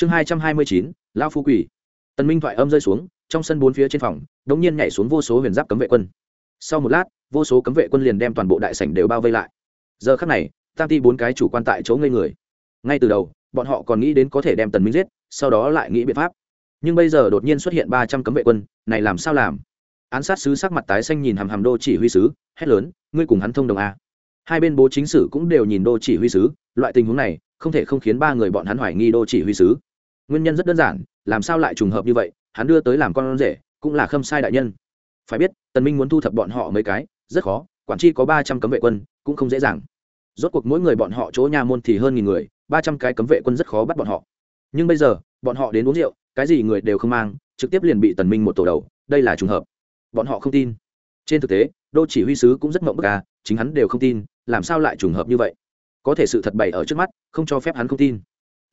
chương hai trăm hai mươi chín lao phu quỷ tần minh thoại âm rơi xuống, trong sân bốn phía trên phòng, đống nhiên nhảy xuống vô số huyền giáp cấm vệ quân. Sau một lát, vô số cấm vệ quân liền đem toàn bộ đại sảnh đều bao vây lại. Giờ khắc này, tam ti bốn cái chủ quan tại chỗ ngây người. Ngay từ đầu, bọn họ còn nghĩ đến có thể đem tần minh giết, sau đó lại nghĩ biện pháp. Nhưng bây giờ đột nhiên xuất hiện ba trăm cấm vệ quân, này làm sao làm? Án sát sứ sắc mặt tái xanh nhìn hàm hàm đô chỉ huy sứ, hét lớn, ngươi cùng hắn thông đồng a hai bên bố chính sử cũng đều nhìn đô chỉ huy sứ, loại tình huống này, không thể không khiến ba người bọn hắn hoài nghi đô chỉ huy sứ nguyên nhân rất đơn giản, làm sao lại trùng hợp như vậy, hắn đưa tới làm con rể, cũng là khâm sai đại nhân. Phải biết, tần minh muốn thu thập bọn họ mấy cái, rất khó, quản chi có ba trăm cấm vệ quân, cũng không dễ dàng. Rốt cuộc mỗi người bọn họ chỗ nha môn thì hơn nghìn người, ba trăm cái cấm vệ quân rất khó bắt bọn họ. Nhưng bây giờ, bọn họ đến uống rượu, cái gì người đều không mang, trực tiếp liền bị tần minh một tổ đầu, đây là trùng hợp. Bọn họ không tin. Trên thực tế, đô chỉ huy sứ cũng rất mộng bức à chính hắn đều không tin, làm sao lại trùng hợp như vậy? Có thể sự thật bày ở trước mắt, không cho phép hắn không tin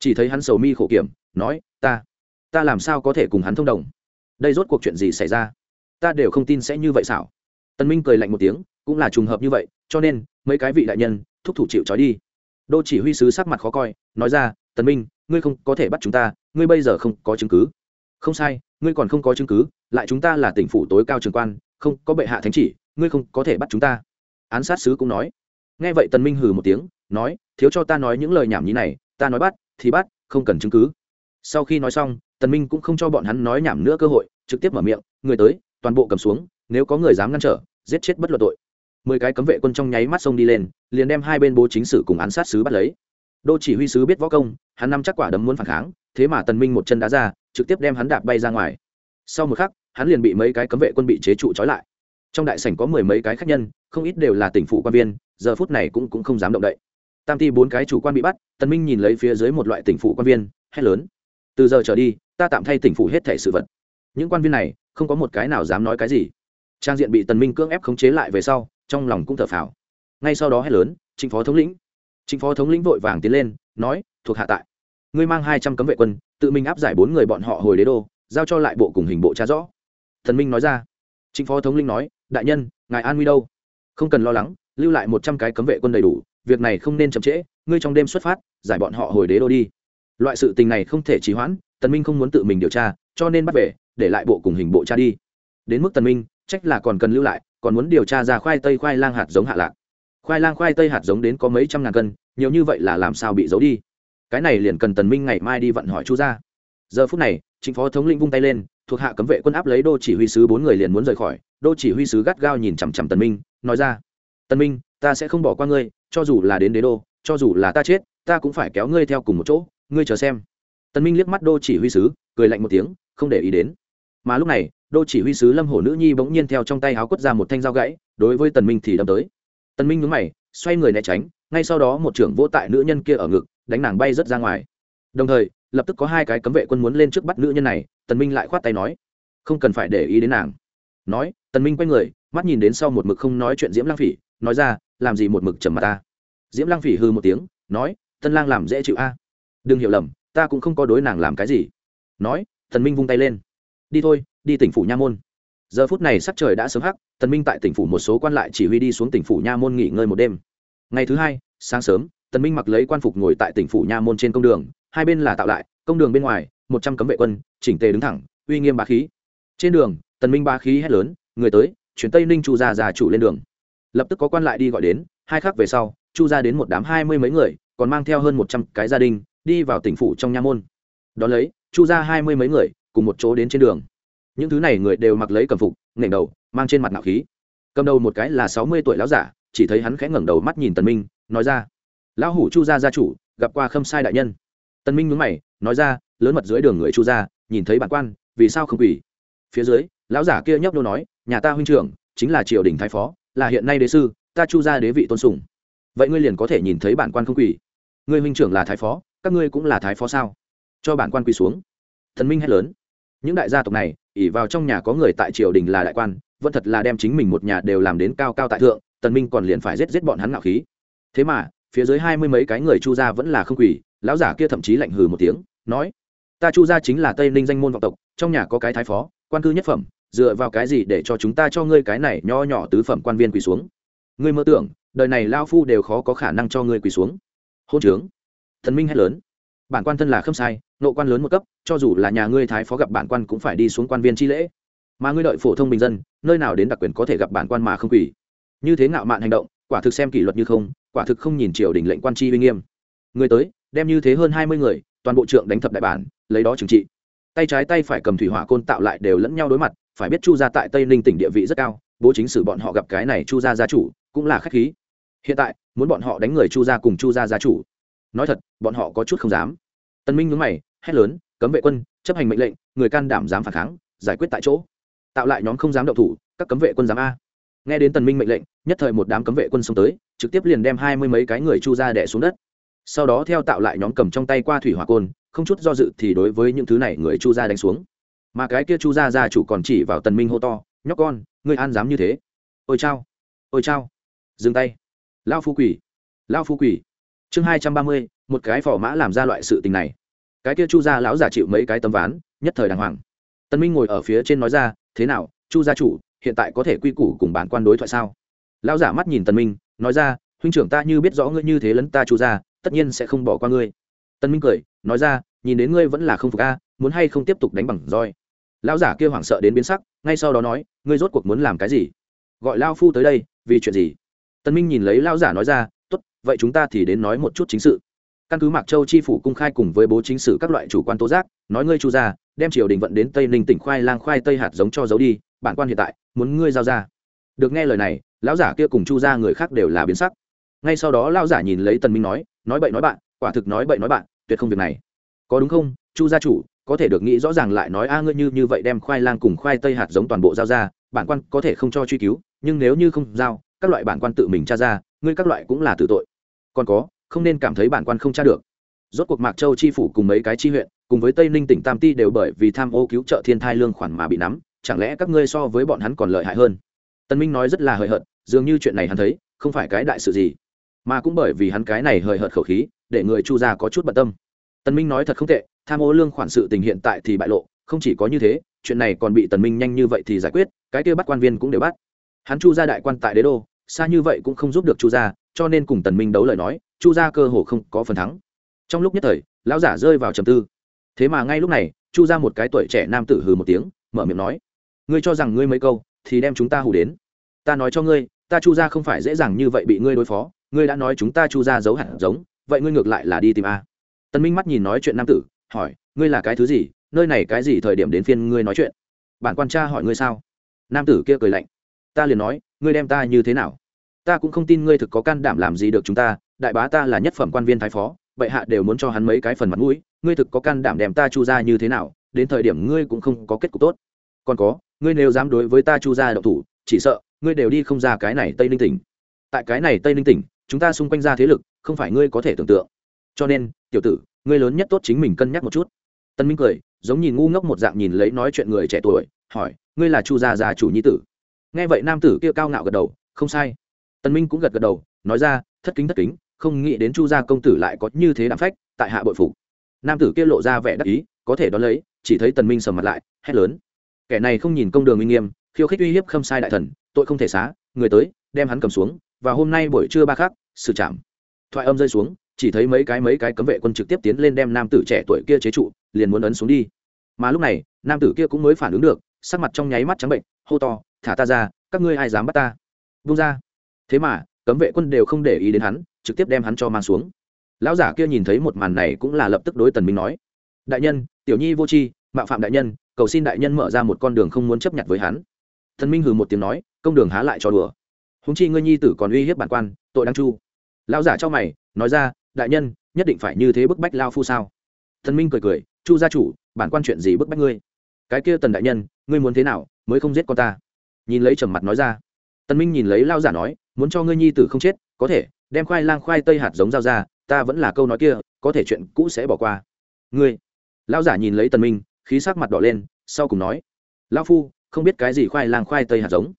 chỉ thấy hắn sầu mi khổ kiểm, nói, ta ta làm sao có thể cùng hắn thông đồng? Đây rốt cuộc chuyện gì xảy ra? Ta đều không tin sẽ như vậy xảo. Tân minh cười lạnh một tiếng, cũng là trùng hợp như vậy, cho nên, mấy cái vị đại nhân, thúc thủ chịu trói đi. Đô chỉ huy sứ sắc mặt khó coi, nói ra tân minh, ngươi không có thể bắt chúng ta, ngươi bây giờ không có chứng cứ. Không sai, ngươi còn không có chứng cứ, lại chúng ta là tỉnh phủ tối cao trường quan, không có bệ hạ thánh chỉ, ngươi không có thể bắt chúng ta. Án sát sứ cũng nói. Nghe vậy tần minh hừ một tiếng, nói, thiếu cho ta nói những lời nhảm nhí này ta nói bắt, thì bắt, không cần chứng cứ. Sau khi nói xong, tần minh cũng không cho bọn hắn nói nhảm nữa cơ hội, trực tiếp mở miệng, người tới, toàn bộ cầm xuống, nếu có người dám ngăn trở, giết chết bất luận tội. Mười cái cấm vệ quân trong nháy mắt xông đi lên, liền đem hai bên bố chính sử cùng án sát sứ bắt lấy. Đô chỉ huy sứ biết võ công, hắn nắm chắc quả đấm muốn phản kháng, thế mà tần minh một chân đá ra, trực tiếp đem hắn đạp bay ra ngoài. Sau một khắc, hắn liền bị mấy cái cấm vệ quân bị chế trụ trói lại. Trong đại sảnh có mười mấy cái khách nhân, không ít đều là tỉnh phụ quan viên, giờ phút này cũng cũng không dám động đậy tam ti bốn cái chủ quan bị bắt, tần minh nhìn lấy phía dưới một loại tỉnh phụ quan viên, hét lớn. Từ giờ trở đi, ta tạm thay tỉnh phụ hết thảy sự vật. Những quan viên này, không có một cái nào dám nói cái gì. Trang diện bị tần minh cưỡng ép khống chế lại về sau, trong lòng cũng thở phào. Ngay sau đó hét lớn, trịnh phó thống lĩnh! Trịnh phó thống lĩnh vội vàng tiến lên, nói, thuộc hạ tại. Ngươi mang hai trăm cấm vệ quân, tự mình áp giải bốn người bọn họ hồi đế đô, giao cho lại bộ cùng hình bộ tra rõ. Thần minh nói ra. Trịnh phó thống linh nói, đại nhân, ngài an nguy đâu? Không cần lo lắng, lưu lại một trăm cái cấm vệ quân đầy đủ việc này không nên chậm trễ, ngươi trong đêm xuất phát, giải bọn họ hồi đế đô đi. Loại sự tình này không thể trì hoãn, tần minh không muốn tự mình điều tra, cho nên bắt về, để lại bộ cùng hình bộ tra đi. Đến mức tần minh, trách là còn cần lưu lại, còn muốn điều tra ra khoai tây khoai lang hạt giống hạ lạc. Khoai lang khoai tây hạt giống đến có mấy trăm ngàn cân, nhiều như vậy là làm sao bị giấu đi? Cái này liền cần tần minh ngày mai đi vận hỏi chu gia. Giờ phút này, chính phó thống lĩnh vung tay lên, thuộc hạ cấm vệ quân áp lấy đô chỉ huy sứ bốn người liền muốn rời khỏi, đô chỉ huy sứ gắt gao nhìn chằm chằm tần minh, nói ra, tần minh ta sẽ không bỏ qua ngươi, cho dù là đến đế đô, cho dù là ta chết, ta cũng phải kéo ngươi theo cùng một chỗ, ngươi chờ xem. Tần minh liếc mắt đô chỉ huy sứ, cười lạnh một tiếng, không để ý đến. Mà lúc này, đô chỉ huy sứ lâm hổ nữ nhi bỗng nhiên theo trong tay háo quất ra một thanh dao gãy, đối với tần minh thì đâm tới. Tần minh nhướng mày, xoay người né tránh, ngay sau đó một trưởng vỗ tại nữ nhân kia ở ngực, đánh nàng bay rất ra ngoài. Đồng thời, lập tức có hai cái cấm vệ quân muốn lên trước bắt nữ nhân này, tần minh lại khoát tay nói, không cần phải để ý đến nàng. Nói, tần minh quay người, mắt nhìn đến sau một mực không nói chuyện diễm lang phỉ, nói ra làm gì một mực trầm mặt ta? Diễm lang phỉ hư một tiếng, nói, tân lang làm dễ chịu a. Đừng hiểu lầm, ta cũng không có đối nàng làm cái gì. Nói Thần minh vung tay lên. Đi thôi, đi tỉnh phủ nha môn. Giờ phút này sắc trời đã sớm hắc, tần minh tại tỉnh phủ một số quan lại chỉ huy đi xuống tỉnh phủ nha môn nghỉ ngơi một đêm. Ngày thứ hai, sáng sớm, tần minh mặc lấy quan phục ngồi tại tỉnh phủ nha môn trên công đường, hai bên là tạo lại, công đường bên ngoài, một trăm cấm vệ quân, chỉnh tề đứng thẳng, uy nghiêm bá khí. Trên đường, tần minh bá khí hét lớn, người tới, chuyển tây ninh chu gia già chủ lên đường lập tức có quan lại đi gọi đến, hai khắc về sau, chu gia đến một đám hai mươi mấy người, còn mang theo hơn một trăm cái gia đình, đi vào tỉnh phủ trong nha môn. Đón lấy, chu gia hai mươi mấy người, cùng một chỗ đến trên đường. Những thứ này người đều mặc lấy cầm phục ngẩng đầu, mang trên mặt nạo khí. Cầm đầu một cái là sáu mươi tuổi lão giả, chỉ thấy hắn khẽ ngẩng đầu mắt nhìn tần minh, nói ra, lão hủ chu gia gia chủ, gặp qua khâm sai đại nhân. Tần minh nhướng mày, nói ra, lớn mật dưới đường người chu gia, nhìn thấy bản quan, vì sao không quỳ? Phía dưới, lão giả kia nhấp nô nói, nhà ta huynh trưởng, chính là triều đình thái phó là hiện nay đế sư, ta chu gia đế vị tôn sùng. Vậy ngươi liền có thể nhìn thấy bản quan không quỳ. Ngươi huynh trưởng là thái phó, các ngươi cũng là thái phó sao? Cho bản quan quỳ xuống. Thần minh hét lớn. Những đại gia tộc này ỉ vào trong nhà có người tại triều đình là đại quan, vẫn thật là đem chính mình một nhà đều làm đến cao cao tại thượng, tần minh còn liền phải giết giết bọn hắn ngạo khí. Thế mà, phía dưới hai mươi mấy cái người chu gia vẫn là không quỳ, lão giả kia thậm chí lạnh hừ một tiếng, nói, ta chu gia chính là tây ninh danh môn vọng tộc, trong nhà có cái thái phó, quan cư nhất phẩm dựa vào cái gì để cho chúng ta cho ngươi cái này nho nhỏ tứ phẩm quan viên quỳ xuống? Ngươi mơ tưởng, đời này lao phu đều khó có khả năng cho ngươi quỳ xuống. Hôn trướng. Thần minh hét lớn. Bản quan thân là khâm sai, nộ quan lớn một cấp, cho dù là nhà ngươi thái phó gặp bản quan cũng phải đi xuống quan viên chi lễ. Mà ngươi đợi phổ thông bình dân, nơi nào đến đặc quyền có thể gặp bản quan mà không quỳ? như thế ngạo mạn hành động, quả thực xem kỷ luật như không, quả thực không nhìn triều đình lệnh quan chi uy nghiêm. Người tới, đem như thế hơn hai mươi người, toàn bộ trượng đánh thập đại bản, lấy đó trừng trị. Tay trái tay phải cầm thủy hỏa côn tạo lại đều lẫn nhau đối mặt phải biết chu gia tại tây ninh tỉnh địa vị rất cao, bố chính sử bọn họ gặp cái này chu gia gia chủ cũng là khách khí. Hiện tại, muốn bọn họ đánh người chu gia cùng chu gia gia chủ. Nói thật, bọn họ có chút không dám. Tân minh nhướng mày, hét lớn, cấm vệ quân, chấp hành mệnh lệnh, người can đảm dám phản kháng, giải quyết tại chỗ. Tạo lại nhóm không dám đậu thủ, các cấm vệ quân dám a. Nghe đến tần minh mệnh lệnh, nhất thời một đám cấm vệ quân xông tới, trực tiếp liền đem hai mươi mấy cái người chu gia đẻ xuống đất. Sau đó theo tạo lại nhóm cầm trong tay qua thủy hỏa côn, không chút do dự thì đối với những thứ này người chu gia đánh xuống mà cái kia chu gia gia chủ còn chỉ vào tần minh hô to, nhóc con, ngươi an dám như thế? Ôi chao ôi chao. Dừng tay. Lao phu quỷ lao phu quỷ. Chương hai trăm ba mươi, một cái phò mã làm ra loại sự tình này. Cái kia chu gia lão giả chịu mấy cái tấm ván, nhất thời đàng hoàng. Tân minh ngồi ở phía trên nói ra, thế nào, chu gia chủ, hiện tại có thể quy củ cùng bản quan đối thoại sao? Lão giả mắt nhìn tân minh, nói ra, huynh trưởng ta như biết rõ ngươi như thế lấn ta chu gia, tất nhiên sẽ không bỏ qua ngươi. Tân minh cười, nói ra, nhìn đến ngươi vẫn là không phục a, muốn hay không tiếp tục đánh bằng roi? Lão giả kia hoảng sợ đến biến sắc, ngay sau đó nói, ngươi rốt cuộc muốn làm cái gì? Gọi lao phu tới đây, vì chuyện gì? Tân minh nhìn lấy lão giả nói ra, tốt, vậy chúng ta thì đến nói một chút chính sự. Căn cứ mạc châu chi phủ cung khai cùng với bố chính sử các loại chủ quan tố giác, nói ngươi chu gia, đem triều đình vận đến tây ninh tỉnh khoai lang khoai tây hạt giống cho giấu đi, bản quan hiện tại, muốn ngươi giao ra. Được nghe lời này, lão giả kia cùng chu gia người khác đều là biến sắc. Ngay sau đó lão giả nhìn lấy tần minh nói nói bậy nói bạn, quả thực nói bậy nói bạn, tuyệt không việc này. Có đúng không, chu gia chủ có thể được nghĩ rõ ràng lại nói a ngươi như như vậy đem khoai lang cùng khoai tây hạt giống toàn bộ giao ra, bản quan có thể không cho truy cứu, nhưng nếu như không giao, các loại bản quan tự mình tra ra, ngươi các loại cũng là tử tội. Còn có, không nên cảm thấy bản quan không tra được. Rốt cuộc mạc châu chi phủ cùng mấy cái chi huyện, cùng với tây ninh tỉnh tam ti đều bởi vì tham ô cứu trợ thiên thai lương khoản mà bị nắm, chẳng lẽ các ngươi so với bọn hắn còn lợi hại hơn? Tân minh nói rất là hời hợt, dường như chuyện này hắn thấy, không phải cái đại sự gì, mà cũng bởi vì hắn cái này hời hợt khẩu khí, để người chu gia có chút bận tâm. Tần minh nói thật không tệ, tham ô lương khoản sự tình hiện tại thì bại lộ, không chỉ có như thế, chuyện này còn bị tần minh nhanh như vậy thì giải quyết, cái kia bắt quan viên cũng đều bắt. Hắn chu gia đại quan tại đế đô, xa như vậy cũng không giúp được chu gia, cho nên cùng tần minh đấu lời nói, chu gia cơ hồ không có phần thắng. Trong lúc nhất thời, lão giả rơi vào trầm tư. Thế mà ngay lúc này, chu gia một cái tuổi trẻ nam tử hừ một tiếng, mở miệng nói, ngươi cho rằng ngươi mấy câu, thì đem chúng ta hù đến. Ta nói cho ngươi, ta chu gia không phải dễ dàng như vậy bị ngươi đối phó, ngươi đã nói chúng ta chu gia giấu hẳn giống, vậy ngươi ngược lại là đi tìm a tân minh mắt nhìn nói chuyện nam tử, hỏi, ngươi là cái thứ gì? Nơi này cái gì thời điểm đến phiên ngươi nói chuyện? Bản quan tra hỏi ngươi sao? Nam tử kia cười lạnh, ta liền nói, ngươi đem ta như thế nào? Ta cũng không tin ngươi thực có can đảm làm gì được chúng ta, đại bá ta là nhất phẩm quan viên thái phó, bệ hạ đều muốn cho hắn mấy cái phần mặt mũi, ngươi thực có can đảm đem ta chu ra như thế nào? Đến thời điểm ngươi cũng không có kết cục tốt. Còn có, ngươi nếu dám đối với ta chu ra động thủ, chỉ sợ ngươi đều đi không ra cái này tây ninh tỉnh. Tại cái này tây ninh tỉnh, chúng ta xung quanh ra thế lực, không phải ngươi có thể tưởng tượng cho nên, tiểu tử, ngươi lớn nhất tốt chính mình cân nhắc một chút. Tân minh cười, giống nhìn ngu ngốc một dạng nhìn lấy nói chuyện người trẻ tuổi, hỏi, ngươi là chu gia già chủ nhi tử? Nghe vậy nam tử kia cao ngạo gật đầu, không sai. Tân minh cũng gật gật đầu, nói ra, thất kính thất kính, không nghĩ đến chu gia công tử lại có như thế đạm phách, tại hạ bội phục. Nam tử kia lộ ra vẻ đắc ý, có thể đón lấy, chỉ thấy tần minh sầm mặt lại, hét lớn. Kẻ này không nhìn công đường uy nghiêm, khiêu khích uy hiếp khâm sai đại thần, tội không thể xá, người tới, đem hắn cầm xuống, và hôm nay buổi trưa ba khắc, xử trảm. Thoại âm rơi xuống chỉ thấy mấy cái mấy cái cấm vệ quân trực tiếp tiến lên đem nam tử trẻ tuổi kia chế trụ, liền muốn ấn xuống đi. Mà lúc này, nam tử kia cũng mới phản ứng được, sắc mặt trong nháy mắt trắng bệnh, hô to, thả ta ra, các ngươi ai dám bắt ta? Vung ra. Thế mà, cấm vệ quân đều không để ý đến hắn, trực tiếp đem hắn cho mang xuống. Lão giả kia nhìn thấy một màn này cũng là lập tức đối tần minh nói, đại nhân, tiểu nhi vô tri, mạo phạm đại nhân, cầu xin đại nhân mở ra một con đường không muốn chấp nhận với hắn. Thần minh hừ một tiếng nói, công đường há lại cho đùa. Húng chi ngươi nhi tử còn uy hiếp bản quan, tội đáng chu. Lão giả cho mày, nói ra đại nhân, nhất định phải như thế bức bách lao phu sao? Thần minh cười cười, chu gia chủ, bản quan chuyện gì bức bách ngươi? Cái kia tần đại nhân, ngươi muốn thế nào mới không giết con ta? Nhìn lấy trầm mặt nói ra. Tần minh nhìn lấy lao giả nói, muốn cho ngươi nhi tử không chết, có thể, đem khoai lang khoai tây hạt giống giao ra, ta vẫn là câu nói kia, có thể chuyện cũ sẽ bỏ qua. Ngươi. Lao giả nhìn lấy tần minh, khí sắc mặt đỏ lên, sau cùng nói, lao phu, không biết cái gì khoai lang khoai tây hạt giống?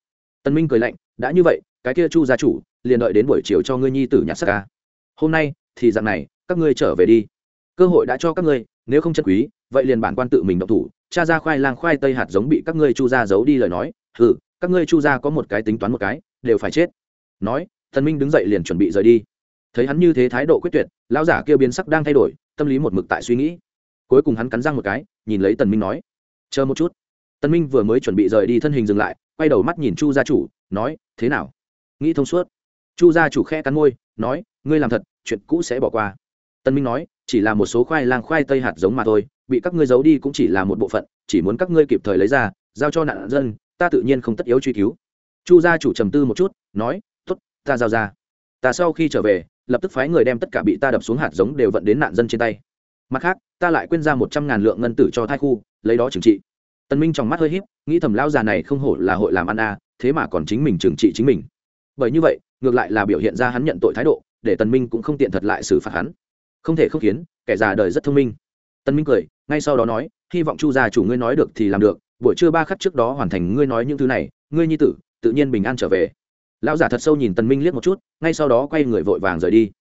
Tần minh cười lạnh, đã như vậy, cái kia chu gia chủ, liền đợi đến buổi chiều cho ngươi nhi tử nhặt sắc ca. Hôm nay thì dạng này, các ngươi trở về đi. Cơ hội đã cho các ngươi, nếu không chân quý, vậy liền bản quan tự mình động thủ. Cha ra khoai lang khoai tây hạt giống bị các ngươi chu gia giấu đi lời nói. Hừ, các ngươi chu gia có một cái tính toán một cái, đều phải chết. Nói, thần minh đứng dậy liền chuẩn bị rời đi. Thấy hắn như thế thái độ quyết tuyệt, lão giả kia biến sắc đang thay đổi, tâm lý một mực tại suy nghĩ. Cuối cùng hắn cắn răng một cái, nhìn lấy tần minh nói, chờ một chút. Tần minh vừa mới chuẩn bị rời đi thân hình dừng lại, quay đầu mắt nhìn chu gia chủ, nói, thế nào? Nghĩ thông suốt. Chu gia chủ khe cắn môi, nói, ngươi làm thật chuyện cũ sẽ bỏ qua. Tân minh nói, chỉ là một số khoai lang khoai tây hạt giống mà thôi, bị các ngươi giấu đi cũng chỉ là một bộ phận, chỉ muốn các ngươi kịp thời lấy ra, giao cho nạn dân, ta tự nhiên không tất yếu truy cứu. Chu gia chủ trầm tư một chút, nói, tốt, ta giao ra. Ta sau khi trở về, lập tức phái người đem tất cả bị ta đập xuống hạt giống đều vận đến nạn dân trên tay. Mặt khác, ta lại quên ra một trăm ngàn lượng ngân tử cho thai khu, lấy đó trừng trị. Tân minh trong mắt hơi híp, nghĩ thầm lao già này không hổ là hội làm ăn a thế mà còn chính mình trừng trị chính mình. Bởi như vậy, ngược lại là biểu hiện ra hắn nhận tội thái độ để tần minh cũng không tiện thật lại xử phạt hắn. Không thể không khiến, kẻ già đời rất thông minh. Tần minh cười, ngay sau đó nói, hy vọng chu gia chủ ngươi nói được thì làm được, buổi trưa ba khắc trước đó hoàn thành ngươi nói những thứ này, ngươi nhi tử, tự nhiên bình an trở về. Lão giả thật sâu nhìn tần minh liếc một chút, ngay sau đó quay người vội vàng rời đi.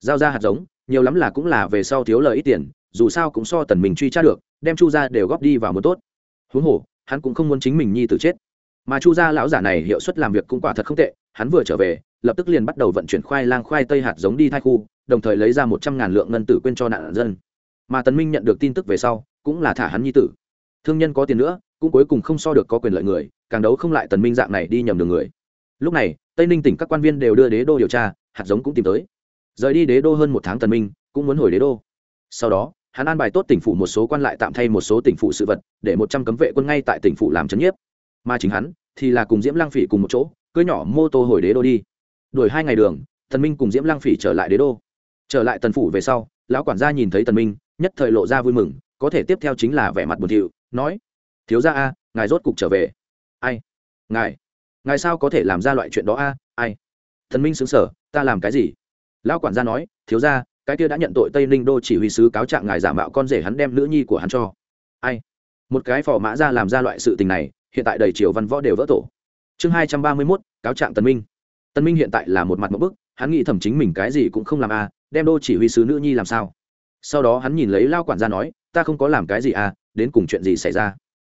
Giao ra hạt giống, nhiều lắm là cũng là về sau thiếu lời ít tiền, dù sao cũng so tần mình truy tra được, đem chu gia đều góp đi vào một tốt. Huống hồ, hắn cũng không muốn chính mình nhi tử chết. Mà chu gia lão giả này hiệu suất làm việc cũng quả thật không tệ hắn vừa trở về, lập tức liền bắt đầu vận chuyển khoai lang khoai tây hạt giống đi thai khu, đồng thời lấy ra một trăm ngàn lượng ngân tử quên cho nạn dân. Mà tần minh nhận được tin tức về sau, cũng là thả hắn nhi tử. Thương nhân có tiền nữa, cũng cuối cùng không so được có quyền lợi người, càng đấu không lại tần minh dạng này đi nhầm đường người. Lúc này, tây ninh tỉnh các quan viên đều đưa đế đô điều tra, hạt giống cũng tìm tới. Rời đi đế đô hơn một tháng tần minh cũng muốn hồi đế đô. Sau đó, hắn an bài tốt tỉnh phủ một số quan lại tạm thay một số tỉnh phủ sự vật, để một trăm cấm vệ quân ngay tại tỉnh phủ làm trấn nhiếp. Mà chính hắn thì là cùng diễm lang phỉ cùng một chỗ cưới nhỏ mô tô hồi đế đô đi. Đuổi hai ngày đường, tần minh cùng diễm lang phỉ trở lại đế đô. Trở lại tần phủ về sau, lão quản gia nhìn thấy tần minh, nhất thời lộ ra vui mừng, có thể tiếp theo chính là vẻ mặt buồn thiu, nói, thiếu gia a, ngài rốt cục trở về. Ai? Ngài? Ngài sao có thể làm ra loại chuyện đó a? Ai? Thần minh sững sở ta làm cái gì? Lão quản gia nói, thiếu gia, cái kia đã nhận tội tây ninh đô chỉ huy sứ cáo trạng ngài giả mạo con rể hắn đem nữ nhi của hắn cho. Ai? Một cái phò mã ra làm ra loại sự tình này, hiện tại đầy triều văn võ đều vỡ tổ chương hai trăm ba mươi mốt cáo trạng tân minh. Tân minh hiện tại là một mặt một bức hắn nghĩ thẩm chính mình cái gì cũng không làm à, đem đô chỉ huy sứ nữ nhi làm sao. Sau đó hắn nhìn lấy lao quản gia nói ta không có làm cái gì à đến cùng chuyện gì xảy ra?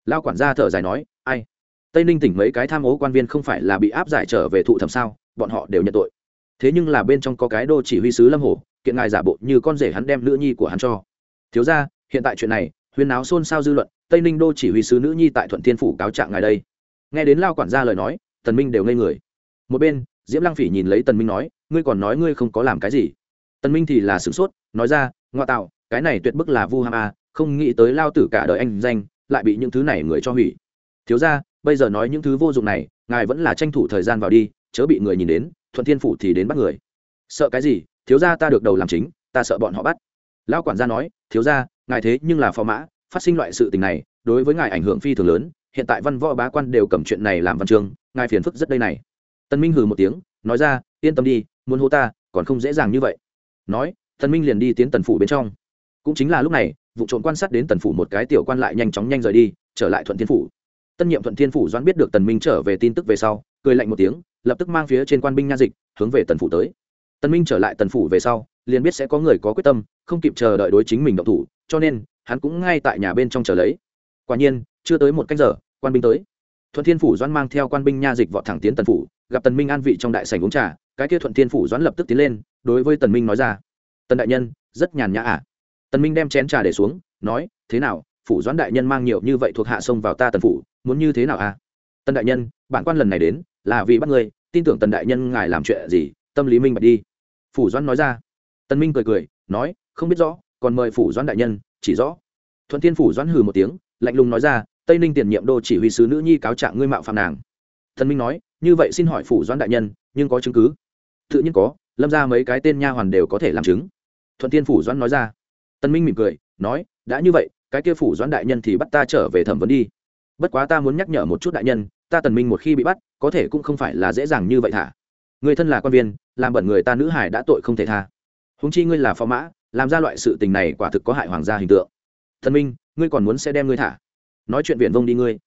Lao quản gia thở dài nói ai? Tây ninh tỉnh mấy cái tham ô quan viên không phải là bị áp giải trở về thụ thẩm sao bọn họ đều nhận tội. Thế nhưng là bên trong có cái đô chỉ huy sứ lâm hồ kiện ngài giả bộ như con rể hắn đem nữ nhi của hắn cho. Thiếu ra hiện tại chuyện này huyên náo xôn xao dư luận tây ninh đô chỉ huy sứ nữ nhi tại thuận thiên phủ cáo trạng ngài đây nghe đến lao quản gia lời nói tần minh đều ngây người. Một bên diễm lăng phỉ nhìn lấy tần minh nói ngươi còn nói ngươi không có làm cái gì? Tần minh thì là sửng sốt nói ra ngoại tạo cái này tuyệt bức là vu ham a không nghĩ tới lao tử cả đời anh danh lại bị những thứ này người cho hủy. Thiếu gia, bây giờ nói những thứ vô dụng này ngài vẫn là tranh thủ thời gian vào đi chớ bị người nhìn đến thuận thiên phủ thì đến bắt người. Sợ cái gì? Thiếu gia ta được đầu làm chính ta sợ bọn họ bắt. Lão quản gia nói thiếu gia, ngài thế nhưng là phò mã phát sinh loại sự tình này đối với ngài ảnh hưởng phi thường lớn hiện tại văn võ bá quan đều cầm chuyện này làm văn chương, ngài phiền phức rất đây này. Tân minh hừ một tiếng, nói ra, yên tâm đi, muốn hô ta, còn không dễ dàng như vậy. Nói tân minh liền đi tiến tần phủ bên trong. Cũng chính là lúc này, vụ trộm quan sát đến tần phủ một cái tiểu quan lại nhanh chóng nhanh rời đi, trở lại thuận thiên phủ. Tân nhiệm thuận thiên phủ doãn biết được tần minh trở về tin tức về sau, cười lạnh một tiếng, lập tức mang phía trên quan binh nha dịch, hướng về tần phủ tới. Tần minh trở lại tần phủ về sau, liền biết sẽ có người có quyết tâm, không kịp chờ đợi đối chính mình động thủ, cho nên, hắn cũng ngay tại nhà bên trong chờ lấy. Quả nhiên, chưa tới một canh giờ quan binh tới. Thuận thiên phủ doãn mang theo quan binh nha dịch vọt thẳng tiến tần phủ, gặp tần minh an vị trong đại sảnh uống trà, cái kia thuận thiên phủ doãn lập tức tiến lên, đối với tần minh nói ra, tần đại nhân, rất nhàn nhã à? Tần minh đem chén trà để xuống, nói, thế nào, phủ doãn đại nhân mang nhiều như vậy thuộc hạ xông vào ta tần phủ, muốn như thế nào à? Tần đại nhân, bản quan lần này đến, là vì bắt người tin tưởng tần đại nhân ngài làm chuyện gì, tâm lý minh bạch đi. Phủ doãn nói ra. Tần minh cười cười, nói, không biết rõ, còn mời phủ doãn đại nhân, chỉ rõ. Thuận thiên phủ doãn hừ một tiếng, lạnh lùng nói ra tây ninh tiền nhiệm đô chỉ huy sứ nữ nhi cáo trạng ngươi mạo phạm nàng Thần minh nói như vậy xin hỏi phủ doãn đại nhân nhưng có chứng cứ tự nhiên có lâm ra mấy cái tên nha hoàn đều có thể làm chứng thuận thiên phủ doãn nói ra tân minh mỉm cười nói đã như vậy cái kia phủ doãn đại nhân thì bắt ta trở về thẩm vấn đi bất quá ta muốn nhắc nhở một chút đại nhân ta tần minh một khi bị bắt có thể cũng không phải là dễ dàng như vậy thả người thân là quan viên làm bẩn người ta nữ hải đã tội không thể tha húng chi ngươi là phó mã làm ra loại sự tình này quả thực có hại hoàng gia hình tượng thần minh ngươi còn muốn sẽ đem ngươi thả nói chuyện viện vông đi ngươi.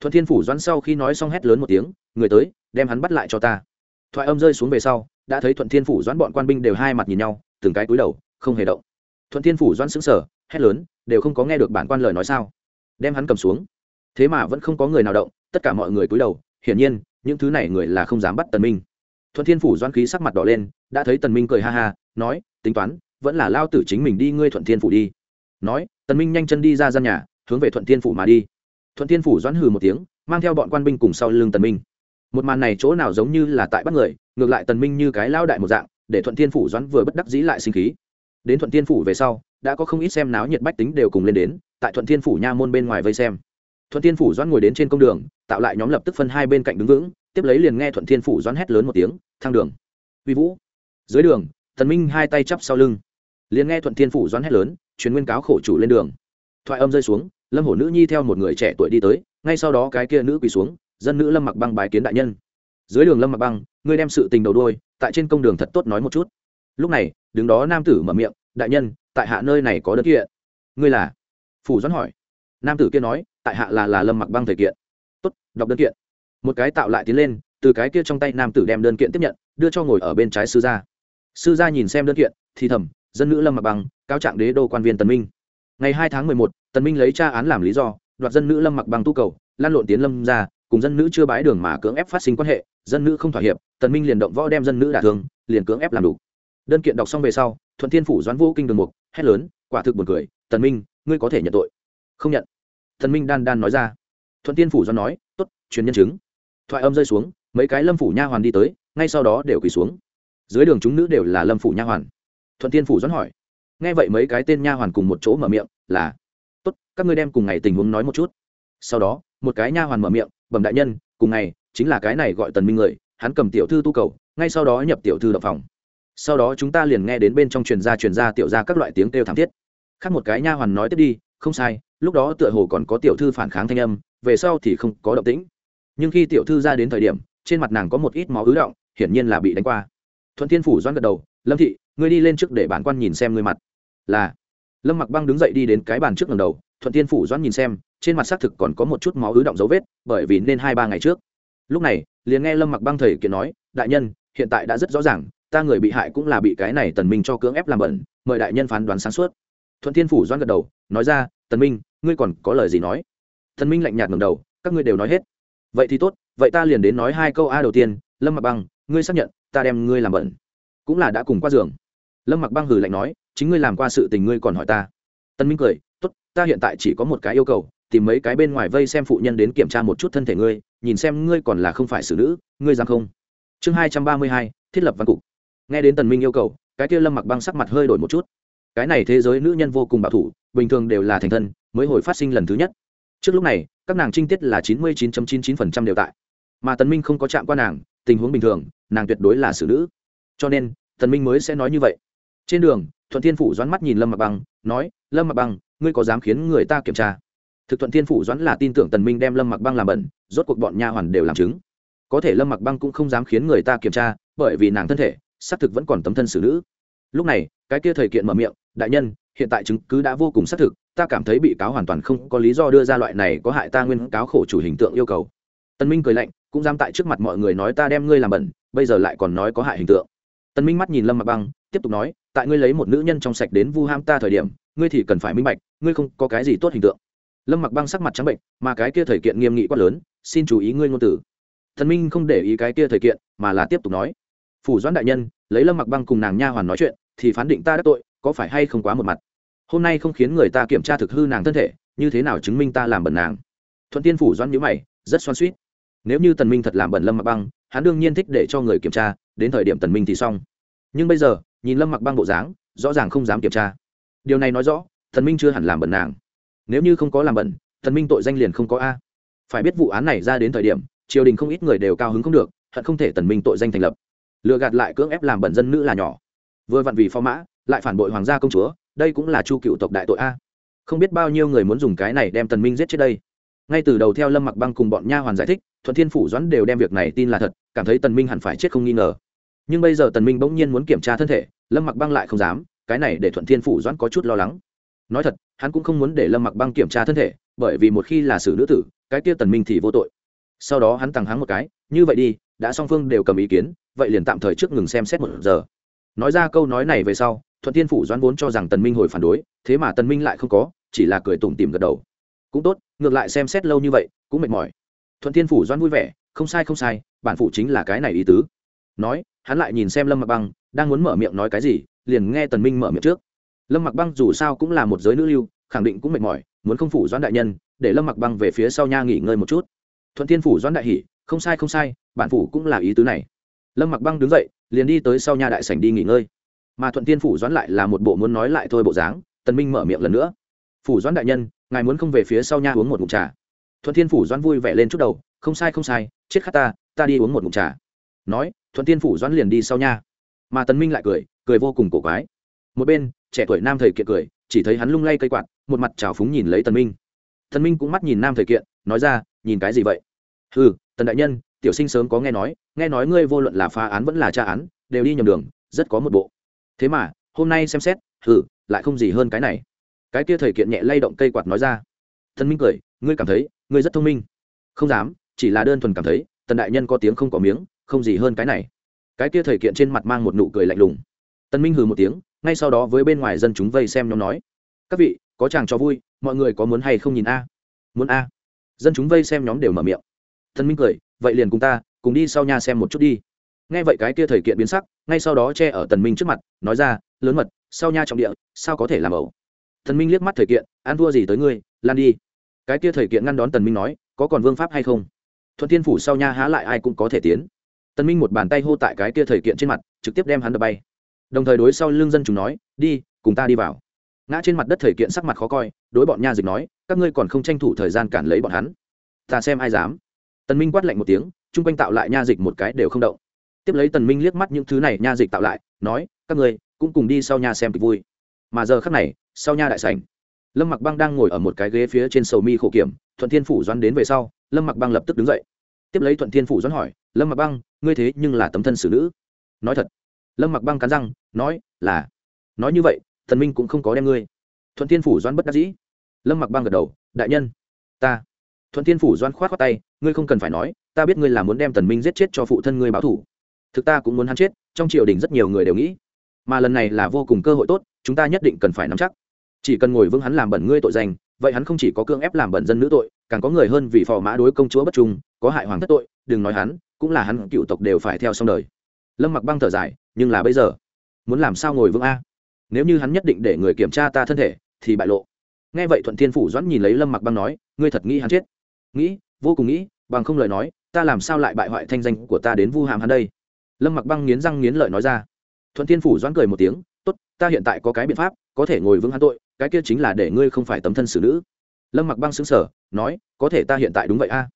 Thuận thiên phủ doãn sau khi nói xong hét lớn một tiếng, người tới, đem hắn bắt lại cho ta. Thoại âm rơi xuống về sau, đã thấy thuận thiên phủ doãn bọn quan binh đều hai mặt nhìn nhau, từng cái cúi đầu, không hề động. Thuận thiên phủ doãn xứng sở hét lớn, đều không có nghe được bản quan lời nói sao. Đem hắn cầm xuống. Thế mà vẫn không có người nào động, tất cả mọi người cúi đầu, hiển nhiên, những thứ này người là không dám bắt tần minh. Thuận thiên phủ doãn khí sắc mặt đỏ lên, đã thấy tần minh cười ha ha, nói, tính toán, vẫn là lao tử chính mình đi ngươi thuận thiên phủ đi. Nói, tần minh nhanh chân đi ra gian nhà hướng về thuận thiên phủ mà đi. Thuận thiên phủ doãn hừ một tiếng, mang theo bọn quan binh cùng sau lưng tần minh. Một màn này chỗ nào giống như là tại bắt người, ngược lại tần minh như cái lao đại một dạng, để thuận thiên phủ doãn vừa bất đắc dĩ lại sinh khí. Đến thuận thiên phủ về sau, đã có không ít xem náo nhiệt bách tính đều cùng lên đến, tại thuận thiên phủ nha môn bên ngoài vây xem. Thuận thiên phủ doãn ngồi đến trên công đường, tạo lại nhóm lập tức phân hai bên cạnh đứng vững, tiếp lấy liền nghe thuận thiên phủ doãn hét lớn một tiếng, thang đường, uy vũ. Dưới đường, tần minh hai tay chắp sau lưng, liền nghe thuận thiên phủ doãn hét lớn, truyền nguyên cáo khổ chủ lên đường. Thoại âm rơi xuống lâm hổ nữ nhi theo một người trẻ tuổi đi tới, ngay sau đó cái kia nữ quỳ xuống, dân nữ lâm mặc băng bái kiến đại nhân. Dưới đường lâm mặc băng, ngươi đem sự tình đầu đôi tại trên công đường thật tốt nói một chút. Lúc này, đứng đó nam tử mở miệng, đại nhân, tại hạ nơi này có đơn kiện. Ngươi là? Phủ doãn hỏi. Nam tử kia nói, tại hạ là là lâm mặc băng thời kiện. Tốt, đọc đơn kiện. Một cái tạo lại tiến lên, từ cái kia trong tay nam tử đem đơn kiện tiếp nhận, đưa cho ngồi ở bên trái sư gia. Sư gia nhìn xem đơn kiện, thì thầm, dân nữ lâm mặc băng cao trạng đế đô quan viên tần minh ngày hai tháng mười một, tần minh lấy tra án làm lý do, đoạt dân nữ lâm mặc băng tu cầu, lan lộn tiến lâm ra cùng dân nữ chưa bái đường mà cưỡng ép phát sinh quan hệ, dân nữ không thỏa hiệp, tần minh liền động võ đem dân nữ đả thương, liền cưỡng ép làm đủ. Đơn kiện đọc xong về sau, thuận thiên phủ doãn vô kinh đường mục, hét lớn, quả thực buồn cười, tần minh, ngươi có thể nhận tội. Không nhận. Tần minh đan đan nói ra. Thuận thiên phủ doãn nói, tốt, truyền nhân chứng. Thoại âm rơi xuống, mấy cái lâm phủ nha hoàn đi tới, ngay sau đó đều quỳ xuống. Dưới đường chúng nữ đều là lâm phủ nha hoàn. Thuận thiên phủ doãn hỏi nghe vậy mấy cái tên nha hoàn cùng một chỗ mở miệng, là, tốt, các ngươi đem cùng ngày tình huống nói một chút. Sau đó, một cái nha hoàn mở miệng, bẩm đại nhân, cùng ngày, chính là cái này gọi tần minh người, hắn cầm tiểu thư tu cầu, ngay sau đó nhập tiểu thư đập phòng. Sau đó chúng ta liền nghe đến bên trong truyền gia truyền gia tiểu ra các loại tiếng kêu thảm thiết. Khác một cái nha hoàn nói tiếp đi, không sai, lúc đó tựa hồ còn có tiểu thư phản kháng thanh âm, về sau thì không có động tĩnh. Nhưng khi tiểu thư ra đến thời điểm, trên mặt nàng có một ít máu ứ động, hiển nhiên là bị đánh qua. Thuận thiên phủ doan gật đầu, lâm thị, ngươi đi lên trước để bản quan nhìn xem ngươi mặt là, lâm mặc băng đứng dậy đi đến cái bàn trước ngầm đầu, thuận thiên phủ doãn nhìn xem, trên mặt xác thực còn có một chút máu ứ động dấu vết, bởi vì nên hai ba ngày trước. Lúc này, liền nghe lâm mặc băng thầy kiện nói, đại nhân, hiện tại đã rất rõ ràng, ta người bị hại cũng là bị cái này tần minh cho cưỡng ép làm bẩn, mời đại nhân phán đoán sáng suốt. Thuận thiên phủ doan gật đầu, nói ra, tần minh, ngươi còn có lời gì nói? Tần minh lạnh nhạt ngẩng đầu, các ngươi đều nói hết. Vậy thì tốt, vậy ta liền đến nói hai câu a đầu tiên, lâm mặc băng, ngươi xác nhận, ta đem ngươi làm bẩn. Cũng là đã cùng qua giường lâm mặc băng hử lạnh nói, chính ngươi làm qua sự tình ngươi còn hỏi ta. Tân minh cười, tốt, ta hiện tại chỉ có một cái yêu cầu, tìm mấy cái bên ngoài vây xem phụ nhân đến kiểm tra một chút thân thể ngươi, nhìn xem ngươi còn là không phải xử nữ, ngươi dám không? Chương hai trăm ba mươi hai, thiết lập văn cục. Nghe đến tần minh yêu cầu, cái kia lâm mặc băng sắc mặt hơi đổi một chút. Cái này thế giới nữ nhân vô cùng bảo thủ, bình thường đều là thành thân, mới hồi phát sinh lần thứ nhất. Trước lúc này, các nàng trinh tiết là chín mươi chín chín chín phần trăm đều tại. Mà tần minh không có chạm qua nàng, tình huống bình thường, nàng tuyệt đối là xử nữ. Cho nên, tần minh mới sẽ nói như vậy trên đường, thuận thiên phủ doãn mắt nhìn lâm mặc băng, nói, lâm mặc băng, ngươi có dám khiến người ta kiểm tra? Thực thuận thiên phủ doãn là tin tưởng tần minh đem lâm mặc băng làm bẩn, rốt cuộc bọn nha hoàn đều làm chứng. Có thể lâm mặc băng cũng không dám khiến người ta kiểm tra, bởi vì nàng thân thể, xác thực vẫn còn tấm thân xử nữ. Lúc này, cái kia thời kiện mở miệng, đại nhân, hiện tại chứng cứ đã vô cùng xác thực, ta cảm thấy bị cáo hoàn toàn không có lý do đưa ra loại này có hại ta nguyên cáo khổ chủ hình tượng yêu cầu. Tân minh cười lạnh, cũng dám tại trước mặt mọi người nói ta đem ngươi làm bẩn, bây giờ lại còn nói có hại hình tượng. Tân minh mắt nhìn lâm mặc băng tiếp tục nói, tại ngươi lấy một nữ nhân trong sạch đến vu ham ta thời điểm, ngươi thì cần phải minh bạch, ngươi không có cái gì tốt hình tượng. Lâm mặc băng sắc mặt trắng bệnh, mà cái kia thời kiện nghiêm nghị quát lớn, xin chú ý ngươi ngôn tử thần minh không để ý cái kia thời kiện, mà là tiếp tục nói, phủ doãn đại nhân, lấy lâm mặc băng cùng nàng nha hoàn nói chuyện, thì phán định ta đã tội, có phải hay không quá một mặt? Hôm nay không khiến người ta kiểm tra thực hư nàng thân thể, như thế nào chứng minh ta làm bẩn nàng? Thuận tiên phủ doãn nhữ mày, rất xoan suýt nếu như tần minh thật làm bẩn lâm mặc băng, hắn đương nhiên thích để cho người kiểm tra, đến thời điểm tần minh thì xong nhưng bây giờ, nhìn lâm mặc băng bộ dáng, rõ ràng không dám kiểm tra. Điều này nói rõ, thần minh chưa hẳn làm bẩn nàng. Nếu như không có làm bẩn, thần minh tội danh liền không có a. Phải biết vụ án này ra đến thời điểm, triều đình không ít người đều cao hứng không được, hận không thể tần minh tội danh thành lập. Lừa gạt lại cưỡng ép làm bẩn dân nữ là nhỏ. Vừa vặn vì phó mã, lại phản bội hoàng gia công chúa, đây cũng là chu cựu tộc đại tội a. Không biết bao nhiêu người muốn dùng cái này đem tần minh giết chết đây. Ngay từ đầu theo lâm mặc băng cùng bọn nha hoàn giải thích, thuận thiên phủ doãn đều đem việc này tin là thật, cảm thấy tần minh hẳn phải chết không nghi ngờ nhưng bây giờ tần minh bỗng nhiên muốn kiểm tra thân thể, lâm mặc băng lại không dám, cái này để thuận thiên phủ doãn có chút lo lắng. Nói thật, hắn cũng không muốn để lâm mặc băng kiểm tra thân thể, bởi vì một khi là xử nữ tử, cái kia tần minh thì vô tội. Sau đó hắn tăng hắn một cái, như vậy đi, đã song phương đều cầm ý kiến, vậy liền tạm thời trước ngừng xem xét một giờ. Nói ra câu nói này về sau, thuận thiên phủ doãn vốn cho rằng tần minh hồi phản đối, thế mà tần minh lại không có, chỉ là cười tủm tỉm gật đầu. Cũng tốt, ngược lại xem xét lâu như vậy, cũng mệt mỏi. Thuận thiên phủ doãn vui vẻ, không sai không sai, bản phủ chính là cái này ý tứ nói, hắn lại nhìn xem lâm mặc băng, đang muốn mở miệng nói cái gì, liền nghe tần minh mở miệng trước. Lâm mặc băng dù sao cũng là một giới nữ lưu, khẳng định cũng mệt mỏi, muốn không phủ doãn đại nhân, để lâm mặc băng về phía sau nha nghỉ ngơi một chút. Thuận thiên phủ doãn đại hỉ, không sai không sai, bản phủ cũng là ý tứ này. Lâm mặc băng đứng dậy, liền đi tới sau nhà đại sảnh đi nghỉ ngơi. Mà thuận thiên phủ doãn lại là một bộ muốn nói lại thôi bộ dáng, tần minh mở miệng lần nữa. Phủ doãn đại nhân, ngài muốn không về phía sau nha uống một ngụm trà? Thuận thiên phủ doãn vui vẻ lên chút đầu, không sai không sai, chết khát ta ta đi uống một ngụm trà. Nói thuận thiên phủ doãn liền đi sau nha. Mà tần minh lại cười cười vô cùng cổ quái. Một bên trẻ tuổi nam thầy kiện cười chỉ thấy hắn lung lay cây quạt một mặt trào phúng nhìn lấy tần minh. Tần minh cũng mắt nhìn nam thầy kiện nói ra nhìn cái gì vậy? Hừ, tần đại nhân tiểu sinh sớm có nghe nói nghe nói ngươi vô luận là phá án vẫn là tra án đều đi nhầm đường rất có một bộ. Thế mà hôm nay xem xét hừ, lại không gì hơn cái này. Cái kia thầy kiện nhẹ lay động cây quạt nói ra. Tần minh cười ngươi cảm thấy ngươi rất thông minh. Không dám chỉ là đơn thuần cảm thấy tần đại nhân có tiếng không có miếng không gì hơn cái này. Cái kia thầy kiện trên mặt mang một nụ cười lạnh lùng. Tần minh hừ một tiếng, ngay sau đó với bên ngoài dân chúng vây xem nhóm nói, các vị, có chàng cho vui, mọi người có muốn hay không nhìn a? Muốn a. Dân chúng vây xem nhóm đều mở miệng. Tần minh cười, vậy liền cùng ta, cùng đi sau nhà xem một chút đi. Nghe vậy cái kia thầy kiện biến sắc, ngay sau đó che ở tần minh trước mặt, nói ra, lớn mật, sau nha trọng địa, sao có thể làm ẩu? Tần minh liếc mắt thầy kiện, ăn thua gì tới ngươi, lan đi. Cái kia thầy kiện ngăn đón tần minh nói, có còn vương pháp hay không? Thuận thiên phủ sau nha há lại ai cũng có thể tiến tần minh một bàn tay hô tại cái kia thầy kiện trên mặt, trực tiếp đem hắn đập bay. Đồng thời đối sau lưng dân chúng nói, đi, cùng ta đi vào. Ngã trên mặt đất thầy kiện sắc mặt khó coi, đối bọn nha dịch nói, các ngươi còn không tranh thủ thời gian cản lấy bọn hắn. Ta xem ai dám. Tần minh quát lạnh một tiếng, chung quanh tạo lại nha dịch một cái đều không động. Tiếp lấy tần minh liếc mắt những thứ này, nha dịch tạo lại, nói, các ngươi cũng cùng đi sau nha xem kịch vui. Mà giờ khắc này, sau nha đại sảnh, lâm mặc băng đang ngồi ở một cái ghế phía trên sầu mi khổ kiểm, thuận thiên phủ doan đến về sau, lâm mặc băng lập tức đứng dậy tiếp lấy thuận thiên phủ doãn hỏi, lâm mặc băng, ngươi thế nhưng là tấm thân xử nữ. Nói thật. Lâm mặc băng cắn răng, nói, là. Nói như vậy, thần minh cũng không có đem ngươi. Thuận thiên phủ doãn bất đắc dĩ. Lâm mặc băng gật đầu, đại nhân, ta. Thuận thiên phủ doãn khoát khoát tay, ngươi không cần phải nói, ta biết ngươi là muốn đem tần minh giết chết cho phụ thân ngươi báo thủ thực ta cũng muốn hắn chết, trong triều đình rất nhiều người đều nghĩ. Mà lần này là vô cùng cơ hội tốt, chúng ta nhất định cần phải nắm chắc. Chỉ cần ngồi vững hắn làm bẩn ngươi tội danh, vậy hắn không chỉ có cưỡng ép làm bẩn dân nữ tội, càng có người hơn vì phò mã đối công chúa bất trung có hại hoàng thất tội, đừng nói hắn, cũng là hắn cựu tộc đều phải theo xong đời. Lâm mặc băng thở dài, nhưng là bây giờ, muốn làm sao ngồi vững a? Nếu như hắn nhất định để người kiểm tra ta thân thể, thì bại lộ. Nghe vậy thuận thiên phủ doãn nhìn lấy lâm mặc băng nói, ngươi thật nghĩ hắn chết? Nghĩ, vô cùng nghĩ, bằng không lời nói, ta làm sao lại bại hoại thanh danh của ta đến vu hàm hắn đây? Lâm mặc băng nghiến răng nghiến lợi nói ra. Thuận thiên phủ doãn cười một tiếng, tốt, ta hiện tại có cái biện pháp, có thể ngồi vững hắn tội, cái kia chính là để ngươi không phải tấm thân xử nữ. Lâm mặc băng xứng sở nói, có thể ta hiện tại đúng vậy a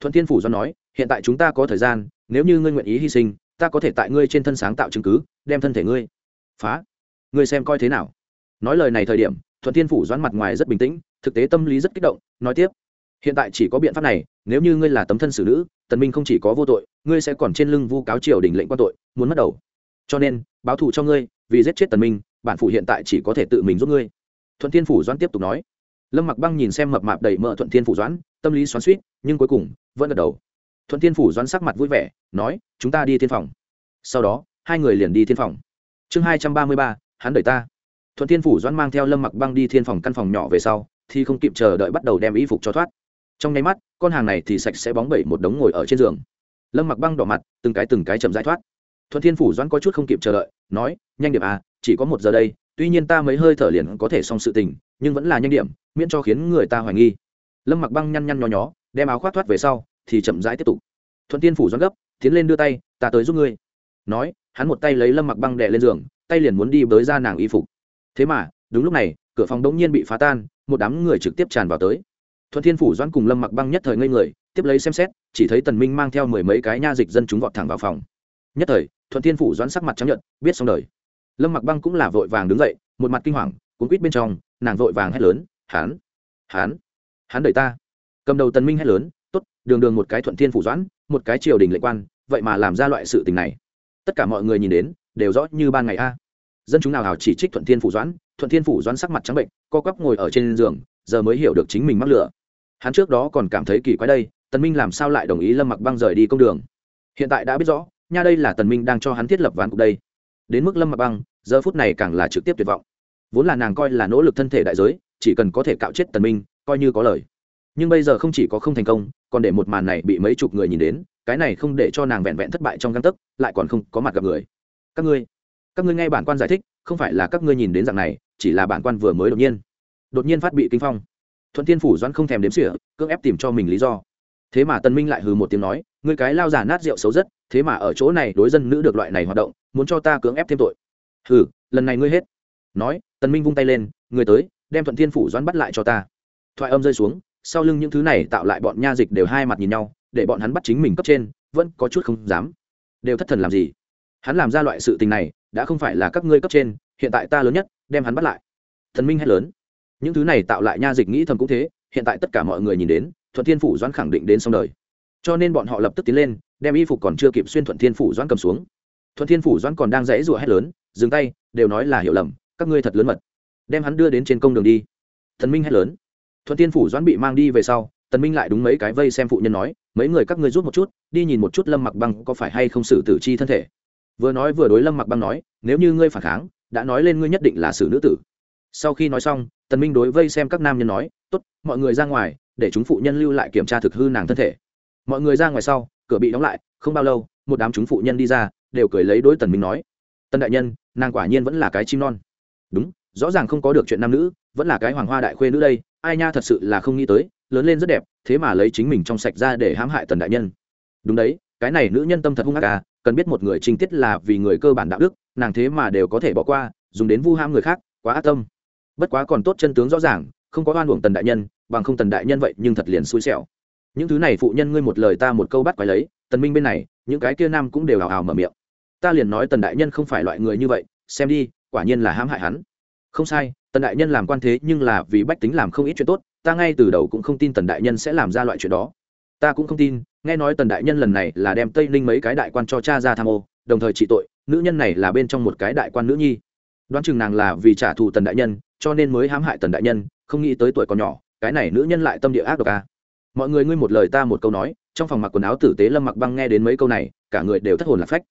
thuận thiên phủ doãn nói, hiện tại chúng ta có thời gian, nếu như ngươi nguyện ý hy sinh, ta có thể tại ngươi trên thân sáng tạo chứng cứ, đem thân thể ngươi phá. Ngươi xem coi thế nào. Nói lời này thời điểm, thuận thiên phủ doãn mặt ngoài rất bình tĩnh, thực tế tâm lý rất kích động, nói tiếp. Hiện tại chỉ có biện pháp này, nếu như ngươi là tấm thân xử nữ, tần minh không chỉ có vô tội, ngươi sẽ còn trên lưng vu cáo triều đình lệnh quan tội, muốn mất đầu. Cho nên, báo thù cho ngươi, vì giết chết tần minh, bản phủ hiện tại chỉ có thể tự mình giúp ngươi. Thuận thiên phủ doãn tiếp tục nói. Lâm mặc băng nhìn xem mập mạp đầy mỡ thuận thiên phủ doãn, tâm lý xoắn suýt nhưng cuối cùng vẫn gật đầu. Thuận thiên phủ doãn sắc mặt vui vẻ, nói, chúng ta đi thiên phòng. Sau đó, hai người liền đi thiên phòng. Chương hai trăm ba mươi ba, hắn đợi ta. Thuận thiên phủ doãn mang theo lâm mặc băng đi thiên phòng căn phòng nhỏ về sau, thì không kịp chờ đợi bắt đầu đem y phục cho thoát. Trong nháy mắt, con hàng này thì sạch sẽ bóng bẩy một đống ngồi ở trên giường. Lâm mặc băng đỏ mặt, từng cái từng cái chậm giải thoát. Thuận thiên phủ doãn có chút không kịp chờ đợi, nói, nhanh điểm à chỉ có một giờ đây, tuy nhiên ta mấy hơi thở liền có thể xong sự tình, nhưng vẫn là nhanh điểm, miễn cho khiến người ta hoài nghi. Lâm mặc băng nhăn nhăn nhó nhó, đem áo khoác thoát về sau thì chậm rãi tiếp tục. Thuận tiên phủ doãn gấp, tiến lên đưa tay, ta tới giúp ngươi. Nói, hắn một tay lấy lâm mặc băng đè lên giường, tay liền muốn đi bới ra nàng y phục. Thế mà, đúng lúc này, cửa phòng đống nhiên bị phá tan, một đám người trực tiếp tràn vào tới. Thuận thiên phủ doãn cùng lâm mặc băng nhất thời ngây người, tiếp lấy xem xét, chỉ thấy tần minh mang theo mười mấy cái nha dịch dân chúng vọt thẳng vào phòng. Nhất thời, thuận thiên phủ doãn sắc mặt trắng nhận biết xong đời. Lâm mặc băng cũng là vội vàng đứng dậy, một mặt kinh hoàng, cuốn quýt bên trong, nàng vội vàng hét lớn hán hán hán đợi ta! Cầm đầu tần minh hét lớn tốt, đường đường một cái thuận thiên phủ doãn, một cái triều đình lệnh quan, vậy mà làm ra loại sự tình này. Tất cả mọi người nhìn đến, đều rõ như ban ngày a. Dân chúng nào hào chỉ trích thuận thiên phủ doãn, thuận thiên phủ doãn sắc mặt trắng bệnh, co quắp ngồi ở trên giường, giờ mới hiểu được chính mình mắc lửa. Hắn trước đó còn cảm thấy kỳ quái đây, tần minh làm sao lại đồng ý lâm mặc băng rời đi công đường? Hiện tại đã biết rõ, nha đây là tần minh đang cho hắn thiết lập ván cục đây. Đến mức lâm mặc băng, giờ phút này càng là trực tiếp tuyệt vọng. Vốn là nàng coi là nỗ lực thân thể đại giới, chỉ cần có thể cạo chết tần minh, coi như có lời nhưng bây giờ không chỉ có không thành công, còn để một màn này bị mấy chục người nhìn đến, cái này không để cho nàng vẹn vẹn thất bại trong găng tấc, lại còn không có mặt gặp người. Các ngươi các ngươi nghe bản quan giải thích, không phải là các ngươi nhìn đến dạng này, chỉ là bản quan vừa mới đột nhiên đột nhiên phát bị kinh phong. Thuận thiên phủ doãn không thèm đếm sỉa cưỡng ép tìm cho mình lý do. Thế mà tần minh lại hừ một tiếng nói, ngươi cái lao giả nát rượu xấu rất, thế mà ở chỗ này đối dân nữ được loại này hoạt động, muốn cho ta cưỡng ép thêm tội. Hừ, lần này ngươi hết. Nói tần minh vung tay lên, người tới, đem thuận thiên phủ doãn bắt lại cho ta. Thoại âm rơi xuống sau lưng những thứ này tạo lại bọn nha dịch đều hai mặt nhìn nhau, để bọn hắn bắt chính mình cấp trên, vẫn có chút không dám. Đều thất thần làm gì? Hắn làm ra loại sự tình này, đã không phải là các ngươi cấp trên, hiện tại ta lớn nhất, đem hắn bắt lại. Thần minh hay lớn. Những thứ này tạo lại nha dịch nghĩ thầm cũng thế, hiện tại tất cả mọi người nhìn đến, thuận thiên phủ doãn khẳng định đến xong đời. Cho nên bọn họ lập tức tiến lên, đem y phục còn chưa kịp xuyên thuận thiên phủ doãn cầm xuống. Thuận thiên phủ doãn còn đang dãy rủa hét lớn, dừng tay, đều nói là hiểu lầm, các ngươi thật lớn mật. Đem hắn đưa đến trên công đường đi. Thần minh hét lớn thuận thiên phủ doãn bị mang đi về sau, tần minh lại đúng mấy cái vây xem phụ nhân nói, mấy người các ngươi rút một chút, đi nhìn một chút lâm mặc băng có phải hay không xử tử chi thân thể. Vừa nói vừa đối lâm mặc băng nói, nếu như ngươi phản kháng, đã nói lên ngươi nhất định là xử nữ tử. Sau khi nói xong, tần minh đối vây xem các nam nhân nói, tốt, mọi người ra ngoài, để chúng phụ nhân lưu lại kiểm tra thực hư nàng thân thể. Mọi người ra ngoài sau, cửa bị đóng lại, không bao lâu, một đám chúng phụ nhân đi ra, đều cười lấy đối tần minh nói, tần đại nhân, nàng quả nhiên vẫn là cái chim non. Đúng, rõ ràng không có được chuyện nam nữ vẫn là cái hoàng hoa đại khuê nữ đây, ai nha thật sự là không nghĩ tới, lớn lên rất đẹp, thế mà lấy chính mình trong sạch ra để hãm hại tần đại nhân. Đúng đấy, cái này nữ nhân tâm thật hung ác à cần biết một người trinh tiết là vì người cơ bản đạo đức, nàng thế mà đều có thể bỏ qua, dùng đến vu ham người khác, quá ác tâm. Bất quá còn tốt chân tướng rõ ràng, không có oan uổng tần đại nhân, bằng không tần đại nhân vậy nhưng thật liền xui xẻo. Những thứ này phụ nhân ngươi một lời ta một câu bắt quái lấy, tần minh bên này, những cái kia nam cũng đều hào hào mở miệng. Ta liền nói tần đại nhân không phải loại người như vậy, xem đi, quả nhiên là hãm hại hắn. Không sai tần đại nhân làm quan thế nhưng là vì bách tính làm không ít chuyện tốt, ta ngay từ đầu cũng không tin tần đại nhân sẽ làm ra loại chuyện đó. Ta cũng không tin, nghe nói tần đại nhân lần này là đem tây ninh mấy cái đại quan cho cha ra tham ô, đồng thời trị tội, nữ nhân này là bên trong một cái đại quan nữ nhi. Đoán chừng nàng là vì trả thù tần đại nhân, cho nên mới hãm hại tần đại nhân, không nghĩ tới tuổi còn nhỏ, cái này nữ nhân lại tâm địa ác độc à. mọi người ngươi một lời ta một câu nói, trong phòng mặc quần áo tử tế lâm mặc băng nghe đến mấy câu này, cả người đều thất hồn lạc phách.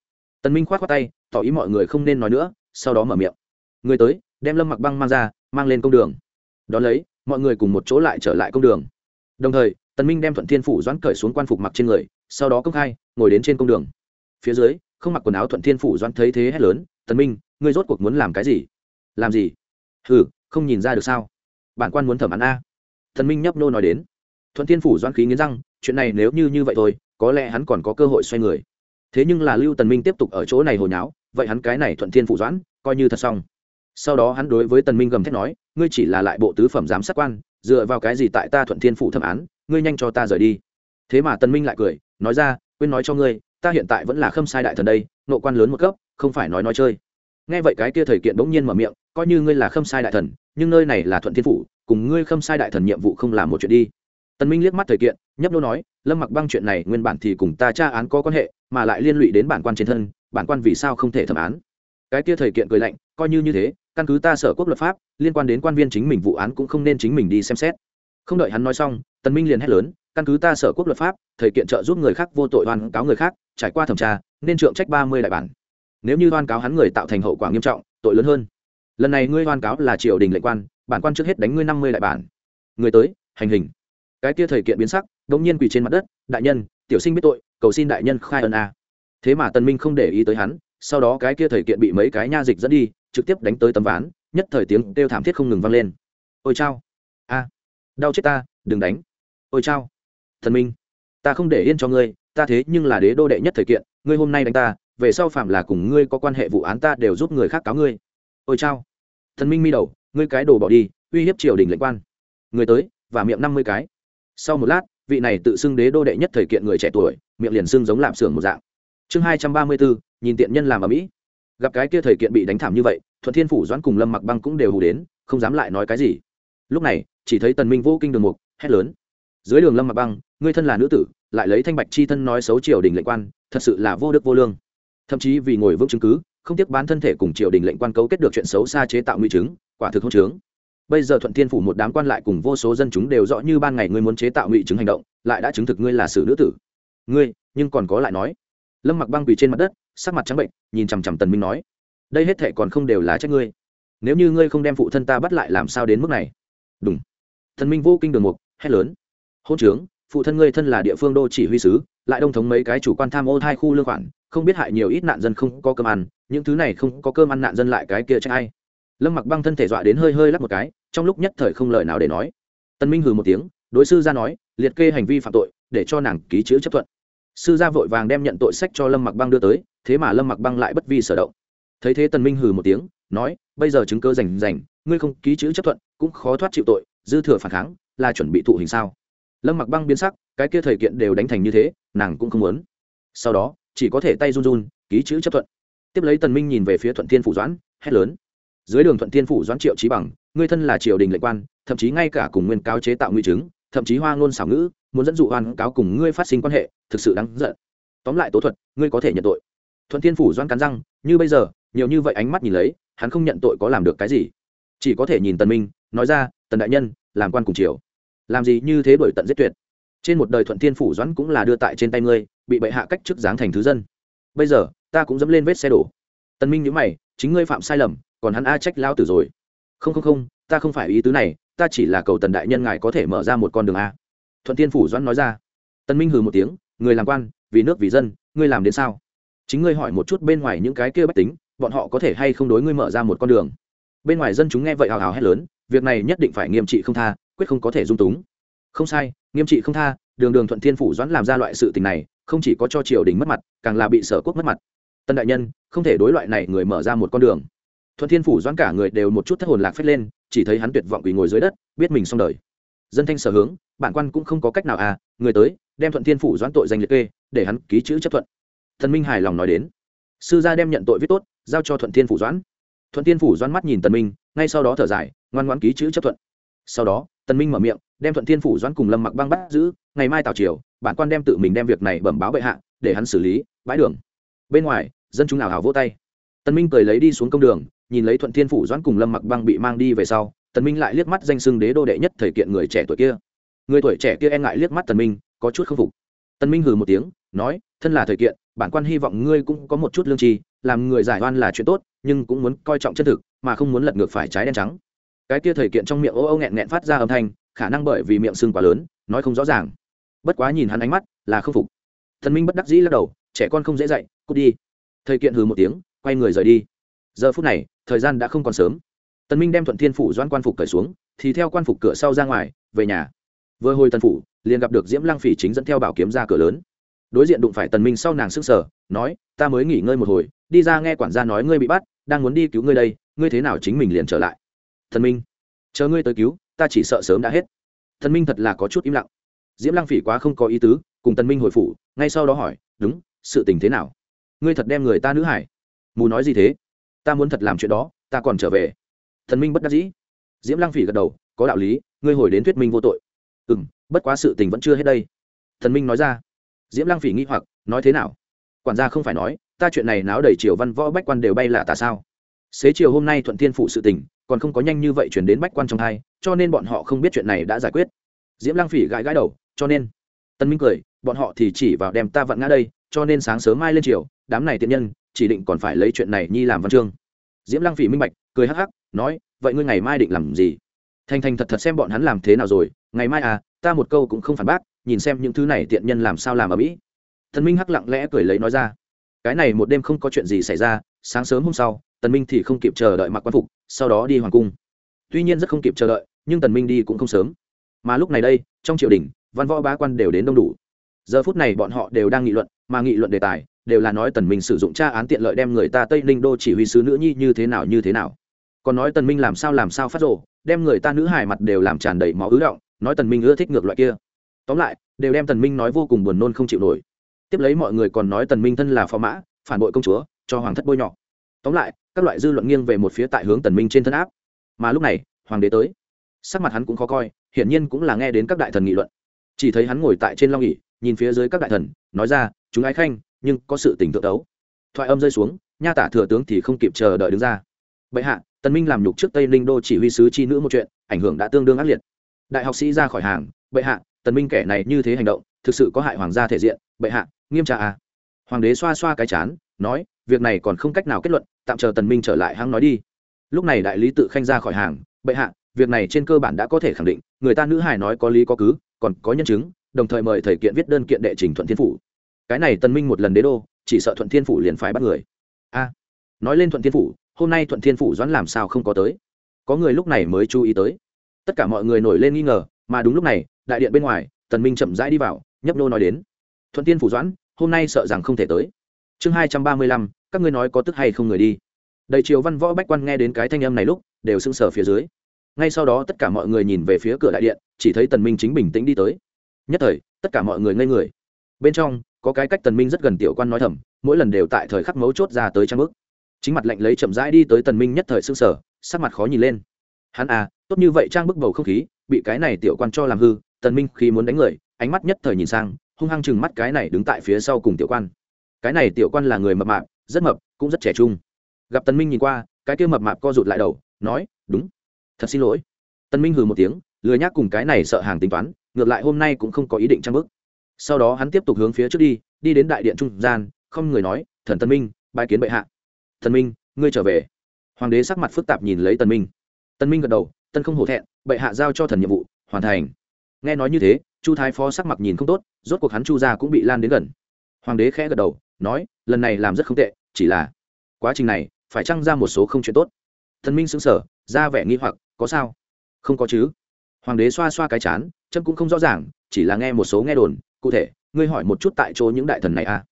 Tần minh khoát khoát tay, tỏ ý mọi người không nên nói nữa, sau đó mở miệng. Người tới đem lâm mặc băng mang ra, mang lên công đường. Đón lấy, mọi người cùng một chỗ lại trở lại công đường. Đồng thời, tần minh đem thuận thiên phủ doãn cởi xuống quan phục mặc trên người, sau đó công khai, ngồi đến trên công đường. Phía dưới, không mặc quần áo thuận thiên phủ doãn thấy thế hét lớn, tần minh, ngươi rốt cuộc muốn làm cái gì? Làm gì? Hừ, không nhìn ra được sao. Bản quan muốn thẩm án a. Tần minh nhấp nô nói đến. Thuận thiên phủ doãn khí nghiến răng, chuyện này nếu như như vậy thôi, có lẽ hắn còn có cơ hội xoay người. Thế nhưng là lưu tần minh tiếp tục ở chỗ này hồi nháo, vậy hắn cái này thuận thiên phủ doãn, coi như thật xong sau đó hắn đối với tần minh gầm thét nói, ngươi chỉ là lại bộ tứ phẩm giám sát quan, dựa vào cái gì tại ta thuận thiên phủ thẩm án, ngươi nhanh cho ta rời đi. Thế mà tần minh lại cười, nói ra, quên nói cho ngươi, ta hiện tại vẫn là khâm sai đại thần đây, nộ quan lớn một cấp, không phải nói nói chơi. Nghe vậy cái kia thời kiện bỗng nhiên mở miệng, coi như ngươi là khâm sai đại thần, nhưng nơi này là thuận thiên phủ, cùng ngươi khâm sai đại thần nhiệm vụ không làm một chuyện đi. Tần minh liếc mắt thời kiện, nhấp nô nói, lâm mặc băng chuyện này nguyên bản thì cùng ta tra án có quan hệ, mà lại liên lụy đến bản quan trên thân, bản quan vì sao không thể thẩm án? Cái kia thời kiện cười lạnh, coi như như thế căn cứ ta sở quốc luật pháp, liên quan đến quan viên chính mình vụ án cũng không nên chính mình đi xem xét. Không đợi hắn nói xong, tần minh liền hét lớn, căn cứ ta sở quốc luật pháp thời kiện trợ giúp người khác vô tội oan cáo người khác, trải qua thẩm tra, nên trượng trách ba mươi đại bản. Nếu như oan cáo hắn người tạo thành hậu quả nghiêm trọng, tội lớn hơn. Lần này ngươi oan cáo là triều đình lệnh quan, bản quan trước hết đánh ngươi năm mươi đại bản. Người tới, hành hình. Cái kia thời kiện biến sắc, đống nhiên quỳ trên mặt đất, đại nhân, tiểu sinh biết tội, cầu xin đại nhân khai ân a. Thế mà tần minh không để ý tới hắn sau đó cái kia thời kiện bị mấy cái nha dịch dẫn đi, trực tiếp đánh tới tấm ván, nhất thời tiếng kêu thảm thiết không ngừng vang lên. Ôi chao. A. À. Đau chết ta, đừng đánh. Ôi chao. Thần minh, ta không để yên cho ngươi, ta thế nhưng là đế đô đệ nhất thời kiện, ngươi hôm nay đánh ta, về sau phạm là cùng ngươi có quan hệ vụ án ta đều giúp người khác cáo ngươi. Ôi chao. Thần minh mi đầu, ngươi cái đồ bỏ đi, uy hiếp triều đình lệnh quan. Người tới và miệng năm mươi cái. Sau một lát, vị này tự xưng đế đô đệ nhất thời kiện người trẻ tuổi, miệng liền xưng giống lạp xưởng một dạng chương hai trăm ba mươi bốn nhìn tiện nhân làm ở mỹ. Gặp cái kia thời kiện bị đánh thảm như vậy, thuận thiên phủ doãn cùng lâm mặc băng cũng đều hù đến, không dám lại nói cái gì. Lúc này, chỉ thấy tần minh vô kinh đường mục, hét lớn. Dưới đường lâm mặc băng, ngươi thân là nữ tử, lại lấy thanh bạch chi thân nói xấu triều đình lệnh quan, thật sự là vô đức vô lương. Thậm chí vì ngồi vững chứng cứ, không tiếc bán thân thể cùng triều đình lệnh quan cấu kết được chuyện xấu xa chế tạo nguy chứng, quả thực hôn chứng bây giờ thuận thiên phủ một đám quan lại cùng vô số dân chúng đều rõ như ban ngày ngươi muốn chế tạo ngụy chứng hành động, lại đã chứng thực ngươi là sử nữ tử. Ngươi, nhưng còn có lại nói lâm mặc băng quỳ trên mặt đất, sắc mặt trắng bệnh, nhìn chằm chằm tần minh nói, đây hết thệ còn không đều là trách ngươi. Nếu như ngươi không đem phụ thân ta bắt lại làm sao đến mức này? Đúng thần minh vô kinh đường mục, hét lớn hôn trướng, phụ thân ngươi thân là địa phương đô chỉ huy sứ, lại đông thống mấy cái chủ quan tham ô hai khu lương khoản, không biết hại nhiều ít nạn dân không có cơm ăn, những thứ này không có cơm ăn nạn dân lại cái kia trách ai? Lâm mặc băng thân thể dọa đến hơi hơi lắc một cái, trong lúc nhất thời không lời nào để nói. Tân minh hừ một tiếng, đối sư ra nói, liệt kê hành vi phạm tội, để cho nàng ký chữ chấp thuận sư gia vội vàng đem nhận tội sách cho lâm mặc băng đưa tới, thế mà lâm mặc băng lại bất vi sở động. Thấy thế tần minh hừ một tiếng, nói, bây giờ chứng cơ rành rành, ngươi không ký chữ chấp thuận, cũng khó thoát chịu tội, dư thừa phản kháng, là chuẩn bị thụ hình sao? Lâm mặc băng biến sắc, cái kia thời kiện đều đánh thành như thế, nàng cũng không muốn. Sau đó, chỉ có thể tay run run, ký chữ chấp thuận. Tiếp lấy tần minh nhìn về phía thuận thiên phủ doãn, hét lớn, dưới đường thuận thiên phủ doãn triệu trí bằng, ngươi thân là triều đình lệnh quan, thậm chí ngay cả cùng nguyên cáo chế tạo nguy chứng, thậm chí hoa ngôn xảo ngữ muốn dẫn dụ oan cáo cùng ngươi phát sinh quan hệ, thực sự đáng giận. Tóm lại tố thuật, ngươi có thể nhận tội. Thuận thiên phủ doãn cắn răng, như bây giờ, nhiều như vậy ánh mắt nhìn lấy, hắn không nhận tội có làm được cái gì. Chỉ có thể nhìn tần minh, nói ra, tần đại nhân, làm quan cùng triều. Làm gì như thế đổi tận giết tuyệt. Trên một đời thuận thiên phủ doãn cũng là đưa tại trên tay ngươi, bị bệ hạ cách chức giáng thành thứ dân. Bây giờ, ta cũng dẫm lên vết xe đổ. Tần minh nhíu mày, chính ngươi phạm sai lầm, còn hắn a trách lao tử rồi. Không không không, ta không phải ý tứ này, ta chỉ là cầu tần đại nhân ngài có thể mở ra một con đường a thuận thiên phủ doãn nói ra. Tân minh hừ một tiếng, người làm quan, vì nước vì dân, ngươi làm đến sao? Chính ngươi hỏi một chút bên ngoài những cái kia bách tính, bọn họ có thể hay không đối ngươi mở ra một con đường? Bên ngoài dân chúng nghe vậy hào hào hét lớn, việc này nhất định phải nghiêm trị không tha, quyết không có thể dung túng. Không sai, nghiêm trị không tha, đường đường thuận thiên phủ doãn làm ra loại sự tình này, không chỉ có cho triều đình mất mặt, càng là bị sở quốc mất mặt. Tân đại nhân, không thể đối loại này người mở ra một con đường. Thuận thiên phủ doãn cả người đều một chút thất hồn lạc phết lên, chỉ thấy hắn tuyệt vọng quỳ ngồi dưới đất, biết mình xong đời dân thanh sở hướng, bản quan cũng không có cách nào à người tới, đem thuận thiên phủ doãn tội danh liệt kê, để hắn ký chữ chấp thuận. Thần minh hài lòng nói đến. Sư gia đem nhận tội viết tốt, giao cho thuận thiên phủ doãn. Thuận thiên phủ doãn mắt nhìn tần minh, ngay sau đó thở dài, ngoan ngoãn ký chữ chấp thuận. Sau đó, tần minh mở miệng, đem thuận thiên phủ doãn cùng lâm mặc băng bắt giữ, ngày mai tào triều, bản quan đem tự mình đem việc này bẩm báo bệ hạ, để hắn xử lý, bãi đường. Bên ngoài, dân chúng ảo hào vỗ tay. Tần minh cười lấy đi xuống công đường, nhìn lấy thuận thiên phủ doãn cùng lâm mặc băng bị mang đi về sau tần minh lại liếc mắt danh xưng đế đô đệ nhất thời kiện người trẻ tuổi kia. Người tuổi trẻ kia e ngại liếc mắt tần minh, có chút không phục. Tần minh hừ một tiếng, nói, thân là thời kiện, bản quan hy vọng ngươi cũng có một chút lương tri, làm người giải oan là chuyện tốt, nhưng cũng muốn coi trọng chân thực, mà không muốn lật ngược phải trái đen trắng. Cái kia thời kiện trong miệng ô ô nghẹn nghẹn phát ra âm thanh, khả năng bởi vì miệng sưng quá lớn, nói không rõ ràng. Bất quá nhìn hắn ánh mắt, là không phục. Thần minh bất đắc dĩ lắc đầu, trẻ con không dễ dạy, cút đi. Thời kiện hừ một tiếng, quay người rời đi. Giờ phút này, thời gian đã không còn sớm tần minh đem thuận thiên phủ doãn quan phục cởi xuống, thì theo quan phục cửa sau ra ngoài, về nhà. Vừa hồi tần phủ, liền gặp được diễm lang phỉ chính dẫn theo bảo kiếm ra cửa lớn. Đối diện đụng phải tần minh sau nàng sức sở nói, ta mới nghỉ ngơi một hồi, đi ra nghe quản gia nói ngươi bị bắt, đang muốn đi cứu ngươi đây, ngươi thế nào chính mình liền trở lại? Thần minh, chờ ngươi tới cứu, ta chỉ sợ sớm đã hết. Thần minh thật là có chút im lặng. Diễm lang phỉ quá không có ý tứ, cùng tần minh hồi phủ, ngay sau đó hỏi, đúng, sự tình thế nào? Ngươi thật đem người ta nữ hải mù nói gì thế? Ta muốn thật làm chuyện đó, ta còn trở về thần minh bất đắc dĩ. Diễm lang phỉ gật đầu, có đạo lý, ngươi hồi đến thuyết minh vô tội. Ừ m bất quá sự tình vẫn chưa hết đây. Thần minh nói ra. Diễm lang phỉ nghĩ hoặc, nói thế nào? Quản gia không phải nói, ta chuyện này náo đầy triều văn võ bách quan đều bay là ta sao? Xế chiều hôm nay thuận thiên phụ sự tình, còn không có nhanh như vậy chuyển đến bách quan trong hai, cho nên bọn họ không biết chuyện này đã giải quyết. Diễm lang phỉ gãi gãi đầu, cho nên? Tân minh cười, bọn họ thì chỉ vào đem ta vặn ngã đây, cho nên sáng sớm mai lên triều, đám này tiện nhân, chỉ định còn phải lấy chuyện này nhi làm văn chương. Diễm lang phỉ minh bạch, cười hắc hắc nói, vậy ngươi ngày mai định làm gì? Thành thành thật thật xem bọn hắn làm thế nào rồi, ngày mai à ta một câu cũng không phản bác, nhìn xem những thứ này tiện nhân làm sao làm ở mỹ. Thần minh hắc lặng lẽ cười lấy nói ra, cái này một đêm không có chuyện gì xảy ra, sáng sớm hôm sau, tần minh thì không kịp chờ đợi mặc quan phục, sau đó đi hoàng cung. Tuy nhiên rất không kịp chờ đợi, nhưng tần minh đi cũng không sớm. Mà lúc này đây, trong triều đình, văn võ bá quan đều đến đông đủ. Giờ phút này bọn họ đều đang nghị luận, mà nghị luận đề tài đều là nói tần minh sử dụng tra án tiện lợi đem người ta tây ninh đô chỉ huy sứ nữ nhi như thế nào, như thế nào còn nói tần minh làm sao làm sao phát rồ, đem người ta nữ hài mặt đều làm tràn đầy máu ứ động, nói tần minh ưa thích ngược loại kia. Tóm lại, đều đem tần minh nói vô cùng buồn nôn không chịu nổi. Tiếp lấy mọi người còn nói tần minh thân là phò mã, phản bội công chúa, cho hoàng thất bôi nhọ. Tóm lại, các loại dư luận nghiêng về một phía tại hướng tần minh trên thân áp. Mà lúc này, hoàng đế tới. Sắc mặt hắn cũng khó coi, hiển nhiên cũng là nghe đến các đại thần nghị luận. Chỉ thấy hắn ngồi tại trên long ỉ nhìn phía dưới các đại thần, nói ra, chúng ái khanh, nhưng có sự tình thượng tấu. Thoại âm rơi xuống, nha tả thừa tướng thì không kịp chờ đợi đứng ra. Bệ hạ tần minh làm nhục trước tây ninh đô chỉ huy sứ chi nữ một chuyện, ảnh hưởng đã tương đương ác liệt. Đại học sĩ ra khỏi hàng, bệ hạ, tần minh kẻ này như thế hành động, thực sự có hại hoàng gia thể diện, bệ hạ, nghiêm tra à. Hoàng đế xoa xoa cái chán, nói, việc này còn không cách nào kết luận, tạm chờ tần minh trở lại hăng nói đi. Lúc này đại lý tự khanh ra khỏi hàng, bệ hạ, việc này trên cơ bản đã có thể khẳng định, người ta nữ hài nói có lý có cứ, còn có nhân chứng, đồng thời mời thầy kiện viết đơn kiện đệ trình thuận thiên phủ. Cái này tần minh một lần đế đô, chỉ sợ thuận thiên phủ liền phải bắt người. A nói lên thuận thiên phủ hôm nay thuận thiên phủ doãn làm sao không có tới? Có người lúc này mới chú ý tới. Tất cả mọi người nổi lên nghi ngờ, mà đúng lúc này, đại điện bên ngoài, tần minh chậm rãi đi vào, nhấp nô nói đến. Thuận thiên phủ doãn, hôm nay sợ rằng không thể tới. Chương hai trăm ba mươi lăm, các ngươi nói có tức hay không người đi. Đầy triều văn võ bách quan nghe đến cái thanh âm này lúc, đều sưng sờ phía dưới. Ngay sau đó tất cả mọi người nhìn về phía cửa đại điện, chỉ thấy tần minh chính bình tĩnh đi tới. Nhất thời, tất cả mọi người ngây người. Bên trong, có cái cách tần minh rất gần tiểu quan nói thầm, mỗi lần đều tại thời khắc mấu chốt ra tới trang bức chính mặt lạnh lấy chậm rãi đi tới tần minh nhất thời sưng sở sắc mặt khó nhìn lên. Hắn à tốt như vậy trang bức bầu không khí, bị cái này tiểu quan cho làm hư, tần minh khi muốn đánh người, ánh mắt nhất thời nhìn sang, hung hăng chừng mắt cái này đứng tại phía sau cùng tiểu quan. Cái này tiểu quan là người mập mạp, rất mập, cũng rất trẻ trung. Gặp tần minh nhìn qua, cái kia mập mạp co rụt lại đầu, nói, đúng, thật xin lỗi. Tần minh hừ một tiếng, lười nhác cùng cái này sợ hàng tính toán, ngược lại hôm nay cũng không có ý định trang bức. Sau đó hắn tiếp tục hướng phía trước đi đi đến đại điện trung gian, không người nói, thần tần minh bài kiến bệ hạ thần minh, ngươi trở về. Hoàng đế sắc mặt phức tạp nhìn lấy tần minh. Tần minh gật đầu tân không hổ thẹn, bệ hạ giao cho thần nhiệm vụ, hoàn thành. Nghe nói như thế, chu thái phó sắc mặt nhìn không tốt, rốt cuộc hắn chu gia cũng bị lan đến gần. Hoàng đế khẽ gật đầu, nói, lần này làm rất không tệ, chỉ là quá trình này, phải chăng ra một số không chuyện tốt? Thần minh sững sờ, ra vẻ nghi hoặc, có sao? Không có chứ. Hoàng đế xoa xoa cái chán chân cũng không rõ ràng, chỉ là nghe một số nghe đồn, cụ thể, ngươi hỏi một chút tại chỗ những đại thần này à?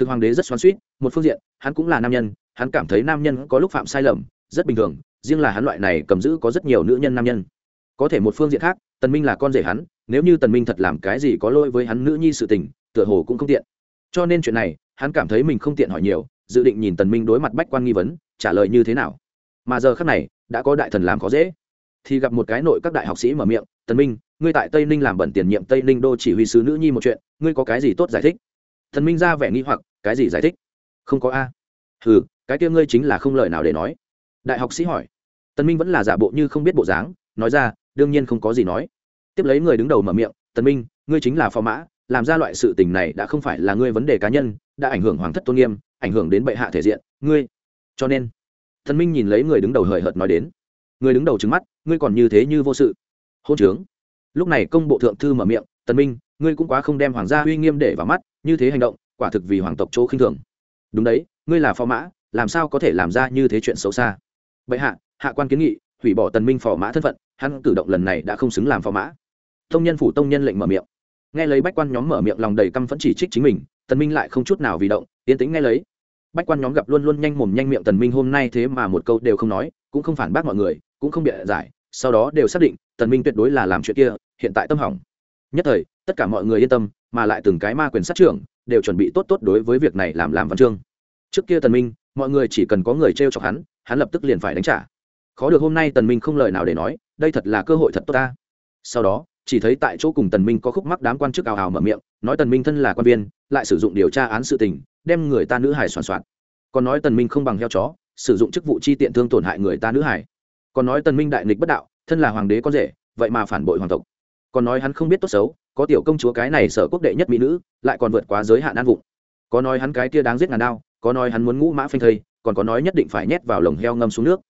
Thực hoàng đế rất xoắn suýt một phương diện, hắn cũng là nam nhân, hắn cảm thấy nam nhân có lúc phạm sai lầm, rất bình thường, riêng là hắn loại này cầm giữ có rất nhiều nữ nhân nam nhân. Có thể một phương diện khác, tần minh là con rể hắn, nếu như tần minh thật làm cái gì có lỗi với hắn nữ nhi sự tình, tựa hồ cũng không tiện. Cho nên chuyện này, hắn cảm thấy mình không tiện hỏi nhiều, dự định nhìn tần minh đối mặt bách quan nghi vấn, trả lời như thế nào. Mà giờ khắc này, đã có đại thần làm khó dễ. Thì gặp một cái nội các đại học sĩ mở miệng, tần minh, ngươi tại tây ninh làm bẩn tiền nhiệm tây ninh đô chỉ huy sứ nữ nhi một chuyện, ngươi có cái gì tốt giải thích? Thần minh ra vẻ nghi hoặc cái gì giải thích? Không có a. Ừ cái kia ngươi chính là không lời nào để nói. Đại học sĩ hỏi. Tần minh vẫn là giả bộ như không biết bộ dáng, nói ra, đương nhiên không có gì nói. Tiếp lấy người đứng đầu mở miệng tần minh, ngươi chính là phò mã, làm ra loại sự tình này đã không phải là ngươi vấn đề cá nhân, đã ảnh hưởng hoàng thất tôn nghiêm, ảnh hưởng đến bệ hạ thể diện, ngươi. Cho nên thần minh nhìn lấy người đứng đầu hời hợt nói đến, người đứng đầu trứng mắt, ngươi còn như thế như vô sự. Hôn trướng. Lúc này công bộ thượng thư mở miệng tần minh, ngươi cũng quá không đem hoàng gia uy nghiêm để vào mắt, như thế hành động quả thực vì hoàng tộc chỗ khinh thường. Đúng đấy, ngươi là phò mã, làm sao có thể làm ra như thế chuyện xấu xa? Bệ hạ hạ quan kiến nghị, hủy bỏ tần minh phò mã thân phận, hắn cử động lần này đã không xứng làm phò mã. Tông nhân phủ tông nhân lệnh mở miệng. Nghe lấy bách quan nhóm mở miệng lòng đầy căm phẫn chỉ trích chính mình, tần minh lại không chút nào vì động, yên tĩnh nghe lấy. Bách quan nhóm gặp luôn luôn nhanh mồm nhanh miệng tần minh hôm nay thế mà một câu đều không nói, cũng không phản bác mọi người, cũng không biện giải, sau đó đều xác định, tần minh tuyệt đối là làm chuyện kia, hiện tại tâm hỏng. Nhất thời, tất cả mọi người yên tâm, mà lại từng cái ma quyền sát trưởng đều chuẩn bị tốt tốt đối với việc này làm làm văn chương. Trước kia tần minh, mọi người chỉ cần có người treo chọc hắn hắn lập tức liền phải đánh trả. Khó được hôm nay tần minh không lời nào để nói, đây thật là cơ hội thật tốt ta. Sau đó, chỉ thấy tại chỗ cùng tần minh có khúc mắc đám quan chức ào ào mở miệng, nói tần minh thân là quan viên, lại sử dụng điều tra án sự tình, đem người ta nữ hải soạn soạn. Còn nói tần minh không bằng heo chó, sử dụng chức vụ chi tiện thương tổn hại người ta nữ hải còn nói tần minh đại nghịch bất đạo, thân là hoàng đế con rể, vậy mà phản bội hoàng tộc. Còn nói hắn không biết tốt xấu có tiểu công chúa cái này sở quốc đệ nhất mỹ nữ, lại còn vượt quá giới hạn an vụng. Có nói hắn cái kia đáng giết ngàn đao, có nói hắn muốn ngũ mã phanh thây, còn có nói nhất định phải nhét vào lồng heo ngâm xuống nước.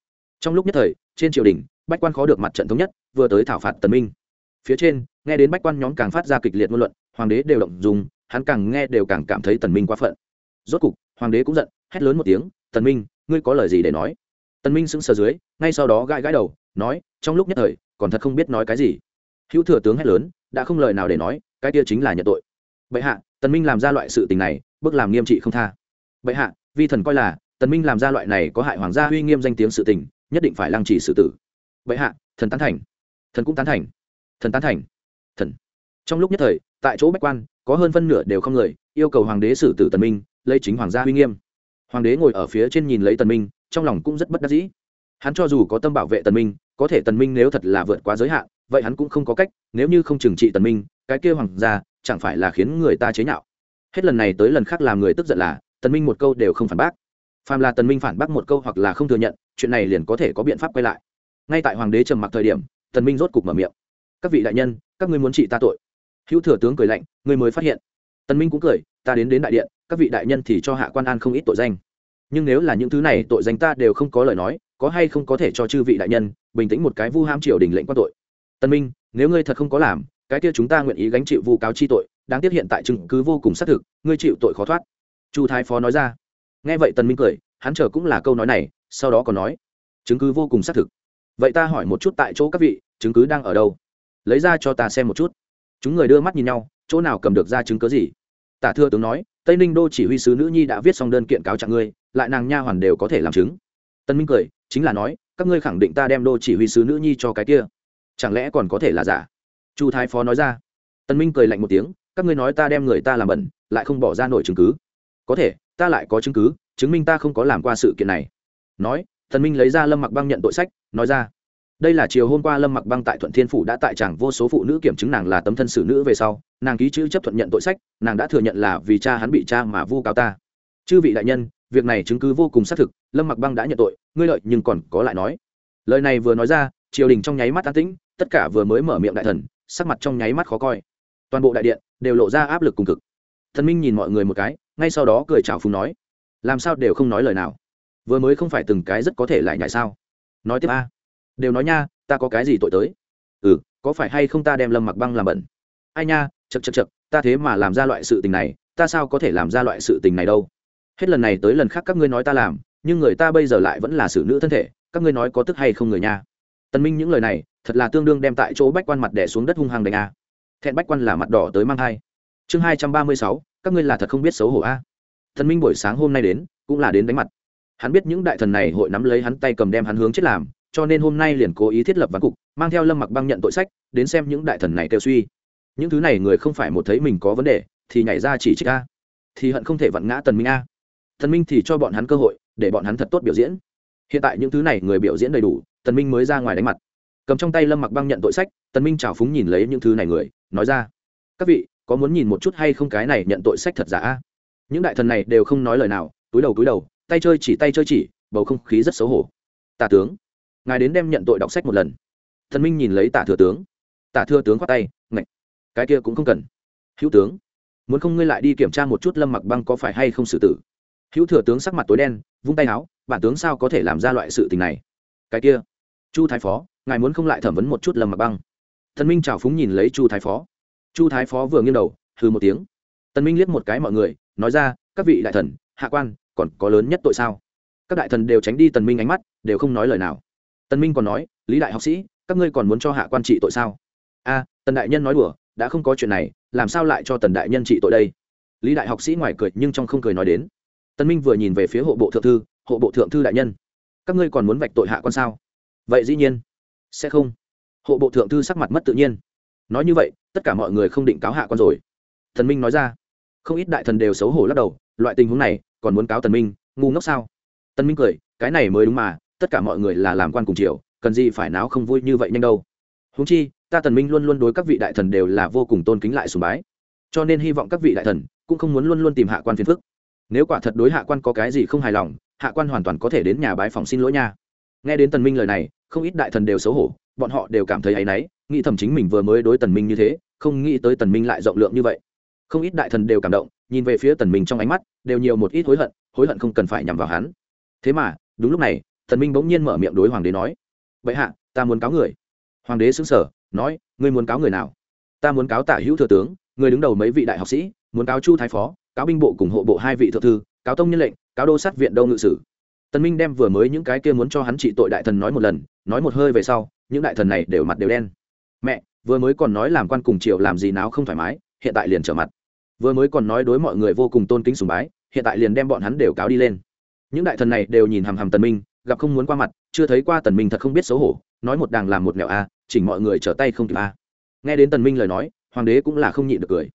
Trong lúc nhất thời, trên triều đình, bách quan khó được mặt trận thống nhất, vừa tới thảo phạt tần minh. Phía trên, nghe đến bách quan nhóm càng phát ra kịch liệt ngôn luận, hoàng đế đều động dùng, hắn càng nghe đều càng cảm thấy tần minh quá phận. Rốt cục, hoàng đế cũng giận, hét lớn một tiếng, tần minh, ngươi có lời gì để nói? Tần minh sững sờ dưới, ngay sau đó gãi gãi đầu, nói, trong lúc nhất thời, còn thật không biết nói cái gì. Hữu thừa tướng hét lớn đã không lời nào để nói, cái kia chính là nhận tội. Bệ hạ, tần minh làm ra loại sự tình này, bước làm nghiêm trị không tha. Bệ hạ, vi thần coi là, tần minh làm ra loại này có hại hoàng gia uy nghiêm danh tiếng sự tình, nhất định phải lăng trì xử tử. Bệ hạ, thần tán thành. Thần cũng tán thành. Thần tán thành. Thần. Trong lúc nhất thời, tại chỗ bách quan, có hơn phân nửa đều không lời yêu cầu hoàng đế xử tử tần minh, lấy chính hoàng gia uy nghiêm. Hoàng đế ngồi ở phía trên nhìn lấy tần minh, trong lòng cũng rất bất đắc dĩ. Hắn cho dù có tâm bảo vệ tần minh, có thể tần minh nếu thật là vượt quá giới hạn vậy hắn cũng không có cách, nếu như không trừng trị tần minh, cái kia hoàng gia chẳng phải là khiến người ta chế nhạo. Hết lần này tới lần khác làm người tức giận là, tần minh một câu đều không phản bác. Phàm là tần minh phản bác một câu hoặc là không thừa nhận, chuyện này liền có thể có biện pháp quay lại. Ngay tại hoàng đế trầm mặc thời điểm, tần minh rốt cục mở miệng. Các vị đại nhân, các ngươi muốn trị ta tội. Hữu thừa tướng cười lạnh người mới phát hiện. Tần minh cũng cười, ta đến đến đại điện, các vị đại nhân thì cho hạ quan an không ít tội danh. Nhưng nếu là những thứ này tội danh ta đều không có lời nói, có hay không có thể cho chư vị đại nhân bình tĩnh một cái vu ham triều đình lệnh quan tội? Tân minh, nếu ngươi thật không có làm, cái kia chúng ta nguyện ý gánh chịu vu cáo chi tội, đáng tiếc hiện tại chứng cứ vô cùng xác thực, ngươi chịu tội khó thoát. Chu thái phó nói ra. Nghe vậy tần minh cười, hắn chờ cũng là câu nói này, sau đó còn nói, chứng cứ vô cùng xác thực. Vậy ta hỏi một chút tại chỗ các vị, chứng cứ đang ở đâu? Lấy ra cho ta xem một chút. Chúng người đưa mắt nhìn nhau, chỗ nào cầm được ra chứng cứ gì? Tả thưa tướng nói, tây ninh đô chỉ huy sứ nữ nhi đã viết xong đơn kiện cáo trạng ngươi, lại nàng nha hoàn đều có thể làm chứng. Tân minh cười, chính là nói, các ngươi khẳng định ta đem đô chỉ huy sứ nữ nhi cho cái kia chẳng lẽ còn có thể là giả? Chu thái phó nói ra. Tân minh cười lạnh một tiếng, các ngươi nói ta đem người ta làm bẩn, lại không bỏ ra nổi chứng cứ. Có thể, ta lại có chứng cứ, chứng minh ta không có làm qua sự kiện này. Nói thần minh lấy ra lâm mặc băng nhận tội sách, nói ra. Đây là chiều hôm qua lâm mặc băng tại thuận thiên phủ đã tại chẳng vô số phụ nữ kiểm chứng nàng là tấm thân xử nữ về sau, nàng ký chữ chấp thuận nhận tội sách, nàng đã thừa nhận là vì cha hắn bị cha mà vu cáo ta. Chư vị đại nhân, việc này chứng cứ vô cùng xác thực, lâm mặc băng đã nhận tội, ngươi lợi nhưng còn có lại nói. Lời này vừa nói ra, triều đình trong nháy mắt an tĩnh tất cả vừa mới mở miệng đại thần, sắc mặt trong nháy mắt khó coi. Toàn bộ đại điện đều lộ ra áp lực cùng cực. Thần minh nhìn mọi người một cái, ngay sau đó cười chào phùng nói, làm sao đều không nói lời nào? Vừa mới không phải từng cái rất có thể lại nhảy sao? Nói tiếp a. Đều nói nha, ta có cái gì tội tới? Ừ có phải hay không ta đem lâm mặc băng làm bẩn? Ai nha chật chật chật ta thế mà làm ra loại sự tình này, ta sao có thể làm ra loại sự tình này đâu? Hết lần này tới lần khác các ngươi nói ta làm, nhưng người ta bây giờ lại vẫn là xử nữ thân thể, các ngươi nói có tức hay không người nha? Tân minh những lời này thật là tương đương đem tại chỗ bách quan mặt đẻ xuống đất hung hăng đánh a. Thẹn bách quan là mặt đỏ tới mang thai. Chương hai trăm ba mươi sáu, các ngươi là thật không biết xấu hổ a. Thần minh buổi sáng hôm nay đến, cũng là đến đánh mặt. Hắn biết những đại thần này hội nắm lấy hắn tay cầm đem hắn hướng chết làm, cho nên hôm nay liền cố ý thiết lập văn cục, mang theo lâm mặc băng nhận tội sách, đến xem những đại thần này kêu suy. Những thứ này người không phải một thấy mình có vấn đề, thì nhảy ra chỉ trích a. Thì hận không thể vặn ngã tần minh a. Thần minh thì cho bọn hắn cơ hội, để bọn hắn thật tốt biểu diễn. Hiện tại những thứ này người biểu diễn đầy đủ, tần minh mới ra ngoài đánh mặt cầm trong tay lâm mặc băng nhận tội sách, tần minh chào phúng nhìn lấy những thứ này người, nói ra, các vị, có muốn nhìn một chút hay không cái này nhận tội sách thật giả a? Những đại thần này đều không nói lời nào, túi đầu túi đầu, tay chơi chỉ tay chơi chỉ, bầu không khí rất xấu hổ. Tả tướng, ngài đến đem nhận tội đọc sách một lần. Thần minh nhìn lấy tả thừa tướng. Tả thừa tướng khoát tay, ngạch, cái kia cũng không cần. Hữu tướng, muốn không ngươi lại đi kiểm tra một chút lâm mặc băng có phải hay không xử tử? Hữu thừa tướng sắc mặt tối đen, vung tay áo, bản tướng sao có thể làm ra loại sự tình này? Cái kia chu thái phó, ngài muốn không lại thẩm vấn một chút lâm mặc băng? Thần minh chào phúng nhìn lấy chu thái phó. Chu thái phó vừa nghiêng đầu, hừ một tiếng. Tần minh liếc một cái mọi người, nói ra, các vị đại thần, hạ quan, còn có lớn nhất tội sao? Các đại thần đều tránh đi tần minh ánh mắt, đều không nói lời nào. Tần minh còn nói, lý đại học sĩ, các ngươi còn muốn cho hạ quan trị tội sao? A, tần đại nhân nói đùa, đã không có chuyện này, làm sao lại cho tần đại nhân trị tội đây? Lý đại học sĩ ngoài cười, nhưng trong không cười nói đến. Tần minh vừa nhìn về phía hộ bộ thượng thư, hộ bộ thượng thư đại nhân, các ngươi còn muốn vạch tội hạ quan sao? Vậy dĩ nhiên. Sẽ không. Hộ bộ thượng thư sắc mặt mất tự nhiên. Nói như vậy, tất cả mọi người không định cáo hạ con rồi. Thần minh nói ra. Không ít đại thần đều xấu hổ lắc đầu, loại tình huống này, còn muốn cáo tần minh, ngu ngốc sao? Tần minh cười, cái này mới đúng mà, tất cả mọi người là làm quan cùng triều, cần gì phải náo không vui như vậy nhanh đâu. Huống chi, ta tần minh luôn luôn đối các vị đại thần đều là vô cùng tôn kính lại sùng bái. Cho nên hy vọng các vị đại thần cũng không muốn luôn luôn tìm hạ quan phiền phức. Nếu quả thật đối hạ quan có cái gì không hài lòng, hạ quan hoàn toàn có thể đến nhà bái phòng xin lỗi nha. Nghe đến tần minh lời này không ít đại thần đều xấu hổ, bọn họ đều cảm thấy áy náy, nghĩ thầm chính mình vừa mới đối tần minh như thế, không nghĩ tới tần minh lại rộng lượng như vậy. Không ít đại thần đều cảm động, nhìn về phía tần minh trong ánh mắt, đều nhiều một ít hối hận hối hận không cần phải nhằm vào hắn. Thế mà, đúng lúc này, tần minh bỗng nhiên mở miệng đối hoàng đế nói vậy hạ, ta muốn cáo người. Hoàng đế sững sờ, nói, ngươi muốn cáo người nào? Ta muốn cáo tả hữu thừa tướng, người đứng đầu mấy vị đại học sĩ, muốn cáo chu thái phó, cáo binh bộ cùng hộ bộ hai vị thượng thư, cáo tông nhân lệnh, cáo đô sát viện đâu ngự sử. Tần minh đem vừa mới những cái kia muốn cho hắn trị tội đại thần nói một lần nói một hơi về sau, những đại thần này đều mặt đều đen. Mẹ, vừa mới còn nói làm quan cùng triều làm gì nào không thoải mái, hiện tại liền trở mặt. Vừa mới còn nói đối mọi người vô cùng tôn kính sùng bái, hiện tại liền đem bọn hắn đều cáo đi lên. Những đại thần này đều nhìn hằm hằm tần minh, gặp không muốn qua mặt, chưa thấy qua tần minh thật không biết xấu hổ, nói một đàng làm một nẻo a, chỉnh mọi người trở tay không kịp a. Nghe đến tần minh lời nói, hoàng đế cũng là không nhịn được cười.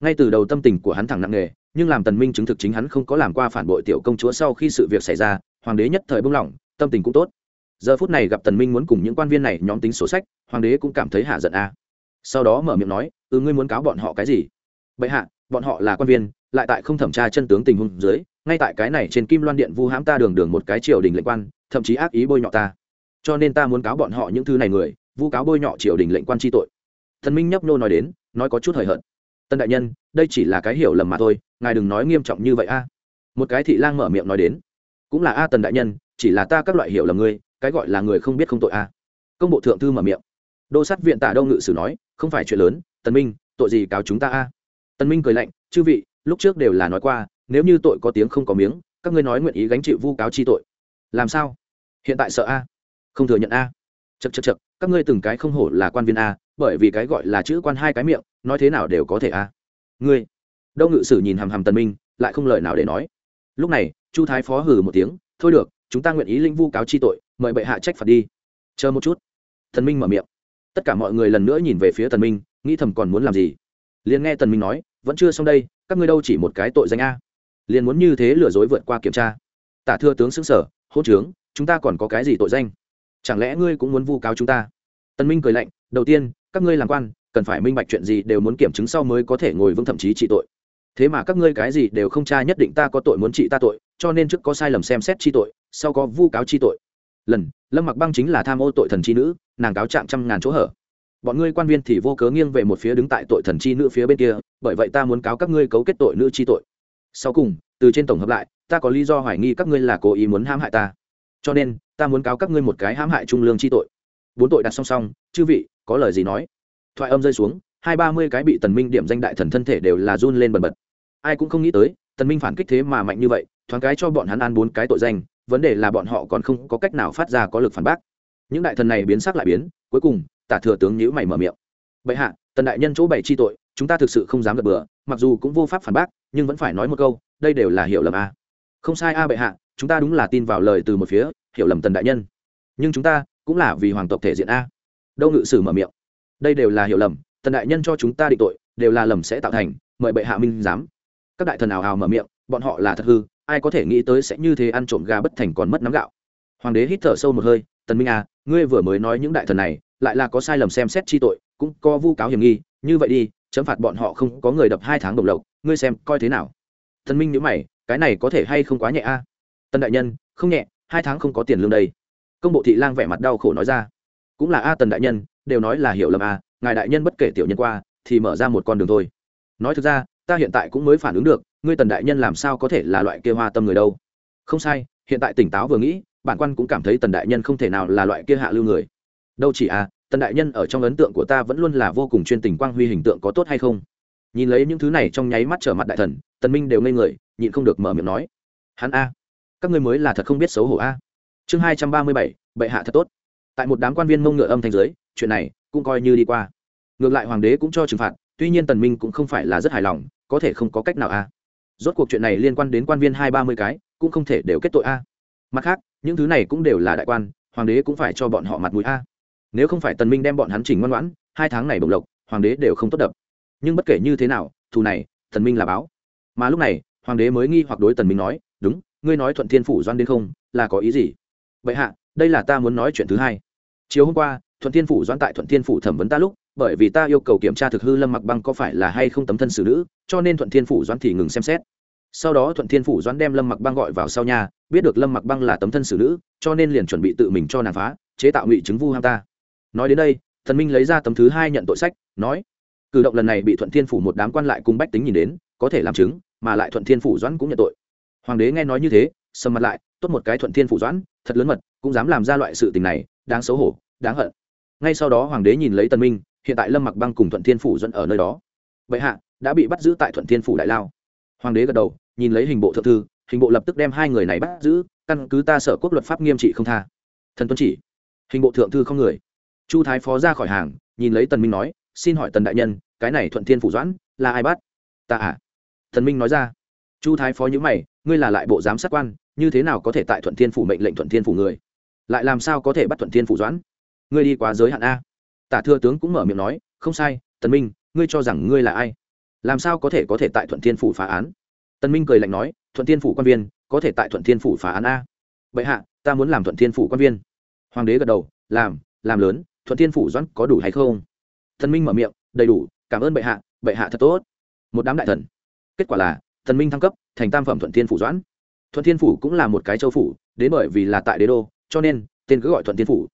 Ngay từ đầu tâm tình của hắn thẳng nặng nề, nhưng làm tần minh chứng thực chính hắn không có làm qua phản bội tiểu công chúa sau khi sự việc xảy ra, hoàng đế nhất thời buông lỏng, tâm tình cũng tốt giờ phút này gặp tần minh muốn cùng những quan viên này nhóm tính sổ sách, hoàng đế cũng cảm thấy hạ giận a. Sau đó mở miệng nói ừ ngươi muốn cáo bọn họ cái gì? Bệ hạ, bọn họ là quan viên, lại tại không thẩm tra chân tướng tình huống dưới, ngay tại cái này trên kim loan điện vu hãm ta đường đường một cái triều đình lệnh quan, thậm chí ác ý bôi nhọ ta. Cho nên ta muốn cáo bọn họ những thứ này người, vu cáo bôi nhọ triều đình lệnh quan chi tội. Thần minh nhấp nô nói đến, nói có chút hời hợt. Tân đại nhân, đây chỉ là cái hiểu lầm mà thôi, ngài đừng nói nghiêm trọng như vậy a. Một cái thị lang mở miệng nói đến, cũng là a tần đại nhân, chỉ là ta các loại hiểu lầm ngươi cái gọi là người không biết không tội a. Công bộ thượng thư mở miệng. Đô sát viện tả đông ngự sử nói, không phải chuyện lớn, tần minh, tội gì cáo chúng ta a? Tần minh cười lạnh, chư vị, lúc trước đều là nói qua, nếu như tội có tiếng không có miếng, các ngươi nói nguyện ý gánh chịu vu cáo chi tội. Làm sao? Hiện tại sợ a? Không thừa nhận a. Chật chật chật các ngươi từng cái không hổ là quan viên a, bởi vì cái gọi là chữ quan hai cái miệng, nói thế nào đều có thể a. Ngươi đâu ngự sử nhìn hàm hàm tần minh, lại không lời nào để nói. Lúc này, chu thái phó hừ một tiếng, thôi được, chúng ta nguyện ý linh vu cáo chi tội mời bệ hạ trách phạt đi. Chờ một chút. Thần minh mở miệng. Tất cả mọi người lần nữa nhìn về phía tần minh, nghĩ thầm còn muốn làm gì. Liền nghe tần minh nói, vẫn chưa xong đây, các ngươi đâu chỉ một cái tội danh a. Liền muốn như thế lừa dối vượt qua kiểm tra. Tả thưa tướng xứng sở, hôn trướng, chúng ta còn có cái gì tội danh? Chẳng lẽ ngươi cũng muốn vu cáo chúng ta? Tần minh cười lạnh, đầu tiên, các ngươi làm quan, cần phải minh bạch chuyện gì đều muốn kiểm chứng sau mới có thể ngồi vững thậm chí trị tội. Thế mà các ngươi cái gì đều không tra, nhất định ta có tội muốn trị ta tội, cho nên trước có sai lầm xem xét chi tội, sau có vu cáo chi tội lần, lâm mặc băng chính là tham ô tội thần chi nữ, nàng cáo trạng trăm ngàn chỗ hở. Bọn ngươi quan viên thì vô cớ nghiêng về một phía đứng tại tội thần chi nữ phía bên kia, bởi vậy ta muốn cáo các ngươi cấu kết tội nữ chi tội. Sau cùng, từ trên tổng hợp lại, ta có lý do hoài nghi các ngươi là cố ý muốn hãm hại ta. Cho nên, ta muốn cáo các ngươi một cái hãm hại trung lương chi tội. Bốn tội đặt song song, chư vị, có lời gì nói? Thoại âm rơi xuống, hai ba mươi cái bị tần minh điểm danh đại thần thân thể đều là run lên bần bật. Ai cũng không nghĩ tới, tần minh phản kích thế mà mạnh như vậy, thoáng cái cho bọn hắn ăn bốn cái tội danh vấn đề là bọn họ còn không có cách nào phát ra có lực phản bác. Những đại thần này biến sắc lại biến, cuối cùng, tả thừa tướng nhíu mày mở miệng. Bệ hạ, tần đại nhân chỗ bảy chi tội, chúng ta thực sự không dám gật bừa, mặc dù cũng vô pháp phản bác, nhưng vẫn phải nói một câu, đây đều là hiểu lầm a không sai a bệ hạ, chúng ta đúng là tin vào lời từ một phía, hiểu lầm tần đại nhân. Nhưng chúng ta cũng là vì hoàng tộc thể diện a. Đâu ngự sử mở miệng. Đây đều là hiểu lầm, tần đại nhân cho chúng ta định tội, đều là lầm sẽ tạo thành, mời bệ hạ minh giám. Các đại thần ảo ào mở miệng, bọn họ là thật hư ai có thể nghĩ tới sẽ như thế ăn trộm gà bất thành còn mất nắm gạo. Hoàng đế hít thở sâu một hơi, tần minh à ngươi vừa mới nói những đại thần này, lại là có sai lầm xem xét chi tội, cũng có vu cáo hiểm nghi, như vậy đi, chấm phạt bọn họ không có người đập hai tháng đồng lộc, ngươi xem coi thế nào? Tần minh nhíu mày, cái này có thể hay không quá nhẹ a? À? tân đại nhân, không nhẹ, hai tháng không có tiền lương đây. Công bộ thị lang vẻ mặt đau khổ nói ra. Cũng là a, tần đại nhân, đều nói là hiểu lầm a, ngài đại nhân bất kể tiểu nhân qua, thì mở ra một con đường thôi. Nói thực ra, ta hiện tại cũng mới phản ứng được ngươi tần đại nhân làm sao có thể là loại kia hoa tâm người đâu? Không sai, hiện tại tỉnh táo vừa nghĩ, bản quan cũng cảm thấy tần đại nhân không thể nào là loại kia hạ lưu người. Đâu chỉ à tần đại nhân ở trong ấn tượng của ta vẫn luôn là vô cùng chuyên tình quang huy hình tượng có tốt hay không? Nhìn lấy những thứ này trong nháy mắt trở mặt đại thần, tần minh đều ngây người, nhịn không được mở miệng nói. Hắn a, các ngươi mới là thật không biết xấu hổ a. Chương hai trăm ba mươi bảy, bệ hạ thật tốt. Tại một đám quan viên mông ngựa âm thanh giới chuyện này cũng coi như đi qua. Ngược lại hoàng đế cũng cho trừng phạt, tuy nhiên tần minh cũng không phải là rất hài lòng, có thể không có cách nào a rốt cuộc chuyện này liên quan đến quan viên hai ba mươi cái, cũng không thể đều kết tội a. Mặt khác, những thứ này cũng đều là đại quan, hoàng đế cũng phải cho bọn họ mặt mũi a. Nếu không phải tần minh đem bọn hắn chỉnh ngoan ngoãn, hai tháng này bộc lộc, hoàng đế đều không tốt đập. Nhưng bất kể như thế nào, thù này, tần minh là báo. Mà lúc này, hoàng đế mới nghi hoặc đối tần minh nói, đúng, ngươi nói thuận thiên phủ doan đến không, là có ý gì? Vậy hạ, đây là ta muốn nói chuyện thứ hai. Chiều hôm qua, thuận thiên phủ doan tại thuận thiên phủ thẩm vấn ta lúc bởi vì ta yêu cầu kiểm tra thực hư lâm mặc băng có phải là hay không tấm thân xử nữ, cho nên thuận thiên phủ doãn thì ngừng xem xét. Sau đó thuận thiên phủ doãn đem lâm mặc băng gọi vào sau nhà biết được lâm mặc băng là tấm thân xử nữ, cho nên liền chuẩn bị tự mình cho nàng phá, chế tạo ngụy chứng vu ham ta. Nói đến đây, thần minh lấy ra tấm thứ hai nhận tội sách, nói, cử động lần này bị thuận thiên phủ một đám quan lại cùng bách tính nhìn đến, có thể làm chứng, mà lại thuận thiên phủ doãn cũng nhận tội. Hoàng đế nghe nói như thế, sầm mặt lại, tốt một cái thuận thiên phủ doãn, thật lớn mật, cũng dám làm ra loại sự tình này, đáng xấu hổ, đáng hận. Ngay sau đó hoàng đế nhìn lấy tần minh hiện tại lâm mặc băng cùng thuận thiên phủ dẫn ở nơi đó. Vậy hạ, đã bị bắt giữ tại thuận thiên phủ đại lao. Hoàng đế gật đầu, nhìn lấy hình bộ thượng thư, hình bộ lập tức đem hai người này bắt giữ, căn cứ ta sở quốc luật pháp nghiêm trị không tha. Thần tuân chỉ, hình bộ thượng thư không người. Chu thái phó ra khỏi hàng, nhìn lấy tần minh nói, xin hỏi tần đại nhân, cái này thuận thiên phủ doãn, là ai bắt? Ta à? Thần minh nói ra. Chu thái phó nhữ mày, ngươi là lại bộ giám sát quan, như thế nào có thể tại thuận thiên phủ mệnh lệnh thuận thiên phủ người? Lại làm sao có thể bắt thuận thiên phủ doãn? Ngươi đi quá giới hạn a tả thừa tướng cũng mở miệng nói, không sai, tần minh, ngươi cho rằng ngươi là ai? Làm sao có thể có thể tại thuận thiên phủ phá án? Tần minh cười lạnh nói, thuận thiên phủ quan viên, có thể tại thuận thiên phủ phá án a. Bệ hạ, ta muốn làm thuận thiên phủ quan viên. Hoàng đế gật đầu, làm làm lớn, thuận thiên phủ doãn có đủ hay không? Tần minh mở miệng, đầy đủ, cảm ơn bệ hạ bệ hạ thật tốt. Một đám đại thần. Kết quả là, tần minh thăng cấp, thành tam phẩm thuận thiên phủ doãn. Thuận thiên phủ cũng là một cái châu phủ, đến bởi vì là tại đế đô, cho nên, tên cứ gọi thuận thiên phủ.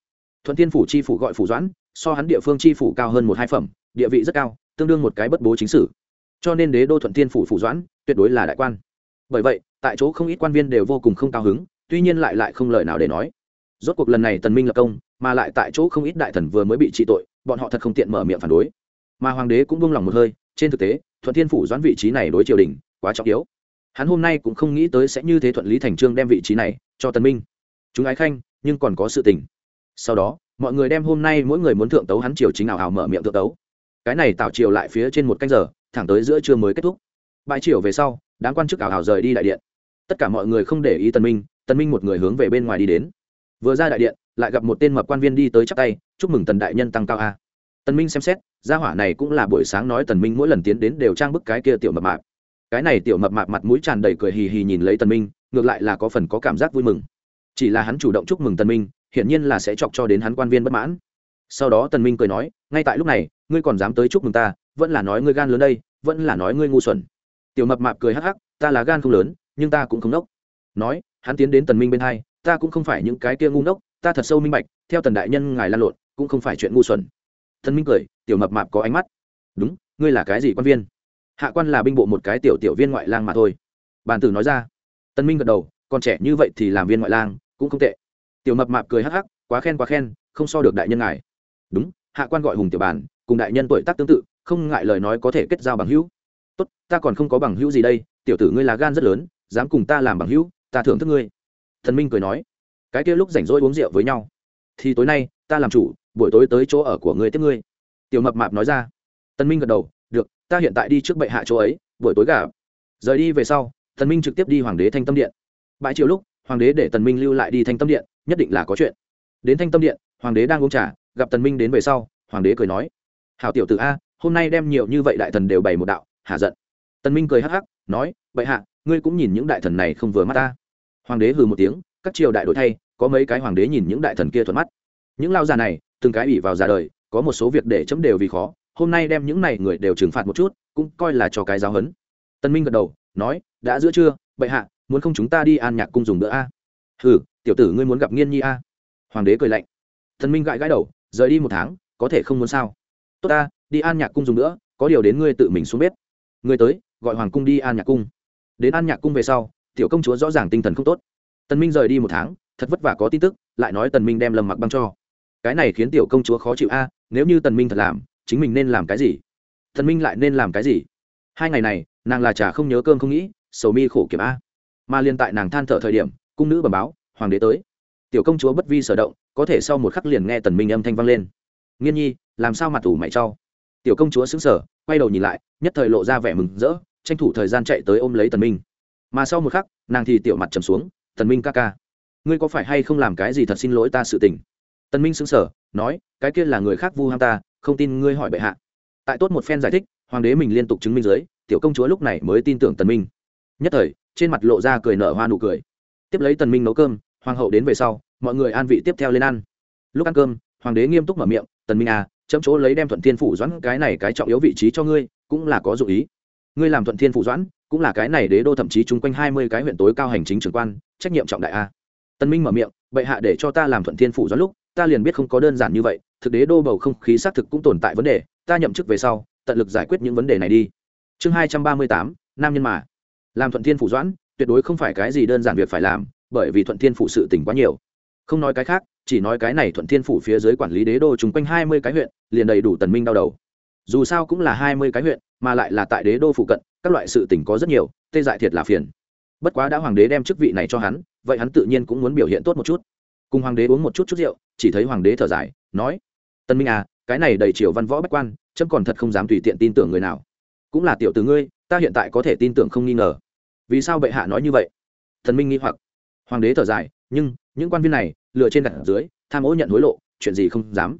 Thuận thiên phủ chi phủ gọi phủ doãn so hắn địa phương chi phủ cao hơn một hai phẩm, địa vị rất cao, tương đương một cái bất bố chính sử. Cho nên đế đô thuận thiên phủ phủ doãn, tuyệt đối là đại quan. Bởi vậy, tại chỗ không ít quan viên đều vô cùng không cao hứng, tuy nhiên lại lại không lời nào để nói. Rốt cuộc lần này tần minh lập công, mà lại tại chỗ không ít đại thần vừa mới bị trị tội, bọn họ thật không tiện mở miệng phản đối. Mà hoàng đế cũng buông lòng một hơi, trên thực tế, thuận thiên phủ doãn vị trí này đối triều đình, quá trọng yếu. Hắn hôm nay cũng không nghĩ tới sẽ như thế thuận lý thành trương đem vị trí này cho tần minh. Chúng ái khanh, nhưng còn có sự tình. Sau đó mọi người đem hôm nay mỗi người muốn thượng tấu hắn triều chính nào hào mở miệng thượng tấu. Cái này tạo triều lại phía trên một canh giờ, thẳng tới giữa trưa mới kết thúc. Bãi triều về sau, đám quan chức ảo hào rời đi đại điện. Tất cả mọi người không để ý tần minh tần minh một người hướng về bên ngoài đi đến. Vừa ra đại điện, lại gặp một tên mập quan viên đi tới chắp tay, chúc mừng tần đại nhân tăng cao a. Tần minh xem xét, gia hỏa này cũng là buổi sáng nói tần minh mỗi lần tiến đến đều trang bức cái kia tiểu mập mạp. Cái này tiểu mập mạp mặt mũi tràn đầy cười hì hì nhìn lấy tần minh, ngược lại là có phần có cảm giác vui mừng. Chỉ là hắn chủ động chúc mừng tần minh hiển nhiên là sẽ chọc cho đến hắn quan viên bất mãn. Sau đó tần minh cười nói, ngay tại lúc này, ngươi còn dám tới chúc mừng ta, vẫn là nói ngươi gan lớn đây, vẫn là nói ngươi ngu xuẩn. Tiểu mập mạp cười hắc hắc, ta là gan không lớn, nhưng ta cũng không nốc nói, hắn tiến đến tần minh bên hai, ta cũng không phải những cái kia ngu ngốc, ta thật sâu minh bạch, theo tần đại nhân ngài lan lộn, cũng không phải chuyện ngu xuẩn. Tần minh cười, tiểu mập mạp có ánh mắt. Đúng, ngươi là cái gì quan viên? Hạ quan là binh bộ một cái tiểu tiểu viên ngoại lang mà thôi. Bàn tử nói ra. Tần minh gật đầu còn trẻ như vậy thì làm viên ngoại lang cũng không tệ tiểu mập mạp cười hắc hắc, quá khen quá khen, không so được đại nhân ngài. Đúng, hạ quan gọi hùng tiểu bản, cùng đại nhân tuổi tác tương tự, không ngại lời nói có thể kết giao bằng hữu. Tốt, ta còn không có bằng hữu gì đây, tiểu tử ngươi là gan rất lớn, dám cùng ta làm bằng hữu, ta thưởng thức ngươi. Thần minh cười nói. Cái kia lúc rảnh rỗi uống rượu với nhau. Thì tối nay, ta làm chủ, buổi tối tới chỗ ở của ngươi tiếp ngươi. Tiểu mập mạp nói ra. Tân minh gật đầu. Được, ta hiện tại đi trước bệ hạ chỗ ấy, buổi tối gà rời đi về sau, thần minh trực tiếp đi hoàng đế thanh tâm điện. Bãi chiều lúc, hoàng đế để tần minh lưu lại đi thanh tâm điện nhất định là có chuyện. Đến thanh tâm điện, hoàng đế đang uống trà, gặp tần minh đến về sau, hoàng đế cười nói, hảo tiểu tử a, hôm nay đem nhiều như vậy đại thần đều bày một đạo, hạ giận. Tần minh cười hắc hắc, nói vậy hạ, ngươi cũng nhìn những đại thần này không vừa mắt ta. Hoàng đế hừ một tiếng, các triều đại đổi thay, có mấy cái hoàng đế nhìn những đại thần kia thuận mắt. Những lao già này, từng cái ủy vào già đời, có một số việc để chấm đều vì khó, hôm nay đem những này người đều trừng phạt một chút, cũng coi là cho cái giáo hấn tân minh gật đầu, nói, đã giữa trưa, bệ hạ, muốn không chúng ta đi an nhạc cung dùng bữa a? Hừ tiểu tử ngươi muốn gặp nghiên nhi a? Hoàng đế cười lạnh. Thần minh gãi gãi đầu, rời đi một tháng, có thể không muốn sao? Tốt ta, đi an nhạc cung dùng nữa, có điều đến ngươi tự mình xuống bếp. Ngươi tới, gọi hoàng cung đi an nhạc cung. Đến an nhạc cung về sau, tiểu công chúa rõ ràng tinh thần không tốt. Tần minh rời đi một tháng, thật vất vả có tin tức, lại nói tần minh đem lầm mặc băng cho. Cái này khiến tiểu công chúa khó chịu a, nếu như tần minh thật làm, chính mình nên làm cái gì? Tần minh lại nên làm cái gì? Hai ngày này, nàng là trà không nhớ cơm không nghĩ, sầu mi khổ kiểm a. Mà liên tại nàng than thở thời điểm, cung nữ bẩm báo hoàng đế tới. Tiểu công chúa bất vi sở động, có thể sau một khắc liền nghe tần minh âm thanh vang lên. Nghiên nhi, làm sao mặt tủ mày cho? Tiểu công chúa xứng sở quay đầu nhìn lại, nhất thời lộ ra vẻ mừng rỡ, tranh thủ thời gian chạy tới ôm lấy tần minh. Mà sau một khắc, nàng thì tiểu mặt trầm xuống, tần minh ca ca, ngươi có phải hay không làm cái gì thật xin lỗi ta sự tình? Tần minh xứng sở nói, cái kia là người khác vu ham ta, không tin ngươi hỏi bệ hạ. Tại tốt một phen giải thích, hoàng đế mình liên tục chứng minh dưới, tiểu công chúa lúc này mới tin tưởng tần minh. Nhất thời, trên mặt lộ ra cười nở hoa nụ cười. Tiếp lấy tần minh nấu cơm hoàng hậu đến về sau, mọi người an vị tiếp theo lên ăn. Lúc ăn cơm, hoàng đế nghiêm túc mở miệng, tần minh à chấm chỗ lấy đem thuận thiên phủ doãn cái này cái trọng yếu vị trí cho ngươi, cũng là có dụ ý. Ngươi làm thuận thiên phủ doãn, cũng là cái này đế đô thậm chí chung quanh hai mươi cái huyện tối cao hành chính trưởng quan, trách nhiệm trọng đại à. a tân minh mở miệng, bệ hạ để cho ta làm thuận thiên phủ doãn lúc, ta liền biết không có đơn giản như vậy, thực đế đô bầu không khí xác thực cũng tồn tại vấn đề, ta nhậm chức về sau, tận lực giải quyết những vấn đề này đi. Chương hai trăm ba mươi tám, nam nhân mà. Làm thuận thiên phủ doãn, tuyệt đối không phải cái gì đơn giản việc phải làm bởi vì thuận thiên phủ sự tỉnh quá nhiều. Không nói cái khác, chỉ nói cái này thuận thiên phủ phía dưới quản lý đế đô chung quanh hai mươi cái huyện, liền đầy đủ tần minh đau đầu. Dù sao cũng là hai mươi cái huyện, mà lại là tại đế đô phụ cận, các loại sự tỉnh có rất nhiều, tê dại thiệt là phiền. Bất quá đã hoàng đế đem chức vị này cho hắn, vậy hắn tự nhiên cũng muốn biểu hiện tốt một chút. Cùng hoàng đế uống một chút chút rượu, chỉ thấy hoàng đế thở dài, nói tân minh à cái này đầy triều văn võ bách quan, chấm còn thật không dám tùy tiện tin tưởng người nào. Cũng là tiểu từ ngươi, ta hiện tại có thể tin tưởng không nghi ngờ. Vì sao bệ hạ nói như vậy? Thần minh nghi hoặc hoàng đế thở dài, nhưng những quan viên này, lừa trên đặt dưới, tham ô nhận hối lộ, chuyện gì không dám.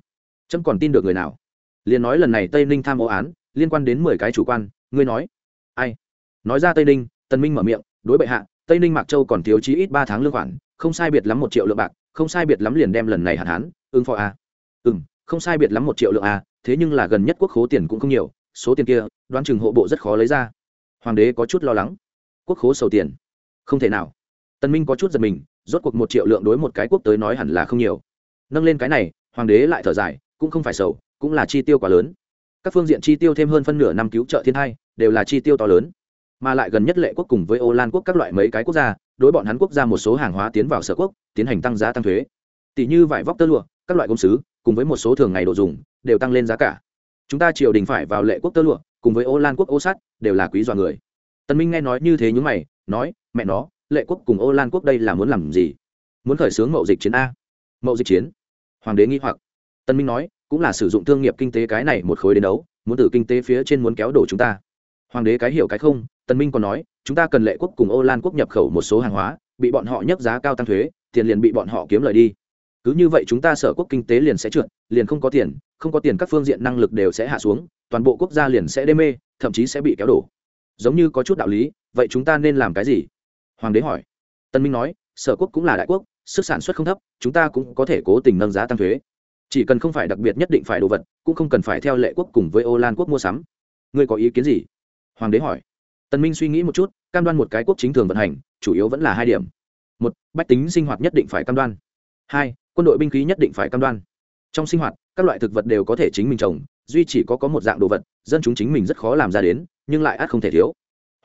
Chấm còn tin được người nào? Liền nói lần này tây ninh tham ô án, liên quan đến mười cái chủ quan, ngươi nói. Ai? Nói ra tây ninh, tần minh mở miệng, đối bệ hạ, tây ninh mạc châu còn thiếu chí ít ba tháng lương khoản, không sai biệt lắm một triệu lượng bạc, không sai biệt lắm liền đem lần này hạn hán, ứng phó a. Ừ m không sai biệt lắm một triệu lượng a, thế nhưng là gần nhất quốc khố tiền cũng không nhiều, số tiền kia, đoán chừng hộ bộ rất khó lấy ra. Hoàng đế có chút lo lắng. Quốc khố sầu tiền. Không thể nào tần minh có chút giật mình, rốt cuộc một triệu lượng đối một cái quốc tới nói hẳn là không nhiều. Nâng lên cái này, hoàng đế lại thở dài, cũng không phải sầu, cũng là chi tiêu quá lớn. Các phương diện chi tiêu thêm hơn phân nửa năm cứu trợ thiên hai đều là chi tiêu to lớn. Mà lại gần nhất lệ quốc cùng với ô lan quốc các loại mấy cái quốc gia, đối bọn hắn quốc gia một số hàng hóa tiến vào sở quốc, tiến hành tăng giá tăng thuế. Tỷ như vải vóc tơ lụa, các loại công sứ, cùng với một số thường ngày đồ dùng, đều tăng lên giá cả. Chúng ta triều đình phải vào lệ quốc tơ lụa, cùng với ô lan quốc ô sát, đều là quý dọa người. Tân minh nghe nói như thế nhúng mày, nói, mẹ nó lệ quốc cùng ô lan quốc đây là muốn làm gì? Muốn khởi xướng mậu dịch chiến a. Mậu dịch chiến? Hoàng đế nghĩ hoặc. Tân minh nói, cũng là sử dụng thương nghiệp kinh tế cái này một khối đến đấu, muốn từ kinh tế phía trên muốn kéo đổ chúng ta. Hoàng đế cái hiểu cái không, tân minh còn nói, chúng ta cần lệ quốc cùng ô lan quốc nhập khẩu một số hàng hóa, bị bọn họ nhấc giá cao tăng thuế, tiền liền bị bọn họ kiếm lời đi. Cứ như vậy chúng ta sở quốc kinh tế liền sẽ trượt, liền không có tiền, không có tiền các phương diện năng lực đều sẽ hạ xuống, toàn bộ quốc gia liền sẽ đê mê, thậm chí sẽ bị kéo đổ. Giống như có chút đạo lý, vậy chúng ta nên làm cái gì? Hoàng đế hỏi. Tân minh nói, sở quốc cũng là đại quốc, sức sản xuất không thấp, chúng ta cũng có thể cố tình nâng giá tăng thuế. Chỉ cần không phải đặc biệt nhất định phải đồ vật, cũng không cần phải theo lệ quốc cùng với ô lan quốc mua sắm. Ngươi có ý kiến gì? Hoàng đế hỏi. Tần minh suy nghĩ một chút, cam đoan một cái quốc chính thường vận hành, chủ yếu vẫn là hai điểm. Một, bách tính sinh hoạt nhất định phải cam đoan. Hai, quân đội binh khí nhất định phải cam đoan. Trong sinh hoạt, các loại thực vật đều có thể chính mình trồng, duy chỉ có có một dạng đồ vật, dân chúng chính mình rất khó làm ra đến, nhưng lại át không thể thiếu.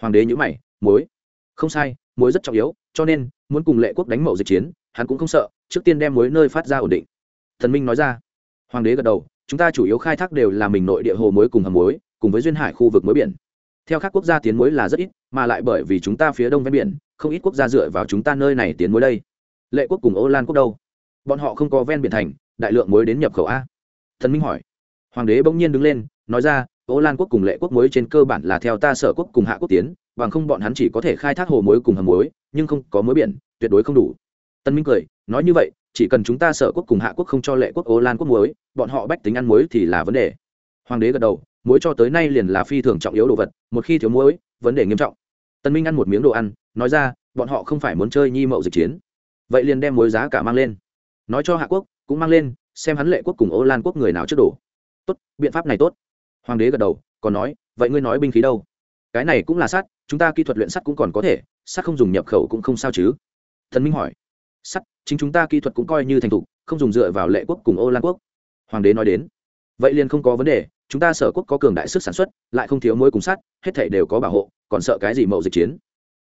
Hoàng đế nhữ mày, muối. Không sai muối rất trọng yếu, cho nên, muốn cùng lệ quốc đánh mậu dịch chiến, hắn cũng không sợ, trước tiên đem muối nơi phát ra ổn định. Thần minh nói ra. Hoàng đế gật đầu, chúng ta chủ yếu khai thác đều là mình nội địa hồ muối cùng hầm muối, cùng với duyên hải khu vực muối biển. Theo các quốc gia tiến muối là rất ít, mà lại bởi vì chúng ta phía đông ven biển, không ít quốc gia dựa vào chúng ta nơi này tiến muối đây. Lệ quốc cùng ô lan quốc đâu? Bọn họ không có ven biển thành, đại lượng muối đến nhập khẩu a. Thần minh hỏi. Hoàng đế bỗng nhiên đứng lên, nói ra, ô lan quốc cùng lệ quốc muối trên cơ bản là theo ta sở quốc cùng hạ quốc tiến bằng không bọn hắn chỉ có thể khai thác hồ muối cùng hầm muối, nhưng không có muối biển, tuyệt đối không đủ. Tân minh cười, nói như vậy, chỉ cần chúng ta sở quốc cùng hạ quốc không cho lệ quốc ô lan quốc muối, bọn họ bách tính ăn muối thì là vấn đề. Hoàng đế gật đầu, muối cho tới nay liền là phi thường trọng yếu đồ vật, một khi thiếu muối, vấn đề nghiêm trọng. Tân minh ăn một miếng đồ ăn, nói ra, bọn họ không phải muốn chơi nhi mậu dịch chiến. Vậy liền đem muối giá cả mang lên. Nói cho hạ quốc, cũng mang lên, xem hắn lệ quốc cùng ô lan quốc người nào trước đổ tốt, biện pháp này tốt. Hoàng đế gật đầu, còn nói, vậy ngươi nói binh khí đâu? Cái này cũng là sát chúng ta kỹ thuật luyện sắt cũng còn có thể, sắt không dùng nhập khẩu cũng không sao chứ? Thần minh hỏi. Sắt, chính chúng ta kỹ thuật cũng coi như thành thục, không dùng dựa vào lệ quốc cùng ô lan quốc. Hoàng đế nói đến. Vậy liền không có vấn đề, chúng ta sở quốc có cường đại sức sản xuất, lại không thiếu mối cùng sắt, hết thể đều có bảo hộ, còn sợ cái gì mậu dịch chiến?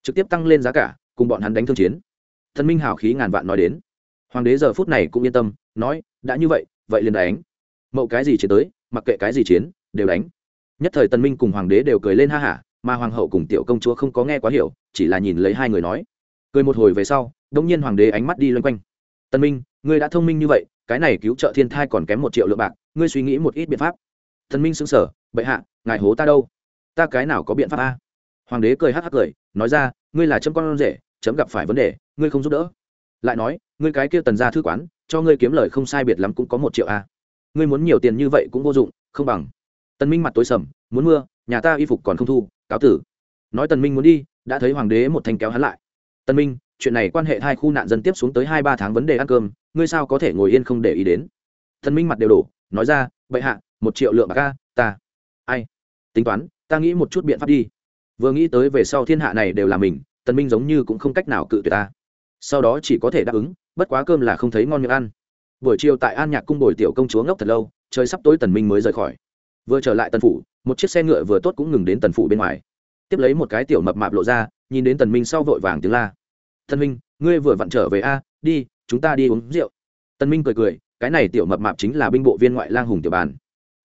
Trực tiếp tăng lên giá cả, cùng bọn hắn đánh thương chiến. Thần minh hào khí ngàn vạn nói đến. Hoàng đế giờ phút này cũng yên tâm, nói, đã như vậy vậy liền đánh. Mậu cái gì chiến tới, mặc kệ cái gì chiến, đều đánh. Nhất thời tần minh cùng hoàng đế đều cười lên ha hả mà hoàng hậu cùng tiểu công chúa không có nghe quá hiểu, chỉ là nhìn lấy hai người nói. Cười một hồi về sau, đông nhiên hoàng đế ánh mắt đi loanh quanh. Tân minh, ngươi đã thông minh như vậy, cái này cứu trợ thiên thai còn kém một triệu lượng bạc, ngươi suy nghĩ một ít biện pháp. Tân minh sững sờ, bệ hạ, ngài hố ta đâu? Ta cái nào có biện pháp a? Hoàng đế cười hắc hắc cười, nói ra, ngươi là chấm con rể, chấm gặp phải vấn đề, ngươi không giúp đỡ. Lại nói, ngươi cái kia tần gia thư quán, cho ngươi kiếm lời không sai biệt lắm cũng có một triệu a. Ngươi muốn nhiều tiền như vậy cũng vô dụng, không bằng. Tân minh mặt tối sầm, muốn mưa nhà ta y phục còn không thu cáo tử. Nói tần minh muốn đi, đã thấy hoàng đế một thanh kéo hắn lại. Tần minh, chuyện này quan hệ hai khu nạn dân tiếp xuống tới hai ba tháng vấn đề ăn cơm, ngươi sao có thể ngồi yên không để ý đến? Tần minh mặt đều đổ, nói ra, bệ hạ, một triệu lượng bạc ca ta. Ai? Tính toán, ta nghĩ một chút biện pháp đi. Vừa nghĩ tới về sau thiên hạ này đều là mình, tần minh giống như cũng không cách nào cự tuyệt ta. Sau đó chỉ có thể đáp ứng, bất quá cơm là không thấy ngon miệng ăn. Buổi chiều tại an nhạc cung bồi tiểu công chúa ngốc thật lâu, trời sắp tối tần minh mới rời khỏi. Vừa trở lại tần phủ một chiếc xe ngựa vừa tốt cũng ngừng đến tần phủ bên ngoài. Tiếp lấy một cái tiểu mập mạp lộ ra, nhìn đến tần minh sau vội vàng tiếng la. Tần minh ngươi vừa vặn trở về a, đi, chúng ta đi uống rượu. Tần minh cười cười, cái này tiểu mập mạp chính là binh bộ viên ngoại lang hùng tiểu bàn.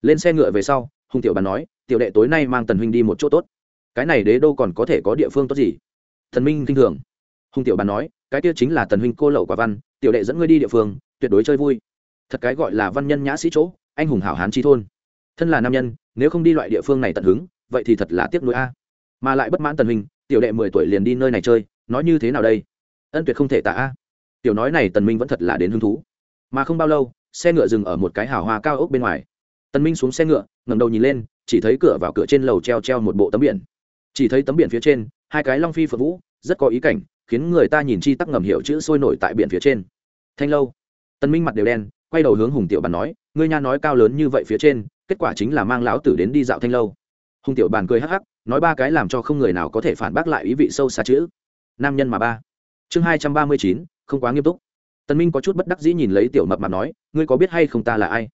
Lên xe ngựa về sau, hùng tiểu bàn nói, tiểu đệ tối nay mang tần huynh đi một chỗ tốt. Cái này đế đô còn có thể có địa phương tốt gì? Thần minh kinh thường. Hùng tiểu bàn nói, cái kia chính là tần huynh cô lậu quả văn, tiểu đệ dẫn ngươi đi địa phương, tuyệt đối chơi vui. Thật cái gọi là văn nhân nhã sĩ chỗ, anh hùng hảo hán chi thôn thân là nam nhân, nếu không đi loại địa phương này tận hứng, vậy thì thật là tiếc nuối a. Mà lại bất mãn tần minh tiểu đệ mười tuổi liền đi nơi này chơi, nói như thế nào đây? Ân tuyệt không thể tả a. Tiểu nói này tần minh vẫn thật là đến hứng thú. Mà không bao lâu, xe ngựa dừng ở một cái hào hoa cao ốc bên ngoài. Tần minh xuống xe ngựa, ngẩng đầu nhìn lên, chỉ thấy cửa vào cửa trên lầu treo treo một bộ tấm biển. Chỉ thấy tấm biển phía trên, hai cái long phi phượng vũ, rất có ý cảnh, khiến người ta nhìn chi tắc ngầm hiểu chữ sôi nổi tại biển phía trên. Thanh lâu. Tần minh mặt đều đen, quay đầu hướng hùng tiểu bàn nói, ngươi nha nói cao lớn như vậy phía trên kết quả chính là mang lão tử đến đi dạo thanh lâu. Hùng tiểu bàn cười hắc hắc, nói ba cái làm cho không người nào có thể phản bác lại ý vị sâu xa chữ. Nam nhân mà ba. Chương hai trăm ba mươi chín, không quá nghiêm túc. Tần minh có chút bất đắc dĩ nhìn lấy tiểu mập mạp nói, ngươi có biết hay không ta là ai?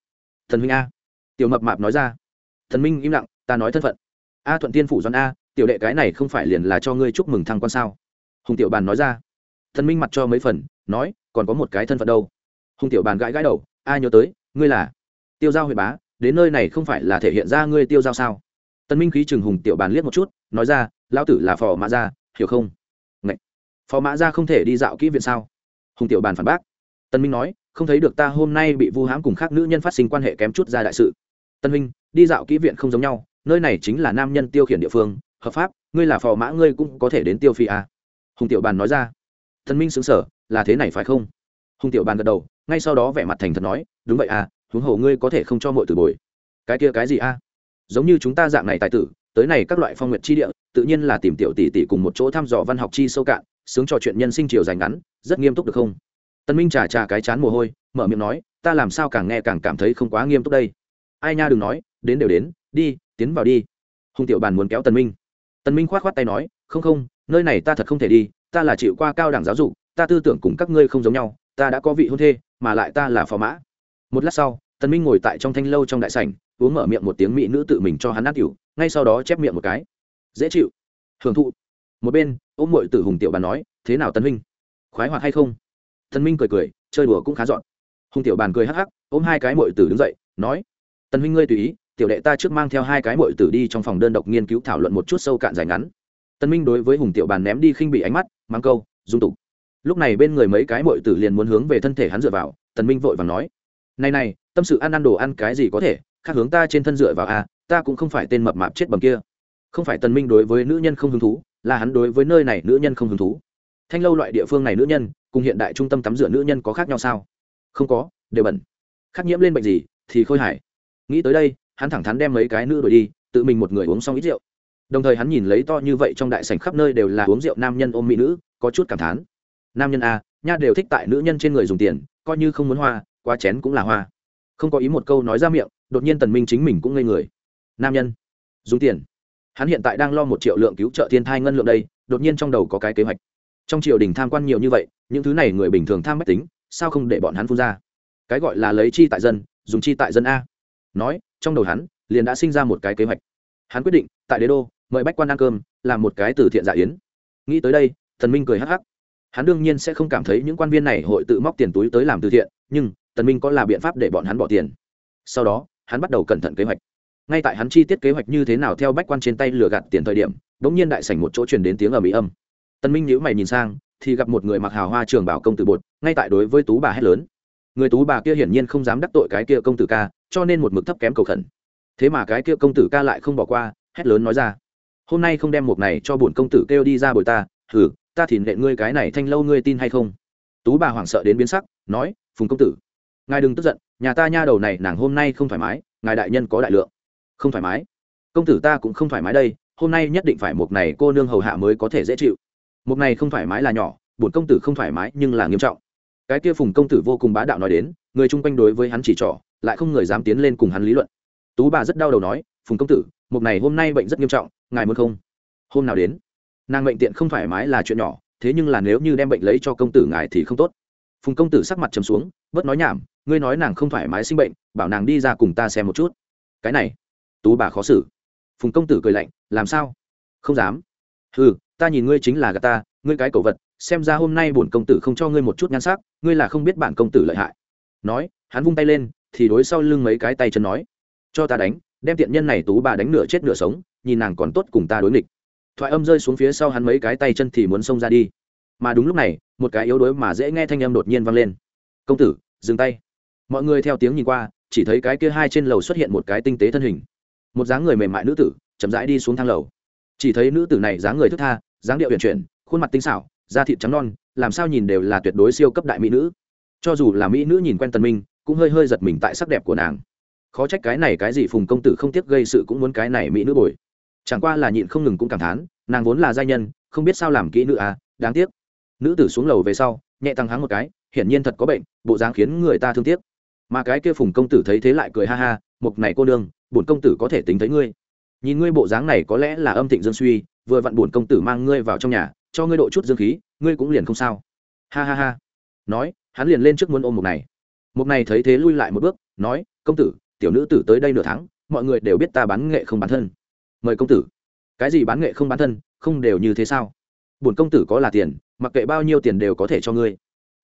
Thần minh a. Tiểu mập mạp nói ra. Thần minh im lặng, ta nói thân phận. A thuận tiên phủ doan a, tiểu đệ cái này không phải liền là cho ngươi chúc mừng thăng quan sao? Hùng tiểu bàn nói ra. Thần minh mặt cho mấy phần, nói, còn có một cái thân phận đâu. Hùng tiểu bàn gãi gãi đầu, a nhớ tới, ngươi là tiêu giao huệ bá đến nơi này không phải là thể hiện ra ngươi tiêu giao sao? Tân minh khí trừng hùng tiểu bàn liếc một chút nói ra lão tử là phò mã gia, hiểu không? Phó mã gia không thể đi dạo kỹ viện sao? Hùng tiểu bàn phản bác. Tân minh nói không thấy được ta hôm nay bị vu hãm cùng khác nữ nhân phát sinh quan hệ kém chút ra đại sự. Tân minh đi dạo kỹ viện không giống nhau nơi này chính là nam nhân tiêu khiển địa phương hợp pháp ngươi là phò mã ngươi cũng có thể đến tiêu phi à. hùng tiểu bàn nói ra. Tân minh xứng sở là thế này phải không? Hùng tiểu bàn gật đầu ngay sau đó vẻ mặt thành thật nói đúng vậy à huống hồ ngươi có thể không cho mọi từ bồi. Cái kia cái gì a? Giống như chúng ta dạng này tài tử, tới này các loại phong nguyệt chi địa, tự nhiên là tìm tiểu tỷ tỷ cùng một chỗ thăm dò văn học chi sâu cạn, sướng trò chuyện nhân sinh chiều dài ngắn, rất nghiêm túc được không? Tân minh trà trà cái chán mồ hôi, mở miệng nói, ta làm sao càng nghe càng cảm thấy không quá nghiêm túc đây? Ai nha đừng nói, đến đều đến, đi, tiến vào đi. Hùng tiểu bàn muốn kéo tân minh. Tân minh khoát khoát tay nói, không không, nơi này ta thật không thể đi, ta là chịu qua cao đẳng giáo dục, ta tư tưởng cùng các ngươi không giống nhau, ta đã có vị hôn thê, mà lại ta là phò mã một lát sau, tần minh ngồi tại trong thanh lâu trong đại sảnh, uống mở miệng một tiếng mỹ nữ tự mình cho hắn nát tiểu, ngay sau đó chép miệng một cái. Dễ chịu. Hưởng thụ. Một bên, ôm muội tử hùng tiểu bàn nói, thế nào tần minh khoái hoạt hay không? Tần minh cười cười, chơi đùa cũng khá dọn. Hùng tiểu bàn cười hắc hắc, ôm hai cái muội tử đứng dậy, nói, tần minh ngươi tùy ý, tiểu đệ ta trước mang theo hai cái muội tử đi trong phòng đơn độc nghiên cứu thảo luận một chút sâu cạn dài ngắn. Tần minh đối với hùng tiểu bàn ném đi khinh bị ánh mắt, mang câu, dung tục. Lúc này bên người mấy cái muội tử liền muốn hướng về thân thể hắn dựa vào, tần minh vội vàng nói này này tâm sự ăn ăn đồ ăn cái gì có thể khác hướng ta trên thân dựa vào a à, ta cũng không phải tên mập mạp chết bầm kia. Không phải tần minh đối với nữ nhân không hứng thú là hắn đối với nơi này nữ nhân không hứng thú. Thanh lâu loại địa phương này nữ nhân cùng hiện đại trung tâm tắm rửa nữ nhân có khác nhau sao? Không có đều bẩn. Khắc nhiễm lên bệnh gì thì khôi hải nghĩ tới đây hắn thẳng thắn đem mấy cái nữ đuổi đi tự mình một người uống xong ít rượu. Đồng thời hắn nhìn lấy to như vậy trong đại sảnh khắp nơi đều là uống rượu nam nhân ôm mỹ nữ có chút cảm thán. Nam nhân a nha đều thích tại nữ nhân trên người dùng tiền coi như không muốn hoa qua chén cũng là hoa. Không có ý một câu nói ra miệng, đột nhiên tần minh chính mình cũng ngây người. Nam nhân, dùng tiền. Hắn hiện tại đang lo một triệu lượng cứu trợ thiên thai ngân lượng đây, đột nhiên trong đầu có cái kế hoạch. Trong triều đình tham quan nhiều như vậy, những thứ này người bình thường tham mách tính, sao không để bọn hắn phun ra? Cái gọi là lấy chi tại dân, dùng chi tại dân a. Nói, trong đầu hắn, liền đã sinh ra một cái kế hoạch. Hắn quyết định, tại đế đô, mời bách quan ăn cơm, làm một cái từ thiện dạ yến. Nghĩ tới đây thần minh cười hắc hắc. Hắn đương nhiên sẽ không cảm thấy những quan viên này hội tự móc tiền túi tới làm từ thiện, nhưng tần minh có là biện pháp để bọn hắn bỏ tiền. Sau đó, hắn bắt đầu cẩn thận kế hoạch. Ngay tại hắn chi tiết kế hoạch như thế nào theo bách quan trên tay lừa gạt tiền thời điểm, đống nhiên đại sảnh một chỗ truyền đến tiếng ở mỹ âm. Tần minh nhíu mày nhìn sang, thì gặp một người mặc hào hoa trường bảo công tử bột, ngay tại đối với tú bà hét lớn. Người tú bà kia hiển nhiên không dám đắc tội cái kia công tử ca, cho nên một mực thấp kém cầu khẩn. Thế mà cái kia công tử ca lại không bỏ qua, hét lớn nói ra. Hôm nay không đem một này cho bổn công tử kêu đi ra bồi ta thử ta thì nệ ngươi cái này thanh lâu ngươi tin hay không? Tú bà hoảng sợ đến biến sắc, nói, phùng công tử ngài đừng tức giận, nhà ta nha đầu này nàng hôm nay không thoải mái, ngài đại nhân có đại lượng. Không thoải mái? Công tử ta cũng không thoải mái đây, hôm nay nhất định phải một này cô nương hầu hạ mới có thể dễ chịu. Một này không thoải mái là nhỏ bổn công tử không thoải mái nhưng là nghiêm trọng. Cái kia phùng công tử vô cùng bá đạo nói đến, người chung quanh đối với hắn chỉ trỏ, lại không người dám tiến lên cùng hắn lý luận. Tú bà rất đau đầu nói, phùng công tử, một này hôm nay bệnh rất nghiêm trọng, ngài muốn không? Hôm nào đến? Nàng bệnh tiện không thoải mái là chuyện nhỏ, thế nhưng là nếu như đem bệnh lấy cho công tử ngài thì không tốt. Phùng công tử sắc mặt trầm xuống, bớt nói nhảm ngươi nói nàng không thoải mái sinh bệnh, bảo nàng đi ra cùng ta xem một chút. Cái này, tú bà khó xử. Phùng công tử cười lạnh, làm sao? Không dám. Ừ ta nhìn ngươi chính là gà ta, ngươi cái cổ vật, xem ra hôm nay bổn công tử không cho ngươi một chút nhan sắc, ngươi là không biết bản công tử lợi hại. Nói, hắn vung tay lên, thì đối sau lưng mấy cái tay chân nói, cho ta đánh, đem tiện nhân này tú bà đánh nửa chết nửa sống, nhìn nàng còn tốt cùng ta đối nghịch. Thoại âm rơi xuống phía sau hắn mấy cái tay chân thì muốn xông ra đi. Mà đúng lúc này, một cái yếu đuối mà dễ nghe thanh âm đột nhiên vang lên. Công tử, dừng tay mọi người theo tiếng nhìn qua, chỉ thấy cái kia hai trên lầu xuất hiện một cái tinh tế thân hình. Một dáng người mềm mại nữ tử, chậm rãi đi xuống thang lầu. Chỉ thấy nữ tử này dáng người thức tha, dáng điệu huyền chuyển, khuôn mặt tinh xảo, da thịt trắng non, làm sao nhìn đều là tuyệt đối siêu cấp đại mỹ nữ. Cho dù là mỹ nữ nhìn quen tần minh, cũng hơi hơi giật mình tại sắc đẹp của nàng. Khó trách cái này cái gì phùng công tử không tiếc gây sự cũng muốn cái này mỹ nữ bồi. Chẳng qua là nhịn không ngừng cũng cảm thán, nàng vốn là giai nhân, không biết sao làm kỹ nữ à đáng tiếc. Nữ tử xuống lầu về sau, nhẹ tăng háng một cái, hiển nhiên thật có bệnh, bộ dáng khiến người ta thương tiếc mà cái kia phùng công tử thấy thế lại cười ha ha, mục này cô đương bổn công tử có thể tính thấy ngươi. Nhìn ngươi bộ dáng này có lẽ là âm thịnh dương suy, vừa vặn bổn công tử mang ngươi vào trong nhà, cho ngươi độ chút dương khí, ngươi cũng liền không sao. Ha ha ha. Nói, hắn liền lên trước muốn ôm mục này. Mục này thấy thế lui lại một bước, nói, công tử, tiểu nữ tử tới đây nửa tháng, mọi người đều biết ta bán nghệ không bán thân. Mời công tử. Cái gì bán nghệ không bán thân, không đều như thế sao? Bổn công tử có là tiền, mặc kệ bao nhiêu tiền đều có thể cho ngươi.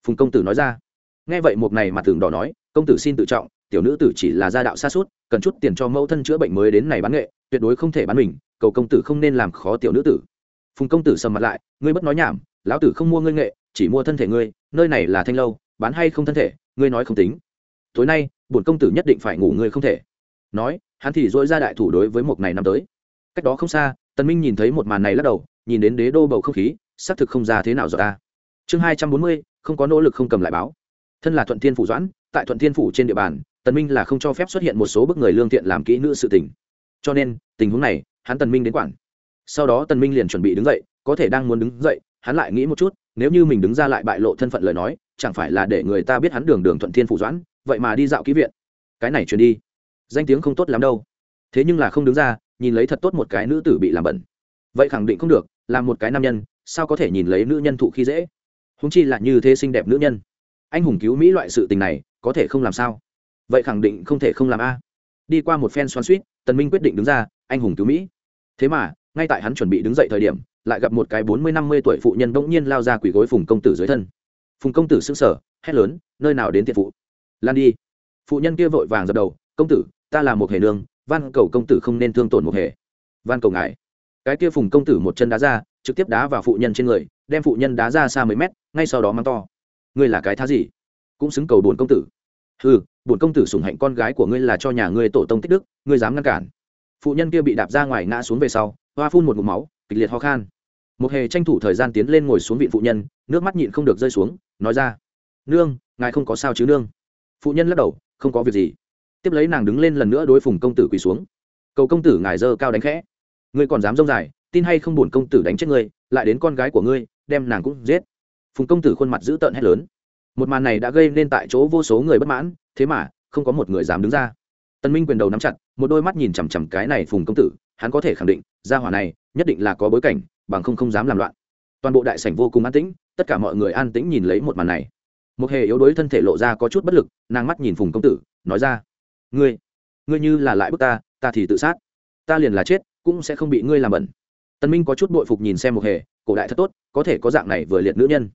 Phùng công tử nói ra. Nghe vậy một này mà tưởng đỏ nói công tử xin tự trọng, tiểu nữ tử chỉ là gia đạo xa suốt, cần chút tiền cho mẫu thân chữa bệnh mới đến này bán nghệ, tuyệt đối không thể bán mình, cầu công tử không nên làm khó tiểu nữ tử. Phùng công tử sầm mặt lại, ngươi bất nói nhảm, lão tử không mua ngươi nghệ, chỉ mua thân thể ngươi, nơi này là thanh lâu, bán hay không thân thể, ngươi nói không tính. Tối nay, bổn công tử nhất định phải ngủ ngươi không thể. Nói, hắn thì dỗi ra đại thủ đối với một này năm tới. Cách đó không xa, tần minh nhìn thấy một màn này lắc đầu, nhìn đến đế đô bầu không khí, xác thực không ra thế nào rõ ta chương hai trăm bốn mươi, không có nỗ lực không cầm lại báo. Thân là thuận thiên phủ doãn tại thuận thiên phủ trên địa bàn, tần minh là không cho phép xuất hiện một số bức người lương thiện làm kỹ nữ sự tình. Cho nên, tình huống này, hắn tần minh đến quản. Sau đó tần minh liền chuẩn bị đứng dậy, có thể đang muốn đứng dậy, hắn lại nghĩ một chút, nếu như mình đứng ra lại bại lộ thân phận lời nói, chẳng phải là để người ta biết hắn đường đường thuận thiên phủ doãn, vậy mà đi dạo ký viện. Cái này truyền đi. Danh tiếng không tốt lắm đâu. Thế nhưng là không đứng ra, nhìn lấy thật tốt một cái nữ tử bị làm bẩn. Vậy khẳng định không được làm một cái nam nhân, sao có thể nhìn lấy nữ nhân thụ khi dễ? Húng chi là như thế xinh đẹp nữ nhân anh hùng cứu mỹ loại sự tình này có thể không làm sao? Vậy khẳng định không thể không làm a. Đi qua một phen xoan suýt, tần minh quyết định đứng ra, anh hùng cứu mỹ. Thế mà, ngay tại hắn chuẩn bị đứng dậy thời điểm, lại gặp một cái bốn mươi năm mươi tuổi phụ nhân bỗng nhiên lao ra quỷ gối phùng công tử dưới thân. Phùng công tử sững sờ, hét lớn, nơi nào đến thiện phụ? Lan đi. Phụ nhân kia vội vàng dập đầu, công tử, ta là một hề nương van cầu công tử không nên thương tổn một hề. Van cầu ngài. Cái kia phùng công tử một chân đá ra, trực tiếp đá vào phụ nhân trên người, đem phụ nhân đá ra xa mấy mét, ngay sau đó mang to ngươi là cái thá gì? Cũng xứng cầu bổn công tử. Ừ bổn công tử sủng hạnh con gái của ngươi là cho nhà ngươi tổ tông tích đức, ngươi dám ngăn cản. Phụ nhân kia bị đạp ra ngoài ngã xuống về sau, hoa phun một ngụm máu, kịch liệt ho khan. Một hề tranh thủ thời gian tiến lên ngồi xuống vị phụ nhân, nước mắt nhịn không được rơi xuống, nói ra, nương, ngài không có sao chứ nương? Phụ nhân lắc đầu, không có việc gì. Tiếp lấy nàng đứng lên lần nữa đối phùng công tử quỳ xuống. Cầu công tử ngài dơ cao đánh khẽ. Ngươi còn dám rông dài, tin hay không buồn công tử đánh chết ngươi, lại đến con gái của ngươi, đem nàng cũng giết phùng công tử khuôn mặt dữ tợn hét lớn. Một màn này đã gây nên tại chỗ vô số người bất mãn, thế mà, không có một người dám đứng ra. Tân minh quyền đầu nắm chặt, một đôi mắt nhìn chằm chằm cái này phùng công tử, hắn có thể khẳng định, gia hỏa này nhất định là có bối cảnh, bằng không không dám làm loạn. Toàn bộ đại sảnh vô cùng an tĩnh, tất cả mọi người an tĩnh nhìn lấy một màn này. Một hề yếu đuối thân thể lộ ra có chút bất lực, nàng mắt nhìn phùng công tử, nói ra, ngươi ngươi như là lại bức ta ta thì tự sát. Ta liền là chết, cũng sẽ không bị ngươi làm bẩn. Tân minh có chút bội phục nhìn xem một hề, cổ đại thật tốt, có thể có dạng này vừa liệt nữ nhân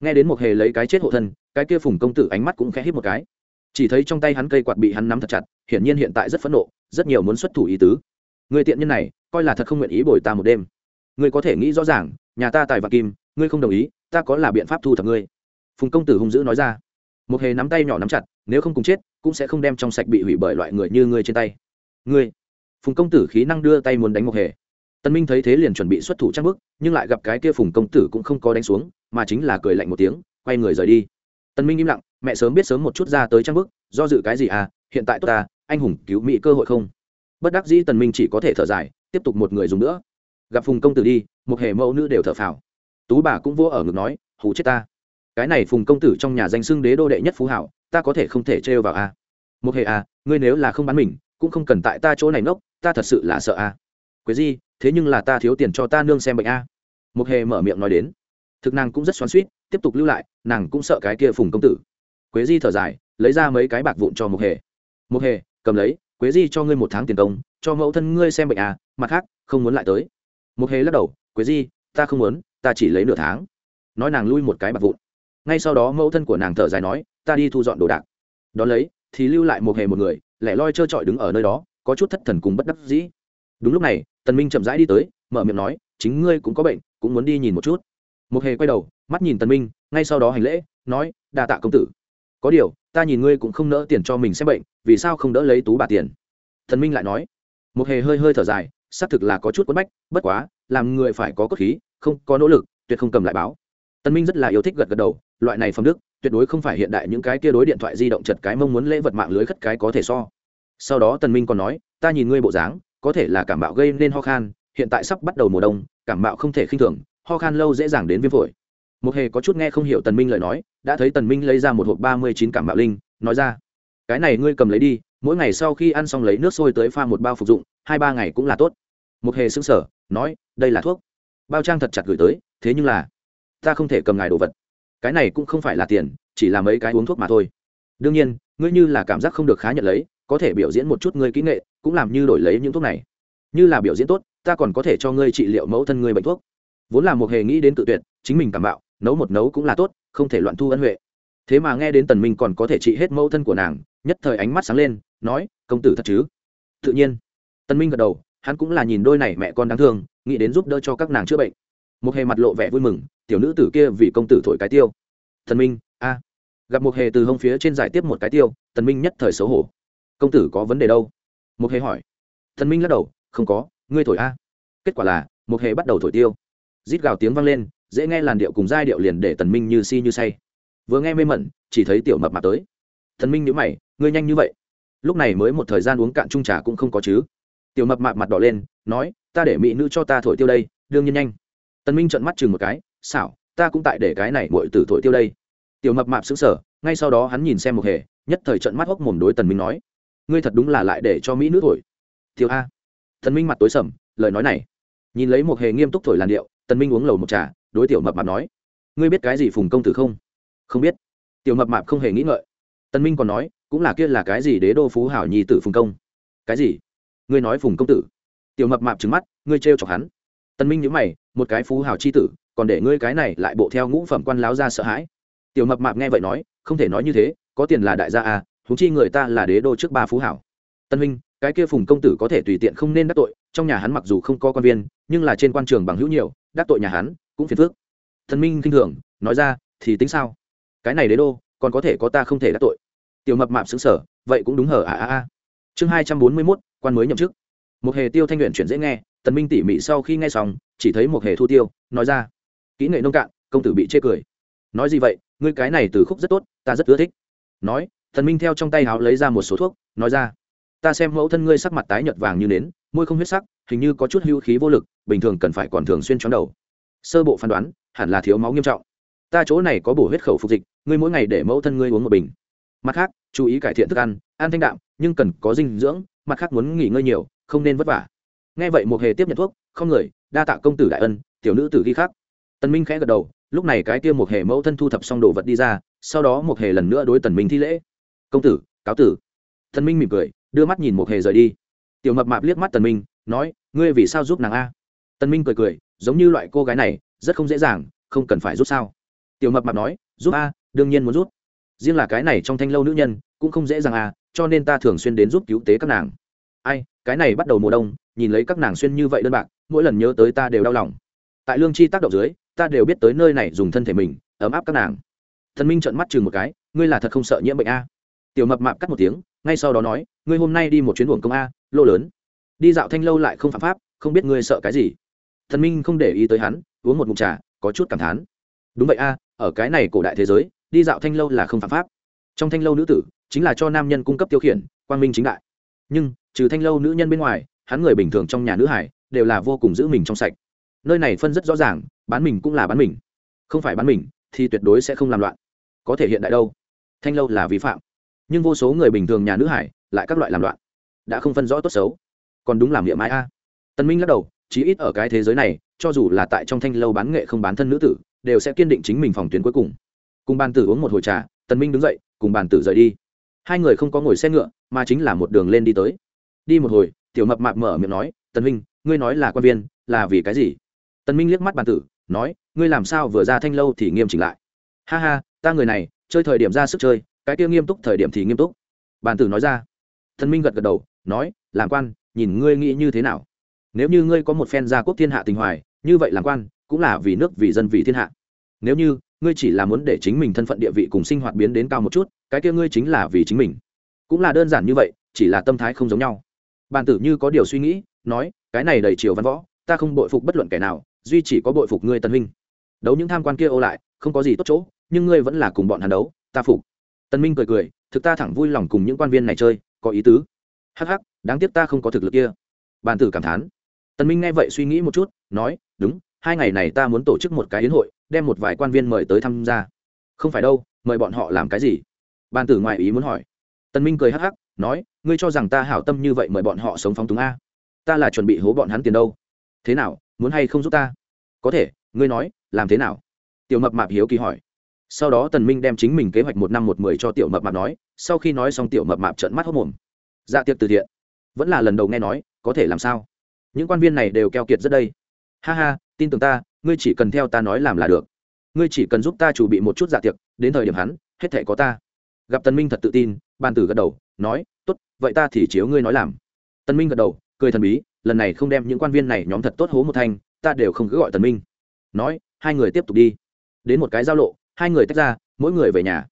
nghe đến một hề lấy cái chết hộ thân, cái kia phùng công tử ánh mắt cũng khẽ hít một cái. Chỉ thấy trong tay hắn cây quạt bị hắn nắm thật chặt, hiển nhiên hiện tại rất phẫn nộ, rất nhiều muốn xuất thủ ý tứ. Người tiện nhân này, coi là thật không nguyện ý bồi ta một đêm. Ngươi có thể nghĩ rõ ràng, nhà ta tài và kim, ngươi không đồng ý, ta có là biện pháp thu thập ngươi. Phùng công tử hung dữ nói ra. Một hề nắm tay nhỏ nắm chặt, nếu không cùng chết, cũng sẽ không đem trong sạch bị hủy bởi loại người như ngươi trên tay. Ngươi. Phùng công tử khí năng đưa tay muốn đánh một hề. Tân minh thấy thế liền chuẩn bị xuất thủ trang bức nhưng lại gặp cái kia phùng công tử cũng không có đánh xuống mà chính là cười lạnh một tiếng, quay người rời đi tân minh im lặng, mẹ sớm biết sớm một chút ra tới trang bức, do dự cái gì à hiện tại tốt ta, anh hùng cứu mỹ cơ hội không bất đắc dĩ tần minh chỉ có thể thở dài, tiếp tục một người dùng nữa gặp phùng công tử đi, một hề mẫu nữ đều thở phào tú bà cũng vô ở ngực nói, hù chết ta cái này phùng công tử trong nhà danh xưng đế đô đệ nhất phú hảo, ta có thể không thể trêu vào a à. một hề à ngươi nếu là không bán mình, cũng không cần tại ta chỗ này nốc ta thật sự là sợ a à. quế di, thế nhưng là ta thiếu tiền cho ta nương xem bệnh a à. một hề mở miệng nói đến thực nàng cũng rất xoắn suýt tiếp tục lưu lại, nàng cũng sợ cái kia phùng công tử. Quế di thở dài, lấy ra mấy cái bạc vụn cho một hề. Một hề, cầm lấy, quế di cho ngươi một tháng tiền công, cho mẫu thân ngươi xem bệnh à mặt khác, không muốn lại tới. Một hề lắc đầu, quế di, ta không muốn, ta chỉ lấy nửa tháng. Nói nàng lui một cái bạc vụn. Ngay sau đó mẫu thân của nàng thở dài nói, ta đi thu dọn đồ đạc. Đ ó lấy, thì lưu lại một hề một người, lẻ loi trơ trọi đứng ở nơi đó, có chút thất thần cùng bất đắc dĩ. Đúng lúc này, tần minh chậm rãi đi tới, mở miệng nói, chính ngươi cũng có bệnh, cũng muốn đi nhìn một chút một hề quay đầu, mắt nhìn tần minh, ngay sau đó hành lễ, nói, đa tạ công tử. Có điều, ta nhìn ngươi cũng không nỡ tiền cho mình xem bệnh, vì sao không đỡ lấy tú bà tiền? Thần minh lại nói. Một hề hơi hơi thở dài, xác thực là có chút quất bách, bất quá, làm người phải có cốt khí, không có nỗ lực, tuyệt không cầm lại báo. Tân minh rất là yêu thích gật gật đầu, loại này phẩm đức, tuyệt đối không phải hiện đại những cái kia đối điện thoại di động chật cái mong muốn lễ vật mạng lưới khất cái có thể so. Sau đó tần minh còn nói, ta nhìn ngươi bộ dáng, có thể là cảm bạo gây nên ho khan, hiện tại sắp bắt đầu mùa đông, cảm bạo không thể khinh thường ho khan lâu dễ dàng đến viêm phổi. Một hề có chút nghe không hiểu tần minh lời nói, đã thấy tần minh lấy ra một hộp ba mươi chín cảm bạo linh, nói ra, cái này ngươi cầm lấy đi, mỗi ngày sau khi ăn xong lấy nước sôi tới pha một bao phục dụng, hai ba ngày cũng là tốt. Một hề xứng sở nói, đây là thuốc. Bao trang thật chặt gửi tới, thế nhưng là, ta không thể cầm ngài đồ vật. Cái này cũng không phải là tiền, chỉ là mấy cái uống thuốc mà thôi. Đương nhiên, ngươi như là cảm giác không được khá nhận lấy, có thể biểu diễn một chút ngươi kỹ nghệ, cũng làm như đổi lấy những thuốc này. Như là biểu diễn tốt, ta còn có thể cho ngươi trị liệu mẫu thân ngươi bệnh thuốc vốn là một hề nghĩ đến tự tuyệt, chính mình cảm bạo, nấu một nấu cũng là tốt, không thể loạn thu ân huệ. Thế mà nghe đến tần minh còn có thể trị hết mẫu thân của nàng, nhất thời ánh mắt sáng lên, nói, công tử thật chứ? Tự nhiên, tần minh gật đầu, hắn cũng là nhìn đôi này mẹ con đáng thương, nghĩ đến giúp đỡ cho các nàng chữa bệnh. Một hề mặt lộ vẻ vui mừng, tiểu nữ tử kia vì công tử thổi cái tiêu. Tần minh, a. Gặp một hề từ hông phía trên giải tiếp một cái tiêu, tần minh nhất thời xấu hổ. Công tử có vấn đề đâu? Một hề hỏi. Tần minh lắc đầu, không có, ngươi thổi a. Kết quả là, một hề bắt đầu thổi tiêu rít gào tiếng vang lên, dễ nghe làn điệu cùng giai điệu liền để tần minh như si như say. Vừa nghe mê mẩn, chỉ thấy tiểu mập mạp tới. Thần minh nhíu mày, ngươi nhanh như vậy? Lúc này mới một thời gian uống cạn chung trà cũng không có chứ? Tiểu mập mạp mặt đỏ lên, nói, ta để mỹ nữ cho ta thổi tiêu đây, đương nhiên nhanh. Tần minh trợn mắt chừng một cái, xảo, ta cũng tại để cái này muội tử thổi tiêu đây. Tiểu mập mạp sững sờ, ngay sau đó hắn nhìn xem một hề, nhất thời trợn mắt hốc mồm đối tần minh nói, ngươi thật đúng là lại để cho mỹ nữ thổi. Tiêu a. Tần minh mặt tối sầm, lời nói này. Nhìn lấy một hề nghiêm túc thổi làn điệu tần minh uống lầu một trà, đối tiểu mập mạp nói, ngươi biết cái gì phùng công tử không? Không biết. Tiểu mập mạp không hề nghĩ ngợi. Tần minh còn nói, cũng là kia là cái gì đế đô phú hảo nhi tử phùng công? Cái gì? Ngươi nói phùng công tử. Tiểu mập mạp trừng mắt, ngươi trêu chọc hắn. Tần minh nhíu mày, một cái phú hảo chi tử, còn để ngươi cái này lại bộ theo ngũ phẩm quan láo ra sợ hãi. Tiểu mập mạp nghe vậy nói, không thể nói như thế, có tiền là đại gia à huống chi người ta là đế đô trước ba phú hảo. Tân huynh cái kia phùng công tử có thể tùy tiện không nên đắc tội, trong nhà hắn mặc dù không có quan viên, nhưng là trên quan trường bằng hữu nhiều đắc tội nhà hắn, cũng phiền phức. Thần minh khinh thường, nói ra, thì tính sao? Cái này đế đô, còn có thể có ta không thể đắc tội. Tiểu mập mạp xứng sở vậy cũng đúng hở à à à chương hai trăm bốn mươi mốt, quan mới nhậm chức. Một hề tiêu thanh luyện chuyển dễ nghe, tần minh tỉ mỉ sau khi nghe xong, chỉ thấy một hề thu tiêu, nói ra, kỹ nghệ nông cạn, công tử bị chê cười. Nói gì vậy? Ngươi cái này từ khúc rất tốt, ta rất ưa thích. Nói thần minh theo trong tay háo lấy ra một số thuốc, nói ra ta xem mẫu thân ngươi sắc mặt tái nhợt vàng như nến, môi không huyết sắc, hình như có chút hưu khí vô lực, bình thường cần phải còn thường xuyên chóng đầu. Sơ bộ phán đoán, hẳn là thiếu máu nghiêm trọng. Ta chỗ này có bổ huyết khẩu phục dịch, ngươi mỗi ngày để mẫu thân ngươi uống một bình. Mặt khác, chú ý cải thiện thức ăn ăn thanh đạm, nhưng cần có dinh dưỡng, mặt khác muốn nghỉ ngơi nhiều, không nên vất vả. Nghe vậy một hề tiếp nhận thuốc, không người, đa tạ công tử đại ân, tiểu nữ tử ghi khác tần minh khẽ gật đầu, lúc này cái kia một hề mẫu thân thu thập xong đồ vật đi ra, sau đó một hề lần nữa đối tần minh thi lễ. Công tử, cáo tử. Tần minh mỉm cười đưa mắt nhìn một hề rời đi. Tiểu mập mạp liếc mắt tần minh, nói, ngươi vì sao giúp nàng a? Tần minh cười cười, giống như loại cô gái này, rất không dễ dàng, không cần phải giúp sao? Tiểu mập mạp nói, giúp a, đương nhiên muốn giúp. Riêng là cái này trong thanh lâu nữ nhân, cũng không dễ dàng a, cho nên ta thường xuyên đến giúp cứu tế các nàng. Ai, cái này bắt đầu mùa đông, nhìn lấy các nàng xuyên như vậy đơn bạc, mỗi lần nhớ tới ta đều đau lòng. Tại lương chi tác động dưới, ta đều biết tới nơi này dùng thân thể mình, ấm áp các nàng. Thần minh trợn mắt chừng một cái, ngươi là thật không sợ nhiễm bệnh a? Tiểu mập mạp cắt một tiếng ngay sau đó nói, ngươi hôm nay đi một chuyến buồng công a, lô lớn. Đi dạo thanh lâu lại không phạm pháp, không biết ngươi sợ cái gì. Thần minh không để ý tới hắn, uống một mục trà, có chút cảm thán. Đúng vậy a, ở cái này cổ đại thế giới, đi dạo thanh lâu là không phạm pháp. Trong thanh lâu nữ tử, chính là cho nam nhân cung cấp tiêu khiển, quang minh chính đại. Nhưng, trừ thanh lâu nữ nhân bên ngoài, hắn người bình thường trong nhà nữ hải, đều là vô cùng giữ mình trong sạch. Nơi này phân rất rõ ràng, bán mình cũng là bán mình. Không phải bán mình, thì tuyệt đối sẽ không làm loạn. Có thể hiện đại đâu. Thanh lâu là vi phạm nhưng vô số người bình thường nhà nữ hải lại các loại làm loạn, đã không phân rõ tốt xấu. Còn đúng làm miệng mãi a. Tân minh lắc đầu, chí ít ở cái thế giới này, cho dù là tại trong thanh lâu bán nghệ không bán thân nữ tử, đều sẽ kiên định chính mình phòng tuyến cuối cùng. Cùng bàn tử uống một hồi trà tân minh đứng dậy, cùng bàn tử rời đi. Hai người không có ngồi xe ngựa, mà chính là một đường lên đi tới. Đi một hồi, tiểu mập mạp mở miệng nói tân minh ngươi nói là quan viên, là vì cái gì? Tân minh liếc mắt bàn tử, nói, ngươi làm sao vừa ra thanh lâu thì nghiêm chỉnh lại? Ha ha, ta người này, chơi thời điểm ra sức chơi cái kia nghiêm túc thời điểm thì nghiêm túc. Bàn tử nói ra. Thần minh gật gật đầu, nói, làm quan, nhìn ngươi nghĩ như thế nào? Nếu như ngươi có một phen gia quốc thiên hạ tình hoài, như vậy làm quan cũng là vì nước, vì dân, vì thiên hạ. Nếu như ngươi chỉ là muốn để chính mình thân phận địa vị cùng sinh hoạt biến đến cao một chút, cái kia ngươi chính là vì chính mình. Cũng là đơn giản như vậy, chỉ là tâm thái không giống nhau. Bàn tử như có điều suy nghĩ, nói, cái này đầy chiều văn võ, ta không bội phục bất luận kẻ nào, duy chỉ có bội phục ngươi tân huynh đấu những tham quan kia ô lại, không có gì tốt chỗ, nhưng ngươi vẫn là cùng bọn hắn đấu, ta phục tân minh cười cười, thực ta thẳng vui lòng cùng những quan viên này chơi, có ý tứ. Hắc hắc, đáng tiếc ta không có thực lực kia. Bàn tử cảm thán. Tân minh nghe vậy suy nghĩ một chút, nói, đúng, hai ngày này ta muốn tổ chức một cái yến hội, đem một vài quan viên mời tới tham gia. Không phải đâu, mời bọn họ làm cái gì? Bàn tử ngoại ý muốn hỏi. Tân minh cười hắc hắc, nói, ngươi cho rằng ta hảo tâm như vậy mời bọn họ sống phóng túng a? Ta là chuẩn bị hố bọn hắn tiền đâu. Thế nào, muốn hay không giúp ta? Có thể, ngươi nói, làm thế nào? Tiểu mập mạp hiếu kỳ hỏi sau đó tần minh đem chính mình kế hoạch một năm một mười cho tiểu mập mạp nói, sau khi nói xong tiểu mập mạp trợn mắt hốt mồm. Dạ tiệc từ thiện. Vẫn là lần đầu nghe nói, có thể làm sao? Những quan viên này đều keo kiệt rất đây. Ha ha, tin tưởng ta, ngươi chỉ cần theo ta nói làm là được. Ngươi chỉ cần giúp ta chuẩn bị một chút dạ tiệc, đến thời điểm hắn, hết thể có ta. Gặp tần minh thật tự tin ban tử gật đầu, nói, tốt, vậy ta thì chiếu ngươi nói làm. Tần minh gật đầu, cười thần bí, lần này không đem những quan viên này nhóm thật tốt hố một thanh, ta đều không cứ gọi tần minh. Nói, hai người tiếp tục đi. Đến một cái giao lộ hai người tách ra, mỗi người về nhà.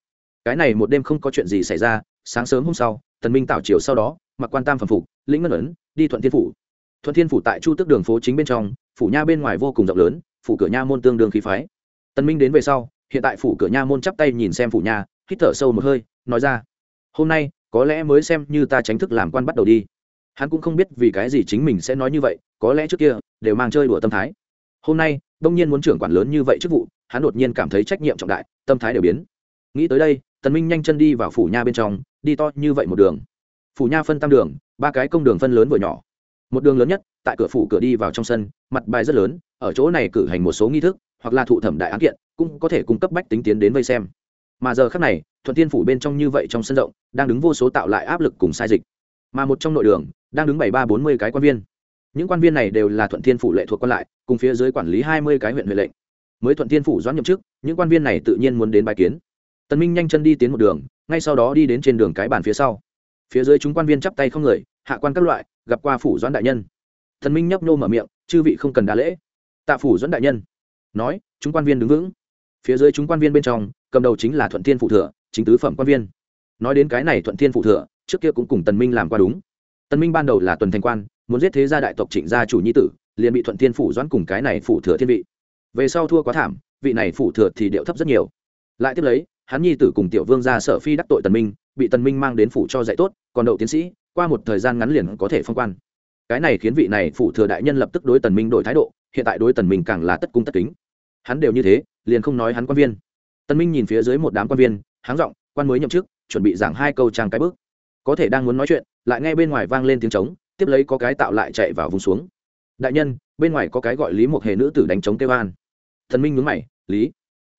Cái này một đêm không có chuyện gì xảy ra, sáng sớm hôm sau, tần minh tảo chiều sau đó, mặc quan tam phẩm phục, lĩnh ngân ấn, đi thuận thiên phủ. Thuận thiên phủ tại chu tức đường phố chính bên trong, phủ nha bên ngoài vô cùng rộng lớn, phủ cửa nha môn tương đương khí phái. Tần minh đến về sau, hiện tại phủ cửa nha môn chắp tay nhìn xem phủ nha, hít thở sâu một hơi, nói ra, hôm nay, có lẽ mới xem như ta tránh thức làm quan bắt đầu đi. Hắn cũng không biết vì cái gì chính mình sẽ nói như vậy, có lẽ trước kia, đều mang chơi đùa tâm thái. Hôm nay, đông nhiên muốn trưởng quản lớn như vậy chức vụ hắn đột nhiên cảm thấy trách nhiệm trọng đại, tâm thái đều biến. Nghĩ tới đây, tần minh nhanh chân đi vào phủ nha bên trong, đi to như vậy một đường. Phủ nha phân tam đường, ba cái công đường phân lớn vừa nhỏ. Một đường lớn nhất, tại cửa phủ cửa đi vào trong sân, mặt bài rất lớn, ở chỗ này cử hành một số nghi thức, hoặc là thụ thẩm đại án kiện, cũng có thể cung cấp bách tính tiến đến vây xem. Mà giờ khác này, thuận tiên phủ bên trong như vậy trong sân rộng, đang đứng vô số tạo lại áp lực cùng sai dịch. Mà một trong nội đường, đang đứng bảy ba bốn mươi cái quan viên. Những quan viên này đều là thuận thiên phủ lệ thuộc quan lại, cùng phía dưới quản lý hai mươi cái huyện huệ lệnh mới thuận thiên phủ doãn nhậm chức, những quan viên này tự nhiên muốn đến bài kiến. Tần minh nhanh chân đi tiến một đường, ngay sau đó đi đến trên đường cái bàn phía sau. Phía dưới chúng quan viên chắp tay không người, hạ quan các loại, gặp qua phủ doãn đại nhân. Tần minh nhấp nô mở miệng, chư vị không cần đa lễ. Tạ phủ doãn đại nhân. Nói, chúng quan viên đứng vững. Phía dưới chúng quan viên bên trong, cầm đầu chính là thuận thiên phụ thừa, chính tứ phẩm quan viên. Nói đến cái này thuận thiên phụ thừa, trước kia cũng cùng tần minh làm qua đúng. Tần minh ban đầu là tuần thành quan, muốn giết thế gia đại tộc trịnh gia chủ nhi tử, liền bị thuận thiên phủ doãn cùng cái này phủ thừa thiên vị về sau thua quá thảm, vị này phủ thừa thì điệu thấp rất nhiều. Lại tiếp lấy, hắn nhi tử cùng tiểu vương ra sở phi đắc tội tần minh, bị tần minh mang đến phủ cho dạy tốt, còn đậu tiến sĩ, qua một thời gian ngắn liền có thể phong quan. Cái này khiến vị này phủ thừa đại nhân lập tức đối tần minh đổi thái độ, hiện tại đối tần minh càng là tất cung tất kính. Hắn đều như thế, liền không nói hắn quan viên. Tần minh nhìn phía dưới một đám quan viên, háng giọng, quan mới nhậm chức, chuẩn bị giảng hai câu trang cái bước. Có thể đang muốn nói chuyện, lại nghe bên ngoài vang lên tiếng trống, tiếp lấy có cái tạo lại chạy vào vùng xuống. Đại nhân, bên ngoài có cái gọi lý một hề nữ tử đánh trống kêu an thần minh nhướng mày, lý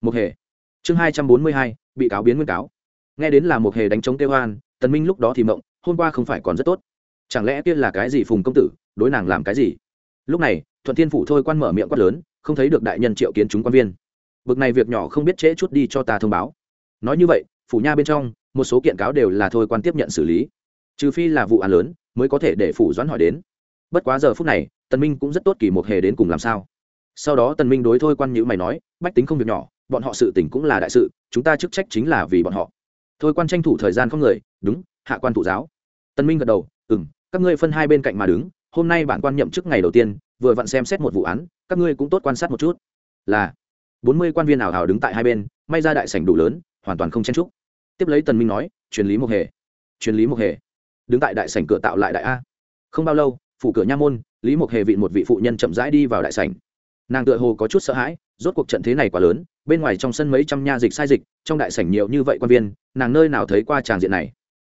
một hề. Chương hai trăm bốn mươi hai, bị cáo biến nguyên cáo. Nghe đến là một hề đánh trống kêu an tần minh lúc đó thì mộng, hôm qua không phải còn rất tốt. Chẳng lẽ kia là cái gì phùng công tử, đối nàng làm cái gì? Lúc này, thuận thiên phủ thôi quan mở miệng quát lớn, không thấy được đại nhân triệu kiến chúng quan viên. Bực này việc nhỏ không biết trễ chút đi cho ta thông báo. Nói như vậy, phủ nha bên trong, một số kiện cáo đều là thôi quan tiếp nhận xử lý. Trừ phi là vụ án lớn, mới có thể để phủ doãn hỏi đến. Bất quá giờ phút này tần minh cũng rất tốt kỳ một hề đến cùng làm sao sau đó tần minh đối thôi quan nhữ mày nói, bách tính không việc nhỏ, bọn họ sự tình cũng là đại sự, chúng ta chức trách chính là vì bọn họ. Thôi quan tranh thủ thời gian không người, đúng, hạ quan thủ giáo. Tần minh gật đầu, ừm, các ngươi phân hai bên cạnh mà đứng, hôm nay bản quan nhậm chức ngày đầu tiên, vừa vặn xem xét một vụ án, các ngươi cũng tốt quan sát một chút. Là, bốn mươi quan viên ảo hào đứng tại hai bên, may ra đại sảnh đủ lớn, hoàn toàn không chen trúc tiếp lấy tần minh nói, truyền lý một hề truyền lý một hề đứng tại đại sảnh cửa tạo lại đại a. Không bao lâu, phủ cửa nha môn, lý một hề vị một vị phụ nhân chậm rãi đi vào đại sảnh nàng tựa hồ có chút sợ hãi, rốt cuộc trận thế này quá lớn, bên ngoài trong sân mấy trăm nha dịch sai dịch, trong đại sảnh nhiều như vậy quan viên, nàng nơi nào thấy qua tràng diện này?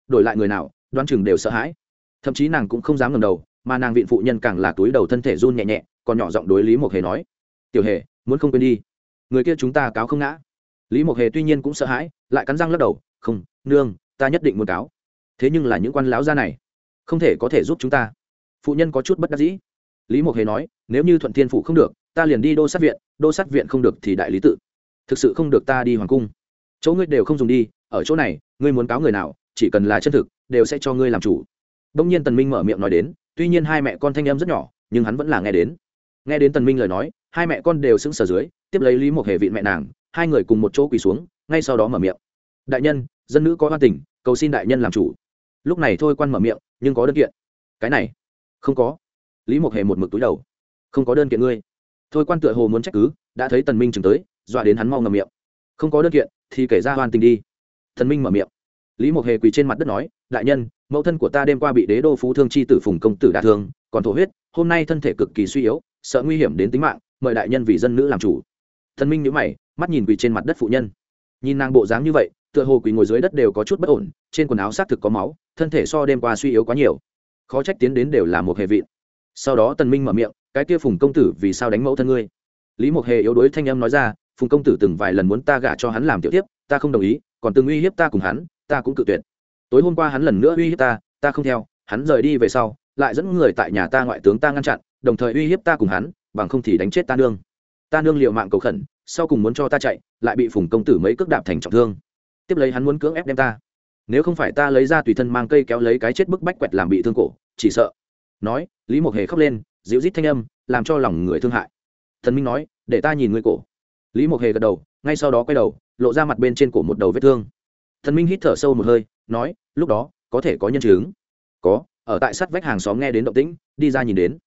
Đổi lại người nào đoan chừng đều sợ hãi. Thậm chí nàng cũng không dám ngẩng đầu, mà nàng viện phụ nhân càng là túi đầu thân thể run nhẹ nhẹ, còn nhỏ giọng đối lý Mộc hề nói, tiểu hề, muốn không quên đi. Người kia chúng ta cáo không ngã. Lý mộc hề tuy nhiên cũng sợ hãi, lại cắn răng lắc đầu, không, nương, ta nhất định muốn cáo. Thế nhưng là những quan láo gia này, không thể có thể giúp chúng ta. Phụ nhân có chút bất đắc dĩ. Lý mộc hề nói, nếu như thuận thiên phụ không được ta liền đi đô sát viện, đô sát viện không được thì đại lý tự. Thực sự không được ta đi hoàng cung. Chỗ ngươi đều không dùng đi, ở chỗ này, ngươi muốn cáo người nào, chỉ cần là chân thực, đều sẽ cho ngươi làm chủ. Bỗng nhiên tần minh mở miệng nói đến, tuy nhiên hai mẹ con thanh em rất nhỏ, nhưng hắn vẫn là nghe đến. Nghe đến tần minh lời nói, hai mẹ con đều sững sờ dưới, tiếp lấy lý một hề vị mẹ nàng, hai người cùng một chỗ quỳ xuống, ngay sau đó mở miệng. Đại nhân, dân nữ có hoa tình, cầu xin đại nhân làm chủ. Lúc này thôi quan mở miệng, nhưng có đơn kiện. Cái này, không có. Lý một hề một mực túi đầu. Không có đơn kiện ngươi thôi quan tựa hồ muốn trách cứ, đã thấy tần minh chừng tới, dọa đến hắn mau ngậm miệng. Không có đơn kiện, thì kể ra hoàn tình đi. Thần minh mở miệng. Lý một hề quỳ trên mặt đất nói, đại nhân, mẫu thân của ta đêm qua bị đế đô phú thương chi tử phùng công tử đả thương, còn thổ huyết, hôm nay thân thể cực kỳ suy yếu, sợ nguy hiểm đến tính mạng, mời đại nhân vì dân nữ làm chủ. Thần minh nhíu mày, mắt nhìn quỳ trên mặt đất phụ nhân. Nhìn nàng bộ dáng như vậy, tựa hồ quỳ ngồi dưới đất đều có chút bất ổn, trên quần áo xác thực có máu, thân thể so đêm qua suy yếu quá nhiều. Khó trách tiến đến đều là một hệ vị sau đó tần minh mở miệng cái kia phùng công tử vì sao đánh mẫu thân ngươi? Lý Mộc hề yếu đuối thanh âm nói ra, phùng công tử từng vài lần muốn ta gả cho hắn làm tiểu tiếp ta không đồng ý, còn từng uy hiếp ta cùng hắn, ta cũng cự tuyệt. Tối hôm qua hắn lần nữa uy hiếp ta ta không theo, hắn rời đi về sau, lại dẫn người tại nhà ta ngoại tướng ta ngăn chặn, đồng thời uy hiếp ta cùng hắn, bằng không thì đánh chết ta nương. Ta nương liệu mạng cầu khẩn, sau cùng muốn cho ta chạy, lại bị phùng công tử mấy cước đạp thành trọng thương. Tiếp lấy hắn muốn cưỡng ép đem ta. Nếu không phải ta lấy ra tùy thân mang cây kéo lấy cái chết bức bách quẹt làm bị thương cổ, chỉ sợ. Nói, lý mộc hề khóc lên dịu rít thanh âm, làm cho lòng người thương hại. Thần minh nói, để ta nhìn ngươi cổ. Lý mộc hề gật đầu, ngay sau đó quay đầu, lộ ra mặt bên trên cổ một đầu vết thương. Thần minh hít thở sâu một hơi, nói, lúc đó, có thể có nhân chứng. Có, ở tại sát vách hàng xóm nghe đến động tĩnh, đi ra nhìn đến.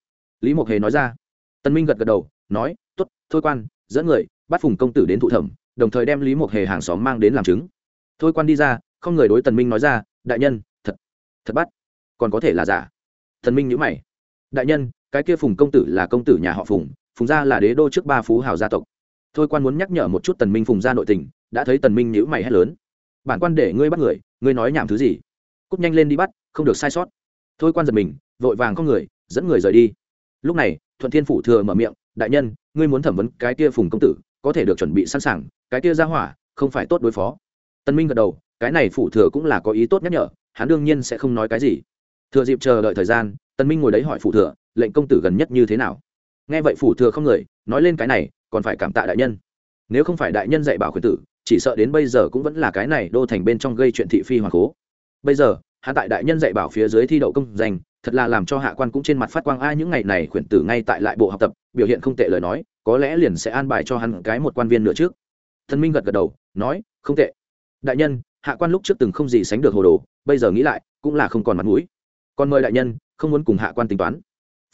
Lý mộc hề nói ra. Tân minh gật gật đầu, nói t ố t thôi quan, dẫn người, bắt phùng công tử đến thụ thẩm, đồng thời đem lý mộc hề hàng xóm mang đến làm chứng. Thôi quan đi ra, không người đối tần minh nói ra, đại nhân, thật thật bắt, còn có thể là giả. Thần minh nhữ mày. Đại nhân cái kia phùng công tử là công tử nhà họ phùng phùng gia là đế đô trước ba phú hào gia tộc. Thôi quan muốn nhắc nhở một chút tần minh phùng gia nội tình, đã thấy tần minh nhữ mày hét lớn. Bản quan để ngươi bắt người, ngươi nói nhảm thứ gì? Cút nhanh lên đi bắt, không được sai sót. Thôi quan giật mình, vội vàng con người, dẫn người rời đi. Lúc này, thuận thiên phủ thừa mở miệng, đại nhân, ngươi muốn thẩm vấn cái kia phùng công tử, có thể được chuẩn bị sẵn sàng, cái kia ra hỏa, không phải tốt đối phó. Tân minh gật đầu, cái này phủ thừa cũng là có ý tốt nhắc nhở, hắn đương nhiên sẽ không nói cái gì. Thừa dịp chờ đợi thời gian tân minh ngồi đấy hỏi phủ thừa lệnh công tử gần nhất như thế nào? Nghe vậy phủ thừa không người, nói lên cái này, còn phải cảm tạ đại nhân. Nếu không phải đại nhân dạy bảo khuyến tử, chỉ sợ đến bây giờ cũng vẫn là cái này đô thành bên trong gây chuyện thị phi hoàng cố. Bây giờ, hạ tại đại nhân dạy bảo phía dưới thi đậu công danh, thật là làm cho hạ quan cũng trên mặt phát quang, ai những ngày này khuyển tử ngay tại lại bộ học tập, biểu hiện không tệ lời nói, có lẽ liền sẽ an bài cho hắn cái một quan viên nữa trước. Thần minh gật gật đầu, nói, không tệ. Đại nhân, hạ quan lúc trước từng không gì sánh được hồ đồ, bây giờ nghĩ lại, cũng là không còn mặt mũi. Còn mời đại nhân, không muốn cùng hạ quan tính toán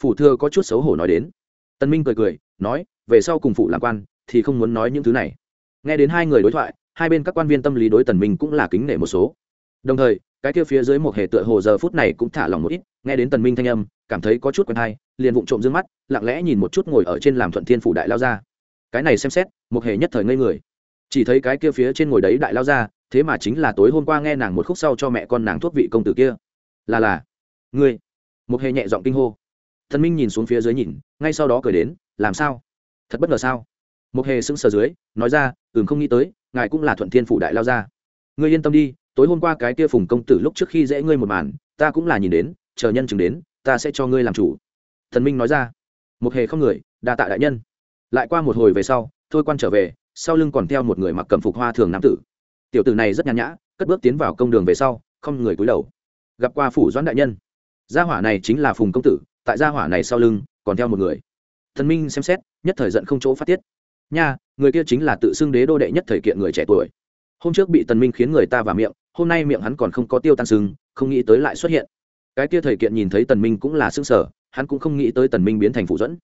phủ thừa có chút xấu hổ nói đến. Tân minh cười cười, nói, về sau cùng phụ làm quan, thì không muốn nói những thứ này. Nghe đến hai người đối thoại, hai bên các quan viên tâm lý đối tần minh cũng là kính nể một số. Đồng thời, cái kia phía dưới một hệ tựa hồ giờ phút này cũng thả lòng một ít, nghe đến tần minh thanh âm, cảm thấy có chút quen hay, liền vụng trộm dương mắt, lặng lẽ nhìn một chút ngồi ở trên làm thuận thiên phủ đại lao ra cái này xem xét, một hệ nhất thời ngây người. Chỉ thấy cái kia phía trên ngồi đấy đại lao ra thế mà chính là tối hôm qua nghe nàng một khúc sau cho mẹ con nàng thuốc vị công tử kia. Là là, ngươi. Một hệ nhẹ giọng kinh hô thần minh nhìn xuống phía dưới nhìn, ngay sau đó cười đến, làm sao? Thật bất ngờ sao? Một hề sững sờ dưới, nói ra, ừm, không nghĩ tới, ngài cũng là thuận thiên phủ đại lao ra ngươi yên tâm đi, tối hôm qua cái kia phùng công tử lúc trước khi dễ ngươi một màn, ta cũng là nhìn đến, chờ nhân chứng đến, ta sẽ cho ngươi làm chủ. Thần minh nói ra. Một hề không người, đa tạ đại nhân. Lại qua một hồi về sau, thôi quan trở về, sau lưng còn theo một người mặc cầm phục hoa thường nam tử. Tiểu tử này rất nhàn nhã, cất bước tiến vào công đường về sau, không người cúi đầu. Gặp qua phủ doãn đại nhân. Gia hỏa này chính là phùng công tử tại gia hỏa này sau lưng, còn theo một người. Thần minh xem xét, nhất thời giận không chỗ phát tiết. Nha, người kia chính là tự xưng đế đô đệ nhất thời kiện người trẻ tuổi. Hôm trước bị tần minh khiến người ta vào miệng, hôm nay miệng hắn còn không có tiêu tan sưng, không nghĩ tới lại xuất hiện. Cái kia thời kiện nhìn thấy tần minh cũng là xương sở hắn cũng không nghĩ tới tần minh biến thành phụ dẫn.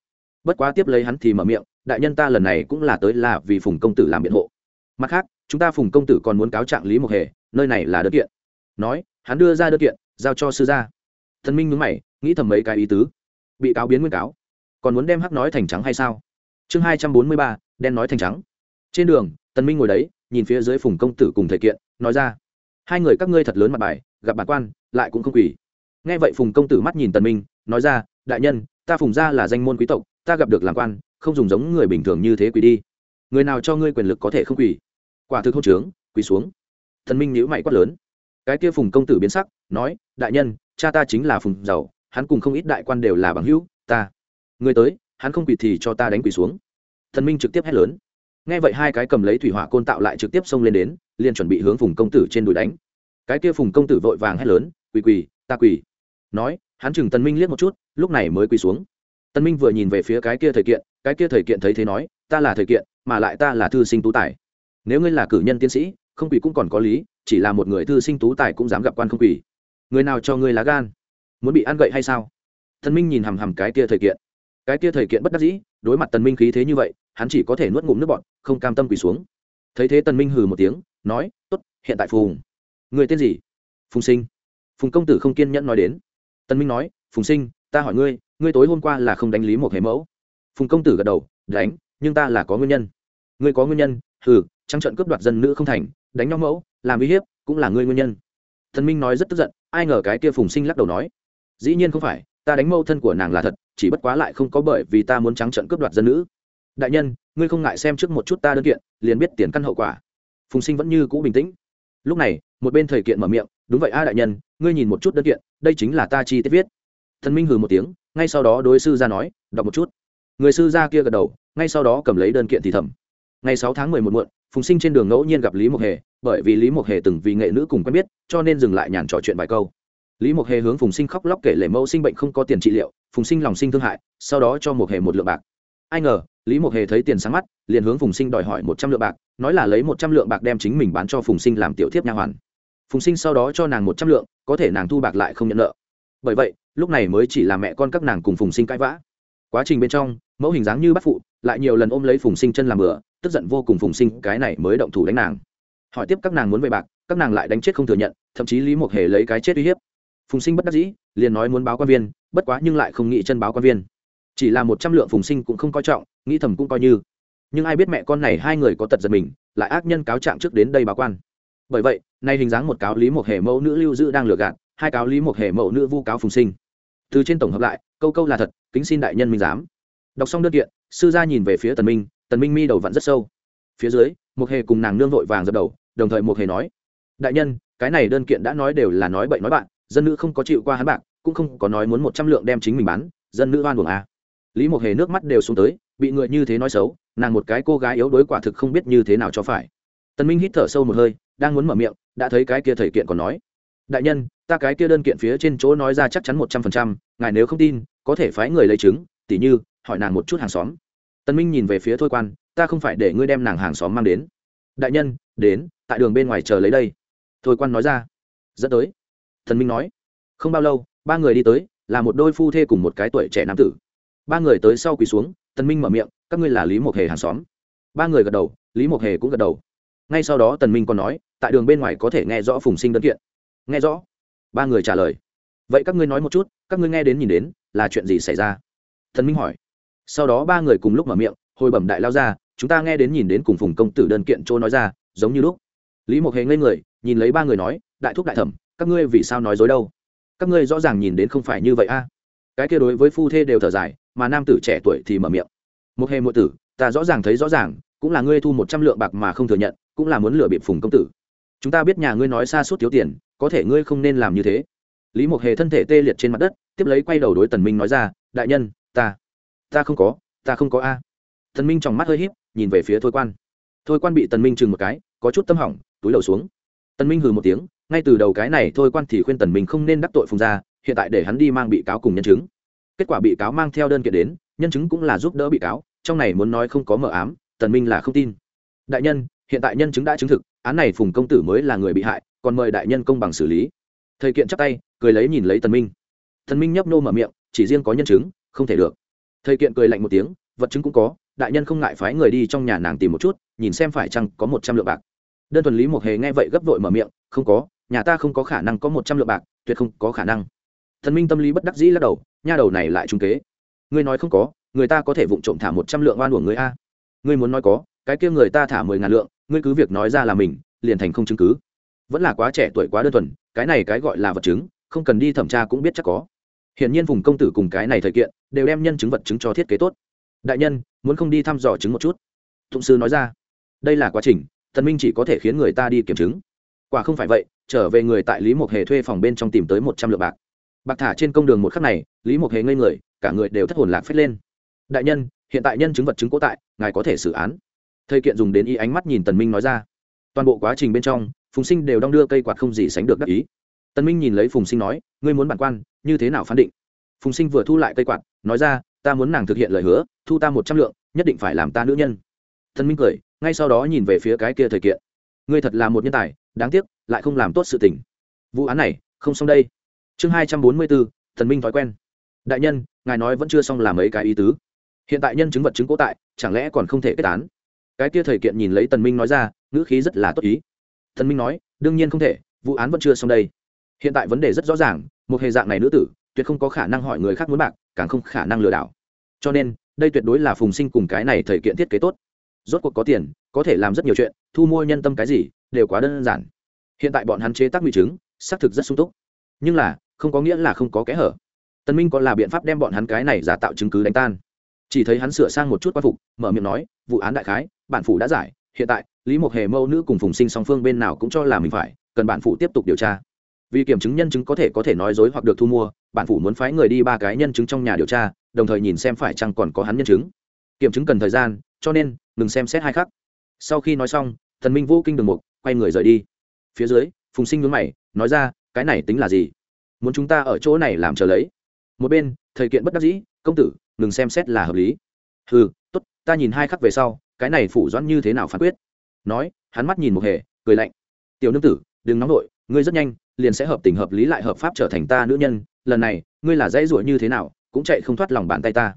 Bất quá tiếp lấy hắn thì mở miệng, đại nhân ta lần này cũng là tới là vì phùng công tử làm biện hộ. Mặt khác, chúng ta phùng công tử còn muốn cáo trạng lý một hề, nơi này là đơn kiện. Nói, hắn đưa ra đơn kiện, giao cho sư gia. Thần minh nhướng mày nghĩ thầm mấy cái ý tứ. Bị cáo biến nguyên cáo. Còn muốn đem hắc nói thành trắng hay sao? Chương hai trăm bốn mươi ba, đen nói thành trắng. Trên đường, tần minh ngồi đấy, nhìn phía dưới phùng công tử cùng thể kiện, nói ra. Hai người các ngươi thật lớn mặt bài, gặp bản quan, lại cũng không quỳ. Nghe vậy phùng công tử mắt nhìn tần minh, nói ra, đại nhân, ta phùng gia là danh môn quý tộc, ta gặp được làm quan, không dùng giống người bình thường như thế quỳ đi. Người nào cho ngươi quyền lực có thể không quỳ? Quả thực không trướng, quỳ xuống. Tần minh nhíu mày quát lớn. Cái kia phùng công tử biến sắc, nói, đại nhân, cha ta chính là phùng giàu hắn cùng không ít đại quan đều là bằng hữu, ta. Người tới, hắn không quỳ thì cho ta đánh quỳ xuống. Thần minh trực tiếp hét lớn. Nghe vậy hai cái cầm lấy thủy hỏa côn tạo lại trực tiếp xông lên đến, liền chuẩn bị hướng phùng công tử trên đùi đánh. Cái kia phùng công tử vội vàng hét lớn, quỳ quỳ, ta quỳ. Nói, hắn chừng Tân minh liếc một chút, lúc này mới quỳ xuống. Tân minh vừa nhìn về phía cái kia thời kiện, cái kia thời kiện thấy thế nói, ta là thời kiện, mà lại ta là thư sinh tú tài. Nếu ngươi là cử nhân tiến sĩ, không quỳ cũng còn có lý, chỉ là một người thư sinh tú tài cũng dám gặp quan không quỳ. Người nào cho ngươi lá gan? Muốn bị ăn gậy hay sao? Tần minh nhìn hầm hầm cái kia thời kiện. Cái kia thời kiện bất đắc dĩ, đối mặt tần minh khí thế như vậy, hắn chỉ có thể nuốt ngụm nước bọt, không cam tâm quỳ xuống. Thấy thế tần minh hừ một tiếng, nói, tốt, hiện tại phùng. Người tên gì? Phùng sinh. Phùng công tử không kiên nhẫn nói đến. Tần minh nói, phùng sinh, ta hỏi ngươi ngươi tối hôm qua là không đánh lý một hệ mẫu? Phùng công tử gật đầu, đánh, nhưng ta là có nguyên nhân. Ngươi có nguyên nhân? Hừ trăng trận cướp đoạt dân nữ không thành, đánh nhau mẫu, làm uy hiếp, cũng là ngươi nguyên nhân. Thần minh nói rất tức giận, ai ngờ cái kia phùng sinh lắc đầu nói dĩ nhiên không phải, ta đánh mâu thân của nàng là thật, chỉ bất quá lại không có bởi vì ta muốn trắng trận cướp đoạt dân nữ. Đại nhân, ngươi không ngại xem trước một chút ta đơn kiện, liền biết tiền căn hậu quả. Phùng sinh vẫn như cũ bình tĩnh. Lúc này, một bên thầy kiện mở miệng, đúng vậy a, đại nhân, ngươi nhìn một chút đơn kiện, đây chính là ta chi tiết viết. Thần minh hừ một tiếng, ngay sau đó đối sư ra nói, đọc một chút. Người sư ra kia gật đầu, ngay sau đó cầm lấy đơn kiện thì thầm. Ngày sáu tháng mười một muộn, phùng sinh trên đường ngẫu nhiên gặp lý mộc hề, bởi vì lý mộc hề từng vì nghệ nữ cùng quen biết, cho nên dừng lại nhàn trò chuyện vài câu lý mộc hề hướng phùng sinh khóc lóc kể lệ mẫu sinh bệnh không có tiền trị liệu, phùng sinh lòng sinh thương hại, sau đó cho mộc hề một lượng bạc. Ai ngờ, lý mộc hề thấy tiền sáng mắt, liền hướng phùng sinh đòi hỏi một trăm lượng bạc, nói là lấy một trăm lượng bạc đem chính mình bán cho phùng sinh làm tiểu thiếp nha hoàn. Phùng sinh sau đó cho nàng một trăm lượng, có thể nàng thu bạc lại không nhận nợ. Bởi vậy, lúc này mới chỉ là mẹ con các nàng cùng phùng sinh cãi vã. Quá trình bên trong, mẫu hình dáng như bắt phụ, lại nhiều lần ôm lấy phùng sinh chân làm bừa, tức giận vô cùng phùng sinh, cái này mới động thủ đánh nàng. Hỏi tiếp các nàng muốn về bạc, các nàng lại đánh chết không thừa nhận, thậm chí lý mộc hề lấy cái chết uy hiếp phùng sinh bất đắc dĩ, liền nói muốn báo quan viên, bất quá nhưng lại không nghĩ chân báo quan viên. Chỉ là một trăm lượng phùng sinh cũng không coi trọng, nghĩ thầm cũng coi như. Nhưng ai biết mẹ con này hai người có tật giật mình, lại ác nhân cáo trạng trước đến đây báo quan. Bởi vậy, nay hình dáng một cáo lý một hệ mẫu nữ lưu giữ đang lừa gạt, hai cáo lý một hệ mẫu nữ vu cáo phùng sinh. Từ trên tổng hợp lại, câu câu là thật, kính xin đại nhân minh giám. Đọc xong đơn kiện, sư gia nhìn về phía tần minh tần minh mi đầu vặn rất sâu. Phía dưới, một hề cùng nàng nương vội vàng dập đầu, đồng thời một hề nói, đại nhân, cái này đơn kiện đã nói đều là nói bậy nói bạn dân nữ không có chịu qua hắn bạc, cũng không có nói muốn một trăm lượng đem chính mình bán, dân nữ oan buồng à. lý một hề nước mắt đều xuống tới, bị người như thế nói xấu, nàng một cái cô gái yếu đuối quả thực không biết như thế nào cho phải. Tần minh hít thở sâu một hơi, đang muốn mở miệng, đã thấy cái kia thầy kiện còn nói. Đại nhân, ta cái kia đơn kiện phía trên chỗ nói ra chắc chắn một trăm phần trăm, ngài nếu không tin, có thể phái người lấy chứng, tỉ như, hỏi nàng một chút hàng xóm. Tần minh nhìn về phía thôi quan, ta không phải để ngươi đem nàng hàng xóm mang đến. Đại nhân, đến, tại đường bên ngoài chờ lấy đây. Thôi quan nói ra. Dẫn tới thần minh nói. Không bao lâu, ba người đi tới, là một đôi phu thê cùng một cái tuổi trẻ nam tử. Ba người tới sau quỳ xuống tần minh mở miệng, các ngươi là lý mộc hề hàng xóm. Ba người gật đầu, lý mộc hề cũng gật đầu. Ngay sau đó tần minh còn nói, tại đường bên ngoài có thể nghe rõ phùng sinh đơn kiện. Nghe rõ. Ba người trả lời. Vậy các ngươi nói một chút, các ngươi nghe đến nhìn đến, là chuyện gì xảy ra? Thần minh hỏi. Sau đó ba người cùng lúc mở miệng, hồi bẩm đại lao ra, chúng ta nghe đến nhìn đến cùng phùng công tử đơn kiện trôi nói ra, giống như lúc. Lý mộc hề ngây người, nhìn lấy ba người nói, đại thúc đại thẩm các ngươi vì sao nói dối đâu? Các ngươi rõ ràng nhìn đến không phải như vậy a. Cái kia đối với phu thê đều thở dài, mà nam tử trẻ tuổi thì mở miệng. Một hề muội tử, ta rõ ràng thấy rõ ràng, cũng là ngươi thu một trăm lượng bạc mà không thừa nhận, cũng là muốn lừa bịp phùng công tử. Chúng ta biết nhà ngươi nói xa suốt thiếu tiền, có thể ngươi không nên làm như thế. Lý mộc hề thân thể tê liệt trên mặt đất, tiếp lấy quay đầu đối tần minh nói ra, đại nhân, ta ta không có, ta không có a. Tần minh trong mắt hơi híp, nhìn về phía thôi quan. Thôi quan bị tần minh chừng một cái, có chút tâm hỏng, túi đầu xuống. Tần minh hừ một tiếng ngay từ đầu cái này thôi quan thì khuyên tần minh không nên đắc tội phùng gia, hiện tại để hắn đi mang bị cáo cùng nhân chứng. Kết quả bị cáo mang theo đơn kiện đến, nhân chứng cũng là giúp đỡ bị cáo, trong này muốn nói không có mờ ám, tần minh là không tin. Đại nhân, hiện tại nhân chứng đã chứng thực, án này phùng công tử mới là người bị hại, còn mời đại nhân công bằng xử lý. Thầy kiện chắp tay, cười lấy nhìn lấy tần minh. Tần minh nhấp nô mở miệng, chỉ riêng có nhân chứng, không thể được. Thầy kiện cười lạnh một tiếng, vật chứng cũng có, đại nhân không ngại phái người đi trong nhà nàng tìm một chút, nhìn xem phải chăng có một trăm lượng bạc. Đơn thuần lý một hề nghe vậy gấp vội mở miệng, không có nhà ta không có khả năng có một trăm lượng bạc, tuyệt không có khả năng. Thần minh tâm lý bất đắc dĩ lắc đầu, nha đầu này lại trung kế. Ngươi nói không có, người ta có thể vụng trộm thả một trăm lượng oan của người a. Ngươi muốn nói có, cái kia người ta thả mười ngàn lượng, ngươi cứ việc nói ra là mình, liền thành không chứng cứ. Vẫn là quá trẻ tuổi quá đơn thuần, cái này cái gọi là vật chứng, không cần đi thẩm tra cũng biết chắc có. Hiển nhiên vùng công tử cùng cái này thời kiện, đều đem nhân chứng vật chứng cho thiết kế tốt. Đại nhân, muốn không đi thăm dò chứng một chút? Thụng sư nói ra. Đây là quá trình, thần minh chỉ có thể khiến người ta đi kiểm chứng. Quả không phải vậy trở về người tại lý mộc hề thuê phòng bên trong tìm tới một trăm lượng bạc. Bạc thả trên công đường một khắc này, lý mộc hề ngây người, cả người đều thất hồn lạc phết lên. Đại nhân, hiện tại nhân chứng vật chứng cố tại, ngài có thể xử án. Thầy kiện dùng đến y ánh mắt nhìn tần minh nói ra. Toàn bộ quá trình bên trong, phùng sinh đều đong đưa cây quạt không gì sánh được đắc ý. Tần minh nhìn lấy phùng sinh nói, ngươi muốn bản quan, như thế nào phán định? Phùng sinh vừa thu lại cây quạt, nói ra, ta muốn nàng thực hiện lời hứa, thu ta một trăm lượng, nhất định phải làm ta nữ nhân. Tần minh cười, ngay sau đó nhìn về phía cái kia thầy kiện. Ngươi thật là một nhân tài đáng tiếc, lại không làm tốt sự tình. Vụ án này, không xong đây. Chương hai trăm bốn mươi bốn, thần minh thói quen. Đại nhân, ngài nói vẫn chưa xong làm mấy cái ý tứ. Hiện tại nhân chứng vật chứng cố tại, chẳng lẽ còn không thể kết án? Cái kia thời kiện nhìn lấy tần minh nói ra, ngữ khí rất là tốt ý. Tần minh nói, đương nhiên không thể, vụ án vẫn chưa xong đây. Hiện tại vấn đề rất rõ ràng, một hệ dạng này nữ tử, tuyệt không có khả năng hỏi người khác muốn bạc, càng không khả năng lừa đảo. Cho nên, đây tuyệt đối là phùng sinh cùng cái này thời kiện thiết kế tốt. Rốt cuộc có tiền, có thể làm rất nhiều chuyện, thu mua nhân tâm cái gì đều quá đơn giản. Hiện tại bọn hắn chế tác nguy chứng xác thực rất sung túc. Nhưng là, không có nghĩa là không có kẽ hở. Tân minh có là biện pháp đem bọn hắn cái này giả tạo chứng cứ đánh tan. Chỉ thấy hắn sửa sang một chút quan phục, mở miệng nói, vụ án đại khái, bản phủ đã giải. Hiện tại, lý mộc hề mâu nữ cùng phùng sinh song phương bên nào cũng cho là mình phải, cần bản phủ tiếp tục điều tra. Vì kiểm chứng nhân chứng có thể có thể nói dối hoặc được thu mua, bản phủ muốn phái người đi ba cái nhân chứng trong nhà điều tra, đồng thời nhìn xem phải chăng còn có hắn nhân chứng. Kiểm chứng cần thời gian, cho nên đừng xem xét hai khắc. Sau khi nói xong thần minh vô kinh đường mục quay người rời đi. Phía dưới, phùng sinh ngưng mày, nói ra, cái này tính là gì? Muốn chúng ta ở chỗ này làm chờ lấy? Một bên thời kiện bất đắc dĩ, công tử đừng xem xét là hợp lý. Ừ ta nhìn hai khắc về sau, cái này phủ doãn như thế nào phán quyết? Nói, hắn mắt nhìn một hề, cười lạnh, tiểu nương tử, đừng nóng nổi ngươi rất nhanh, liền sẽ hợp tình hợp lý lại hợp pháp trở thành ta nữ nhân, lần này, ngươi là dãy ruổi như thế nào, cũng chạy không thoát lòng bàn tay ta.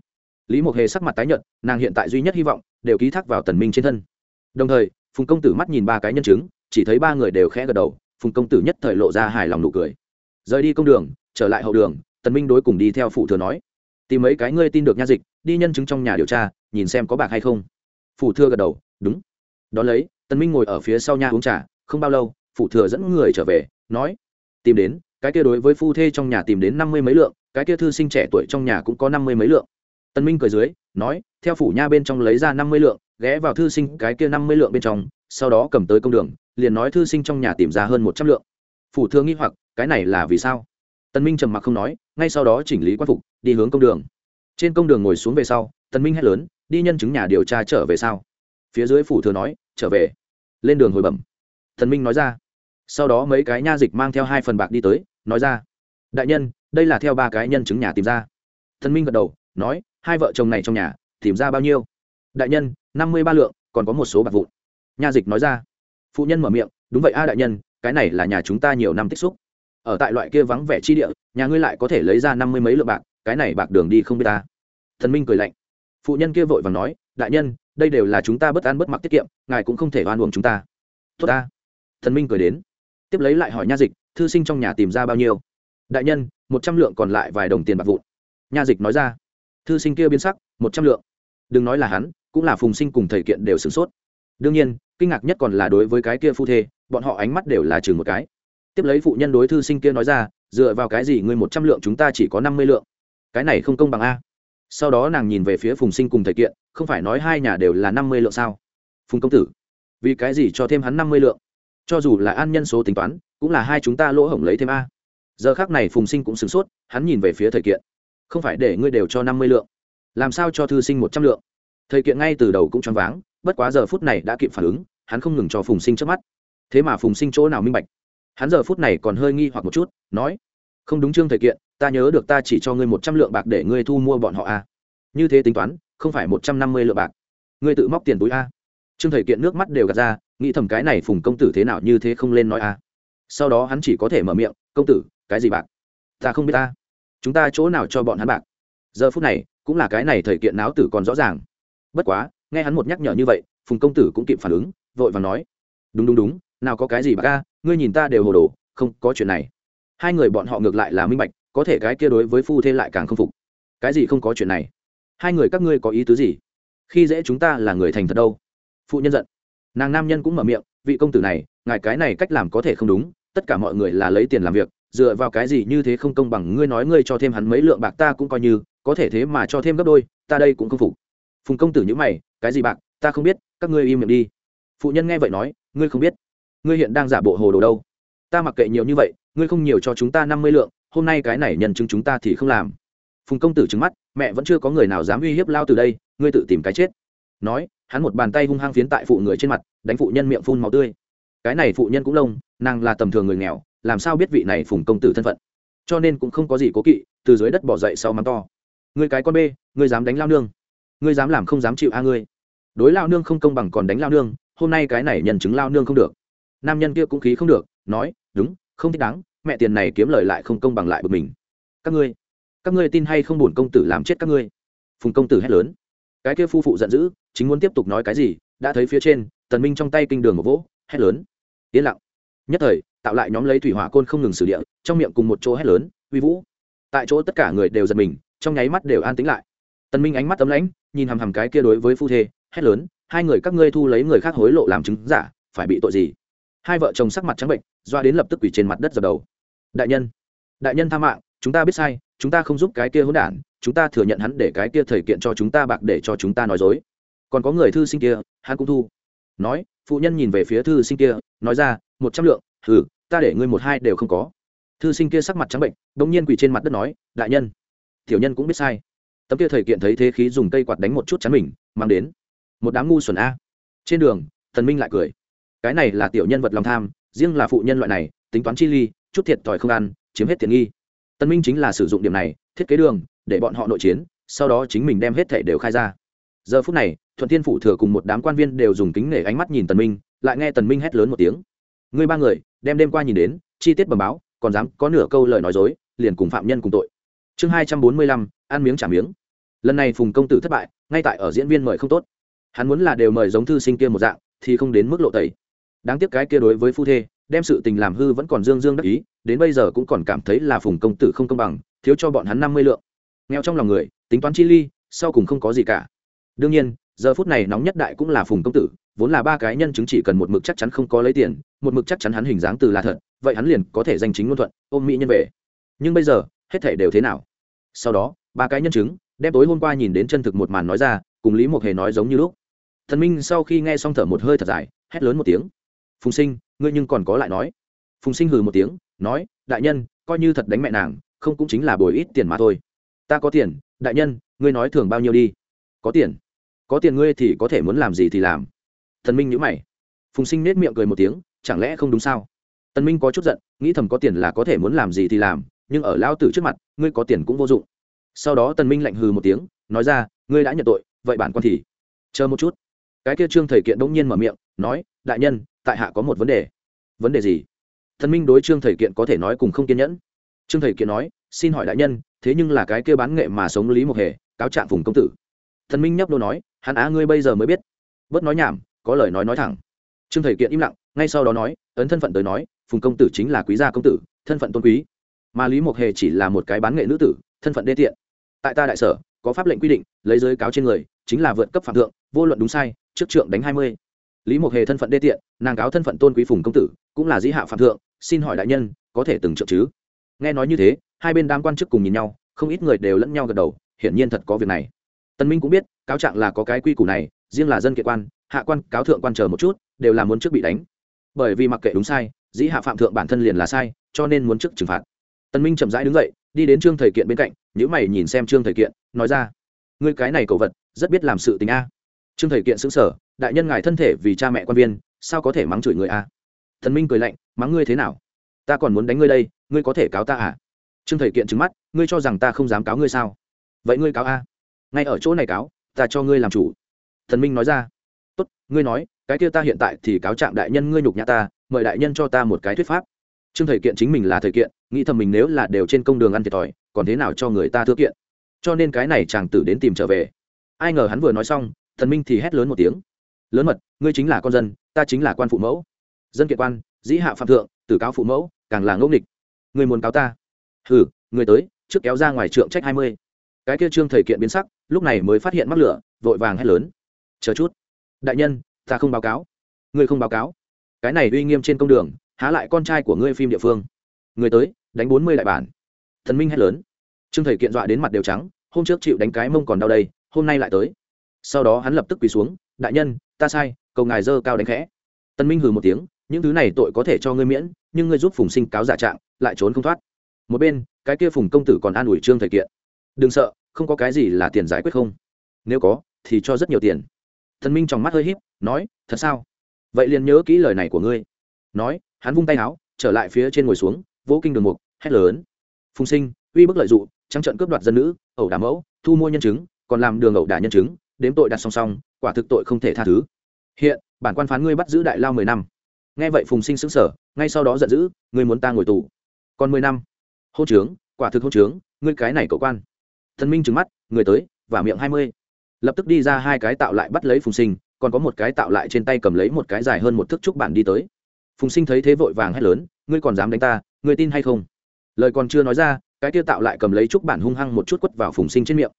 Lý mộc hề sắc mặt tái nhợt, nàng hiện tại duy nhất hy vọng, đều ký thác vào tần minh trên thân. Đồng thời phùng công tử mắt nhìn ba cái nhân chứng, chỉ thấy ba người đều khẽ gật đầu, phùng công tử nhất thời lộ ra hài lòng nụ cười. Rời đi công đường, trở lại hậu đường, tần minh đối cùng đi theo phụ thừa nói, tìm mấy cái ngươi tin được nha dịch, đi nhân chứng trong nhà điều tra, nhìn xem có bạc hay không. Phụ thừa gật đầu, đúng. Đón lấy, tần minh ngồi ở phía sau nha uống trà, không bao lâu, phụ thừa dẫn người trở về, nói, tìm đến, cái kia đối với phu thê trong nhà tìm đến năm mươi mấy lượng, cái kia thư sinh trẻ tuổi trong nhà cũng có năm mươi mấy lượng. Tần minh cười dưới, nói, theo phủ nha bên trong lấy ra năm mươi lượng ghé vào thư sinh cái kia năm mươi lượng bên trong, sau đó cầm tới công đường, liền nói thư sinh trong nhà tìm ra hơn một trăm lượng. Phủ thừa nghi hoặc, cái này là vì sao? Tần minh trầm mặc không nói, ngay sau đó chỉnh lý quan phục, đi hướng công đường. Trên công đường ngồi xuống về sau, tần minh hét lớn, đi nhân chứng nhà điều tra trở về sao? Phía dưới phủ thừa nói, trở về. Lên đường hồi bẩm. Tần minh nói ra. Sau đó mấy cái nha dịch mang theo hai phần bạc đi tới, nói ra. Đại nhân, đây là theo ba cái nhân chứng nhà tìm ra. Tần minh gật đầu, nói, hai vợ chồng này trong nhà, tìm ra bao nhiêu? Đại nhân, năm mươi ba lượng, còn có một số bạc vụn. Nha dịch nói ra. Phụ nhân mở miệng, đúng vậy a, đại nhân, cái này là nhà chúng ta nhiều năm tích xúc. Ở tại loại kia vắng vẻ chi địa, nhà ngươi lại có thể lấy ra năm mươi mấy lượng bạc, cái này bạc đường đi không biết ta. Thần minh cười lạnh. Phụ nhân kia vội và nói, đại nhân, đây đều là chúng ta bất an bất mặc tiết kiệm, ngài cũng không thể oan uổng chúng ta. Tốt ta. Thần minh cười đến. Tiếp lấy lại hỏi nha dịch, thư sinh trong nhà tìm ra bao nhiêu? Đại nhân, một trăm lượng còn lại vài đồng tiền bạc vụn. Nha dịch nói ra. Thư sinh kia biến sắc, một trăm lượng. Đừng nói là hắn cũng là phùng sinh cùng thầy kiện đều sửng sốt. Đương nhiên, kinh ngạc nhất còn là đối với cái kia phu thê, bọn họ ánh mắt đều là chừng một cái. Tiếp lấy phụ nhân đối thư sinh kia nói ra, dựa vào cái gì ngươi một trăm lượng chúng ta chỉ có năm mươi lượng? Cái này không công bằng a. Sau đó nàng nhìn về phía phùng sinh cùng thầy kiện, không phải nói hai nhà đều là năm mươi lượng sao? Phùng công tử, vì cái gì cho thêm hắn năm mươi lượng? Cho dù là an nhân số tính toán, cũng là hai chúng ta lỗ hổng lấy thêm a. Giờ khác này phùng sinh cũng sửng sốt, hắn nhìn về phía thầy kiện, không phải để ngươi đều cho năm mươi lượng? Làm sao cho thư sinh một trăm lượng? Thầy kiện ngay từ đầu cũng choáng váng, bất quá giờ phút này đã kịp phản ứng, hắn không ngừng cho phùng sinh trước mắt. Thế mà phùng sinh chỗ nào minh bạch? Hắn giờ phút này còn hơi nghi hoặc một chút, nói, không đúng chương thầy kiện, ta nhớ được ta chỉ cho ngươi một trăm lượng bạc để ngươi thu mua bọn họ a à. như thế tính toán, không phải một trăm năm mươi lượng bạc. Ngươi tự móc tiền túi a. À. trương thầy kiện nước mắt đều gạt ra, nghĩ thầm cái này phùng công tử thế nào như thế không lên nói a. À. sau đó hắn chỉ có thể mở miệng, công tử, cái gì bạc? Ta không biết ta. Chúng ta chỗ nào cho bọn hắn bạc? Giờ phút này, cũng là cái này thầy kiện náo tử còn rõ ràng bất quá, nghe hắn một nhắc nhở như vậy, phùng công tử cũng kịp phản ứng, vội và nói, đúng đúng đúng, nào có cái gì bà ca ngươi nhìn ta đều hồ đồ, không có chuyện này. Hai người bọn họ ngược lại là minh bạch, có thể cái kia đối với phu thê lại càng không phục. Cái gì không có chuyện này? Hai người các ngươi có ý tứ gì? Khi dễ chúng ta là người thành thật đâu? Phụ nhân giận. Nàng nam nhân cũng mở miệng, vị công tử này, ngài cái này cách làm có thể không đúng, tất cả mọi người là lấy tiền làm việc, dựa vào cái gì như thế không công bằng, ngươi nói ngươi cho thêm hắn mấy lượng bạc ta cũng coi như, có thể thế mà cho thêm gấp đôi, ta đây cũng không phục phùng công tử nhữ mày, cái gì bạc? Ta không biết, các ngươi im miệng đi. Phụ nhân nghe vậy nói, ngươi không biết. Ngươi hiện đang giả bộ hồ đồ đâu? Ta mặc kệ nhiều như vậy, ngươi không nhiều cho chúng ta năm mươi lượng, hôm nay cái này nhận chứng chúng ta thì không làm. Phùng công tử trứng mắt, mẹ vẫn chưa có người nào dám uy hiếp lao từ đây, ngươi tự tìm cái chết. Nói, hắn một bàn tay hung hăng phiến tại phụ người trên mặt, đánh phụ nhân miệng phun màu tươi. Cái này phụ nhân cũng lông, nàng là tầm thường người nghèo, làm sao biết vị này phùng công tử thân phận? Cho nên cũng không có gì cố kỵ, từ dưới đất bỏ dậy sau mắng to. Ngươi cái con bê, ngươi dám đánh lao nương ngươi dám làm không dám chịu a ngươi. Đối lao nương không công bằng còn đánh lao nương, hôm nay cái này nhận chứng lao nương không được. Nam nhân kia cũng khí không được, nói, đúng, không thích đáng, mẹ tiền này kiếm lời lại không công bằng lại bực mình. Các ngươi các ngươi tin hay không buồn công tử làm chết các ngươi? Phùng công tử hét lớn. Cái kia phu phụ giận dữ, chính muốn tiếp tục nói cái gì, đã thấy phía trên, tần minh trong tay kinh đường một vỗ, hét lớn. Yên lặng. Nhất thời, tạo lại nhóm lấy thủy hỏa côn không ngừng sử địa, trong miệng cùng một chỗ hét lớn, uy vũ. Tại chỗ tất cả người đều giật mình, trong nháy mắt đều an tĩnh lại tần minh ánh mắt tấm lãnh, nhìn hằm hằm cái kia đối với phu thê, hét lớn, hai người các ngươi thu lấy người khác hối lộ làm chứng giả, phải bị tội gì? Hai vợ chồng sắc mặt trắng bệnh, doa đến lập tức quỳ trên mặt đất dập đầu. Đại nhân đại nhân tha mạng, chúng ta biết sai, chúng ta không giúp cái kia hỗn đản, chúng ta thừa nhận hắn để cái kia thời kiện cho chúng ta bạc để cho chúng ta nói dối. Còn có người thư sinh kia, hắn cũng thu. Nói, phụ nhân nhìn về phía thư sinh kia, nói ra, một trăm lượng, hừ, ta để ngươi một hai đều không có. Thư sinh kia sắc mặt trắng bệnh đ ỗ n g nhiên quỳ trên mặt đất nói, đại nhân, tiểu nhân cũng biết sai tấm kia thời kiện thấy thế khí dùng cây quạt đánh một chút chắn mình, mang đến. Một đám ngu xuẩn a. Trên đường, thần minh lại cười. Cái này là tiểu nhân vật lòng tham, riêng là phụ nhân loại này, tính toán chi ly, chút thiệt thòi không ăn, chiếm hết tiền nghi. Tân minh chính là sử dụng điểm này, thiết kế đường, để bọn họ nội chiến, sau đó chính mình đem hết thể đều khai ra. Giờ phút này, thuận thiên phủ thừa cùng một đám quan viên đều dùng kính nể ánh mắt nhìn tần minh, lại nghe tần minh hét lớn một tiếng. Ngươi ba người, đem đêm qua nhìn đến, chi tiết bẩm báo, còn dám có nửa câu lời nói dối, liền cùng phạm nhân cùng tội. Chương hai trăm bốn mươi lăm, ăn miếng trả miếng lần này phùng công tử thất bại, ngay tại ở diễn viên mời không tốt. Hắn muốn là đều mời giống thư sinh kia một dạng, thì không đến mức lộ tẩy. Đáng tiếc cái kia đối với phu thê, đem sự tình làm hư vẫn còn dương dương đắc ý, đến bây giờ cũng còn cảm thấy là phùng công tử không công bằng, thiếu cho bọn hắn năm mươi lượng. Nghèo trong lòng người, tính toán chi ly, sau cùng không có gì cả. Đương nhiên, giờ phút này nóng nhất đại cũng là phùng công tử, vốn là ba cái nhân chứng chỉ cần một mực chắc chắn không có lấy tiền, một mực chắc chắn hắn hình dáng từ là thật, vậy hắn liền có thể danh chính ngôn thuận, ôm mỹ nhân về. Nhưng bây giờ, hết thể đều thế nào? Sau đó, ba cái nhân chứng đem tối hôm qua nhìn đến chân thực một màn nói ra, cùng lý mộc hề nói giống như lúc. Thần minh sau khi nghe xong thở một hơi thật dài, hét lớn một tiếng. Phùng sinh, ngươi nhưng còn có lại nói. Phùng sinh hừ một tiếng, nói, đại nhân, coi như thật đánh mẹ nàng, không cũng chính là bồi ít tiền mà thôi. Ta có tiền, đại nhân, ngươi nói thường bao nhiêu đi? Có tiền. Có tiền ngươi thì có thể muốn làm gì thì làm. Thần minh nhữ mày. Phùng sinh nết miệng cười một tiếng, chẳng lẽ không đúng sao? Tần minh có chút giận, nghĩ thầm có tiền là có thể muốn làm gì thì làm, nhưng ở lao tử trước mặt, ngươi có tiền cũng vô dụng sau đó tần minh lạnh hừ một tiếng, nói ra, ngươi đã nhận tội, vậy bản quan thì chờ một chút. Cái kia trương thầy kiện đống nhiên mở miệng, nói, đại nhân, tại hạ có một vấn đề. Vấn đề gì? Thần minh đối trương thầy kiện có thể nói cùng không kiên nhẫn. Trương thầy kiện nói, xin hỏi đại nhân, thế nhưng là cái kia bán nghệ mà sống lý một hề, cáo trạng phùng công tử. Thần minh nhấp đô nói, hắn á ngươi bây giờ mới biết. Bớt nói nhảm, có lời nói nói thẳng. Trương thầy kiện im lặng, ngay sau đó nói, ấn thân phận tới nói, phùng công tử chính là quý gia công tử, thân phận tôn quý. Mà lý mộc hề chỉ là một cái bán nghệ nữ tử thân phận đê tiện. Tại ta đại sở, có pháp lệnh quy định, lấy giới cáo trên người, chính là vượt cấp phạm thượng, vô luận đúng sai, trước trượng đánh hai mươi. Lý mộc hề thân phận đê tiện, nàng cáo thân phận tôn quý phùng công tử, cũng là dĩ hạ phạm thượng, xin hỏi đại nhân, có thể từng trượng chứ? Nghe nói như thế, hai bên đám quan chức cùng nhìn nhau, không ít người đều lẫn nhau gật đầu, hiển nhiên thật có việc này. Tân minh cũng biết, cáo trạng là có cái quy củ này, riêng là dân kiện quan, hạ quan, cáo thượng quan chờ một chút, đều là muốn trước bị đánh. Bởi vì mặc kệ đúng sai, dĩ hạ phạm thượng bản thân liền là sai, cho nên muốn trước trừng phạt. Tân minh chậm rãi đứng dậy đi đến trương thời kiện bên cạnh nhữ mày nhìn xem trương thời kiện, nói ra, ngươi cái này cầu vật, rất biết làm sự tình a. Trương thời kiện xứng sở đại nhân ngài thân thể vì cha mẹ quan viên, sao có thể mắng chửi người a? Thần minh cười lạnh, mắng ngươi thế nào? Ta còn muốn đánh ngươi đây, ngươi có thể cáo ta à? Trương thời kiện trứng mắt, ngươi cho rằng ta không dám cáo ngươi sao? Vậy ngươi cáo a? Ngay ở chỗ này cáo, ta cho ngươi làm chủ. Thần minh nói ra, tốt, ngươi nói, cái kia ta hiện tại thì cáo trạng đại nhân ngươi nhục nhã ta, mời đại nhân cho ta một cái thuyết pháp trương thầy kiện chính mình là Thầy kiện, nghĩ thầm mình nếu là đều trên công đường ăn thiệt thòi, còn thế nào cho người ta thưa kiện? Cho nên cái này chàng tử đến tìm trở về. Ai ngờ hắn vừa nói xong, thần minh thì hét lớn một tiếng. Lớn mật, ngươi chính là con dân, ta chính là quan phụ mẫu. Dân kiện quan, dĩ hạ phạm thượng, tử cáo phụ mẫu, càng là ngẫu nghịch. Người muốn cáo ta? Hừ người tới, trước kéo ra ngoài trượng trách hai mươi. Cái kia trương thầy kiện biến sắc, lúc này mới phát hiện mắc lửa, vội vàng hét lớn. Chờ chút. Đại nhân, ta không báo cáo. Ngươi không báo cáo? Cái này uy nghiêm trên công đường há lại con trai của ngươi phim địa phương. Người tới, đánh bốn mươi đại bản. Thần minh hét lớn. Trương thầy kiện dọa đến mặt đều trắng, hôm trước chịu đánh cái mông còn đau đây, hôm nay lại tới. Sau đó hắn lập tức quỳ xuống, đại nhân, ta sai, cầu ngài dơ cao đánh khẽ. Tân minh hừ một tiếng, những thứ này tội có thể cho ngươi miễn, nhưng ngươi giúp phùng sinh cáo giả trạng, lại trốn không thoát. Một bên, cái kia phùng công tử còn an ủi trương thầy kiện. Đừng sợ, không có cái gì là tiền giải quyết không. Nếu có, thì cho rất nhiều tiền. Thần minh trong mắt hơi híp, nói, thật sao? Vậy liền nhớ kỹ lời này của ngươi nói, hắn vung tay áo, trở lại phía trên ngồi xuống, vỗ kinh đường mục, hét lớn. Phùng sinh, uy bức lợi dụng, trắng trận cướp đoạt dân nữ, ẩu đả mẫu, thu mua nhân chứng, còn làm đường ẩu đả nhân chứng, đếm tội đặt song song, quả thực tội không thể tha thứ. Hiện, bản quan phán ngươi bắt giữ đại lao mười năm. Nghe vậy phùng sinh xứng sở ngay sau đó giận dữ, ngươi muốn ta ngồi tù. Còn mười năm. Hôn trướng, quả thực hôn trướng, ngươi cái này cậu quan. Thần minh trừng mắt, người tới và miệng hai mươi. Lập tức đi ra hai cái tạo lại bắt lấy phùng sinh, còn có một cái tạo lại trên tay cầm lấy một cái dài hơn một thước trúc bản đi tới phùng sinh thấy thế vội vàng hét lớn, ngươi còn dám đánh ta, ngươi tin hay không? Lời còn chưa nói ra, cái Tiêu tạo lại cầm lấy chúc bản hung hăng một chút quất vào phùng sinh trên miệng.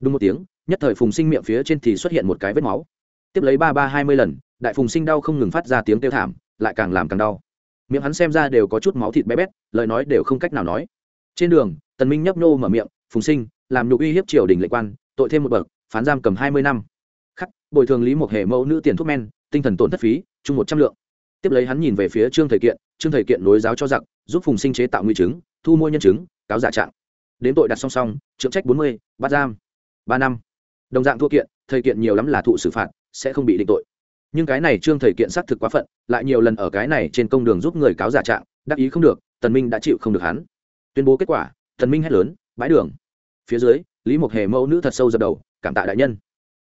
Đúng một tiếng, nhất thời phùng sinh miệng phía trên thì xuất hiện một cái vết máu. Tiếp lấy ba ba hai mươi lần, đại phùng sinh đau không ngừng phát ra tiếng kêu thảm, lại càng làm càng đau. Miệng hắn xem ra đều có chút máu thịt bé bét, lời nói đều không cách nào nói. Trên đường, tần minh nhấp nô mở miệng, phùng sinh, làm nhục uy hiếp triều đình lệ quan, tội thêm một bậc, phán giam cầm hai mươi năm. Khắc, bồi thường lý một hệ mẫu nữ tiền thuốc men, tinh thần tổn thất phí, chung một trăm lượng tiếp lấy hắn nhìn về phía trương thầy kiện, trương thầy kiện nối giáo cho giặc, giúp phùng sinh chế tạo nguy chứng, thu mua nhân chứng, cáo giả trạng. Đến tội đặt song song, trượng trách bốn mươi, bắt giam, ba năm. Đồng dạng thua kiện, thầy kiện nhiều lắm là thụ xử phạt, sẽ không bị định tội. Nhưng cái này trương thầy kiện xác thực quá phận, lại nhiều lần ở cái này trên công đường giúp người cáo giả trạng, đắc ý không được, tần minh đã chịu không được hắn. Tuyên bố kết quả, tần minh hét lớn, bãi đường. Phía dưới, lý mộc hề mẫu nữ thật sâu dập đầu, cảm tạ đại nhân.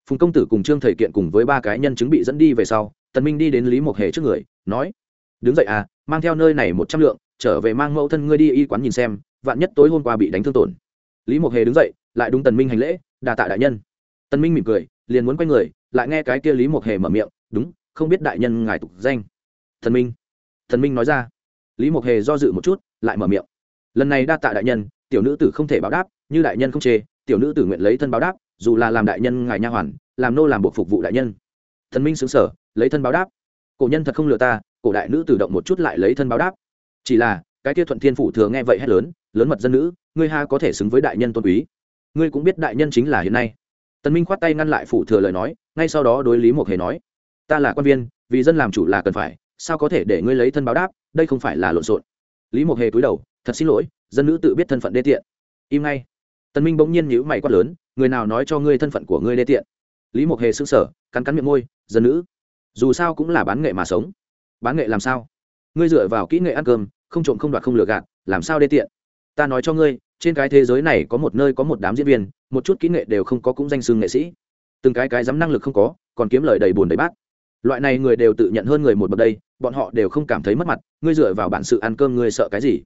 Phùng công tử cùng trương thầy kiện cùng với ba cái nhân chứng bị dẫn đi về sau, tần minh đi đến lý mộc hề trước người nói, đứng dậy à mang theo nơi này một trăm lượng, trở về mang mẫu thân ngươi đi y quán nhìn xem, vạn nhất tối hôm qua bị đánh thương tổn. Lý mộc hề đứng dậy, lại đúng tần minh hành lễ, đà tạ đại nhân. Tần minh mỉm cười, liền muốn quay người, lại nghe cái kia lý mộc hề mở miệng, đúng, không biết đại nhân ngài tục danh. Thần minh. Thần minh nói ra. Lý mộc hề do dự một chút, lại mở miệng. Lần này đa tạ đại nhân, tiểu nữ tử không thể báo đáp, như đại nhân không chê, tiểu nữ tử nguyện lấy thân báo đáp, dù là làm đại nhân ngài nha hoàn, làm nô làm buộc phục vụ đại nhân. Thần minh xứng sở lấy thân báo đáp cổ nhân thật không lừa ta, cổ đại nữ tự động một chút lại lấy thân báo đáp. Chỉ là, cái kia thuận thiên phủ thừa nghe vậy hét lớn lớn mật dân nữ, ngươi ha có thể xứng với đại nhân tôn quý. Ngươi cũng biết đại nhân chính là hiện nay. Tần minh khoát tay ngăn lại phủ thừa lời nói, ngay sau đó đối lý mộc hề nói, ta là quan viên, vì dân làm chủ là cần phải, sao có thể để ngươi lấy thân báo đáp, đây không phải là lộn xộn. Lý mộc hề cúi đầu, thật xin lỗi, dân nữ tự biết thân phận đê tiện. Im ngay. Tần minh bỗng nhiên nhíu mày quát lớn, người nào nói cho ngươi thân phận của ngươi đê tiện? Lý mộc hề sững sờ, cắn cắn miệng môi, dân nữ dù sao cũng là bán nghệ mà sống. Bán nghệ làm sao? Ngươi dựa vào kỹ nghệ ăn cơm, không trộm không đoạt không lừa gạt, làm sao đê tiện? Ta nói cho ngươi, trên cái thế giới này có một nơi có một đám diễn viên, một chút kỹ nghệ đều không có cũng danh xưng nghệ sĩ. Từng cái cái dám năng lực không có, còn kiếm lời đầy bùn đầy bát. Loại này người đều tự nhận hơn người một bậc đây, bọn họ đều không cảm thấy mất mặt, ngươi dựa vào bản sự ăn cơm ngươi sợ cái gì?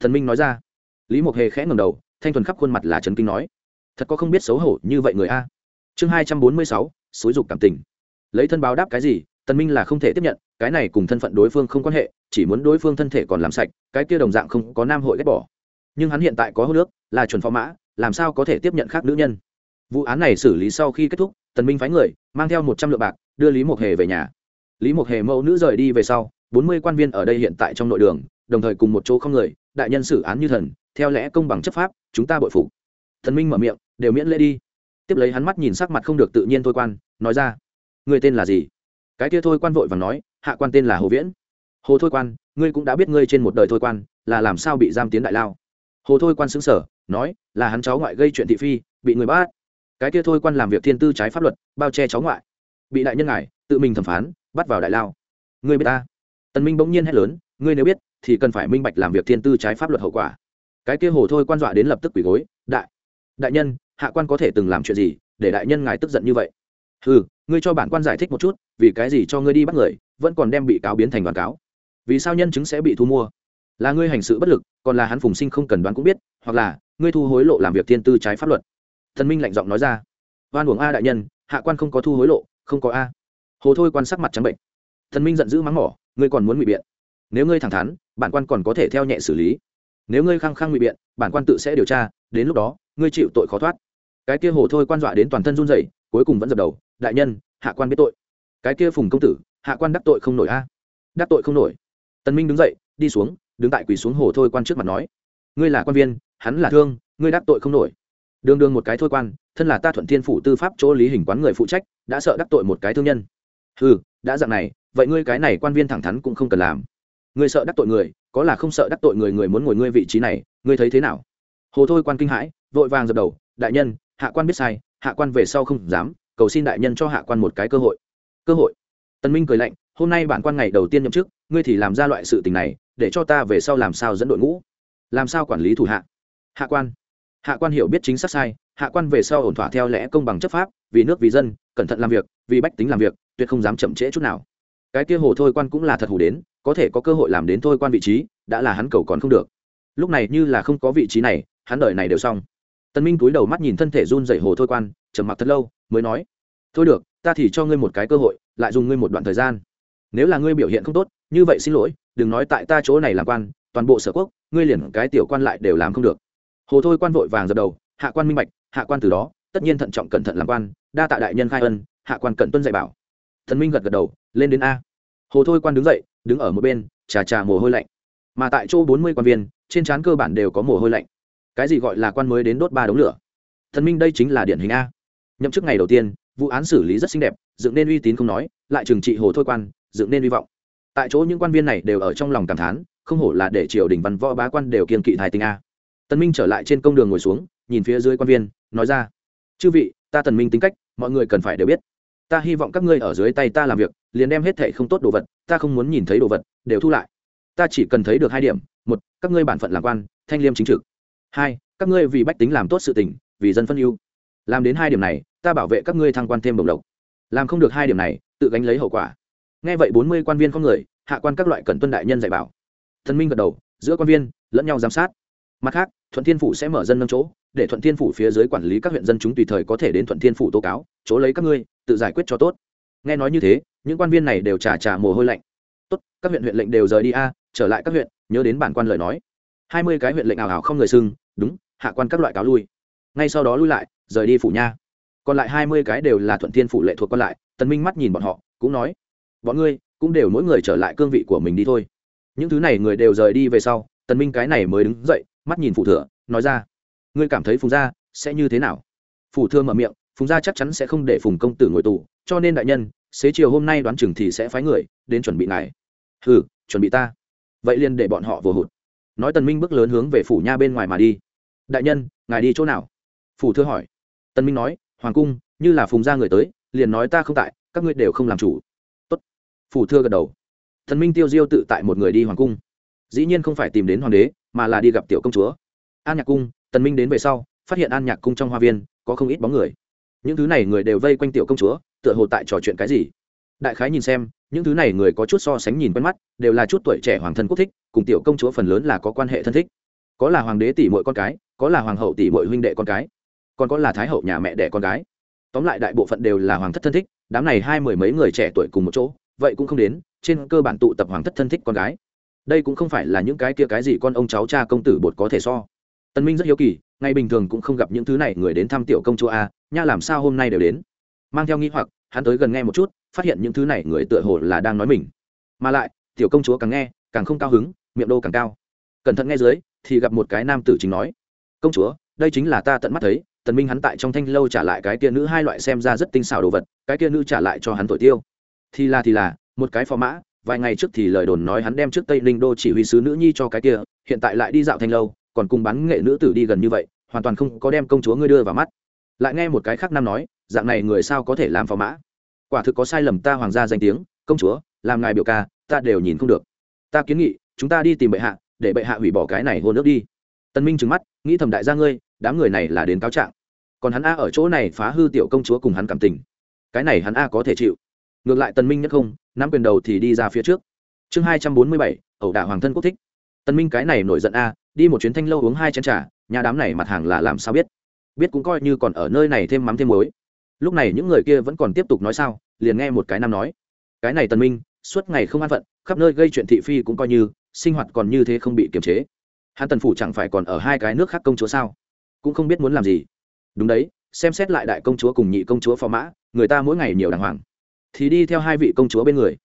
Thần minh nói ra. Lý mộc hề khẽ ngầm đầu, thanh thuần khắp khuôn mặt là trấn kinh nói. Thật có không biết xấu hổ như vậy người a. Chương hai trăm bốn mươi sáu, xúi dục cảm tình lấy thân báo đáp cái gì, tần minh là không thể tiếp nhận, cái này cùng thân phận đối phương không quan hệ, chỉ muốn đối phương thân thể còn làm sạch, cái kia đồng dạng không có nam hội ghét bỏ. Nhưng hắn hiện tại có hô nước, là chuẩn phó mã, làm sao có thể tiếp nhận khác nữ nhân? Vụ án này xử lý sau khi kết thúc, tần minh phái người, mang theo một trăm lượng bạc, đưa lý mộc hề về nhà. Lý mộc hề mẫu nữ rời đi về sau, bốn mươi quan viên ở đây hiện tại trong nội đường, đồng thời cùng một chỗ không người, đại nhân xử án như thần, theo lẽ công bằng chấp pháp, chúng ta bội phục. Thần minh mở miệng, đều miễn lễ đi. Tiếp lấy hắn mắt nhìn sắc mặt không được tự nhiên thôi quan, nói ra người tên là gì? Cái kia thôi quan vội và nói, hạ quan tên là hồ viễn. Hồ thôi quan, ngươi cũng đã biết ngươi trên một đời thôi quan, là làm sao bị giam tiến đại lao? Hồ thôi quan xứng sở nói, là hắn cháu ngoại gây chuyện thị phi, bị người bắt. Cái kia thôi quan làm việc thiên tư trái pháp luật, bao che cháu ngoại. Bị đại nhân ngài, tự mình thẩm phán, bắt vào đại lao. Ngươi biết ta? Tần minh bỗng nhiên hét lớn, ngươi nếu biết, thì cần phải minh bạch làm việc thiên tư trái pháp luật hậu quả. Cái kia hồ thôi quan dọa đến lập tức quỳ gối, đại đại nhân, hạ quan có thể từng làm chuyện gì để đại nhân ngài tức giận như vậy? Ừ ngươi cho bản quan giải thích một chút, vì cái gì cho ngươi đi bắt người, vẫn còn đem bị cáo biến thành đoàn cáo. Vì sao nhân chứng sẽ bị thu mua? Là ngươi hành sự bất lực, còn là hắn phùng sinh không cần đoán cũng biết, hoặc là ngươi thu hối lộ làm việc thiên tư trái pháp luật. Thần minh lạnh giọng nói ra. Oan uổng a đại nhân, hạ quan không có thu hối lộ, không có a. Hồ thôi quan sắc mặt trắng bệnh. Thần minh giận dữ mắng mỏ, ngươi còn muốn ngụy biện. Nếu ngươi thẳng thắn, bản quan còn có thể theo nhẹ xử lý. Nếu ngươi khăng khăng ngụy biện, bản quan tự sẽ điều tra, đến lúc đó, ngươi chịu tội khó thoát. Cái kia hồ thôi quan dọa đến toàn thân run rẩy cuối cùng vẫn dập đầu, đại nhân, hạ quan biết tội. Cái kia phùng công tử, hạ quan đắc tội không nổi a. Đắc tội không nổi. Tần minh đứng dậy, đi xuống, đứng tại quỳ xuống hồ thôi quan trước mặt nói, ngươi là quan viên, hắn là thương, ngươi đắc tội không nổi. Đường đường một cái thôi quan, thân là ta thuận thiên phủ tư pháp chỗ lý hình quán người phụ trách, đã sợ đắc tội một cái thương nhân. Ừ đã dạng này, vậy ngươi cái này quan viên thẳng thắn cũng không cần làm. Ngươi sợ đắc tội người, có là không sợ đắc tội người người muốn ngồi ngươi vị trí này, ngươi thấy thế nào? Hồ thôi quan kinh hãi, vội vàng dập đầu, đại nhân, hạ quan biết sai hạ quan về sau không dám, cầu xin đại nhân cho hạ quan một cái cơ hội. Cơ hội. Tân minh cười lạnh, hôm nay bản quan ngày đầu tiên nhậm chức, ngươi thì làm ra loại sự tình này, để cho ta về sau làm sao dẫn đội ngũ? Làm sao quản lý thủ hạ? Hạ quan. Hạ quan hiểu biết chính xác sai, hạ quan về sau ổn thỏa theo lẽ công bằng chấp pháp, vì nước vì dân, cẩn thận làm việc, vì bách tính làm việc, tuyệt không dám chậm trễ chút nào. Cái kia hồ thôi quan cũng là thật hủ đến, có thể có cơ hội làm đến thôi quan vị trí, đã là hắn cầu còn không được. Lúc này như là không có vị trí này, hắn đợi này đều xong tân minh cúi đầu mắt nhìn thân thể run rẩy hồ thôi quan, trầm mặc thật lâu, mới nói, thôi được, ta thì cho ngươi một cái cơ hội, lại dùng ngươi một đoạn thời gian. Nếu là ngươi biểu hiện không tốt, như vậy xin lỗi, đừng nói tại ta chỗ này làm quan, toàn bộ sở quốc, ngươi liền cái tiểu quan lại đều làm không được. Hồ thôi quan vội vàng dập đầu, hạ quan minh bạch, hạ quan từ đó, tất nhiên thận trọng cẩn thận làm quan, đa tạ đại nhân khai ân, hạ quan cẩn tuân dạy bảo. Thần minh gật gật đầu, lên đến a. Hồ thôi quan đứng dậy, đứng ở một bên, trà trà mồ hôi lạnh. Mà tại chỗ bốn mươi quan viên, trên trán cơ bản đều có mồ hôi lạnh cái gì gọi là quan mới đến đốt ba đống lửa? Thần minh đây chính là điển hình a. Nhậm chức ngày đầu tiên, vụ án xử lý rất xinh đẹp, dựng nên uy tín không nói, lại trừng trị hồ thôi quan, dựng nên hy vọng. Tại chỗ những quan viên này đều ở trong lòng cảm thán, không hổ là để triều đình văn võ bá quan đều kiên kỵ thái tình a. Tân minh trở lại trên công đường ngồi xuống, nhìn phía dưới quan viên, nói ra, chư vị, ta tần minh tính cách, mọi người cần phải đều biết. Ta hy vọng các ngươi ở dưới tay ta làm việc, liền đem hết thệ không tốt đồ vật, ta không muốn nhìn thấy đồ vật, đều thu lại. Ta chỉ cần thấy được hai điểm, một, các ngươi bản phận làm quan, thanh liêm chính trực hai, các ngươi vì bách tính làm tốt sự tình, vì dân phân ưu. Làm đến hai điểm này, ta bảo vệ các ngươi thăng quan thêm đồng lộc. Làm không được hai điểm này, tự gánh lấy hậu quả. Nghe vậy bốn mươi quan viên có người, hạ quan các loại cần tuân đại nhân dạy bảo. Thần minh gật đầu, giữa quan viên, lẫn nhau giám sát. Mặt khác, thuận thiên phủ sẽ mở dân nâng chỗ, để thuận thiên phủ phía dưới quản lý các huyện dân chúng tùy thời có thể đến thuận thiên phủ tố cáo, chỗ lấy các ngươi, tự giải quyết cho tốt. Nghe nói như thế, những quan viên này đều trà trà mồ hôi lạnh. Tốt, các huyện huyện lệnh đều rời đi a, trở lại các huyện, nhớ đến bản quan lời nói hai mươi cái huyện lệnh ảo ảo không người xưng đúng, hạ quan các loại cáo lui. Ngay sau đó lui lại, rời đi phủ nha. Còn lại hai mươi cái đều là thuận thiên phủ lệ thuộc còn lại, tần minh mắt nhìn bọn họ, cũng nói, bọn ngươi cũng đều mỗi người trở lại cương vị của mình đi thôi. Những thứ này người đều rời đi về sau, tần minh cái này mới đứng dậy, mắt nhìn phủ thừa, nói ra, ngươi cảm thấy phùng gia sẽ như thế nào? Phủ thừa mở miệng, phùng gia chắc chắn sẽ không để phùng công tử ngồi tù, cho nên đại nhân, xế chiều hôm nay đoán chừng thì sẽ phái người đến chuẩn bị ngài. Ừ chuẩn bị ta. Vậy liền để bọn họ vừa hụt nói tần minh bước lớn hướng về phủ nha bên ngoài mà đi. Đại nhân, ngài đi chỗ nào? Phủ thưa hỏi. Tần minh nói, hoàng cung, như là phùng gia người tới, liền nói ta không tại, các ngươi đều không làm chủ. Tốt. Phủ thưa gật đầu. Thần minh tiêu diêu tự tại một người đi hoàng cung. Dĩ nhiên không phải tìm đến hoàng đế, mà là đi gặp tiểu công chúa. An nhạc cung, tần minh đến về sau, phát hiện an nhạc cung trong hoa viên, có không ít bóng người. Những thứ này người đều vây quanh tiểu công chúa, tựa hồ tại trò chuyện cái gì? Đại khái nhìn xem, những thứ này người có chút so sánh nhìn quen mắt, đều là chút tuổi trẻ hoàng thân quốc thích, cùng tiểu công chúa phần lớn là có quan hệ thân thích. Có là hoàng đế tỷ mọi con cái, có là hoàng hậu tỷ mọi huynh đệ con cái, còn có là thái hậu nhà mẹ đẻ con gái. Tóm lại đại bộ phận đều là hoàng thất thân thích, đám này hai mười mấy người trẻ tuổi cùng một chỗ, vậy cũng không đến, trên cơ bản tụ tập hoàng thất thân thích con gái. Đây cũng không phải là những cái kia cái gì con ông cháu cha công tử bột có thể so. Tân minh rất hiếu kỳ, ngày bình thường cũng không gặp những thứ này người đến thăm tiểu công chúa a, nha làm sao hôm nay đều đến? Mang theo nghi hoặc hắn tới gần nghe một chút, phát hiện những thứ này người tựa hồ là đang nói mình. Mà lại, tiểu công chúa càng nghe, càng không cao hứng, miệng đô càng cao. Cẩn thận nghe dưới, thì gặp một cái nam tử chính nói, công chúa, đây chính là ta tận mắt thấy, tần minh hắn tại trong thanh lâu trả lại cái kia nữ hai loại xem ra rất tinh xảo đồ vật, cái kia nữ trả lại cho hắn tội tiêu. Thì là thì là, một cái phò mã, vài ngày trước thì lời đồn nói hắn đem trước tây ninh đô chỉ huy sứ nữ nhi cho cái kia, hiện tại lại đi dạo thanh lâu, còn cùng bán nghệ nữ tử đi gần như vậy, hoàn toàn không có đem công chúa ngươi đưa vào mắt. Lại nghe một cái khác nam nói dạng này người sao có thể làm phò mã? Quả thực có sai lầm ta hoàng gia danh tiếng, công chúa, làm ngài biểu ca, ta đều nhìn không được. Ta kiến nghị, chúng ta đi tìm bệ hạ, để bệ hạ hủy bỏ cái này hôn nước đi. Tân minh trừng mắt, nghĩ thầm đại gia ngươi, đám người này là đến cáo trạng. Còn hắn a ở chỗ này phá hư tiểu công chúa cùng hắn cảm tình. Cái này hắn a có thể chịu. Ngược lại tân minh nhất không, nắm quyền đầu thì đi ra phía trước. Chương hai trăm bốn mươi bảy ẩu đả hoàng thân quốc thích. Tân minh cái này nổi giận a, đi một chuyến thanh lâu uống hai chén trà, nhà đám này mặt hàng là làm sao biết? Biết cũng coi như còn ở nơi này thêm mắm thêm muối lúc này những người kia vẫn còn tiếp tục nói sao, liền nghe một cái nam nói, cái này tần minh, suốt ngày không an phận, khắp nơi gây chuyện thị phi cũng coi như, sinh hoạt còn như thế không bị kiềm chế. Hắn tần phủ chẳng phải còn ở hai cái nước khác công chúa sao? Cũng không biết muốn làm gì. Đúng đấy, xem xét lại đại công chúa cùng nhị công chúa phò mã, người ta mỗi ngày nhiều đàng hoàng. Thì đi theo hai vị công chúa bên người.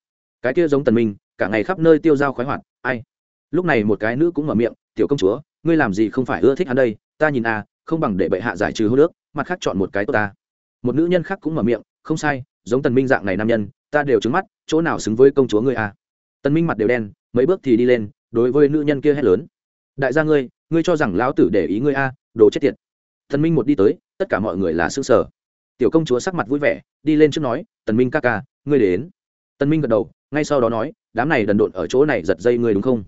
Cái kia giống tần minh, cả ngày khắp nơi tiêu dao khoái hoạt, ai? Lúc này một cái nữ cũng mở miệng, tiểu công chúa, ngươi làm gì không phải ưa thích hắn đây? Ta nhìn à không bằng để bệ hạ giải trừ hô nước, mặt khác chọn một cái tốt ta một nữ nhân khác cũng mở miệng, không sai, giống tần minh dạng này nam nhân, ta đều trứng mắt, chỗ nào xứng với công chúa ngươi à? Tần minh mặt đều đen, mấy bước thì đi lên, đối với nữ nhân kia hét lớn, đại gia ngươi ngươi cho rằng lão tử để ý ngươi à đồ chết tiệt. Tần minh một đi tới, tất cả mọi người là sững sờ. tiểu công chúa sắc mặt vui vẻ, đi lên trước nói, tần minh ca ca, ngươi đến. Tần minh gật đầu, ngay sau đó nói, đám này đần độn ở chỗ này giật dây ngươi đúng không?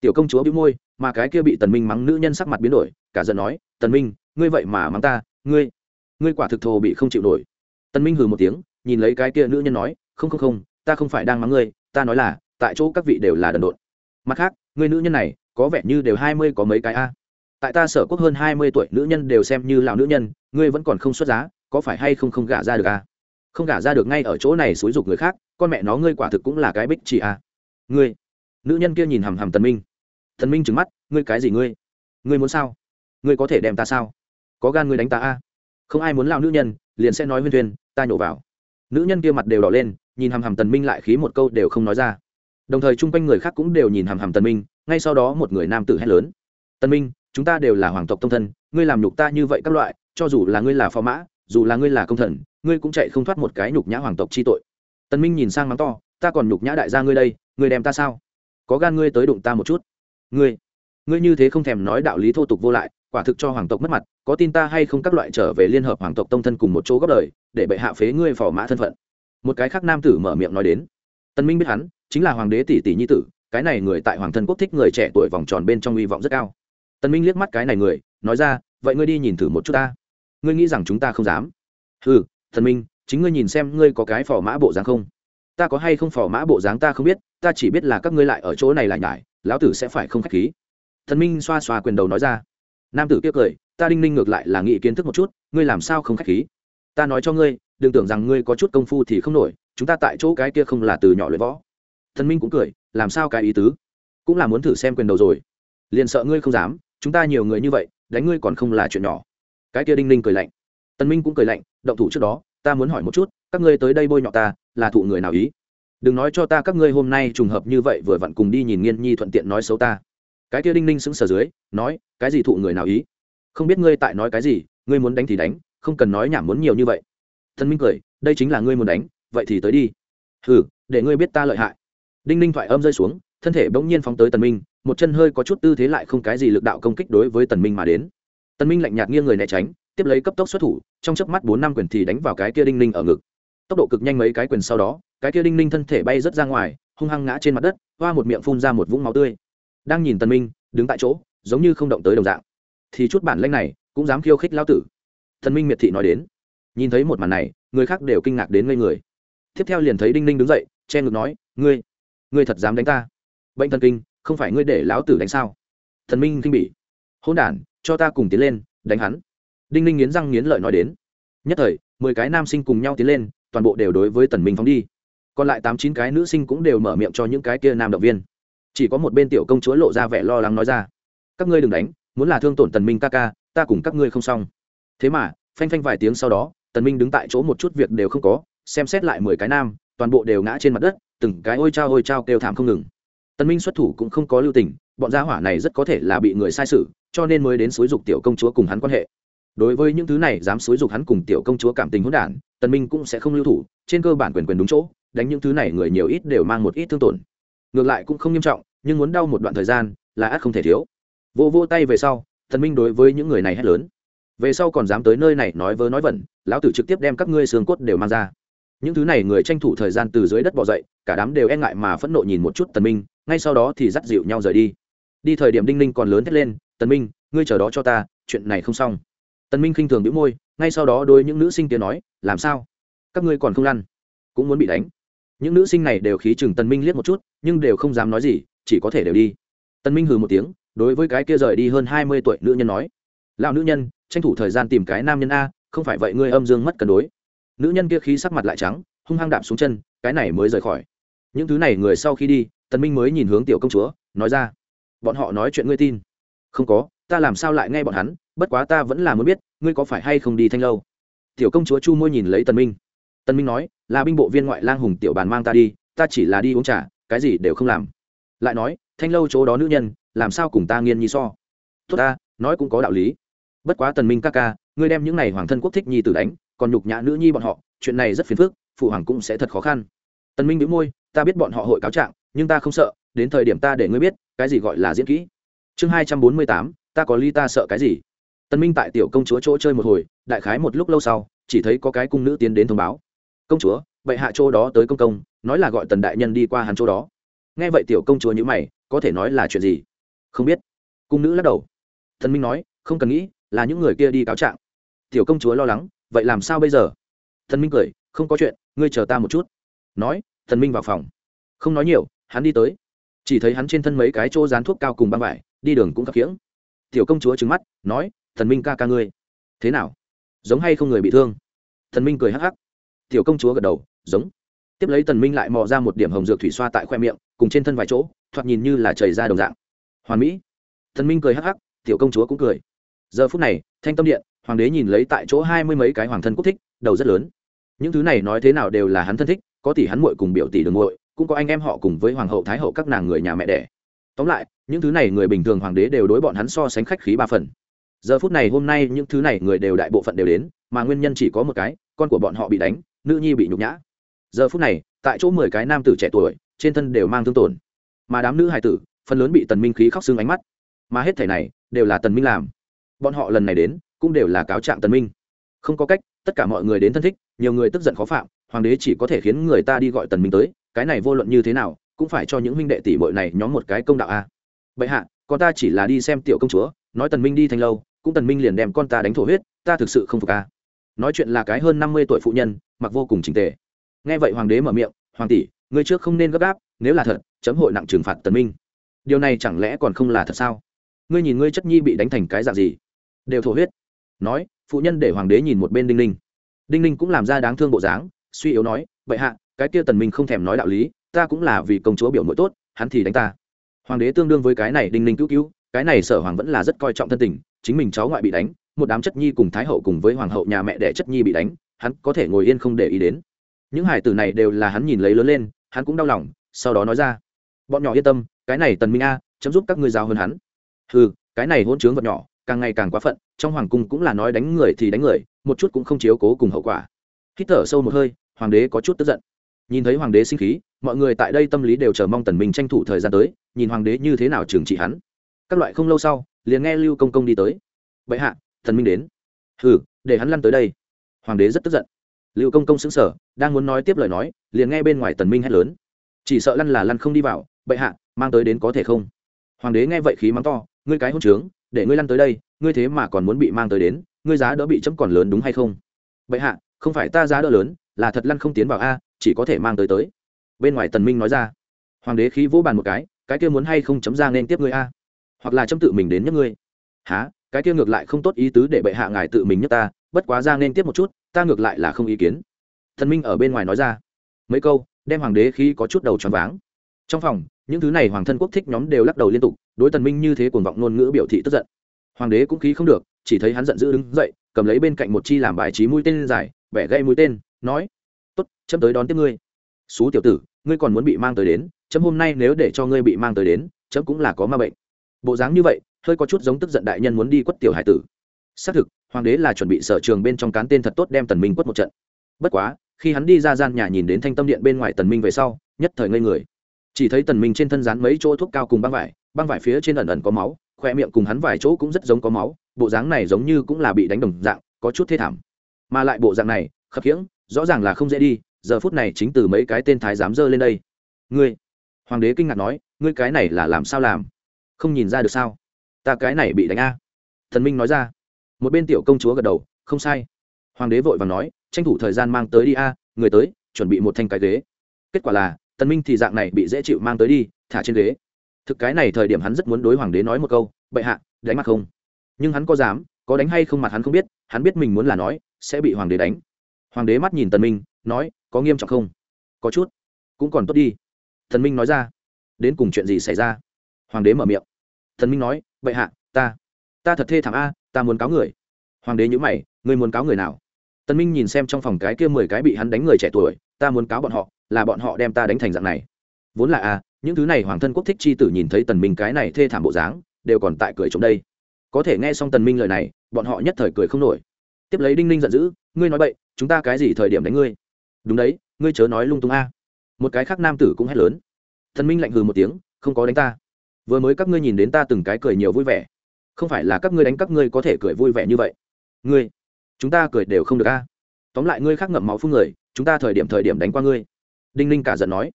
Tiểu công chúa bĩu môi, mà cái kia bị tần minh mắng nữ nhân sắc mặt biến đổi, cả giận nói, tần minh, ngươi vậy mà mắng ta, ngươi ngươi quả thực thô bị không chịu nổi. Tần minh hừ một tiếng, nhìn lấy cái kia nữ nhân nói, không không không, ta không phải đang mắng ngươi, ta nói là, tại chỗ các vị đều là đần độn. Mặt khác, ngươi nữ nhân này, có vẻ như đều hai mươi có mấy cái a. Tại ta sở quốc hơn hai mươi tuổi, nữ nhân đều xem như lão nữ nhân, ngươi vẫn còn không xuất giá, có phải hay không không gả ra được a? Không gả ra được ngay ở chỗ này xúi dục người khác, con mẹ nó ngươi quả thực cũng là cái bích chỉ a. Ngươi, nữ nhân kia nhìn hằm hằm tần minh. Tần minh trừng mắt, ngươi cái gì ngươi? Ngươi muốn sao? Ngươi có thể đem ta sao? Có gan ngươi đánh ta a? Không ai muốn lao nữ nhân, liền sẽ nói huyên thuyên, ta nhổ vào. Nữ nhân kia mặt đều đỏ lên, nhìn hàm hàm tần minh lại khí một câu đều không nói ra. Đồng thời chung quanh người khác cũng đều nhìn hàm hàm tần minh, ngay sau đó một người nam tử hét lớn. Tần minh, chúng ta đều là hoàng tộc tông thân, ngươi làm nhục ta như vậy các loại, cho dù là ngươi là phò mã, dù là ngươi là công thần, ngươi cũng chạy không thoát một cái nhục nhã hoàng tộc chi tội. Tần minh nhìn sang mắng to, ta còn nhục nhã đại gia ngươi đây, ngươi đem ta sao? Có gan ngươi tới đụng ta một chút. Ngươi ngươi như thế không thèm nói đạo lý thô tục vô lại quả thực cho hoàng tộc mất mặt, có tin ta hay không các loại trở về liên hợp hoàng tộc tông thân cùng một chỗ góp đời để bệ hạ phế ngươi phò mã thân phận. Một cái khác nam tử mở miệng nói đến. Tân minh biết hắn, chính là hoàng đế tỷ tỷ nhi tử, cái này người tại hoàng thân quốc thích người trẻ tuổi vòng tròn bên trong hy vọng rất cao. Tân minh liếc mắt cái này người, nói ra, vậy ngươi đi nhìn thử một chút ta. Ngươi nghĩ rằng chúng ta không dám? Ừ thần minh, chính ngươi nhìn xem ngươi có cái phò mã bộ dáng không? Ta có hay không phò mã bộ dáng ta không biết, ta chỉ biết là các ngươi lại ở chỗ này lại nhải, lão tử sẽ phải không khách khí. Thần minh xoa xoa quyền đầu nói ra nam tử kia cười, ta đinh ninh ngược lại là nghĩ kiến thức một chút, ngươi làm sao không khách khí? Ta nói cho ngươi, đừng tưởng rằng ngươi có chút công phu thì không nổi, chúng ta tại chỗ cái kia không là từ nhỏ luyện võ. Thần minh cũng cười, làm sao cái ý tứ? Cũng là muốn thử xem quyền đầu rồi. Liền sợ ngươi không dám, chúng ta nhiều người như vậy, đánh ngươi còn không là chuyện nhỏ. Cái kia đinh ninh cười lạnh. Tân minh cũng cười lạnh, động thủ trước đó, ta muốn hỏi một chút, các ngươi tới đây bôi nhọ ta, là thụ người nào ý? Đừng nói cho ta các ngươi hôm nay trùng hợp như vậy vừa vặn cùng đi nhìn nghiên nhi thuận tiện nói xấu ta cái kia đinh ninh sững sờ dưới, nói, cái gì thụ người nào ý? Không biết ngươi tại nói cái gì, ngươi muốn đánh thì đánh, không cần nói nhảm muốn nhiều như vậy. Tân minh cười, đây chính là ngươi muốn đánh, vậy thì tới đi. Ừ để ngươi biết ta lợi hại. Đinh ninh thoại âm rơi xuống, thân thể bỗng nhiên phóng tới tần minh, một chân hơi có chút tư thế lại không cái gì lực đạo công kích đối với tần minh mà đến. Tần minh lạnh nhạt nghiêng người né tránh, tiếp lấy cấp tốc xuất thủ, trong chớp mắt bốn năm quyền thì đánh vào cái kia đinh ninh ở ngực. Tốc độ cực nhanh mấy cái quyền sau đó, cái kia đinh ninh thân thể bay rất ra ngoài, hung hăng ngã trên mặt đất, hoa một miệng phun ra một vũng máu tươi đang nhìn tần minh, đứng tại chỗ, giống như không động tới đồng dạng. Thì chút bản lĩnh này, cũng dám khiêu khích lao tử. Thần minh miệt thị nói đến. Nhìn thấy một màn này, người khác đều kinh ngạc đến ngây người. Tiếp theo liền thấy đinh ninh đứng dậy, che ngực nói, ngươi ngươi thật dám đánh ta? Bệnh thần kinh, không phải ngươi để lão tử đánh sao? Thần minh kinh bỉ. Hỗn đản, cho ta cùng tiến lên, đánh hắn. Đinh ninh nghiến răng nghiến lợi nói đến. Nhất thời, mười cái nam sinh cùng nhau tiến lên, toàn bộ đều đối với tần minh phóng đi. Còn lại tám chín cái nữ sinh cũng đều mở miệng cho những cái kia nam động viên chỉ có một bên tiểu công chúa lộ ra vẻ lo lắng nói ra. Các ngươi đừng đánh, muốn là thương tổn tần minh ca ca, ta cùng các ngươi không xong. Thế mà, phanh phanh vài tiếng sau đó, tần minh đứng tại chỗ một chút việc đều không có, xem xét lại mười cái nam, toàn bộ đều ngã trên mặt đất, từng cái ôi trao ôi trao kêu thảm không ngừng. Tần minh xuất thủ cũng không có lưu tình, bọn gia hỏa này rất có thể là bị người sai sử cho nên mới đến suối dục tiểu công chúa cùng hắn quan hệ. Đối với những thứ này, dám suối dục hắn cùng tiểu công chúa cảm tình hỗn đản, tần minh cũng sẽ không lưu thủ, trên cơ bản quyền quyền đúng chỗ, đánh những thứ này người nhiều ít đều mang một ít thương tổn. Ngược lại cũng không nghiêm trọng nhưng muốn đau một đoạn thời gian, là ắt không thể thiếu. Vô vô tay về sau, thần minh đối với những người này hét lớn. Về sau còn dám tới nơi này nói vớ nói vẩn, lão tử trực tiếp đem các ngươi xương cốt đều mang ra. Những thứ này người tranh thủ thời gian từ dưới đất bò dậy, cả đám đều e ngại mà phẫn nộ nhìn một chút tần minh, ngay sau đó thì dắt dịu nhau rời đi. Đi thời điểm đinh ninh còn lớn thét lên tần minh, ngươi chờ đó cho ta, chuyện này không xong. Tần minh khinh thường bĩu môi, ngay sau đó đối những nữ sinh kia nói, làm sao? Các ngươi còn không lăn, cũng muốn bị đánh. Những nữ sinh này đều khí chừng tần minh liếc một chút, nhưng đều không dám nói gì chỉ có thể đều đi. Tân minh hừ một tiếng, đối với cái kia rời đi hơn hai mươi tuổi nữ nhân nói, lão nữ nhân, tranh thủ thời gian tìm cái nam nhân a, không phải vậy ngươi âm dương mất cân đối. Nữ nhân kia khí sắc mặt lại trắng, hung hăng đạp xuống chân, cái này mới rời khỏi. Những thứ này người sau khi đi tần minh mới nhìn hướng tiểu công chúa, nói ra, bọn họ nói chuyện ngươi tin. Không có, ta làm sao lại nghe bọn hắn, bất quá ta vẫn là muốn biết, ngươi có phải hay không đi thanh lâu? Tiểu công chúa chu môi nhìn lấy tần minh. Tần minh nói, là binh bộ viên ngoại lang hùng tiểu bàn mang ta đi, ta chỉ là đi uống trà, cái gì đều không làm lại nói, thanh lâu chỗ đó nữ nhân, làm sao cùng ta nghiên nhi so? Tốt ta, nói cũng có đạo lý. Bất quá tần minh ca ca, ngươi đem những này hoàng thân quốc thích nhi tử đánh, còn nhục nhã nữ nhi bọn họ, chuyện này rất phiền phức, phụ hoàng cũng sẽ thật khó khăn. Tần minh bĩu môi, ta biết bọn họ hội cáo trạng, nhưng ta không sợ, đến thời điểm ta để ngươi biết, cái gì gọi là diễn kỹ. Chương hai trăm bốn mươi tám, ta có ly ta sợ cái gì? Tần minh tại tiểu công chúa chỗ chơi một hồi, đại khái một lúc lâu sau, chỉ thấy có cái cung nữ tiến đến thông báo. Công chúa vậy hạ chỗ đó tới công công, nói là gọi tần đại nhân đi qua hắn chỗ đó nghe vậy tiểu công chúa như mày, có thể nói là chuyện gì? Không biết. Cung nữ lắc đầu. Thần minh nói, không cần nghĩ, là những người kia đi cáo trạng. Tiểu công chúa lo lắng, vậy làm sao bây giờ? Thần minh cười, không có chuyện, ngươi chờ ta một chút. Nói, thần minh vào phòng. Không nói nhiều, hắn đi tới. Chỉ thấy hắn trên thân mấy cái chỗ dán thuốc cao cùng băng vải, đi đường cũng khập khiễng tiểu công chúa trứng mắt, nói, thần minh ca ca ngươi. Thế nào? Giống hay không người bị thương? Thần minh cười hắc hắc. Tiểu công chúa gật đầu, giống tiếp lấy tần minh lại mò ra một điểm hồng dược thủy xoa tại khoe miệng, cùng trên thân vài chỗ, thoạt nhìn như là chảy ra đồng dạng. Hoàn mỹ. Tần minh cười hắc hắc, tiểu công chúa cũng cười. Giờ phút này, thanh tâm điện, hoàng đế nhìn lấy tại chỗ hai mươi mấy cái hoàng thân quốc thích, đầu rất lớn. Những thứ này nói thế nào đều là hắn thân thích, có tỷ hắn muội cùng biểu tỷ đường muội, cũng có anh em họ cùng với hoàng hậu thái hậu các nàng người nhà mẹ đẻ. Tóm lại, những thứ này người bình thường hoàng đế đều đối bọn hắn so sánh khách khí ba phần. Giờ phút này hôm nay những thứ này người đều đại bộ phận đều đến, mà nguyên nhân chỉ có một cái, con của bọn họ bị đánh, nữ nhi bị nhục nhã giờ phút này, tại chỗ mười cái nam tử trẻ tuổi, trên thân đều mang thương tổn. Mà đám nữ hài tử, phần lớn bị tần minh khí khóc xương ánh mắt. Mà hết thể này, đều là tần minh làm. Bọn họ lần này đến, cũng đều là cáo trạng tần minh. Không có cách, tất cả mọi người đến thân thích, nhiều người tức giận khó phạm, hoàng đế chỉ có thể khiến người ta đi gọi tần minh tới, cái này vô luận như thế nào, cũng phải cho những huynh đệ tỷ muội này nhóm một cái công đạo a. Bệ hạ, con ta chỉ là đi xem tiểu công chúa, nói tần minh đi thành lâu, cũng tần minh liền đem con ta đánh thổ huyết, ta thực sự không phục a. Nói chuyện là cái hơn năm mươi tuổi phụ nhân, mặc vô cùng trình tề nghe vậy hoàng đế mở miệng, hoàng tỷ, ngươi trước không nên gấp gáp, nếu là thật, chấm hội nặng trừng phạt tần minh. Điều này chẳng lẽ còn không là thật sao? Ngươi nhìn ngươi chất nhi bị đánh thành cái dạng gì? Đều thổ huyết. Nói, phụ nhân để hoàng đế nhìn một bên đinh ninh. Đinh ninh cũng làm ra đáng thương bộ dáng, suy yếu nói vậy hạ, cái kia tần minh không thèm nói đạo lý, ta cũng là vì công chúa biểu nội tốt, hắn thì đánh ta. Hoàng đế tương đương với cái này đinh ninh cứu cứu, cái này sở hoàng vẫn là rất coi trọng thân tình, chính mình cháu ngoại bị đánh, một đám chất nhi cùng thái hậu cùng với hoàng hậu nhà mẹ đẻ chất nhi bị đánh, hắn có thể ngồi yên không để ý đến những hải tử này đều là hắn nhìn lấy lớn lên, hắn cũng đau lòng, sau đó nói ra. Bọn nhỏ yên tâm, cái này tần minh a, chấm giúp các ngươi giáo hơn hắn. Ừ cái này hôn chướng vật nhỏ, càng ngày càng quá phận, trong hoàng cung cũng là nói đánh người thì đánh người, một chút cũng không chiếu cố cùng hậu quả. Hít thở sâu một hơi, hoàng đế có chút tức giận. Nhìn thấy hoàng đế sinh khí, mọi người tại đây tâm lý đều chờ mong tần minh tranh thủ thời gian tới, nhìn hoàng đế như thế nào trừng trị hắn. Các loại không lâu sau, liền nghe lưu công công đi tới. Bệ hạ thần minh đến. Hừ, để hắn lăn tới đây. Hoàng đế rất tức giận lưu công công sững sờ, đang muốn nói tiếp lời nói, liền nghe bên ngoài tần minh hét lớn. Chỉ sợ lăn là lăn không đi vào, bệ hạ, mang tới đến có thể không? Hoàng đế nghe vậy khí mắng to, ngươi cái hôn trướng, để ngươi lăn tới đây, ngươi thế mà còn muốn bị mang tới đến, ngươi giá đỡ bị chấm còn lớn đúng hay không? Bệ hạ, không phải ta giá đỡ lớn, là thật lăn không tiến vào a, chỉ có thể mang tới tới. Bên ngoài tần minh nói ra. Hoàng đế khí vỗ bàn một cái cái kia muốn hay không chấm ra nên tiếp ngươi a? Hoặc là chấm tự mình đến nhấc ngươi? Há cái kia ngược lại không tốt ý tứ để bệ hạ ngài tự mình nhấc ta bất quá ra nên tiếp một chút, ta ngược lại là không ý kiến. Thần minh ở bên ngoài nói ra. Mấy câu, đem hoàng đế khí có chút đầu tròn váng. Trong phòng, những thứ này hoàng thân quốc thích nhóm đều lắc đầu liên tục, đối tần minh như thế cuồng vọng ngôn ngữ biểu thị tức giận. Hoàng đế cũng khí không được, chỉ thấy hắn giận dữ đứng dậy, cầm lấy bên cạnh một chi làm bài trí mũi tên dài vẻ gây mũi tên, nói, tốt, chấm tới đón tiếp ngươi. Xú tiểu tử, ngươi còn muốn bị mang tới đến, chấm hôm nay nếu để cho ngươi bị mang tới đến, chấm cũng là có ma bệnh. Bộ dáng như vậy, hơi có chút giống tức giận đại nhân muốn đi quất tiểu hải tử xác thực, hoàng đế là chuẩn bị sở trường bên trong cán tên thật tốt đem tần minh quất một trận. Bất quá, khi hắn đi ra gian nhà nhìn đến thanh tâm điện bên ngoài tần minh về sau, nhất thời ngây người. Chỉ thấy tần minh trên thân dán mấy chỗ thuốc cao cùng băng vải băng vải phía trên ẩn ẩn có máu, khoe miệng cùng hắn vài chỗ cũng rất giống có máu, bộ dáng này giống như cũng là bị đánh đồng dạng, có chút thê thảm. Mà lại bộ dạng này, khập khiễng, rõ ràng là không dễ đi, giờ phút này chính từ mấy cái tên thái giám dơ lên đây. Ngươi? Hoàng đế kinh ngạc nói, ngươi cái này là làm sao làm? Không nhìn ra được sao? Ta cái này bị đánh a. Thần minh nói ra một bên tiểu công chúa gật đầu, không sai. Hoàng đế vội và nói, tranh thủ thời gian mang tới đi a, người tới, chuẩn bị một thanh cái ghế. Kết quả là, tần minh thì dạng này bị dễ chịu mang tới đi, thả trên ghế. Thực cái này thời điểm hắn rất muốn đối hoàng đế nói một câu, bệ hạ, đánh mặt không? Nhưng hắn có dám, có đánh hay không mặt hắn không biết, hắn biết mình muốn là nói, sẽ bị hoàng đế đánh. Hoàng đế mắt nhìn tần minh, nói, có nghiêm trọng không? Có chút, cũng còn tốt đi. Thần minh nói ra, đến cùng chuyện gì xảy ra? Hoàng đế mở miệng. Thần minh nói, bệ hạ, ta ta thật thê thảm a ta muốn cáo người. Hoàng đế nhữ mày, ngươi muốn cáo người nào? Tần minh nhìn xem trong phòng cái kia mười cái bị hắn đánh người trẻ tuổi, ta muốn cáo bọn họ, là bọn họ đem ta đánh thành dạng này. Vốn là a những thứ này hoàng thân quốc thích chi tử nhìn thấy tần minh cái này thê thảm bộ dáng, đều còn tại cười chống đây. Có thể nghe xong tần minh lời này, bọn họ nhất thời cười không nổi. Tiếp lấy đinh ninh giận dữ, ngươi nói bậy, chúng ta cái gì thời điểm đánh ngươi? Đúng đấy, ngươi chớ nói lung tung a. Một cái khác nam tử cũng hét lớn. Tần minh lạnh hừ một tiếng, không có đánh ta. Vừa mới các ngươi nhìn đến ta từng cái cười nhiều vui vẻ không phải là các ngươi đánh các ngươi có thể cười vui vẻ như vậy. Ngươi, chúng ta cười đều không được a. Tóm lại ngươi khác ngậm máu phun người, chúng ta thời điểm thời điểm đánh qua ngươi. Đinh ninh cả giận nói.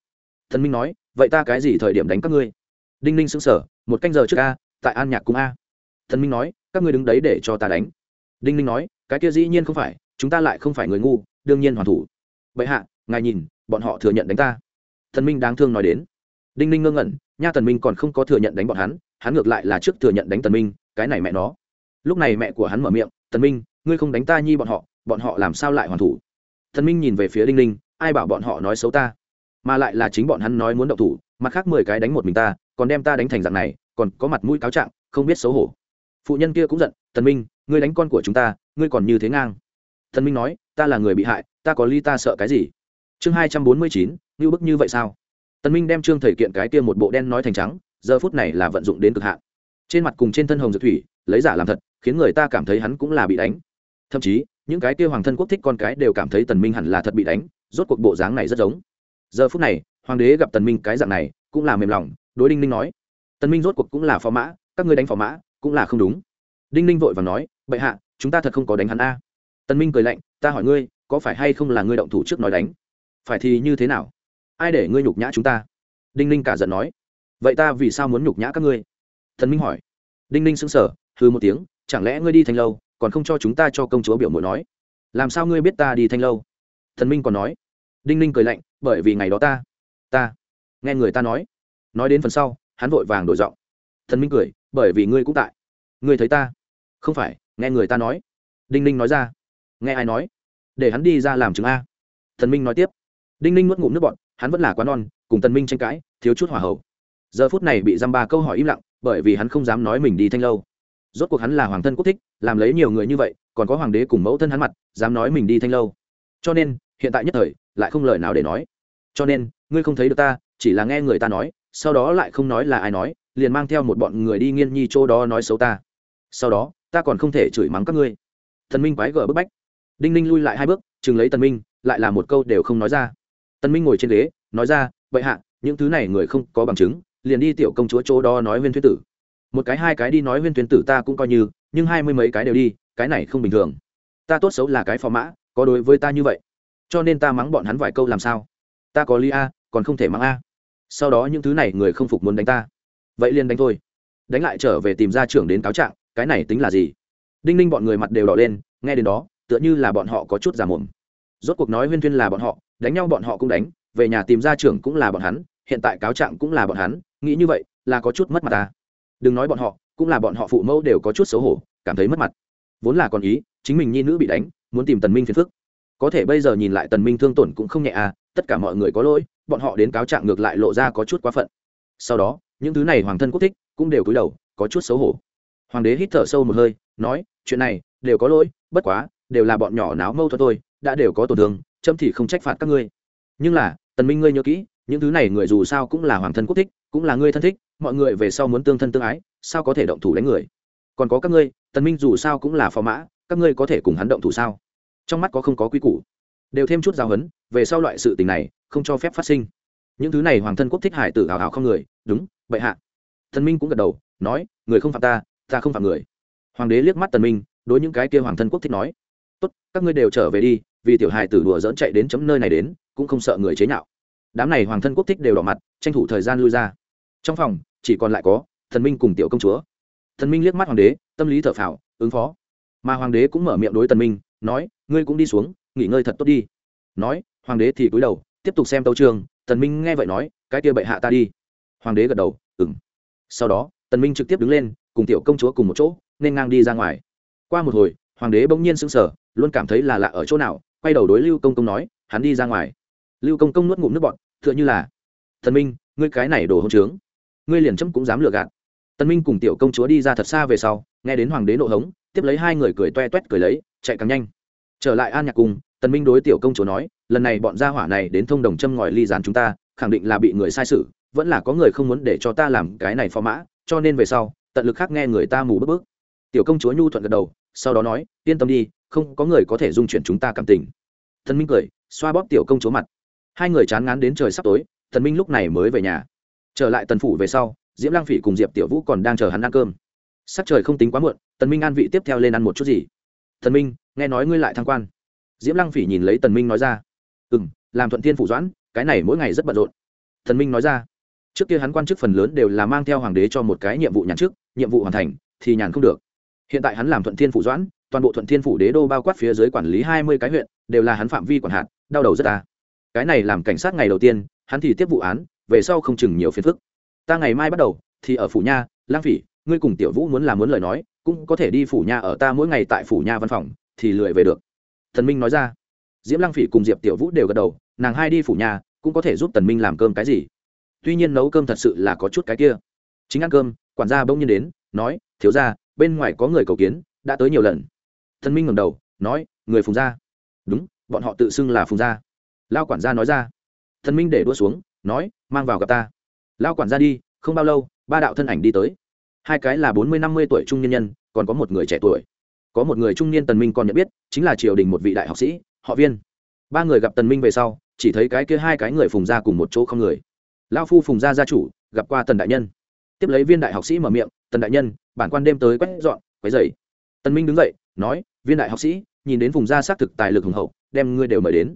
Thần minh nói, vậy ta cái gì thời điểm đánh các ngươi? Đinh ninh sững sờ, một canh giờ trước a, tại an nhạc cung a. Thần minh nói, các ngươi đứng đấy để cho ta đánh. Đinh ninh nói, cái kia dĩ nhiên không phải, chúng ta lại không phải người ngu, đương nhiên hoàn thủ. Vậy hạ, ngài nhìn, bọn họ thừa nhận đánh ta. Thần minh đáng thương nói đến. Đinh ninh ngơ ngẩn, nha Thần minh còn không có thừa nhận đánh bọn hắn hắn ngược lại là trước thừa nhận đánh Thần minh cái này mẹ nó. Lúc này mẹ của hắn mở miệng, tần minh, ngươi không đánh ta nhi bọn họ bọn họ làm sao lại hoàn thủ? Tần minh nhìn về phía đinh ninh, ai bảo bọn họ nói xấu ta? Mà lại là chính bọn hắn nói muốn động thủ, mặt khác mười cái đánh một mình ta, còn đem ta đánh thành dạng này, còn có mặt mũi cáo trạng, không biết xấu hổ. Phụ nhân kia cũng giận, tần minh, ngươi đánh con của chúng ta, ngươi còn như thế ngang. Tần minh nói, ta là người bị hại, ta có ly ta sợ cái gì? Chương hai trăm bốn mươi chín như bức như vậy sao? Tần minh đem trương thầy kiện cái kia một bộ đen nói thành trắng, giờ phút này là vận dụng đến cực hạn trên mặt cùng trên thân hồng dược thủy, lấy giả làm thật, khiến người ta cảm thấy hắn cũng là bị đánh. Thậm chí, những cái kia hoàng thân quốc thích con cái đều cảm thấy tần minh hẳn là thật bị đánh, rốt cuộc bộ dáng này rất giống. Giờ phút này, hoàng đế gặp tần minh cái dạng này, cũng là mềm lòng, đối đinh ninh nói, tần minh rốt cuộc cũng là phò mã, các ngươi đánh phò mã, cũng là không đúng. Đinh ninh vội vàng nói, bệ hạ, chúng ta thật không có đánh hắn a. Tần minh cười lạnh, ta hỏi ngươi, có phải hay không là ngươi động thủ trước nói đánh? Phải thì như thế nào? Ai để ngươi nhục nhã chúng ta? Đinh ninh cả giận nói, vậy ta vì sao muốn nhục nhã các ngươi? Thần minh hỏi. Đinh ninh sững sờ hư một tiếng, chẳng lẽ ngươi đi thành lâu, còn không cho chúng ta cho công chúa biểu mội nói? Làm sao ngươi biết ta đi thanh lâu? Thần minh còn nói. Đinh ninh cười lạnh, bởi vì ngày đó ta ta nghe người ta nói. Nói đến phần sau, hắn vội vàng đổi giọng. Thần minh cười, bởi vì ngươi cũng tại. Ngươi thấy ta? Không phải, nghe người ta nói. Đinh ninh nói ra. Nghe ai nói? Để hắn đi ra làm chứng a. Thần minh nói tiếp. Đinh ninh nuốt ngụm nước bọn hắn vẫn là quá non, cùng tần minh tranh cãi, thiếu chút hỏa hậu. Giờ phút này bị dăm ba câu hỏi im lặng bởi vì hắn không dám nói mình đi thanh lâu. Rốt cuộc hắn là hoàng thân quốc thích, làm lấy nhiều người như vậy, còn có hoàng đế cùng mẫu thân hắn mặt, dám nói mình đi thanh lâu. Cho nên, hiện tại nhất thời, lại không lời nào để nói. Cho nên, ngươi không thấy được ta, chỉ là nghe người ta nói, sau đó lại không nói là ai nói, liền mang theo một bọn người đi nghiên nhi chỗ đó nói xấu ta. Sau đó, ta còn không thể chửi mắng các ngươi. Thần minh quái gở bức bách. Đinh ninh lui lại hai bước, chừng lấy tần minh, lại là một câu đều không nói ra. Tần minh ngồi trên ghế, nói ra vậy hạ, những thứ này người không có bằng chứng liền đi tiểu công chúa chỗ đó nói viên thuyết tử. Một cái hai cái đi nói viên thuyên tử ta cũng coi như, nhưng hai mươi mấy cái đều đi, cái này không bình thường. Ta tốt xấu là cái phò mã, có đối với ta như vậy. Cho nên ta mắng bọn hắn vài câu làm sao? Ta có ly a, còn không thể mắng a. Sau đó những thứ này người không phục muốn đánh ta. Vậy liền đánh thôi. Đánh lại trở về tìm ra trưởng đến cáo trạng, cái này tính là gì? Đinh ninh bọn người mặt đều đỏ lên, nghe đến đó, tựa như là bọn họ có chút giả mồm. Rốt cuộc nói huyên thuyên là bọn họ, đánh nhau bọn họ cũng đánh, về nhà tìm ra trưởng cũng là bọn hắn, hiện tại cáo trạng cũng là bọn hắn nghĩ như vậy, là có chút mất mặt ta. Đừng nói bọn họ, cũng là bọn họ phụ mẫu đều có chút xấu hổ, cảm thấy mất mặt. Vốn là còn ý, chính mình nhi nữ bị đánh, muốn tìm tần minh phiền phức. Có thể bây giờ nhìn lại tần minh thương tổn cũng không nhẹ à tất cả mọi người có lỗi, bọn họ đến cáo trạng ngược lại lộ ra có chút quá phận. Sau đó, những thứ này hoàng thân quốc thích cũng đều cúi đầu, có chút xấu hổ. Hoàng đế hít thở sâu một hơi, nói, chuyện này, đều có lỗi, bất quá, đều là bọn nhỏ náo mâu thuẫn tôi đã đều có tổn thương châm thì không trách phạt các ngươi. Nhưng là, tần minh ngươi nhớ kỹ, những thứ này người dù sao cũng là hoàng thân quốc thích cũng là ngươi thân thích, mọi người về sau muốn tương thân tương ái, sao có thể động thủ đánh người? Còn có các ngươi, tần minh dù sao cũng là phò mã, các ngươi có thể cùng hắn động thủ sao? Trong mắt có không có quy củ. Đều thêm chút giáo huấn, về sau loại sự tình này, không cho phép phát sinh. Những thứ này hoàng thân quốc thích hải tử hào hào không người, đúng, bệ hạ. Tần minh cũng gật đầu, nói, người không phạm ta ta không phạm người. Hoàng đế liếc mắt tần minh, đối những cái kia hoàng thân quốc thích nói, tốt, các ngươi đều trở về đi, vì tiểu hài tử đùa dỡn chạy đến chấm nơi này đến, cũng không sợ người chế nhạo. Đám này hoàng thân quốc thích đều đỏ mặt, tranh thủ thời gian lui ra trong phòng, chỉ còn lại có thần minh cùng tiểu công chúa. Thần minh liếc mắt hoàng đế, tâm lý thở phào, ứng phó. Mà hoàng đế cũng mở miệng đối tần minh, nói, ngươi cũng đi xuống, nghỉ ngơi thật tốt đi. Nói, hoàng đế thì cúi đầu, tiếp tục xem tấu trường. Tần minh nghe vậy nói, cái kia bệ hạ ta đi. Hoàng đế gật đầu, ừm. Sau đó tần minh trực tiếp đứng lên, cùng tiểu công chúa cùng một chỗ, nên ngang đi ra ngoài. Qua một hồi, hoàng đế bỗng nhiên sững sờ, luôn cảm thấy là lạ ở chỗ nào, quay đầu đối lưu công công nói, hắn đi ra ngoài. Lưu công công nuốt ngụm nước bọt, tựa như là, thần minh, ngươi cái này đồ hỗn trướng ngươi liền chấm cũng dám lừa gạt. Tân minh cùng tiểu công chúa đi ra thật xa về sau, nghe đến hoàng đế nộ hống, tiếp lấy hai người cười toe toét cười lấy, chạy càng nhanh. Trở lại an nhạc cùng tần minh đối tiểu công chúa nói, lần này bọn gia hỏa này đến thông đồng châm ngòi ly gián chúng ta, khẳng định là bị người sai sử vẫn là có người không muốn để cho ta làm cái này phó mã, cho nên về sau, tận lực khác nghe người ta mù bước bước. tiểu công chúa nhu thuận gật đầu, sau đó nói, yên tâm đi, không có người có thể dung chuyển chúng ta cảm tình. Thần minh cười, xoa bóp tiểu công chúa mặt. Hai người chán ngán đến trời sắp tối thần minh lúc này mới về nhà trở lại tần phủ về sau, diễm lang phỉ cùng diệp tiểu vũ còn đang chờ hắn ăn cơm. Sắc trời không tính quá muộn, tần minh an vị tiếp theo lên ăn một chút gì. Thần minh, nghe nói ngươi lại thăng quan. Diễm lang phỉ nhìn lấy tần minh nói ra. Ừ m làm thuận thiên phủ doãn, cái này mỗi ngày rất bận rộn. Thần minh nói ra. Trước kia hắn quan chức phần lớn đều là mang theo hoàng đế cho một cái nhiệm vụ nhàn trước nhiệm vụ hoàn thành, thì nhàn không được. Hiện tại hắn làm thuận thiên phủ doãn, toàn bộ thuận thiên phủ đế đô bao quát phía dưới quản lý hai mươi cái huyện, đều là hắn phạm vi quản hạt, đau đầu rất ta. Cái này làm cảnh sát ngày đầu tiên, hắn thì tiếp vụ án về sau không chừng nhiều phiền phức. Ta ngày mai bắt đầu, thì ở phủ nha, lang phỉ, ngươi cùng tiểu vũ muốn làm muốn lời nói, cũng có thể đi phủ nha ở ta mỗi ngày tại phủ nha văn phòng, thì lười về được. Thần minh nói ra. Diễm lang phỉ cùng diệp tiểu vũ đều gật đầu, nàng hai đi phủ nhà cũng có thể giúp tần minh làm cơm cái gì. Tuy nhiên nấu cơm thật sự là có chút cái kia. Chính ăn cơm, quản gia bỗng nhiên đến, nói, thiếu gia, bên ngoài có người cầu kiến, đã tới nhiều lần. Thần minh ngẩng đầu, nói, người phùng gia. Đúng, bọn họ tự xưng là phùng gia. Lao quản gia nói ra. Thần minh để đua xuống, nói mang vào gặp ta. Lao quản ra đi, không bao lâu, ba đạo thân ảnh đi tới. Hai cái là bốn mươi, năm mươi tuổi trung nhân nhân, còn có một người trẻ tuổi. Có một người trung niên tần minh còn nhận biết, chính là triều đình một vị đại học sĩ, họ viên. Ba người gặp tần minh về sau, chỉ thấy cái kia hai cái người phùng gia cùng một chỗ không người. Lao phu phùng gia gia chủ, gặp qua tần đại nhân. Tiếp lấy viên đại học sĩ mở miệng, tần đại nhân, bản quan đêm tới quét dọn, quấy dậy tần minh đứng dậy, nói, viên đại học sĩ, nhìn đến phùng gia xác thực tài lực hùng hậu, đem ngươi đều mời đến.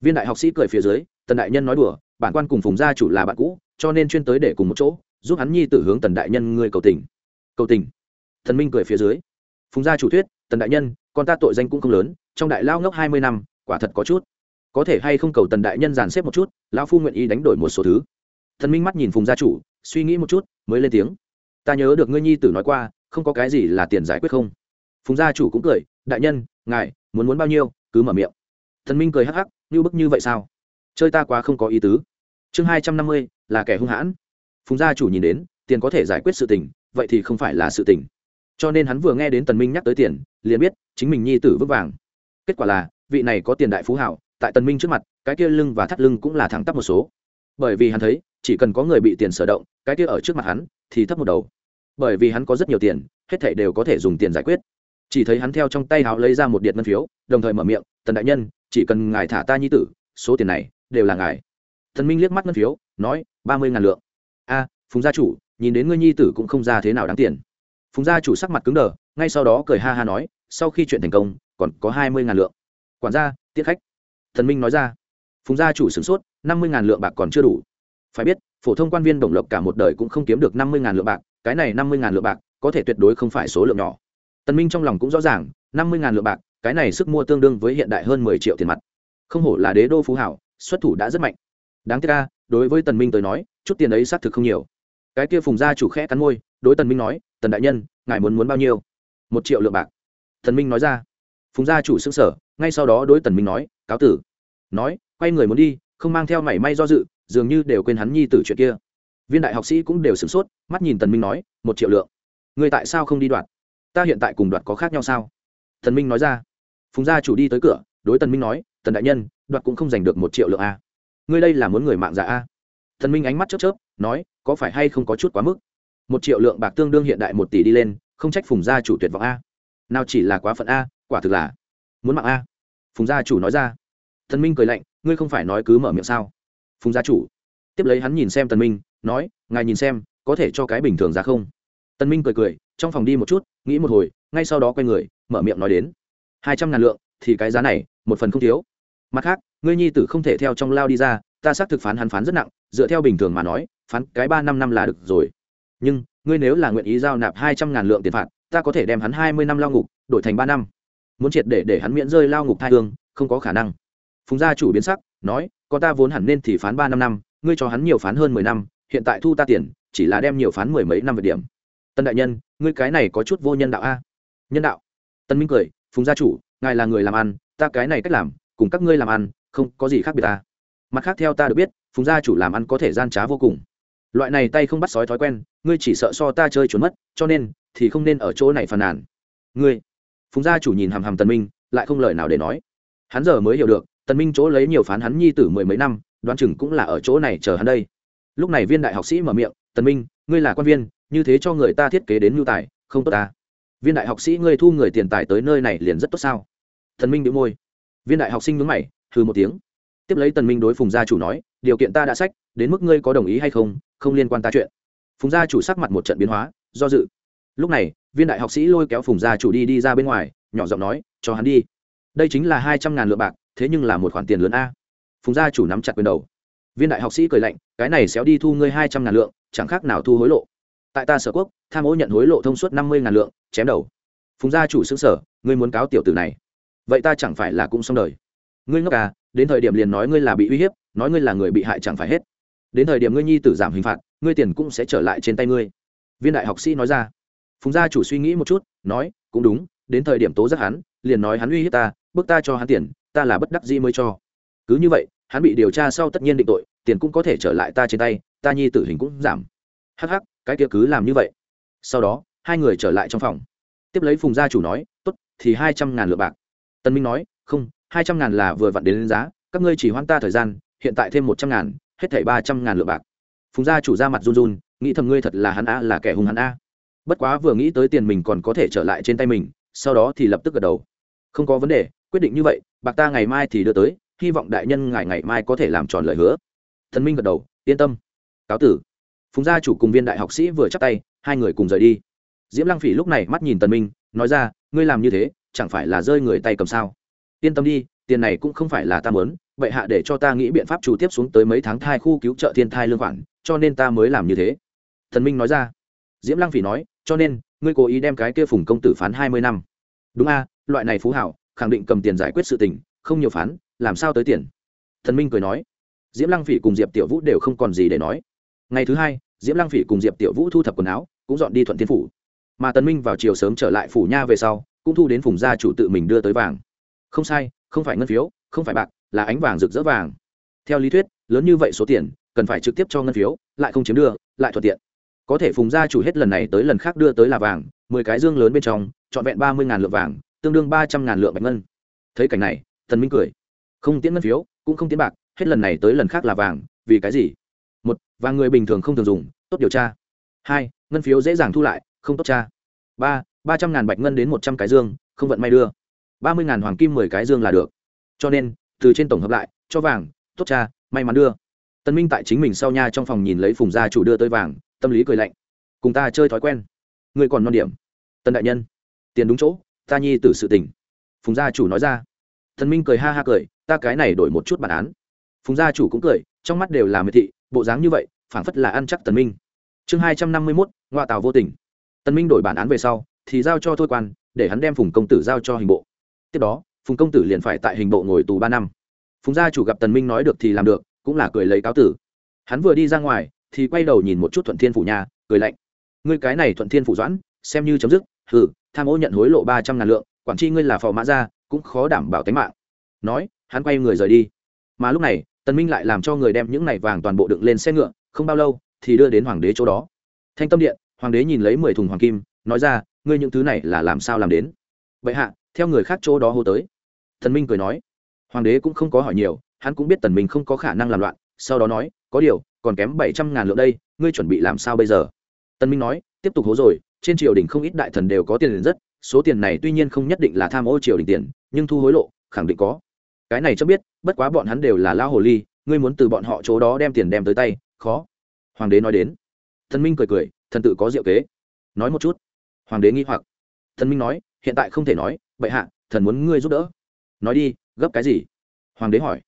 Viên đại học sĩ cười phía dưới, tần đại nhân nói đùa bản quan cùng phùng gia chủ là bạn cũ, cho nên chuyên tới để cùng một chỗ, giúp hắn nhi tử hướng tần đại nhân ngươi cầu tình. Cầu tình? Thần minh cười phía dưới. Phùng gia chủ thuyết, tần đại nhân, con ta tội danh cũng không lớn, trong đại lao ngốc hai mươi năm, quả thật có chút. Có thể hay không cầu tần đại nhân dàn xếp một chút, lão phu nguyện ý đánh đổi một số thứ. Thần minh mắt nhìn phùng gia chủ, suy nghĩ một chút, mới lên tiếng. Ta nhớ được ngươi nhi tử nói qua, không có cái gì là tiền giải quyết không? Phùng gia chủ cũng cười, đại nhân, ngài, muốn muốn bao nhiêu, cứ mở miệng. Thần minh cười hắc hắc, như bức như vậy sao? Chơi ta quá không có ý tứ. Chương hai trăm năm mươi, là kẻ hung hãn. Phùng gia chủ nhìn đến, tiền có thể giải quyết sự tình, vậy thì không phải là sự tình. Cho nên hắn vừa nghe đến tần minh nhắc tới tiền, liền biết chính mình nhi tử vứt vàng. Kết quả là, vị này có tiền đại phú hảo, tại tần minh trước mặt, cái kia lưng và thắt lưng cũng là thẳng tắp một số. Bởi vì hắn thấy, chỉ cần có người bị tiền sở động, cái kia ở trước mặt hắn, thì thấp một đầu. Bởi vì hắn có rất nhiều tiền, hết thảy đều có thể dùng tiền giải quyết. Chỉ thấy hắn theo trong tay háo lấy ra một điện ngân phiếu, đồng thời mở miệng, tần đại nhân, chỉ cần ngài thả ta nhi tử, số tiền này đều là ngài. Thần minh liếc mắt ngân phiếu, nói, ba mươi ngàn lượng. A, phùng gia chủ, nhìn đến ngươi nhi tử cũng không ra thế nào đáng tiền. Phùng gia chủ sắc mặt cứng đờ, ngay sau đó cười ha ha nói, sau khi chuyện thành công, còn có hai mươi ngàn lượng. Quản gia tiết khách. Thần minh nói ra. Phùng gia chủ sửng sốt, năm mươi ngàn lượng bạc còn chưa đủ. Phải biết, phổ thông quan viên đồng lộc cả một đời cũng không kiếm được năm mươi ngàn lượng bạc, cái này năm mươi ngàn lượng bạc có thể tuyệt đối không phải số lượng nhỏ. Tần minh trong lòng cũng rõ ràng, năm mươi ngàn lượng bạc, cái này sức mua tương đương với hiện đại hơn mười triệu tiền mặt. Không hổ là đế đô phú hảo xuất thủ đã rất mạnh. Đáng tiếc ca đối với tần minh tới nói, chút tiền ấy xác thực không nhiều. Cái kia phùng gia chủ khẽ cắn môi, đối tần minh nói, tần đại nhân, ngài muốn muốn bao nhiêu? Một triệu lượng bạc. Tần minh nói ra. Phùng gia chủ sững sờ, ngay sau đó đối tần minh nói, cáo tử. Nói, quay người muốn đi, không mang theo mảy may do dự, dường như đều quên hắn nhi tử chuyện kia. Viên đại học sĩ cũng đều sửng sốt, mắt nhìn tần minh nói, một triệu lượng. Người tại sao không đi đoạt? Ta hiện tại cùng đoạt có khác nhau sao? Tần minh nói ra. Phùng gia chủ đi tới cửa, đối tần minh nói, tần đại nhân đoạt cũng không giành được một triệu lượng a. Ngươi đây là muốn người mạng giả a? Thần minh ánh mắt chớp chớp, nói, có phải hay không có chút quá mức? Một triệu lượng bạc tương đương hiện đại một tỷ đi lên, không trách phùng gia chủ tuyệt vọng a. Nào chỉ là quá phận a, quả thực là muốn mạng a. Phùng gia chủ nói ra. Thần minh cười lạnh, ngươi không phải nói cứ mở miệng sao? Phùng gia chủ. Tiếp lấy hắn nhìn xem tần minh, nói, ngài nhìn xem, có thể cho cái bình thường ra không? Tần minh cười cười, trong phòng đi một chút, nghĩ một hồi, ngay sau đó quay người, mở miệng nói đến. Hai trăm ngàn lượng, thì cái giá này, một phần không thiếu mặt khác, ngươi nhi tử không thể theo trong lao đi ra, ta xác thực phán hắn phán rất nặng, dựa theo bình thường mà nói, phán cái ba năm năm là được rồi. Nhưng, ngươi nếu là nguyện ý giao nạp hai trăm ngàn lượng tiền phạt, ta có thể đem hắn hai mươi năm lao ngục, đổi thành ba năm. Muốn triệt để để hắn miễn rơi lao ngục thai hương, không có khả năng. Phùng gia chủ biến sắc, nói có ta vốn hẳn nên thì phán ba năm năm, ngươi cho hắn nhiều phán hơn mười năm, hiện tại thu ta tiền, chỉ là đem nhiều phán mười mấy năm về điểm. Tân đại nhân, ngươi cái này có chút vô nhân đạo a. Nhân đạo. Tân minh cười, phùng gia chủ, ngài là người làm ăn, ta cái này cách làm cùng các ngươi làm ăn, không có gì khác biệt ta. Mặt khác theo ta được biết, phùng gia chủ làm ăn có thể gian trá vô cùng. Loại này tay không bắt sói thói quen, ngươi chỉ sợ so ta chơi trốn mất, cho nên thì không nên ở chỗ này phàn nàn. Ngươi, phùng gia chủ nhìn hàm hàm tần minh, lại không lời nào để nói. Hắn giờ mới hiểu được, tần minh chỗ lấy nhiều phán hắn nhi tử mười mấy năm, đoán chừng cũng là ở chỗ này chờ hắn đây. Lúc này viên đại học sĩ mở miệng, tần minh, ngươi là quan viên, như thế cho người ta thiết kế đến nhu tài, không tốt ta. Viên đại học sĩ ngươi thu người tiền tài tới nơi này liền rất tốt sao? Thần minh bị môi viên đại học sinh nhướng mày, hừ một tiếng. Tiếp lấy tần minh đối phùng gia chủ nói, điều kiện ta đã sách, đến mức ngươi có đồng ý hay không không liên quan ta chuyện. Phùng gia chủ sắc mặt một trận biến hóa, do dự. Lúc này, viên đại học sĩ lôi kéo phùng gia chủ đi đi ra bên ngoài, nhỏ giọng nói, cho hắn đi. Đây chính là hai trăm ngàn lượng bạc, thế nhưng là một khoản tiền lớn a. Phùng gia chủ nắm chặt quyền đầu. Viên đại học sĩ cười lạnh, cái này xéo đi thu ngươi hai trăm ngàn lượng, chẳng khác nào thu hối lộ. Tại ta sở quốc, tham ô nhận hối lộ thông suốt năm mươi ngàn lượng, chém đầu. Phùng gia chủ xứng sở ngươi muốn cáo tiểu tử này vậy ta chẳng phải là cũng xong đời. Ngươi ngốc à đến thời điểm liền nói ngươi là bị uy hiếp, nói ngươi là người bị hại chẳng phải hết. Đến thời điểm ngươi nhi tử giảm hình phạt, ngươi tiền cũng sẽ trở lại trên tay ngươi. Viên đại học sĩ nói ra. Phùng gia chủ suy nghĩ một chút, nói, cũng đúng, đến thời điểm tố giác hắn, liền nói hắn uy hiếp ta bước ta cho hắn tiền, ta là bất đắc dĩ mới cho. Cứ như vậy, hắn bị điều tra sau tất nhiên định tội, tiền cũng có thể trở lại ta trên tay, ta nhi tử hình cũng giảm. Hắc hắc, cái kia cứ làm như vậy. Sau đó, hai người trở lại trong phòng. Tiếp lấy phùng gia chủ nói, tốt, thì hai trăm ngàn lượng bạc tân minh nói không hai trăm ngàn là vừa vặn đến, đến giá các ngươi chỉ hoãn ta thời gian hiện tại thêm một trăm ngàn hết thảy ba trăm ngàn lượng bạc. Phùng gia chủ ra mặt run run nghĩ thầm ngươi thật là hắn a là kẻ hung hắn a bất quá vừa nghĩ tới tiền mình còn có thể trở lại trên tay mình sau đó thì lập tức gật đầu. Không có vấn đề quyết định như vậy bạc ta ngày mai thì đưa tới hy vọng đại nhân ngài ngày mai có thể làm tròn lời hứa. Thần minh gật đầu yên tâm. Cáo tử. Phùng gia chủ cùng viên đại học sĩ vừa chắc tay hai người cùng rời đi. Diễm lăng phỉ lúc này mắt nhìn tần minh nói ra ngươi làm như thế chẳng phải là rơi người tay cầm sao? Yên tâm đi, tiền này cũng không phải là ta muốn, bệ hạ để cho ta nghĩ biện pháp chủ tiếp xuống tới mấy tháng thai khu cứu trợ thiên thai lương khoản, cho nên ta mới làm như thế. Thần minh nói ra. Diễm lăng phỉ nói, cho nên, ngươi cố ý đem cái kia phùng công tử phán hai mươi năm. Đúng a, loại này phú hảo, khẳng định cầm tiền giải quyết sự tình, không nhiều phán, làm sao tới tiền? Thần minh cười nói. Diễm lăng phỉ cùng diệp tiểu vũ đều không còn gì để nói. Ngày thứ hai, diễm lăng phỉ cùng diệp tiểu vũ thu thập quần áo, cũng dọn đi thuận thiên phủ. Mà tần minh vào chiều sớm trở lại phủ nha về sau cũng thu đến phùng gia chủ tự mình đưa tới vàng. Không sai, không phải ngân phiếu, không phải bạc, là ánh vàng rực rỡ vàng. Theo lý thuyết, lớn như vậy số tiền, cần phải trực tiếp cho ngân phiếu, lại không chiếm đưa, lại thuận tiện. Có thể phùng gia chủ hết lần này tới lần khác đưa tới là vàng, mười cái dương lớn bên trong, trọn vẹn ba mươi ngàn lượng vàng, tương đương ba trăm ngàn lượng bạch ngân. Thấy cảnh này, thần minh cười. Không tiễn ngân phiếu, cũng không tiễn bạc, hết lần này tới lần khác là vàng, vì cái gì? Một, vàng người bình thường không thường dùng, tốt điều tra. Hai, ngân phiếu dễ dàng thu lại, không tốt tra. Ba ba trăm ngàn bạch ngân đến một trăm cái dương, không vận may đưa. Ba mươi ngàn hoàng kim mười cái dương là được. Cho nên, từ trên tổng hợp lại, cho vàng, tốt cha, may mắn đưa. Tân minh tại chính mình sau nha trong phòng nhìn lấy phùng gia chủ đưa tới vàng, tâm lý cười lạnh. Cùng ta chơi thói quen. Ngươi còn non điểm. Tân đại nhân. Tiền đúng chỗ, ta nhi tử sự tình. Phùng gia chủ nói ra. Thần minh cười ha ha cười, ta cái này đổi một chút bản án. Phùng gia chủ cũng cười, trong mắt đều là miệt thị, bộ dáng như vậy, phảng phất là ăn chắc tần minh. Chương hai trăm năm mươi mốt, ngoại tàu vô tình. Tần minh đổi bản án về sau thì giao cho thôi quan, để hắn đem phùng công tử giao cho hình bộ. Tiếp đó, phùng công tử liền phải tại hình bộ ngồi tù ba năm. Phùng gia chủ gặp tần minh nói được thì làm được, cũng là cười lấy cáo tử. Hắn vừa đi ra ngoài, thì quay đầu nhìn một chút thuận thiên phủ nhà cười lạnh. Ngươi cái này thuận thiên phủ doãn, xem như chấm dứt. Hừ, tham ô nhận hối lộ ba trăm ngàn lượng, quản tri ngươi là phò mã gia, cũng khó đảm bảo tính mạng. Nói, hắn quay người rời đi. Mà lúc này, tần minh lại làm cho người đem những này vàng toàn bộ đựng lên xe ngựa, không bao lâu, thì đưa đến hoàng đế chỗ đó. Thanh tâm điện, hoàng đế nhìn lấy mười thùng hoàng kim, nói ra ngươi những thứ này là làm sao làm đến? Vậy hạ, theo người khác chỗ đó hô tới. Thần minh cười nói. Hoàng đế cũng không có hỏi nhiều, hắn cũng biết tần minh không có khả năng làm loạn, sau đó nói, có điều, còn kém bảy trăm ngàn lượng đây, ngươi chuẩn bị làm sao bây giờ? Tần minh nói, tiếp tục hố rồi, trên triều đình không ít đại thần đều có tiền liền rất, số tiền này tuy nhiên không nhất định là tham ô triều đình tiền, nhưng thu hối lộ, khẳng định có. Cái này cho biết, bất quá bọn hắn đều là lao hồ ly, ngươi muốn từ bọn họ chỗ đó đem tiền đem tới tay, khó. Hoàng đế nói đến. Thần minh cười cười, thần tự có diệu kế. Nói một chút hoàng đế nghi hoặc. Thần minh nói, hiện tại không thể nói, bệ hạ, thần muốn ngươi giúp đỡ. Nói đi, gấp cái gì? Hoàng đế hỏi.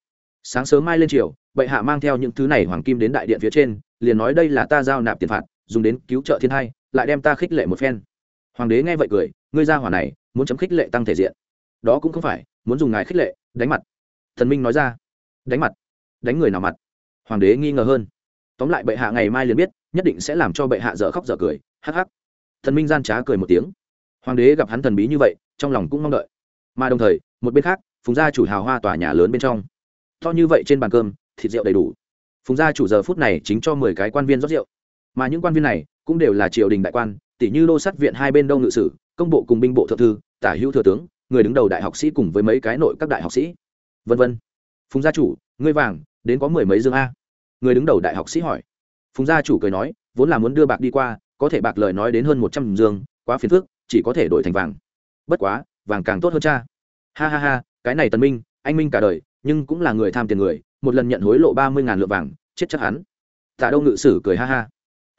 Sáng sớm mai lên triều, bệ hạ mang theo những thứ này hoàng kim đến đại điện phía trên, liền nói đây là ta giao nạp tiền phạt, dùng đến cứu trợ thiên hai, lại đem ta khích lệ một phen. Hoàng đế nghe vậy cười, ngươi ra hỏa này, muốn chấm khích lệ tăng thể diện. Đó cũng không phải, muốn dùng ngài khích lệ, đánh mặt. Thần minh nói ra. Đánh mặt? Đánh người nào mặt? Hoàng đế nghi ngờ hơn. Tóm lại bệ hạ ngày mai liền biết, nhất định sẽ làm cho bệ hạ dở khóc dở cười, hắc hắc thần minh gian trá cười một tiếng. Hoàng đế gặp hắn thần bí như vậy, trong lòng cũng mong đợi. Mà đồng thời, một bên khác, phùng gia chủ hào hoa tòa nhà lớn bên trong. To như vậy trên bàn cơm, thịt rượu đầy đủ. Phùng gia chủ giờ phút này chính cho mười cái quan viên rót rượu. Mà những quan viên này cũng đều là triều đình đại quan tỷ như đô sát viện hai bên đông ngự sử, công bộ cùng binh bộ thượng thư, tả hữu thừa tướng, người đứng đầu đại học sĩ cùng với mấy cái nội các đại học sĩ. Vân vân. Phùng gia chủ, ngươi vàng, đến có mười mấy dương a. Người đứng đầu đại học sĩ hỏi. Phùng gia chủ cười nói, vốn là muốn đưa bạc đi qua có thể bạc lời nói đến hơn một trăm dương, quá phiền phức, chỉ có thể đổi thành vàng. Bất quá, vàng càng tốt hơn cha. Ha ha ha, cái này tần minh, anh minh cả đời, nhưng cũng là người tham tiền người, một lần nhận hối lộ ba mươi ngàn lượng vàng, chết chắc hắn. Tạ đông ngự sử cười ha ha.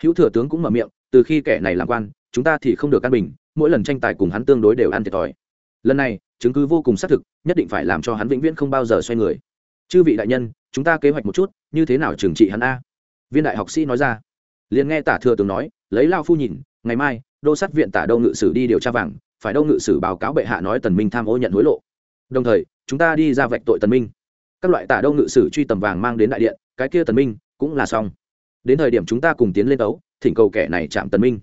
Hữu thừa tướng cũng mở miệng, từ khi kẻ này làm quan, chúng ta thì không được căn bình, mỗi lần tranh tài cùng hắn tương đối đều ăn thiệt thòi. Lần này, chứng cứ vô cùng xác thực, nhất định phải làm cho hắn vĩnh viễn không bao giờ xoay người. Chư vị đại nhân, chúng ta kế hoạch một chút, như thế nào trừng trị hắn a? Viên đại học sĩ nói ra. Liền nghe tả thừa tướng nói lấy lao phu nhìn, ngày mai, đô sát viện tả đâu ngự sử đi điều tra vàng, phải đâu ngự sử báo cáo bệ hạ nói tần minh tham ô nhận hối lộ. Đồng thời, chúng ta đi ra vạch tội tần minh. Các loại tả đâu ngự sử truy tầm vàng mang đến đại điện, cái kia tần minh cũng là xong. Đến thời điểm chúng ta cùng tiến lên đấu, thỉnh cầu kẻ này chạm tần minh.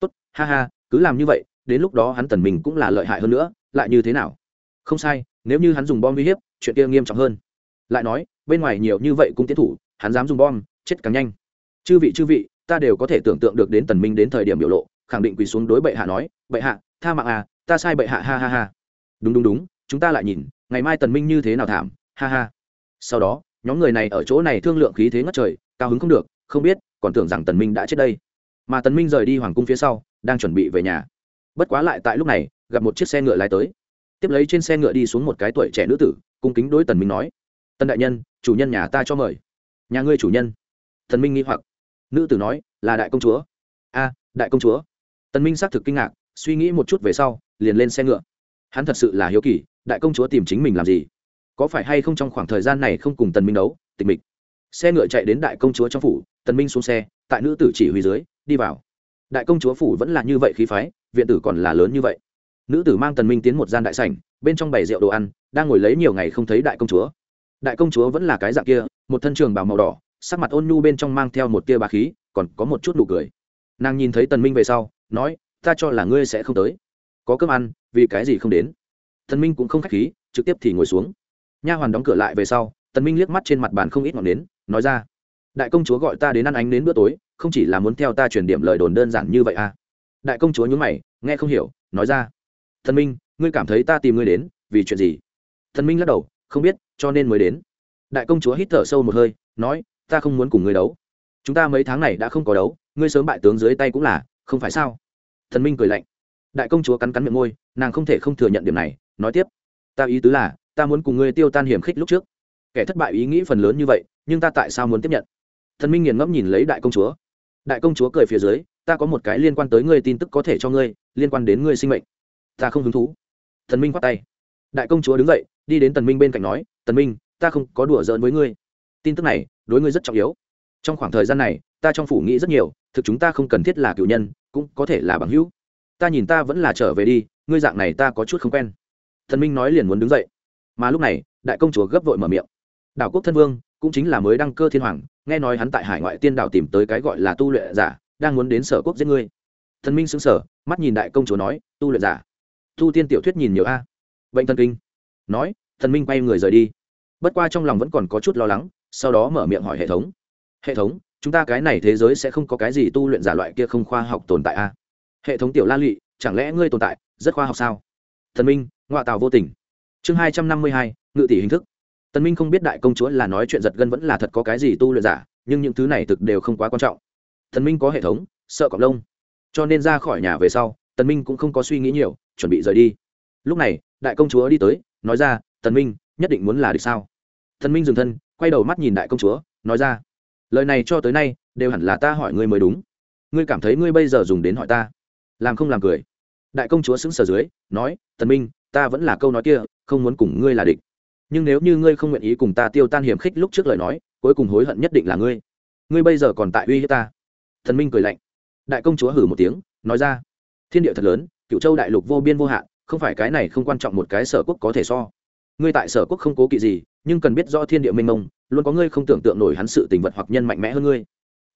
Tốt, ha ha, cứ làm như vậy, đến lúc đó hắn tần minh cũng là lợi hại hơn nữa, lại như thế nào? Không sai, nếu như hắn dùng bom uy hiếp, chuyện kia nghiêm trọng hơn. Lại nói, bên ngoài nhiều như vậy cũng tiến thủ, hắn dám dùng bom, chết càng nhanh. Chư vị chư vị ta đều có thể tưởng tượng được đến tần minh đến thời điểm biểu lộ, khẳng định quỳ xuống đối bệ hạ nói, bệ hạ, tha mạng à ta sai bệ hạ, ha ha ha. Đúng đúng đúng, chúng ta lại nhìn, ngày mai tần minh như thế nào thảm, ha ha. Sau đó, nhóm người này ở chỗ này thương lượng khí thế ngất trời, cao hứng không được, không biết, còn tưởng rằng tần minh đã chết đây. Mà tần minh rời đi hoàng cung phía sau, đang chuẩn bị về nhà. Bất quá lại tại lúc này, gặp một chiếc xe ngựa lái tới. Tiếp lấy trên xe ngựa đi xuống một cái tuổi trẻ nữ tử, cung kính đối tần minh nói, tần đại nhân, chủ nhân nhà ta cho mời. Nhà ngươi chủ nhân. Tần minh nghi hoặc nữ tử nói, là đại công chúa. A, đại công chúa. Tần minh xác thực kinh ngạc, suy nghĩ một chút về sau, liền lên xe ngựa. Hắn thật sự là hiếu kỳ, đại công chúa tìm chính mình làm gì? Có phải hay không trong khoảng thời gian này không cùng tần minh đấu, tịch mịch? Xe ngựa chạy đến đại công chúa trong phủ, tần minh xuống xe, tại nữ tử chỉ huy dưới, đi vào. Đại công chúa phủ vẫn là như vậy khí phái, viện tử còn là lớn như vậy. Nữ tử mang tần minh tiến một gian đại sảnh, bên trong bày rượu đồ ăn, đang ngồi lấy nhiều ngày không thấy đại công chúa. Đại công chúa vẫn là cái dạng kia, một thân trường bào màu đỏ sắc mặt ôn nhu bên trong mang theo một tia bà khí, còn có một chút nụ cười. Nàng nhìn thấy tần minh về sau, nói, ta cho là ngươi sẽ không tới. Có cơm ăn, vì cái gì không đến? Tần minh cũng không khách khí, trực tiếp thì ngồi xuống. Nha hoàn đóng cửa lại về sau, tần minh liếc mắt trên mặt bàn không ít ngọn nến, nói ra, đại công chúa gọi ta đến ăn ánh đến bữa tối, không chỉ là muốn theo ta truyền điểm lời đồn đơn giản như vậy à? Đại công chúa nhún mày, nghe không hiểu, nói ra thần minh, ngươi cảm thấy ta tìm ngươi đến, vì chuyện gì? Thần minh lắc đầu, không biết, cho nên mới đến. Đại công chúa hít thở sâu một hơi, nói ta không muốn cùng ngươi đấu. Chúng ta mấy tháng này đã không có đấu, ngươi sớm bại tướng dưới tay cũng là, không phải sao? Thần minh cười lạnh. Đại công chúa cắn cắn miệng môi, nàng không thể không thừa nhận điểm này, nói tiếp. Ta ý tứ là, ta muốn cùng ngươi tiêu tan hiểm khích lúc trước. Kẻ thất bại ý nghĩ phần lớn như vậy, nhưng ta tại sao muốn tiếp nhận? Thần minh nghiền ngẫm nhìn lấy đại công chúa. Đại công chúa cười phía dưới, ta có một cái liên quan tới ngươi tin tức có thể cho ngươi, liên quan đến ngươi sinh mệnh. Ta không hứng thú. Thần minh khoát tay. Đại công chúa đứng dậy, đi đến tần minh bên cạnh nói, tần minh, ta không có đùa giỡn với ngươi tin tức này đối ngươi rất trọng yếu. Trong khoảng thời gian này, ta trong phủ nghĩ rất nhiều, thực chúng ta không cần thiết là cựu nhân, cũng có thể là bằng hữu. Ta nhìn ta vẫn là trở về đi, ngươi dạng này ta có chút không quen. Thần minh nói liền muốn đứng dậy. Mà lúc này, đại công chúa gấp vội mở miệng. Đảo quốc thân vương, cũng chính là mới đăng cơ thiên hoàng, nghe nói hắn tại hải ngoại tiên đảo tìm tới cái gọi là tu luyện giả, đang muốn đến sở quốc giết ngươi. Thần minh xứng sở mắt nhìn đại công chúa nói, tu luyện giả? Tu tiên tiểu thuyết nhìn nhiều a. Bệnh thần kinh. Nói, thần minh quay người rời đi. Bất qua trong lòng vẫn còn có chút lo lắng sau đó mở miệng hỏi hệ thống. Hệ thống, chúng ta cái này thế giới sẽ không có cái gì tu luyện giả loại kia không khoa học tồn tại a hệ thống tiểu la lụy, chẳng lẽ ngươi tồn tại, rất khoa học sao? Thần minh ngoại tào vô tình. Chương hai trăm năm mươi hai, ngự tỷ hình thức. Tần minh không biết đại công chúa là nói chuyện giật gân vẫn là thật có cái gì tu luyện giả, nhưng những thứ này thực đều không quá quan trọng. Thần minh có hệ thống, sợ cọp lông. Cho nên ra khỏi nhà về sau, tần minh cũng không có suy nghĩ nhiều, chuẩn bị rời đi. Lúc này, đại công chúa đi tới, nói ra, tần minh, nhất định muốn là địch sao? Tần minh dừng thân quay đầu mắt nhìn đại công chúa, nói ra, lời này cho tới nay, đều hẳn là ta hỏi ngươi mới đúng. Ngươi cảm thấy ngươi bây giờ dùng đến hỏi ta? Làm không làm cười. Đại công chúa sững sờ dưới, nói, tần minh, ta vẫn là câu nói kia, không muốn cùng ngươi là địch. Nhưng nếu như ngươi không nguyện ý cùng ta tiêu tan hiểm khích lúc trước lời nói, cuối cùng hối hận nhất định là ngươi. Ngươi bây giờ còn tại uy hiếp ta. Thần minh cười lạnh. Đại công chúa hử một tiếng, nói ra, thiên địa thật lớn cựu châu đại lục vô biên vô hạn, không phải cái này không quan trọng một cái sở quốc có thể so. Ngươi tại sở quốc không cố kỵ gì nhưng cần biết rõ thiên địa minh mông, luôn có ngươi không tưởng tượng nổi hắn sự tình vật hoặc nhân mạnh mẽ hơn ngươi.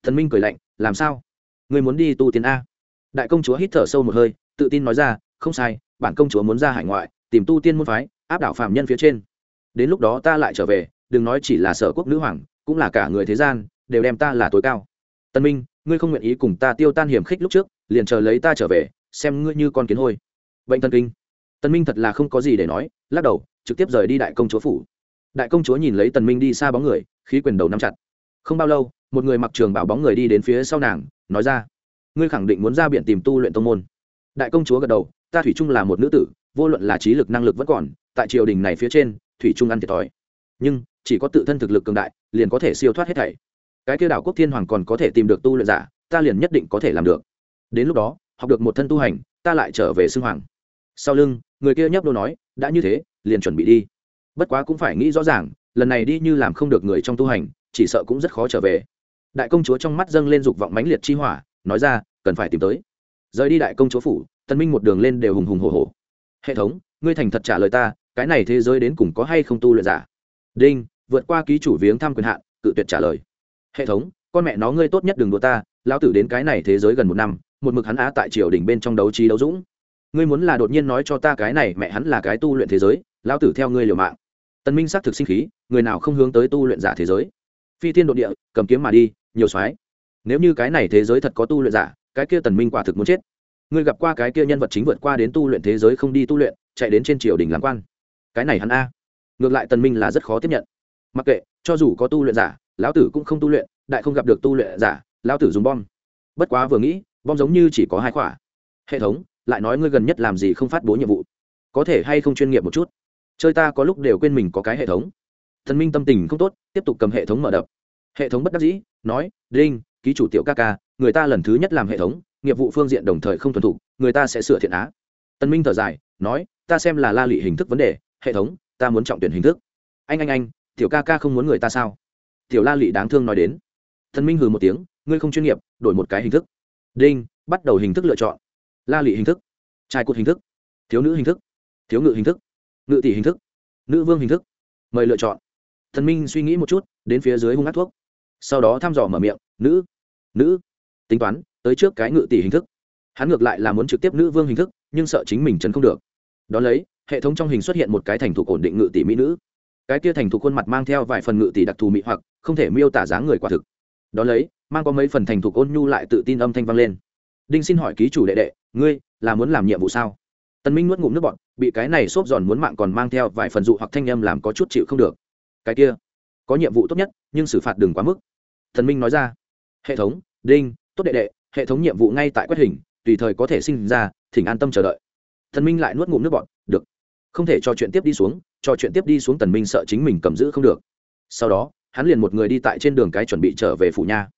Thần minh cười lạnh, làm sao? Ngươi muốn đi tu tiến a? Đại công chúa hít thở sâu một hơi, tự tin nói ra, không sai, bản công chúa muốn ra hải ngoại, tìm tu tiên môn phái, áp đảo phạm nhân phía trên. Đến lúc đó ta lại trở về, đừng nói chỉ là sở quốc nữ hoàng, cũng là cả người thế gian, đều đem ta là tối cao. Tân minh, ngươi không nguyện ý cùng ta tiêu tan hiểm khích lúc trước, liền chờ lấy ta trở về, xem ngươi như con kiến hôi. Bệnh thần kinh. Tân minh thật là không có gì để nói, lắc đầu, trực tiếp rời đi đại công chúa phủ đại công chúa nhìn lấy tần minh đi xa bóng người, khí quyền đầu nắm chặt. Không bao lâu, một người mặc trường bảo bóng người đi đến phía sau nàng, nói ra, ngươi khẳng định muốn ra biển tìm tu luyện tông môn. Đại công chúa gật đầu, ta thủy trung là một nữ tử, vô luận là trí lực năng lực vẫn còn, tại triều đình này phía trên, thủy trung ăn thiệt thòi. Nhưng, chỉ có tự thân thực lực cường đại, liền có thể siêu thoát hết thảy. Cái kia đảo quốc thiên hoàng còn có thể tìm được tu luyện giả, ta liền nhất định có thể làm được. Đến lúc đó, học được một thân tu hành, ta lại trở về xưng hoàng. Sau lưng, người kia nhấp đô nói, đã như thế, liền chuẩn bị đi bất quá cũng phải nghĩ rõ ràng, lần này đi như làm không được người trong tu hành, chỉ sợ cũng rất khó trở về. Đại công chúa trong mắt dâng lên dục vọng mãnh liệt chi hỏa, nói ra, cần phải tìm tới. Rời đi đại công chúa phủ, tân minh một đường lên đều hùng hùng hồ hồ hệ thống, ngươi thành thật trả lời ta, cái này thế giới đến cùng có hay không tu luyện giả? Đinh, vượt qua ký chủ viếng thăm quyền hạn, cự tuyệt trả lời. Hệ thống, con mẹ nó ngươi tốt nhất đừng đùa ta, lão tử đến cái này thế giới gần một năm, một mực hắn á tại triều đình bên trong đấu trí đấu dũng. Ngươi muốn là đột nhiên nói cho ta cái này mẹ hắn là cái tu luyện thế giới, lão tử theo ngươi liều mạng. Tần minh xác thực sinh khí, người nào không hướng tới tu luyện giả thế giới? Phi thiên đột địa, cầm kiếm mà đi, nhiều soái. Nếu như cái này thế giới thật có tu luyện giả, cái kia tần minh quả thực muốn chết. Ngươi gặp qua cái kia nhân vật chính vượt qua đến tu luyện thế giới không đi tu luyện, chạy đến trên triều đình làm quan. Cái này hắn a. Ngược lại tần minh là rất khó tiếp nhận. Mặc kệ, cho dù có tu luyện giả, lão tử cũng không tu luyện, đại không gặp được tu luyện giả, lão tử dùng bom. Bất quá vừa nghĩ, bom giống như chỉ có hai quả. Hệ thống, lại nói ngươi gần nhất làm gì không phát bố nhiệm vụ. Có thể hay không chuyên nghiệp một chút? Chơi ta có lúc đều quên mình có cái hệ thống. Thần minh tâm tình không tốt, tiếp tục cầm hệ thống mở đập. Hệ thống bất đắc dĩ, nói, đinh, ký chủ tiểu ca ca, người ta lần thứ nhất làm hệ thống, nghiệp vụ phương diện đồng thời không thuần thục, người ta sẽ sửa thiện á. Tân minh thở dài, nói, ta xem là la lị hình thức vấn đề, hệ thống, ta muốn trọng tuyển hình thức. Anh anh anh, tiểu ca ca không muốn người ta sao? Tiểu la lị đáng thương nói đến. Tân minh hừ một tiếng, ngươi không chuyên nghiệp, đổi một cái hình thức. Đinh, bắt đầu hình thức lựa chọn. La lị hình thức, trai cụt hình thức, thiếu nữ hình thức, thiếu ngự hình thức ngự tỷ hình thức. Nữ vương hình thức. Mời lựa chọn. Thần minh suy nghĩ một chút, đến phía dưới hung ác thuốc. Sau đó thăm dò mở miệng, nữ nữ. Tính toán, tới trước cái ngự tỷ hình thức. Hắn ngược lại là muốn trực tiếp nữ vương hình thức, nhưng sợ chính mình chấn không được. Đón lấy, hệ thống trong hình xuất hiện một cái thành thục ổn định ngự tỷ mỹ nữ. Cái kia thành thục khuôn mặt mang theo vài phần ngự tỷ đặc thù mỹ hoặc, không thể miêu tả dáng người quả thực. Đón lấy, mang có mấy phần thành thục ôn nhu lại tự tin âm thanh vang lên. Đinh xin hỏi ký chủ đệ đệ, ngươi là muốn làm nhiệm vụ sao? Tần minh nuốt ngụm nước bọt, bị cái này xốp giòn muốn mạng còn mang theo vài phần dụ hoặc thanh âm làm có chút chịu không được. Cái kia có nhiệm vụ tốt nhất nhưng xử phạt đừng quá mức. Thần minh nói ra hệ thống đinh tốt đệ đệ hệ thống nhiệm vụ ngay tại quét hình tùy thời có thể sinh ra thỉnh an tâm chờ đợi. Thần minh lại nuốt ngụm nước bọt được. Không thể cho chuyện tiếp đi xuống cho chuyện tiếp đi xuống tần minh sợ chính mình cầm giữ không được. Sau đó hắn liền một người đi tại trên đường cái chuẩn bị trở về phủ nha.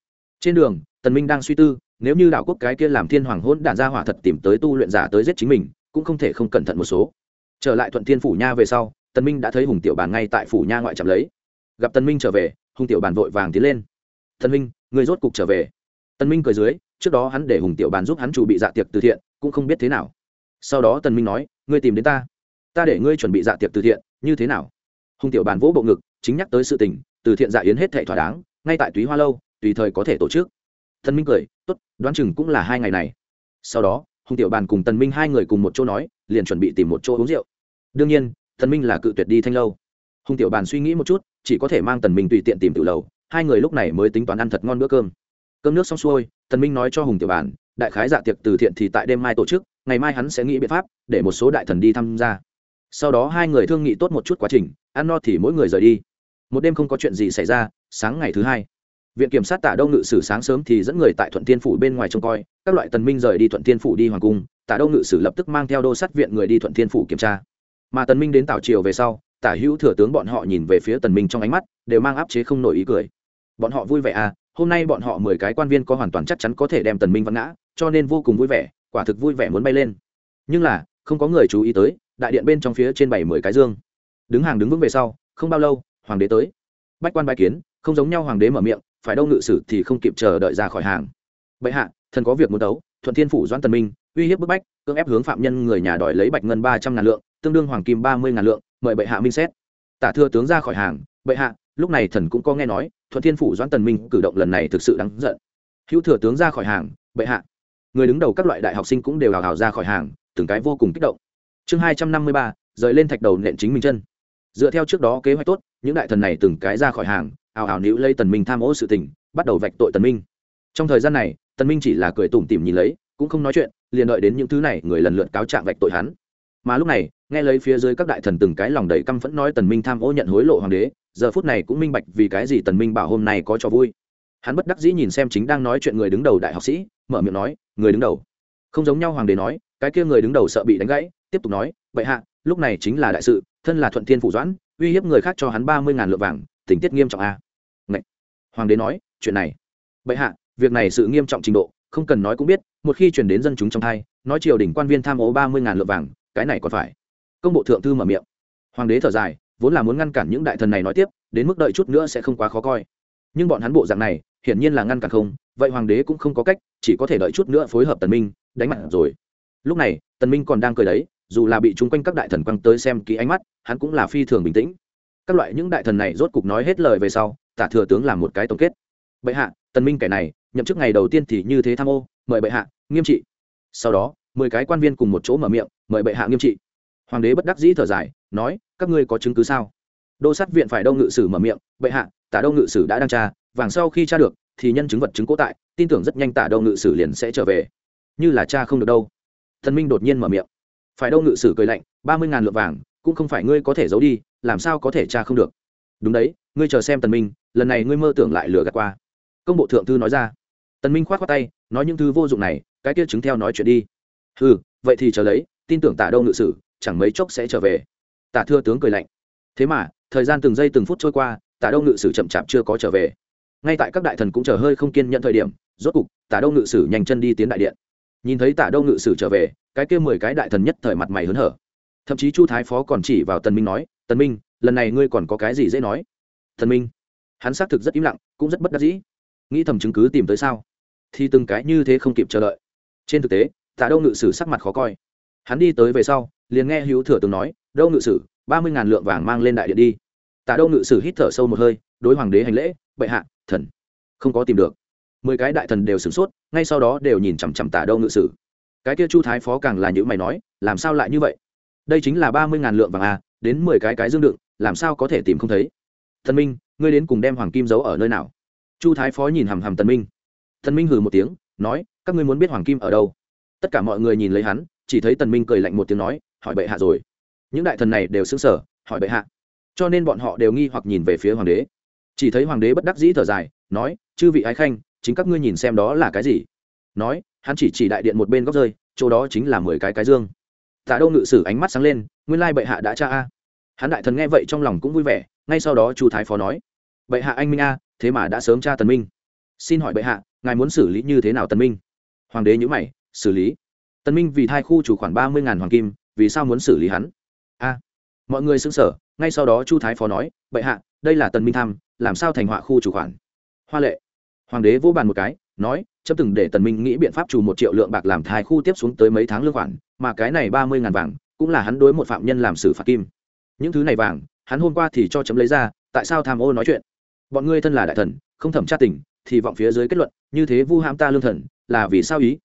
Trên đường tần minh đang suy tư nếu như đảo quốc cái kia làm thiên hoàng hôn đản ra hỏa thật tìm tới tu luyện giả tới giết chính mình cũng không thể không cẩn thận một số. Trở lại thuận thiên phủ nha về sau, tần minh đã thấy hùng tiểu bàn ngay tại phủ nha ngoại chạm lấy. Gặp tần minh trở về, hùng tiểu bàn vội vàng tiến lên. Tần minh, người rốt cục trở về. Tần minh cười dưới, trước đó hắn để hùng tiểu bàn giúp hắn chủ bị dạ tiệc từ thiện, cũng không biết thế nào. Sau đó tần minh nói, ngươi tìm đến ta. Ta để ngươi chuẩn bị dạ tiệc từ thiện, như thế nào? Hùng tiểu bàn vỗ bộ ngực, chính nhắc tới sự tình, từ thiện dạ yến hết thảy thỏa đáng, ngay tại túy hoa lâu, tùy thời có thể tổ chức. Tần minh cười, tốt, đoán chừng cũng là hai ngày này. Sau đó hùng tiểu bàn cùng tần minh hai người cùng một chỗ nói liền chuẩn bị tìm một chỗ uống rượu. Đương nhiên tần minh là cự tuyệt đi thanh lâu. Hùng tiểu bàn suy nghĩ một chút chỉ có thể mang tần minh tùy tiện tìm tự lầu hai người lúc này mới tính toán ăn thật ngon bữa cơm. Cơm nước xong xuôi tần minh nói cho hùng tiểu Bàn, đại khái dạ tiệc từ thiện thì tại đêm mai tổ chức ngày mai hắn sẽ nghĩ biện pháp để một số đại thần đi tham gia. Sau đó hai người thương nghị tốt một chút quá trình ăn no thì mỗi người rời đi. Một đêm không có chuyện gì xảy ra sáng ngày thứ hai viện kiểm sát tả đông ngự sử sáng sớm thì dẫn người tại thuận thiên phủ bên ngoài trông coi, các loại tần minh rời đi thuận thiên phủ đi hoàng cung, tả đông ngự sử lập tức mang theo đô sát viện người đi thuận thiên phủ kiểm tra. Mà tần minh đến tảo triều về sau, tả hữu thừa tướng bọn họ nhìn về phía tần minh trong ánh mắt, đều mang áp chế không nổi ý cười. Bọn họ vui vẻ à hôm nay bọn họ mười cái quan viên có hoàn toàn chắc chắn có thể đem tần minh văn ngã, cho nên vô cùng vui vẻ, quả thực vui vẻ muốn bay lên. Nhưng là, không có người chú ý tới, đại điện bên trong phía trên bảy mười cái dương. Đứng hàng đứng vững về sau, không bao lâu, hoàng đế tới. Bách quan bài kiến, không giống nhau hoàng đế mở miệng phải đâu ngự sử thì không kịp chờ đợi ra khỏi hàng. Bệ hạ, thần có việc muốn đấu, thuận thiên phủ doãn tần minh, uy hiếp bức bách, cưỡng ép hướng phạm nhân người nhà đòi lấy bạch ngân ba trăm ngàn lượng, tương đương hoàng kim ba mươi ngàn lượng, mời bệ hạ minh xét. Tả thưa tướng ra khỏi hàng, bệ hạ, lúc này thần cũng có nghe nói, thuận thiên phủ doãn tần minh cử động lần này thực sự đáng giận. Hữu thừa tướng ra khỏi hàng, bệ hạ. Người đứng đầu các loại đại học sinh cũng đều hào hào ra khỏi hàng, từng cái vô cùng kích động. Chương hai trăm năm mươi ba, rời lên thạch đầu nện chính mình chân. Dựa theo trước đó kế hoạch tốt, những đại thần này từng cái ra khỏi hàng ào ào níu lây tần minh tham ô sự tình, bắt đầu vạch tội tần minh. Trong thời gian này, tần minh chỉ là cười tủm tỉm nhìn lấy, cũng không nói chuyện, liền đợi đến những thứ này người lần lượt cáo trạng vạch tội hắn. Mà lúc này, nghe lấy phía dưới các đại thần từng cái lòng đầy căm phẫn nói tần minh tham ô nhận hối lộ hoàng đế, giờ phút này cũng minh bạch vì cái gì tần minh bảo hôm nay có cho vui. Hắn bất đắc dĩ nhìn xem chính đang nói chuyện người đứng đầu đại học sĩ, mở miệng nói, người đứng đầu. Không giống nhau hoàng đế nói, cái kia người đứng đầu sợ bị đánh gãy, tiếp tục nói vậy hạ, lúc này chính là đại sự, thân là thuận thiên phủ doãn, uy hiếp người khác cho hắn ba mươi ngàn lượng vàng, tình tiết nghiêm trọng a hoàng đế nói, chuyện này. Bệ hạ, việc này sự nghiêm trọng trình độ, không cần nói cũng biết, một khi truyền đến dân chúng trong thai, nói triều đình quan viên tham ô ba mươi ngàn lượng vàng, cái này còn phải. Công bộ thượng thư mở miệng. Hoàng đế thở dài, vốn là muốn ngăn cản những đại thần này nói tiếp, đến mức đợi chút nữa sẽ không quá khó coi. Nhưng bọn hắn bộ dạng này, hiển nhiên là ngăn cản không, vậy hoàng đế cũng không có cách, chỉ có thể đợi chút nữa phối hợp tần minh, đánh mặt rồi. Lúc này, tần minh còn đang cười đấy, dù là bị chúng quanh các đại thần quăng tới xem kỹ ánh mắt, hắn cũng là phi thường bình tĩnh. Các loại những đại thần này rốt cục nói hết lời về sau tả thừa tướng làm một cái tổng kết. Bệ hạ, tần minh kẻ này, nhậm chức ngày đầu tiên thì như thế tham ô, mời bệ hạ, nghiêm trị. Sau đó, mười cái quan viên cùng một chỗ mở miệng, mời bệ hạ nghiêm trị. Hoàng đế bất đắc dĩ thở dài, nói, các ngươi có chứng cứ sao? Đô sát viện phải đâu ngự sử mở miệng, bệ hạ, tả đâu ngự sử đã đăng tra, vàng sau khi tra được, thì nhân chứng vật chứng cố tại, tin tưởng rất nhanh tả đâu ngự sử liền sẽ trở về. Như là cha không được đâu. Thần minh đột nhiên mở miệng. Phải đâu ngự sử cười lạnh, ba mươi ngàn lượng vàng, cũng không phải ngươi có thể giấu đi, làm sao có thể cha không được? Đúng đấy, ngươi chờ xem tần minh lần này ngươi mơ tưởng lại lừa gạt qua. Công bộ thượng thư nói ra. Tần minh khoát khoát tay, nói những thứ vô dụng này, cái kia chứng theo nói chuyện đi. Ừ vậy thì chờ lấy, tin tưởng tả đâu ngự sử, chẳng mấy chốc sẽ trở về. Tả thưa tướng cười lạnh. Thế mà, thời gian từng giây từng phút trôi qua, tả đông ngự sử chậm chạp chưa có trở về. Ngay tại các đại thần cũng chờ hơi không kiên nhận thời điểm, rốt cục, tả đông ngự sử nhanh chân đi tiến đại điện. Nhìn thấy tả đông ngự sử trở về, cái kia mười cái đại thần nhất thời mặt mày hớn hở. Thậm chí chu thái phó còn chỉ vào tần minh nói, tần minh, lần này ngươi còn có cái gì dễ nói? Tần minh hắn xác thực rất im lặng, cũng rất bất đắc dĩ. Nghĩ thầm chứng cứ tìm tới sao? Thì từng cái như thế không kịp chờ đợi. Trên thực tế tả đâu ngự sử sắc mặt khó coi. Hắn đi tới về sau, liền nghe hữu thừa tướng nói đâu ngự sử, ba mươi ngàn lượng vàng mang lên đại điện đi. Tạ đâu ngự sử hít thở sâu một hơi, đối hoàng đế hành lễ, bệ hạ, thần. Không có tìm được. Mười cái đại thần đều sửng sốt, ngay sau đó đều nhìn chằm chằm tả đâu ngự sử. Cái kia chu thái phó càng là những mày nói, làm sao lại như vậy? Đây chính là ba mươi ngàn lượng vàng à đến mười cái cái dương đựng, làm sao có thể tìm không thấy? Thần minh ngươi đến cùng đem hoàng kim giấu ở nơi nào? Chu thái phó nhìn hằm hằm tần minh. Tần minh hừ một tiếng, nói, các ngươi muốn biết hoàng kim ở đâu? Tất cả mọi người nhìn lấy hắn, chỉ thấy tần minh cười lạnh một tiếng nói, hỏi bệ hạ rồi. Những đại thần này đều sững sờ hỏi bệ hạ. Cho nên bọn họ đều nghi hoặc nhìn về phía hoàng đế. Chỉ thấy hoàng đế bất đắc dĩ thở dài, nói, chư vị ái khanh, chính các ngươi nhìn xem đó là cái gì? Nói, hắn chỉ chỉ đại điện một bên góc rơi, chỗ đó chính là mười cái cái dương. Tạ đâu ngự sử ánh mắt sáng lên, nguyên lai bệ hạ đã cha a hắn đại thần nghe vậy trong lòng cũng vui vẻ, ngay sau đó chu thái phó nói, bệ hạ anh minh a, thế mà đã sớm tra tần minh. Xin hỏi bệ hạ, ngài muốn xử lý như thế nào tần minh? Hoàng đế nhữ mày, xử lý? Tần minh vì thai khu chủ khoản ba mươi ngàn hoàng kim, vì sao muốn xử lý hắn? A, mọi người xứng sở ngay sau đó chu thái phó nói, bệ hạ, đây là tần minh tham, làm sao thành họa khu chủ khoản? Hoa lệ. Hoàng đế vô bàn một cái, nói chấp từng để tần minh nghĩ biện pháp trù một triệu lượng bạc làm thai khu tiếp xuống tới mấy tháng lương khoản, mà cái này ba mươi ngàn vàng, cũng là hắn đối một phạm nhân làm xử phạt kim những thứ này vàng, hắn hôm qua thì cho chấm lấy ra, tại sao tham ô nói chuyện? Bọn ngươi thân là đại thần, không thẩm tra tình, thì vọng phía dưới kết luận, như thế vu hãm ta lương thần, là vì sao ý?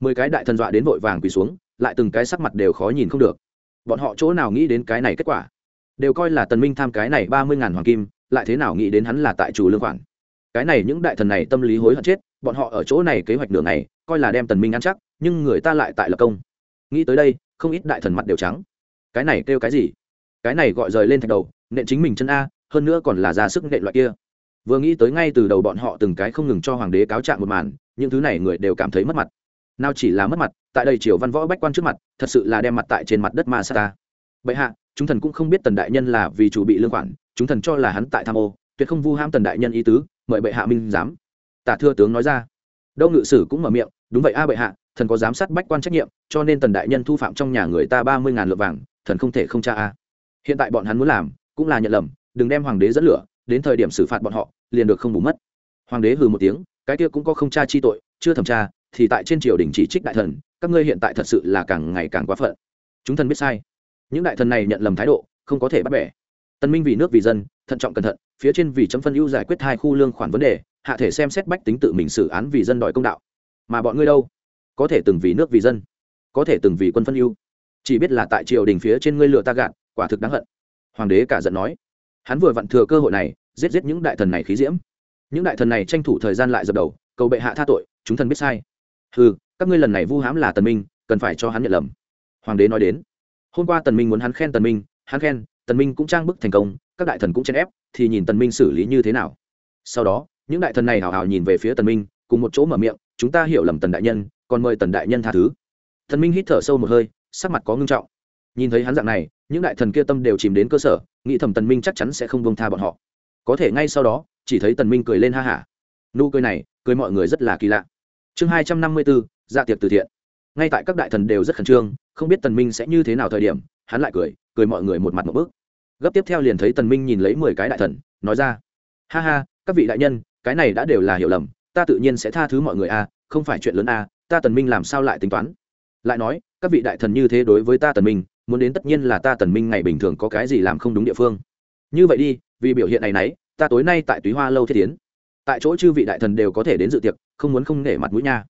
Mười cái đại thần dọa đến vội vàng quỳ xuống, lại từng cái sắc mặt đều khó nhìn không được. Bọn họ chỗ nào nghĩ đến cái này kết quả? Đều coi là tần minh tham cái này ba mươi ngàn hoàng kim, lại thế nào nghĩ đến hắn là tại chủ lương khoản? Cái này những đại thần này tâm lý hối hận chết, bọn họ ở chỗ này kế hoạch đường này coi là đem tần minh ăn chắc, nhưng người ta lại tại lập công. Nghĩ tới đây, không ít đại thần mặt đều trắng. Cái này kêu cái gì? Cái này gọi rời lên thạch đầu, nện chính mình chân a, hơn nữa còn là ra sức nện loại kia. Vừa nghĩ tới ngay từ đầu bọn họ từng cái không ngừng cho hoàng đế cáo trạng một màn, những thứ này người đều cảm thấy mất mặt. Nào chỉ là mất mặt, tại đây triều văn võ bách quan trước mặt, thật sự là đem mặt tại trên mặt đất ma sa ta. Bệ hạ, chúng thần cũng không biết tần đại nhân là vì chủ bị lương khoản, chúng thần cho là hắn tại tham ô, tuyệt không vu ham tần đại nhân ý tứ, mời bệ hạ minh giám. Tả thưa tướng nói ra. Đâu ngự sử cũng mở miệng, đúng vậy a bệ hạ, thần có giám sát bách quan trách nhiệm, cho nên tần đại nhân thu phạm trong nhà người ta ba mươi ngàn lượng vàng, thần không thể không tra a hiện tại bọn hắn muốn làm, cũng là nhận lầm, đừng đem hoàng đế dẫn lửa, đến thời điểm xử phạt bọn họ, liền được không bù mất. Hoàng đế hừ một tiếng, cái kia cũng có không tra chi tội, chưa thẩm tra, thì tại trên triều đình chỉ trích đại thần, các ngươi hiện tại thật sự là càng ngày càng quá phận. Chúng thần biết sai. Những đại thần này nhận lầm thái độ, không có thể bắt bẻ. Tân minh vì nước vì dân, thận trọng cẩn thận, phía trên vì chấm phân ưu giải quyết hai khu lương khoản vấn đề, hạ thể xem xét bách tính tự mình xử án vì dân đòi công đạo. Mà bọn ngươi đâu? Có thể từng vì nước vì dân, có thể từng vì quân phân ưu. Chỉ biết là tại triều đình phía trên ngươi lựa ta gạt quả thực đáng hận. Hoàng đế cả giận nói, hắn vừa vặn thừa cơ hội này, giết giết những đại thần này khí diễm. Những đại thần này tranh thủ thời gian lại dập đầu, cầu bệ hạ tha tội, chúng thần biết sai. Ừ các ngươi lần này vu hãm là tần minh, cần phải cho hắn nhận lầm. Hoàng đế nói đến, hôm qua tần minh muốn hắn khen tần minh, hắn khen, tần minh cũng trang bức thành công, các đại thần cũng chen ép, thì nhìn tần minh xử lý như thế nào. Sau đó, những đại thần này hào hào nhìn về phía tần minh, cùng một chỗ mở miệng, chúng ta hiểu lầm tần đại nhân, còn mời tần đại nhân tha thứ. Tần minh hít thở sâu một hơi, sắc mặt có ngưng trọng. Nhìn thấy hắn dạng này những đại thần kia tâm đều chìm đến cơ sở, nghĩ thầm tần minh chắc chắn sẽ không buông tha bọn họ. Có thể ngay sau đó, chỉ thấy tần minh cười lên ha hả. Nụ cười này, cười mọi người rất là kỳ lạ. Chương hai trăm năm mươi bốn dạ tiệc từ thiện. Ngay tại các đại thần đều rất khẩn trương, không biết tần minh sẽ như thế nào thời điểm, hắn lại cười cười mọi người một mặt một bước gấp tiếp theo liền thấy tần minh nhìn lấy mười cái đại thần, nói ra, ha ha, các vị đại nhân, cái này đã đều là hiểu lầm, ta tự nhiên sẽ tha thứ mọi người a, không phải chuyện lớn a, ta tần minh làm sao lại tính toán? Lại nói, các vị đại thần như thế đối với ta tần minh muốn đến tất nhiên là ta tần minh ngày bình thường có cái gì làm không đúng địa phương. Như vậy đi, vì biểu hiện này nấy, ta tối nay tại túy hoa lâu thiết tiến. Tại chỗ chư vị đại thần đều có thể đến dự tiệc, không muốn không nể mặt mũi nha.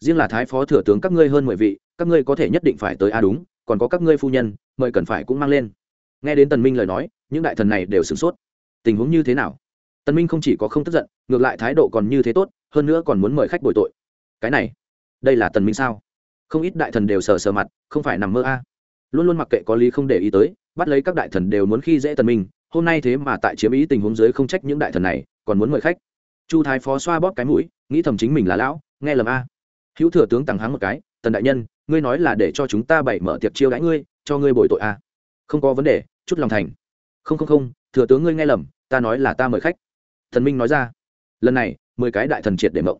Riêng là thái phó thừa tướng các ngươi hơn mười vị, các ngươi có thể nhất định phải tới a đúng, còn có các ngươi phu nhân, mời cần phải cũng mang lên. Nghe đến tần minh lời nói, những đại thần này đều sửng sốt. Tình huống như thế nào? Tần minh không chỉ có không tức giận, ngược lại thái độ còn như thế tốt, hơn nữa còn muốn mời khách bồi tội. Cái này, đây là tần minh sao? Không ít đại thần đều sờ sờ mặt, không phải nằm mơ a luôn luôn mặc kệ có lý không để ý tới, bắt lấy các đại thần đều muốn khi dễ tần minh, hôm nay thế mà tại chiếm ý tình huống dưới không trách những đại thần này, còn muốn mời khách. Chu thái phó xoa bóp cái mũi, nghĩ thầm chính mình là lão, nghe lầm a. Hữu thừa tướng tặng háng một cái, tần đại nhân, ngươi nói là để cho chúng ta bày mở tiệc chiêu đãi ngươi, cho ngươi bồi tội a. Không có vấn đề, chút lòng thành. Không không không, thừa tướng ngươi nghe lầm, ta nói là ta mời khách. Thần minh nói ra. Lần này, mười cái đại thần triệt để mộng.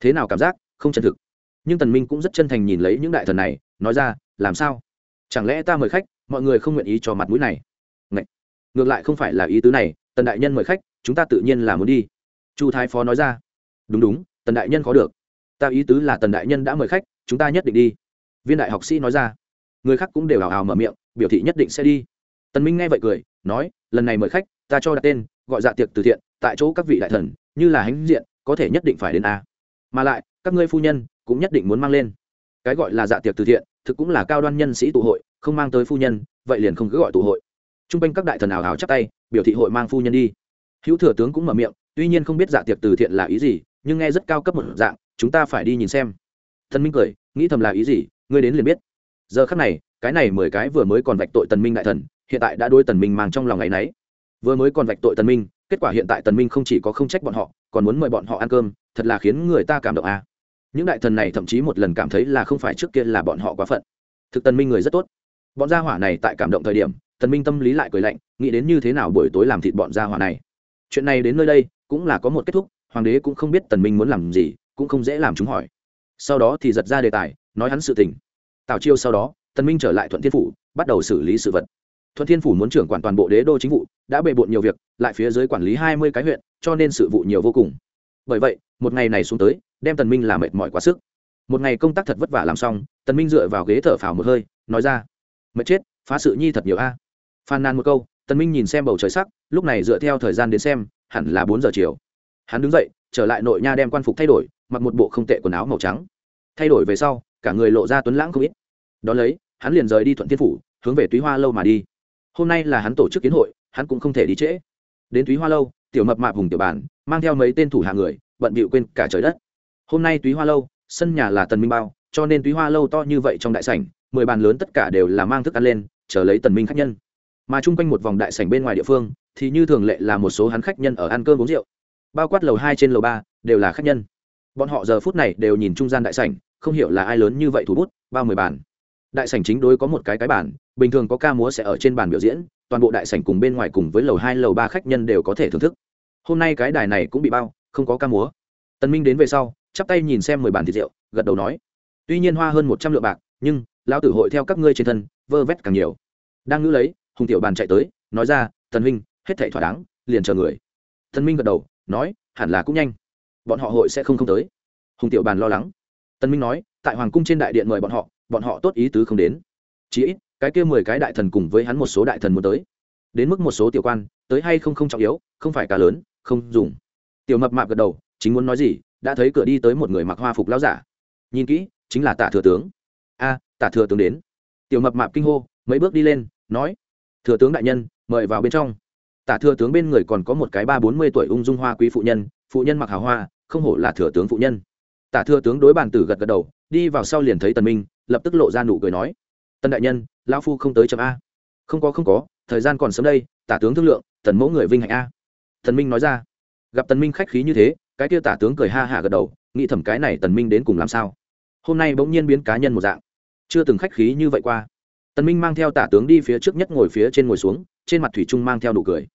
Thế nào cảm giác? Không chân thực. Nhưng tần minh cũng rất chân thành nhìn lấy những đại thần này, nói ra, làm sao? Chẳng lẽ ta mời khách, mọi người không nguyện ý cho mặt mũi này? Ngậy. ngược lại không phải là ý tứ này, tần đại nhân mời khách, chúng ta tự nhiên là muốn đi. Chu thái phó nói ra. Đúng đúng, tần đại nhân có được. Ta ý tứ là tần đại nhân đã mời khách, chúng ta nhất định đi. Viên đại học sĩ nói ra. Người khác cũng đều hào hào mở miệng, biểu thị nhất định sẽ đi. Tần minh nghe vậy cười, nói, lần này mời khách, ta cho đặt tên, gọi dạ tiệc từ thiện, tại chỗ các vị đại thần, như là hãnh diện, có thể nhất định phải đến a. Mà lại, các ngươi phu nhân, cũng nhất định muốn mang lên. Cái gọi là dạ tiệc từ thiện thực cũng là cao đoan nhân sĩ tụ hội, không mang tới phu nhân, vậy liền không cứ gọi tụ hội. T r u n g quanh các đại thần ảo hào chắp tay, biểu thị hội mang phu nhân đi. Hữu thừa tướng cũng mở miệng, tuy nhiên không biết dạ tiệc từ thiện là ý gì, nhưng nghe rất cao cấp một dạng, chúng ta phải đi nhìn xem. Thần minh cười, nghĩ thầm là ý gì, ngươi đến liền biết. Giờ khắc này, cái này mười cái vừa mới còn vạch tội tần minh đại thần, hiện tại đã đôi tần minh mang trong lòng ngày nấy. Vừa mới còn vạch tội tần minh, kết quả hiện tại tần minh không chỉ có không trách bọn họ, còn muốn mời bọn họ ăn cơm, thật là khiến người ta cảm động à những đại thần này thậm chí một lần cảm thấy là không phải trước kia là bọn họ quá phận. Thực tần minh người rất tốt. Bọn gia hỏa này tại cảm động thời điểm, tần minh tâm lý lại cười lạnh, nghĩ đến như thế nào buổi tối làm thịt bọn gia hỏa này. Chuyện này đến nơi đây, cũng là có một kết thúc, hoàng đế cũng không biết tần minh muốn làm gì, cũng không dễ làm chúng hỏi. Sau đó thì giật ra đề tài, nói hắn sự tình. Tào chiêu sau đó, tần minh trở lại thuận thiên phủ, bắt đầu xử lý sự vật. Thuận thiên phủ muốn trưởng quản toàn bộ đế đô chính vụ, đã bề bộn nhiều việc, lại phía dưới quản lý hai mươi cái huyện, cho nên sự vụ nhiều vô cùng. Bởi vậy, một ngày này xuống tới đem tần minh làm mệt mỏi quá sức. Một ngày công tác thật vất vả làm xong, tần minh dựa vào ghế thở phào một hơi, nói ra, mệt chết, phá sự nhi thật nhiều a. À. phàn nàn một câu, tần minh nhìn xem bầu trời sắc, lúc này dựa theo thời gian đến xem, hẳn là bốn giờ chiều. Hắn đứng dậy, trở lại nội nha đem quan phục thay đổi, mặc một bộ không tệ quần áo màu trắng. Thay đổi về sau, cả người lộ ra tuấn lãng không ít. Đó lấy, hắn liền rời đi thuận thiên phủ, hướng về túy hoa lâu mà đi. Hôm nay là hắn tổ chức kiến hội, hắn cũng không thể đi trễ. Đến túy hoa lâu, tiểu mập mạp hùng tiểu bản, mang theo mấy tên thủ hạ người, bận bịu quên cả trời đất hôm nay túy hoa lâu, sân nhà là tần minh bao, cho nên túy hoa lâu to như vậy trong đại sảnh, mười bàn lớn tất cả đều là mang thức ăn lên, chờ lấy tần minh khách nhân. Mà chung quanh một vòng đại sảnh bên ngoài địa phương, thì như thường lệ là một số hắn khách nhân ở ăn cơm uống rượu. Bao quát lầu hai trên lầu ba, đều là khách nhân. Bọn họ giờ phút này đều nhìn trung gian đại sảnh, không hiểu là ai lớn như vậy thủ bút, bao mười bàn. Đại sảnh chính đối có một cái cái bàn, bình thường có ca múa sẽ ở trên bàn biểu diễn, toàn bộ đại sảnh cùng bên ngoài cùng với lầu hai, lầu ba khách nhân đều có thể thưởng thức. Hôm nay cái đài này cũng bị bao, không có ca múa. Tần minh đến về sau chắp tay nhìn xem mười bàn thịt rượu, gật đầu nói, tuy nhiên hoa hơn một trăm lượng bạc, nhưng lão tử hội theo các ngươi trên thân, vơ vét càng nhiều. Đang ngữ lấy, hùng tiểu bàn chạy tới, nói ra, tần minh hết thảy thỏa đáng, liền chờ người. Tần minh gật đầu, nói, hẳn là cũng nhanh. Bọn họ hội sẽ không không tới. Hùng tiểu bàn lo lắng. Tần minh nói, tại hoàng cung trên đại điện mời bọn họ bọn họ tốt ý tứ không đến. Chỉ ít, cái kia mười cái đại thần cùng với hắn một số đại thần muốn tới. Đến mức một số tiểu quan, tới hay không không trọng yếu, không phải cá lớn, không dùng. Tiểu mập mạp gật đầu, chính muốn nói gì đã thấy cửa đi tới một người mặc hoa phục lão giả. Nhìn kỹ, chính là tạ thừa tướng. A tạ thừa tướng đến. Tiểu mập mạp kinh hô, mấy bước đi lên, nói, thừa tướng đại nhân, mời vào bên trong. Tạ thừa tướng bên người còn có một cái ba bốn mươi tuổi ung dung hoa quý phụ nhân phụ nhân mặc hào hoa, không hổ là thừa tướng phụ nhân. Tạ thừa tướng đối bàn tử gật gật đầu, đi vào sau liền thấy tần minh, lập tức lộ ra nụ cười nói, tần đại nhân, lão phu không tới chậm a. Không có không có, thời gian còn sớm đây, tả tướng thương lượng, tần mẫu người vinh hạnh a. Tần minh nói ra. Gặp tần minh khách khí như thế cái kia tả tướng cười ha hả gật đầu, nghĩ thầm cái này tần minh đến cùng làm sao? Hôm nay bỗng nhiên biến cá nhân một dạng. Chưa từng khách khí như vậy qua. Tần minh mang theo tả tướng đi phía trước nhất ngồi phía trên ngồi xuống, trên mặt thủy trung mang theo nụ cười.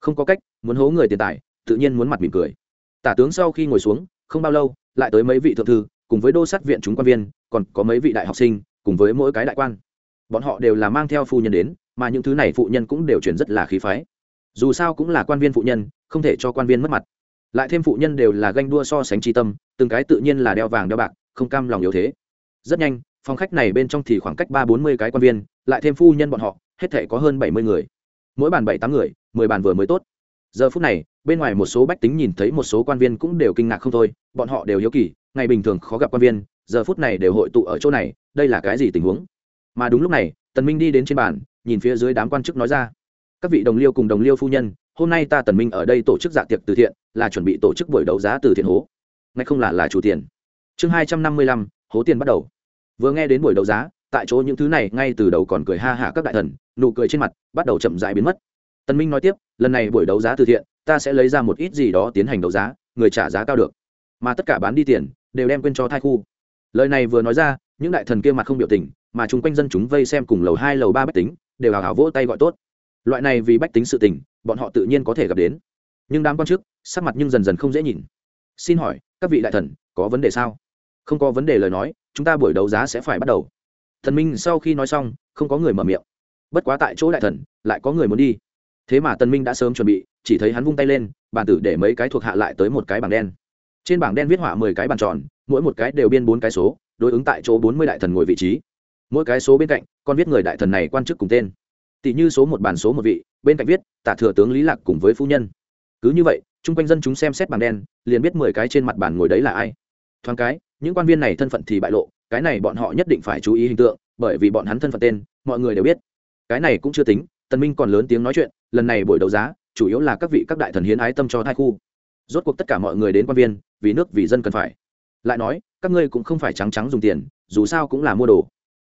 Không có cách, muốn hố người tiền tài, tự nhiên muốn mặt mỉm cười. Tả tướng sau khi ngồi xuống, không bao lâu, lại tới mấy vị thượng thư, cùng với đô sát viện chúng quan viên, còn có mấy vị đại học sinh, cùng với mỗi cái đại quan. Bọn họ đều là mang theo phu nhân đến, mà những thứ này phụ nhân cũng đều chuyển rất là khí phái. Dù sao cũng là quan viên phụ nhân, không thể cho quan viên mất mặt lại thêm phụ nhân đều là ganh đua so sánh tri tâm, từng cái tự nhiên là đeo vàng đeo bạc, không cam lòng yếu thế. Rất nhanh, phòng khách này bên trong thì khoảng cách ba bốn mươi cái quan viên, lại thêm phu nhân bọn họ, hết thể có hơn bảy mươi người. Mỗi bàn bảy tám người, mười bàn vừa mới tốt. Giờ phút này, bên ngoài một số bách tính nhìn thấy một số quan viên cũng đều kinh ngạc không thôi, bọn họ đều hiếu kỳ, ngày bình thường khó gặp quan viên, giờ phút này đều hội tụ ở chỗ này, đây là cái gì tình huống? Mà đúng lúc này, tần minh đi đến trên bàn, nhìn phía dưới đám quan chức nói ra. Các vị đồng liêu cùng đồng liêu phu nhân hôm nay ta tần minh ở đây tổ chức dạ tiệc từ thiện, là chuẩn bị tổ chức buổi đấu giá từ thiện hố. Ngay không là là chủ tiền. Chương hai trăm năm mươi lăm, hố tiền bắt đầu. Vừa nghe đến buổi đấu giá, tại chỗ những thứ này ngay từ đầu còn cười ha hả các đại thần, nụ cười trên mặt bắt đầu chậm rãi biến mất. Tần minh nói tiếp, lần này buổi đấu giá từ thiện, ta sẽ lấy ra một ít gì đó tiến hành đấu giá, người trả giá cao được. Mà tất cả bán đi tiền, đều đem quên cho thai khu. Lời này vừa nói ra, những đại thần kia mặt không biểu tình, mà chung quanh dân chúng vây xem cùng lầu hai, lầu ba bách tính, đều hào hào vỗ tay gọi tốt. Loại này vì bách tính sự tình bọn họ tự nhiên có thể gặp đến. Nhưng đám quan chức, sắc mặt nhưng dần dần không dễ nhìn. Xin hỏi, các vị đại thần, có vấn đề sao? Không có vấn đề lời nói, chúng ta buổi đấu giá sẽ phải bắt đầu. Thần minh sau khi nói xong, không có người mở miệng. Bất quá tại chỗ đại thần, lại có người muốn đi. Thế mà tần minh đã sớm chuẩn bị, chỉ thấy hắn vung tay lên, bàn tử để mấy cái thuộc hạ lại tới một cái bảng đen. Trên bảng đen viết họa mười cái bàn tròn, mỗi một cái đều biên bốn cái số, đối ứng tại chỗ bốn mươi đại thần ngồi vị trí. Mỗi cái số bên cạnh, còn viết người đại thần này quan chức cùng tên. Tỷ như số một bàn số một vị bên cạnh viết, tả thừa tướng lý lạc cùng với phu nhân. Cứ như vậy, chung quanh dân chúng xem xét bảng đen, liền biết mười cái trên mặt bàn ngồi đấy là ai. Thoáng cái, những quan viên này thân phận thì bại lộ, cái này bọn họ nhất định phải chú ý hình tượng, bởi vì bọn hắn thân phận tên, mọi người đều biết. Cái này cũng chưa tính, tần minh còn lớn tiếng nói chuyện, lần này buổi đấu giá, chủ yếu là các vị các đại thần hiến ái tâm cho thai khu. Rốt cuộc tất cả mọi người đến quan viên, vì nước vì dân cần phải. Lại nói, các ngươi cũng không phải trắng trắng dùng tiền, dù sao cũng là mua đồ.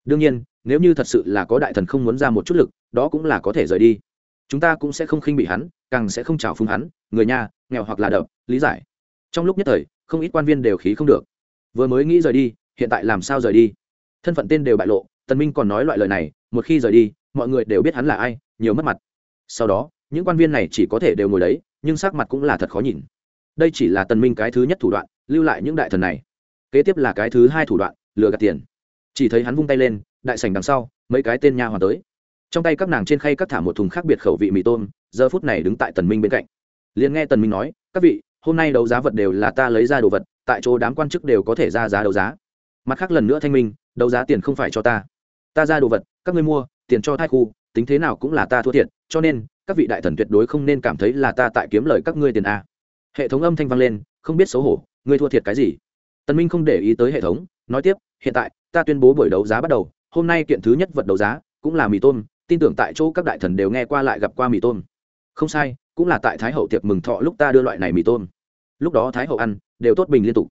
Đương nhiên, nếu như thật sự là có đại thần không muốn ra một chút lực, đó cũng là có thể rời đi chúng ta cũng sẽ không khinh bị hắn, càng sẽ không trào phúng hắn, người nhà, nghèo hoặc là đập, lý giải. Trong lúc nhất thời, không ít quan viên đều khí không được. Vừa mới nghĩ rời đi, hiện tại làm sao rời đi? Thân phận tên đều bại lộ, tần minh còn nói loại lời này, một khi rời đi, mọi người đều biết hắn là ai, nhiều mất mặt. Sau đó, những quan viên này chỉ có thể đều ngồi đấy, nhưng sắc mặt cũng là thật khó nhìn. Đây chỉ là tần minh cái thứ nhất thủ đoạn, lưu lại những đại thần này. Kế tiếp là cái thứ hai thủ đoạn, lừa gạt tiền. Chỉ thấy hắn vung tay lên, đại sảnh đằng sau, mấy cái tên nha hoàn tới trong tay các nàng trên khay cắt thả một thùng khác biệt khẩu vị mì tôm, giờ phút này đứng tại tần minh bên cạnh. Liền nghe tần minh nói, các vị, hôm nay đấu giá vật đều là ta lấy ra đồ vật, tại chỗ đám quan chức đều có thể ra giá đấu giá. Mặt khác lần nữa thanh minh, đấu giá tiền không phải cho ta. Ta ra đồ vật, các ngươi mua, tiền cho thai khu, tính thế nào cũng là ta thua thiệt, cho nên, các vị đại thần tuyệt đối không nên cảm thấy là ta tại kiếm lời các ngươi tiền a. Hệ thống âm thanh vang lên, không biết xấu hổ, ngươi thua thiệt cái gì? Tần minh không để ý tới hệ thống, nói tiếp, hiện tại, ta tuyên bố buổi đấu giá bắt đầu, hôm nay kiện thứ nhất vật đấu giá, cũng là mì tôm tin tưởng tại chỗ các đại thần đều nghe qua lại gặp qua mì tôm. Không sai, cũng là tại thái hậu tiệc mừng thọ lúc ta đưa loại này mì tôm. Lúc đó thái hậu ăn, đều tốt bình liên tục.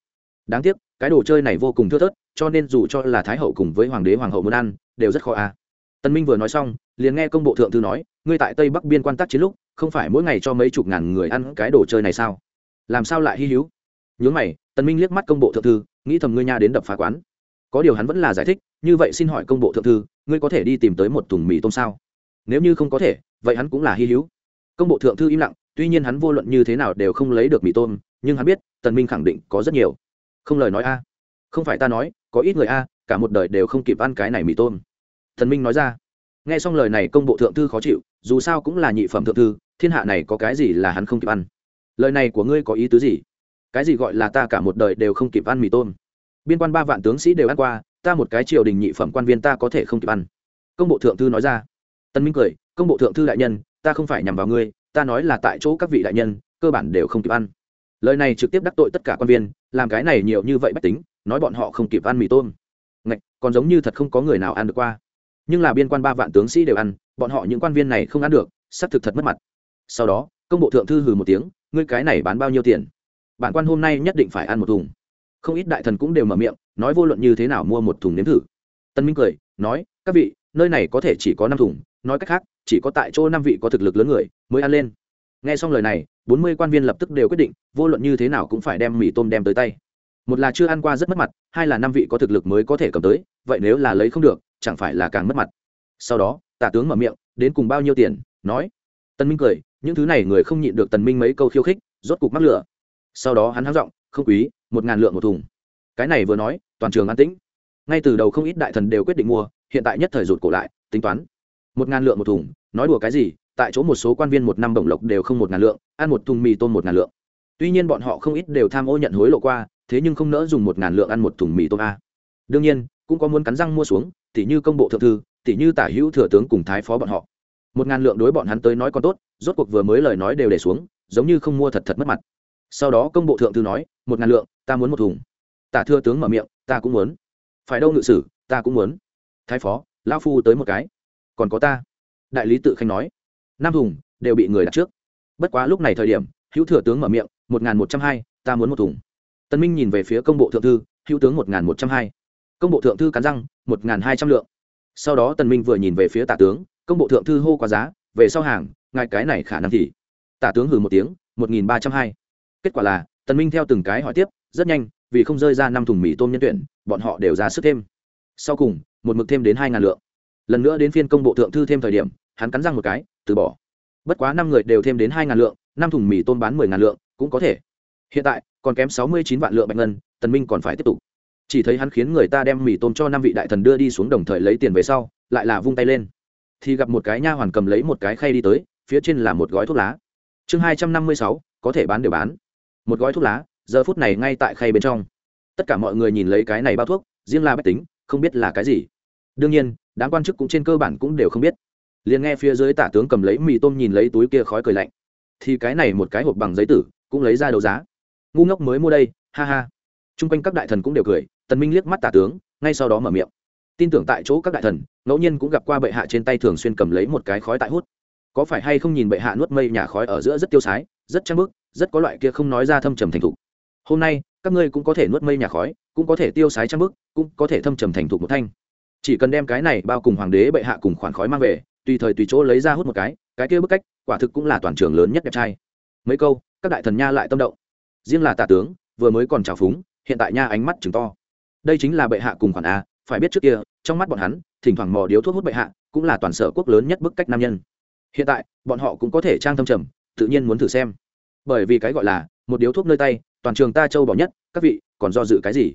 Đáng tiếc, cái đồ chơi này vô cùng thưa thớt, cho nên dù cho là thái hậu cùng với hoàng đế, hoàng hậu muốn ăn, đều rất khó a à. tân minh vừa nói xong, liền nghe công bộ thượng thư nói, ngươi tại tây bắc biên quan tác chiến lúc, không phải mỗi ngày cho mấy chục ngàn người ăn cái đồ chơi này sao? Làm sao lại hy hữu? Nhớ mày, tân minh liếc mắt công bộ thượng thư, nghĩ thầm ngươi nha đến đập phá quán có điều hắn vẫn là giải thích, như vậy xin hỏi công bộ thượng thư, ngươi có thể đi tìm tới một thùng mì tôm sao? Nếu như không có thể, vậy hắn cũng là hy hữu. Công bộ thượng thư im lặng, tuy nhiên hắn vô luận như thế nào đều không lấy được mì tôm, nhưng hắn biết, tần minh khẳng định có rất nhiều. Không lời nói a. Không phải ta nói, có ít người a, cả một đời đều không kịp ăn cái này mì tôm. Thần minh nói ra. Nghe xong lời này, công bộ thượng thư khó chịu, dù sao cũng là nhị phẩm thượng thư, thiên hạ này có cái gì là hắn không kịp ăn? Lời này của ngươi có ý tứ gì? Cái gì gọi là ta cả một đời đều không kịp ăn mì tôm? Biên quan ba vạn tướng sĩ đều ăn qua, ta một cái triều đình nhị phẩm quan viên ta có thể không kịp ăn. Công bộ thượng thư nói ra. Tân minh cười, công bộ thượng thư đại nhân, ta không phải nhằm vào ngươi, ta nói là tại chỗ các vị đại nhân, cơ bản đều không kịp ăn. Lời này trực tiếp đắc tội tất cả quan viên, làm cái này nhiều như vậy bách tính, nói bọn họ không kịp ăn mì tôm. Ngạch, còn giống như thật không có người nào ăn được qua. Nhưng là biên quan ba vạn tướng sĩ đều ăn, bọn họ những quan viên này không ăn được sắp thực thật mất mặt. Sau đó, công bộ thượng thư hừ một tiếng, ngươi cái này bán bao nhiêu tiền? Bản quan hôm nay nhất định phải ăn một thùng không ít đại thần cũng đều mở miệng, nói vô luận như thế nào mua một thùng nếm thử. Tân minh cười, nói, các vị, nơi này có thể chỉ có năm thùng, nói cách khác, chỉ có tại chỗ năm vị có thực lực lớn người mới ăn lên. Nghe xong lời này, bốn mươi quan viên lập tức đều quyết định, vô luận như thế nào cũng phải đem mì tôm đem tới tay. Một là chưa ăn qua rất mất mặt, hai là năm vị có thực lực mới có thể cầm tới, vậy nếu là lấy không được, chẳng phải là càng mất mặt. Sau đó, tả tướng mở miệng, đến cùng bao nhiêu tiền? Nói. Tân minh cười, những thứ này người không nhịn được tần minh mấy câu khiêu khích, rốt cục mắc lửa. Sau đó hắn hắng giọng không quý, một ngàn lượng một thùng. Cái này vừa nói, toàn trường an tĩnh. Ngay từ đầu không ít đại thần đều quyết định mua, hiện tại nhất thời rụt cổ lại, tính toán. Một ngàn lượng một thùng, nói đùa cái gì, tại chỗ một số quan viên một năm bổng lộc đều không một ngàn lượng, ăn một thùng mì tôm một ngàn lượng. Tuy nhiên bọn họ không ít đều tham ô nhận hối lộ qua, thế nhưng không nỡ dùng một ngàn lượng ăn một thùng mì tôm a. Đương nhiên, cũng có muốn cắn răng mua xuống, tỉ như công bộ thượng thư, tỉ như tả hữu thừa tướng cùng thái phó bọn họ. Một ngàn lượng đối bọn hắn tới nói còn tốt, rốt cuộc vừa mới lời nói đều để xuống, giống như không mua thật thật mất mặt sau đó công bộ thượng thư nói, một ngàn lượng, ta muốn một thùng. Tả thừa tướng mở miệng, ta cũng muốn. Phải đâu ngự sử, ta cũng muốn. Thái phó, lão phu tới một cái. Còn có ta. Đại lý tự khanh nói, năm thùng đều bị người đặt trước. Bất quá lúc này thời điểm, hữu thừa tướng mở miệng, một n g h n một trăm hai, ta muốn một thùng. Tân minh nhìn về phía công bộ thượng thư, hữu tướng một n g h n một trăm hai. Công bộ thượng thư cắn răng, một n g h n hai trăm lượng. Sau đó tần minh vừa nhìn về phía tả tướng, công bộ thượng thư hô quá giá, về sau hàng, ngài cái này khả năng thì. Tả tướng hừ một tiếng, một nghìn ba trăm hai kết quả là, tần minh theo từng cái hỏi tiếp, rất nhanh, vì không rơi ra năm thùng mì tôm nhân tuyển, bọn họ đều ra sức thêm. Sau cùng, một mực thêm đến hai ngàn lượng. Lần nữa đến phiên công bộ thượng thư thêm thời điểm, hắn cắn răng một cái, từ bỏ. Bất quá năm người đều thêm đến hai ngàn lượng, năm thùng mì tôm bán mười ngàn lượng, cũng có thể. Hiện tại, còn kém sáu mươi chín vạn lượng bạch ngân, tần minh còn phải tiếp tục. Chỉ thấy hắn khiến người ta đem mì tôm cho năm vị đại thần đưa đi xuống đồng thời lấy tiền về sau, lại là vung tay lên. Thì gặp một cái nha hoàn cầm lấy một cái khay đi tới, phía trên là một gói thuốc lá. Chương hai trăm năm mươi sáu, có thể bán đều bán một gói thuốc lá, giờ phút này ngay tại khay bên trong. Tất cả mọi người nhìn lấy cái này bao thuốc, riêng là bách tính, không biết là cái gì. Đương nhiên, đám quan chức cũng trên cơ bản cũng đều không biết. Liền nghe phía dưới tả tướng cầm lấy mì tôm nhìn lấy túi kia khói cười lạnh. Thì cái này một cái hộp bằng giấy tử, cũng lấy ra đấu giá. Ngu ngốc mới mua đây, ha ha. T r u n g quanh các đại thần cũng đều cười, tần minh liếc mắt tả tướng, ngay sau đó mở miệng. Tin tưởng tại chỗ các đại thần, ngẫu nhiên cũng gặp qua bệ hạ trên tay thường xuyên cầm lấy một cái khói tại hút. Có phải hay không nhìn bệ hạ nuốt mây nhà khói ở giữa rất tiêu sái, rất trang bức rất có loại kia không nói ra thâm trầm thành thục. Hôm nay, các ngươi cũng có thể nuốt mây nhà khói, cũng có thể tiêu sái trang bức, cũng có thể thâm trầm thành thục một thanh. Chỉ cần đem cái này bao cùng hoàng đế bệ hạ cùng khoản khói mang về, tùy thời tùy chỗ lấy ra hút một cái cái kia bức cách, quả thực cũng là toàn trường lớn nhất đẹp trai. Mấy câu, các đại thần nha lại tâm động. Riêng là tả tướng, vừa mới còn trào phúng, hiện tại nha ánh mắt chừng to. Đây chính là bệ hạ cùng khoản a, phải biết trước kia, trong mắt bọn hắn, thỉnh thoảng mò điếu thuốc hút bệ hạ, cũng là toàn sở quốc lớn nhất bức cách nam nhân. Hiện tại, bọn họ cũng có thể trang thâm trầm, tự nhiên muốn thử xem bởi vì cái gọi là một điếu thuốc nơi tay, toàn trường ta châu bỏ nhất, các vị, còn do dự cái gì?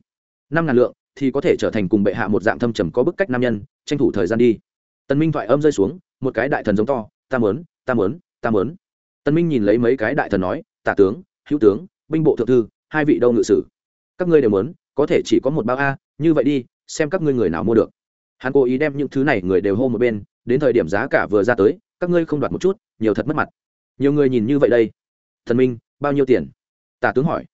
Năm ngàn lượng thì có thể trở thành cùng bệ hạ một dạng thâm trầm có bức cách nam nhân, tranh thủ thời gian đi. Tần minh thoại âm rơi xuống, một cái đại thần giống to, ta muốn ta muốn ta muốn tần minh nhìn lấy mấy cái đại thần nói, tả tướng, hữu tướng, binh bộ thượng thư, hai vị đâu ngự sử? Các ngươi đều muốn có thể chỉ có một bao a, như vậy đi, xem các ngươi người nào mua được. Hắn cố ý đem những thứ này người đều hô một bên, đến thời điểm giá cả vừa ra tới, các ngươi không đoạt một chút, nhiều thật mất mặt. Nhiều người nhìn như vậy đây thần minh, bao nhiêu tiền? Tả tướng hỏi.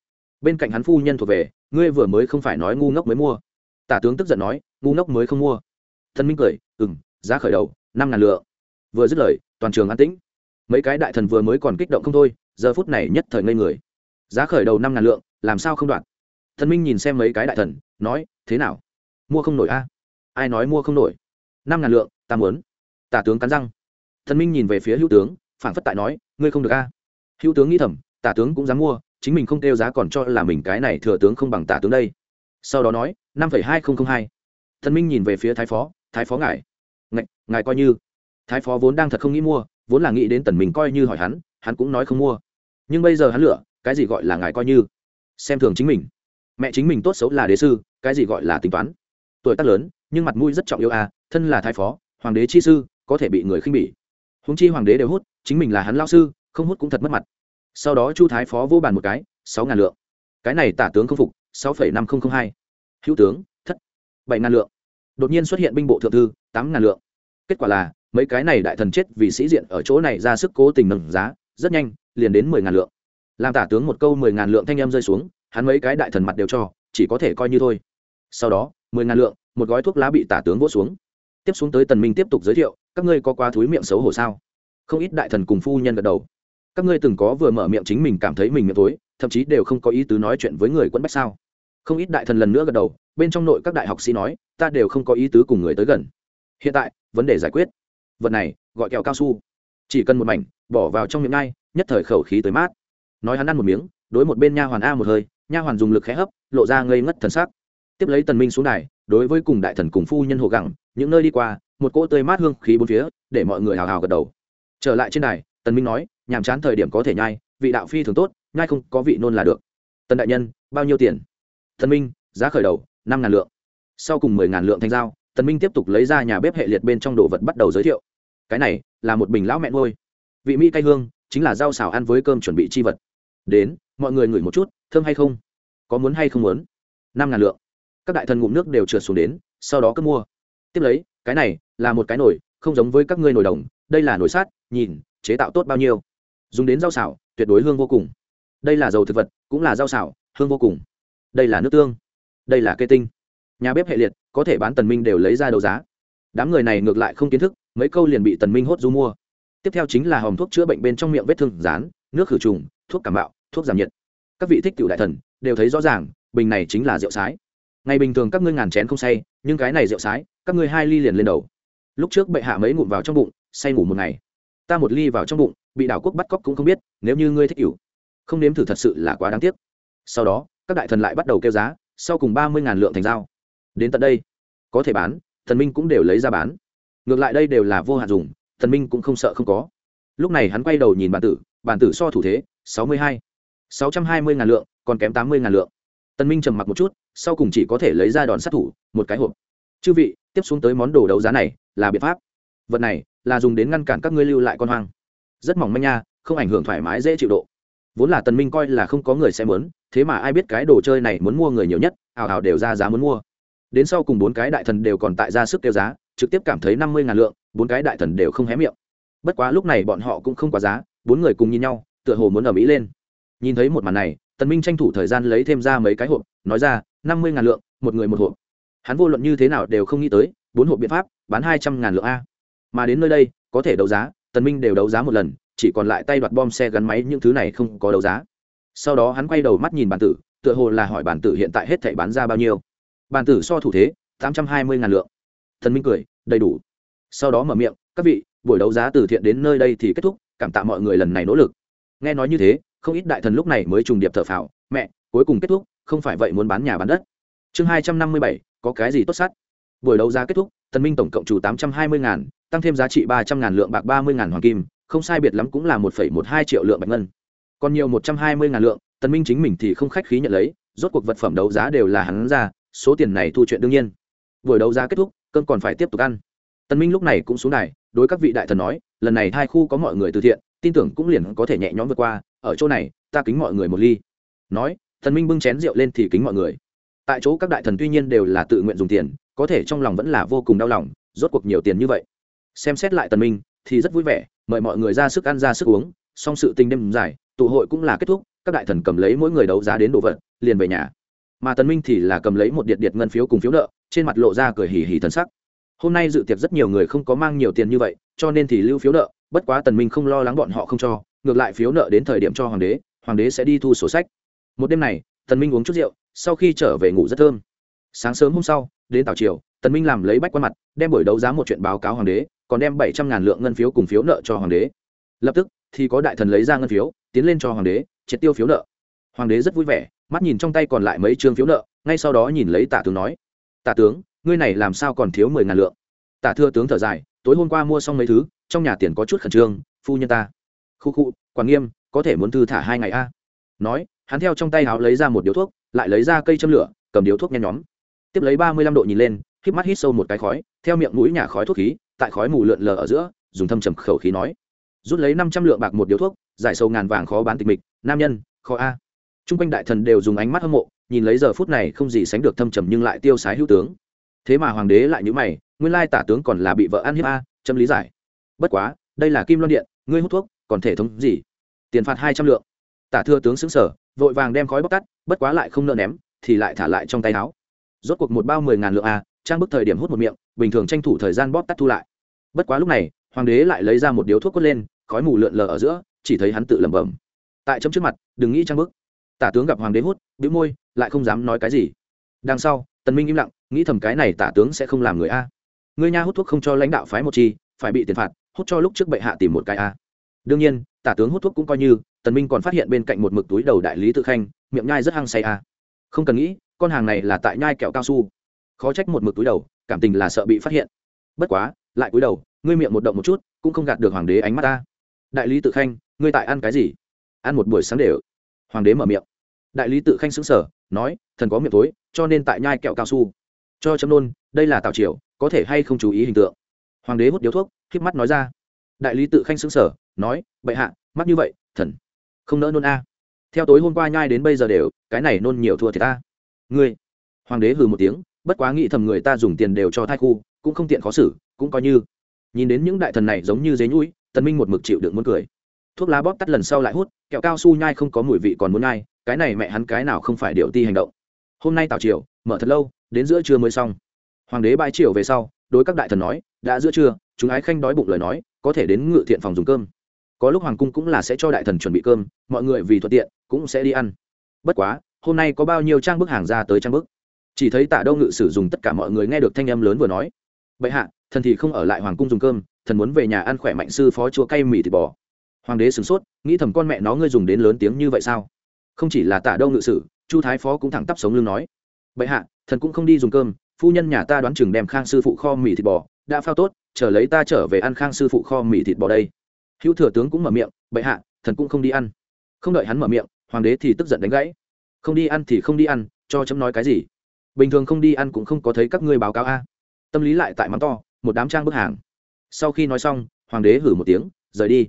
Bên cạnh hắn phu nhân thuộc về, ngươi vừa mới không phải nói ngu ngốc mới mua. Tả tướng tức giận nói, ngu ngốc mới không mua. Thần minh cười ừ m giá khởi đầu, năm ngàn lượng. Vừa dứt lời, toàn trường an tĩnh. Mấy cái đại thần vừa mới còn kích động không thôi, giờ phút này nhất thời ngây người. Giá khởi đầu năm ngàn lượng, làm sao không đoạn thần minh nhìn xem mấy cái đại thần, nói, thế nào? Mua không nổi a. Ai nói mua không nổi? Năm ngàn lượng, ta muốn. Tả tướng cắn răng. Thần minh nhìn về phía hữu tướng phản phất tại nói, ngươi không được a hữu tướng nghĩ thầm tả tướng cũng dám mua chính mình không kêu giá còn cho là mình cái này thừa tướng không bằng tả tướng đây. Sau đó nói năm phẩy hai nghìn hai. Thần minh nhìn về phía thái phó thái phó ngài ngài, ngài coi như. Thái phó vốn đang thật không nghĩ mua vốn là nghĩ đến tần mình coi như hỏi hắn hắn cũng nói không mua. Nhưng bây giờ hắn lựa cái gì gọi là ngài coi như? Xem thường chính mình. Mẹ chính mình tốt xấu là đế sư cái gì gọi là tính toán? Tuổi tác lớn nhưng mặt mũi rất trọng yêu à thân là thái phó hoàng đế chi sư có thể bị người khinh bỉ. Húng chi hoàng đế đều hút chính mình là hắn lao sư không hút cũng thật mất mặt. Sau đó chu thái phó vô bàn một cái, sáu ngàn lượng. Cái này tả tướng không phục, sáu phẩy năm nghìn hai. Hữu tướng, thất. Bảy ngàn lượng. Đột nhiên xuất hiện binh bộ thượng thư, tám ngàn lượng. Kết quả là, mấy cái này đại thần chết vì sĩ diện ở chỗ này ra sức cố tình nâng giá, rất nhanh, liền đến mười ngàn lượng. Làm tả tướng một câu mười ngàn lượng thanh em rơi xuống, hắn mấy cái đại thần mặt đều cho, chỉ có thể coi như thôi. Sau đó, mười ngàn lượng, một gói thuốc lá bị tả tướng vỗ xuống. Tiếp xuống tới tần minh tiếp tục giới thiệu, các ngươi có quá thúi miệng xấu hổ sao? Không ít đại thần cùng phu nhân gật đầu các ngươi từng có vừa mở miệng chính mình cảm thấy mình miệng tối, thậm chí đều không có ý tứ nói chuyện với người quẫn bách sao? Không ít đại thần lần nữa gật đầu, bên trong nội các đại học sĩ nói, ta đều không có ý tứ cùng người tới gần. Hiện tại, vấn đề giải quyết. Vật này, gọi kẹo cao su. Chỉ cần một mảnh, bỏ vào trong miệng ngay, nhất thời khẩu khí tới mát. Nói hắn ăn một miếng, đối một bên nha hoàn a một hơi, nha hoàn dùng lực khẽ hấp, lộ ra ngây ngất thần sắc. Tiếp lấy tần minh xuống đài, đối với cùng đại thần cùng phu nhân hồ gẳng, những nơi đi qua, một cỗ tươi mát hương khí bốn phía, để mọi người hào hào gật đầu. Trở lại trên đài, tần minh nói nhàm chán thời điểm có thể nhai, vị đạo phi thường tốt, nhai không có vị nôn là được. Tần đại nhân, bao nhiêu tiền? Tần minh, giá khởi đầu, năm ngàn lượng. Sau cùng mười ngàn lượng thanh giao, tần minh tiếp tục lấy ra nhà bếp hệ liệt bên trong đồ vật bắt đầu giới thiệu. Cái này là một bình lão mẹ nuôi. Vị mỹ cay hương, chính là rau xào ăn với cơm chuẩn bị chi vật. Đến, mọi người ngửi một chút, thơm hay không? Có muốn hay không muốn? Năm ngàn lượng. Các đại thần ngụm nước đều trượt xuống đến, sau đó cứ mua. Tiếp lấy, cái này là một cái nồi, không giống với các ngươi nồi đồng, đây là nồi sát nhìn, chế tạo tốt bao nhiêu? Dùng đến rau xào, tuyệt đối hương vô cùng. Đây là dầu thực vật, cũng là rau xào, hương vô cùng. Đây là nước tương, đây là cây tinh. Nhà bếp hệ liệt, có thể bán tần minh đều lấy ra đấu giá. Đám người này ngược lại không kiến thức, mấy câu liền bị tần minh hốt du mua. Tiếp theo chính là hòm thuốc chữa bệnh bên trong miệng vết thương, rán, nước khử trùng, thuốc cảm bạo thuốc giảm nhiệt. Các vị thích tiểu đại thần, đều thấy rõ ràng, bình này chính là rượu sái. Ngày bình thường các ngươi ngàn chén không say, nhưng cái này rượu sái, các ngươi hai ly liền lên đầu. Lúc trước bệ hạ mấy ngụm vào trong bụng, say ngủ một ngày. Ta một ly vào trong bụng bị đảo quốc bắt cóc cũng không biết, nếu như ngươi thích cửu, không nếm thử thật sự là quá đáng tiếc. Sau đó, các đại thần lại bắt đầu kêu giá, sau cùng ba mươi ngàn lượng thành dao đến tận đây, có thể bán, thần minh cũng đều lấy ra bán. Ngược lại đây đều là vô hạn dùng, thần minh cũng không sợ không có. Lúc này hắn quay đầu nhìn bản tử bản tử so thủ thế, sáu mươi hai, sáu trăm hai mươi ngàn lượng, còn kém tám mươi ngàn lượng. Tần minh trầm mặc một chút, sau cùng chỉ có thể lấy ra đòn sát thủ, một cái hộp. Chư vị, tiếp xuống tới món đồ đấu giá này là biện pháp. Vật này là dùng đến ngăn cản các ngươi lưu lại con hoang rất mỏng manh nha, không ảnh hưởng thoải mái dễ chịu độ. Vốn là tần minh coi là không có người sẽ muốn, thế mà ai biết cái đồ chơi này muốn mua người nhiều nhất ảo ảo đều ra giá muốn mua. Đến sau cùng bốn cái đại thần đều còn tại ra sức tiêu giá, trực tiếp cảm thấy năm mươi ngàn lượng, bốn cái đại thần đều không hé miệng. Bất quá lúc này bọn họ cũng không quá giá, bốn người cùng nhìn nhau, tựa hồ muốn ở mỹ lên. Nhìn thấy một màn này, tần minh tranh thủ thời gian lấy thêm ra mấy cái hộp, nói ra, năm mươi ngàn lượng, một người một hộp. Hắn vô luận như thế nào đều không nghĩ tới, bốn hộp biện pháp, bán hai trăm ngàn lượng a. Mà đến nơi đây, có thể đấu giá tần minh đều đấu giá một lần, chỉ còn lại tay đoạt bom xe gắn máy những thứ này không có đấu giá. Sau đó hắn quay đầu mắt nhìn bản tử, tựa hồ là hỏi bản tử hiện tại hết thảy bán ra bao nhiêu. Bản tử so thủ thế, tám trăm hai mươi ngàn lượng. Tần minh cười, đầy đủ. Sau đó mở miệng, các vị, buổi đấu giá từ thiện đến nơi đây thì kết thúc, cảm tạ mọi người lần này nỗ lực. Nghe nói như thế, không ít đại thần lúc này mới trùng điệp thở phào, mẹ, cuối cùng kết thúc, không phải vậy muốn bán nhà bán đất. Chương hai trăm năm mươi bảy, có cái gì tốt sắt buổi đấu giá kết thúc, tần minh tổng cộng chủ tám trăm hai mươi ngàn, tăng thêm giá trị ba trăm ngàn lượng bạc ba mươi ngàn hoàng kim, không sai biệt lắm cũng là một phẩy một hai triệu lượng bạch ngân. Còn nhiều một trăm hai mươi ngàn lượng, tần minh chính mình thì không khách khí nhận lấy, rốt cuộc vật phẩm đấu giá đều là hắn ra, số tiền này thu chuyện đương nhiên. Buổi đấu giá kết thúc, cơn còn phải tiếp tục ăn. Tần minh lúc này cũng xuống đài, đối các vị đại thần nói, lần này hai khu có mọi người từ thiện, tin tưởng cũng liền có thể nhẹ nhõm vượt qua, ở chỗ này, ta kính mọi người một ly. Nói, tần minh bưng chén rượu lên thì kính mọi người. Tại chỗ các đại thần tuy nhiên đều là tự nguyện dùng tiền có thể trong lòng vẫn là vô cùng đau lòng, rốt cuộc nhiều tiền như vậy. Xem xét lại tần minh, thì rất vui vẻ, mời mọi người ra sức ăn, ra sức uống song sự tình đêm dài, tụ hội cũng là kết thúc, các đại thần cầm lấy mỗi người đấu giá đến đồ vật, liền về nhà. Mà tần minh thì là cầm lấy một điện điện ngân phiếu cùng phiếu nợ, trên mặt lộ ra cười hì hì thần sắc. Hôm nay dự tiệc rất nhiều người không có mang nhiều tiền như vậy, cho nên thì lưu phiếu nợ, bất quá tần minh không lo lắng bọn họ không cho, ngược lại phiếu nợ đến thời điểm cho hoàng đế hoàng đế sẽ đi thu sổ sách. Một đêm này, tần minh uống chút rượu, sau khi trở về ngủ rất thơm. Sáng sớm hôm sau đến tào triều, tần minh làm lấy bách quan mặt, đem buổi đấu giá một chuyện báo cáo hoàng đế, còn đem bảy trăm ngàn lượng ngân phiếu cùng phiếu nợ cho hoàng đế. Lập tức, thì có đại thần lấy ra ngân phiếu, tiến lên cho hoàng đế, triệt tiêu phiếu nợ. Hoàng đế rất vui vẻ, mắt nhìn trong tay còn lại mấy trương phiếu nợ, ngay sau đó nhìn lấy tả tướng nói, tả tướng, ngươi này làm sao còn thiếu mười ngàn lượng? Tả thưa tướng thở dài, tối hôm qua mua xong mấy thứ, trong nhà tiền có chút khẩn trương, phu nhân ta. Khu khu, quản nghiêm, có thể muốn thư thả hai ngày a? Nói, hắn theo trong tay háo lấy ra một điếu thuốc, lại lấy ra cây châm lửa, cầm điếu thuốc nhen nhóm tiếp lấy ba mươi lăm độ nhìn lên k mắt hít sâu một cái khói, theo miệng mũi nhà khói thuốc khí, tại khói mù lượn lờ ở giữa, dùng thâm trầm khẩu khí nói. Rút lấy năm trăm lượng bạc một điếu thuốc, giải sâu ngàn vàng khó bán tịch mịch, nam nhân, khó a. T r u n g quanh đại thần đều dùng ánh mắt hâm mộ, nhìn lấy giờ phút này không gì sánh được thâm trầm nhưng lại tiêu sái hữu tướng. Thế mà hoàng đế lại nhữ mày, nguyên lai tả tướng còn là bị vợ ăn hiếp a, châm lý giải. Bất quá, đây là kim loan điện, ngươi hút thuốc, còn thể thống gì? Tiền phạt hai trăm lượng. Tả thưa tướng xứng sở vội vàng đem khói bóc tắt, bất quá lại không nợ ném, thì lại thả lại trong tay áo rốt cuộc một bao mười ngàn lượng a, trang bức thời điểm hút một miệng, bình thường tranh thủ thời gian bóp tắt thu lại. Bất quá lúc này, hoàng đế lại lấy ra một điếu thuốc quất lên, khói mù lượn lờ ở giữa, chỉ thấy hắn tự lẩm bẩm. Tại chấm trước mặt, đừng nghĩ trang bức. Tả tướng gặp hoàng đế hút, bĩu môi, lại không dám nói cái gì. Đằng sau, tần minh im lặng, nghĩ thầm cái này tả tướng sẽ không làm người a. Người nha hút thuốc không cho lãnh đạo phái một chi, phải bị tiền phạt, hút cho lúc trước bệ hạ tìm một cái a. Đương nhiên, tả tướng hút thuốc cũng coi như, tần minh còn phát hiện bên cạnh một mực túi đầu đại lý tự khanh, miệng nhai rất hăng say a. Không cần nghĩ con hàng này là tại nhai kẹo cao su. Khó trách một mực túi đầu, cảm tình là sợ bị phát hiện. Bất quá, lại cúi đầu, ngươi miệng một động một chút, cũng không gạt được hoàng đế ánh mắt ta. Đại lý tự khanh, ngươi tại ăn cái gì? Ăn một buổi sáng đều. Hoàng đế mở miệng. Đại lý tự khanh xứng sở nói, thần có miệng tối cho nên tại nhai kẹo cao su. Cho chấm nôn, đây là tào triều, có thể hay không chú ý hình tượng? Hoàng đế hút điếu thuốc k mắt nói ra. Đại lý tự khanh xứng sở nói, bệ hạ mắt như vậy, thần không nỡ nôn a. Theo tối hôm qua nhai đến bây giờ đều, cái này nôn nhiều thua thì ta ngươi. Hoàng đế hừ một tiếng, bất quá nghĩ thầm người ta dùng tiền đều cho thai khu, cũng không tiện khó xử, cũng coi như. Nhìn đến những đại thần này giống như dế nhũi, tần minh một mực chịu đựng muốn cười. Thuốc lá bóp tắt lần sau lại hút, kẹo cao su nhai không có mùi vị còn muốn nhai, cái này mẹ hắn cái nào không phải điều ti hành động. Hôm nay tào triều, mở thật lâu, đến giữa trưa mới xong. Hoàng đế bãi triều về sau, đối các đại thần nói, đã giữa trưa, chúng ái khanh đói bụng lời nói, có thể đến ngự thiện phòng dùng cơm. Có lúc hoàng cung cũng là sẽ cho đại thần chuẩn bị cơm, mọi người vì thuận tiện, cũng sẽ đi ăn. Bất quá hôm nay có bao nhiêu trang bức hàng ra tới trang bức? Chỉ thấy tạ đâu ngự sử dùng tất cả mọi người nghe được thanh âm lớn vừa nói. Bệ hạ, thần thì không ở lại hoàng cung dùng cơm, thần muốn về nhà ăn khỏe mạnh sư phó chúa cay mì thịt bò. Hoàng đế sửng sốt, nghĩ thầm con mẹ nó ngươi dùng đến lớn tiếng như vậy sao? Không chỉ là tạ đâu ngự sử, chu thái phó cũng thẳng tắp sống lưng nói. Bệ hạ, thần cũng không đi dùng cơm, phu nhân nhà ta đoán chừng đem khang sư phụ kho mì thịt bò, đã phao tốt, chờ lấy ta trở về ăn khang sư phụ kho mì thịt bò đây. Hữu thừa tướng cũng mở miệng, bệ hạ, thần cũng không đi ăn. Không đợi hắn mở miệng, hoàng đế thì tức giận đánh gãy không đi ăn thì không đi ăn, cho chấm nói cái gì? Bình thường không đi ăn cũng không có thấy các ngươi báo cáo a. Tâm lý lại tại mắng to, một đám trang bức hàng. Sau khi nói xong, hoàng đế hử một tiếng, rời đi.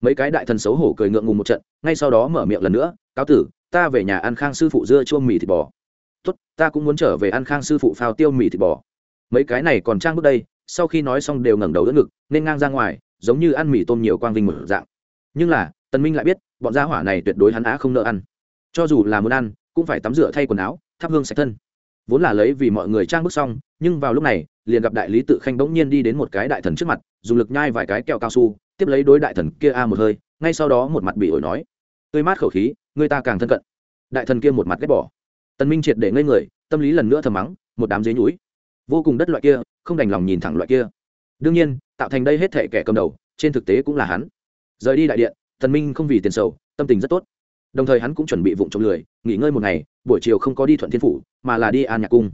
Mấy cái đại thần xấu hổ cười ngượng ngùng một trận, ngay sau đó mở miệng lần nữa, cáo tử, ta về nhà ăn khang sư phụ dưa chua mì thịt bò. Tốt, ta cũng muốn trở về ăn khang sư phụ phao tiêu mì thịt bò. Mấy cái này còn trang bước đây, sau khi nói xong đều ngẩng đầu đỡ ngực, nên ngang ra ngoài, giống như ăn mì tôm nhiều quang vinh một dạng. Nhưng là, tần minh lại biết, bọn gia hỏa này tuyệt đối hắn á không nợ ăn cho dù là muốn ăn, cũng phải tắm rửa thay quần áo, thắp hương sạch thân. Vốn là lấy vì mọi người trang bước xong, nhưng vào lúc này, liền gặp đại lý tự khanh bỗng nhiên đi đến một cái đại thần trước mặt, dùng lực nhai vài cái kẹo cao su, tiếp lấy đối đại thần kia a một hơi, ngay sau đó một mặt bị ổi nói, tươi mát khẩu khí, người ta càng thân cận. Đại thần kia một mặt ghét bỏ. Tần minh triệt để ngây người, tâm lý lần nữa thầm mắng, một đám dế nhúi. Vô cùng đất loại kia, không đành lòng nhìn thẳng loại kia. Đương nhiên, tạo thành đây hết thể kẻ cầm đầu, trên thực tế cũng là hắn. Rời đi đại điện, tần minh không vì tiền sầu, tâm tình rất tốt đồng thời hắn cũng chuẩn bị vụng trộm lười, nghỉ ngơi một ngày, buổi chiều không có đi thuận thiên phủ, mà là đi an nhạc cung.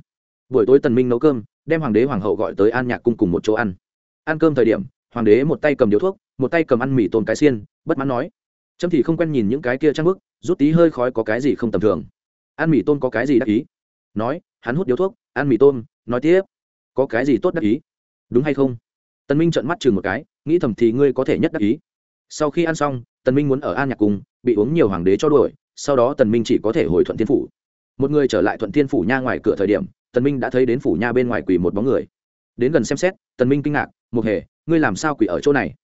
Buổi tối tần minh nấu cơm, đem hoàng đế hoàng hậu gọi tới an nhạc cung cùng một chỗ ăn. Ăn cơm thời điểm, hoàng đế một tay cầm điếu thuốc, một tay cầm ăn mì tôm cái xiên, bất mãn nói. Trâm thì không quen nhìn những cái kia trang bức, rút tí hơi khói có cái gì không tầm thường. Ăn mì tôm có cái gì đắc ý? Nói, hắn hút điếu thuốc, ăn mì tôm, nói tiếp. Có cái gì tốt đắc ý? Đúng hay không? Tần minh trợn mắt chừng một cái, nghĩ thầm thì ngươi có thể nhất đắc ý. Sau khi ăn xong, tần minh muốn ở an nhạc cung bị uống nhiều hoàng đế cho đuổi, sau đó tần minh chỉ có thể hồi thuận thiên phủ. Một người trở lại thuận thiên phủ nha ngoài cửa thời điểm, tần minh đã thấy đến phủ nha bên ngoài quỳ một bóng người. Đến gần xem xét, tần minh kinh ngạc một hề, ngươi làm sao quỳ ở chỗ này?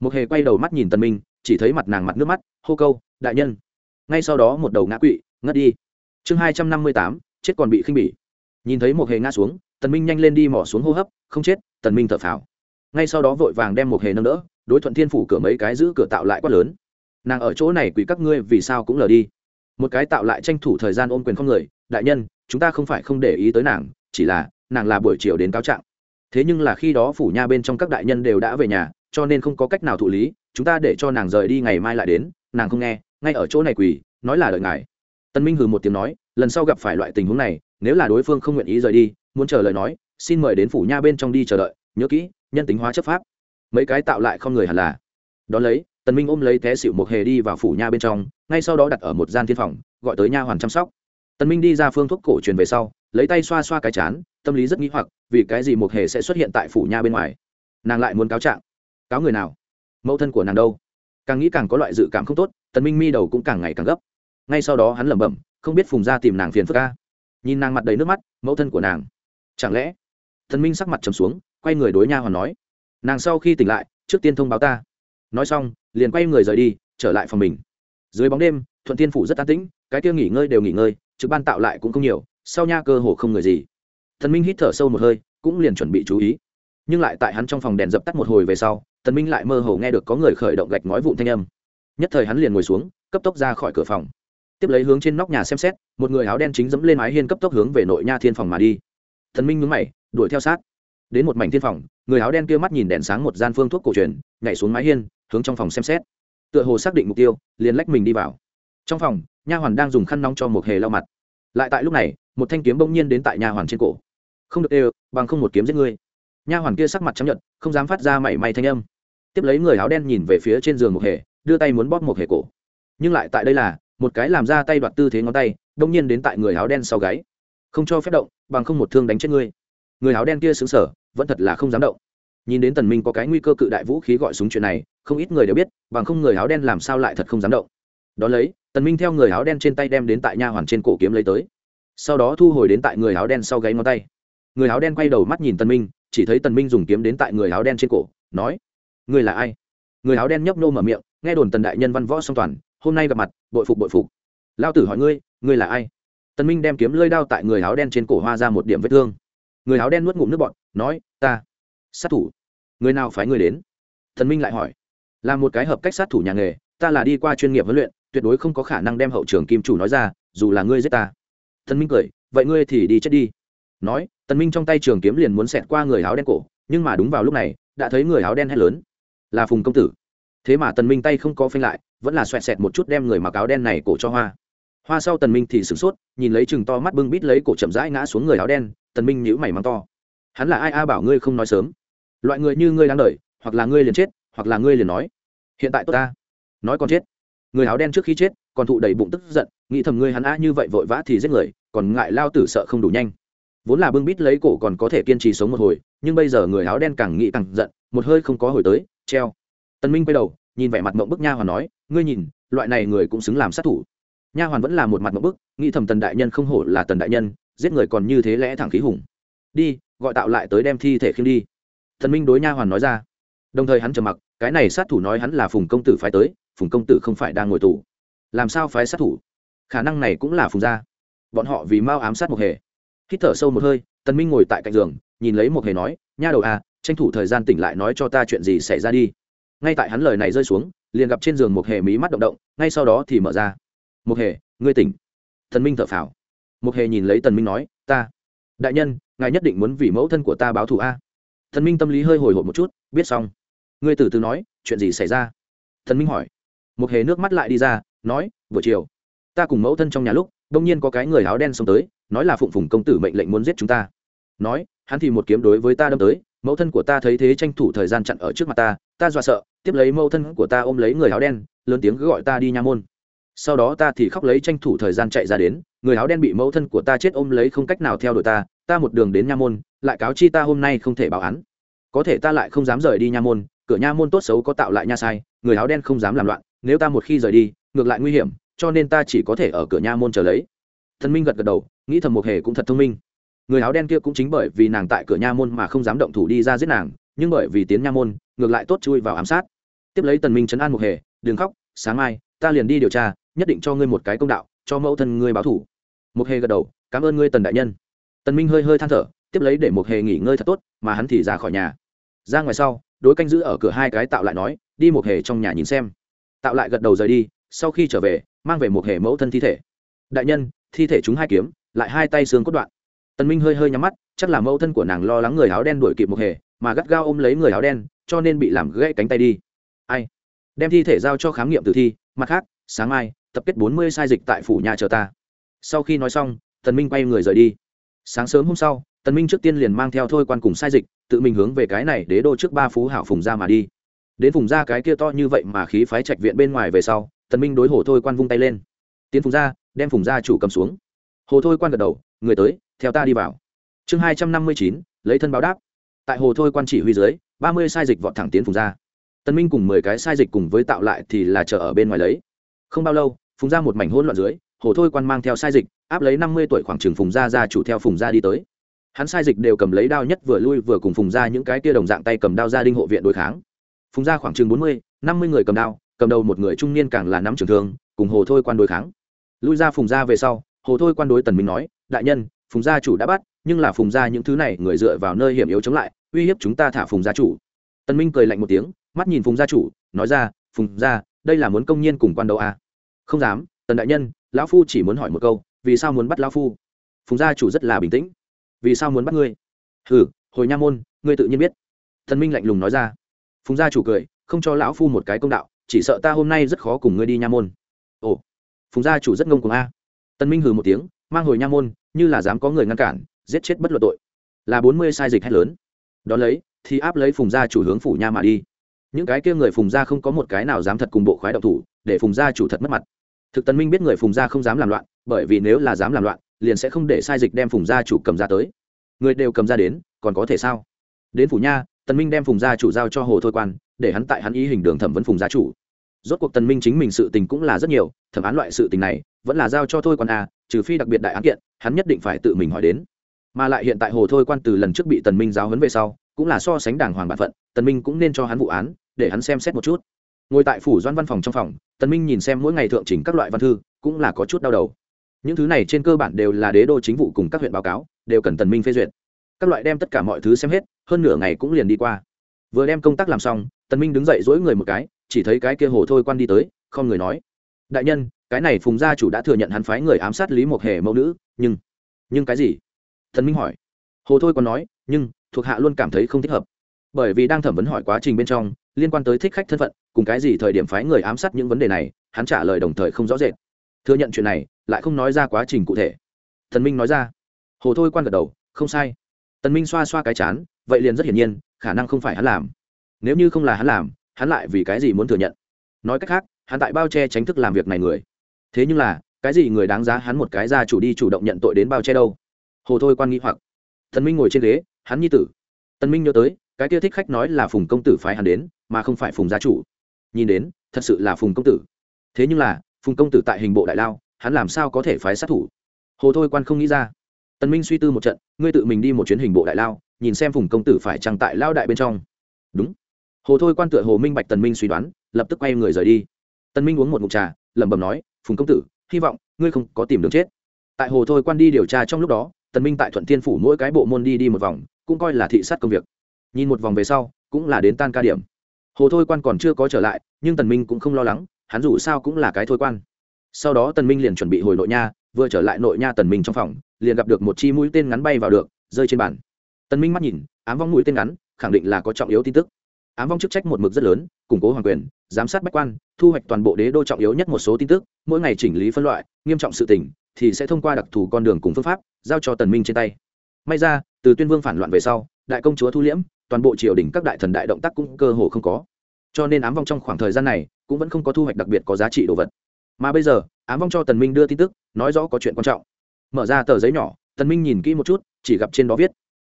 Một hề quay đầu mắt nhìn tần minh, chỉ thấy mặt nàng mặt nước mắt, hô câu, đại nhân. Ngay sau đó một đầu ngã quỵ, ngất đi. Chương hai trăm năm mươi tám, chết còn bị khinh bỉ. Nhìn thấy một hề ngã xuống, tần minh nhanh lên đi mò xuống hô hấp, không chết, tần minh thở phào. Ngay sau đó vội vàng đem một hề nâng đỡ, đối thuận thiên phủ cửa mấy cái giữ cửa tạo lại quát lớn nàng ở chỗ này quỳ các ngươi vì sao cũng lờ đi. Một cái tạo lại tranh thủ thời gian ôm quyền không người, đại nhân, chúng ta không phải không để ý tới nàng, chỉ là, nàng là buổi chiều đến cáo trạng. Thế nhưng là khi đó phủ nha bên trong các đại nhân đều đã về nhà, cho nên không có cách nào thụ lý, chúng ta để cho nàng rời đi ngày mai lại đến, nàng không nghe, ngay ở chỗ này quỳ, nói là đợi ngài. Tân minh hừ một tiếng nói, lần sau gặp phải loại tình huống này, nếu là đối phương không nguyện ý rời đi, muốn chờ lời nói, xin mời đến phủ nha bên trong đi chờ đợi, nhớ kỹ, nhân tính hóa chấp pháp. Mấy cái tạo lại không người hẳn là. Đón lấy tần minh ôm lấy té xịu một hề đi vào phủ nha bên trong, ngay sau đó đặt ở một gian thiên phòng, gọi tới nha hoàn chăm sóc. Tần minh đi ra phương thuốc cổ truyền về sau, lấy tay xoa xoa cái chán, tâm lý rất nghĩ hoặc, vì cái gì một hề sẽ xuất hiện tại phủ nha bên ngoài? Nàng lại muốn cáo trạng. Cáo người nào? Mẫu thân của nàng đâu? Càng nghĩ càng có loại dự cảm không tốt, tần minh mi đầu cũng càng ngày càng gấp. Ngay sau đó hắn lẩm bẩm, không biết phùng gia tìm nàng phiền phức ca nhìn nàng mặt đầy nước mắt, mẫu thân của nàng. Chẳng lẽ? Tần minh sắc mặt trầm xuống, quay người đối nha hoàn nói. Nàng sau khi tỉnh lại, trước tiên thông báo ta. Nói xong liền quay người rời đi, trở lại phòng mình. Dưới bóng đêm, thuận tiên phủ rất an tĩnh, cái kia nghỉ ngơi đều nghỉ ngơi, trực ban tạo lại cũng không nhiều, sau nha cơ hồ không người gì. Thần minh hít thở sâu một hơi, cũng liền chuẩn bị chú ý. Nhưng lại tại hắn trong phòng đèn dập tắt một hồi về sau, thần minh lại mơ hồ nghe được có người khởi động gạch ngói vụn thanh âm. Nhất thời hắn liền ngồi xuống, cấp tốc ra khỏi cửa phòng. Tiếp lấy hướng trên nóc nhà xem xét, một người áo đen chính dẫm lên mái hiên cấp tốc hướng về nội nha thiên phòng mà đi. Thần minh nhúng mày, đuổi theo sát. Đến một mảnh thiên phòng, người áo đen kia mắt nhìn đèn sáng một gian phương thuốc cổ truyền, nhảy xuống mái hiên hướng trong phòng xem xét. Tựa hồ xác định mục tiêu, liền lách mình đi vào. Trong phòng, nha hoàn đang dùng khăn nóng cho một hề lau mặt. Lại tại lúc này, một thanh kiếm bỗng nhiên đến tại nha hoàn trên cổ. Không được đều, bằng không một kiếm giết ngươi. Nha hoàn kia sắc mặt chấp nhận không dám phát ra mảy may thanh âm. Tiếp lấy người áo đen nhìn về phía trên giường một hề, đưa tay muốn bóp một hề cổ. Nhưng lại tại đây là, một cái làm ra tay đoạt tư thế ngón tay đông nhiên đến tại người áo đen sau gáy. Không cho phép động, bằng không một thương đánh chết ngươi. Người áo đen kia xứng sở vẫn thật là không dám động nhìn đến tần minh có cái nguy cơ cự đại vũ khí gọi súng chuyện này, không ít người đều biết, bằng không người áo đen làm sao lại thật không dám động. Đó lấy, tần minh theo người áo đen trên tay đem đến tại nha hoàn trên cổ kiếm lấy tới. Sau đó thu hồi đến tại người áo đen sau gáy ngón tay. Người áo đen quay đầu mắt nhìn tần minh, chỉ thấy tần minh dùng kiếm đến tại người áo đen trên cổ, nói người là ai? Người áo đen nhấp nô mở miệng, nghe đồn tần đại nhân văn võ song toàn, hôm nay gặp mặt, bội phục bội phục. Lao tử hỏi ngươi ngươi là ai? Tần minh đem kiếm lơi đao tại người áo đen trên cổ hoa ra một điểm vết thương. Người áo đen nuốt ngụm nước bọt, nói, ta sát thủ. Người nào phái người đến? Thần minh lại hỏi. Là một cái hợp cách sát thủ nhà nghề, ta là đi qua chuyên nghiệp huấn luyện, tuyệt đối không có khả năng đem hậu trường kim chủ nói ra, dù là ngươi giết ta. Thần minh cười, vậy ngươi thì đi chết đi. Nói, tần minh trong tay trường kiếm liền muốn xẹt qua người áo đen cổ, nhưng mà đúng vào lúc này, đã thấy người áo đen hét lớn. Là phùng công tử. Thế mà tần minh tay không có phanh lại, vẫn là xoẹt xẹt một chút đem người mặc áo đen này cổ cho hoa. Hoa sau tần minh thì sửng sốt, nhìn lấy chừng to mắt bưng bít lấy cổ chậm rãi ngã xuống người áo đen, tần minh nhíu mày mắng to. Hắn là ai a, bảo ngươi không nói sớm loại người như ngươi đang đợi hoặc là ngươi liền chết, hoặc là ngươi liền nói. Hiện tại tôi ta. Nói còn chết. Người áo đen trước khi chết, còn thụ đầy bụng tức giận, nghĩ thầm ngươi hắn a như vậy vội vã thì giết người, còn ngại lao tử sợ không đủ nhanh. Vốn là bưng bít lấy cổ còn có thể kiên trì sống một hồi, nhưng bây giờ người áo đen càng nghĩ càng giận, một hơi không có hồi tới, treo. Tần minh quay đầu, nhìn vẻ mặt mộng bức nha hoàn nói, ngươi nhìn, loại này người cũng xứng làm sát thủ. Nha hoàn vẫn là một mặt mộng bức, nghĩ thầm tần đại nhân không hổ là tần đại nhân, giết người còn như thế lẽ thẳng khí hùng. Đi, gọi tạo lại tới đem thi thể khiêng đi thần minh đối nha hoàn nói ra. Đồng thời hắn trầm mặc, cái này sát thủ nói hắn là phùng công tử phái tới, phùng công tử không phải đang ngồi tù. Làm sao phái sát thủ? Khả năng này cũng là phùng gia. Bọn họ vì mau ám sát một hề. Hít thở sâu một hơi, tần minh ngồi tại cạnh giường, nhìn lấy một hề nói, nha đầu à tranh thủ thời gian tỉnh lại nói cho ta chuyện gì xảy ra đi. Ngay tại hắn lời này rơi xuống, liền gặp trên giường một hề mí mắt động động, ngay sau đó thì mở ra. Một hề, ngươi tỉnh. Thần minh thở phào. Một hề nhìn lấy tần minh nói, ta, đại nhân, ngài nhất định muốn vì mẫu thân của ta báo thù a thần minh tâm lý hơi hồi hộp một chút, biết xong. Ngươi từ từ nói, chuyện gì xảy ra? Thần minh hỏi. Một hề nước mắt lại đi ra, nói, buổi chiều, ta cùng mẫu thân trong nhà lúc đông nhiên có cái người áo đen xông tới, nói là phụng phùng công tử mệnh lệnh muốn giết chúng ta. Nói, hắn thì một kiếm đối với ta đâm tới, mẫu thân của ta thấy thế tranh thủ thời gian chặn ở trước mặt ta ta dọa sợ, tiếp lấy mẫu thân của ta ôm lấy người áo đen, lớn tiếng cứ gọi ta đi nha môn. Sau đó ta thì khóc lấy tranh thủ thời gian chạy ra đến, người áo đen bị mẫu thân của ta chết ôm lấy không cách nào theo đuổi ta ta một đường đến nha môn lại cáo chi ta hôm nay không thể báo án. Có thể ta lại không dám rời đi nha môn, cửa nha môn tốt xấu có tạo lại nha sai, người áo đen không dám làm loạn, nếu ta một khi rời đi, ngược lại nguy hiểm, cho nên ta chỉ có thể ở cửa nha môn chờ lấy. Thần minh gật gật đầu, nghĩ thầm một hề cũng thật thông minh. Người áo đen kia cũng chính bởi vì nàng tại cửa nha môn mà không dám động thủ đi ra giết nàng, nhưng bởi vì tiến nha môn, ngược lại tốt chui vào ám sát. Tiếp lấy tần minh chấn an một hề, đừng khóc, sáng mai, ta liền đi điều tra, nhất định cho ngươi một cái công đạo, cho mẫu thân ngươi báo thủ. Một hề gật đầu, cảm ơn ngươi tần đại nhân. Tần minh hơi hơi than thở tiếp lấy để một hề nghỉ ngơi thật tốt, mà hắn thì ra khỏi nhà. Ra ngoài sau, đối canh giữ ở cửa hai cái tạo lại nói, đi một hề trong nhà nhìn xem. Tạo lại gật đầu rời đi, sau khi trở về, mang về một hề mẫu thân thi thể. Đại nhân, thi thể chúng hai kiếm, lại hai tay xương cốt đoạn. Tần minh hơi hơi nhắm mắt, chắc là mẫu thân của nàng lo lắng người áo đen đuổi kịp một hề, mà gắt gao ôm lấy người áo đen, cho nên bị làm gãy cánh tay đi. Ai? Đem thi thể giao cho khám nghiệm tử thi, mặt khác, sáng mai, tập kết bốn mươi sai dịch tại phủ nhà chờ ta. Sau khi nói xong, tần minh quay người rời đi. Sáng sớm hôm sau tần minh trước tiên liền mang theo thôi quan cùng sai dịch, tự mình hướng về cái này đế đô trước ba phú hảo phùng ra mà đi. Đến phùng ra cái kia to như vậy mà khí phái trạch viện bên ngoài về sau, tần minh đối hồ thôi quan vung tay lên. Tiến phùng ra đem phùng gia chủ cầm xuống. Hồ thôi quan gật đầu, người tới, theo ta đi vào. Chương hai trăm năm mươi chín, lấy thân báo đáp. Tại hồ thôi quan chỉ huy dưới, ba mươi sai dịch vọt thẳng tiến phùng ra tân minh cùng mười cái sai dịch cùng với tạo lại thì là chờ ở bên ngoài lấy. Không bao lâu, phùng ra một mảnh hỗn loạn dưới, hồ thôi quan mang theo sai dịch, áp lấy năm mươi tuổi khoảng trường phùng gia ra chủ theo phùng gia đi tới hắn sai dịch đều cầm lấy đao nhất vừa lui vừa cùng phùng gia những cái kia đồng dạng tay cầm đao ra đinh hộ viện đối kháng. Phùng gia khoảng chừng bốn mươi, năm mươi người cầm đao, cầm đầu một người trung niên càng là nắm trường thương, cùng hồ thôi quan đối kháng. Lui ra phùng gia về sau, hồ thôi quan đối tần minh nói, đại nhân, phùng gia chủ đã bắt, nhưng là phùng gia những thứ này, người dựa vào nơi hiểm yếu chống lại, uy hiếp chúng ta thả phùng gia chủ. Tần minh cười lạnh một tiếng, mắt nhìn phùng gia chủ, nói ra, phùng gia, đây là muốn công nhiên cùng quan đấu à? không dám, tần đại nhân, lão phu chỉ muốn hỏi một câu, vì sao muốn bắt lão phu? Phùng gia chủ rất là bình tĩnh vì sao muốn bắt ngươi? Hừ, hồi nha môn, ngươi tự nhiên biết. Thần minh lạnh lùng nói ra. Phùng gia chủ cười, không cho lão phu một cái công đạo, chỉ sợ ta hôm nay rất khó cùng ngươi đi nha môn. Ồ, phùng gia chủ rất ngông cuồng a. Tân minh hừ một tiếng, mang hồi nha môn, như là dám có người ngăn cản, giết chết bất luận tội. Là bốn mươi sai dịch hết lớn. Đ ó lấy, thì áp lấy phùng gia chủ hướng phủ nha mà đi. Những cái kia người phùng gia không có một cái nào dám thật cùng bộ khoái độc thủ, để phùng gia chủ thật mất mặt. Thực tân minh biết người phùng gia không dám làm loạn, bởi vì nếu là dám làm loạn liền sẽ không để sai dịch đem phùng gia chủ cầm ra tới. Người đều cầm ra đến, còn có thể sao? Đến phủ nha, tần minh đem phùng gia chủ giao cho hồ thôi quan, để hắn tại hắn ý hình đường thẩm vấn phùng gia chủ. Rốt cuộc tần minh chính mình sự tình cũng là rất nhiều, thẩm án loại sự tình này, vẫn là giao cho thôi quan a, trừ phi đặc biệt đại án kiện, hắn nhất định phải tự mình hỏi đến. Mà lại hiện tại hồ thôi quan từ lần trước bị tần minh giáo huấn về sau, cũng là so sánh đàng hoàng bản phận, tần minh cũng nên cho hắn vụ án, để hắn xem xét một chút. Ngồi tại phủ doan văn phòng trong phòng, tần minh nhìn xem mỗi ngày thượng chỉnh các loại văn thư, cũng là có chút đau đầu những thứ này trên cơ bản đều là đế đô chính vụ cùng các huyện báo cáo, đều cần tần minh phê duyệt. Các loại đem tất cả mọi thứ xem hết, hơn nửa ngày cũng liền đi qua. Vừa đem công tác làm xong, tần minh đứng dậy dỗi người một cái, chỉ thấy cái kia hồ thôi quan đi tới, không người nói. Đại nhân, cái này phùng gia chủ đã thừa nhận hắn phái người ám sát lý một hề mẫu nữ, nhưng nhưng cái gì? Tần minh hỏi. Hồ thôi còn nói, nhưng, thuộc hạ luôn cảm thấy không thích hợp. Bởi vì đang thẩm vấn hỏi quá trình bên trong, liên quan tới thích khách thân phận, cùng cái gì thời điểm phái người ám sát những vấn đề này, hắn trả lời đồng thời không rõ rệt thừa nhận chuyện này, lại không nói ra quá trình cụ thể. Thần minh nói ra. Hồ thôi quan gật đầu, không sai. Tần minh xoa xoa cái chán, vậy liền rất hiển nhiên, khả năng không phải hắn làm. Nếu như không là hắn làm, hắn lại vì cái gì muốn thừa nhận? Nói cách khác, hắn tại bao che tránh thức làm việc này người. Thế nhưng là, cái gì người đáng giá hắn một cái ra chủ đi chủ động nhận tội đến bao che đâu? Hồ thôi quan nghĩ hoặc. Thần minh ngồi trên ghế, hắn nhi tử. Tần minh nhớ tới, cái kia thích khách nói là phùng công tử phái hắn đến, mà không phải phùng gia chủ. Nhìn đến, thật sự là phùng công tử. Thế nhưng là phùng công tử tại hình bộ đại lao, hắn làm sao có thể phái sát thủ? Hồ thôi quan không nghĩ ra. Tần minh suy tư một trận, ngươi tự mình đi một chuyến hình bộ đại lao, nhìn xem phùng công tử phải trăng tại lao đại bên trong. Đúng. Hồ thôi quan tựa hồ minh bạch tần minh suy đoán, lập tức quay người rời đi. Tần minh uống một ngụm trà, lẩm bẩm nói, phùng công tử, hy vọng ngươi không có tìm đường chết. Tại hồ thôi quan đi điều tra trong lúc đó, tần minh tại thuận thiên phủ mỗi cái bộ môn đi đi một vòng, cũng coi là thị sát công việc. Nhìn một vòng về sau, cũng là đến tan ca điểm. Hồ thôi quan còn chưa có trở lại, nhưng tần minh cũng không lo lắng hắn dù sao cũng là cái thôi quan. Sau đó tần minh liền chuẩn bị hồi nội nha, vừa trở lại nội nha tần minh trong phòng, liền gặp được một chi mũi tên ngắn bay vào được, rơi trên bàn. Tần minh mắt nhìn, ám vong mũi tên ngắn, khẳng định là có trọng yếu tin tức. Ám vong chức trách một mực rất lớn, củng cố hoàng quyền, giám sát bách quan, thu hoạch toàn bộ đế đô trọng yếu nhất một số tin tức, mỗi ngày chỉnh lý phân loại, nghiêm trọng sự tình, thì sẽ thông qua đặc thù con đường cùng phương pháp, giao cho tần minh trên tay. May ra, từ tuyên vương phản loạn về sau, đại công chúa thu liễm, toàn bộ triều đình các đại thần đại động tác cũng cơ hồ không có cho nên ám vong trong khoảng thời gian này cũng vẫn không có thu hoạch đặc biệt có giá trị đồ vật. Mà bây giờ, ám vong cho tần minh đưa tin tức, nói rõ có chuyện quan trọng. Mở ra tờ giấy nhỏ, tần minh nhìn kỹ một chút, chỉ gặp trên đó viết,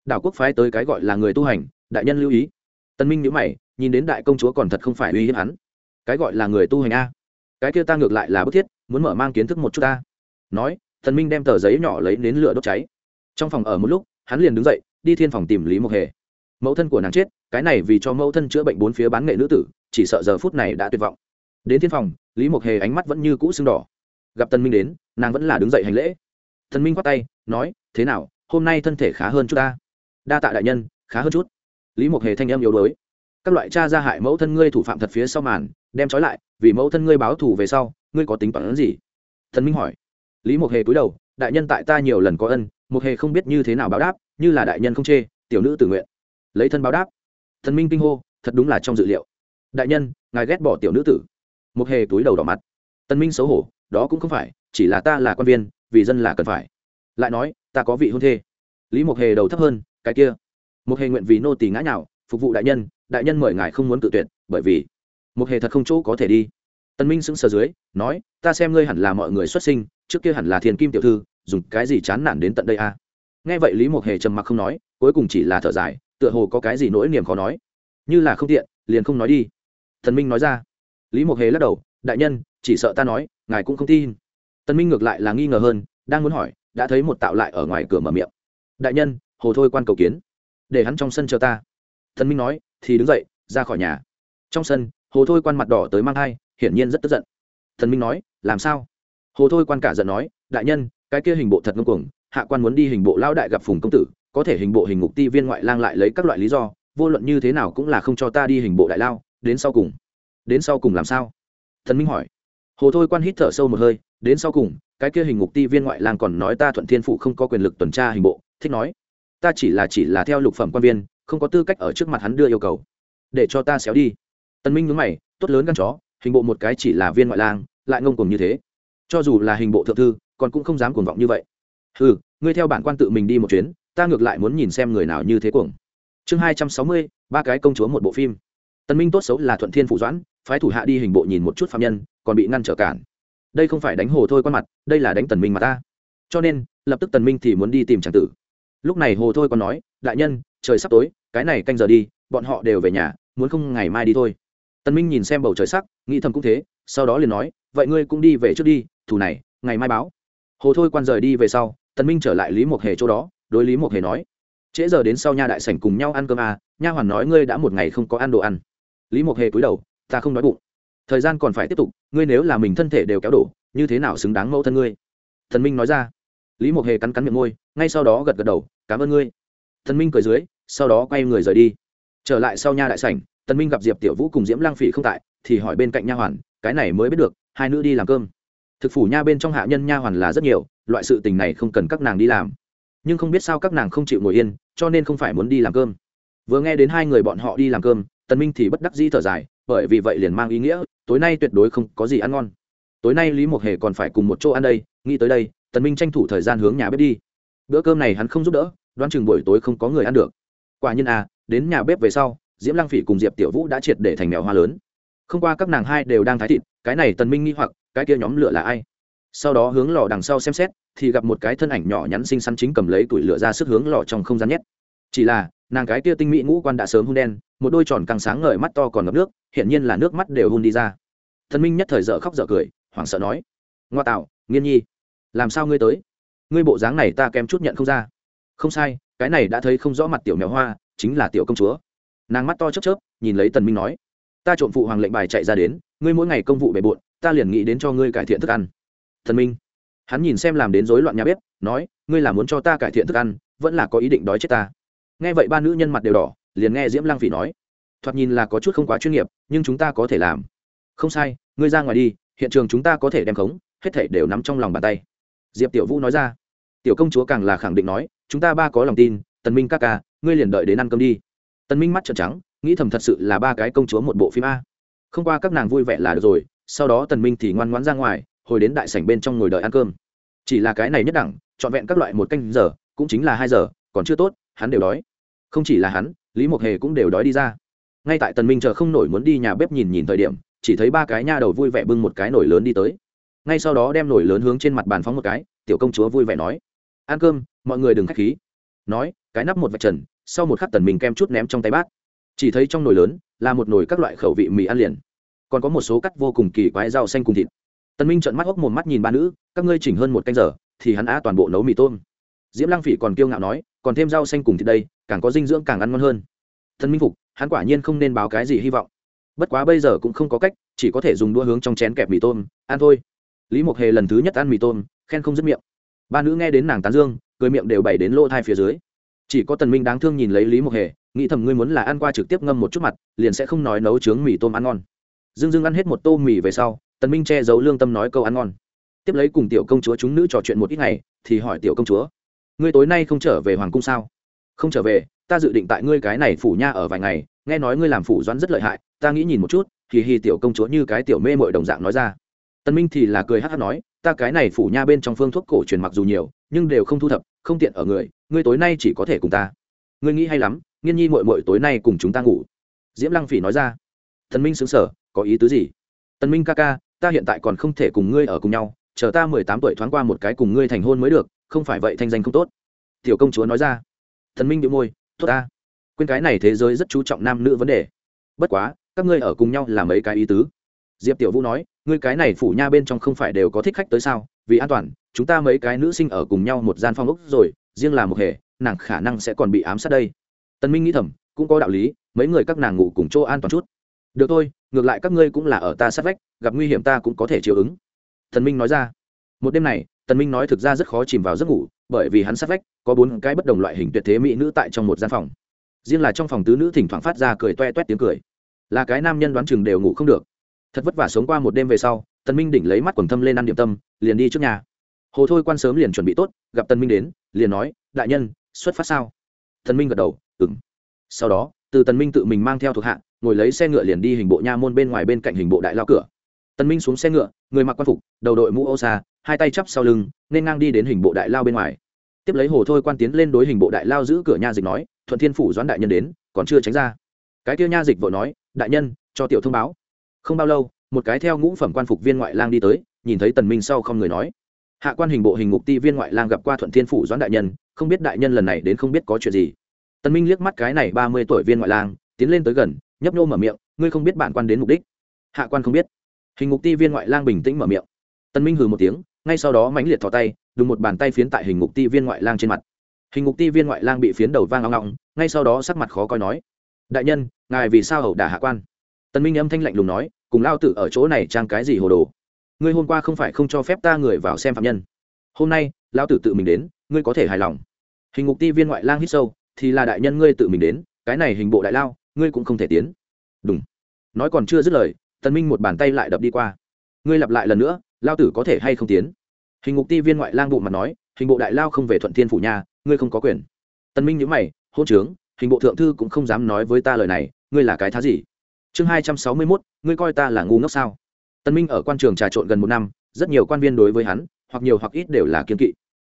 đảo quốc phái tới cái gọi là người tu hành, đại nhân lưu ý. Tần minh nhíu mày, nhìn đến đại công chúa còn thật không phải uy hiếp hắn. Cái gọi là người tu hành a? Cái kia ta ngược lại là bức thiết, muốn mở mang kiến thức một chút ta. Nói, tần minh đem tờ giấy nhỏ lấy đến lửa đốt cháy. Trong phòng ở một lúc, hắn liền đứng dậy, đi thiên phòng tìm lý mộc hề mẫu thân của nàng chết, cái này vì cho mẫu thân chữa bệnh bốn phía bán nghệ nữ tử, chỉ sợ giờ phút này đã tuyệt vọng. Đến thiên phòng, lý mộc hề ánh mắt vẫn như cũ sưng đỏ. Gặp tân minh đến, nàng vẫn là đứng dậy hành lễ. Thần minh khoát tay, nói, thế nào, hôm nay thân thể khá hơn chút ta? Đa tạ đại nhân, khá hơn chút. Lý mộc hề thanh em yếu đuối. Các loại cha gia hại mẫu thân ngươi thủ phạm thật phía sau màn, đem trói lại, vì mẫu thân ngươi báo thù về sau, ngươi có tính toán ứng gì? Thần minh hỏi. Lý mộc hề cúi đầu, đại nhân tại ta nhiều lần có ân, mộc hề không biết như thế nào báo đáp, như là đại nhân không chê, tiểu nữ tự nguyện lấy thân báo đáp. Thần minh kinh hô, thật đúng là trong dự liệu. Đại nhân, ngài ghét bỏ tiểu nữ tử. Một hề túi đầu đỏ mặt. Tân minh xấu hổ, đó cũng không phải, chỉ là ta là quan viên, vì dân là cần phải. Lại nói, ta có vị hôn thê. Lý một hề đầu thấp hơn, cái kia. Một hề nguyện vì nô tỳ ngã nhào, phục vụ đại nhân đại nhân mời ngài không muốn tự tuyệt, bởi vì một hề thật không chỗ có thể đi. Tân minh sững sờ dưới, nói, ta xem ngươi hẳn là mọi người xuất sinh, trước kia hẳn là thiên kim tiểu thư, dùng cái gì chán nản đến tận đây a à? nghe vậy lý một hề trầm mặc không nói, cuối cùng chỉ là thở dài tựa hồ có cái gì nỗi niềm khó nói. Như là không tiện, liền không nói đi. Thần minh nói ra. Lý mộc hề lắc đầu, đại nhân, chỉ sợ ta nói, ngài cũng không tin. Tân minh ngược lại là nghi ngờ hơn, đang muốn hỏi, đã thấy một tạo lại ở ngoài cửa mở miệng. Đại nhân, hồ thôi quan cầu kiến, để hắn trong sân chờ ta. Thần minh nói, thì đứng dậy, ra khỏi nhà. Trong sân, hồ thôi quan mặt đỏ tới mang thai, hiển nhiên rất tức giận. Thần minh nói, làm sao? Hồ thôi quan cả giận nói, đại nhân, cái kia hình bộ thật ngông cuồng, hạ quan muốn đi hình bộ lao đại gặp phùng công tử có thể hình bộ hình ngục ti viên ngoại lang lại lấy các loại lý do, vô luận như thế nào cũng là không cho ta đi hình bộ đại lao, đến sau cùng. Đến sau cùng làm sao? Thần minh hỏi. Hồ thôi quan hít thở sâu một hơi, đến sau cùng, cái kia hình ngục ti viên ngoại lang còn nói ta thuận thiên phụ không có quyền lực tuần tra hình bộ, thích nói. Ta chỉ là chỉ là theo lục phẩm quan viên, không có tư cách ở trước mặt hắn đưa yêu cầu. Để cho ta xéo đi. Tân minh nhớ mày, tốt lớn gan chó, hình bộ một cái chỉ là viên ngoại lang, lại ngông cùng như thế. Cho dù là hình bộ thượng thư, còn cũng không dám cuồng vọng như vậy. Ừ ngươi theo bản quan tự mình đi một chuyến ta ngược lại muốn nhìn xem người nào như thế cuồng. Chương hai trăm sáu mươi, ba cái công chúa một bộ phim. Tân minh tốt xấu là thuận thiên phụ doãn, phái thủ hạ đi hình bộ nhìn một chút phạm nhân, còn bị ngăn trở cản. Đây không phải đánh hồ thôi quan mặt, đây là đánh tần minh mà ta. Cho nên, lập tức tần minh thì muốn đi tìm tràng tử. Lúc này hồ thôi còn nói, đại nhân, trời sắp tối, cái này canh giờ đi, bọn họ đều về nhà, muốn không ngày mai đi thôi. Tần minh nhìn xem bầu trời sắc, nghĩ thầm cũng thế, sau đó liền nói, vậy ngươi cũng đi về trước đi, thủ này, ngày mai báo. Hồ thôi quan rời đi về sau, tần minh trở lại lý mộc hề chỗ đó đối lý mộc hề nói, trễ giờ đến sau nha đại sảnh cùng nhau ăn cơm à nha hoàn nói ngươi đã một ngày không có ăn đồ ăn. Lý mộc hề cúi đầu, ta không nói bụng. Thời gian còn phải tiếp tục, ngươi nếu là mình thân thể đều kéo đổ, như thế nào xứng đáng mẫu thân ngươi? Thần minh nói ra. Lý mộc hề cắn cắn miệng môi, ngay sau đó gật gật đầu, cảm ơn ngươi. Thần minh cười dưới, sau đó quay người rời đi. Trở lại sau nha đại sảnh, tần minh gặp diệp tiểu vũ cùng diễm lang phỉ không tại, thì hỏi bên cạnh nha hoàn, cái này mới biết được, hai nữ đi làm cơm. Thực phủ nha bên trong hạ nhân nha hoàn là rất nhiều, loại sự tình này không cần các nàng đi làm nhưng không biết sao các nàng không chịu ngồi yên, cho nên không phải muốn đi làm cơm. Vừa nghe đến hai người bọn họ đi làm cơm, tần minh thì bất đắc dĩ thở dài, bởi vì vậy liền mang ý nghĩa, tối nay tuyệt đối không có gì ăn ngon. Tối nay lý mộc hề còn phải cùng một chỗ ăn đây, nghĩ tới đây, tần minh tranh thủ thời gian hướng nhà bếp đi. Bữa cơm này hắn không giúp đỡ, đoán chừng buổi tối không có người ăn được. Quả nhiên à đến nhà bếp về sau, diễm lăng phỉ cùng diệp tiểu vũ đã triệt để thành mèo hoa lớn. Không qua các nàng hai đều đang thái thịt, cái này tần minh nghi hoặc, cái kia nhóm lửa là ai? Sau đó hướng lò đằng sau xem xét, thì gặp một cái thân ảnh nhỏ nhắn xinh xắn chính cầm lấy tủi lửa ra sức hướng lò trong không gian nhét. Chỉ là, nàng cái kia tinh mỹ ngũ quan đã sớm hun đen, một đôi tròn càng sáng ngời mắt to còn ngập nước hiện nhiên là nước mắt đều hun đi ra. Thần minh nhất thời dở khóc dở cười, hoảng sợ nói, ngoa tạo, nghiên nhi, làm sao ngươi tới? Ngươi bộ dáng này ta kém chút nhận không ra. Không sai, cái này đã thấy không rõ mặt tiểu mèo hoa, chính là tiểu công chúa. Nàng mắt to chớp chớp, nhìn lấy tần minh nói, ta trộm phụ hoàng lệnh bài chạy ra đến, ngươi mỗi ngày công vụ bề bộn, ta liền nghĩ đến cho ngươi cải thiện thức ăn thần minh. Hắn nhìn xem làm đến rối loạn nhà bếp, nói, ngươi là muốn cho ta cải thiện thức ăn, vẫn là có ý định đói chết ta? Nghe vậy ba nữ nhân mặt đều đỏ, liền nghe diễm lăng phỉ nói, thoạt nhìn là có chút không quá chuyên nghiệp, nhưng chúng ta có thể làm. Không sai, ngươi ra ngoài đi, hiện trường chúng ta có thể đem khống, hết thể đều nắm trong lòng bàn tay. Diệp tiểu vũ nói ra. Tiểu công chúa càng là khẳng định nói, chúng ta ba có lòng tin, tần minh ca ca, ngươi liền đợi đến ăn cơm đi. Tần minh mắt trợn trắng, nghĩ thầm thật sự là ba cái công chúa một bộ phim a. Không qua các nàng vui vẻ là được rồi, sau đó tần minh thì ngoan ngoãn ra ngoài hồi đến đại sảnh bên trong ngồi đợi ăn cơm. Chỉ là cái này nhất đẳng, trọn vẹn các loại một canh giờ, cũng chính là hai giờ, còn chưa tốt, hắn đều đói. Không chỉ là hắn, lý mộc hề cũng đều đói đi ra. Ngay tại tần minh chờ không nổi muốn đi nhà bếp nhìn nhìn thời điểm, chỉ thấy ba cái nha đầu vui vẻ bưng một cái nồi lớn đi tới. Ngay sau đó đem nồi lớn hướng trên mặt bàn phóng một cái, tiểu công chúa vui vẻ nói, ăn cơm, mọi người đừng khách khí. Nói, cái nắp một vạch trần, sau một khắc tần minh kem chút ném trong tay bát. Chỉ thấy trong nồi lớn là một nồi các loại khẩu vị mì ăn liền. Còn có một số cắt vô cùng kỳ quái rau xanh cùng thịt tần minh trợn mắt hốc mồm mắt nhìn ba nữ, các ngươi chỉnh hơn một canh giờ, thì hắn á toàn bộ nấu mì tôm. Diễm Lang phỉ còn kiêu ngạo nói, còn thêm rau xanh cùng thịt đây, càng có dinh dưỡng càng ăn ngon hơn. Tần minh phục, hắn quả nhiên không nên báo cái gì hy vọng. Bất quá bây giờ cũng không có cách, chỉ có thể dùng đũa hướng trong chén kẹp mì tôm, ăn thôi. Lý mộc hề lần thứ nhất ăn mì tôm, khen không dứt miệng. Ba nữ nghe đến nàng tán dương, cười miệng đều bày đến lỗ thai phía dưới. Chỉ có tần minh đáng thương nhìn lấy lý mộc hề, nghĩ thầm ngươi muốn là ăn qua trực tiếp ngâm một chút mặt, liền sẽ không nói nấu trướng mì tôm ăn ngon. Dương dương ăn hết một tô mì về sau tần minh che giấu lương tâm nói câu ăn ngon. Tiếp lấy cùng tiểu công chúa chúng nữ trò chuyện một ít ngày, thì hỏi tiểu công chúa, ngươi tối nay không trở về hoàng cung sao? Không trở về, ta dự định tại ngươi cái này phủ nha ở vài ngày, nghe nói ngươi làm phủ doãn rất lợi hại, ta nghĩ nhìn một chút. Thì hi tiểu công chúa như cái tiểu mê mội đồng dạng nói ra. Tần minh thì là cười hắt hát nói, ta cái này phủ nha bên trong phương thuốc cổ truyền mặc dù nhiều, nhưng đều không thu thập, không tiện ở người, ngươi tối nay chỉ có thể cùng ta. Ngươi nghĩ hay lắm, nghiên nhi mội mội tối nay cùng chúng ta ngủ. Diễm lăng phỉ nói ra. Tân minh xứng sở có ý tứ gì? Tần minh ca ca ta hiện tại còn không thể cùng ngươi ở cùng nhau, chờ ta mười tám tuổi thoáng qua một cái cùng ngươi thành hôn mới được, không phải vậy thanh danh không tốt. Tiểu công chúa nói ra. Thần minh bị môi, tốt ta. Quên cái này thế giới rất chú trọng nam nữ vấn đề. Bất quá, các ngươi ở cùng nhau là mấy cái ý tứ? Diệp tiểu vũ nói, ngươi cái này phủ nha bên trong không phải đều có thích khách tới sao? Vì an toàn, chúng ta mấy cái nữ sinh ở cùng nhau một gian phong ốc rồi, riêng là một hệ nàng khả năng sẽ còn bị ám sát đây. Tân minh nghĩ thầm, cũng có đạo lý, mấy người các nàng ngủ cùng chỗ an toàn chút được thôi, ngược lại các ngươi cũng là ở ta sát vách, gặp nguy hiểm ta cũng có thể chịu ứng. Thần minh nói ra. Một đêm này tần minh nói thực ra rất khó chìm vào giấc ngủ, bởi vì hắn sát vách, có bốn cái bất đồng loại hình tuyệt thế mỹ nữ tại trong một gian phòng. Riêng là trong phòng tứ nữ thỉnh thoảng phát ra cười toe toét tiếng cười. Là cái nam nhân đoán chừng đều ngủ không được. Thật vất vả sống qua một đêm về sau tần minh đỉnh lấy mắt quần thâm lên ăn điểm tâm, liền đi trước nhà. Hồ thôi quan sớm liền chuẩn bị tốt, gặp tần minh đến, liền nói, đại nhân, xuất phát sao? Tần minh gật đầu, ừm. Sau đó, từ tần minh tự mình mang theo thuộc hạ ngồi lấy xe ngựa liền đi hình bộ nha môn bên ngoài bên cạnh hình bộ đại lao cửa. Tần minh xuống xe ngựa, người mặc quan phục, đầu đội mũ ô xa, hai tay chắp sau lưng, nên ngang đi đến hình bộ đại lao bên ngoài. Tiếp lấy hồ thôi quan tiến lên đối hình bộ đại lao giữ cửa nha dịch nói, thuận thiên phủ doãn đại nhân đến, còn chưa tránh ra. Cái kia nha dịch vội nói, đại nhân, cho tiểu thông báo. Không bao lâu, một cái theo ngũ phẩm quan phục viên ngoại lang đi tới, nhìn thấy tần minh sau không người nói, hạ quan hình bộ hình ngục ti viên ngoại lang gặp qua thuận thiên phủ doãn đại nhân, không biết đại nhân lần này đến không biết có chuyện gì. Tần minh liếc mắt cái này ba mươi tuổi viên ngoại lang, tiến lên tới gần nhấp nô mở miệng, ngươi không biết bản quan đến mục đích. Hạ quan không biết. Hình ngục ti viên ngoại lang bình tĩnh mở miệng. Tần minh hừ một tiếng, ngay sau đó mãnh liệt thò tay đùng một bàn tay phiến tại hình ngục ti viên ngoại lang trên mặt. Hình ngục ti viên ngoại lang bị phiến đầu vang ngọng ngọng ngay sau đó sắc mặt khó coi nói, đại nhân, ngài vì sao hầu đả hạ quan? Tần minh âm thanh lạnh lùng nói, cùng lao tử ở chỗ này trang cái gì hồ đồ? Ngươi hôm qua không phải không cho phép ta người vào xem phạm nhân. Hôm nay, lao tử tự mình đến, ngươi có thể hài lòng. Hình ngục ti viên ngoại lang hít sâu, thì là đại nhân ngươi tự mình đến, cái này hình bộ đại lao ngươi cũng không thể tiến. Đúng. Nói còn chưa dứt lời tần minh một bàn tay lại đập đi qua. Ngươi lặp lại lần nữa lao tử có thể hay không tiến? Hình ngục ti viên ngoại lang bụng mặt nói hình bộ đại lao không về thuận thiên phủ nhà ngươi không có quyền. Tần minh nhíu mày hôn trướng hình bộ thượng thư cũng không dám nói với ta lời này ngươi là cái thá gì? Chương hai trăm sáu mươi 261, ngươi coi ta là ngu ngốc sao? Tần minh ở quan trường trà trộn gần một năm rất nhiều quan viên đối với hắn hoặc nhiều hoặc ít đều là kiên kỵ.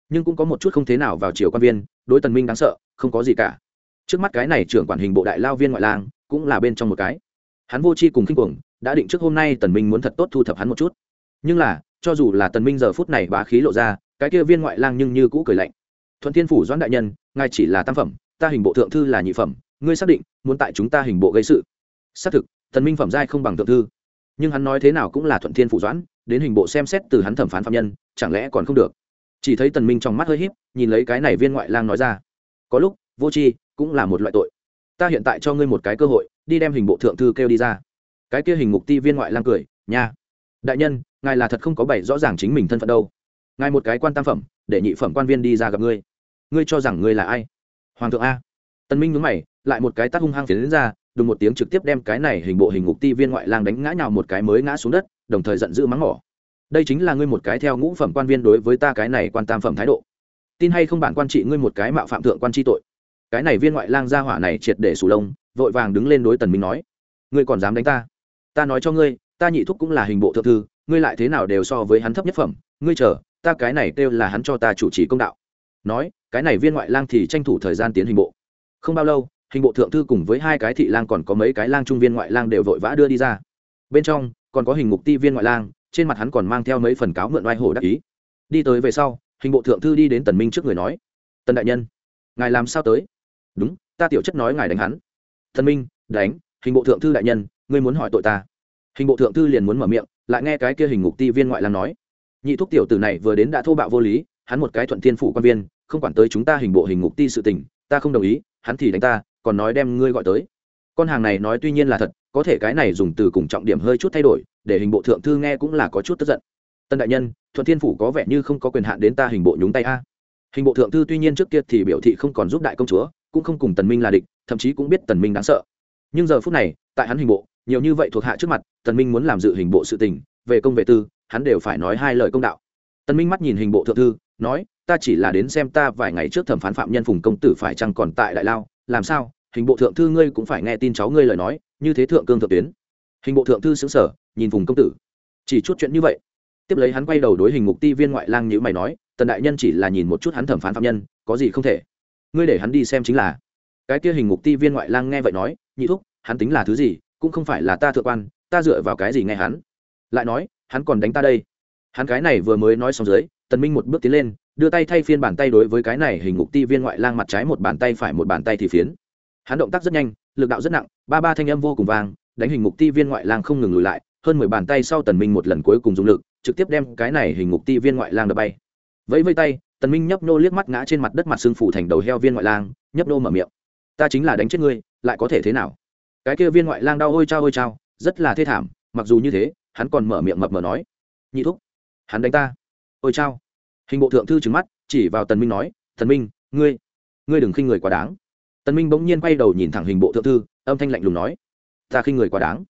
Nhưng cũng có một chút không thế nào vào chiều quan viên đối tần minh đáng sợ không có gì cả trước mắt cái này trưởng quản hình bộ đại lao viên ngoại lang, cũng là bên trong một cái. Hắn vô chi cùng kinh cuồng, đã định trước hôm nay tần minh muốn thật tốt thu thập hắn một chút. Nhưng là, cho dù là tần minh giờ phút này bá khí lộ ra, cái kia viên ngoại lang nhưng như cũ cười lạnh. Thuận thiên phủ doãn đại nhân, ngài chỉ là tam phẩm, ta hình bộ thượng thư là nhị phẩm, ngươi xác định, muốn tại chúng ta hình bộ gây sự. Xác thực, tần minh phẩm giai không bằng thượng thư. Nhưng hắn nói thế nào cũng là thuận thiên phủ doãn, đến hình bộ xem xét từ hắn thẩm phán phạm nhân, chẳng lẽ còn không được? Chỉ thấy tần minh trong mắt hơi híp, nhìn lấy cái này viên ngoại lang nói ra. Có lúc, vô tri cũng là một loại tội. Ta hiện tại cho ngươi một cái cơ hội, đi đem hình bộ thượng thư kêu đi ra. Cái kia hình ngục ti viên ngoại lang cười, nha. Đại nhân, ngài là thật không có bày rõ ràng chính mình thân phận đâu. Ngài một cái quan tam phẩm, để nhị phẩm quan viên đi ra gặp ngươi. Ngươi cho rằng ngươi là ai? Hoàng thượng a. Tân minh nhướng mày, lại một cái tát hung hăng phiến ra, đùng một tiếng trực tiếp đem cái này hình bộ hình ngục ti viên ngoại lang đánh ngã nhào một cái mới ngã xuống đất, đồng thời giận dữ mắng mỏ. Đây chính là ngươi một cái theo ngũ phẩm quan viên đối với ta cái này quan tam phẩm thái độ. Tin hay không bản quan trị ngươi một cái mạo phạm thượng quan tri tội cái này viên ngoại lang gia hỏa này triệt để sù lông, vội vàng đứng lên đối tần minh nói, ngươi còn dám đánh ta? Ta nói cho ngươi, ta nhị thúc cũng là hình bộ thượng thư, ngươi lại thế nào đều so với hắn thấp nhất phẩm, ngươi chờ, ta cái này kêu là hắn cho ta chủ trì công đạo. Nói, cái này viên ngoại lang thì tranh thủ thời gian tiến hình bộ. Không bao lâu, hình bộ thượng thư cùng với hai cái thị lang còn có mấy cái lang trung viên ngoại lang đều vội vã đưa đi ra. Bên trong, còn có hình ngục ti viên ngoại lang, trên mặt hắn còn mang theo mấy phần cáo mượn oai hổ đắc ý. Đi tới về sau, hình bộ thượng thư đi đến tần minh trước người nói, tần đại nhân, ngài làm sao tới? Đúng, ta tiểu chất nói ngài đánh hắn. Thần minh, đánh, hình bộ thượng thư đại nhân, ngươi muốn hỏi tội ta. Hình bộ thượng thư liền muốn mở miệng, lại nghe cái kia hình ngục ti viên ngoại làm nói. Nhị thúc tiểu tử này vừa đến đã thô bạo vô lý, hắn một cái thuận thiên phủ quan viên, không quản tới chúng ta hình bộ hình ngục ti sự tình, ta không đồng ý, hắn thì đánh ta, còn nói đem ngươi gọi tới. Con hàng này nói tuy nhiên là thật, có thể cái này dùng từ cùng trọng điểm hơi chút thay đổi, để hình bộ thượng thư nghe cũng là có chút tức giận. Tân đại nhân, thuận thiên phủ có vẻ như không có quyền hạn đến ta hình bộ nhúng tay a. Hình bộ thượng thư tuy nhiên trước kia thì biểu thị không còn giúp đại công chúa cũng không cùng tần minh là địch, thậm chí cũng biết tần minh đáng sợ. Nhưng giờ phút này, tại hắn hình bộ, nhiều như vậy thuộc hạ trước mặt, tần minh muốn làm dự hình bộ sự tình, về công về tư, hắn đều phải nói hai lời công đạo. Tần minh mắt nhìn hình bộ thượng thư, nói, ta chỉ là đến xem ta vài ngày trước thẩm phán phạm nhân phùng công tử phải chăng còn tại đại lao, làm sao? Hình bộ thượng thư ngươi cũng phải nghe tin cháu ngươi lời nói, như thế thượng cương thượng tuyến. Hình bộ thượng thư xứng sở nhìn phùng công tử. Chỉ chút chuyện như vậy. Tiếp lấy hắn quay đầu đối hình ngục ti viên ngoại lang như mày nói, tần đại nhân chỉ là nhìn một chút hắn thẩm phán phạm nhân, có gì không thể? Ngươi để hắn đi xem chính là. Cái kia hình ngục ti viên ngoại lang nghe vậy nói, nhị thúc, hắn tính là thứ gì, cũng không phải là ta thượng quan, ta dựa vào cái gì nghe hắn? Lại nói, hắn còn đánh ta đây. Hắn cái này vừa mới nói xong dưới, tần minh một bước tiến lên, đưa tay thay phiên bàn tay đối với cái này hình ngục ti viên ngoại lang mặt trái một bàn tay phải một bàn tay thì phiến. Hắn động tác rất nhanh, lực đạo rất nặng, ba ba thanh âm vô cùng vang, đánh hình ngục ti viên ngoại lang không ngừng lùi lại, hơn mười bàn tay sau tần minh một lần cuối cùng dùng lực, trực tiếp đem cái này hình ngục ti viên ngoại lang đập bay vẫy vây tay tần minh nhấp nô liếc mắt ngã trên mặt đất mặt xương phủ thành đầu heo viên ngoại lang nhấp nô mở miệng. Ta chính là đánh chết ngươi lại có thể thế nào? Cái kia viên ngoại lang đau ôi trao ôi trao rất là thê thảm mặc dù như thế hắn còn mở miệng mập mờ nói. Nhị thúc hắn đánh ta. Ôi trao, hình bộ thượng thư trừng mắt chỉ vào tần minh nói tần minh ngươi ngươi đừng khinh người quá đáng. Tần minh bỗng nhiên quay đầu nhìn thẳng hình bộ thượng thư âm thanh lạnh lùng nói ta khinh người quá đáng.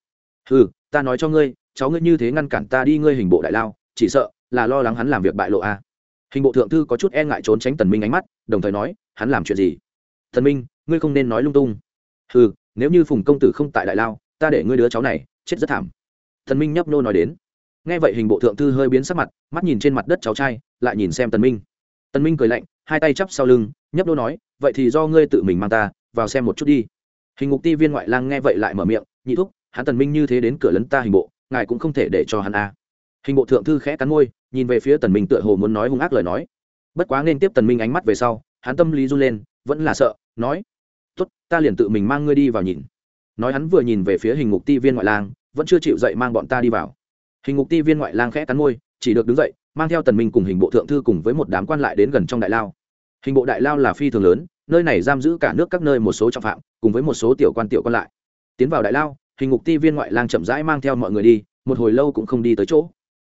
Ừ ta nói cho ngươi cháu ngươi như thế ngăn cản ta đi ngươi hình bộ đại lao chỉ sợ là lo lắng hắn làm việc bại lộ a. à hình bộ thượng thư có chút e ngại trốn tránh tần minh ánh mắt, đồng thời nói, hắn làm chuyện gì? Tần minh, ngươi không nên nói lung tung. Ừ nếu như phùng công tử không tại đại lao, ta để ngươi đứa cháu này chết rất thảm. Tần minh nhấp nô nói đến. Nghe vậy hình bộ thượng thư hơi biến sắc mặt, mắt nhìn trên mặt đất cháu trai, lại nhìn xem tần minh. Tần minh cười lạnh, hai tay chắp sau lưng, nhấp nô nói, vậy thì do ngươi tự mình mang ta, vào xem một chút đi. Hình ngục ti viên ngoại lang nghe vậy lại mở miệng, nhị thúc, hắn tần minh như thế đến cửa lấn ta hình bộ, ngài cũng không thể để cho hắn a hình bộ thượng thư khẽ cắn môi, nhìn về phía tần minh tựa hồ muốn nói hung ác lời nói. Bất quá nên tiếp tần minh ánh mắt về sau, hắn tâm lý run lên, vẫn là sợ, nói, tốt, ta liền tự mình mang ngươi đi vào nhìn. Nói hắn vừa nhìn về phía hình ngục ti viên ngoại lang, vẫn chưa chịu dậy mang bọn ta đi vào. Hình ngục ti viên ngoại lang khẽ cắn môi, chỉ được đứng dậy, mang theo tần minh cùng hình bộ thượng thư cùng với một đám quan lại đến gần trong đại lao. Hình bộ đại lao là phi thường lớn, nơi này giam giữ cả nước các nơi một số trọng phạm, cùng với một số tiểu quan tiểu quan lại. Tiến vào đại lao, hình ngục ti viên ngoại lang chậm rãi mang theo mọi người đi, một hồi lâu cũng không đi tới chỗ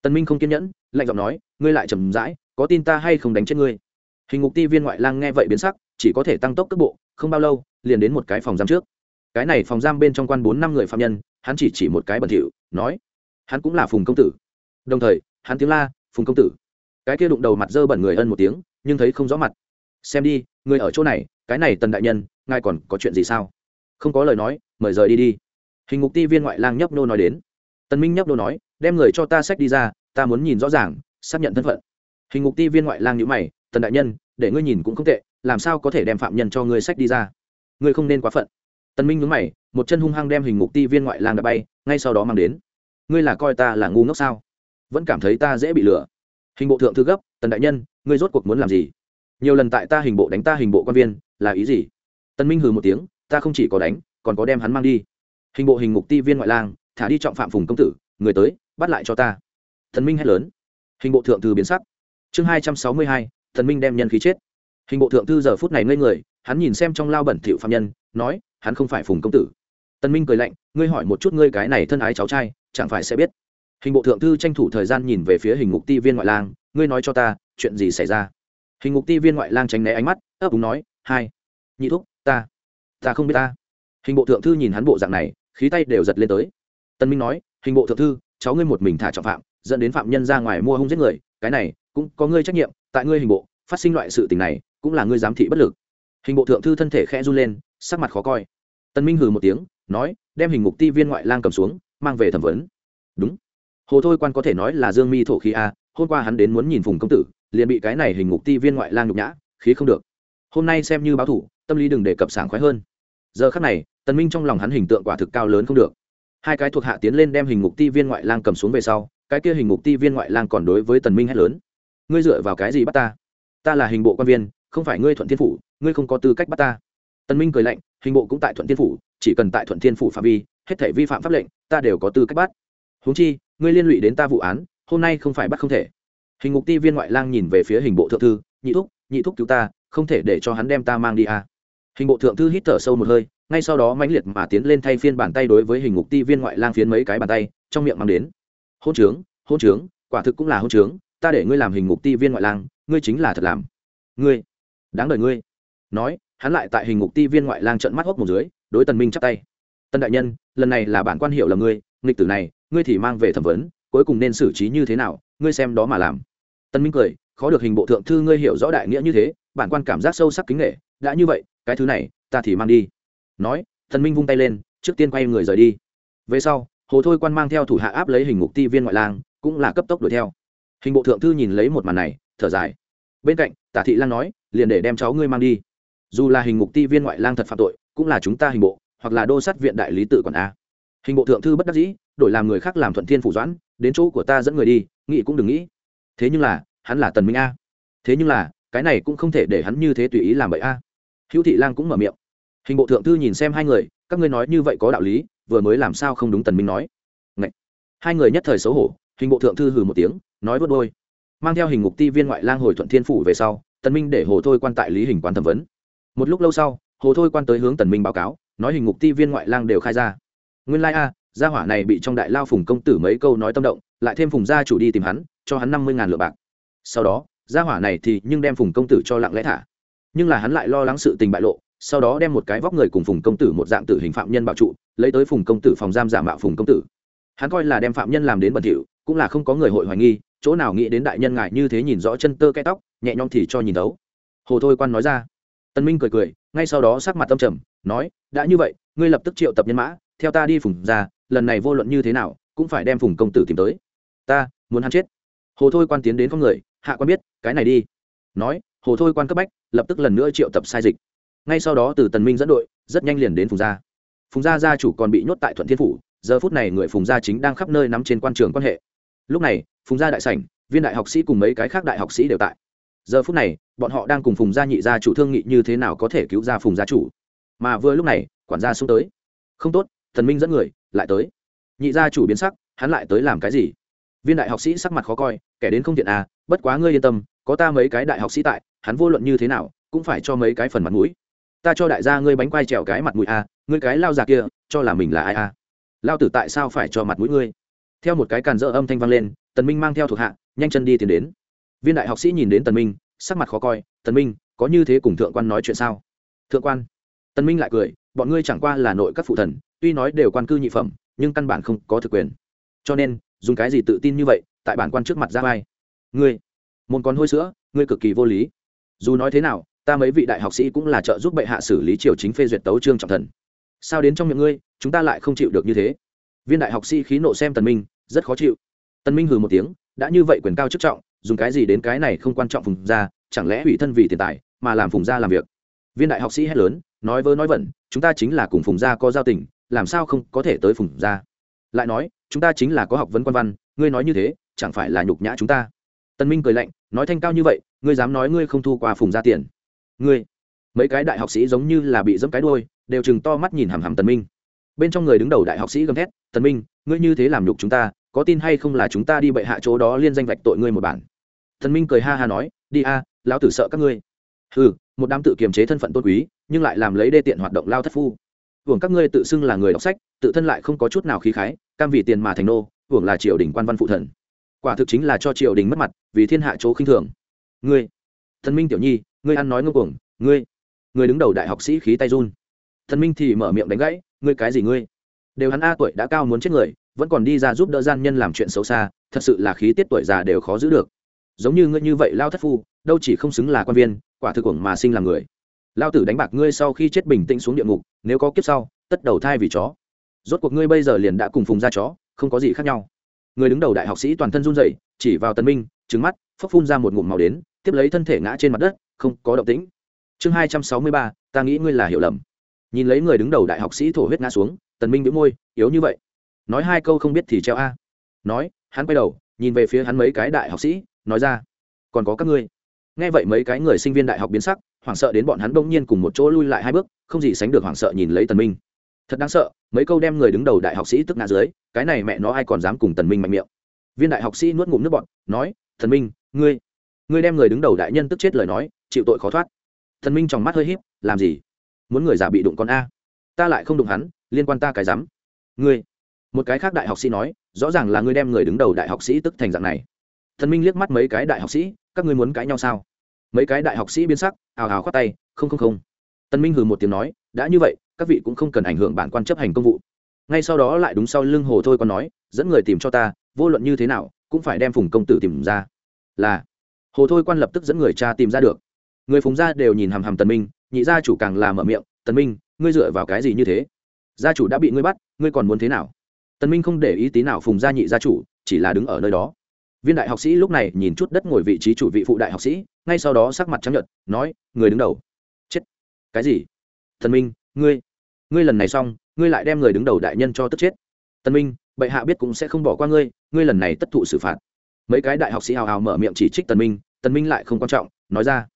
tần minh không kiên nhẫn, lạnh giọng nói, ngươi lại chậm rãi, có tin ta hay không đánh chết ngươi? Hình ngục ti viên ngoại lang nghe vậy biến sắc, chỉ có thể tăng tốc cước bộ, không bao lâu, liền đến một cái phòng giam trước. Cái này phòng giam bên trong quan bốn năm người phạm nhân, hắn chỉ chỉ một cái bẩn thỉu, nói, hắn cũng là phùng công tử. Đồng thời, hắn tiếng la, phùng công tử. Cái kia đụng đầu mặt dơ bẩn người ân một tiếng, nhưng thấy không rõ mặt. Xem đi, người ở chỗ này, cái này tần đại nhân, ngài còn có chuyện gì sao? Không có lời nói, mời rời đi đi. Hình ngục ti viên ngoại lang nhấp nô nói đến. Tần minh nhấp nô nói đem người cho ta sách đi ra, ta muốn nhìn rõ ràng, xác nhận thân phận. Hình ngục ti viên ngoại lang nhữ mày, tần đại nhân, để ngươi nhìn cũng không tệ, làm sao có thể đem phạm nhân cho ngươi sách đi ra? Ngươi không nên quá phận. Tần minh nhướng mày, một chân hung hăng đem hình ngục ti viên ngoại lang đã bay, ngay sau đó mang đến. Ngươi là coi ta là ngu ngốc sao? Vẫn cảm thấy ta dễ bị lừa. Hình bộ thượng thư gấp, tần đại nhân, ngươi rốt cuộc muốn làm gì? Nhiều lần tại ta hình bộ đánh ta hình bộ quan viên, là ý gì? Tần minh hừ một tiếng, ta không chỉ có đánh, còn có đem hắn mang đi. Hình bộ hình ngục ti viên ngoại lang, thả đi trọng phạm phùng công tử, người tới bắt lại cho ta. Thần minh hét lớn. Hình bộ thượng thư biến sắc. Chương hai trăm sáu mươi hai, thần minh đem nhân khí chết. Hình bộ thượng thư giờ phút này ngây người, hắn nhìn xem trong lao bẩn thỉu phạm nhân, nói, hắn không phải phùng công tử. Tân minh cười lạnh, ngươi hỏi một chút ngươi cái này thân ái cháu trai, chẳng phải sẽ biết. Hình bộ thượng thư tranh thủ thời gian nhìn về phía hình ngục ti viên ngoại lang, ngươi nói cho ta, chuyện gì xảy ra? Hình ngục ti viên ngoại lang tránh né ánh mắt, ấp úng nói, hai, nhị thúc, ta ta không biết ta. Hình bộ thượng thư nhìn hắn bộ dạng này, khí tay đều giật lên tới. Tân minh nói, hình bộ thượng thư cháu ngươi một mình thả trọng phạm, dẫn đến phạm nhân ra ngoài mua hung giết người, cái này cũng có ngươi trách nhiệm, tại ngươi hình bộ, phát sinh loại sự tình này, cũng là ngươi giám thị bất lực. Hình bộ thượng thư thân thể khẽ run lên, sắc mặt khó coi. Tân minh hừ một tiếng, nói, đem hình ngục ti viên ngoại lang cầm xuống, mang về thẩm vấn. Đúng. Hồ thôi quan có thể nói là dương mi thổ khí a, hôm qua hắn đến muốn nhìn phùng công tử, liền bị cái này hình ngục ti viên ngoại lang nhục nhã, khí không được. Hôm nay xem như báo thủ, tâm lý đừng để cập sảng khoái hơn. Giờ khắc này tần minh trong lòng hắn hình tượng quả thực cao lớn không được hai cái thuộc hạ tiến lên đem hình ngục ti viên ngoại lang cầm xuống về sau, cái kia hình ngục ti viên ngoại lang còn đối với tần minh hét lớn. Ngươi dựa vào cái gì bắt ta? Ta là hình bộ quan viên, không phải ngươi thuận thiên phủ, ngươi không có tư cách bắt ta. Tần minh cười lạnh, hình bộ cũng tại thuận thiên phủ, chỉ cần tại thuận thiên phủ phạm vi, hết thể vi phạm pháp lệnh, ta đều có tư cách bắt. Huống chi, ngươi liên lụy đến ta vụ án, hôm nay không phải bắt không thể. Hình ngục ti viên ngoại lang nhìn về phía hình bộ thượng thư, nhị thúc nhị thúc cứu ta, không thể để cho hắn đem ta mang đi à. hình bộ thượng thư hít thở sâu một hơi ngay sau đó mãnh liệt mà tiến lên thay phiên bàn tay đối với hình ngục ti viên ngoại lang phiến mấy cái bàn tay, trong miệng mang đến. Hôn trướng hôn trướng, quả thực cũng là hôn trướng, ta để ngươi làm hình ngục ti viên ngoại lang, ngươi chính là thật làm. Ngươi, đáng đời ngươi. Nói, hắn lại tại hình ngục ti viên ngoại lang trận mắt hốc một dưới, đối tần minh chắp tay. Tân đại nhân, lần này là bản quan hiệu là ngươi, nghịch tử này, ngươi thì mang về thẩm vấn, cuối cùng nên xử trí như thế nào, ngươi xem đó mà làm. Tân minh cười, khó được hình bộ thượng thư ngươi hiểu rõ đại nghĩa như thế, bản quan cảm giác sâu sắc kính nghệ đã như vậy, cái thứ này, ta thì mang đi nói, thần minh vung tay lên, trước tiên quay người rời đi. Về sau, hồ thôi quan mang theo thủ hạ áp lấy hình ngục ti viên ngoại lang, cũng là cấp tốc đuổi theo. Hình bộ thượng thư nhìn lấy một màn này, thở dài. Bên cạnh, tả thị lang nói, liền để đem cháu ngươi mang đi. Dù là hình ngục ti viên ngoại lang thật phạm tội, cũng là chúng ta hình bộ, hoặc là đô sát viện đại lý tự quản a. Hình bộ thượng thư bất đắc dĩ, đổi làm người khác làm thuận thiên phủ doãn, đến chỗ của ta dẫn người đi, nghĩ cũng đừng nghĩ. Thế nhưng là, hắn là tần minh a. Thế nhưng là, cái này cũng không thể để hắn như thế tùy ý làm vậy a. Hữu thị lang cũng mở miệng hình bộ thượng thư nhìn xem hai người, các ngươi nói như vậy có đạo lý, vừa mới làm sao không đúng tần minh nói. Ngậy. hai người nhất thời xấu hổ, hình bộ thượng thư hừ một tiếng, nói vớt đôi. Mang theo hình ngục ti viên ngoại lang hồi thuận thiên phủ về sau, tần minh để hồ thôi quan tại lý hình quan thẩm vấn. Một lúc lâu sau, hồ thôi quan tới hướng tần minh báo cáo, nói hình ngục ti viên ngoại lang đều khai ra. Nguyên lai like a, gia hỏa này bị trong đại lao phùng công tử mấy câu nói tâm động, lại thêm phùng gia chủ đi tìm hắn, cho hắn năm mươi ngàn lượng bạc. Sau đó, gia hỏa này thì nhưng đem phùng công tử cho lặng lẽ thả. Nhưng là hắn lại lo lắng sự tình bại lộ sau đó đem một cái vóc người cùng phùng công tử một dạng tử hình phạm nhân bảo trụ, lấy tới phùng công tử phòng giam giả mạo phùng công tử. Hắn coi là đem phạm nhân làm đến bẩn thỉu, cũng là không có người hội hoài nghi, chỗ nào nghĩ đến đại nhân ngại như thế nhìn rõ chân tơ cái tóc, nhẹ nhõm thì cho nhìn thấu. Hồ thôi quan nói ra. Tân minh cười cười, ngay sau đó sắc mặt tâm trầm, nói, đã như vậy, ngươi lập tức triệu tập nhân mã, theo ta đi phùng ra, lần này vô luận như thế nào, cũng phải đem phùng công tử tìm tới. Ta, muốn hắn chết. Hồ thôi quan tiến đến con người, hạ quan biết, cái này đi. Nói, hồ thôi quan cấp bách, lập tức lần nữa triệu tập sai dịch ngay sau đó từ tần minh dẫn đội, rất nhanh liền đến phùng gia. Phùng gia gia chủ còn bị nhốt tại thuận thiên phủ, giờ phút này người phùng gia chính đang khắp nơi nắm trên quan trường quan hệ. Lúc này, phùng gia đại sảnh, viên đại học sĩ cùng mấy cái khác đại học sĩ đều tại. Giờ phút này, bọn họ đang cùng phùng gia nhị gia chủ thương nghị như thế nào có thể cứu ra phùng gia chủ. Mà vừa lúc này, quản gia xuống tới. Không tốt thần minh dẫn người, lại tới. Nhị gia chủ biến sắc, hắn lại tới làm cái gì? Viên đại học sĩ sắc mặt khó coi, kẻ đến không tiện à bất quá ngươi yên tâm, có ta mấy cái đại học sĩ tại, hắn vô luận như thế nào, cũng phải cho mấy cái phần mặt mũi ta cho đại gia ngươi bánh quai trèo cái mặt mũi à ngươi cái lao già kia, cho là mình là ai à lao tử tại sao phải cho mặt mũi ngươi? Theo một cái càn dỡ âm thanh vang lên, tần minh mang theo thuộc hạ, nhanh chân đi tiến đến. Viên đại học sĩ nhìn đến tần minh, sắc mặt khó coi, tần minh, có như thế cùng thượng quan nói chuyện sao? Thượng quan? Tần minh lại cười, bọn ngươi chẳng qua là nội các phụ thần, tuy nói đều quan cư nhị phẩm, nhưng căn bản không có thực quyền. Cho nên, dùng cái gì tự tin như vậy, tại bản quan trước mặt ra vai? Ngươi môn con hôi sữa, ngươi cực kỳ vô lý. Dù nói thế nào ta mấy vị đại học sĩ cũng là trợ giúp bệ hạ xử lý triều chính phê duyệt tấu trương trọng thần. Sao đến trong miệng ngươi, chúng ta lại không chịu được như thế? Viên đại học sĩ khí nộ xem tần minh, rất khó chịu. Tần minh hừ một tiếng, đã như vậy quyền cao chức trọng, dùng cái gì đến cái này không quan trọng phùng gia chẳng lẽ ủy thân vì tiền tài, mà làm phùng gia làm việc? Viên đại học sĩ hét lớn, nói vớ nói vẩn, chúng ta chính là cùng phùng gia có giao tình, làm sao không có thể tới phùng gia lại nói, chúng ta chính là có học vấn quan văn, ngươi nói như thế, chẳng phải là nhục nhã chúng ta? Tân minh cười lạnh, nói thanh cao như vậy, ngươi dám nói ngươi không thu qua phùng gia tiền ngươi, mấy cái đại học sĩ giống như là bị dẫm cái đuôi, đều chừng to mắt nhìn hàm hàm tần minh. Bên trong người đứng đầu đại học sĩ gầm thét, tần minh, ngươi như thế làm nhục chúng ta, có tin hay không là chúng ta đi bệ hạ chỗ đó liên danh vạch tội ngươi một bản? Tần minh cười ha ha nói, đi a, lão tử sợ các ngươi. Ừ một đám tự kiềm chế thân phận tôn quý, nhưng lại làm lấy đê tiện hoạt động lao thất phu. Hưởng các ngươi tự xưng là người đọc sách, tự thân lại không có chút nào khí khái, cam vì tiền mà thành nô, hưởng là triều đình quan văn phụ thần. Quả thực chính là cho triều đình mất mặt, vì thiên hạ chỗ khinh thường. Ngươi thần minh tiểu nhi ngươi ăn nói ngông cuồng, ngươi người đứng đầu đại học sĩ khí tay run. Thần minh thì mở miệng đánh gãy, ngươi cái gì ngươi? Đều hắn a tuổi đã cao muốn chết người, vẫn còn đi ra giúp đỡ gian nhân làm chuyện xấu xa, thật sự là khí tiết tuổi già đều khó giữ được. Giống như ngươi như vậy lao thất phu, đâu chỉ không xứng là quan viên, quả thực cuồng mà sinh làm người. Lao tử đánh bạc ngươi sau khi chết bình tĩnh xuống địa ngục, nếu có kiếp sau, tất đầu thai vì chó. Rốt cuộc ngươi bây giờ liền đã cùng phùng ra chó, không có gì khác nhau. Người đứng đầu đại học sĩ toàn thân run rẩy, chỉ vào tần minh trứng mắt, phốc phun ra một ngụm màu đến, tiếp lấy thân thể ngã trên mặt đất không có động tĩnh. Chương hai trăm sáu mươi ba, ta nghĩ ngươi là hiểu lầm. Nhìn lấy người đứng đầu đại học sĩ thổ huyết ngã xuống, tần minh bĩu môi, yếu như vậy. Nói hai câu không biết thì treo a. Nói, hắn quay đầu, nhìn về phía hắn mấy cái đại học sĩ, nói ra, còn có các ngươi. Nghe vậy mấy cái người sinh viên đại học biến sắc, hoảng sợ đến bọn hắn bỗng nhiên cùng một chỗ lui lại hai bước, không gì sánh được hoảng sợ nhìn lấy tần minh. Thật đáng sợ, mấy câu đem người đứng đầu đại học sĩ tức ngã dưới, cái này mẹ nó ai còn dám cùng tần minh mạnh miệng. Viên đại học sĩ nuốt ngụm nước bọt, nói thần minh, ngươi ngươi đem người đứng đầu đại nhân tức chết lời nói, chịu tội khó thoát. Thần minh trong mắt hơi híp, làm gì? Muốn người giả bị đụng con a. Ta lại không đụng hắn, liên quan ta cái rắm. Ngươi. Một cái khác đại học sĩ nói, rõ ràng là ngươi đem người đứng đầu đại học sĩ tức thành dạng này. Thần minh liếc mắt mấy cái đại học sĩ, các ngươi muốn cãi nhau sao? Mấy cái đại học sĩ biến sắc ào ào khoát tay, không không không. Tân minh hừ một tiếng nói, đã như vậy, các vị cũng không cần ảnh hưởng bản quan chấp hành công vụ. Ngay sau đó lại đúng sau lưng hồ thôi còn nói, dẫn người tìm cho ta, vô luận như thế nào, cũng phải đem phùng công tử tìm ra. Là hồ thôi quan lập tức dẫn người cha tìm ra được. Người phùng gia đều nhìn hàm hàm tần minh, nhị gia chủ càng làm mở miệng, tần minh, ngươi dựa vào cái gì như thế? Gia chủ đã bị ngươi bắt, ngươi còn muốn thế nào? Tần minh không để ý tí nào phùng gia nhị gia chủ, chỉ là đứng ở nơi đó. Viên đại học sĩ lúc này nhìn chút đất ngồi vị trí chủ vị phụ đại học sĩ, ngay sau đó sắc mặt trắng nhợt, nói, người đứng đầu. Chết. Cái gì? Tần minh, ngươi ngươi lần này xong, ngươi lại đem người đứng đầu đại nhân cho tức chết. Tần minh, bệ hạ biết cũng sẽ không bỏ qua ngươi ngươi lần này tất thụ xử phạt mấy cái đại học sĩ hào hào mở miệng chỉ trích tần minh tần minh lại không quan trọng, nói ra,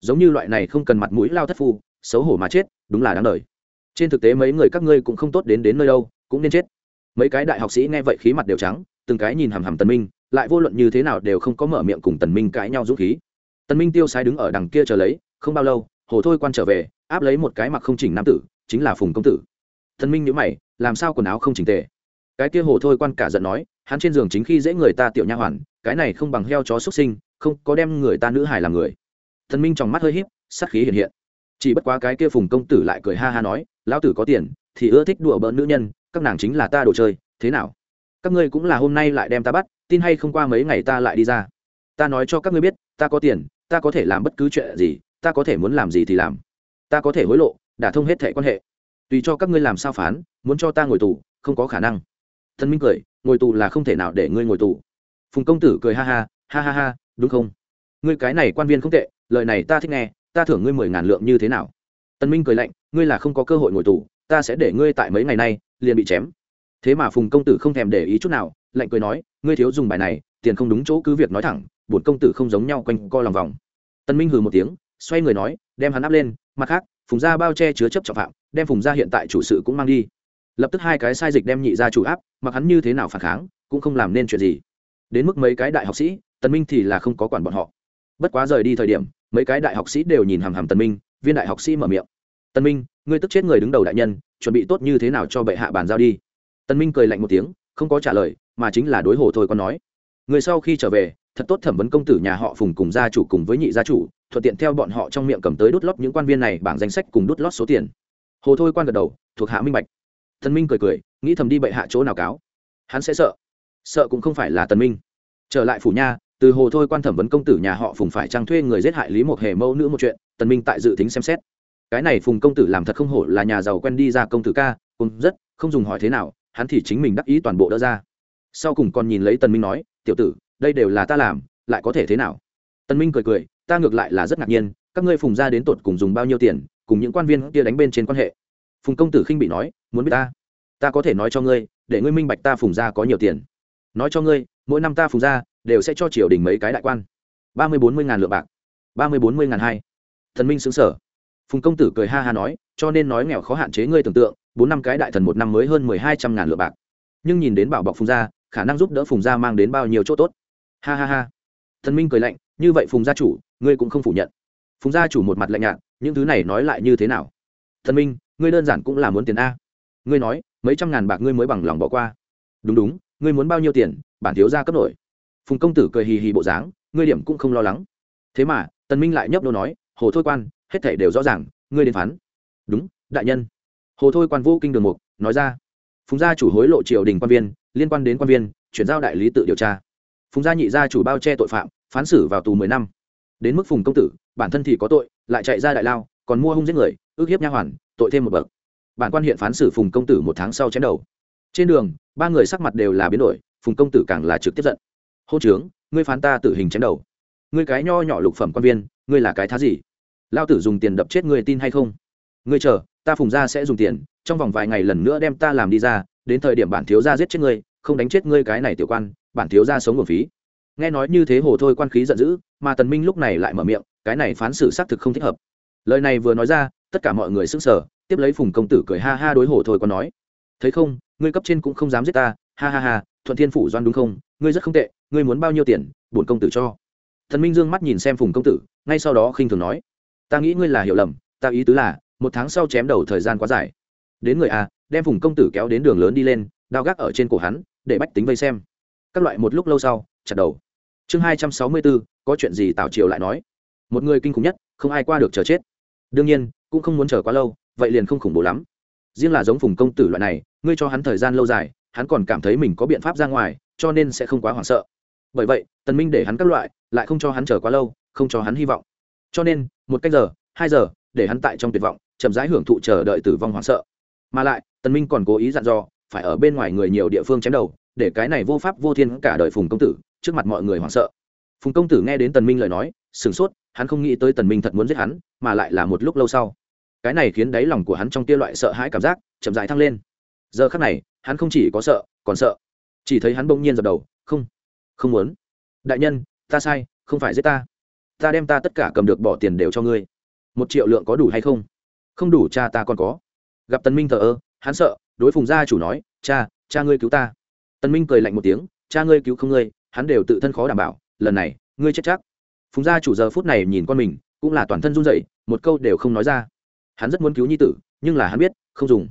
giống như loại này không cần mặt mũi lao thất phu, xấu hổ mà chết, đúng là đáng đời. Trên thực tế mấy người các ngươi cũng không tốt đến đến nơi đâu, cũng nên chết. Mấy cái đại học sĩ nghe vậy khí mặt đều trắng, từng cái nhìn hằm hằm tần minh, lại vô luận như thế nào đều không có mở miệng cùng tần minh cãi nhau dũng khí. Tần minh tiêu sái đứng ở đằng kia chờ lấy, không bao lâu, hồ thôi quan trở về, áp lấy một cái mặc không chỉnh nam tử, chính là phùng công tử. Tần minh nhíu mày, làm sao quần áo không chỉnh tề? Cái kia hồ thôi quan cả giận nói hắn trên giường chính khi dễ người ta tiểu nha hoàn, cái này không bằng heo chó xuất sinh, không có đem người ta nữ hài làm người. Thần minh trong mắt hơi híp, sát khí hiện hiện. Chỉ bất quá cái kia phùng công tử lại cười ha ha nói, lão tử có tiền, thì ưa thích đùa bỡn nữ nhân, các nàng chính là ta đồ chơi, thế nào? Các ngươi cũng là hôm nay lại đem ta bắt, tin hay không qua mấy ngày ta lại đi ra. Ta nói cho các ngươi biết, ta có tiền, ta có thể làm bất cứ chuyện gì, ta có thể muốn làm gì thì làm. Ta có thể hối lộ, đả thông hết thẻ quan hệ. Tùy cho các ngươi làm sao phán, muốn cho ta ngồi tù, không có khả năng. Thần minh cười ngồi tù là không thể nào để ngươi ngồi tù. Phùng công tử cười ha ha ha ha ha, đúng không? Ngươi cái này quan viên không tệ, lời này ta thích nghe, ta thưởng ngươi mười ngàn lượng như thế nào? Tân minh cười lạnh, ngươi là không có cơ hội ngồi tù, ta sẽ để ngươi tại mấy ngày nay, liền bị chém. Thế mà phùng công tử không thèm để ý chút nào, lạnh cười nói, ngươi thiếu dùng bài này, tiền không đúng chỗ cứ việc nói thẳng, bổn công tử không giống nhau quanh co lòng vòng. Tân minh hừ một tiếng, xoay người nói, đem hắn áp lên, mặt khác, phùng gia bao che chứa chấp trọng phạm, đem phùng gia hiện tại chủ sự cũng mang đi lập tức hai cái sai dịch đem nhị gia chủ áp, mặc hắn như thế nào phản kháng, cũng không làm nên chuyện gì. Đến mức mấy cái đại học sĩ, tần minh thì là không có quản bọn họ. Bất quá rời đi thời điểm, mấy cái đại học sĩ đều nhìn hàm hàm tần minh, viên đại học sĩ mở miệng. Tần minh, ngươi tức chết người đứng đầu đại nhân, chuẩn bị tốt như thế nào cho bệ hạ bàn giao đi. Tần minh cười lạnh một tiếng, không có trả lời, mà chính là đối hồ thôi còn nói. Người sau khi trở về, thật tốt thẩm vấn công tử nhà họ phùng cùng gia chủ cùng với nhị gia chủ, thuận tiện theo bọn họ trong miệng cầm tới đút lót những quan viên này bảng danh sách cùng đút lót số tiền. Hồ thôi quan gật đầu, thuộc hạ minh bạch thần minh cười cười, nghĩ thầm đi bệ hạ chỗ nào cáo. Hắn sẽ sợ. Sợ cũng không phải là tần minh. Trở lại phủ nha, từ hồ thôi quan thẩm vấn công tử nhà họ phùng phải trang thuê người giết hại lý một hề mẫu nữ một chuyện, tần minh tại dự tính xem xét. Cái này phùng công tử làm thật không hổ là nhà giàu quen đi ra công tử ca, cũng rất, không dùng hỏi thế nào, hắn thì chính mình đắc ý toàn bộ đỡ ra. Sau cùng còn nhìn lấy tần minh nói, tiểu tử, đây đều là ta làm, lại có thể thế nào? Tần minh cười cười, ta ngược lại là rất ngạc nhiên, các ngươi phùng gia đến tột cùng dùng bao nhiêu tiền, cùng những quan viên kia đánh bên trên quan hệ phùng công tử khinh bị nói, muốn biết ta? Ta có thể nói cho ngươi, để ngươi minh bạch ta phùng ra có nhiều tiền. Nói cho ngươi, mỗi năm ta phùng ra đều sẽ cho triều đình mấy cái đại quan. Ba mươi bốn mươi ngàn lượng bạc, ba mươi bốn mươi ngàn hai. Thần minh xứng sở phùng công tử cười ha ha nói, cho nên nói nghèo khó hạn chế ngươi tưởng tượng, bốn năm cái đại thần một năm mới hơn mười hai trăm ngàn lượng bạc. Nhưng nhìn đến bảo bọc phùng gia, khả năng giúp đỡ phùng gia mang đến bao nhiêu chỗ tốt. Ha ha ha. Thần minh cười lạnh, như vậy phùng gia chủ, ngươi cũng không phủ nhận. Phùng gia chủ một mặt lạnh nhạt, những thứ này nói lại như thế nào? Thần minh ngươi đơn giản cũng là muốn tiền a. Ngươi nói, mấy trăm ngàn bạc ngươi mới bằng lòng bỏ qua. Đúng đúng, ngươi muốn bao nhiêu tiền, bản thiếu gia cấp nổi phùng công tử cười hì hì bộ dáng, ngươi điểm cũng không lo lắng. Thế mà, tần minh lại nhấp đô nói, hồ thôi quan, hết thảy đều rõ ràng, ngươi đến phán. Đúng, đại nhân. Hồ thôi quan vô kinh đường mục, nói ra. Phùng gia chủ hối lộ triều đình quan viên, liên quan đến quan viên, chuyển giao đại lý tự điều tra. Phùng gia nhị gia chủ bao che tội phạm, phán xử vào tù mười năm. Đến mức phùng công tử, bản thân thì có tội, lại chạy ra đại lao, còn mua hung giết người ước hiếp nha hoàn tội thêm một bậc. Bản quan hiện phán xử phùng công tử một tháng sau chém đầu. Trên đường, ba người sắc mặt đều là biến đổi, phùng công tử càng là trực tiếp giận. Hô trướng ngươi phán ta tử hình chém đầu. Ngươi cái nho nhỏ lục phẩm quan viên, ngươi là cái thá gì? Lao tử dùng tiền đập chết ngươi tin hay không? Ngươi chờ, ta phùng ra sẽ dùng tiền, trong vòng vài ngày lần nữa đem ta làm đi ra, đến thời điểm bản thiếu gia giết chết ngươi, không đánh chết ngươi cái này tiểu quan, bản thiếu gia sống nguồn phí. Nghe nói như thế hồ thôi quan khí giận dữ, mà tần minh lúc này lại mở miệng, cái này phán xử xác thực không thích hợp. Lời này vừa nói ra tất cả mọi người sững sờ, tiếp lấy phùng công tử cười ha ha đối hổ thôi còn nói, thấy không, ngươi cấp trên cũng không dám giết ta, ha ha ha, thuận thiên phủ doan đúng không? Ngươi rất không tệ, ngươi muốn bao nhiêu tiền, bổn công tử cho. Thần minh dương mắt nhìn xem phùng công tử, ngay sau đó khinh thường nói, ta nghĩ ngươi là hiểu lầm, ta ý tứ là, một tháng sau chém đầu thời gian quá dài. Đến người a đem phùng công tử kéo đến đường lớn đi lên, đao gác ở trên cổ hắn, để bách tính vây xem. Các loại một lúc lâu sau, chặt đầu. Chương hai trăm sáu mươi bốn, có chuyện gì tào triều lại nói. Một người kinh khủng nhất, không ai qua được chờ chết đương nhiên, cũng không muốn chờ quá lâu, vậy liền không khủng bố lắm. Riêng là giống phùng công tử loại này, ngươi cho hắn thời gian lâu dài, hắn còn cảm thấy mình có biện pháp ra ngoài, cho nên sẽ không quá hoảng sợ. Bởi vậy, tần minh để hắn các loại, lại không cho hắn chờ quá lâu, không cho hắn hy vọng. Cho nên, một cách giờ, hai giờ, để hắn tại trong tuyệt vọng, chậm rãi hưởng thụ chờ đợi tử vong hoảng sợ. Mà lại, tần minh còn cố ý dặn dò, phải ở bên ngoài người nhiều địa phương chém đầu, để cái này vô pháp vô thiên cả đời phùng công tử, trước mặt mọi người hoảng sợ. Phùng công tử nghe đến tần minh lời nói, sửng sốt hắn không nghĩ tới tần minh thật muốn giết hắn, mà lại là một lúc lâu sau. Cái này khiến đáy lòng của hắn trong kia loại sợ hãi cảm giác chậm rãi thăng lên. Giờ khắc này, hắn không chỉ có sợ, còn sợ. Chỉ thấy hắn bỗng nhiên dập đầu, không không muốn. Đại nhân, ta sai, không phải giết ta. Ta đem ta tất cả cầm được bỏ tiền đều cho ngươi. Một triệu lượng có đủ hay không? Không đủ, cha ta còn có. Gặp tần minh thờ ơ, hắn sợ, đối phùng gia chủ nói, cha cha ngươi cứu ta. Tần minh cười lạnh một tiếng, cha ngươi cứu không ngươi, hắn đều tự thân khó đảm bảo, lần này, ngươi chết chắc phùng gia chủ giờ phút này nhìn con mình, cũng là toàn thân run rẩy, một câu đều không nói ra. Hắn rất muốn cứu nhi tử, nhưng là hắn biết, không dùng.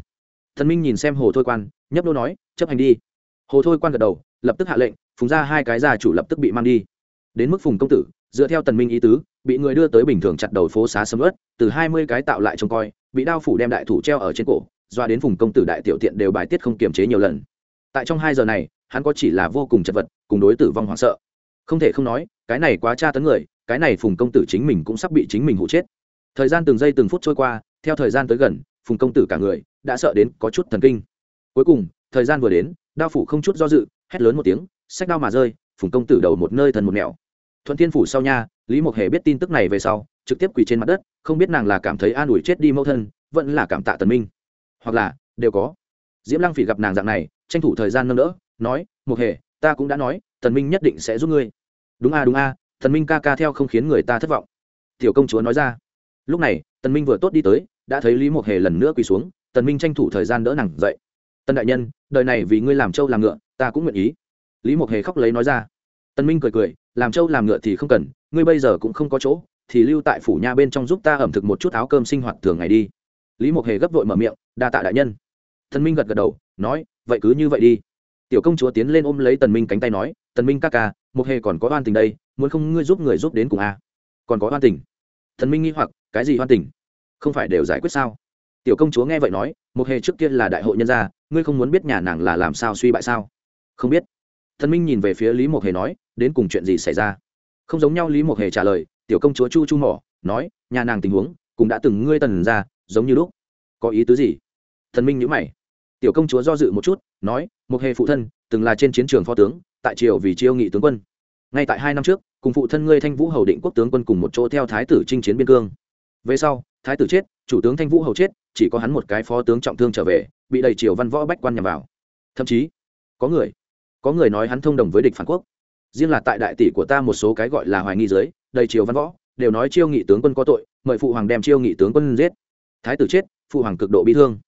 Thần minh nhìn xem hồ thôi quan, nhấp đô nói, chấp hành đi. Hồ thôi quan gật đầu, lập tức hạ lệnh, phùng ra hai cái gia chủ lập tức bị mang đi. Đến mức phùng công tử, dựa theo tần minh ý tứ, bị người đưa tới bình thường chặt đầu phố xá sầm ớt từ hai mươi cái tạo lại trông coi, bị đao phủ đem đại thủ treo ở trên cổ, doa đến phùng công tử đại tiểu tiện đều bài tiết không kiềm chế nhiều lần. Tại trong hai giờ này, hắn có chỉ là vô cùng chật vật, cùng đối tử vong hoảng sợ. Không thể không nói, cái này quá tra tấn người cái này phùng công tử chính mình cũng sắp bị chính mình hụ chết. Thời gian từng giây từng phút trôi qua, theo thời gian tới gần, phùng công tử cả người đã sợ đến có chút thần kinh. Cuối cùng, thời gian vừa đến, đao phủ không chút do dự, hét lớn một tiếng sách đao mà rơi, phùng công tử đầu một nơi thần một mẹo thuận thiên phủ sau nha, lý mộc hề biết tin tức này về sau, trực tiếp quỳ trên mặt đất, không biết nàng là cảm thấy an ủi chết đi mẫu thân, vẫn là cảm tạ tần minh. Hoặc là, đều có. Diễm lăng phỉ gặp nàng dạng này, tranh thủ thời gian nâng đỡ, nói, mộc hề, ta cũng đã nói, tần minh nhất định sẽ giúp ngươi. Đúng a đúng a Thần minh ca ca theo không khiến người ta thất vọng. Tiểu công chúa nói ra. Lúc này, tần minh vừa tốt đi tới, đã thấy lý mộc hề lần nữa quỳ xuống, tần minh tranh thủ thời gian đỡ nàng dậy. Tần đại nhân, đời này vì ngươi làm trâu làm ngựa, ta cũng nguyện ý. Lý mộc hề khóc lấy nói ra. Tần minh cười cười, làm trâu làm ngựa thì không cần, ngươi bây giờ cũng không có chỗ, thì lưu tại phủ nha bên trong giúp ta ẩm thực một chút áo cơm sinh hoạt thường ngày đi. Lý mộc hề gấp vội mở miệng, đa tạ đại nhân. Tần minh gật gật đầu, nói, vậy cứ như vậy đi. Tiểu công chúa tiến lên ôm lấy tần minh cánh tay nói, tần minh ca ca một hề còn có oan tình đây, muốn không ngươi giúp người giúp đến cùng a? À? còn có oan tình? Thần minh nghi hoặc, cái gì oan tình? Không phải đều giải quyết sao? Tiểu công chúa nghe vậy nói một hề trước kia là đại hội nhân gia, ngươi không muốn biết nhà nàng là làm sao suy bại sao? Không biết. Thần minh nhìn về phía lý một hề nói, đến cùng chuyện gì xảy ra? Không giống nhau lý một hề trả lời, tiểu công chúa chu chu mỏ, nói, nhà nàng tình huống, cũng đã từng ngươi tần ra, giống như lúc. Có ý tứ gì? Thần minh nhữ mày. Tiểu công chúa do dự một chút, nói một hề phụ thân, từng là trên chiến trường phó tướng tại triều vì chiêu nghị tướng quân. Ngay tại hai năm trước, cùng phụ thân ngươi thanh vũ hầu định quốc tướng quân cùng một chỗ theo thái tử chinh chiến biên cương. Về sau, thái tử chết, chủ tướng thanh vũ hầu chết, chỉ có hắn một cái phó tướng trọng thương trở về, bị đầy triều văn võ bách quan nhằm vào. Thậm chí, có người có người nói hắn thông đồng với địch phản quốc. Riêng là tại đại tỷ của ta một số cái gọi là hoài nghi giới đầy triều văn võ, đều nói chiêu nghị tướng quân có tội, mời phụ hoàng đem chiêu nghị tướng quân giết. Thái tử chết, phụ hoàng cực độ bị thương.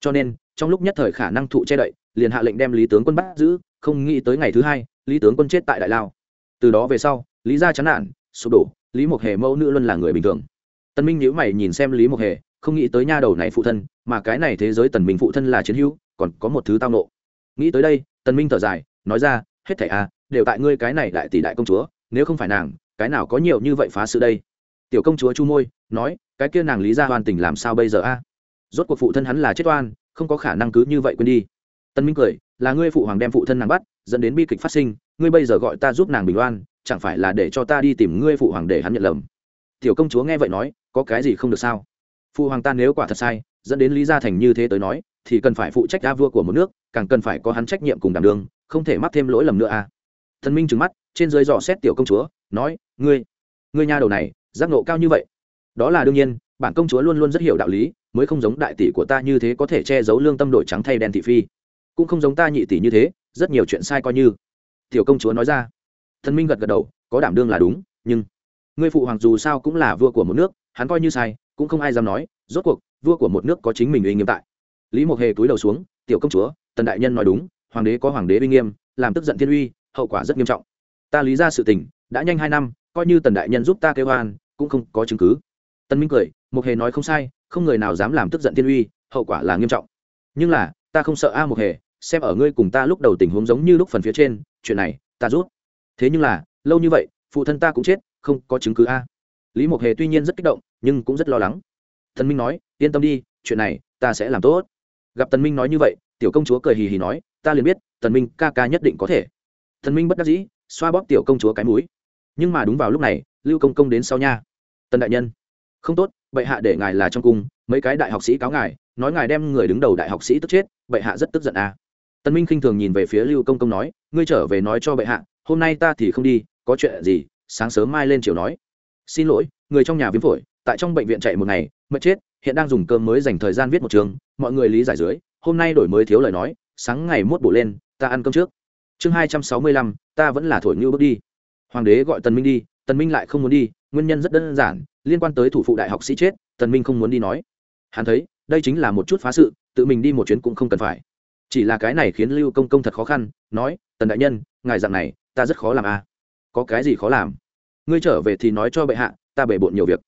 Cho nên, trong lúc nhất thời khả năng thụ che đậy, liền hạ lệnh đem lý tướng quân bắt giữ không nghĩ tới ngày thứ hai, lý tướng quân chết tại đại lao. Từ đó về sau, lý gia chán nản, sụp đổ, lý mộc hề mẫu nữ luân là người bình thường. Tần minh nhíu mày nhìn xem lý mộc hề, không nghĩ tới nha đầu này phụ thân, mà cái này thế giới tần minh phụ thân là chiến hữu, còn có một thứ tao nộ. Nghĩ tới đây, tần minh thở dài, nói ra, hết thảy a đều tại ngươi cái này đại tỷ đại công chúa, nếu không phải nàng, cái nào có nhiều như vậy phá sự đây? Tiểu công chúa chu môi, nói, cái kia nàng lý gia hoàn tình làm sao bây giờ a? Rốt cuộc phụ thân hắn là chết oan, không có khả năng cứ như vậy quên đi. Tân minh cười là ngươi phụ hoàng đem phụ thân nàng bắt dẫn đến bi kịch phát sinh ngươi bây giờ gọi ta giúp nàng bình loan, chẳng phải là để cho ta đi tìm ngươi phụ hoàng để hắn nhận lầm? Tiểu công chúa nghe vậy nói có cái gì không được sao? Phụ hoàng ta nếu quả thật sai dẫn đến lý gia thành như thế tới nói thì cần phải phụ trách a vua của một nước càng cần phải có hắn trách nhiệm cùng đảm đương không thể mắc thêm lỗi lầm nữa à? Thần minh trừng mắt trên dưới dò xét tiểu công chúa nói ngươi ngươi nha đầu này giác nộ cao như vậy. Đó là đương nhiên bản công chúa luôn luôn rất hiểu đạo lý mới không giống đại tỷ của ta như thế có thể che giấu lương tâm đổi trắng thay đen thị phi cũng không giống ta nhị tỷ như thế, rất nhiều chuyện sai coi như. Tiểu công chúa nói ra. Thần minh gật gật đầu, có đảm đương là đúng, nhưng ngươi phụ hoàng dù sao cũng là vua của một nước, hắn coi như sai, cũng không ai dám nói, rốt cuộc, vua của một nước có chính mình uy nghiêm tại. Lý mộc hề túi đầu xuống, tiểu công chúa, tần đại nhân nói đúng, hoàng đế có hoàng đế uy nghiêm, làm tức giận thiên uy, hậu quả rất nghiêm trọng. Ta lý ra sự tình, đã nhanh hai năm, coi như tần đại nhân giúp ta kêu oan, cũng không có chứng cứ. Tân minh cười, mộc hề nói không sai, không người nào dám làm tức giận thiên uy, hậu quả là nghiêm trọng. Nhưng là, ta không sợ a à mộc hề xem ở ngươi cùng ta lúc đầu tình huống giống như lúc phần phía trên, chuyện này, ta rút. Thế nhưng là, lâu như vậy, phụ thân ta cũng chết, không có chứng cứ a. Lý mộc hề tuy nhiên rất kích động, nhưng cũng rất lo lắng. Thần minh nói, yên tâm đi, chuyện này, ta sẽ làm tốt. Gặp tần minh nói như vậy, tiểu công chúa cười hì hì nói, ta liền biết, tần minh ca ca nhất định có thể. Thần minh bất đắc dĩ, xoa bóp tiểu công chúa cái mũi. Nhưng mà đúng vào lúc này, lưu công công đến sau nha. Tần đại nhân. Không tốt, bệ hạ để ngài là trong cung, mấy cái đại học sĩ cáo ngài, nói ngài đem người đứng đầu đại học sĩ tức chết, bệ hạ rất tức giận à tần minh khinh thường nhìn về phía lưu công công nói, ngươi trở về nói cho bệ hạ, hôm nay ta thì không đi, có chuyện gì? Sáng sớm mai lên chiều nói, xin lỗi, người trong nhà viêm phổi, tại trong bệnh viện chạy một ngày mất chết, hiện đang dùng cơm mới dành thời gian viết một trường, mọi người lý giải dưới, hôm nay đổi mới thiếu lời nói, sáng ngày mốt bổ lên, ta ăn cơm trước. Chương hai trăm sáu mươi lăm, ta vẫn là thổi ngưu bước đi. Hoàng đế gọi tần minh đi, tần minh lại không muốn đi, nguyên nhân rất đơn giản, liên quan tới thủ phụ đại học sĩ chết, tần minh không muốn đi nói. Hắn thấy, đây chính là một chút phá sự, tự mình đi một chuyến cũng không cần phải chỉ là cái này khiến lưu công công thật khó khăn, nói, tần đại nhân, ngài dạng này, ta rất khó làm à? có cái gì khó làm? Ngươi trở về thì nói cho bệ hạ, ta bể bộn nhiều việc.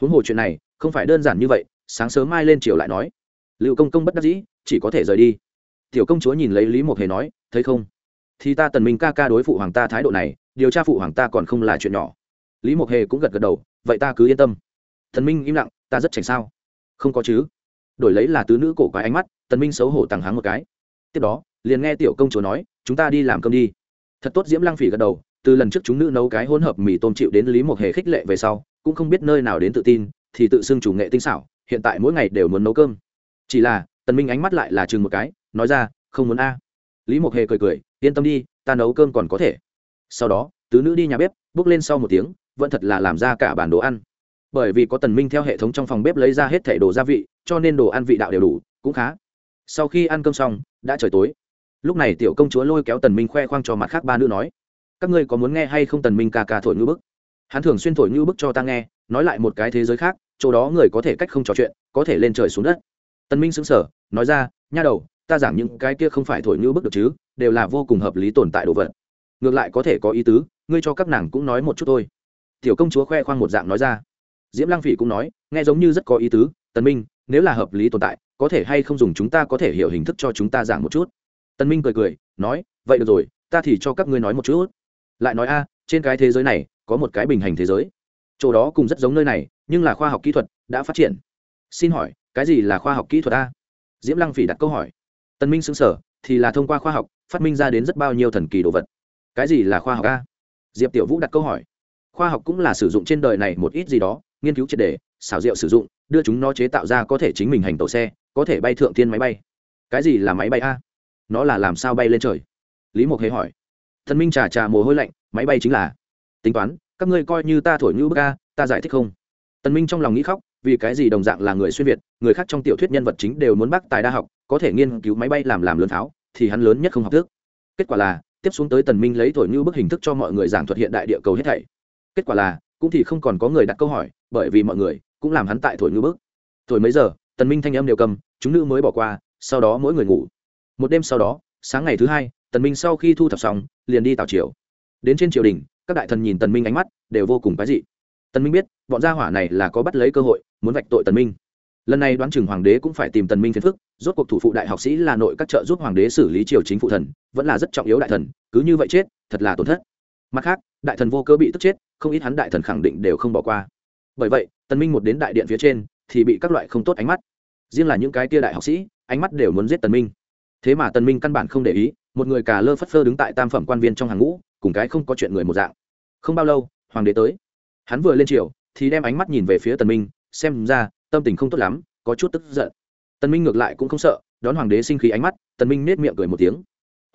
Huống hồ chuyện này, không phải đơn giản như vậy, sáng sớm mai lên chiều lại nói. Lưu công công bất đắc dĩ, chỉ có thể rời đi. Tiểu công chúa nhìn lấy lý mộc hề nói, thấy không? Thì ta tần minh ca ca đối phụ hoàng ta thái độ này, điều tra phụ hoàng ta còn không là chuyện nhỏ. Lý mộc hề cũng gật gật đầu, vậy ta cứ yên tâm. Thần minh im lặng, ta rất chảnh sao? Không có chứ. Đổi lấy là tứ nữ cổ quái ánh mắt, tần minh xấu hổ tằng háng một cái tiếp đó, liền nghe tiểu công chúa nói, chúng ta đi làm cơm đi. Thật tốt, diễm lăng phỉ gật đầu, từ lần trước chúng nữ nấu cái hỗn hợp mì tôm chịu đến lý một hề khích lệ về sau, cũng không biết nơi nào đến tự tin, thì tự xưng chủ nghệ tinh xảo, hiện tại mỗi ngày đều muốn nấu cơm. Chỉ là, tần minh ánh mắt lại là chừng một cái, nói ra, không muốn a. Lý một hề cười cười, yên tâm đi, ta nấu cơm còn có thể. Sau đó, tứ nữ đi nhà bếp, bước lên sau một tiếng, vẫn thật là làm ra cả bản đồ ăn. Bởi vì có tần minh theo hệ thống trong phòng bếp lấy ra hết thẻ đồ gia vị, cho nên đồ ăn vị đạo đều đủ, cũng khá sau khi ăn cơm xong, đã trời tối. Lúc này tiểu công chúa lôi kéo tần minh khoe khoang cho mặt khác ba nữ nói, các ngươi có muốn nghe hay không tần minh ca ca thổi ngư bức? Hắn thường xuyên thổi ngư bức cho ta nghe, nói lại một cái thế giới khác, chỗ đó người có thể cách không trò chuyện, có thể lên trời xuống đất. Tần minh sững sờ, nói ra, nha đầu, ta giảng những cái kia không phải thổi ngư bức được chứ, đều là vô cùng hợp lý tồn tại đồ vật. Ngược lại có thể có ý tứ, ngươi cho các nàng cũng nói một chút thôi. Tiểu công chúa khoe khoang một dạng nói ra. Diễm lang phỉ cũng nói, nghe giống như rất có ý tứ, tần minh, nếu là hợp lý tồn tại có thể hay không dùng chúng ta có thể hiểu hình thức cho chúng ta giảng một chút? Tân minh cười cười, nói, vậy được rồi, ta thì cho các ngươi nói một chút. Lại nói a, trên cái thế giới này, có một cái bình hành thế giới. Chỗ đó cùng rất giống nơi này, nhưng là khoa học kỹ thuật đã phát triển. Xin hỏi, cái gì là khoa học kỹ thuật a? Diễm lăng phỉ đặt câu hỏi. Tân minh xứng sở thì là thông qua khoa học, phát minh ra đến rất bao nhiêu thần kỳ đồ vật. Cái gì là khoa học a? Diệp tiểu vũ đặt câu hỏi. Khoa học cũng là sử dụng trên đời này một ít gì đó, nghiên cứu triệt đề, xảo diệu sử dụng đưa chúng nó chế tạo ra có thể chính mình hành tàu xe, có thể bay thượng tiên máy bay. Cái gì là máy bay a? Nó là làm sao bay lên trời? Lý mộc hề hỏi. Thần minh trà trà mồ hôi lạnh, máy bay chính là. Tính toán, các ngươi coi như ta thổi ngữ bức a, ta giải thích không? Tần minh trong lòng nghĩ khóc, vì cái gì đồng dạng là người xuyên việt, người khác trong tiểu thuyết nhân vật chính đều muốn bác tài đa học, có thể nghiên cứu máy bay làm làm lớn tháo, thì hắn lớn nhất không học thức. Kết quả là, tiếp xuống tới tần minh lấy thổi như bức hình thức cho mọi người giảng thuật hiện đại địa cầu hết thảy. Kết quả là, cũng thì không còn có người đặt câu hỏi, bởi vì mọi người cũng làm hắn tại thổi ngư bức. Thổi mấy giờ, tần minh thanh âm đều cầm, chúng nữ mới bỏ qua, sau đó mỗi người ngủ. Một đêm sau đó, sáng ngày thứ hai, tần minh sau khi thu thập xong, liền đi tảo triều. Đến trên triều đình, các đại thần nhìn tần minh ánh mắt đều vô cùng quái dị. Tần minh biết, bọn gia hỏa này là có bắt lấy cơ hội, muốn vạch tội tần minh. Lần này đoán chừng hoàng đế cũng phải tìm tần minh phiền phức, rốt cuộc thủ phụ đại học sĩ là nội các trợ giúp hoàng đế xử lý triều chính phụ thần, vẫn là rất trọng yếu đại thần, cứ như vậy chết, thật là tổn thất. Mặt khác, đại thần vô cơ bị tức chết, không ít hắn đại thần khẳng định đều không bỏ qua bởi vậy, tần minh một đến đại điện phía trên, thì bị các loại không tốt ánh mắt. Riêng là những cái tia đại học sĩ, ánh mắt đều muốn giết tần minh. Thế mà tần minh căn bản không để ý, một người cà lơ phất phơ đứng tại tam phẩm quan viên trong hàng ngũ, cùng cái không có chuyện người một dạng. Không bao lâu, hoàng đế tới. Hắn vừa lên triều, thì đem ánh mắt nhìn về phía tần minh, xem ra, tâm tình không tốt lắm, có chút tức giận. Tần minh ngược lại cũng không sợ, đón hoàng đế sinh khí ánh mắt, tần minh nét miệng cười một tiếng.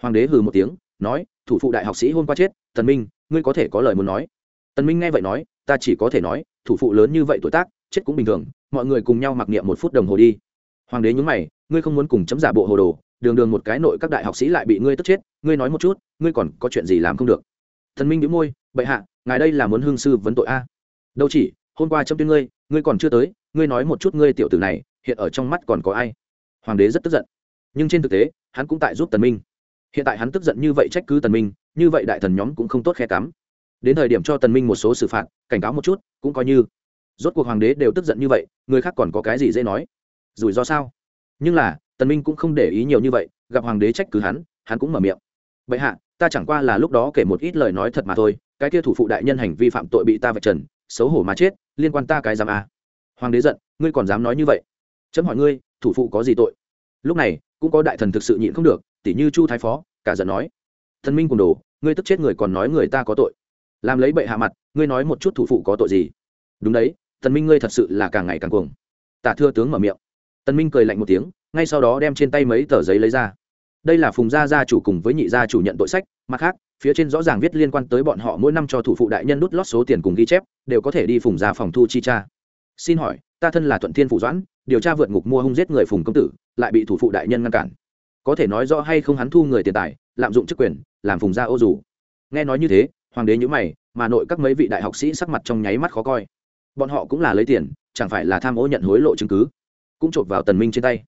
Hoàng đế hừ một tiếng, nói, thủ phụ đại học sĩ hôm qua chết, tần minh, ngươi có thể có lời muốn nói. Tần minh nghe vậy nói, ta chỉ có thể nói thủ phụ lớn như vậy tuổi tác, chết cũng bình thường, mọi người cùng nhau mặc niệm một phút đồng hồ đi. Hoàng đế nhún mày, ngươi không muốn cùng chấm giả bộ hồ đồ, đường đường một cái nội các đại học sĩ lại bị ngươi tức chết, ngươi nói một chút, ngươi còn có chuyện gì làm không được? Thần minh đĩu môi, bệ hạ, ngài đây là muốn hương sư vấn tội a? Đâu chỉ, hôm qua trong tuyên ngươi ngươi còn chưa tới, ngươi nói một chút ngươi tiểu tử này, hiện ở trong mắt còn có ai? Hoàng đế rất tức giận. Nhưng trên thực tế, hắn cũng tại giúp tần minh. Hiện tại hắn tức giận như vậy trách cứ tần minh, như vậy đại thần nhóm cũng không tốt khe cắm đến thời điểm cho tần minh một số xử phạt, cảnh cáo một chút, cũng coi như. Rốt cuộc hoàng đế đều tức giận như vậy, người khác còn có cái gì dễ nói? Rủi ro sao? Nhưng là, tần minh cũng không để ý nhiều như vậy, gặp hoàng đế trách cứ hắn hắn cũng mở miệng. Bệ hạ, ta chẳng qua là lúc đó kể một ít lời nói thật mà thôi, cái kia thủ phụ đại nhân hành vi phạm tội bị ta vạch trần, xấu hổ mà chết, liên quan ta cái giam à. hoàng đế giận, ngươi còn dám nói như vậy? Chấm hỏi ngươi, thủ phụ có gì tội? Lúc này, cũng có đại thần thực sự nhịn không được tỷ như chu thái phó, cả giận nói. Thần minh cùng đồ, ngươi tức chết người còn nói người ta có tội làm lấy bệ hạ mặt, ngươi nói một chút thủ phụ có tội gì? Đúng đấy, tần minh ngươi thật sự là càng ngày càng cuồng. Tả thưa tướng mở miệng. Tần minh cười lạnh một tiếng, ngay sau đó đem trên tay mấy tờ giấy lấy ra. Đây là phùng gia gia chủ cùng với nhị gia chủ nhận tội sách, mặt khác, phía trên rõ ràng viết liên quan tới bọn họ mỗi năm cho thủ phụ đại nhân đút lót số tiền cùng ghi chép, đều có thể đi phùng gia phòng thu chi tra. Xin hỏi, ta thân là thuận thiên phủ doãn, điều tra vượt ngục mua hung giết người phùng công tử, lại bị thủ phụ đại nhân ngăn cản. Có thể nói rõ hay không hắn thu người tiền tài, lạm dụng chức quyền, làm phùng gia ô dù. Nghe nói như thế hoàng đế nhữ mày, mà nội các mấy vị đại học sĩ sắc mặt trong nháy mắt khó coi. Bọn họ cũng là lấy tiền, chẳng phải là tham ô nhận hối lộ chứng cứ. Cũng chộp vào tần minh trên tay.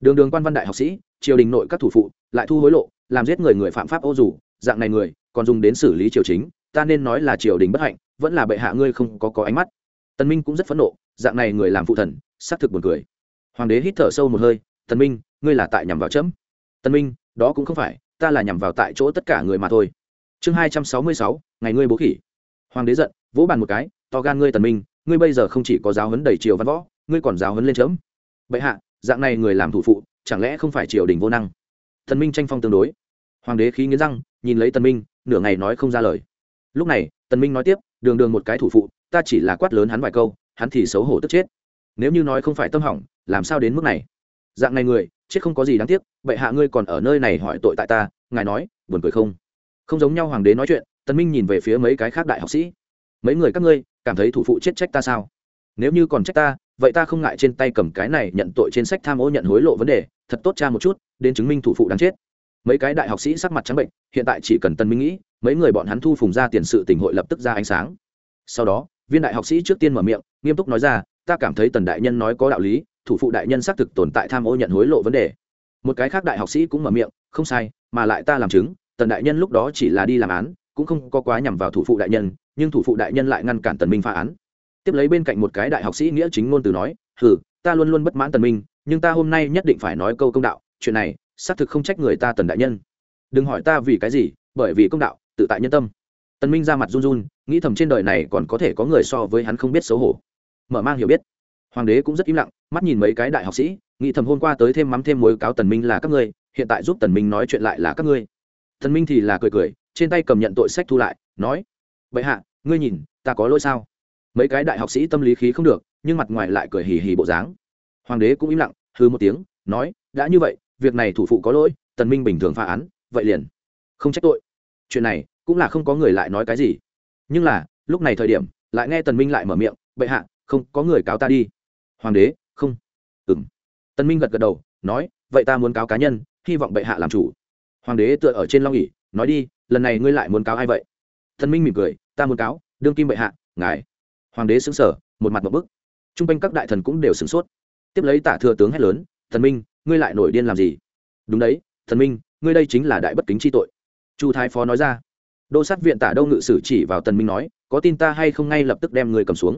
Đường đường quan văn đại học sĩ, triều đình nội các thủ phụ, lại thu hối lộ, làm giết người người phạm pháp ô dù, dạng này người, còn dùng đến xử lý triều chính, ta nên nói là triều đình bất hạnh, vẫn là bệ hạ ngươi không có có ánh mắt. Tần minh cũng rất phẫn nộ, dạng này người làm phụ thần, xác thực buồn cười. Hoàng đế hít thở sâu một hơi, tần minh, ngươi là tại nhằm vào chấm? Tần minh, đó cũng không phải, ta là nhằm vào tại chỗ tất cả người mà thôi chương hai trăm sáu mươi sáu, ngày ngươi bố khỉ. Hoàng đế giận, vỗ bàn một cái, to gan ngươi tần minh, ngươi bây giờ không chỉ có giáo huấn đầy triều văn võ, ngươi còn giáo huấn lên chớm. bệ hạ, dạng này người làm thủ phụ, chẳng lẽ không phải triều đình vô năng? Thần minh tranh phong tương đối. Hoàng đế khí nghiến răng, nhìn lấy tần minh, nửa ngày nói không ra lời. Lúc này, tần minh nói tiếp, đường đường một cái thủ phụ, ta chỉ là quát lớn hắn vài câu, hắn thì xấu hổ tức chết. Nếu như nói không phải tâm hỏng, làm sao đến mức này? Dạng này người, chết không có gì đáng tiếc, bệ hạ ngươi còn ở nơi này hỏi tội tại ta, ngài nói, buồn cười không? Không giống nhau hoàng đế nói chuyện, tần minh nhìn về phía mấy cái khác đại học sĩ. Mấy người các ngươi, cảm thấy thủ phụ chết trách ta sao? Nếu như còn trách ta, vậy ta không ngại trên tay cầm cái này nhận tội trên sách tham ô nhận hối lộ vấn đề, thật tốt cha một chút, đến chứng minh thủ phụ đáng chết. Mấy cái đại học sĩ sắc mặt trắng bệnh, hiện tại chỉ cần tân minh nghĩ, mấy người bọn hắn thu phùng ra tiền sự tỉnh hội lập tức ra ánh sáng. Sau đó, viên đại học sĩ trước tiên mở miệng, nghiêm túc nói ra, ta cảm thấy tần đại nhân nói có đạo lý, thủ phụ đại nhân xác thực tồn tại tham ô nhận hối lộ vấn đề. Một cái khác đại học sĩ cũng mở miệng, không sai, mà lại ta làm chứng tần đại nhân lúc đó chỉ là đi làm án, cũng không có quá nhằm vào thủ phụ đại nhân, nhưng thủ phụ đại nhân lại ngăn cản tần minh phá án. Tiếp lấy bên cạnh một cái đại học sĩ nghĩa chính ngôn từ nói, hừ, ta luôn luôn bất mãn tần minh, nhưng ta hôm nay nhất định phải nói câu công đạo, chuyện này, xác thực không trách người ta tần đại nhân. Đừng hỏi ta vì cái gì, bởi vì công đạo, tự tại nhân tâm. Tần minh ra mặt run run, nghĩ thầm trên đời này còn có thể có người so với hắn không biết xấu hổ. Mở mang hiểu biết. Hoàng đế cũng rất im lặng, mắt nhìn mấy cái đại học sĩ, nghĩ thầm hôm qua tới thêm mắm thêm muối cáo tần minh là các ngươi, hiện tại giúp tần minh nói chuyện lại là các ngươi tần minh thì là cười cười, trên tay cầm nhận tội sách thu lại, nói vậy hạ, ngươi nhìn, ta có lỗi sao? Mấy cái đại học sĩ tâm lý khí không được, nhưng mặt ngoài lại cười hì hì bộ dáng. Hoàng đế cũng im lặng hư một tiếng, nói, đã như vậy, việc này thủ phụ có lỗi, tần minh bình thường phá án, vậy liền không trách tội. Chuyện này cũng là không có người lại nói cái gì. Nhưng là, lúc này thời điểm, lại nghe tần minh lại mở miệng, bệ hạ, không có người cáo ta đi. Hoàng đế, không. Ừm. Tần minh gật gật đầu, nói, vậy ta muốn cáo cá nhân, hy vọng bệ hạ làm chủ hoàng đế tựa ở trên long ỉ nói đi, lần này ngươi lại muốn cáo ai vậy? Thần minh mỉm cười, ta muốn cáo, đương kim bệ hạ, ngài. Hoàng đế xứng sở một mặt một bức. T r u n g quanh các đại thần cũng đều sửng sốt. Tiếp lấy tả thừa tướng hét lớn, thần minh, ngươi lại nổi điên làm gì? Đúng đấy, thần minh, ngươi đây chính là đại bất kính chi tội. Chu thái phó nói ra. Đô sát viện tả đâu ngự sử chỉ vào tần minh nói, có tin ta hay không ngay lập tức đem người cầm xuống?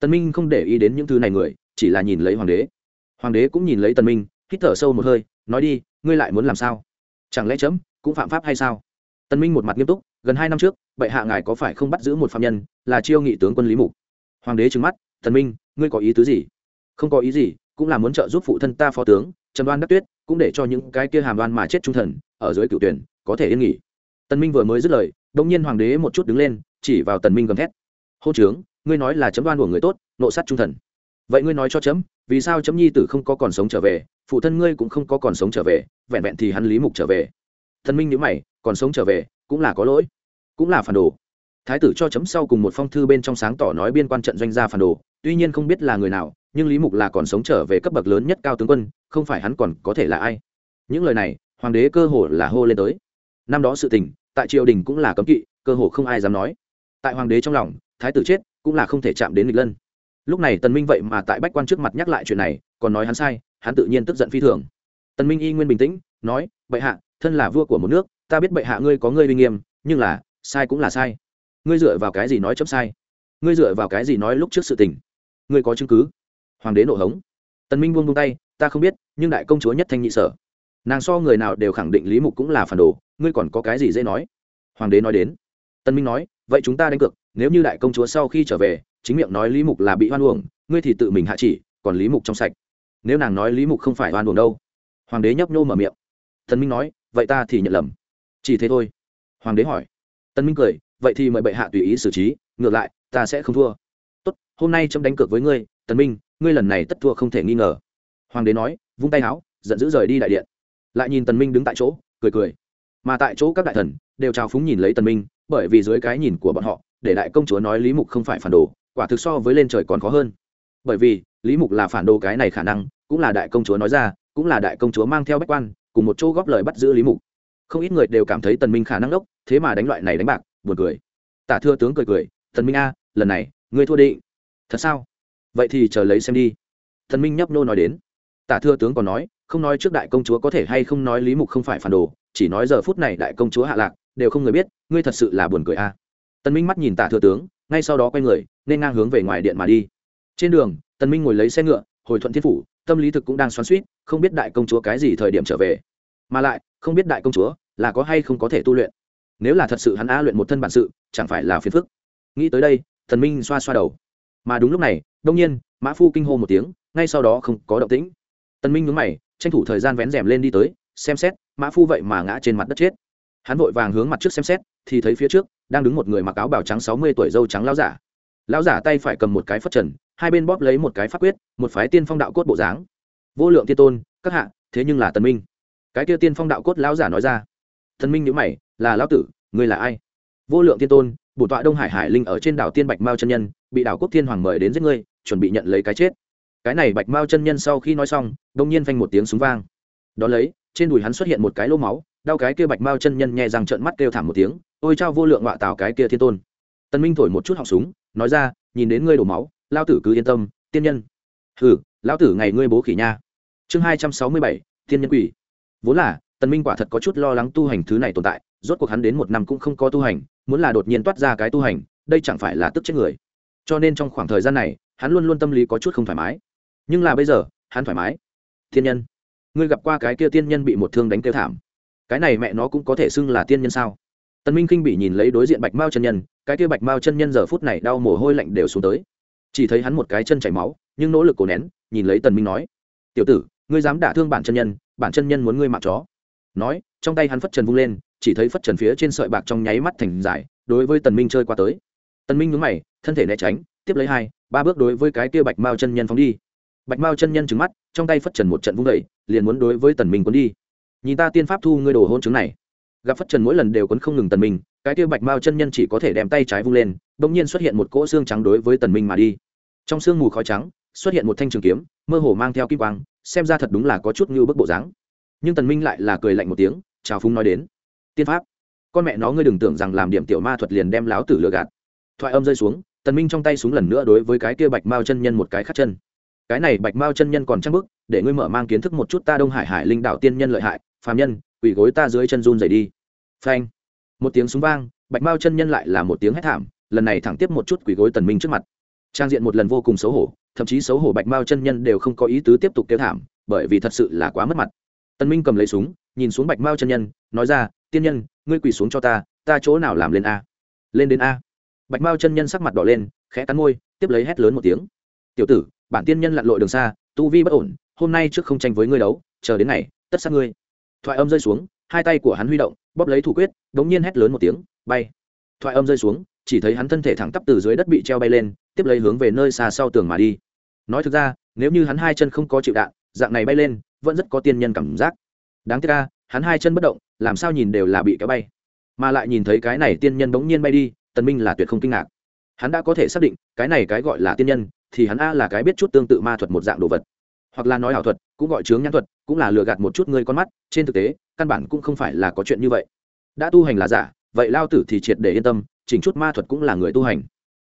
Tần minh không để ý đến những thứ này người, chỉ là nhìn lấy hoàng đế. Hoàng đế cũng nhìn lấy tần minh, hít thở sâu một hơi, nói đi, ngươi lại muốn làm sao? Chẳng lẽ chấm cũng phạm pháp hay sao? Tần minh một mặt nghiêm túc, gần hai năm trước, bệ hạ ngài có phải không bắt giữ một phạm nhân là chiêu nghị tướng quân lý mục? Hoàng đế trừng mắt tần minh, ngươi có ý tứ gì? Không có ý gì, cũng là muốn trợ giúp phụ thân ta phó tướng, trần đoan đắc tuyết, cũng để cho những cái kia hàm đoan mà chết trung thần ở dưới cựu tuyển có thể yên nghỉ. Tần minh vừa mới dứt lời đông nhiên hoàng đế một chút đứng lên, chỉ vào tần minh gầm thét, hô trướng, ngươi nói là chấm đoan của người tốt, nộ sát trung thần. Vậy ngươi nói cho chấm, vì sao chấm nhi tử không có còn sống trở về, phụ thân ngươi cũng không có còn sống trở về vẹn vẹn thì hắn lý mục trở về. Thần minh nhữ mày, còn sống trở về, cũng là có lỗi, cũng là phản đồ. Thái tử cho chấm sau cùng một phong thư bên trong sáng tỏ nói biên quan trận doanh gia phản đồ, tuy nhiên không biết là người nào, nhưng lý mục là còn sống trở về cấp bậc lớn nhất cao tướng quân, không phải hắn còn có thể là ai. Những lời này, hoàng đế cơ hồ là hô lên tới. Năm đó sự tình, tại triều đình cũng là cấm kỵ, cơ hồ không ai dám nói. Tại hoàng đế trong lòng, thái tử chết cũng là không thể chạm đến nghịch lân. Lúc này tần minh vậy mà tại bách quan trước mặt nhắc lại chuyện này, còn nói hắn sai, hắn tự nhiên tức giận phi thường tần minh y nguyên bình tĩnh, nói, bệ hạ, thân là vua của một nước, ta biết bệ hạ ngươi có ngươi uy nghiêm, nhưng là, sai cũng là sai. Ngươi dựa vào cái gì nói chấm sai? Ngươi dựa vào cái gì nói lúc trước sự tình? Ngươi có chứng cứ? Hoàng đế nộ hống. Tần minh buông buông tay, ta không biết, nhưng đại công chúa nhất thanh nhị sở, nàng so người nào đều khẳng định lý mục cũng là phản đồ, ngươi còn có cái gì dễ nói? Hoàng đế nói đến. Tần minh nói, vậy chúng ta đánh cược, nếu như đại công chúa sau khi trở về, chính miệng nói lý mục là bị hoan uổng, ngươi thì tự mình hạ chỉ, còn lý mục trong sạch. Nếu nàng nói lý mục không phải hoan uổng đâu hoàng đế nhấp nhô mở miệng. Tần minh nói, vậy ta thì nhận lầm. Chỉ thế thôi. Hoàng đế hỏi. Tần minh cười, vậy thì mời bệ hạ tùy ý xử trí, ngược lại, ta sẽ không thua. Tốt, hôm nay trẫm đánh cược với ngươi, tần minh, ngươi lần này tất thua không thể nghi ngờ. Hoàng đế nói, vung tay áo, giận dữ rời đi đại điện. Lại nhìn tần minh đứng tại chỗ, cười cười. Mà tại chỗ các đại thần đều trào phúng nhìn lấy tần minh, bởi vì dưới cái nhìn của bọn họ, để đại công chúa nói lý mục không phải phản đồ, quả thực so với lên trời còn khó hơn. Bởi vì, lý mục là phản đồ cái này khả năng cũng là đại công chúa nói ra, cũng là đại công chúa mang theo bách quan, cùng một chỗ góp lời bắt giữ lý mục. Không ít người đều cảm thấy tần minh khả năng đốc, thế mà đánh loại này đánh bạc, buồn cười. Tả thưa tướng cười cười, tần minh a, lần này, ngươi thua đi thật sao? Vậy thì chờ lấy xem đi. Tần minh nhấp nô nói đến. Tả thưa tướng còn nói, không nói trước đại công chúa có thể hay không nói lý mục không phải phản đồ, chỉ nói giờ phút này đại công chúa hạ lạc, đều không người biết, ngươi thật sự là buồn cười a. Tần minh mắt nhìn tả thừa tướng, ngay sau đó quay người, nên ngang hướng về ngoài điện mà đi. Trên đường, tần minh ngồi lấy xe ngựa hồi thuận thiên phủ, tâm lý thực cũng đang xoắn suýt không biết đại công chúa cái gì thời điểm trở về. Mà lại, không biết đại công chúa là có hay không có thể tu luyện. Nếu là thật sự hắn a luyện một thân bản sự, chẳng phải là phiền phức. Nghĩ tới đây, thần minh xoa xoa đầu. Mà đúng lúc này, đông nhiên, mã phu kinh hô một tiếng, ngay sau đó không có động tĩnh. Tần minh nhướng mày, tranh thủ thời gian vén rèm lên đi tới, xem xét, mã phu vậy mà ngã trên mặt đất chết. Hắn vội vàng hướng mặt trước xem xét, thì thấy phía trước, đang đứng một người mặc áo bào trắng sáu mươi tuổi dâu trắng lão giả. Lão giả tay phải cầm một cái phất trần hai bên bóp lấy một cái pháp quyết, một phái tiên phong đạo cốt bộ dáng. Vô lượng tiên tôn, các hạ, thế nhưng là tần minh. Cái kia tiên phong đạo cốt lão giả nói ra. Tần minh nhíu mày, là lão tử, ngươi là ai? Vô lượng tiên tôn bổn tọa đông hải hải linh ở trên đảo tiên bạch mao chân nhân, bị đảo quốc thiên hoàng mời đến giết ngươi, chuẩn bị nhận lấy cái chết. Cái này bạch mao chân nhân sau khi nói xong, đông nhiên phanh một tiếng súng vang. Đó lấy, trên đùi hắn xuất hiện một cái lỗ máu, đau cái kia bạch mao chân nhân nhẹ răng trợn mắt kêu thảm một tiếng, ôi trao vô lượng ngọa tào cái kia thiên tôn. Tân minh thổi một chút họng súng, nói ra, nhìn đến ngươi đổ máu lao tử cứ yên tâm, tiên nhân. Hừ lao tử ngày ngươi bố khỉ nha. Chương hai trăm sáu mươi bảy, tiên nhân quỷ. Vốn là, tần minh quả thật có chút lo lắng tu hành thứ này tồn tại, rốt cuộc hắn đến một năm cũng không có tu hành, muốn là đột nhiên toát ra cái tu hành, đây chẳng phải là tức chết người. Cho nên trong khoảng thời gian này, hắn luôn luôn tâm lý có chút không thoải mái. Nhưng là bây giờ, hắn thoải mái. Thiên nhân. Ngươi gặp qua cái kia tiên nhân bị một thương đánh tiêu thảm. Cái này mẹ nó cũng có thể xưng là tiên nhân sao? Tần minh kinh bị nhìn lấy đối diện bạch mao chân nhân, cái kia bạch mao chân nhân giờ phút này đau mồ hôi lạnh đều xuống tới chỉ thấy hắn một cái chân chảy máu, nhưng nỗ lực cổ nén, nhìn lấy tần minh nói, tiểu tử, ngươi dám đả thương bản chân nhân, bản chân nhân muốn ngươi mạng chó. Nói, trong tay hắn phất trần vung lên, chỉ thấy phất trần phía trên sợi bạc trong nháy mắt thành dài, đối với tần minh chơi qua tới. Tần minh nhướng mày, thân thể né tránh, tiếp lấy hai, ba bước đối với cái kia bạch mao chân nhân phóng đi. Bạch mao chân nhân trừng mắt, trong tay phất trần một trận vung đẩy liền muốn đối với tần minh cuốn đi. Nhìn ta tiên pháp thu ngươi đồ hôn chứng này. Gặp phất trần mỗi lần đều quấn không ngừng tần minh, cái kia bạch mao chân nhân chỉ có thể đem tay trái vung lên bỗng nhiên xuất hiện một cỗ xương trắng đối với tần minh mà đi. Trong xương mù khói trắng, xuất hiện một thanh trường kiếm, mơ hồ mang theo kim quang, xem ra thật đúng là có chút như bức bộ dáng. Nhưng tần minh lại là cười lạnh một tiếng, chào phúng nói đến. Tiên pháp. Con mẹ nó ngươi đừng tưởng rằng làm điểm tiểu ma thuật liền đem láo tử lừa gạt. Thoại âm rơi xuống, tần minh trong tay súng lần nữa đối với cái kia bạch mao chân nhân một cái khắc chân. Cái này bạch mao chân nhân còn trăng bức, để ngươi mở mang kiến thức một chút ta đông hải hải linh đạo tiên nhân lợi hại, phàm nhân, quỳ gối ta dưới chân run rẩy đi. Phanh. Một tiếng súng vang, bạch mao chân nhân lại là một tiếng hét thảm lần này thẳng tiếp một chút quỷ gối tần minh trước mặt. Trang diện một lần vô cùng xấu hổ, thậm chí xấu hổ bạch mao chân nhân đều không có ý tứ tiếp tục kêu thảm, bởi vì thật sự là quá mất mặt. Tần minh cầm lấy súng, nhìn xuống bạch mao chân nhân, nói ra, tiên nhân, ngươi quỳ xuống cho ta ta chỗ nào làm lên a? Lên đến a. Bạch mao chân nhân sắc mặt đỏ lên, khẽ cắn môi, tiếp lấy hét lớn một tiếng. Tiểu tử, bản tiên nhân lặn lội đường xa, tu vi bất ổn, hôm nay trước không tranh với ngươi đấu, chờ đến ngày, tất sát ngươi. Thoại âm rơi xuống, hai tay của hắn huy động, bóp lấy thủ quyết, đống nhiên hét lớn một tiếng, bay. Thoại âm rơi xuống chỉ thấy hắn thân thể thẳng tắp từ dưới đất bị treo bay lên, tiếp lấy hướng về nơi xa sau tường mà đi. Nói thực ra, nếu như hắn hai chân không có chịu đạn, dạng này bay lên, vẫn rất có tiên nhân cảm giác. Đáng tiếc ca hắn hai chân bất động, làm sao nhìn đều là bị kéo bay. Mà lại nhìn thấy cái này tiên nhân bỗng nhiên bay đi, tần minh là tuyệt không kinh ngạc. Hắn đã có thể xác định, cái này cái gọi là tiên nhân, thì hắn a là cái biết chút tương tự ma thuật một dạng đồ vật. Hoặc là nói ảo thuật, cũng gọi chướng nhãn thuật, cũng là lừa gạt một chút ngươi con mắt, trên thực tế, căn bản cũng không phải là có chuyện như vậy. Đã tu hành là giả, vậy lao tử thì triệt để yên tâm chỉnh chút ma thuật cũng là người tu hành.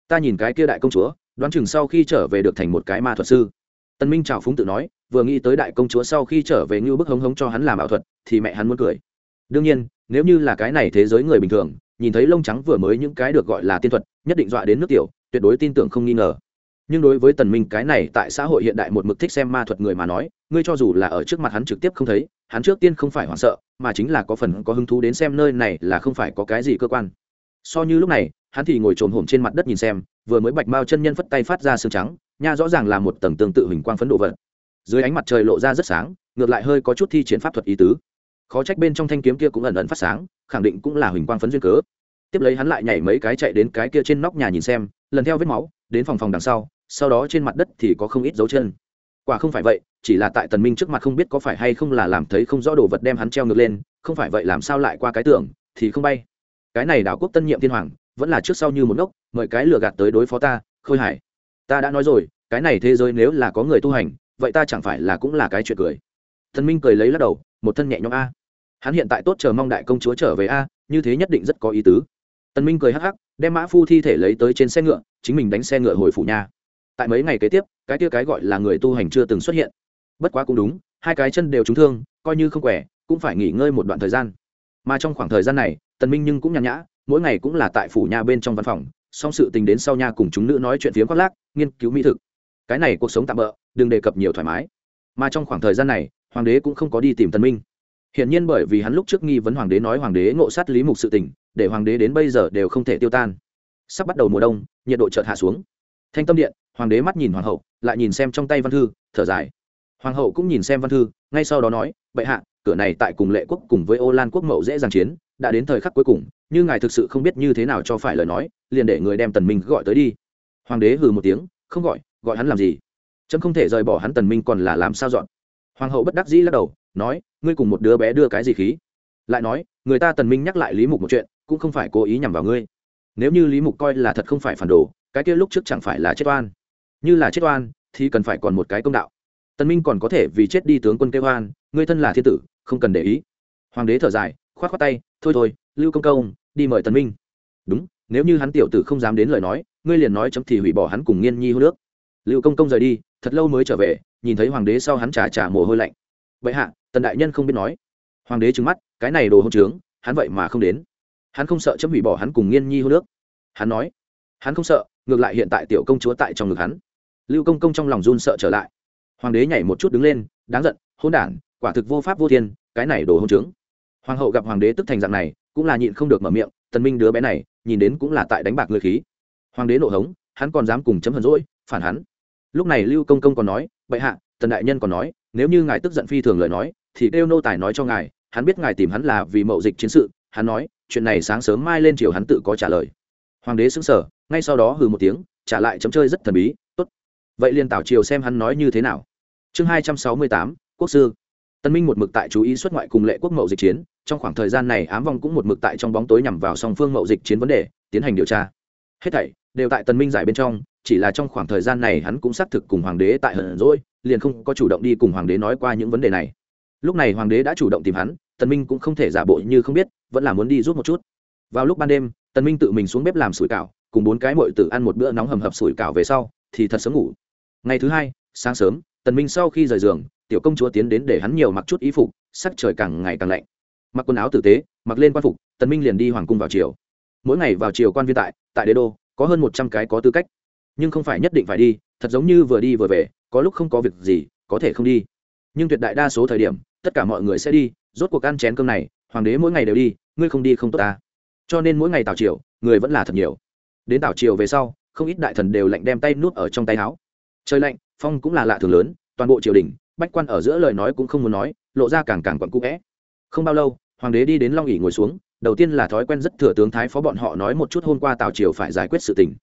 Ta nhìn cái kia đại công chúa, đoán chừng sau khi trở về được thành một cái ma thuật sư. Tân minh trào phúng tự nói, vừa nghĩ tới đại công chúa sau khi trở về như bức hống hống cho hắn làm ảo thuật, thì mẹ hắn muốn cười. Đương nhiên, nếu như là cái này thế giới người bình thường, nhìn thấy lông trắng vừa mới những cái được gọi là tiên thuật, nhất định dọa đến nước tiểu, tuyệt đối tin tưởng không nghi ngờ. Nhưng đối với tần minh cái này tại xã hội hiện đại một mực thích xem ma thuật người mà nói, ngươi cho dù là ở trước mặt hắn trực tiếp không thấy, hắn trước tiên không phải hoảng sợ, mà chính là có phần có hứng thú đến xem nơi này là không phải có cái gì cơ quan so như lúc này, hắn thì ngồi trồn hổm trên mặt đất nhìn xem, vừa mới bạch mao chân nhân phất tay phát ra sương trắng, nha rõ ràng là một tầng tương tự hình quang phấn độ vật. Dưới ánh mặt trời lộ ra rất sáng, ngược lại hơi có chút thi triển pháp thuật ý tứ. Khó trách bên trong thanh kiếm kia cũng ẩn ẩn phát sáng, khẳng định cũng là hình quang phấn duyên cớ. Tiếp lấy hắn lại nhảy mấy cái chạy đến cái kia trên nóc nhà nhìn xem, lần theo vết máu, đến phòng phòng đằng sau sau đó trên mặt đất thì có không ít dấu chân. Quả không phải vậy, chỉ là tại tần minh trước mặt không biết có phải hay không là làm thấy không rõ đồ vật đem hắn treo ngược lên, không phải vậy làm sao lại qua cái tường, thì không bay cái này đảo quốc tân nhiệm thiên hoàng, vẫn là trước sau như một ngốc, mời cái lừa gạt tới đối phó ta, khôi hải. Ta đã nói rồi, cái này thế giới nếu là có người tu hành, vậy ta chẳng phải là cũng là cái chuyện cười. Thần minh cười lấy lắc đầu, một thân nhẹ nhõm a. Hắn hiện tại tốt chờ mong đại công chúa trở về a, như thế nhất định rất có ý tứ. Tần minh cười hắc hắc, đem mã phu thi thể lấy tới trên xe ngựa, chính mình đánh xe ngựa hồi phủ nha tại mấy ngày kế tiếp, cái kia cái gọi là người tu hành chưa từng xuất hiện. Bất quá cũng đúng, hai cái chân đều trúng thương, coi như không khỏe cũng phải nghỉ ngơi một đoạn thời gian. Mà trong khoảng thời gian này tần minh nhưng cũng nhàn nhã mỗi ngày cũng là tại phủ nhà bên trong văn phòng song sự tình đến sau nhà cùng chúng nữ nói chuyện phiếm khoác lác nghiên cứu mỹ thực cái này cuộc sống tạm bỡ đừng đề cập nhiều thoải mái mà trong khoảng thời gian này hoàng đế cũng không có đi tìm tần minh Hiện nhiên bởi vì hắn lúc trước nghi vấn hoàng đế nói hoàng đế ngộ sát lý mục sự tình, để hoàng đế đến bây giờ đều không thể tiêu tan. Sắp bắt đầu mùa đông, nhiệt độ chợt hạ xuống. Thanh tâm điện, hoàng đế mắt nhìn hoàng hậu, lại nhìn xem trong tay văn thư, thở dài. Hoàng hậu cũng nhìn xem văn thư, ngay sau đó nói, "Bệ hạ, cửa này tại cùng lệ quốc cùng với Ô Lan quốc mậu dễ dàng chiến, đã đến thời khắc cuối cùng, như ngài thực sự không biết như thế nào cho phải lời nói, liền để người đem Tần Minh gọi tới đi." Hoàng đế hừ một tiếng, không gọi, gọi hắn làm gì? trẫm không thể rời bỏ hắn Tần Minh còn là làm sao dọn. Hoàng hậu bất đắc dĩ lắc đầu, nói, ngươi cùng một đứa bé đưa cái gì khí lại nói người ta tần minh nhắc lại lý mục một chuyện cũng không phải cố ý nhằm vào ngươi nếu như lý mục coi là thật không phải phản đồ cái kia lúc trước chẳng phải là chết oan như là chết oan thì cần phải còn một cái công đạo tần minh còn có thể vì chết đi tướng quân kêu oan ngươi thân là thiên tử không cần để ý hoàng đế thở dài khoát khoát tay thôi thôi, lưu công công, đi mời tần minh. Đúng, nếu như hắn tiểu tử không dám đến lời nói, ngươi liền nói chấm thì hủy bỏ hắn cùng nghiên nhi hô nước. Lưu công công rời đi, thật lâu mới trở về, nhìn thấy hoàng đế sau hắn trả trả mồ hôi lạnh. Vậy hạ, tần đại nhân không biết nói. Hoàng đế trừng mắt, cái này đồ hỗn trướng, hắn vậy mà không đến. Hắn không sợ chấm hủy bỏ hắn cùng nghiên nhi hô nước. Hắn nói, hắn không sợ, ngược lại hiện tại tiểu công chúa tại trong ngực hắn. Lưu công công trong lòng run sợ trở lại. Hoàng đế nhảy một chút đứng lên, đáng giận hôn đản, quả thực vô pháp vô thiên, cái này đồ hôn trướng hoàng hậu gặp hoàng đế tức thành dạng này cũng là nhịn không được mở miệng tần minh đứa bé này nhìn đến cũng là tại đánh bạc người khí. Hoàng đế nộ hống hắn còn dám cùng chấm hận rỗi phản hắn. Lúc này lưu công công còn nói bệ hạ tần đại nhân còn nói nếu như ngài tức giận phi thường lời nói thì kêu nô tài nói cho ngài hắn biết ngài tìm hắn là vì mậu dịch chiến sự hắn nói chuyện này sáng sớm mai lên chiều hắn tự có trả lời. Hoàng đế sững sờ, ngay sau đó hừ một tiếng trả lại chấm chơi rất thần bí tốt. Vậy liền tảo chiều xem hắn nói như thế nào. Chương hai trăm sáu mươi tám quốc sư. Tân minh một mực tại chú ý xuất ngoại cùng lệ quốc mậu dịch chiến trong khoảng thời gian này ám vong cũng một mực tại trong bóng tối nhằm vào song phương mậu dịch chiến vấn đề, tiến hành điều tra. Hết thảy đều tại tần minh giải bên trong, chỉ là trong khoảng thời gian này hắn cũng xác thực cùng hoàng đế tại hận rồi, liền không có chủ động đi cùng hoàng đế nói qua những vấn đề này. Lúc này hoàng đế đã chủ động tìm hắn, tần minh cũng không thể giả bộ như không biết, vẫn là muốn đi rút một chút. Vào lúc ban đêm, tần minh tự mình xuống bếp làm sủi cảo, cùng bốn cái muội tử ăn một bữa nóng hầm hập sủi cảo về sau, thì thật sớm ngủ. Ngày thứ hai, sáng sớm, tần minh sau khi rời giường, tiểu công chúa tiến đến để hắn nhiều mặc chút y phục, sắc trời càng ngày càng lạnh mặc quần áo tử tế, mặc lên quan phục, tần minh liền đi hoàng cung vào chiều mỗi ngày vào chiều quan viên tại tại đế đô, có hơn một trăm cái có tư cách. Nhưng không phải nhất định phải đi, thật giống như vừa đi vừa về, có lúc không có việc gì, có thể không đi. Nhưng tuyệt đại đa số thời điểm, tất cả mọi người sẽ đi, rốt cuộc ăn chén cơm này, hoàng đế mỗi ngày đều đi, ngươi không đi không tốt ta. Cho nên mỗi ngày tào triều, người vẫn là thật nhiều. Đến tào triều về sau, không ít đại thần đều lạnh đem tay nuốt ở trong tay áo. Trời lạnh, phong cũng là lạ thường lớn, toàn bộ triều đình, bách quan ở giữa lời nói cũng không muốn nói, lộ ra càng càng quặn cũ vẽ. Không bao lâu hoàng đế đi đến long ỉ ngồi xuống, đầu tiên là thói quen rất thừa tướng thái phó bọn họ nói một chút hôm qua tào triều phải giải quyết sự tình.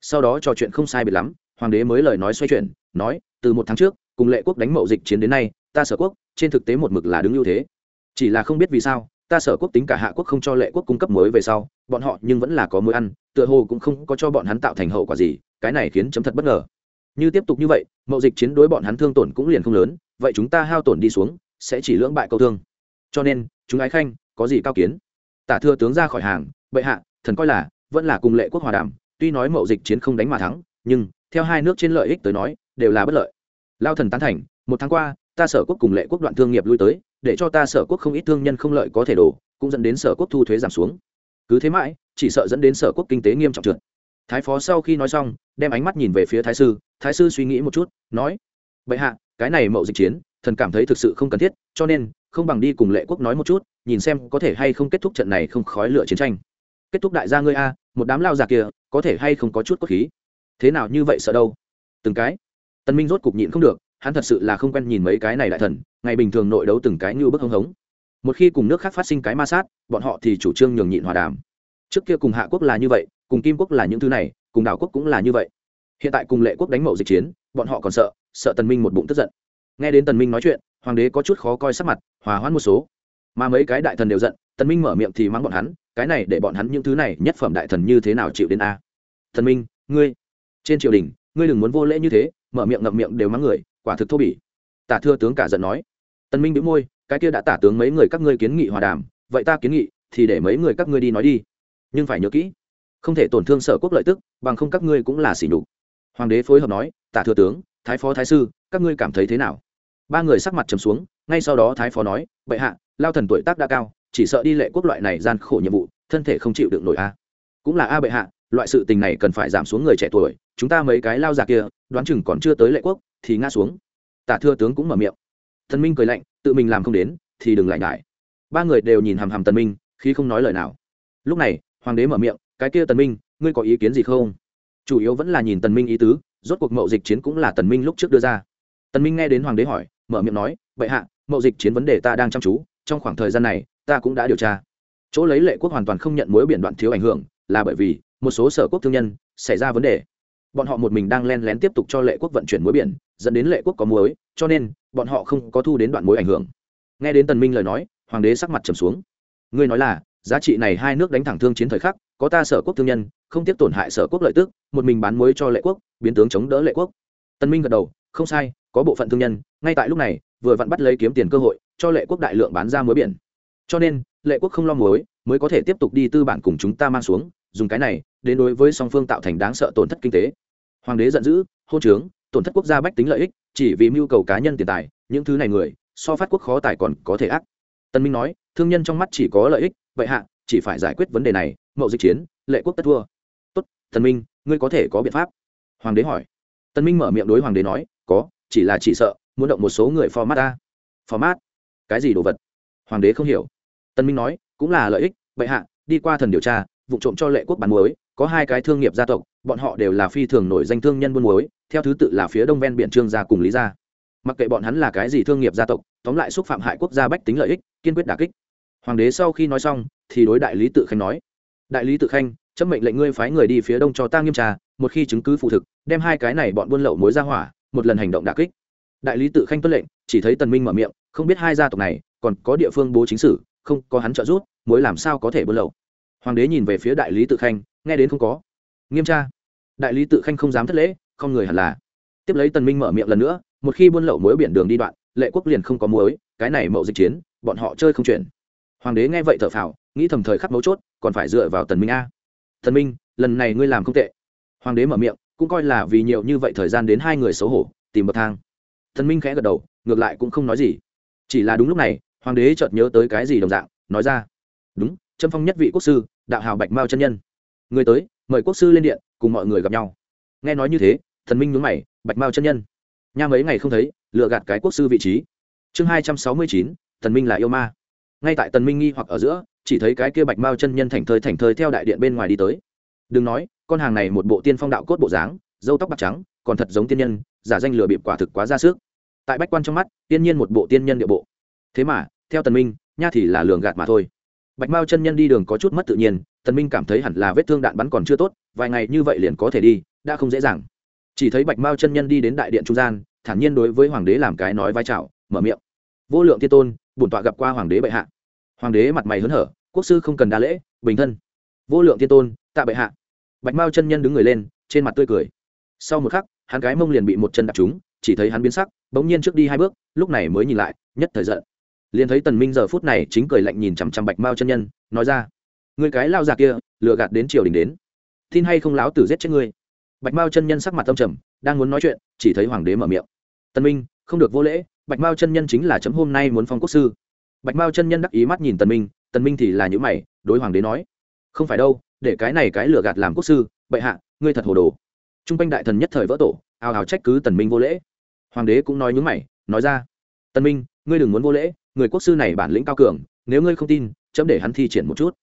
Sau đó trò chuyện không sai biệt lắm, hoàng đế mới lời nói xoay chuyển, nói, từ một tháng trước, cùng lệ quốc đánh mậu dịch chiến đến nay, ta sở quốc, trên thực tế một mực là đứng ưu thế. Chỉ là không biết vì sao, ta sở quốc tính cả hạ quốc không cho lệ quốc cung cấp muối về sau, bọn họ nhưng vẫn là có muối ăn, tựa hồ cũng không có cho bọn hắn tạo thành hậu quả gì, cái này khiến chấm thật bất ngờ. Như tiếp tục như vậy, mậu dịch chiến đối bọn hắn thương tổn cũng liền không lớn, vậy chúng ta hao tổn đi xuống, sẽ chỉ lưỡng bại câu thương. Cho nên chúng ái khanh, có gì cao kiến? Tả thừa tướng ra khỏi hàng, bệ hạ, thần coi là, vẫn là cùng lệ quốc hòa đàm, tuy nói mậu dịch chiến không đánh mà thắng, nhưng, theo hai nước trên lợi ích tới nói, đều là bất lợi. Lao thần tán thành, một tháng qua, ta sở quốc cùng lệ quốc đoạn thương nghiệp lui tới, để cho ta sở quốc không ít thương nhân không lợi có thể đổ, cũng dẫn đến sở quốc thu thuế giảm xuống. Cứ thế mãi, chỉ sợ dẫn đến sở quốc kinh tế nghiêm trọng trượt. Thái phó sau khi nói xong, đem ánh mắt nhìn về phía thái sư thái sư suy nghĩ một chút, nói, bệ hạ, cái này mậu dịch chiến, thần cảm thấy thực sự không cần thiết, cho nên không bằng đi cùng lệ quốc nói một chút, nhìn xem có thể hay không kết thúc trận này không khói lửa chiến tranh. Kết thúc đại gia ngươi a, một đám lao già kia, có thể hay không có chút cốt khí? Thế nào như vậy sợ đâu? Từng cái. Tân minh rốt cục nhịn không được, hắn thật sự là không quen nhìn mấy cái này đại thần, ngày bình thường nội đấu từng cái như bức hống hống. Một khi cùng nước khác phát sinh cái ma sát, bọn họ thì chủ trương nhường nhịn hòa đàm. Trước kia cùng hạ quốc là như vậy, cùng kim quốc là những thứ này, cùng đảo quốc cũng là như vậy. Hiện tại cùng lệ quốc đánh mậu dịch chiến, bọn họ còn sợ sợ tần minh một bụng tức giận nghe đến tần minh nói chuyện, hoàng đế có chút khó coi sắc mặt, hòa hoãn một số. Mà mấy cái đại thần đều giận, tần minh mở miệng thì mắng bọn hắn, cái này để bọn hắn những thứ này nhất phẩm đại thần như thế nào chịu đến a? Tần minh, ngươi, trên triều đình, ngươi đừng muốn vô lễ như thế, mở miệng ngậm miệng đều mắng người, quả thực thô bỉ. Tả thưa tướng cả giận nói. Tần minh bĩu môi, cái kia đã tả tướng mấy người các ngươi kiến nghị hòa đàm, vậy ta kiến nghị, thì để mấy người các ngươi đi nói đi. Nhưng phải nhớ kỹ, không thể tổn thương sở quốc lợi tức, bằng không các ngươi cũng là xỉ nhục. Hoàng đế phối hợp nói, tả thừa tướng, thái phó, thái sư, các ngươi cảm thấy thế nào? Ba người sắc mặt trầm xuống, ngay sau đó thái phó nói, bệ hạ, lao thần tuổi tác đã cao, chỉ sợ đi lệ quốc loại này gian khổ nhiệm vụ, thân thể không chịu được nổi a. Cũng là a bệ hạ, loại sự tình này cần phải giảm xuống người trẻ tuổi, chúng ta mấy cái lao già kia, đoán chừng còn chưa tới lệ quốc, thì ngã xuống. Tả thưa tướng cũng mở miệng. Thần minh cười lạnh, tự mình làm không đến, thì đừng lại ngại ba người đều nhìn hàm hàm tần minh, khi không nói lời nào. Lúc này, hoàng đế mở miệng, cái kia tần minh, ngươi có ý kiến gì không? Chủ yếu vẫn là nhìn tần minh ý tứ, rốt cuộc mậu dịch chiến cũng là tần minh lúc trước đưa ra. Tần minh nghe đến hoàng đế hỏi mở miệng nói, bệ hạ, mậu dịch chiến vấn đề ta đang chăm chú, trong khoảng thời gian này, ta cũng đã điều tra. Chỗ lấy lệ quốc hoàn toàn không nhận mối biển đoạn thiếu ảnh hưởng, là bởi vì, một số sở quốc thương nhân, xảy ra vấn đề. Bọn họ một mình đang len lén tiếp tục cho lệ quốc vận chuyển muối biển, dẫn đến lệ quốc có muối, cho nên, bọn họ không có thu đến đoạn muối ảnh hưởng. Nghe đến tần minh lời nói, hoàng đế sắc mặt trầm xuống. Ngươi nói là, giá trị này hai nước đánh thẳng thương chiến thời khắc, có ta sở quốc thương nhân, không tiếp tổn hại sở quốc lợi tức, một mình bán muối cho lệ quốc, biến tướng chống đỡ lệ quốc. Tần minh gật đầu, không sai có bộ phận thương nhân, ngay tại lúc này, vừa vặn bắt lấy kiếm tiền cơ hội, cho lệ quốc đại lượng bán ra muối biển. Cho nên, lệ quốc không lo muối, mới có thể tiếp tục đi tư bản cùng chúng ta mang xuống, dùng cái này, đến đối với song phương tạo thành đáng sợ tổn thất kinh tế. Hoàng đế giận dữ hôn trướng, tổn thất quốc gia bách tính lợi ích, chỉ vì mưu cầu cá nhân tiền tài, những thứ này người, so phát quốc khó tài còn có thể ác. Tân minh nói, thương nhân trong mắt chỉ có lợi ích, vậy hạ, chỉ phải giải quyết vấn đề này, mậu dịch chiến, lệ quốc tất thua. Tốt thần minh, ngươi có thể có biện pháp. Hoàng đế hỏi. Tân minh mở miệng đối hoàng đế nói, có chỉ là chỉ sợ, muốn động một số người format ta. Format? Cái gì đồ vật? Hoàng đế không hiểu. Tân minh nói, cũng là lợi ích, bệ hạ, đi qua thần điều tra, vụ trộm cho lệ quốc bán muối, có hai cái thương nghiệp gia tộc, bọn họ đều là phi thường nổi danh thương nhân buôn muối, theo thứ tự là phía đông ven biển trương gia cùng lý gia. Mặc kệ bọn hắn là cái gì thương nghiệp gia tộc, tóm lại xúc phạm hại quốc gia bách tính lợi ích, kiên quyết đả kích. Hoàng đế sau khi nói xong, thì đối đại lý tự khanh nói, đại lý tự khanh, chấp mệnh lệnh ngươi phái người đi phía đông cho ta nghiêm tra, một khi chứng cứ phụ thực, đem hai cái này bọn buôn lậu muối ra hỏa một lần hành động đả kích. Đại lý tự khanh tuân lệnh, chỉ thấy tần minh mở miệng, không biết hai gia tộc này còn có địa phương bố chính sử, không có hắn trợ giúp muối làm sao có thể buôn lậu. Hoàng đế nhìn về phía đại lý tự khanh, nghe đến không có. Nghiêm tra. Đại lý tự khanh không dám thất lễ, không người hẳn là. Tiếp lấy tần minh mở miệng lần nữa, một khi buôn lậu muối biển đường đi đoạn, lệ quốc liền không có muối, cái này mậu dịch chiến, bọn họ chơi không chuyển. Hoàng đế nghe vậy thở phào, nghĩ thầm thời khắc mấu chốt, còn phải dựa vào tần minh a. Tần minh, lần này ngươi làm không tệ. Hoàng đế mở miệng cũng coi là vì nhiều như vậy thời gian đến hai người xấu hổ, tìm bậc thang. Thần minh khẽ gật đầu, ngược lại cũng không nói gì. Chỉ là đúng lúc này, hoàng đế chợt nhớ tới cái gì đồng dạng, nói ra. Đúng, trâm phong nhất vị quốc sư, đạo hào bạch mao chân nhân. Người tới, mời quốc sư lên điện, cùng mọi người gặp nhau. Nghe nói như thế, thần minh nhún mày, bạch mao chân nhân. Nha mấy ngày không thấy lựa gạt cái quốc sư vị trí. Chương hai trăm sáu mươi chín, thần minh là yêu ma. Ngay tại tần minh nghi hoặc ở giữa, chỉ thấy cái kia bạch mao chân nhân thành thơi thành thơi theo đại điện bên ngoài đi tới. Đừng nói con hàng này một bộ tiên phong đạo cốt bộ dáng dâu tóc bạc trắng, còn thật giống tiên nhân, giả danh lừa bịp quả thực quá ra sức. Tại bách quan trong mắt, tiên nhiên một bộ tiên nhân địa bộ. Thế mà, theo tần minh, nha thì là lường gạt mà thôi. Bạch mao chân nhân đi đường có chút mất tự nhiên, tần minh cảm thấy hẳn là vết thương đạn bắn còn chưa tốt, vài ngày như vậy liền có thể đi, đã không dễ dàng. Chỉ thấy bạch mao chân nhân đi đến đại điện trung gian, thản nhiên đối với hoàng đế làm cái nói vai chào, mở miệng. Vô lượng thiên tôn, bổn tọa gặp qua hoàng đế bệ hạ. Hoàng đế mặt mày hớn hở, quốc sư không cần đa lễ, bình thân. Vô lượng thiên tôn, tạ bệ hạ bạch mao chân nhân đứng người lên, trên mặt tươi cười. Sau một khắc, hắn cái mông liền bị một chân đạp trúng, chỉ thấy hắn biến sắc, bỗng nhiên trước đi hai bước, lúc này mới nhìn lại, nhất thời giận. Liền thấy tần minh giờ phút này chính cười lạnh nhìn chằm chằm bạch mao chân nhân, nói ra người cái lao già kia, lừa gạt đến triều đình đến. Tin hay không láo tử giết chết ngươi? Bạch mao chân nhân sắc mặt tâm trầm, đang muốn nói chuyện, chỉ thấy hoàng đế mở miệng, tần minh, không được vô lễ, bạch mao chân nhân chính là chấm hôm nay muốn phong quốc sư. Bạch mao chân nhân đắc ý mắt nhìn tần minh tần minh thì là những mày, đối hoàng đế nói không phải đâu, để cái này cái lừa gạt làm quốc sư, bệ hạ, ngươi thật hồ đồ. Trung quanh đại thần nhất thời vỡ tổ, ào ào trách cứ tần minh vô lễ. Hoàng đế cũng nói nhúng mày, nói ra, tần minh, ngươi đừng muốn vô lễ, người quốc sư này bản lĩnh cao cường, nếu ngươi không tin, chấm để hắn thi triển một chút.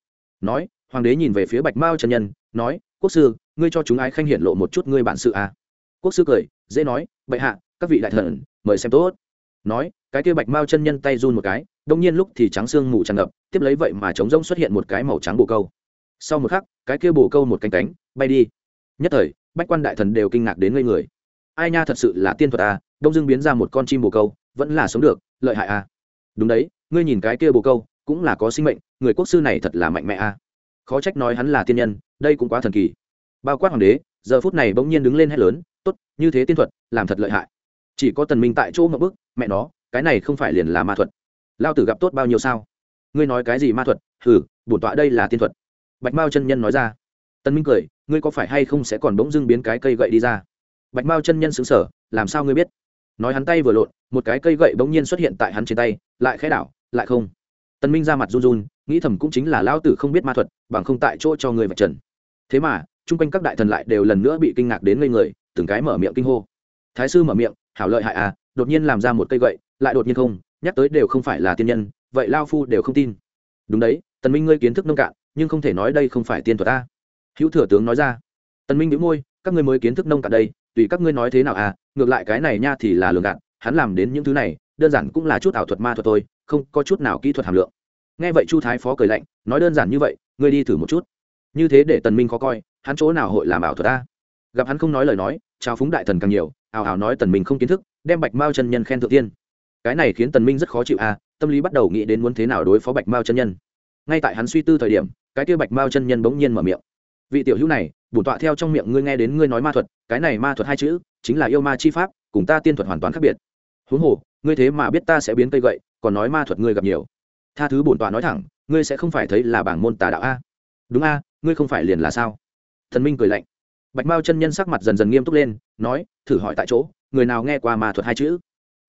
Nói, hoàng đế nhìn về phía bạch mao chân nhân, nói, quốc sư, ngươi cho chúng ái khanh hiển lộ một chút ngươi bản sự à? Quốc sư cười, dễ nói, bệ hạ, các vị đại thần, mời xem tốt. Nói, cái kia bạch mao chân nhân tay run một cái, đông nhiên lúc thì trắng xương mù tràn ngập, tiếp lấy vậy mà trống rông xuất hiện một cái màu trắng bồ câu sau một khắc, cái kia bồ câu một cánh cánh, bay đi. Nhất thời, bách quan đại thần đều kinh ngạc đến ngây người. Ai nha thật sự là tiên thuật à đông dương biến ra một con chim bồ câu, vẫn là sống được, lợi hại à. Đúng đấy, ngươi nhìn cái kia bồ câu, cũng là có sinh mệnh, người quốc sư này thật là mạnh mẽ à. Khó trách nói hắn là tiên nhân, đây cũng quá thần kỳ. Bao quát hoàng đế, giờ phút này bỗng nhiên đứng lên hét lớn, tốt, như thế tiên thuật, làm thật lợi hại. Chỉ có tần minh tại chỗ ngậm bức, mẹ nó, cái này không phải liền là ma thuật. Lao tử gặp tốt bao nhiêu sao? Ngươi nói cái gì ma thuật? Hừ, bổn tọa đây là tiên thuật bạch mao chân nhân nói ra. Tân minh cười, ngươi có phải hay không sẽ còn bỗng dưng biến cái cây gậy đi ra? Bạch mao chân nhân xứng sở làm sao ngươi biết? Nói hắn tay vừa lộn, một cái cây gậy bỗng nhiên xuất hiện tại hắn trên tay, lại khẽ đảo, lại không. Tân minh ra mặt run run, nghĩ thầm cũng chính là lao tử không biết ma thuật, bằng không tại chỗ cho người vạch trần. Thế mà, chung quanh các đại thần lại đều lần nữa bị kinh ngạc đến ngây người, từng cái mở miệng kinh hô. Thái sư mở miệng, hảo lợi hại à đột nhiên làm ra một cây gậy, lại đột nhiên không, nhắc tới đều không phải là tiên nhân, vậy lao phu đều không tin. Đúng đấy, tần minh ngươi kiến thức nông cạn nhưng không thể nói đây không phải tiên thuật ta. Hữu thừa tướng nói ra. Tần minh nhíu môi, các ngươi mới kiến thức nông cạn đây, tùy các ngươi nói thế nào à ngược lại cái này nha thì là lường gạt, hắn làm đến những thứ này, đơn giản cũng là chút ảo thuật ma thuật thôi, không có chút nào kỹ thuật hàm lượng. Nghe vậy chu thái phó cười lạnh, nói đơn giản như vậy, ngươi đi thử một chút. Như thế để tần minh khó coi, hắn chỗ nào hội làm ảo thuật ta? Gặp hắn không nói lời nói trao phúng đại thần càng nhiều ảo ảo nói tần minh không kiến thức, đem bạch mao chân nhân khen thượng tiên. Cái này khiến tần minh rất khó chịu à tâm lý bắt đầu nghĩ đến muốn thế nào đối phó bạch mao chân nhân. Ngay tại hắn suy tư thời điểm cái kia bạch mao chân nhân bỗng nhiên mở miệng. Vị tiểu hữu này, bổn tọa theo trong miệng ngươi nghe đến ngươi nói ma thuật, cái này ma thuật hai chữ, chính là yêu ma chi pháp, cùng ta tiên thuật hoàn toàn khác biệt. Huống hồ, ngươi thế mà biết ta sẽ biến cây gậy, còn nói ma thuật ngươi gặp nhiều. Tha thứ bổn tọa nói thẳng, ngươi sẽ không phải thấy là bảng môn tà đạo a. Đúng a, ngươi không phải liền là sao? Thần minh cười lạnh. Bạch mao chân nhân sắc mặt dần dần nghiêm túc lên, nói, thử hỏi tại chỗ, người nào nghe qua ma thuật hai chữ?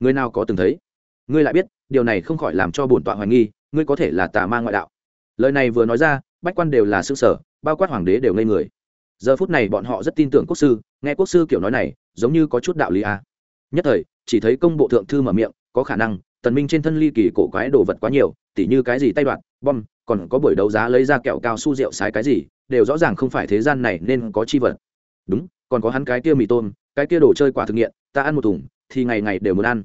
Người nào có từng thấy? Ngươi lại biết, điều này không khỏi làm cho bổn tọa hoài nghi, ngươi có thể là tà ma ngoại đạo. Lời này vừa nói ra bách quan đều là xương sở, bao quát hoàng đế đều ngây người. Giờ phút này bọn họ rất tin tưởng quốc sư, nghe quốc sư kiểu nói này, giống như có chút đạo lý a. Nhất thời, chỉ thấy công bộ thượng thư mở miệng, có khả năng, tần minh trên thân ly kỳ cổ quái đồ vật quá nhiều, tỉ như cái gì tay đoạn, bom, còn có buổi đấu giá lấy ra kẹo cao su rượu sái cái gì, đều rõ ràng không phải thế gian này nên có chi vật. Đúng, còn có hắn cái kia mì tôm, cái kia đồ chơi quả thực nghiện, ta ăn một thùng, thì ngày ngày đều muốn ăn.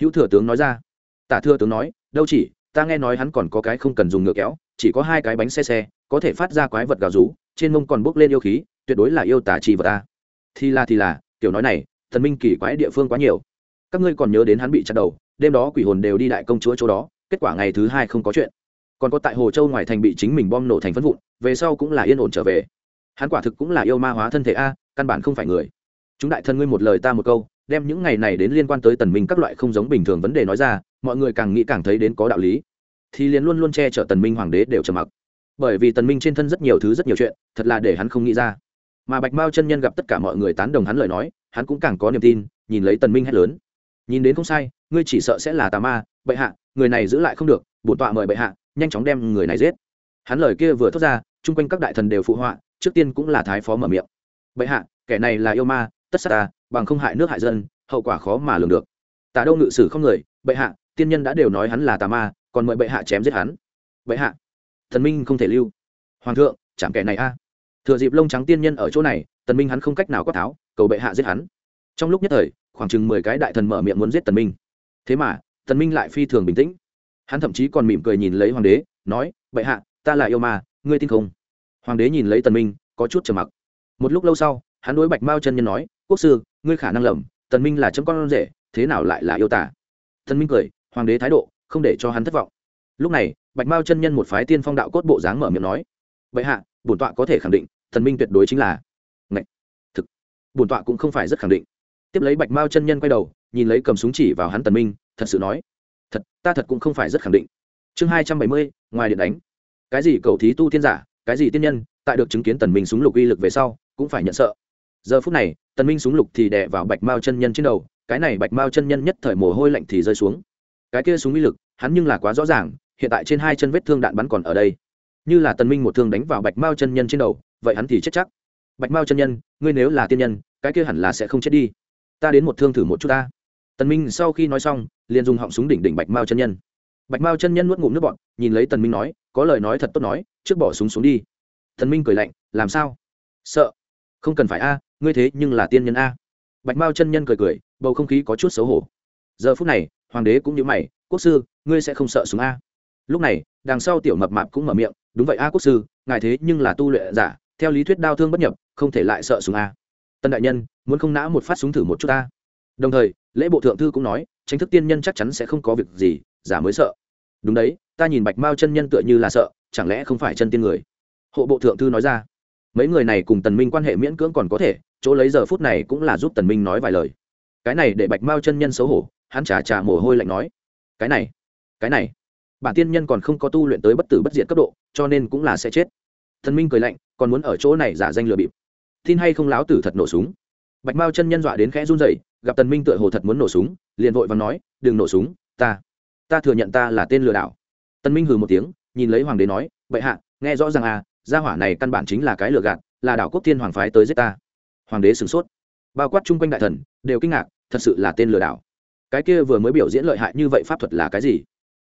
Hữu thừa tướng nói ra. Tả thừa tướng nói, đâu chỉ, ta nghe nói hắn còn có cái không cần dùng ngựa kéo, chỉ có hai cái bánh xe xe có thể phát ra quái vật gào rú, trên mông còn bốc lên yêu khí, tuyệt đối là yêu tả trì vật ta thì là thì là, kiểu nói này, thần minh kỳ quái địa phương quá nhiều. Các ngươi còn nhớ đến hắn bị chặt đầu, đêm đó quỷ hồn đều đi đại công chúa chỗ đó, kết quả ngày thứ hai không có chuyện. Còn có tại hồ châu ngoài thành bị chính mình bom nổ thành phân vụn, về sau cũng là yên ổn trở về. Hắn quả thực cũng là yêu ma hóa thân thể a, căn bản không phải người. Chúng đại thân ngươi một lời ta một câu, đem những ngày này đến liên quan tới tần minh các loại không giống bình thường vấn đề nói ra, mọi người càng nghĩ càng thấy đến có đạo lý. Thì liền luôn luôn che chở tần minh hoàng đế đều trầm mặc bởi vì tần minh trên thân rất nhiều thứ rất nhiều chuyện, thật là để hắn không nghĩ ra. Mà bạch mao chân nhân gặp tất cả mọi người tán đồng hắn lời nói, hắn cũng càng có niềm tin, nhìn lấy tần minh hét lớn. Nhìn đến không sai, ngươi chỉ sợ sẽ là tà ma, bệ hạ, người này giữ lại không được, bổn tọa mời bệ hạ, nhanh chóng đem người này giết. Hắn lời kia vừa thốt ra, chung quanh các đại thần đều phụ họa, trước tiên cũng là thái phó mở miệng. Bệ hạ, kẻ này là yêu ma, tất sát ta, bằng không hại nước hại dân, hậu quả khó mà lường được. Tả đâu ngự sử không người, bệ hạ, tiên nhân đã đều nói hắn là tà ma, còn mời bệ hạ chém giết hắn. Bệ hạ thần minh không thể lưu. Hoàng thượng, chạm kẻ này a. Thừa dịp lông trắng tiên nhân ở chỗ này tần minh hắn không cách nào quát tháo, cầu bệ hạ giết hắn. Trong lúc nhất thời, khoảng chừng mười cái đại thần mở miệng muốn giết tần minh. Thế mà tần minh lại phi thường bình tĩnh. Hắn thậm chí còn mỉm cười nhìn lấy hoàng đế, nói, bệ hạ, ta là yêu ma, ngươi tin không? Hoàng đế nhìn lấy tần minh, có chút trầm mặc. Một lúc lâu sau, hắn đối bạch mao chân nhân nói, quốc sư, ngươi khả năng lầm tần minh là chấm con rể, thế nào lại là yêu tả tần minh cười, hoàng đế thái độ, không để cho hắn thất vọng. Lúc này bạch mao chân nhân một phái tiên phong đạo cốt bộ dáng mở miệng nói, bệ hạ, bổn tọa có thể khẳng định, thần minh tuyệt đối chính là Ngậy! thực. Bổn tọa cũng không phải rất khẳng định. Tiếp lấy bạch mao chân nhân quay đầu, nhìn lấy cầm súng chỉ vào hắn tần minh, thật sự nói, thật, ta thật cũng không phải rất khẳng định. Chương hai trăm bảy mươi, ngoài điện đánh. Cái gì cầu thí tu tiên giả, cái gì tiên nhân, tại được chứng kiến tần minh súng lục uy lực về sau, cũng phải nhận sợ. Giờ phút này, tần minh súng lục thì đè vào bạch mao chân nhân trên đầu, cái này bạch mao chân nhân nhất thời mồ hôi lạnh thì rơi xuống. Cái kia súng uy lực, hắn nhưng là quá rõ ràng hiện tại trên hai chân vết thương đạn bắn còn ở đây. Như là tần minh một thương đánh vào bạch mao chân nhân trên đầu, vậy hắn thì chết chắc. Bạch mao chân nhân, ngươi nếu là tiên nhân, cái kia hẳn là sẽ không chết đi. Ta đến một thương thử một chút ta. Tần minh sau khi nói xong, liền dùng họng súng đỉnh đỉnh bạch mao chân nhân. Bạch mao chân nhân nuốt ngụm nước bọt, nhìn lấy tần minh nói, có lời nói thật tốt nói, trước bỏ súng xuống đi. Tần minh cười lạnh, làm sao? Sợ. Không cần phải a, ngươi thế nhưng là tiên nhân a. Bạch mao chân nhân cười cười, bầu không khí có chút xấu hổ. Giờ phút này, hoàng đế cũng như mày, quốc sư, ngươi sẽ không sợ súng a? Lúc này, đằng sau tiểu mập mạp cũng mở miệng, đúng vậy a, quốc sư, ngài thế nhưng là tu luyện giả, theo lý thuyết đau thương bất nhập, không thể lại sợ súng a. Tân đại nhân, muốn không nã một phát súng thử một chút ta. Đồng thời, lễ bộ thượng thư cũng nói tranh thức tiên nhân chắc chắn sẽ không có việc gì, giả mới sợ. Đúng đấy, ta nhìn bạch mao chân nhân tựa như là sợ, chẳng lẽ không phải chân tiên người? Hộ bộ thượng thư nói ra. Mấy người này cùng tần minh quan hệ miễn cưỡng còn có thể, chỗ lấy giờ phút này cũng là giúp tần minh nói vài lời. Cái này để bạch mao chân nhân xấu hổ, hắn trà trà mồ hôi lạnh nói. Cái này cái này bản tiên nhân còn không có tu luyện tới bất tử bất diệt cấp độ, cho nên cũng là sẽ chết. Thần minh cười lạnh, còn muốn ở chỗ này giả danh lừa bịp. Tin hay không láo tử thật nổ súng? Bạch mao chân nhân dọa đến khẽ run rẩy, gặp tần minh tựa hồ thật muốn nổ súng, liền vội và nói, đừng nổ súng, ta ta thừa nhận ta là tên lừa đảo. Tần minh hừ một tiếng, nhìn lấy hoàng đế nói vậy hạ, nghe rõ ràng à gia hỏa này căn bản chính là cái lừa gạt, là đảo quốc thiên hoàng phái tới giết ta. Hoàng đế sửng sốt. Bao quát chung quanh đại thần, đều kinh ngạc, thật sự là tên lừa đảo. Cái kia vừa mới biểu diễn lợi hại như vậy pháp thuật là cái gì?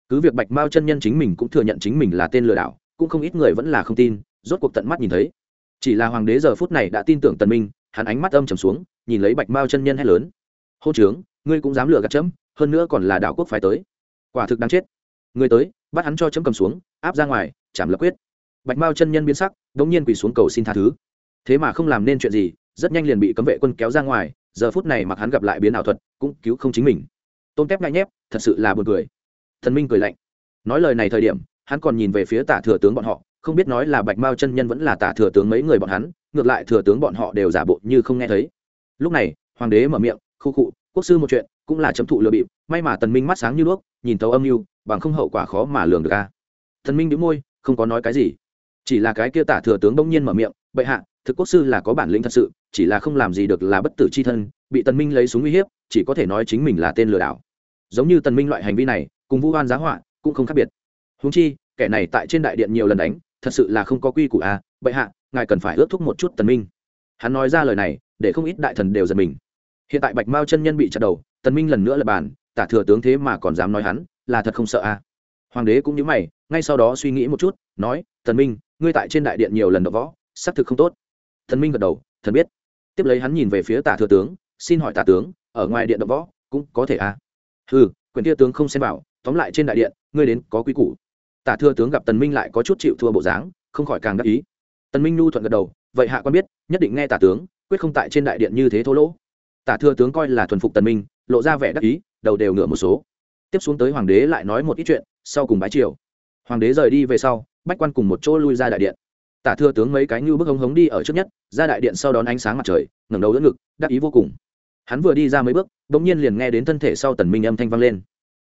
Cứ việc bạch mao chân nhân chính mình cũng thừa nhận chính mình là tên lừa đảo, cũng không ít người vẫn là không tin, rốt cuộc tận mắt nhìn thấy. Chỉ là hoàng đế giờ phút này đã tin tưởng tần minh, hắn ánh mắt âm trầm xuống, nhìn lấy bạch mao chân nhân hét lớn. Hô trướng ngươi cũng dám lừa gạt chấm, hơn nữa còn là đảo quốc phải tới. Quả thực đáng chết. Ngươi tới, bắt hắn cho chấm cầm xuống, áp ra ngoài, chảm lập quyết. Bạch mao chân nhân biến sắc đống nhiên quỳ xuống cầu xin tha thứ. Thế mà không làm nên chuyện gì, rất nhanh liền bị cấm vệ quân kéo ra ngoài, giờ phút này mặc hắn gặp lại biến ảo thuật, cũng cứu không chính mình. Tôn tép ngại nhép, thật sự là buồn cười thần minh cười lạnh. Nói lời này thời điểm, hắn còn nhìn về phía tả thừa tướng bọn họ, không biết nói là bạch mao chân nhân vẫn là tả thừa tướng mấy người bọn hắn, ngược lại thừa tướng bọn họ đều giả bộ như không nghe thấy. Lúc này, hoàng đế mở miệng, khu khụ quốc sư một chuyện, cũng là chấm thụ lừa bịp, may mà tần minh mắt sáng như đuốc, nhìn tấu âm mưu, bằng không hậu quả khó mà lường được a. Thần minh đứng môi, không có nói cái gì. Chỉ là cái kia tả thừa tướng đông nhiên mở miệng, bệ hạ, thực quốc sư là có bản lĩnh thật sự, chỉ là không làm gì được là bất tử c h i thân, bị tần minh lấy súng uy hiếp, chỉ có thể nói chính mình là tên lừa đảo. Giống như tần minh loại hành vi này cùng vu oan giá họa cũng không khác biệt. Húng chi, kẻ này tại trên đại điện nhiều lần đánh, thật sự là không có quy củ à bệ hạ, ngài cần phải ước thúc một chút tần minh. Hắn nói ra lời này, để không ít đại thần đều giật mình. Hiện tại bạch mao chân nhân bị chặt đầu, tần minh lần nữa là bàn, tả thừa tướng thế mà còn dám nói hắn, là thật không sợ à. Hoàng đế cũng như mày, ngay sau đó suy nghĩ một chút, nói, tần minh, ngươi tại trên đại điện nhiều lần đọ võ, xác thực không tốt. Thần minh gật đầu, thần biết. Tiếp lấy hắn nhìn về phía tả thừa tướng, xin hỏi tả tướng, ở ngoài điện đọ võ, cũng có thể à? Ừ quyền tia tướng không xem bảo tóm lại trên đại điện, ngươi đến có quý củ. Tả thừa tướng gặp tần minh lại có chút chịu thua bộ dáng, không khỏi càng đắc ý. Tần minh nhu thuận gật đầu, vậy hạ quan biết, nhất định nghe tả tướng, quyết không tại trên đại điện như thế thô lỗ. Tả thừa tướng coi là thuần phục tần minh, lộ ra vẻ đắc ý, đầu đều ngửa một số. Tiếp xuống tới hoàng đế lại nói một ít chuyện, sau cùng bái triều. Hoàng đế rời đi về sau, bách quan cùng một chỗ lui ra đại điện. Tả thừa tướng mấy cái như bước hống hống đi ở trước nhất, ra đại điện sau đón ánh sáng mặt trời, ngẩng đầu đỡ ngực, đắc ý vô cùng. Hắn vừa đi ra mấy bước đ ỗ n g nhiên liền nghe đến thân thể sau tần minh âm thanh vang lên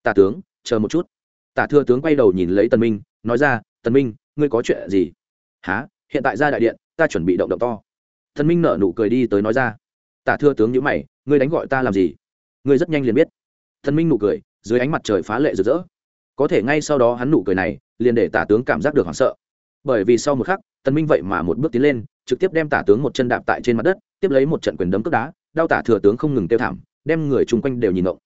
tả tướng, chờ một chút. Tả thừa tướng quay đầu nhìn lấy tần minh, nói ra, tần minh, ngươi có chuyện gì? Há hiện tại ra đại điện, ta chuẩn bị động động to. Tần minh nở nụ cười đi tới nói ra, tả thừa tướng nhữ mày, ngươi đánh gọi ta làm gì? Ngươi rất nhanh liền biết. Tần minh nụ cười, dưới ánh mặt trời phá lệ rực rỡ. Có thể ngay sau đó hắn nụ cười này, liền để tả tướng cảm giác được hoảng sợ. Bởi vì sau một khắc, tần minh vậy mà một bước tiến lên, trực tiếp đem tả tướng một chân đạp tại trên mặt đất, tiếp lấy một trận quyền đấm cước đá đau tả thừa tướng không ngừng tiêu thảm, đem người chung quanh đều nhìn ngộng.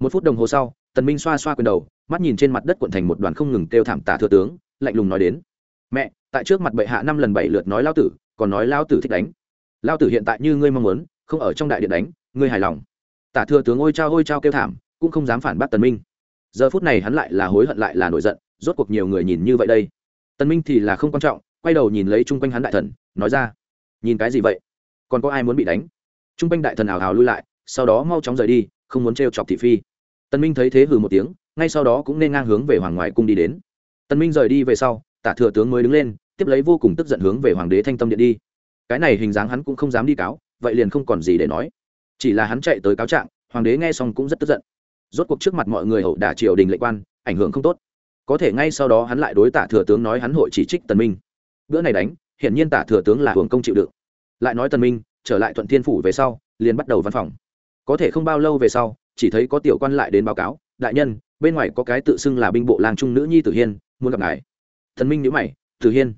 Một phút đồng hồ sau tần minh xoa xoa quyền đầu, mắt nhìn trên mặt đất cuộn thành một đoàn không ngừng tiêu thảm tả thừa tướng, lạnh lùng nói đến, mẹ, tại trước mặt bệ hạ năm lần bảy lượt nói lao tử, còn nói lao tử thích đánh. Lao tử hiện tại như ngươi mong muốn, không ở trong đại điện đánh, ngươi hài lòng. Tả thừa tướng ôi trao ôi trao kêu thảm, cũng không dám phản bác tần minh. Giờ phút này hắn lại là hối hận lại là nổi giận, rốt cuộc nhiều người nhìn như vậy đây. Tần minh thì là không quan trọng, quay đầu nhìn lấy chung quanh hắn đại thần, nói ra, nhìn cái gì vậy? Còn có ai muốn bị đánh? Chung quanh đại thần ảo hào lui lại, sau đó mau chóng rời đi, không muốn treo chọc thị phi tần minh thấy thế hừ một tiếng, ngay sau đó cũng nên ngang hướng về hoàng ngoại cung đi đến. Tần minh rời đi về sau, tả thừa tướng mới đứng lên, tiếp lấy vô cùng tức giận hướng về hoàng đế thanh tâm điện đi. Cái này hình dáng hắn cũng không dám đi cáo, vậy liền không còn gì để nói. Chỉ là hắn chạy tới cáo trạng, hoàng đế nghe xong cũng rất tức giận. Rốt cuộc trước mặt mọi người hậu đả triều đình lệ quan, ảnh hưởng không tốt. Có thể ngay sau đó hắn lại đối tả thừa tướng nói hắn hội chỉ trích tần minh. Bữa này đánh, hiển nhiên tả thừa tướng là hưởng công chịu đựng. Lại nói tần minh, trở lại thuận thiên phủ về sau, liền bắt đầu văn phòng. Có thể không bao lâu về sau chỉ thấy có tiểu quan lại đến báo cáo đại nhân bên ngoài có cái tự xưng là binh bộ lang trung nữ nhi tử hiên muốn gặp ngài. Thần minh nhữ mày tử hiên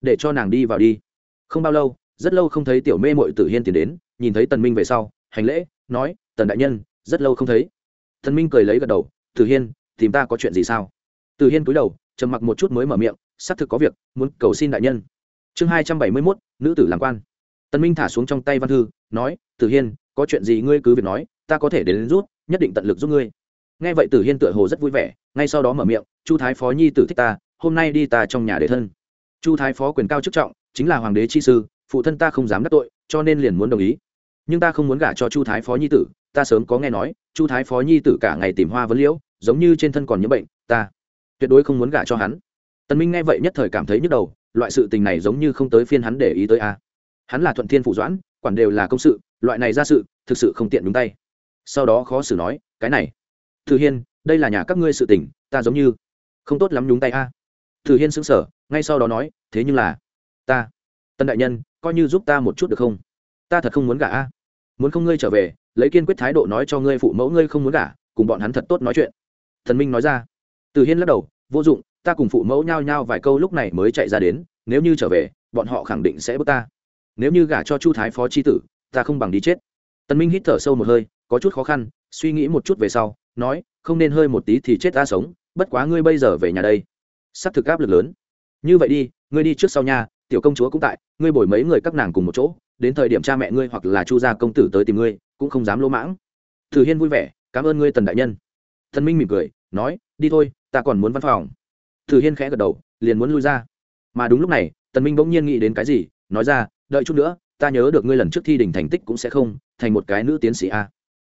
để cho nàng đi vào đi. Không bao lâu rất lâu không thấy tiểu mê mội tử hiên tiến đến nhìn thấy tần minh về sau hành lễ nói tần đại nhân rất lâu không thấy. Thần minh cười lấy gật đầu tử hiên tìm ta có chuyện gì sao? Tử hiên cúi đầu trầm mặc một chút mới mở miệng xác thực có việc muốn cầu xin đại nhân. Chương hai trăm bảy mươi mốt nữ tử làm quan. Tần minh thả xuống trong tay văn thư nói tử hiên có chuyện gì ngươi cứ việc nói ta có thể đến, đến rút nhất định tận lực giúp ngươi. Nghe vậy tử hiên tựa hồ rất vui vẻ, ngay sau đó mở miệng, chu thái phó nhi tử thích ta, hôm nay đi ta trong nhà để thân. Chu thái phó quyền cao chức trọng, chính là hoàng đế chi sư, phụ thân ta không dám đắc tội, cho nên liền muốn đồng ý. Nhưng ta không muốn gả cho chu thái phó nhi tử, ta sớm có nghe nói, chu thái phó nhi tử cả ngày tìm hoa vấn liễu, giống như trên thân còn những bệnh, ta tuyệt đối không muốn gả cho hắn. Tần minh nghe vậy nhất thời cảm thấy nhức đầu, loại sự tình này giống như không tới phiên hắn để ý tới a. Hắn là thuận thiên phụ doãn, quản đều là công sự, loại này ra sự, thực sự không tiện đúng tay sau đó khó xử nói, cái này thư hiên, đây là nhà các ngươi sự tình, ta giống như không tốt lắm nhúng tay a. À. thư hiên sững sờ, ngay sau đó nói, thế nhưng là, ta, tân đại nhân, coi như giúp ta một chút được không? Ta thật không muốn gả a. Muốn không ngươi trở về, lấy kiên quyết thái độ nói cho ngươi phụ mẫu ngươi không muốn gả, cùng bọn hắn thật tốt nói chuyện. Thần minh nói ra. Từ hiên lắc đầu, vô dụng, ta cùng phụ mẫu nhao nhao vài câu lúc này mới chạy ra đến, nếu như trở về, bọn họ khẳng định sẽ bước ta. Nếu như gả cho chu thái phó tri tử, ta không bằng đi chết. Tần minh hít thở sâu một hơi có chút khó khăn, suy nghĩ một chút về sau, nói, không nên hơi một tí thì chết ta sống, bất quá ngươi bây giờ về nhà đây. Sắp thực áp lực lớn. Như vậy đi, ngươi đi trước sau nhà tiểu công chúa cũng tại, ngươi bồi mấy người các nàng cùng một chỗ, đến thời điểm cha mẹ ngươi hoặc là chu gia công tử tới tìm ngươi, cũng không dám lỗ mãng. Thử hiên vui vẻ, cảm ơn ngươi, tần đại nhân. Thần minh mỉm cười, nói, đi thôi, ta còn muốn văn phòng. Thử hiên khẽ gật đầu, liền muốn lui ra. Mà đúng lúc này, tần minh bỗng nhiên nghĩ đến cái gì, nói ra, đợi chút nữa, ta nhớ được ngươi lần trước thi đỉnh thành tích cũng sẽ không, thành một cái nữ tiến sĩ a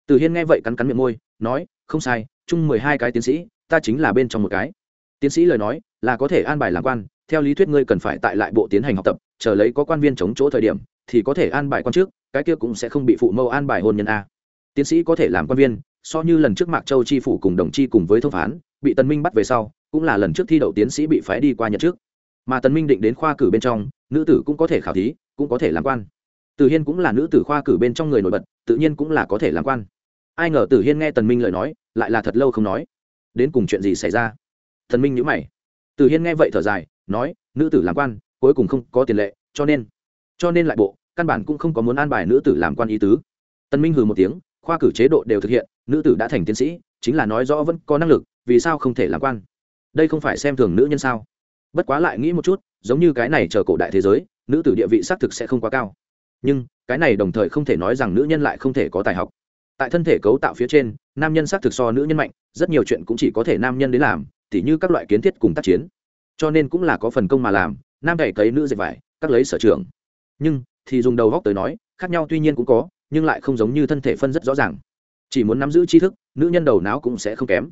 từ hiên nghe vậy cắn cắn miệng môi, nói, không sai, chung mười hai cái tiến sĩ, ta chính là bên trong một cái. Tiến sĩ lời nói là có thể an bài làm quan, theo lý thuyết ngươi cần phải tại lại bộ tiến hành học tập, chờ lấy có quan viên chống chỗ thời điểm, thì có thể an bài quan trước, cái kia cũng sẽ không bị phụ mâu an bài hôn nhân a. Tiến sĩ có thể làm quan viên, so như lần trước mạc châu chi phủ cùng đồng chi cùng với thông phán, bị tần minh bắt về sau, cũng là lần trước thi đậu tiến sĩ bị phái đi qua nhận trước. Mà tần minh định đến khoa cử bên trong, nữ tử cũng có thể khảo thí, cũng có thể làm quan. Từ hiên cũng là nữ tử khoa cử bên trong người nổi bật, tự nhiên cũng là có thể làm quan ai ngờ tử hiên nghe tần minh lời nói, lại là thật lâu không nói. Đến cùng chuyện gì xảy ra? Thần minh nhíu mày. Tử hiên nghe vậy thở dài, nói, nữ tử làm quan, cuối cùng không có tiền lệ, cho nên cho nên lại bộ, căn bản cũng không có muốn an bài nữ tử làm quan ý tứ. Tần minh hừ một tiếng, khoa cử chế độ đều thực hiện, nữ tử đã thành tiến sĩ, chính là nói rõ vẫn có năng lực, vì sao không thể làm quan? Đây không phải xem thường nữ nhân sao? Bất quá lại nghĩ một chút, giống như cái này chờ cổ đại thế giới, nữ tử địa vị xác thực sẽ không quá cao. Nhưng, cái này đồng thời không thể nói rằng nữ nhân lại không thể có tài học tại thân thể cấu tạo phía trên, nam nhân xác thực so nữ nhân mạnh, rất nhiều chuyện cũng chỉ có thể nam nhân đến làm, tỉ như các loại kiến thiết cùng tác chiến. Cho nên cũng là có phần công mà làm, nam cày cấy nữ dệt vải, các lấy sở trường. Nhưng, thì dùng đầu góc tới nói, khác nhau tuy nhiên cũng có, nhưng lại không giống như thân thể phân rất rõ ràng. Chỉ muốn nắm giữ tri thức, nữ nhân đầu não cũng sẽ không kém.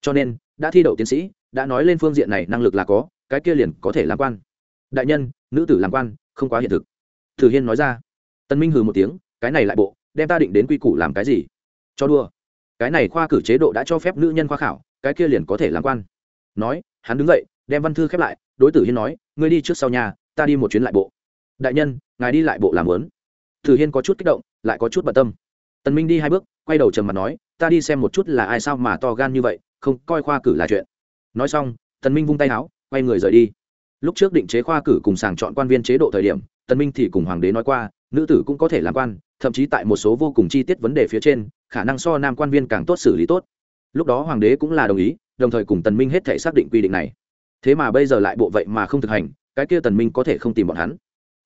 Cho nên, đã thi đậu tiến sĩ, đã nói lên phương diện này năng lực là có, cái kia liền có thể làm quan. Đại nhân, nữ tử làm quan, không quá hiện thực. Thử hiên nói ra. Tân minh hừ một tiếng, cái này lại bộ đem ta định đến quy củ làm cái gì? Cho đua. Cái này khoa cử chế độ đã cho phép nữ nhân khoa khảo, cái kia liền có thể làm quan. Nói, hắn đứng dậy, đem văn thư khép lại, đối tử hiên nói, ngươi đi trước sau nhà, ta đi một chuyến lại bộ. Đại nhân, ngài đi lại bộ làm lớn tử hiên có chút kích động, lại có chút bận tâm. Tần minh đi hai bước, quay đầu trầm mặt nói, ta đi xem một chút là ai sao mà to gan như vậy, không coi khoa cử là chuyện. Nói xong, tần minh vung tay áo, quay người rời đi. Lúc trước định chế khoa cử cùng sàng chọn quan viên chế độ thời điểm, tần minh thì cùng hoàng đế nói qua nữ tử cũng có thể làm quan, thậm chí tại một số vô cùng chi tiết vấn đề phía trên, khả năng so nam quan viên càng tốt xử lý tốt. Lúc đó hoàng đế cũng là đồng ý, đồng thời cùng tần minh hết thể xác định quy định này. Thế mà bây giờ lại bộ vậy mà không thực hành, cái kia tần minh có thể không tìm bọn hắn.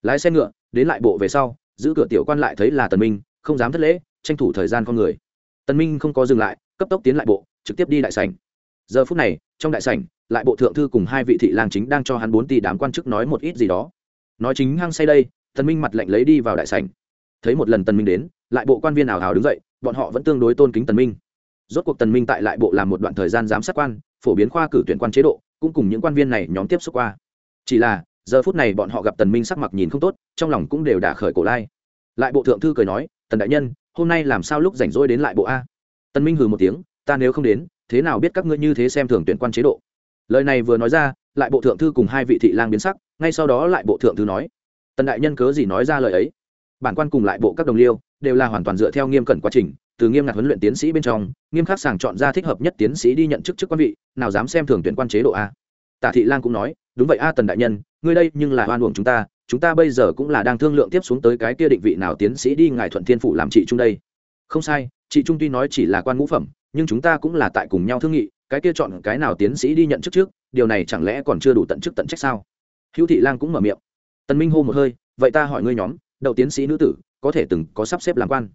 Lái xe ngựa, đến lại bộ về sau, giữ cửa tiểu quan lại thấy là tần minh, không dám thất lễ, tranh thủ thời gian con người. Tần minh không có dừng lại, cấp tốc tiến lại bộ, trực tiếp đi đại sảnh. Giờ phút này, trong đại sảnh, lại bộ thượng thư cùng hai vị thị lang chính đang cho hắn bốn tỷ đám quan chức nói một ít gì đó. Nói chính hăng say đây tần minh mặt lạnh lấy đi vào đại sảnh. Thấy một lần tần minh đến, lại bộ quan viên ảo hào đứng dậy, bọn họ vẫn tương đối tôn kính tần minh. Rốt cuộc tần minh tại lại bộ làm một đoạn thời gian giám sát quan, phổ biến khoa cử tuyển quan chế độ, cũng cùng những quan viên này nhóm tiếp xúc qua. Chỉ là, giờ phút này bọn họ gặp tần minh sắc mặt nhìn không tốt, trong lòng cũng đều đả khởi cổ lai. Lại bộ thượng thư cười nói, tần đại nhân, hôm nay làm sao lúc rảnh rỗi đến lại bộ a? Tần minh hừ một tiếng, ta nếu không đến, thế nào biết các ngươi như thế xem thường tuyển quan chế độ? Lời này vừa nói ra, lại bộ thượng thư cùng hai vị thị lang biến sắc, ngay sau đó lại bộ thượng thư nói tần đại nhân cớ gì nói ra lời ấy? Bản quan cùng lại bộ các đồng liêu đều là hoàn toàn dựa theo nghiêm cẩn quá trình, từ nghiêm ngặt huấn luyện tiến sĩ bên trong, nghiêm khắc sàng chọn ra thích hợp nhất tiến sĩ đi nhận chức chức quan vị, nào dám xem thường tuyển quan chế độ a. Tả thị lang cũng nói, đúng vậy a tần đại nhân, ngươi đây nhưng là oan uổng chúng ta chúng ta bây giờ cũng là đang thương lượng tiếp xuống tới cái kia định vị nào tiến sĩ đi ngài thuận thiên phủ làm trị trung đây. Không sai, chị trung tuy nói chỉ là quan ngũ phẩm, nhưng chúng ta cũng là tại cùng nhau thương nghị, cái kia chọn cái nào tiến sĩ đi nhận chức trước, điều này chẳng lẽ còn chưa đủ tận chức tận trách sao? Hữu thị lang cũng mở miệng tần minh hô một hơi, vậy ta hỏi ngươi nhóm, đậu tiến sĩ nữ tử, có thể từng có sắp xếp làm quan?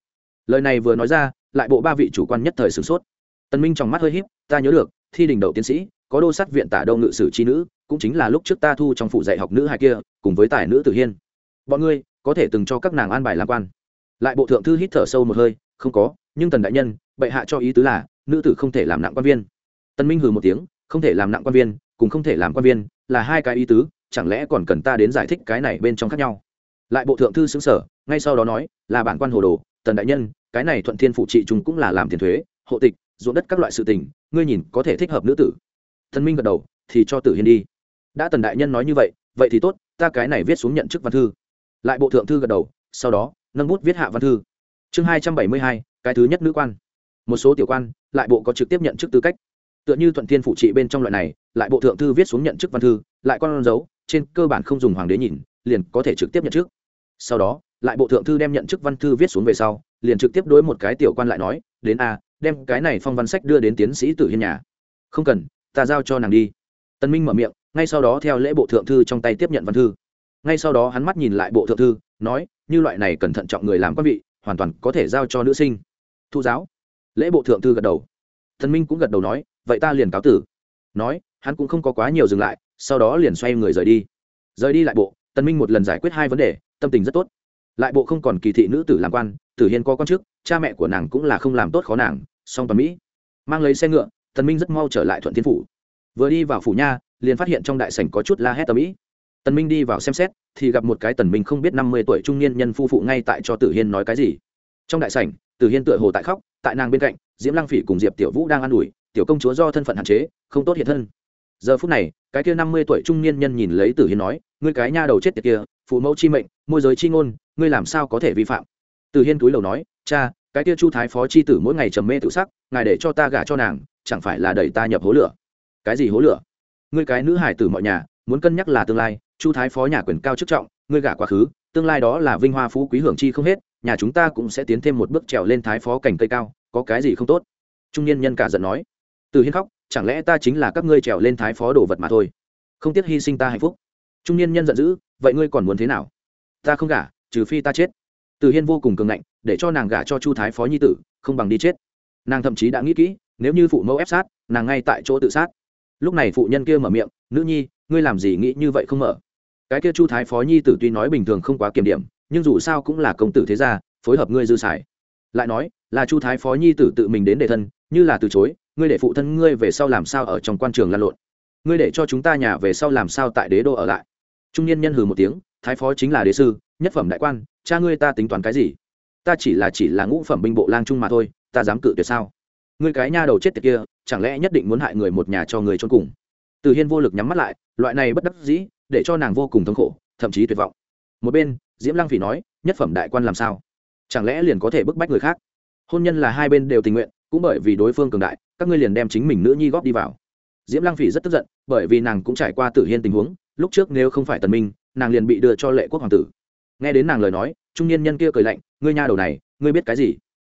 Lời này vừa nói ra, lại bộ ba vị chủ quan nhất thời sửng sốt. Tần minh trong mắt hơi híp, ta nhớ được, thi đình đậu tiến sĩ, có đô sát viện tả đô ngự sử chi nữ, cũng chính là lúc trước ta thu trong phủ dạy học nữ hai kia, cùng với tài nữ tử hiên. Bọn ngươi, có thể từng cho các nàng an bài làm quan? Lại bộ thượng thư hít thở sâu một hơi, không có, nhưng tần đại nhân, bệ hạ cho ý tứ là, nữ tử không thể làm nặng quan viên. Tần minh hừ một tiếng, không thể làm nặng quan viên, cùng không thể làm quan viên, là hai cái ý tứ chẳng lẽ còn cần ta đến giải thích cái này bên trong khác nhau? Lại bộ thượng thư xứng sở ngay sau đó nói, là bản quan hồ đồ, tần đại nhân, cái này thuận thiên phụ trị chúng cũng là làm tiền thuế, hộ tịch, ruộng đất các loại sự tình, ngươi nhìn có thể thích hợp nữ tử. Thần minh gật đầu, thì cho tử hiên đi. Đã tần đại nhân nói như vậy vậy thì tốt, ta cái này viết xuống nhận chức văn thư. Lại bộ thượng thư gật đầu, sau đó, nâng bút viết hạ văn thư. Chương hai trăm bảy mươi hai, cái thứ nhất nữ quan. Một số tiểu quan, lại bộ có trực tiếp nhận chức tư cách. Tựa như thuận thiên phụ trị bên trong loại này, lại bộ thượng thư viết xuống nhận chức văn thư, lại quan dấu trên cơ bản không dùng hoàng đế nhìn, liền có thể trực tiếp nhận chức. Sau đó, lại bộ thượng thư đem nhận chức văn thư viết xuống về sau, liền trực tiếp đối một cái tiểu quan lại nói, đến a, đem cái này phong văn sách đưa đến tiến sĩ tử hiên nhà. Không cần, ta giao cho nàng đi. Tân minh mở miệng, ngay sau đó theo lễ bộ thượng thư trong tay tiếp nhận văn thư. Ngay sau đó hắn mắt nhìn lại bộ thượng thư, nói, như loại này cần thận trọng người làm quan vị, hoàn toàn có thể giao cho nữ sinh. Thu giáo. Lễ bộ thượng thư gật đầu. Thần minh cũng gật đầu nói, vậy ta liền cáo tử. Nói, hắn cũng không có quá nhiều dừng lại sau đó liền xoay người rời đi. Rời đi lại bộ tân minh một lần giải quyết hai vấn đề, tâm tình rất tốt. Lại bộ không còn kỳ thị nữ tử làm quan, tử hiên có con trước, cha mẹ của nàng cũng là không làm tốt khó nàng, song toàn mỹ. Mang lấy xe ngựa, tần minh rất mau trở lại thuận thiên phủ. Vừa đi vào phủ nha, liền phát hiện trong đại sảnh có chút la hét tầm mỹ tần minh đi vào xem xét, thì gặp một cái tần minh không biết năm mươi tuổi trung niên nhân phu phụ ngay tại cho tử hiên nói cái gì. Trong đại sảnh, tử hiên tựa hồ tại khóc, tại nàng bên cạnh, diễm lăng phỉ cùng diệp tiểu vũ đang ăn ủi, tiểu công chúa do thân phận hạn chế, không tốt hiện thân giờ phút này, cái kia năm mươi tuổi trung niên nhân nhìn lấy tử hiên nói, ngươi cái nha đầu chết tiệt kia, phụ mẫu chi mệnh, môi giới chi ngôn, ngươi làm sao có thể vi phạm? Tử hiên túi lầu nói, cha, cái kia chu thái phó chi tử mỗi ngày trầm mê tự sắc, ngài để cho ta gả cho nàng, chẳng phải là đẩy ta nhập hố lửa? Cái gì hố lửa? Ngươi cái nữ hải tử mọi nhà, muốn cân nhắc là tương lai, chu thái phó nhà quyền cao chức trọng, ngươi gả quá khứ, tương lai đó là vinh hoa phú quý hưởng chi không hết, nhà chúng ta cũng sẽ tiến thêm một bước trèo lên thái phó cảnh cây cao, có cái gì không tốt? Trung niên nhân cả giận nói. Từ hiên khóc chẳng lẽ ta chính là các ngươi trèo lên thái phó đồ vật mà thôi? Không tiếc hy sinh ta hạnh phúc. Trung niên nhân giận dữ, vậy ngươi còn muốn thế nào? Ta không gả, trừ phi ta chết. Từ hiên vô cùng cường ngạnh, để cho nàng gả cho chu thái phó nhi tử, không bằng đi chết. Nàng thậm chí đã nghĩ kỹ, nếu như phụ mẫu ép sát, nàng ngay tại chỗ tự sát. Lúc này phụ nhân kia mở miệng, nữ nhi, ngươi làm gì nghĩ như vậy không mở? Cái kia chu thái phó nhi tử tuy nói bình thường không quá kiểm điểm, nhưng dù sao cũng là công tử thế gia, phối hợp ngươi dư xài. Lại nói, là chu thái phó nhi tử tự mình đến để thân, như là từ chối ngươi để phụ thân ngươi về sau làm sao ở trong quan trường lan lộn? Ngươi để cho chúng ta nhà về sau làm sao tại đế đô ở lại? Trung niên nhân hừ một tiếng, thái phó chính là đế sư, nhất phẩm đại quan, cha ngươi ta tính toán cái gì? Ta chỉ là chỉ là ngũ phẩm binh bộ lang trung mà thôi, ta dám cự tuyệt sao? Ngươi cái nha đầu chết tiệt kia, chẳng lẽ nhất định muốn hại người một nhà cho người trốn cùng? Từ hiên vô lực nhắm mắt lại, loại này bất đắc dĩ, để cho nàng vô cùng thống khổ, thậm chí tuyệt vọng. Một bên, diễm lăng phỉ nói, nhất phẩm đại quan làm sao? Chẳng lẽ liền có thể bức bách người khác? Hôn nhân là hai bên đều tình nguyện cũng bởi vì đối phương cường đại, các ngươi liền đem chính mình nữ nhi góp đi vào. Diễm lăng phỉ rất tức giận, bởi vì nàng cũng trải qua tử hiên tình huống, lúc trước nếu không phải tần minh, nàng liền bị đưa cho lệ quốc hoàng tử. Nghe đến nàng lời nói, trung niên nhân kia cười lạnh, ngươi nha đầu này, ngươi biết cái gì?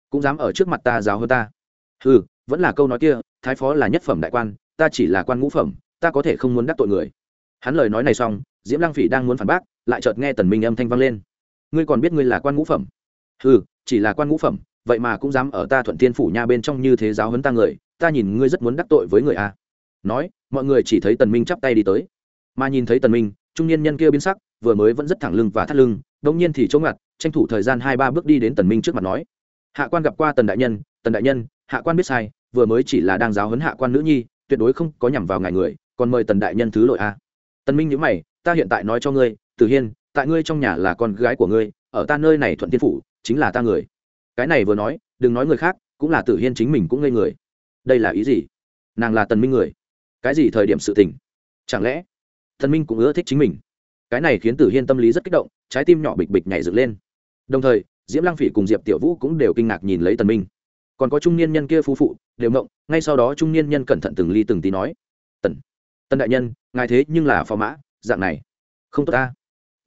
Cũng dám ở trước mặt ta giáo hơn ta. Ừ vẫn là câu nói kia, thái phó là nhất phẩm đại quan, ta chỉ là quan ngũ phẩm, ta có thể không muốn đắc tội người. Hắn lời nói này xong, diễm lăng phỉ đang muốn phản bác, lại chợt nghe tần minh âm thanh vang lên. Ngươi còn biết ngươi là quan ngũ phẩm? Ừ chỉ là quan ngũ phẩm vậy mà cũng dám ở ta thuận thiên phủ nha bên trong như thế giáo huấn ta người, ta nhìn ngươi rất muốn đắc tội với người a nói, mọi người chỉ thấy tần minh chắp tay đi tới. Mà nhìn thấy tần minh, trung niên nhân kia biến sắc, vừa mới vẫn rất thẳng lưng và thắt lưng, đống nhiên thì chống ngặt, tranh thủ thời gian hai ba bước đi đến tần minh trước mặt nói. Hạ quan gặp qua tần đại nhân, tần đại nhân, hạ quan biết sai, vừa mới chỉ là đang giáo huấn hạ quan nữ nhi, tuyệt đối không có nhằm vào ngài người, còn mời tần đại nhân thứ lỗi a tần minh nhíu mày, ta hiện tại nói cho ngươi, tử hiên, tại ngươi trong nhà là con gái của ngươi, ở ta nơi này thuận tiên phủ, chính là ta người cái này vừa nói, đừng nói người khác, cũng là tử hiên chính mình cũng ngây người. Đây là ý gì? Nàng là tần minh người. Cái gì thời điểm sự tình? Chẳng lẽ tần minh cũng ưa thích chính mình? Cái này khiến tử hiên tâm lý rất kích động, trái tim nhỏ bịch bịch nhảy dựng lên. Đồng thời, diễm lăng phỉ cùng diệp tiểu vũ cũng đều kinh ngạc nhìn lấy tần minh. Còn có trung niên nhân kia phú phụ, đều ngộng, ngay sau đó trung niên nhân cẩn thận từng ly từng tí nói, tần tần đại nhân, ngài thế nhưng là phò mã, dạng này, không tốt ta.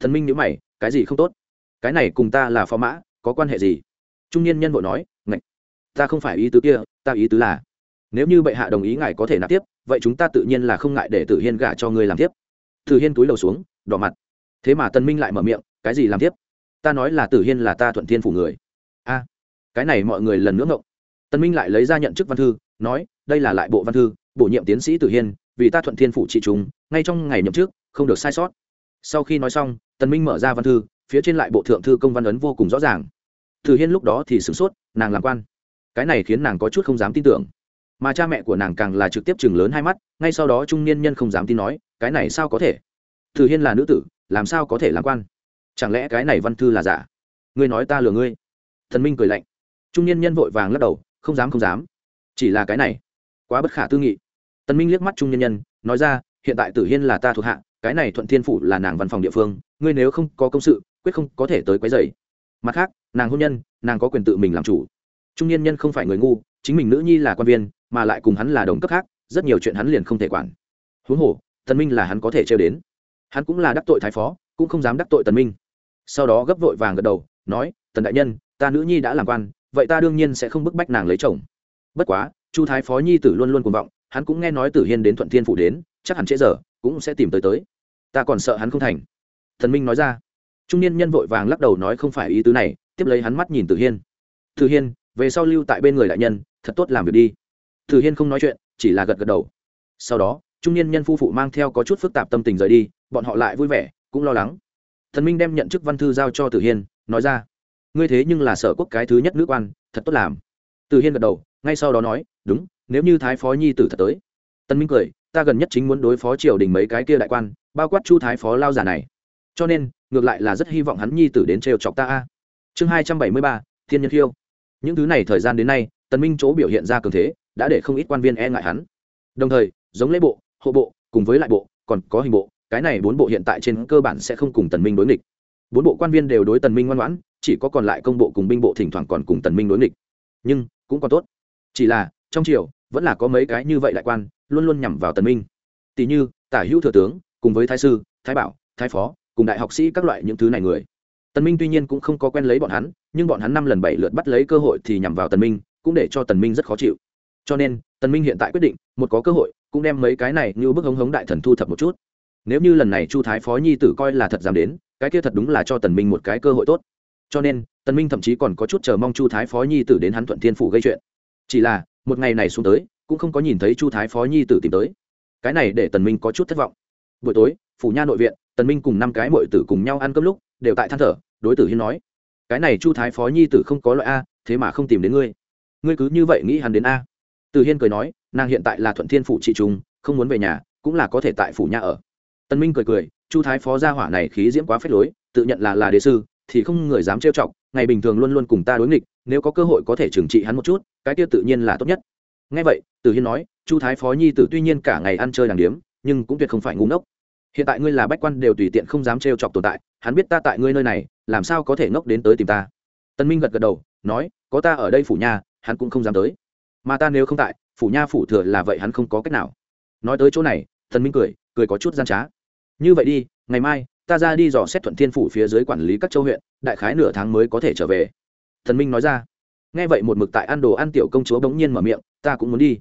Thần minh nếu mày, cái gì không tốt? Cái này cùng ta là phò mã, có quan hệ gì? Trung niên nhân vội nói, ngạch, ta không phải ý tứ kia, ta ý tứ là, nếu như bệ hạ đồng ý ngài có thể nạp tiếp, vậy chúng ta tự nhiên là không ngại để tử hiên gả cho ngươi làm tiếp. Tử hiên túi đầu xuống, đỏ mặt. Thế mà tân minh lại mở miệng, cái gì làm tiếp? Ta nói là tử hiên là ta thuận thiên phủ người. A, cái này mọi người lần nữa ngộng. Tân minh lại lấy ra nhận chức văn thư, nói, đây là lại bộ văn thư, bổ nhiệm tiến sĩ tử hiên, vì ta thuận thiên phủ trị chúng, ngay trong ngày nhậm chức, không được sai sót. Sau khi nói xong tân minh mở ra văn thư, phía trên lại bộ thượng thư công văn ấn vô cùng rõ ràng tử hiên lúc đó thì sửng sốt, nàng làm quan. Cái này khiến nàng có chút không dám tin tưởng. Mà cha mẹ của nàng càng là trực tiếp chừng lớn hai mắt, ngay sau đó trung niên nhân không dám tin nói, cái này sao có thể? Tử hiên là nữ tử, làm sao có thể làm quan? Chẳng lẽ cái này văn thư là giả? Ngươi nói ta lừa ngươi. Thần minh cười lạnh. Trung niên nhân vội vàng lắc đầu, không dám không dám. Chỉ là cái này. Quá bất khả tư nghị. Tần minh liếc mắt trung niên nhân, nói ra, hiện tại tử hiên là ta thuộc hạ, cái này thuận thiên phủ là nàng văn phòng địa phương, ngươi nếu không có công sự, quyết không có thể tới quấy rầy mặt khác, nàng hôn nhân, nàng có quyền tự mình làm chủ. Trung niên nhân không phải người ngu, chính mình nữ nhi là quan viên, mà lại cùng hắn là đồng cấp khác, rất nhiều chuyện hắn liền không thể quản. Huống hồ, tần minh là hắn có thể trêu đến. Hắn cũng là đắc tội thái phó, cũng không dám đắc tội tần minh. Sau đó gấp vội vàng gật đầu, nói, tần đại nhân, ta nữ nhi đã làm quan, vậy ta đương nhiên sẽ không bức bách nàng lấy chồng. Bất quá, chu thái phó nhi tử luôn luôn cuồng vọng, hắn cũng nghe nói tử hiên đến thuận thiên phủ đến, chắc hẳn trễ giờ, cũng sẽ tìm tới tới. Ta còn sợ hắn không thành. Thần minh nói ra trung niên nhân vội vàng lắc đầu nói không phải ý tứ này, tiếp lấy hắn mắt nhìn tử hiên. Tử hiên, về sau lưu tại bên người đại nhân, thật tốt làm việc đi. Tử hiên không nói chuyện, chỉ là gật gật đầu. Sau đó, trung niên nhân phu phụ mang theo có chút phức tạp tâm tình rời đi, bọn họ lại vui vẻ, cũng lo lắng. Thần minh đem nhận chức văn thư giao cho tử hiên, nói ra, ngươi thế nhưng là sở quốc cái thứ nhất nước quan, thật tốt làm. Tử hiên gật đầu, ngay sau đó nói, đúng, nếu như thái phó nhi tử thật tới. Tân minh cười, ta gần nhất chính muốn đối phó triều đình mấy cái kia đại quan, bao quát chu thái phó lao giả này. Cho nên ngược lại là rất hy vọng hắn nhi tử đến trêu chọc ta a. Chương hai trăm bảy mươi ba, thiên nhân khiêu. Những thứ này thời gian đến nay, tần minh chỗ biểu hiện ra cường thế, đã để không ít quan viên e ngại hắn. Đồng thời, giống lễ bộ, hộ bộ, cùng với lại bộ, còn có hình bộ, cái này bốn bộ hiện tại trên cơ bản sẽ không cùng tần minh đối nghịch. Bốn bộ quan viên đều đối tần minh ngoan ngoãn, chỉ có còn lại công bộ cùng binh bộ thỉnh thoảng còn cùng tần minh đối nghịch. Nhưng, cũng còn tốt. Chỉ là, trong triều, vẫn là có mấy cái như vậy đại quan, luôn luôn nhằm vào tần minh. Tỷ như, tả hữu thừa tướng, cùng với thái sư, thái bảo, thái phó cùng đại học sĩ các loại những thứ này người. Tần minh tuy nhiên cũng không có quen lấy bọn hắn, nhưng bọn hắn năm lần bảy lượt bắt lấy cơ hội thì nhằm vào tần minh, cũng để cho tần minh rất khó chịu. Cho nên, tần minh hiện tại quyết định, một có cơ hội, cũng đem mấy cái này như bức hống hống đại thần thu thập một chút. Nếu như lần này chu thái phó nhi tử coi là thật dám đến, cái kia thật đúng là cho tần minh một cái cơ hội tốt. Cho nên, tần minh thậm chí còn có chút chờ mong chu thái phó nhi tử đến hắn thuận thiên phủ gây chuyện. Chỉ là, một ngày này xuống tới, cũng không có nhìn thấy chu thái phó nhi tử tìm tới. Cái này để tần minh có chút thất vọng. Buổi tối, phủ nha nội viện tần minh cùng năm cái muội tử cùng nhau ăn cơm lúc, đều tại than thở, đối tử hiên nói, cái này chu thái phó nhi tử không có loại a, thế mà không tìm đến ngươi. Ngươi cứ như vậy nghĩ hắn đến a. Tử hiên cười nói, nàng hiện tại là thuận thiên phủ trị trung, không muốn về nhà, cũng là có thể tại phủ nhà ở. Tần minh cười cười, chu thái phó gia hỏa này khí diễm quá phết lối, tự nhận là là đế sư, thì không người dám trêu chọc, ngày bình thường luôn luôn cùng ta đối nghịch, nếu có cơ hội có thể trừng trị hắn một chút, cái kia tự nhiên là tốt nhất. Nghe vậy, tử hiên nói, chu thái phó nhi tử tuy nhiên cả ngày ăn chơi đàng điếm, nhưng cũng tuyệt không phải ngu ngốc hiện tại ngươi là bách quan đều tùy tiện không dám trêu chọc tồn tại, hắn biết ta tại ngươi nơi này, làm sao có thể ngốc đến tới tìm ta? Tân minh gật gật đầu, nói, có ta ở đây phủ nha, hắn cũng không dám tới. Mà ta nếu không tại, phủ nha phủ thừa là vậy hắn không có cách nào. Nói tới chỗ này, tân minh cười cười có chút gian trá. Như vậy đi, ngày mai, ta ra đi dò xét thuận thiên phủ phía dưới quản lý các châu huyện, đại khái nửa tháng mới có thể trở về. Thần minh nói ra. Nghe vậy một mực tại ăn đồ ăn tiểu công chúa bỗng nhiên mở miệng, ta cũng muốn đi.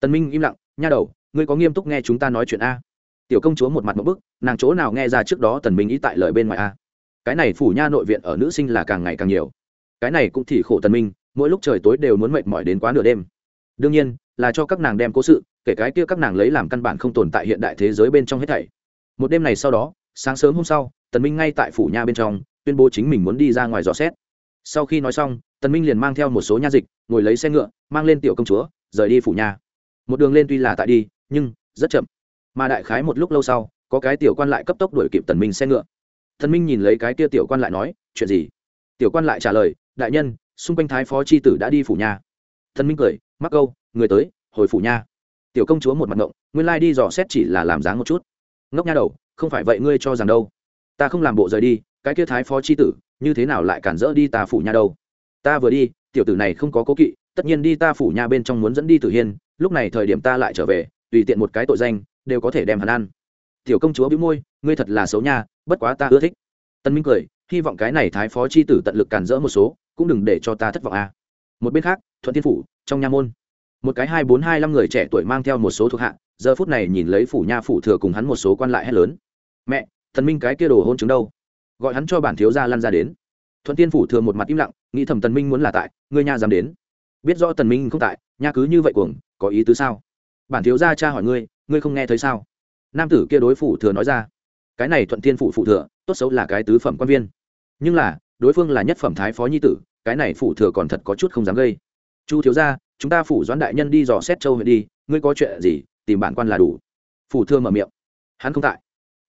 Tần minh im lặng, nha đầu, ngươi có nghiêm túc nghe chúng ta nói chuyện a tiểu công chúa một mặt một bức, nàng chỗ nào nghe ra trước đó tần minh ý tại lời bên ngoài a? Cái này phủ nha nội viện ở nữ sinh là càng ngày càng nhiều. Cái này cũng thì khổ tần minh, mỗi lúc trời tối đều muốn mệt mỏi đến quá nửa đêm. Đương nhiên, là cho các nàng đem cố sự, kể cái kia các nàng lấy làm căn bản không tồn tại hiện đại thế giới bên trong hết thảy. Một đêm này sau đó, sáng sớm hôm sau, tần minh ngay tại phủ nha bên trong, tuyên bố chính mình muốn đi ra ngoài dò xét. Sau khi nói xong, tần minh liền mang theo một số nha dịch, ngồi lấy xe ngựa, mang lên tiểu công chúa, rời đi phủ nha. Một đường lên tuy là tại đi, nhưng rất chậm mà đại khái một lúc lâu sau, có cái tiểu quan lại cấp tốc đuổi kịp tần minh xe ngựa. Tần minh nhìn lấy cái kia tiểu quan lại nói, chuyện gì? Tiểu quan lại trả lời, đại nhân, xung quanh thái phó chi tử đã đi phủ nhà. Tần minh cười, mắc câu, người tới, hồi phủ nhà. Tiểu công chúa một mặt ngộng, nguyên lai đi dò xét chỉ là làm dáng một chút. Ngốc nha đầu, không phải vậy ngươi cho rằng đâu. Ta không làm bộ rời đi, cái kia thái phó chi tử, như thế nào lại cản rỡ đi ta phủ nhà đâu? Ta vừa đi, tiểu tử này không có cố kỵ, tất nhiên đi ta phủ nhà bên trong muốn dẫn đi tử hiên, lúc này thời điểm ta lại trở về, tùy tiện một cái tội danh đều có thể đem hắn ăn. Tiểu công chúa bĩu môi, ngươi thật là xấu nha, bất quá ta ưa thích. Tân minh cười, hy vọng cái này thái phó chi tử tận lực cản rỡ một số, cũng đừng để cho ta thất vọng a à. một bên khác, thuận thiên phủ, trong nha môn. Một cái hai bốn hai năm người trẻ tuổi mang theo một số thuộc hạ, giờ phút này nhìn lấy phủ nha phủ thừa cùng hắn một số quan lại hét lớn. Mẹ, thần minh cái kia đồ hôn chứng đâu? Gọi hắn cho bản thiếu gia lăn ra đến. Thuận tiên phủ thừa một mặt im lặng, nghĩ thầm tần minh muốn là tại, ngươi nha dám đến. Biết rõ tần minh không tại, nha cứ như vậy cuồng, có ý tứ sao? Bản thiếu gia cha hỏi ngươi ngươi không nghe thấy sao? Nam tử kia đối phủ thừa nói ra. Cái này thuận thiên phủ phụ thừa, tốt xấu là cái tứ phẩm quan viên. Nhưng là, đối phương là nhất phẩm thái phó nhi tử, cái này phủ thừa còn thật có chút không dám gây. Chu thiếu gia, chúng ta phủ doãn đại nhân đi dò xét châu huyện đi, ngươi có chuyện gì, tìm bản quan là đủ. Phủ thừa mở miệng. Hắn không tại.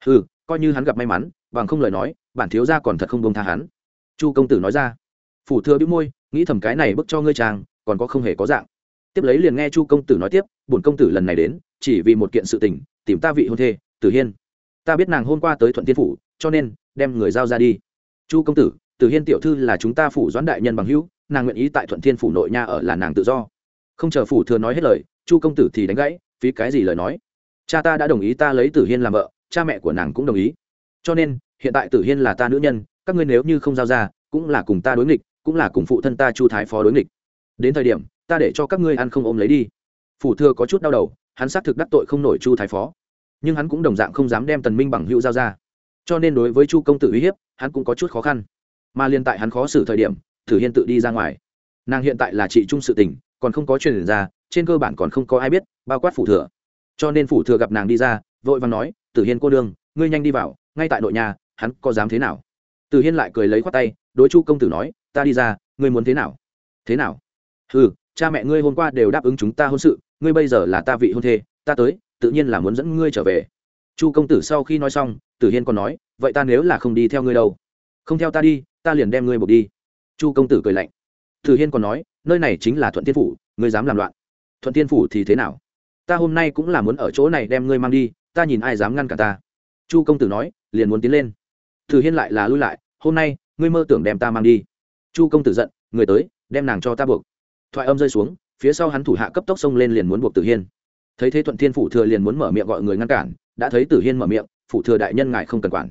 Ừ coi như hắn gặp may mắn, bằng không lời nói, bản thiếu gia còn thật không bông tha hắn. Chu công tử nói ra. Phủ thừa bĩu môi, nghĩ thầm cái này bức cho ngươi chàng, còn có không hề có dạng. Tiếp lấy liền nghe chu công tử nói tiếp, bổn công tử lần này đến chỉ vì một kiện sự tình, tìm ta vị hôn thê, tử hiên. Ta biết nàng hôm qua tới thuận tiên phủ, cho nên đem người giao ra đi. Chu công tử tử hiên tiểu thư là chúng ta phủ doãn đại nhân bằng hữu, nàng nguyện ý tại thuận thiên phủ nội nha ở là nàng tự do. Không chờ phủ thừa nói hết lời, chu công tử thì đánh gãy, phí cái gì lời nói? Cha ta đã đồng ý ta lấy tử hiên làm vợ, cha mẹ của nàng cũng đồng ý. Cho nên, hiện tại tử hiên là ta nữ nhân, các ngươi nếu như không giao ra, cũng là cùng ta đối nghịch, cũng là cùng phụ thân ta chu thái phó đối nghịch. Đến thời điểm, ta để cho các ngươi ăn không ôm lấy đi. Phủ thừa có chút đau đầu hắn xác thực đắc tội không nổi chu thái phó. Nhưng hắn cũng đồng dạng không dám đem tần minh bằng hữu giao ra. Cho nên đối với chu công tử uy hiếp, hắn cũng có chút khó khăn. Mà liên tại hắn khó xử thời điểm tử hiên tự đi ra ngoài. Nàng hiện tại là chị trung sự tình, còn không có truyền ra, trên cơ bản còn không có ai biết, bao quát phủ thừa. Cho nên phủ thừa gặp nàng đi ra, vội vàng nói tử hiên cô đương ngươi nhanh đi vào, ngay tại nội nhà, hắn có dám thế nào? Tử hiên lại cười lấy khoát tay, đối chu công tử nói, ta đi ra, ngươi muốn thế nào? Thế nào? Ừ cha mẹ ngươi hôm qua đều đáp ứng chúng ta hôn sự, ngươi bây giờ là ta vị hôn thê, ta tới, tự nhiên là muốn dẫn ngươi trở về. Chu công tử sau khi nói xong, tử hiên còn nói, vậy ta nếu là không đi theo ngươi đâu? Không theo ta đi, ta liền đem ngươi buộc đi. Chu công tử cười lạnh. Tử hiên còn nói, nơi này chính là thuận tiên phủ, ngươi dám làm loạn. Thuận tiên phủ thì thế nào? Ta hôm nay cũng là muốn ở chỗ này đem ngươi mang đi, ta nhìn ai dám ngăn cả ta. Chu công tử nói, liền muốn tiến lên. Tử hiên lại là lui lại, hôm nay, ngươi mơ tưởng đem ta mang đi. Chu công tử giận, người tới, đem nàng cho ta buộc thoại âm rơi xuống, phía sau hắn thủ hạ cấp tốc xông lên liền muốn buộc tử hiên. Thấy thế thuận thiên phủ thừa liền muốn mở miệng gọi người ngăn cản, đã thấy tử hiên mở miệng, phủ thừa đại nhân ngài không cần quản.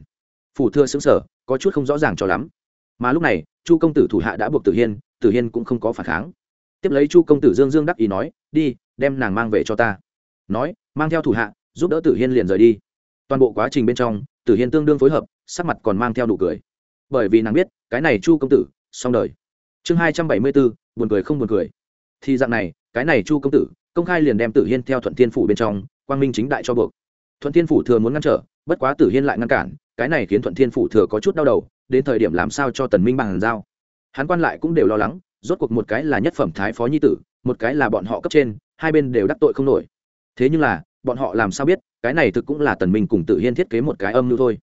Phủ thừa xứng sở có chút không rõ ràng cho lắm. Mà lúc này, chu công tử thủ hạ đã buộc tử hiên tử hiên cũng không có phản kháng. Tiếp lấy chu công tử dương dương đắc ý nói, đi, đem nàng mang về cho ta. Nói, mang theo thủ hạ, giúp đỡ tử hiên liền rời đi. Toàn bộ quá trình bên trong, tử hiên tương đương phối hợp, sắc mặt còn mang theo nụ cười. Bởi vì nàng biết, cái này chu công tử, xong đời chương hai trăm bảy mươi bốn buồn cười không buồn cười. Thì dạng này, cái này chu công tử, công khai liền đem tử hiên theo thuận thiên phủ bên trong, quang minh chính đại cho buộc. Thuận thiên phủ thừa muốn ngăn trở, bất quá tử hiên lại ngăn cản, cái này khiến thuận thiên phủ thừa có chút đau đầu, đến thời điểm làm sao cho tần minh bằng giao. Hắn quan lại cũng đều lo lắng, rốt cuộc một cái là nhất phẩm thái phó nhi tử, một cái là bọn họ cấp trên, hai bên đều đắc tội không nổi. Thế nhưng là, bọn họ làm sao biết, cái này thực cũng là tần minh cùng tử hiên thiết kế một cái âm mưu thôi.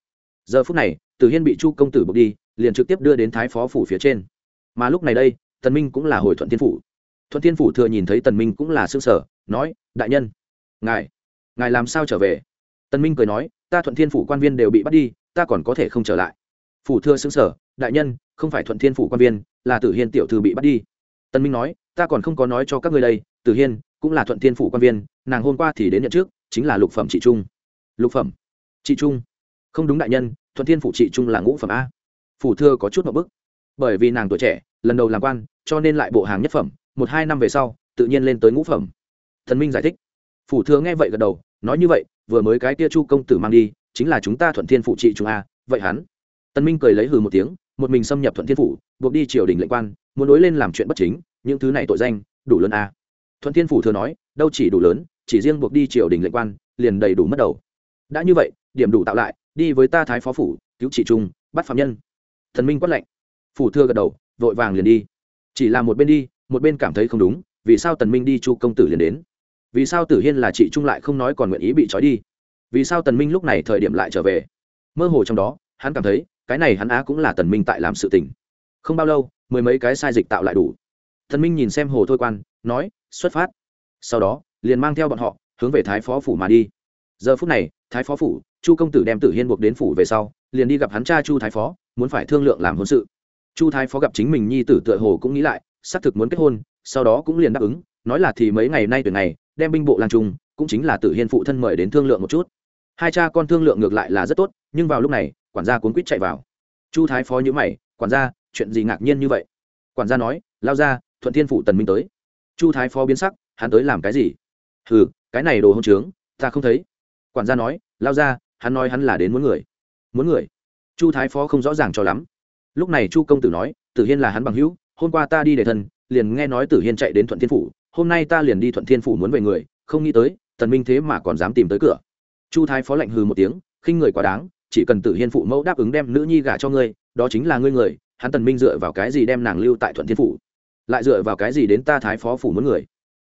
Giờ phút này, tử hiên bị chu công tử buộc đi, liền trực tiếp đưa đến thái phó phủ phía trên mà lúc này đây, tần minh cũng là hồi thuận thiên phủ. Thuận thiên phủ thừa nhìn thấy tần minh cũng là sương sở nói, đại nhân, ngài ngài làm sao trở về? Tần minh cười nói, ta thuận thiên phủ quan viên đều bị bắt đi, ta còn có thể không trở lại. Phủ thừa sương sở đại nhân, không phải thuận thiên phủ quan viên, là tử hiên tiểu thư bị bắt đi. Tần minh nói, ta còn không có nói cho các ngươi đây, tử hiên cũng là thuận thiên phủ quan viên, nàng hôm qua thì đến nhận trước, chính là lục phẩm trị trung. Lục phẩm? Trị trung? Không đúng đại nhân, thuận thiên phủ trị trung là ngũ phẩm a. Phủ thưa có chút một bức bởi vì nàng tuổi trẻ, lần đầu làm quan, cho nên lại bộ hàng nhất phẩm, một hai năm về sau, tự nhiên lên tới ngũ phẩm. Thần minh giải thích. Phủ thừa nghe vậy gật đầu, nói như vậy, vừa mới cái tia chu công tử mang đi, chính là chúng ta thuận thiên phủ trị chúng a, vậy hắn? Tân minh cười lấy hừ một tiếng, một mình xâm nhập thuận thiên phủ, buộc đi triều đình lệnh quan, muốn đối lên làm chuyện bất chính, những thứ này tội danh, đủ lớn a. Thuận thiên phủ thừa nói, đâu chỉ đủ lớn, chỉ riêng buộc đi triều đình lệnh quan, liền đầy đủ mất đầu. Đã như vậy, điểm đủ tạo lại, đi với ta thái phó phủ, cứu trị trung bắt phạm nhân. Thần minh quát lệnh phủ thưa gật đầu, vội vàng liền đi. Chỉ là một bên đi, một bên cảm thấy không đúng, vì sao tần minh đi chu công tử liền đến? Vì sao tử hiên là chị trung lại không nói còn nguyện ý bị trói đi? Vì sao tần minh lúc này thời điểm lại trở về? Mơ hồ trong đó, hắn cảm thấy, cái này hắn á cũng là tần minh tại làm sự tình. Không bao lâu, mười mấy cái sai dịch tạo lại đủ. Tần minh nhìn xem hồ thôi quan, nói, xuất phát. Sau đó, liền mang theo bọn họ, hướng về thái phó phủ mà đi. Giờ phút này, thái phó phủ, chu công tử đem tử hiên buộc đến phủ về sau, liền đi gặp hắn cha chu thái phó, muốn phải thương lượng làm hôn sự chu thái phó gặp chính mình nhi tử tựa hồ cũng nghĩ lại, xác thực muốn kết hôn, sau đó cũng liền đáp ứng, nói là thì mấy ngày nay tuyển ngày, đem binh bộ làm trung cũng chính là tử hiên phụ thân mời đến thương lượng một chút. Hai cha con thương lượng ngược lại là rất tốt, nhưng vào lúc này, quản gia cuốn quýt chạy vào. Chu thái phó nhữ mày, quản gia, chuyện gì ngạc nhiên như vậy? Quản gia nói, lao ra, thuận thiên phụ tần minh tới. Chu thái phó biến sắc, hắn tới làm cái gì? Hừ, cái này đồ hôn trướng, ta không thấy. Quản gia nói, lao ra, hắn nói hắn là đến muốn người. Muốn người? Chu thái phó không rõ ràng cho lắm lúc này chu công tử nói, tử hiên là hắn bằng hữu, hôm qua ta đi để thân liền nghe nói tử hiên chạy đến thuận thiên phủ, hôm nay ta liền đi thuận thiên phủ muốn về người, không nghĩ tới, tần minh thế mà còn dám tìm tới cửa. Chu thái phó lạnh hừ một tiếng, khinh người quá đáng, chỉ cần tử hiên phụ mẫu đáp ứng đem nữ nhi gả cho ngươi, đó chính là ngươi người, hắn tần minh dựa vào cái gì đem nàng lưu tại thuận thiên phủ? Lại dựa vào cái gì đến ta thái phó phủ muốn người?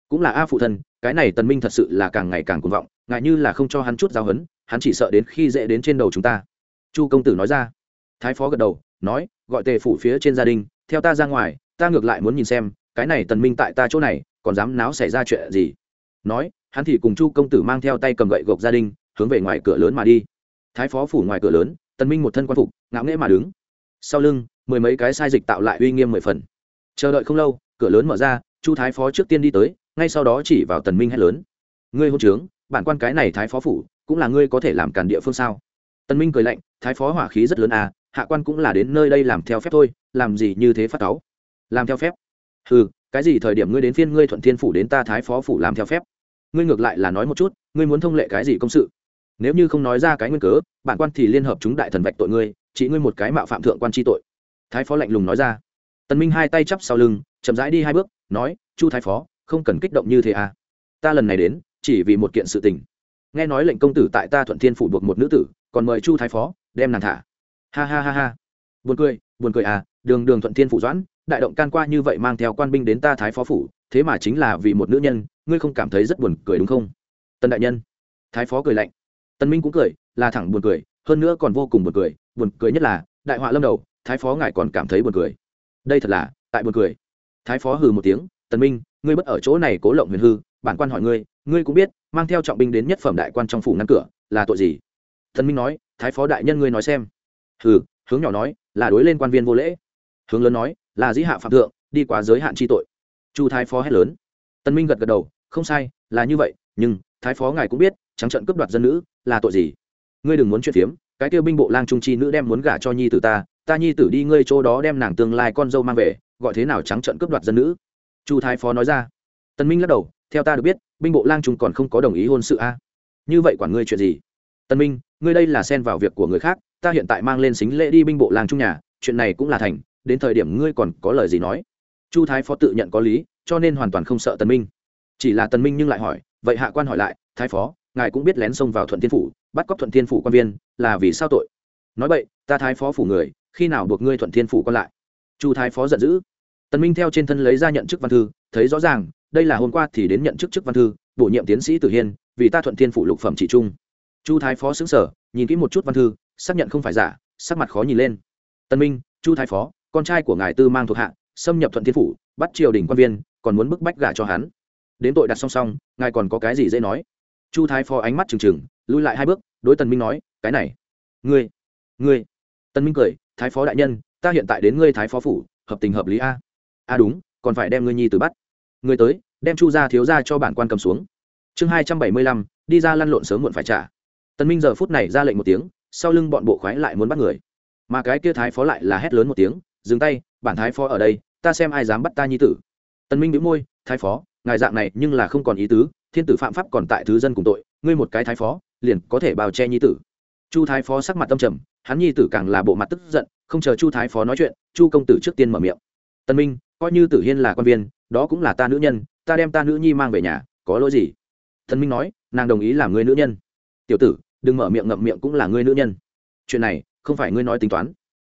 Cũng là a phụ thân, cái này tần minh thật sự là càng ngày càng cuồng vọng, ngại như là không cho hắn chút giáo hấn hắn chỉ sợ đến khi dễ đến trên đầu chúng ta. Chu công tử nói ra. Thái phó gật đầu nói, gọi tề phủ phía trên gia đình, theo ta ra ngoài, ta ngược lại muốn nhìn xem, cái này tần minh tại ta chỗ này, còn dám náo xảy ra chuyện gì? Nói, hắn thì cùng chu công tử mang theo tay cầm gậy gộc gia đình, hướng về ngoài cửa lớn mà đi. Thái phó phủ ngoài cửa lớn, tần minh một thân quan phục, ngạo nghễ mà đứng. Sau lưng, mười mấy cái sai dịch tạo lại uy nghiêm mười phần. Chờ đợi không lâu, cửa lớn mở ra, chu thái phó trước tiên đi tới, ngay sau đó chỉ vào tần minh hét lớn. Ngươi hôn trướng, bản quan cái này thái phó phủ, cũng là ngươi có thể làm cản địa phương sao? Tần minh cười lạnh, thái phó hỏa khí rất lớn à hạ quan cũng là đến nơi đây làm theo phép thôi, làm gì như thế phát cáo làm theo phép? Ừ cái gì thời điểm ngươi đến phiên ngươi thuận thiên phủ đến ta thái phó phủ làm theo phép? Ngươi ngược lại là nói một chút, ngươi muốn thông lệ cái gì công sự? Nếu như không nói ra cái nguyên cớ, bản quan thì liên hợp chúng đại thần vạch tội ngươi, chỉ ngươi một cái mạo phạm thượng quan tri tội. Thái phó lạnh lùng nói ra. Tần minh hai tay chắp sau lưng, chậm rãi đi hai bước, nói, chu thái phó, không cần kích động như thế à. Ta lần này đến, chỉ vì một kiện sự tình. Nghe nói lệnh công tử tại ta thuận thiên phủ buộc một nữ tử, còn mời chu thái phó, đem nàng thả ha ha ha ha. Buồn cười buồn cười à đường đường thuận thiên phủ doãn, đại động can qua như vậy mang theo quan binh đến ta thái phó phủ, thế mà chính là vì một nữ nhân, ngươi không cảm thấy rất buồn cười đúng không? Tân đại nhân. Thái phó cười lạnh. Tân minh cũng cười, là thẳng buồn cười, hơn nữa còn vô cùng buồn cười buồn cười nhất là, đại họa lâm đầu, thái phó ngài còn cảm thấy buồn cười. Đây thật là, tại buồn cười. Thái phó hừ một tiếng tần minh, ngươi bất ở chỗ này cố lộng huyền hư, bản quan hỏi ngươi ngươi cũng biết, mang theo trọng binh đến nhất phẩm đại quan trong phủ ngăn cửa, là tội gì? Tần minh nói, thái phó đại nhân ngươi nói xem hừ, hướng nhỏ nói, là đối lên quan viên vô lễ. Hướng lớn nói, là dĩ hạ phạm thượng, đi quá giới hạn chi tội. Chu thái phó hét lớn. Tân minh gật gật đầu, không sai, là như vậy, nhưng, thái phó ngài cũng biết, trắng trận cướp đoạt dân nữ, là tội gì? Ngươi đừng muốn chuyện phiếm, cái tiêu binh bộ lang trung chi nữ đem muốn gả cho nhi tử ta ta nhi tử đi ngươi chỗ đó đem nàng tương lai con dâu mang về, gọi thế nào trắng trận cướp đoạt dân nữ? Chu thái phó nói ra. Tân minh lắc đầu, theo ta được biết, binh bộ lang trung còn không có đồng ý hôn sự a. Như vậy quản ngươi chuyện gì? Tân minh, ngươi đây là xen vào việc của người khác ta hiện tại mang lên xính lễ đi binh bộ làng trung nhà, chuyện này cũng là thành, đến thời điểm ngươi còn có lời gì nói. Chu thái phó tự nhận có lý, cho nên hoàn toàn không sợ tần minh. Chỉ là tần minh nhưng lại hỏi, vậy hạ quan hỏi lại, thái phó, ngài cũng biết lén xông vào thuận thiên phủ, bắt cóc thuận thiên phủ quan viên, là vì sao tội? Nói vậy, ta thái phó phủ người, khi nào buộc ngươi thuận thiên phủ quan lại? Chu thái phó giận dữ. Tần minh theo trên thân lấy ra nhận chức văn thư, thấy rõ ràng, đây là hôm qua thì đến nhận chức chức văn thư, bổ nhiệm tiến sĩ tử hiên, vì ta thuận thiên phủ lục phẩm chỉ trung. Chu thái phó xứng sở nhìn kỹ một chút văn thư xác nhận không phải giả, sắc mặt khó nhìn lên. Tân minh, chu thái phó, con trai của ngài tư mang thuộc hạ, xâm nhập thuận thiên phủ, bắt triều đình quan viên, còn muốn bức bách gả cho hắn. Đến tội đặt song song, ngài còn có cái gì dễ nói? Chu thái phó ánh mắt trừng trừng, lui lại hai bước, đối tần minh nói, cái này, ngươi ngươi. Tần minh cười, thái phó đại nhân, ta hiện tại đến ngươi thái phó phủ, hợp tình hợp lý a. A đúng, còn phải đem ngươi nhi từ bắt. Ngươi tới, đem chu gia thiếu gia cho bản quan cầm xuống. Chương hai trăm bảy mươi lăm, đi ra lăn lộn sớm muộn phải trả. Tần minh giờ phút này ra lệnh một tiếng sau lưng bọn bộ khoái lại muốn bắt người. Mà cái kia thái phó lại là hét lớn một tiếng, dừng tay, bản thái phó ở đây, ta xem ai dám bắt ta nhi tử. Tần minh bĩu môi, thái phó, ngài dạng này nhưng là không còn ý tứ, thiên tử phạm pháp còn tại thứ dân cùng tội, ngươi một cái thái phó, liền có thể bào che nhi tử. Chu thái phó sắc mặt tâm trầm, hắn nhi tử càng là bộ mặt tức giận, không chờ chu thái phó nói chuyện, chu công tử trước tiên mở miệng. Tân minh, coi như tử hiên là quan viên, đó cũng là ta nữ nhân, ta đem ta nữ nhi mang về nhà, có lỗi gì? Tân minh nói, nàng đồng ý làm người nữ nhân. Tiểu tử đừng mở miệng ngậm miệng cũng là ngươi nữ nhân. Chuyện này, không phải ngươi nói tính toán,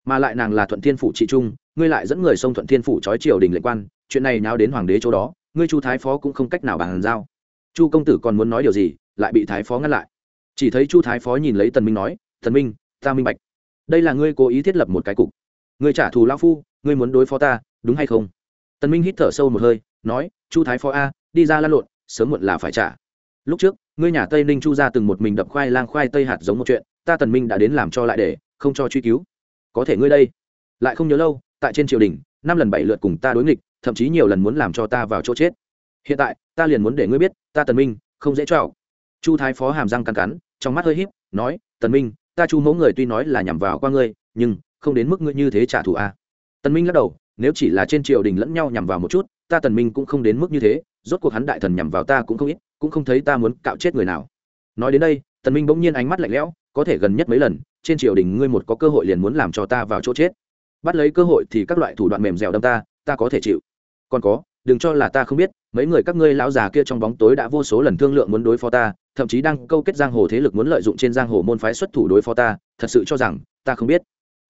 mà lại nàng là thuận thiên phủ trị trung, ngươi lại dẫn người xông thuận thiên phủ trói triều đình lệnh quan, chuyện này nào đến hoàng đế chỗ đó, ngươi chu thái phó cũng không cách nào bàn giao. Chu công tử còn muốn nói điều gì, lại bị thái phó ngăn lại. Chỉ thấy chu thái phó nhìn lấy tần minh nói, tần minh, ta minh bạch. Đây là ngươi cố ý thiết lập một cái cục. Ngươi trả thù lão phu, ngươi muốn đối phó ta, đúng hay không? Tần minh hít thở sâu một hơi, nói, chu thái phó a, đi ra lăn lộn, sớm muộn là phải trả lúc trước, ngươi nhà tây ninh chu ra từng một mình đập khoai lang khoai tây hạt giống một chuyện, ta tần minh đã đến làm cho lại để, không cho truy cứu. Có thể ngươi đây. Lại không nhớ lâu, tại trên triều đình, năm lần bảy lượt cùng ta đối nghịch, thậm chí nhiều lần muốn làm cho ta vào chỗ chết. Hiện tại, ta liền muốn để ngươi biết, ta tần minh, không dễ cho chu thái phó hàm răng cắn cắn, trong mắt hơi híp, nói, tần minh, ta chu mẫu người tuy nói là nhằm vào qua ngươi, nhưng không đến mức ngươi như thế trả thù a. Tần minh lắc đầu, nếu chỉ là trên triều đình lẫn nhau nhằm vào một chút ta tần minh cũng không đến mức như thế, rốt cuộc hắn đại thần nhằm vào ta cũng không ít, cũng không thấy ta muốn cạo chết người nào. Nói đến đây, tần minh bỗng nhiên ánh mắt lạnh lẽo, có thể gần nhất mấy lần, trên triều đình ngươi một có cơ hội liền muốn làm cho ta vào chỗ chết. Bắt lấy cơ hội thì các loại thủ đoạn mềm dẻo đâm ta ta có thể chịu. Còn có, đừng cho là ta không biết, mấy người các ngươi lão già kia trong bóng tối đã vô số lần thương lượng muốn đối phó ta, thậm chí đang câu kết giang hồ thế lực muốn lợi dụng trên giang hồ môn phái xuất thủ đối phó ta, thật sự cho rằng, ta không biết.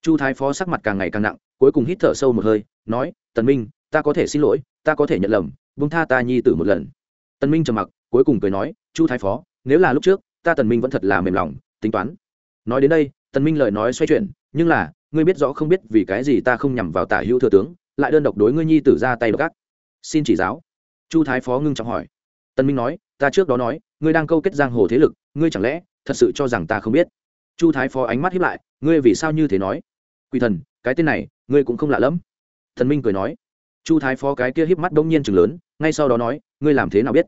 Chu thái phó sắc mặt càng ngày càng nặng, cuối cùng hít thở sâu một hơi, nói, tần minh ta có thể xin lỗi, ta có thể nhận lầm, buông tha ta nhi tử một lần. Tần minh trầm mặc, cuối cùng cười nói, chu thái phó, nếu là lúc trước, ta tần minh vẫn thật là mềm lòng, tính toán. Nói đến đây, tần minh lời nói xoay chuyển, nhưng là, ngươi biết rõ không biết vì cái gì ta không nhằm vào tả hữu thừa tướng, lại đơn độc đối ngươi nhi tử ra tay gác xin chỉ giáo. Chu thái phó ngưng trọng hỏi. Tần minh nói, ta trước đó nói, ngươi đang câu kết giang hồ thế lực, ngươi chẳng lẽ, thật sự cho rằng ta không biết? Chu thái phó ánh mắt hiếp lại, ngươi vì sao như thế nói? Quỷ thần, cái tên này, ngươi cũng không lạ lẫm. Thần minh cười nói chu thái phó cái kia híp mắt đông nhiên chừng lớn, ngay sau đó nói, ngươi làm thế nào biết?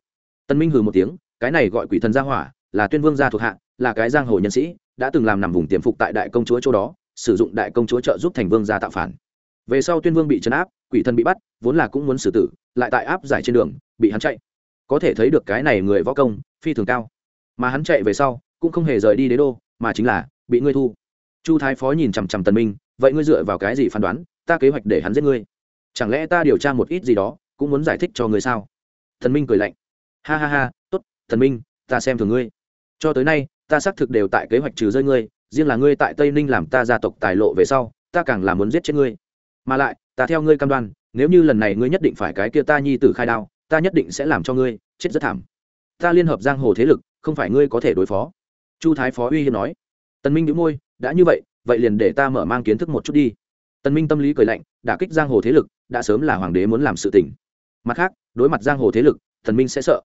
Tân minh hừ một tiếng, cái này gọi quỷ thần gia hỏa, là tuyên vương gia thuộc hạ, là cái giang hồ nhân sĩ, đã từng làm nằm vùng tiềm phục tại đại công chúa chỗ đó, sử dụng đại công chúa trợ giúp thành vương gia tạo phản. Về sau tuyên vương bị trấn áp, quỷ thần bị bắt, vốn là cũng muốn xử tử, lại tại áp giải trên đường, bị hắn chạy. Có thể thấy được cái này người võ công, phi thường cao. Mà hắn chạy về sau, cũng không hề rời đi đế đô, mà chính là bị ngươi thu. Chu thái phó nhìn chằm chằm tần minh, vậy ngươi dựa vào cái gì phán đoán? Ta kế hoạch để hắn giết ngươi chẳng lẽ ta điều tra một ít gì đó, cũng muốn giải thích cho ngươi sao? Thần minh cười lạnh. Ha ha ha, tốt, thần minh, ta xem thường ngươi. Cho tới nay, ta xác thực đều tại kế hoạch trừ rơi ngươi, riêng là ngươi tại tây ninh làm ta gia tộc tài lộ về sau, ta càng là muốn giết chết ngươi. Mà lại, ta theo ngươi cam đoan, nếu như lần này ngươi nhất định phải cái kia ta nhi tử khai đao, ta nhất định sẽ làm cho ngươi chết rất thảm. Ta liên hợp giang hồ thế lực, không phải ngươi có thể đối phó. Chu thái phó uy hiếp nói. Tần minh đĩu môi, đã như vậy vậy liền để ta mở mang kiến thức một chút đi tần minh tâm lý cười lạnh, đả kích giang hồ thế lực, đã sớm là hoàng đế muốn làm sự tình. Mặt khác, đối mặt giang hồ thế lực, tần minh sẽ sợ.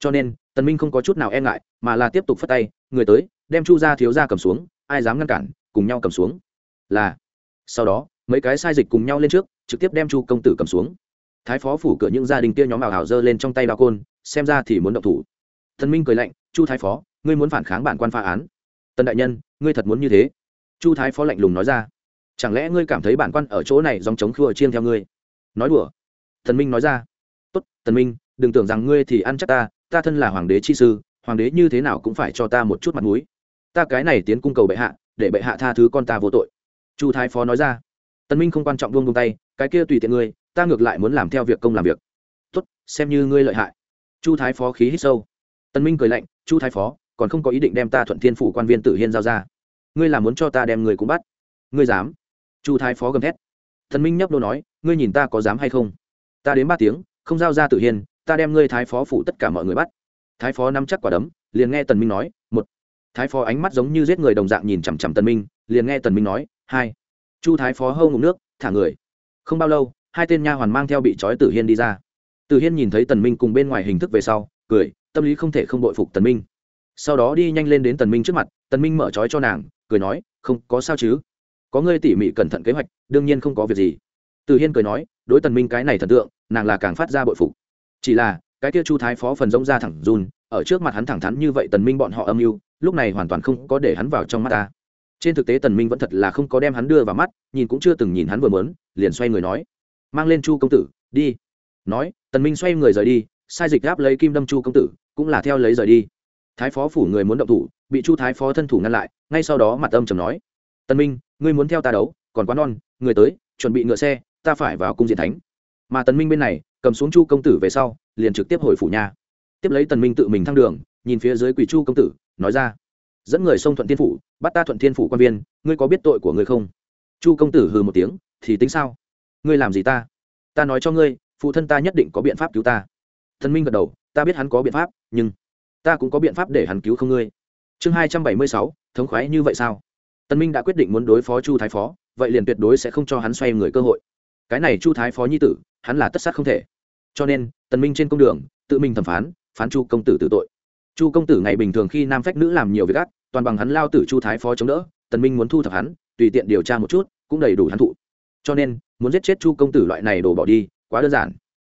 Cho nên, tần minh không có chút nào e ngại, mà là tiếp tục phất tay, người tới, đem chu gia thiếu gia cầm xuống, ai dám ngăn cản, cùng nhau cầm xuống. Là, sau đó, mấy cái sai dịch cùng nhau lên trước, trực tiếp đem chu công tử cầm xuống. Thái phó phủ cửa những gia đình kia nhóm ảo hào dơ lên trong tay bao côn, xem ra thì muốn động thủ. Thần minh cười lạnh, chu thái phó, ngươi muốn phản kháng bản quan phá án? Tần đại nhân, ngươi thật muốn như thế? Chu thái phó lạnh lùng nói ra chẳng lẽ ngươi cảm thấy bản quan ở chỗ này dòng chống khua chiêng theo ngươi? Nói đùa. Thần minh nói ra. Tốt, thần minh, đừng tưởng rằng ngươi thì ăn chắc ta ta thân là hoàng đế chi sư, hoàng đế như thế nào cũng phải cho ta một chút mặt mũi. Ta cái này tiến cung cầu bệ hạ, để bệ hạ tha thứ con ta vô tội. Chu thái phó nói ra. Tân minh không quan trọng buông buông tay, cái kia tùy tiện ngươi, ta ngược lại muốn làm theo việc công làm việc. Tốt, xem như ngươi lợi hại. Chu thái phó khí hít sâu. Tân minh cười lạnh, chu thái phó, còn không có ý định đem ta thuận thiên phủ quan viên tử hiên giao ra. Ngươi là muốn cho ta đem người cũng bắt. Ngươi dám? Chu thái phó gầm thét. Thần minh nhấp đô nói, ngươi nhìn ta có dám hay không? Ta đến ba tiếng, không giao ra tử hiên ta đem ngươi thái phó phủ tất cả mọi người bắt. Thái phó nắm chắc quả đấm, liền nghe tần minh nói, một. Thái phó ánh mắt giống như giết người đồng dạng nhìn chằm chằm tần minh, liền nghe tần minh nói, hai. Chu thái phó hâu ngụm nước, thả người. Không bao lâu, hai tên nha hoàn mang theo bị trói tử hiên đi ra. Tử hiên nhìn thấy tần minh cùng bên ngoài hình thức về sau, cười, tâm lý không thể không bội phục tần minh. Sau đó đi nhanh lên đến tần minh trước mặt, tần minh mở trói cho nàng, cười nói, không, có sao chứ? Có ngươi tỉ mỉ cẩn thận kế hoạch, đương nhiên không có việc gì. Từ hiên cười nói, đối tần minh cái này thần tượng, nàng là càng phát ra bội phục. Chỉ là, cái kia chu thái phó phần rông ra thẳng run, ở trước mặt hắn thẳng thắn như vậy tần minh bọn họ âm mưu, lúc này hoàn toàn không có để hắn vào trong mắt ta. Trên thực tế tần minh vẫn thật là không có đem hắn đưa vào mắt, nhìn cũng chưa từng nhìn hắn vừa mớn liền xoay người nói, mang lên chu công tử, đi. Nói, tần minh xoay người rời đi, sai dịch gáp lấy kim đâm chu công tử, cũng là theo lấy rời đi. Thái phó phủ người muốn động thủ, bị chu thái phó thân thủ ngăn lại, ngay sau đó mặt âm trầm nói, tần minh ngươi muốn theo ta đấu, còn quá non, người tới, chuẩn bị ngựa xe, ta phải vào cung diện thánh. Mà tần minh bên này, cầm xuống chu công tử về sau, liền trực tiếp hồi phủ nhà. Tiếp lấy tần minh tự mình thăng đường, nhìn phía dưới quỷ chu công tử, nói ra, dẫn người xông thuận thiên phủ, bắt ta thuận thiên phủ quan viên, ngươi có biết tội của ngươi không? Chu công tử hừ một tiếng, thì tính sao? Ngươi làm gì ta? Ta nói cho ngươi, phụ thân ta nhất định có biện pháp cứu ta. Thần minh gật đầu, ta biết hắn có biện pháp, nhưng ta cũng có biện pháp để hắn cứu không ngươi. Chương hai trăm bảy mươi sáu, thống khoái như vậy sao? Tân minh đã quyết định muốn đối phó chu thái phó, vậy liền tuyệt đối sẽ không cho hắn xoay người cơ hội. Cái này chu thái phó nhi tử, hắn là tất sát không thể. Cho nên Tân minh trên công đường, tự mình thẩm phán phán chu công tử tự tội. Chu công tử ngày bình thường khi nam phách nữ làm nhiều việc ác, toàn bằng hắn lao tử chu thái phó chống đỡ Tân minh muốn thu thập hắn, tùy tiện điều tra một chút, cũng đầy đủ hắn thụ. Cho nên, muốn giết chết chu công tử loại này đổ bỏ đi, quá đơn giản.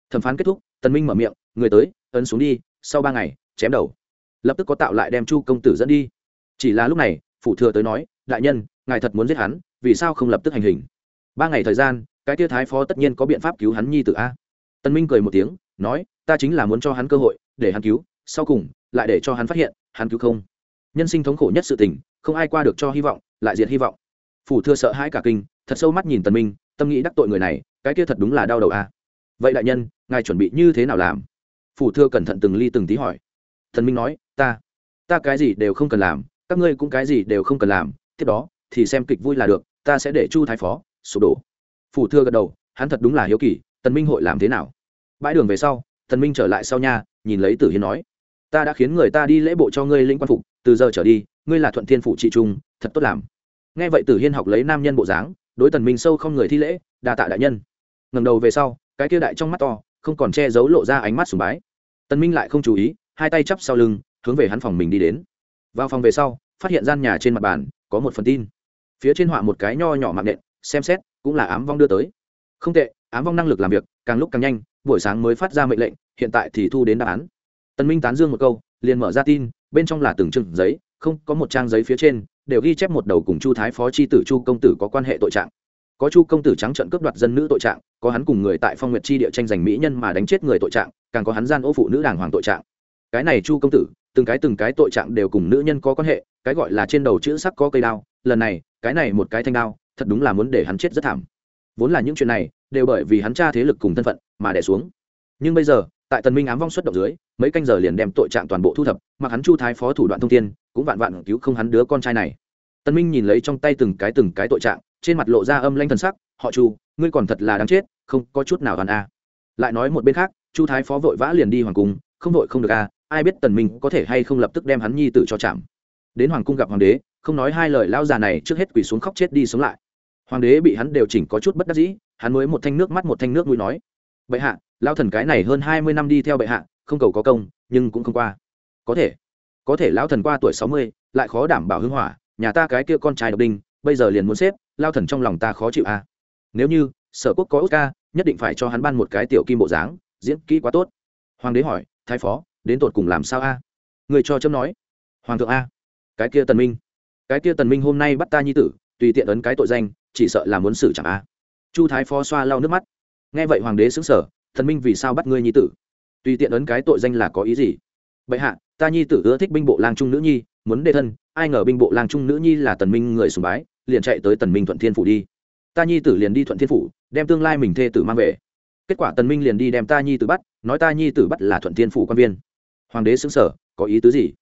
Thẩm phán kết thúc Tân minh mở miệng, người tới, ấn xuống đi, sau ba ngày, chém đầu. Lập tức có tạo lại đem chu công tử dẫn đi. Chỉ là lúc này, phủ thừa tới nói đại nhân, ngài thật muốn giết hắn, vì sao không lập tức hành hình? Ba ngày thời gian, cái tia thái phó tất nhiên có biện pháp cứu hắn nhi tử a. Tân minh cười một tiếng, nói, ta chính là muốn cho hắn cơ hội, để hắn cứu, sau cùng, lại để cho hắn phát hiện, hắn cứu không. Nhân sinh thống khổ nhất sự tình, không ai qua được cho hy vọng, lại diệt hy vọng. Phủ thưa sợ hãi cả kinh, thật sâu mắt nhìn tần minh, tâm nghĩ đắc tội người này, cái kia thật đúng là đau đầu a. Vậy đại nhân, ngài chuẩn bị như thế nào làm? Phủ thưa cẩn thận từng ly từng tí hỏi. Thần minh nói, ta ta cái gì đều không cần làm, các ngươi cũng cái gì đều không cần làm tiếp đó, thì xem kịch vui là được, ta sẽ để chu thái phó sụp đổ. Phủ thừa gật đầu, hắn thật đúng là hiếu kỳ, tần minh hội làm thế nào? Bãi đường về sau, tần minh trở lại sau nhà nhìn lấy tử hiên nói, ta đã khiến người ta đi lễ bộ cho ngươi linh quan phục, từ giờ trở đi, ngươi là thuận thiên phụ trị trung, thật tốt làm. Nghe vậy tử hiên học lấy nam nhân bộ dáng, đối tần minh sâu không người thi lễ, đa tạ đại nhân. Ngẩng đầu về sau, cái kia đại trong mắt to, không còn che giấu lộ ra ánh mắt sùng bái. Tần minh lại không chú ý, hai tay chắp sau lưng, hướng về hắn phòng mình đi đến. Vào phòng về sau, phát hiện gian nhà trên mặt bàn có một phần tin. Phía trên họa một cái nho nhỏ mạng nện, xem xét, cũng là ám vong đưa tới. Không tệ, ám vong năng lực làm việc, càng lúc càng nhanh, buổi sáng mới phát ra mệnh lệnh, hiện tại thì thu đến đáp án. Tần minh tán dương một câu, liền mở ra tin, bên trong là từng chừng giấy, không có một trang giấy phía trên, đều ghi chép một đầu cùng chu thái phó chi tử chu công tử có quan hệ tội trạng. Có chu công tử trắng trận cướp đoạt dân nữ tội trạng, có hắn cùng người tại phong nguyệt chi địa tranh giành mỹ nhân mà đánh chết người tội trạng, càng có hắn gian ô phụ nữ đàng hoàng tội trạng. Cái này chu công tử từng cái từng cái tội trạng đều cùng nữ nhân có quan hệ cái gọi là trên đầu chữ sắc có cây đao lần này cái này một cái thanh đao thật đúng là muốn để hắn chết rất thảm. Vốn là những chuyện này đều bởi vì hắn tra thế lực cùng thân phận mà đẻ xuống. Nhưng bây giờ tại tần minh ám vong xuất động dưới mấy canh giờ liền đem tội trạng toàn bộ thu thập mặc hắn chu thái phó thủ đoạn thông thiên, cũng vạn vạn cứu không hắn đứa con trai này. Tần minh nhìn lấy trong tay từng cái từng cái tội trạng trên mặt lộ ra âm lanh thần sắc họ chu ngươi còn thật là đáng chết không có chút nào đoàn a. Lại nói một bên khác chu thái phó vội vã liền đi hoàng cung không vội không được a ai biết tần minh có thể hay không lập tức đem hắn nhi tử cho chạm. Đến hoàng cung gặp hoàng đế không nói hai lời lão già này trước hết quỳ xuống khóc chết đi sống lại. Hoàng đế bị hắn đều chỉnh có chút bất đắc dĩ hắn mới một thanh nước mắt một thanh nước mũi nói bệ hạ lao thần cái này hơn hai mươi năm đi theo bệ hạ không cầu có công nhưng cũng không qua. Có thể có thể lao thần qua tuổi sáu mươi lại khó đảm bảo hưng hỏa nhà ta cái kia con trai độc đinh bây giờ liền muốn xếp lao thần trong lòng ta khó chịu a nếu như sở quốc có út ca, nhất định phải cho hắn ban một cái tiểu kim bộ dáng diễn kỹ quá tốt. Hoàng đế hỏi thái phó đến tột cùng làm sao a? Người cho chấm nói. Hoàng thượng a, cái kia tần minh, cái kia tần minh hôm nay bắt ta nhi tử, tùy tiện ấn cái tội danh, chỉ sợ là muốn xử chẳng a. Chu thái phó xoa lau nước mắt. Nghe vậy hoàng đế xứng sở thần minh vì sao bắt ngươi nhi tử? Tùy tiện ấn cái tội danh là có ý gì? Bệ hạ, ta nhi tử ưa thích binh bộ lang trung nữ nhi, muốn đề thân, ai ngờ binh bộ lang trung nữ nhi là tần minh người sùng bái, liền chạy tới tần minh thuận thiên phủ đi. Ta nhi tử liền đi thuận thiên phủ, đem tương lai mình thê tử mang về. Kết quả tần minh liền đi đem ta nhi tử bắt, nói ta nhi tử bắt là thuận thiên phủ quan viên hoàng đế xứng sở, có ý tứ gì?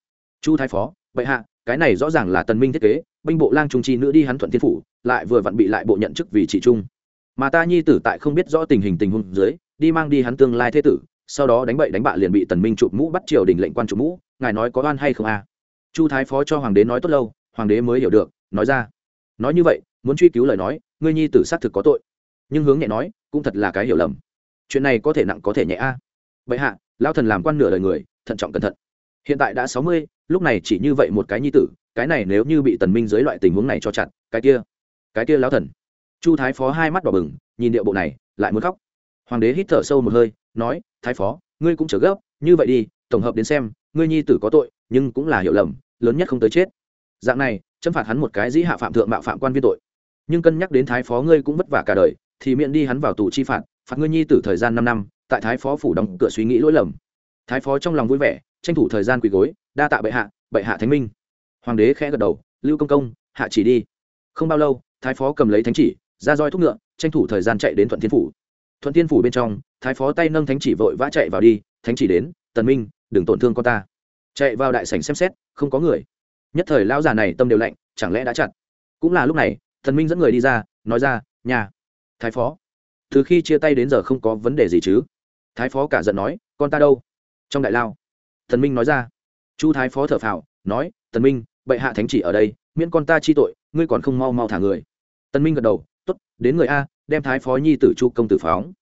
Chu thái phó, bệ hạ, cái này rõ ràng là tần minh thiết kế, binh bộ lang trung chi nữ đi hắn thuận thiên phủ, lại vừa vặn bị lại bộ nhận chức vì trị trung. Mà ta nhi tử tại không biết rõ tình hình tình huống dưới, đi mang đi hắn tương lai thế tử, sau đó đánh bậy đánh bạ liền bị tần minh chụp mũ bắt triều đình lệnh quan chụp mũ, ngài nói có oan hay không a? Chu thái phó cho hoàng đế nói tốt lâu, hoàng đế mới hiểu được, nói ra. Nói như vậy, muốn truy cứu lời nói, ngươi nhi tử xác thực có tội. Nhưng hướng nhẹ nói, cũng thật là cái hiểu lầm. Chuyện này có thể nặng có thể nhẹ a. Vậy hạ lao thần làm quan nửa đời người thận trọng cẩn thận. Hiện tại đã sáu mươi, lúc này chỉ như vậy một cái nhi tử, cái này nếu như bị tần minh dưới loại tình huống này cho chặt, cái kia cái kia lão thần. Chu thái phó hai mắt đỏ bừng, nhìn điệu bộ này, lại muốn khóc. Hoàng đế hít thở sâu một hơi, nói, thái phó, ngươi cũng trở gấp, như vậy đi, tổng hợp đến xem, ngươi nhi tử có tội, nhưng cũng là hiểu lầm, lớn nhất không tới chết. Dạng này, chấm phạt hắn một cái dĩ hạ phạm thượng mạo phạm quan viên tội. Nhưng cân nhắc đến thái phó ngươi cũng vất vả cả đời, thì miệng đi hắn vào tù chi phạt phạt ngươi nhi tử thời gian năm năm, tại thái phó phủ đóng cửa suy nghĩ lỗi lầm thái phó trong lòng vui vẻ, tranh thủ thời gian quỳ gối, đa tạ bệ hạ bệ hạ thánh minh. Hoàng đế khẽ gật đầu, lưu công công, hạ chỉ đi. Không bao lâu, thái phó cầm lấy thánh chỉ, ra roi thúc ngựa, tranh thủ thời gian chạy đến thuận thiên phủ. Thuận thiên phủ bên trong, thái phó tay nâng thánh chỉ vội vã chạy vào đi, thánh chỉ đến, tần minh, đừng tổn thương con ta. Chạy vào đại sảnh xem xét, không có người. Nhất thời lão già này tâm đều lạnh, chẳng lẽ đã chặt? Cũng là lúc này thần minh dẫn người đi ra, nói ra, nhà, thái phó, từ khi chia tay đến giờ không có vấn đề gì chứ? Thái phó cả giận nói, con ta đâu? Trong đại lao. Thần minh nói ra. Chu thái phó thở phào, nói tần minh, bệ hạ thánh chỉ ở đây, miễn con ta chi tội, ngươi còn không mau mau thả người. Tần minh gật đầu, tốt, đến người a, đem thái phó nhi tử chu công tử phóng.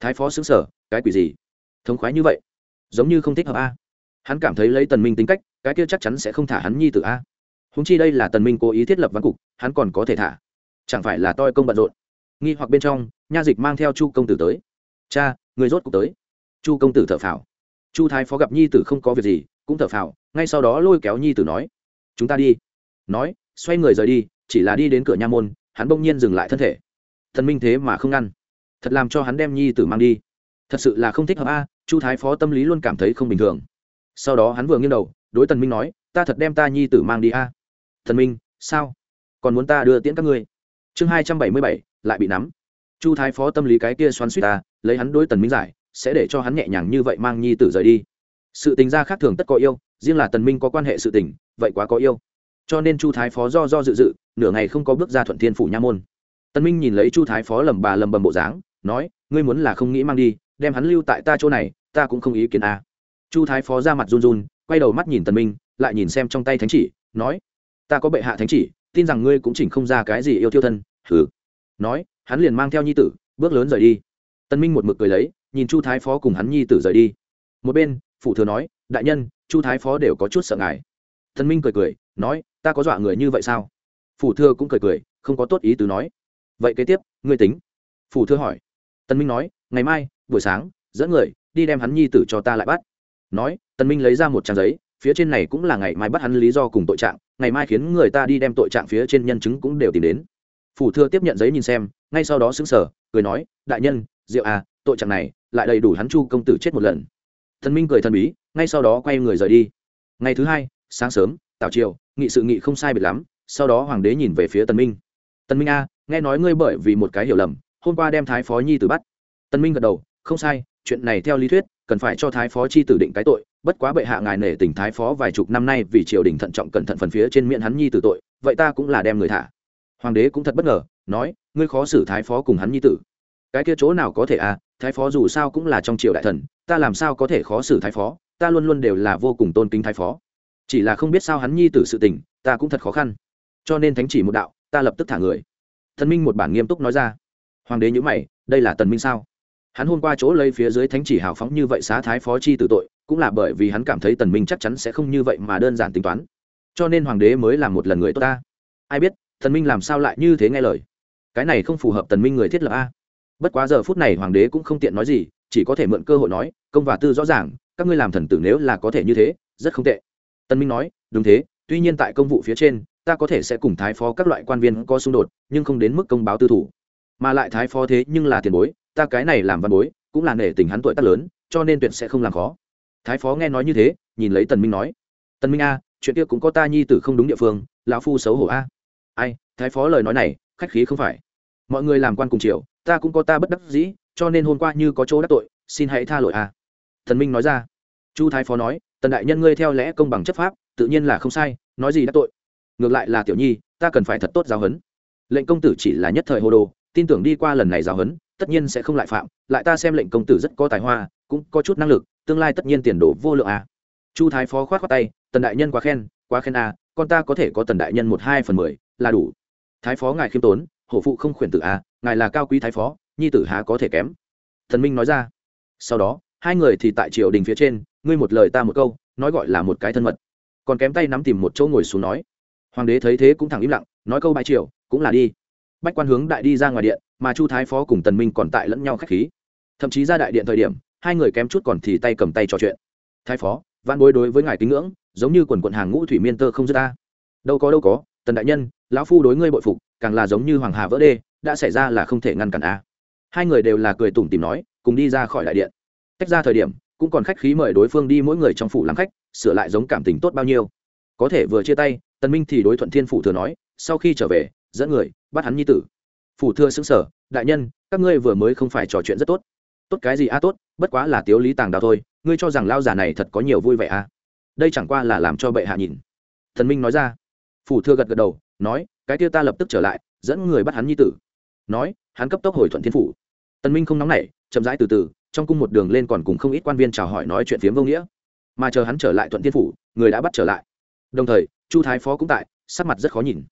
Thái phó xứng sở cái quỷ gì? Thống khoái như vậy, giống như không thích hợp a. Hắn cảm thấy lấy tần minh tính cách, cái kia chắc chắn sẽ không thả hắn nhi tử a. Húng chi đây là tần minh cố ý thiết lập văn cục, hắn còn có thể thả. Chẳng phải là toi công bận rộn? Nghi hoặc bên trong, nha dịch mang theo chu công tử tới. Cha, người rốt cục tới. Chu công tử thở phào chu thái phó gặp nhi tử không có việc gì, cũng thở phào, ngay sau đó lôi kéo nhi tử nói, chúng ta đi. Nói, xoay người rời đi, chỉ là đi đến cửa nha môn, hắn bỗng nhiên dừng lại thân thể. Thần minh thế mà không ngăn. Thật làm cho hắn đem nhi tử mang đi. Thật sự là không thích hợp a, chu thái phó tâm lý luôn cảm thấy không bình thường. Sau đó hắn vừa nghiêng đầu, đối tần minh nói, ta thật đem ta nhi tử mang đi a. Thần minh, sao? Còn muốn ta đưa tiễn các ngươi? Chương hai trăm bảy mươi bảy, lại bị nắm. Chu thái phó tâm lý cái kia xoắn suýt ta, lấy hắn đối tần minh giải sẽ để cho hắn nhẹ nhàng như vậy mang nhi tử rời đi. Sự tình gia khác thường tất có yêu, riêng là tần minh có quan hệ sự tình, vậy quá có yêu. Cho nên chu thái phó do do dự dự, nửa ngày không có bước ra thuận thiên phủ nha môn. Tần minh nhìn lấy chu thái phó lầm bà lầm bầm bộ dáng, nói, ngươi muốn là không nghĩ mang đi, đem hắn lưu tại ta chỗ này, ta cũng không ý kiến à? chu thái phó ra mặt run run, quay đầu mắt nhìn tần minh, lại nhìn xem trong tay thánh chỉ, nói, ta có bệ hạ thánh chỉ, tin rằng ngươi cũng chỉnh không ra cái gì yêu thiêu thân. Thử nói, hắn liền mang theo nhi tử, bước lớn rời đi. Tần minh một mực cười lấy nhìn chu thái phó cùng hắn nhi tử rời đi. Một bên phụ thừa nói, đại nhân, chu thái phó đều có chút sợ ngài. Thần minh cười cười, nói, ta có dọa người như vậy sao? Phủ thừa cũng cười cười, không có tốt ý tứ nói. Vậy kế tiếp, ngươi tính. Phủ thừa hỏi. Tân minh nói, ngày mai, buổi sáng, dẫn người, đi đem hắn nhi tử cho ta lại bắt. Nói tân minh lấy ra một trang giấy, phía trên này cũng là ngày mai bắt hắn lý do cùng tội trạng, ngày mai khiến người ta đi đem tội trạng phía trên nhân chứng cũng đều tìm đến. Phủ thừa tiếp nhận giấy nhìn xem, ngay sau đó xứng sở cười nói, đại nhân, diệu à tội trạng này lại đầy đủ hắn chu công tử chết một lần. Thần minh cười thần bí, ngay sau đó quay người rời đi. Ngày thứ hai, sáng sớm tào triều, nghị sự nghị không sai biệt lắm, sau đó hoàng đế nhìn về phía tần minh. Tần minh a, nghe nói ngươi bởi vì một cái hiểu lầm, hôm qua đem thái phó nhi tử bắt. Tần minh gật đầu, không sai, chuyện này theo lý thuyết, cần phải cho thái phó chi tử định cái tội, bất quá bệ hạ ngài nể tình thái phó vài chục năm nay vì triều đình thận trọng cẩn thận phần phía trên miệng hắn nhi tử tội, vậy ta cũng là đem người thả. Hoàng đế cũng thật bất ngờ, nói, ngươi khó xử thái phó cùng hắn nhi tử. Cái kia chỗ nào có thể à thái phó dù sao cũng là trong triều đại thần, ta làm sao có thể khó xử thái phó, ta luôn luôn đều là vô cùng tôn kính thái phó. Chỉ là không biết sao hắn nhi tử sự tình, ta cũng thật khó khăn. Cho nên thánh chỉ một đạo, ta lập tức thả người. Thần minh một bản nghiêm túc nói ra. Hoàng đế nhữ mày, đây là tần minh sao? Hắn hôm qua chỗ lấy phía dưới thánh chỉ hào phóng như vậy xá thái phó chi tử tội, cũng là bởi vì hắn cảm thấy tần minh chắc chắn sẽ không như vậy mà đơn giản tính toán. Cho nên hoàng đế mới làm một lần người tốt ta. Ai biết, tần minh làm sao lại như thế nghe lời? Cái này không phù hợp tần minh người thiết lập a bất quá giờ phút này hoàng đế cũng không tiện nói gì, chỉ có thể mượn cơ hội nói, công và tư rõ ràng, các ngươi làm thần tử nếu là có thể như thế, rất không tệ. Tân minh nói, đúng thế, tuy nhiên tại công vụ phía trên, ta có thể sẽ cùng thái phó các loại quan viên có xung đột, nhưng không đến mức công báo tư thủ. Mà lại thái phó thế nhưng là tiền bối, ta cái này làm văn bối, cũng là nể tình hắn tuổi tác lớn, cho nên tuyệt sẽ không làm khó. Thái phó nghe nói như thế, nhìn lấy tần minh nói tần minh a, chuyện kia cũng có ta nhi tử không đúng địa phương, lão phu xấu hổ a. Ai, thái phó lời nói này, khách khí không phải. Mọi người làm quan cùng triều ta cũng có ta bất đắc dĩ cho nên hôm qua như có chỗ đắc tội xin hãy tha lỗi à. thần minh nói ra chu thái phó nói tần đại nhân ngươi theo lẽ công bằng chấp pháp tự nhiên là không sai nói gì đắc tội ngược lại là tiểu nhi ta cần phải thật tốt giáo huấn lệnh công tử chỉ là nhất thời hồ đồ tin tưởng đi qua lần này giáo huấn tất nhiên sẽ không lại phạm lại ta xem lệnh công tử rất có tài hoa cũng có chút năng lực tương lai tất nhiên tiền đồ vô lượng à. chu thái phó khoát khoát tay tần đại nhân quá khen quá khen à, con ta có thể có tần đại nhân một hai phần mười là đủ thái phó ngài khiêm tốn hổ phụ không khuyển tử à, ngài là cao quý thái phó, nhi tử há có thể kém? Thần minh nói ra. Sau đó, hai người thì tại triều đình phía trên, ngươi một lời ta một câu, nói gọi là một cái thân mật. Còn kém tay nắm tìm một chỗ ngồi xuống nói. Hoàng đế thấy thế cũng thẳng im lặng, nói câu bãi triều, cũng là đi. Bách quan hướng đại đi ra ngoài điện, mà chu thái phó cùng tần minh còn tại lẫn nhau khách khí. Thậm chí ra đại điện thời điểm, hai người kém chút còn thì tay cầm tay trò chuyện. Thái phó văn bối đối với ngài kính ngưỡng, giống như quần quận hàng ngũ thủy miên tơ không dứt ta. Đâu có đâu có, tần đại nhân, lão phu đối ngươi bội phục, càng là giống như hoàng hà vỡ đê đã xảy ra là không thể ngăn cản a. Hai người đều là cười tủm tìm nói, cùng đi ra khỏi đại điện. Tách ra thời điểm, cũng còn khách khí mời đối phương đi mỗi người trong phủ làm khách, sửa lại giống cảm tình tốt bao nhiêu. Có thể vừa chia tay, tần minh thì đối thuận thiên phủ thừa nói, sau khi trở về, dẫn người, bắt hắn nhi tử. Phủ thừa xứng sở đại nhân, các ngươi vừa mới không phải trò chuyện rất tốt. Tốt cái gì a? Tốt, bất quá là tiếu lý tàng đào thôi, ngươi cho rằng lao già này thật có nhiều vui vẻ a? Đây chẳng qua là làm cho bệ hạ nhìn. Thần minh nói ra. Phủ thừa gật gật đầu, nói, cái kia ta lập tức trở lại, dẫn người bắt hắn nhi tử nói, hắn cấp tốc hồi thuận thiên phủ. Tần minh không nóng nảy, chậm rãi từ từ, trong cung một đường lên còn cùng không ít quan viên chào hỏi nói chuyện phiếm vô nghĩa. Mà chờ hắn trở lại thuận thiên phủ, người đã bắt trở lại. Đồng thời, chu thái phó cũng tại, sắc mặt rất khó nhìn.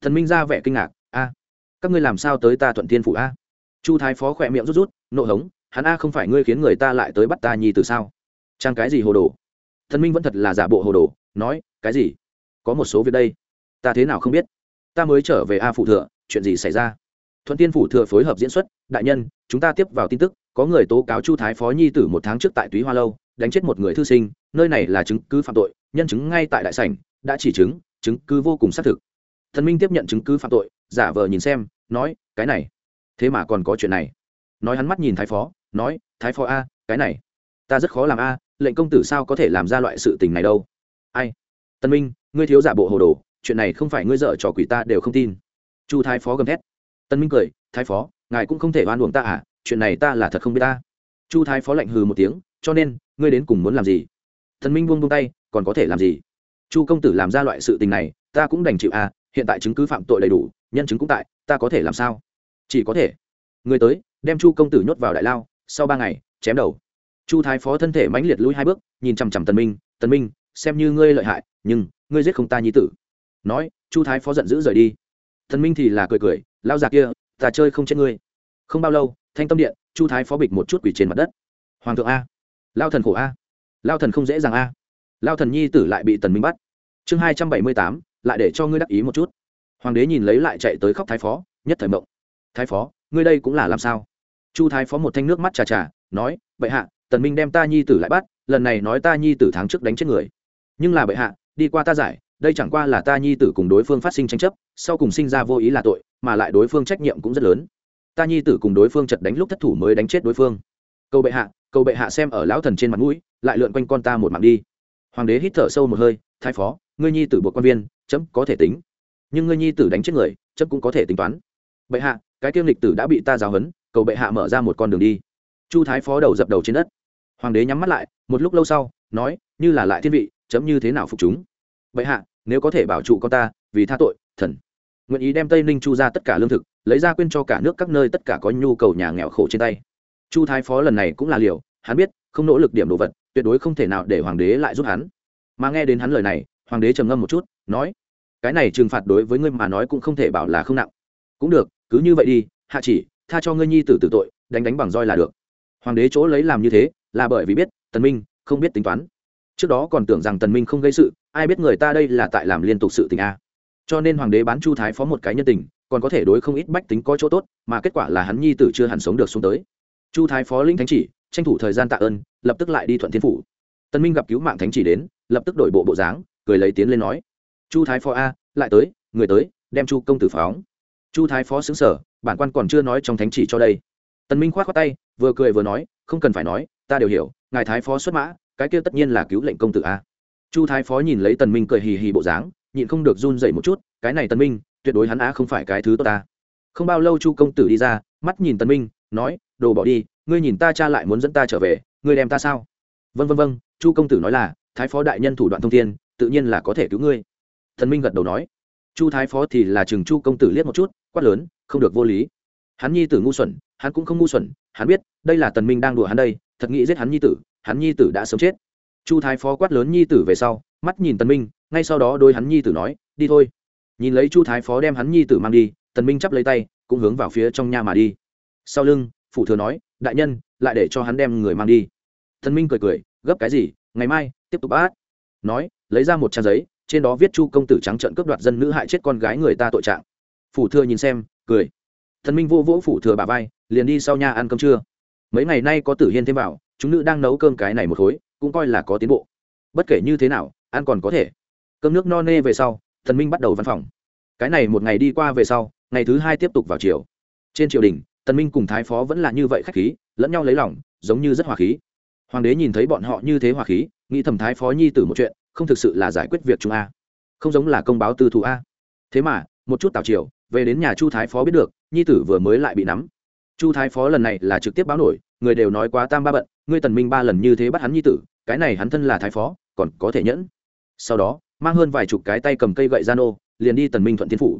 Thần minh ra vẻ kinh ngạc, a, các ngươi làm sao tới ta thuận thiên phủ a? Chu thái phó khỏe miệng rút rút, nộ hống, hắn a không phải ngươi khiến người ta lại tới bắt ta nhi từ sao? Trang cái gì hồ đồ? Thần minh vẫn thật là giả bộ hồ đồ, nói, cái gì? Có một số việc đây, ta thế nào không biết? Ta mới trở về a phụ thừa chuyện gì xảy ra? Thuận tiên phủ thừa phối hợp diễn xuất, đại nhân, chúng ta tiếp vào tin tức, có người tố cáo chu thái phó nhi tử một tháng trước tại túy hoa lâu, đánh chết một người thư sinh, nơi này là chứng cứ phạm tội, nhân chứng ngay tại đại sảnh, đã chỉ chứng chứng cứ vô cùng xác thực. Thần minh tiếp nhận chứng cứ phạm tội, giả vờ nhìn xem, nói, cái này, thế mà còn có chuyện này. Nói hắn mắt nhìn thái phó, nói, thái phó a, cái này, ta rất khó làm a, lệnh công tử sao có thể làm ra loại sự tình này đâu? Ai? Tân minh, ngươi thiếu giả bộ hồ đồ, chuyện này không phải ngươi dợ trò quỷ ta đều không tin. Chu thái phó gầm thét tân minh cười, thái phó, ngài cũng không thể oan uổng ta à chuyện này ta là thật không biết ta. Chu thái phó lạnh hừ một tiếng, cho nên, ngươi đến cùng muốn làm gì? Thần minh buông buông tay, còn có thể làm gì? Chu công tử làm ra loại sự tình này, ta cũng đành chịu à hiện tại chứng cứ phạm tội đầy đủ, nhân chứng cũng tại, ta có thể làm sao? Chỉ có thể. Người tới, đem chu công tử nhốt vào đại lao, sau ba ngày, chém đầu. Chu thái phó thân thể mãnh liệt lùi hai bước, nhìn chằm chằm tần minh tần minh, xem như ngươi lợi hại, nhưng ngươi giết không ta nhi tử. Nói, chu thái phó giận dữ rời đi. Tần minh thì là cười cười lao già kia, ta chơi không chết ngươi. Không bao lâu, thanh tâm điện, chu thái phó bịch một chút quỷ trên mặt đất. Hoàng thượng a lao thần khổ a lao thần không dễ dàng a. Lao thần nhi tử lại bị tần minh bắt. Chương hai trăm bảy mươi tám, lại để cho ngươi đắc ý một chút. Hoàng đế nhìn lấy lại chạy tới khóc thái phó, nhất thời mộng. Thái phó, ngươi đây cũng là làm sao? Chu thái phó một thanh nước mắt trà trà, nói, bệ hạ, tần minh đem ta nhi tử lại bắt, lần này nói ta nhi tử tháng trước đánh chết người. Nhưng là bệ hạ, đi qua ta giải, đây chẳng qua là ta nhi tử cùng đối phương phát sinh tranh chấp, sau cùng sinh ra vô ý là tội mà lại đối phương trách nhiệm cũng rất lớn. Ta nhi tử cùng đối phương chật đánh lúc thất thủ mới đánh chết đối phương. Cầu bệ hạ, cầu bệ hạ xem ở lão thần trên mặt mũi, lại lượn quanh con ta một mạng đi. Hoàng đế hít thở sâu một hơi, thái phó, ngươi nhi tử buộc quan viên, chấm có thể tính. Nhưng ngươi nhi tử đánh chết người, chấm cũng có thể tính toán. Bệ hạ, cái kiêm lịch tử đã bị ta giáo hấn cầu bệ hạ mở ra một con đường đi. Chu thái phó đầu dập đầu trên đất. Hoàng đế nhắm mắt lại, một lúc lâu sau, nói, như là lại thiên vị, chấm như thế nào phục chúng? Bệ hạ, nếu có thể bảo trụ con ta, vì tha tội, thần nguyện ý đem tây ninh chu ra tất cả lương thực, lấy ra quyên cho cả nước các nơi tất cả có nhu cầu nhà nghèo khổ trên tay. Chu thái phó lần này cũng là liều, hắn biết, không nỗ lực điểm đồ vật, tuyệt đối không thể nào để hoàng đế lại giúp hắn. Mà nghe đến hắn lời này, hoàng đế trầm ngâm một chút, nói, cái này trừng phạt đối với ngươi mà nói cũng không thể bảo là không nặng. Cũng được, cứ như vậy đi, hạ chỉ, tha cho ngươi nhi tử tử tội, đánh đánh bằng roi là được. Hoàng đế chỗ lấy làm như thế, là bởi vì biết, tần minh không biết tính toán. Trước đó còn tưởng rằng tần minh không gây sự, ai biết người ta đây là tại làm liên tục sự tình a cho nên hoàng đế bán chu thái phó một cái nhân tình, còn có thể đối không ít bách tính có chỗ tốt, mà kết quả là hắn nhi tử chưa hẳn sống được xuống tới. Chu thái phó linh thánh chỉ, tranh thủ thời gian tạ ơn, lập tức lại đi thuận thiên phủ. Tân minh gặp cứu mạng thánh chỉ đến, lập tức đổi bộ bộ dáng, cười lấy tiến lên nói, chu thái phó a, lại tới, người tới, đem chu công tử phóng. Chu thái phó xứng sở bản quan còn chưa nói trong thánh chỉ cho đây. Tân minh k h o tay, vừa cười vừa nói, không cần phải nói, ta đều hiểu, ngài thái phó xuất mã, cái kia tất nhiên là cứu lệnh công tử a. Chu thái phó nhìn lấy tần minh cười hì hì bộ dáng nhịn không được run dậy một chút, cái này tần minh, tuyệt đối hắn á không phải cái thứ tốt ta. Không bao lâu chu công tử đi ra, mắt nhìn tần minh, nói, đồ bỏ đi, ngươi nhìn ta cha lại muốn dẫn ta trở về, ngươi đem ta sao? Vân vân vân chu công tử nói là, thái phó đại nhân thủ đoạn thông thiên, tự nhiên là có thể cứu ngươi. Thần minh gật đầu nói. Chu thái phó thì là chừng chu công tử liếc một chút, quát lớn, không được vô lý. Hắn nhi tử ngu xuẩn, hắn cũng không ngu xuẩn, hắn biết, đây là tần minh đang đùa hắn đây, thật nghĩ giết hắn nhi tử, hắn nhi tử đã sớm chết. Chu thái phó quát lớn nhi tử về sau, mắt nhìn tần minh ngay sau đó đôi hắn nhi tử nói, đi thôi. Nhìn lấy chu thái phó đem hắn nhi tử mang đi, tần minh chắp lấy tay, cũng hướng vào phía trong nhà mà đi. Sau lưng phụ thừa nói, đại nhân, lại để cho hắn đem người mang đi. Tần minh cười cười, gấp cái gì? Ngày mai, tiếp tục bắt nói, lấy ra một trang giấy, trên đó viết chu công tử trắng trợn cướp đoạt dân nữ hại chết con gái người ta tội trạng. Phủ thừa nhìn xem, cười. Thần minh vô vỗ phủ thừa bà vai, liền đi sau nhà ăn cơm trưa. Mấy ngày nay có tử hiên thêm vào, chúng nữ đang nấu cơm cái này một khối, cũng coi là có tiến bộ. Bất kể như thế nào, ăn còn có thể cơm nước no nê về sau, thần minh bắt đầu văn phòng. Cái này một ngày đi qua về sau, ngày thứ hai tiếp tục vào chiều trên triều đình tần minh cùng thái phó vẫn là như vậy khách khí, lẫn nhau lấy lòng, giống như rất hòa khí. Hoàng đế nhìn thấy bọn họ như thế hòa khí, nghĩ thầm thái phó nhi tử một chuyện, không thực sự là giải quyết việc chúng a. Không giống là công báo tư thù a. Thế mà, một chút tào triều, về đến nhà chu thái phó biết được, nhi tử vừa mới lại bị nắm. Chu thái phó lần này là trực tiếp báo nổi, người đều nói quá tam ba bận, ngươi tần minh ba lần như thế bắt hắn nhi tử, cái này hắn thân là thái phó, còn có thể nhẫn. Sau đó mang hơn vài chục cái tay cầm cây gậy gian ô liền đi tần minh thuận thiên phủ.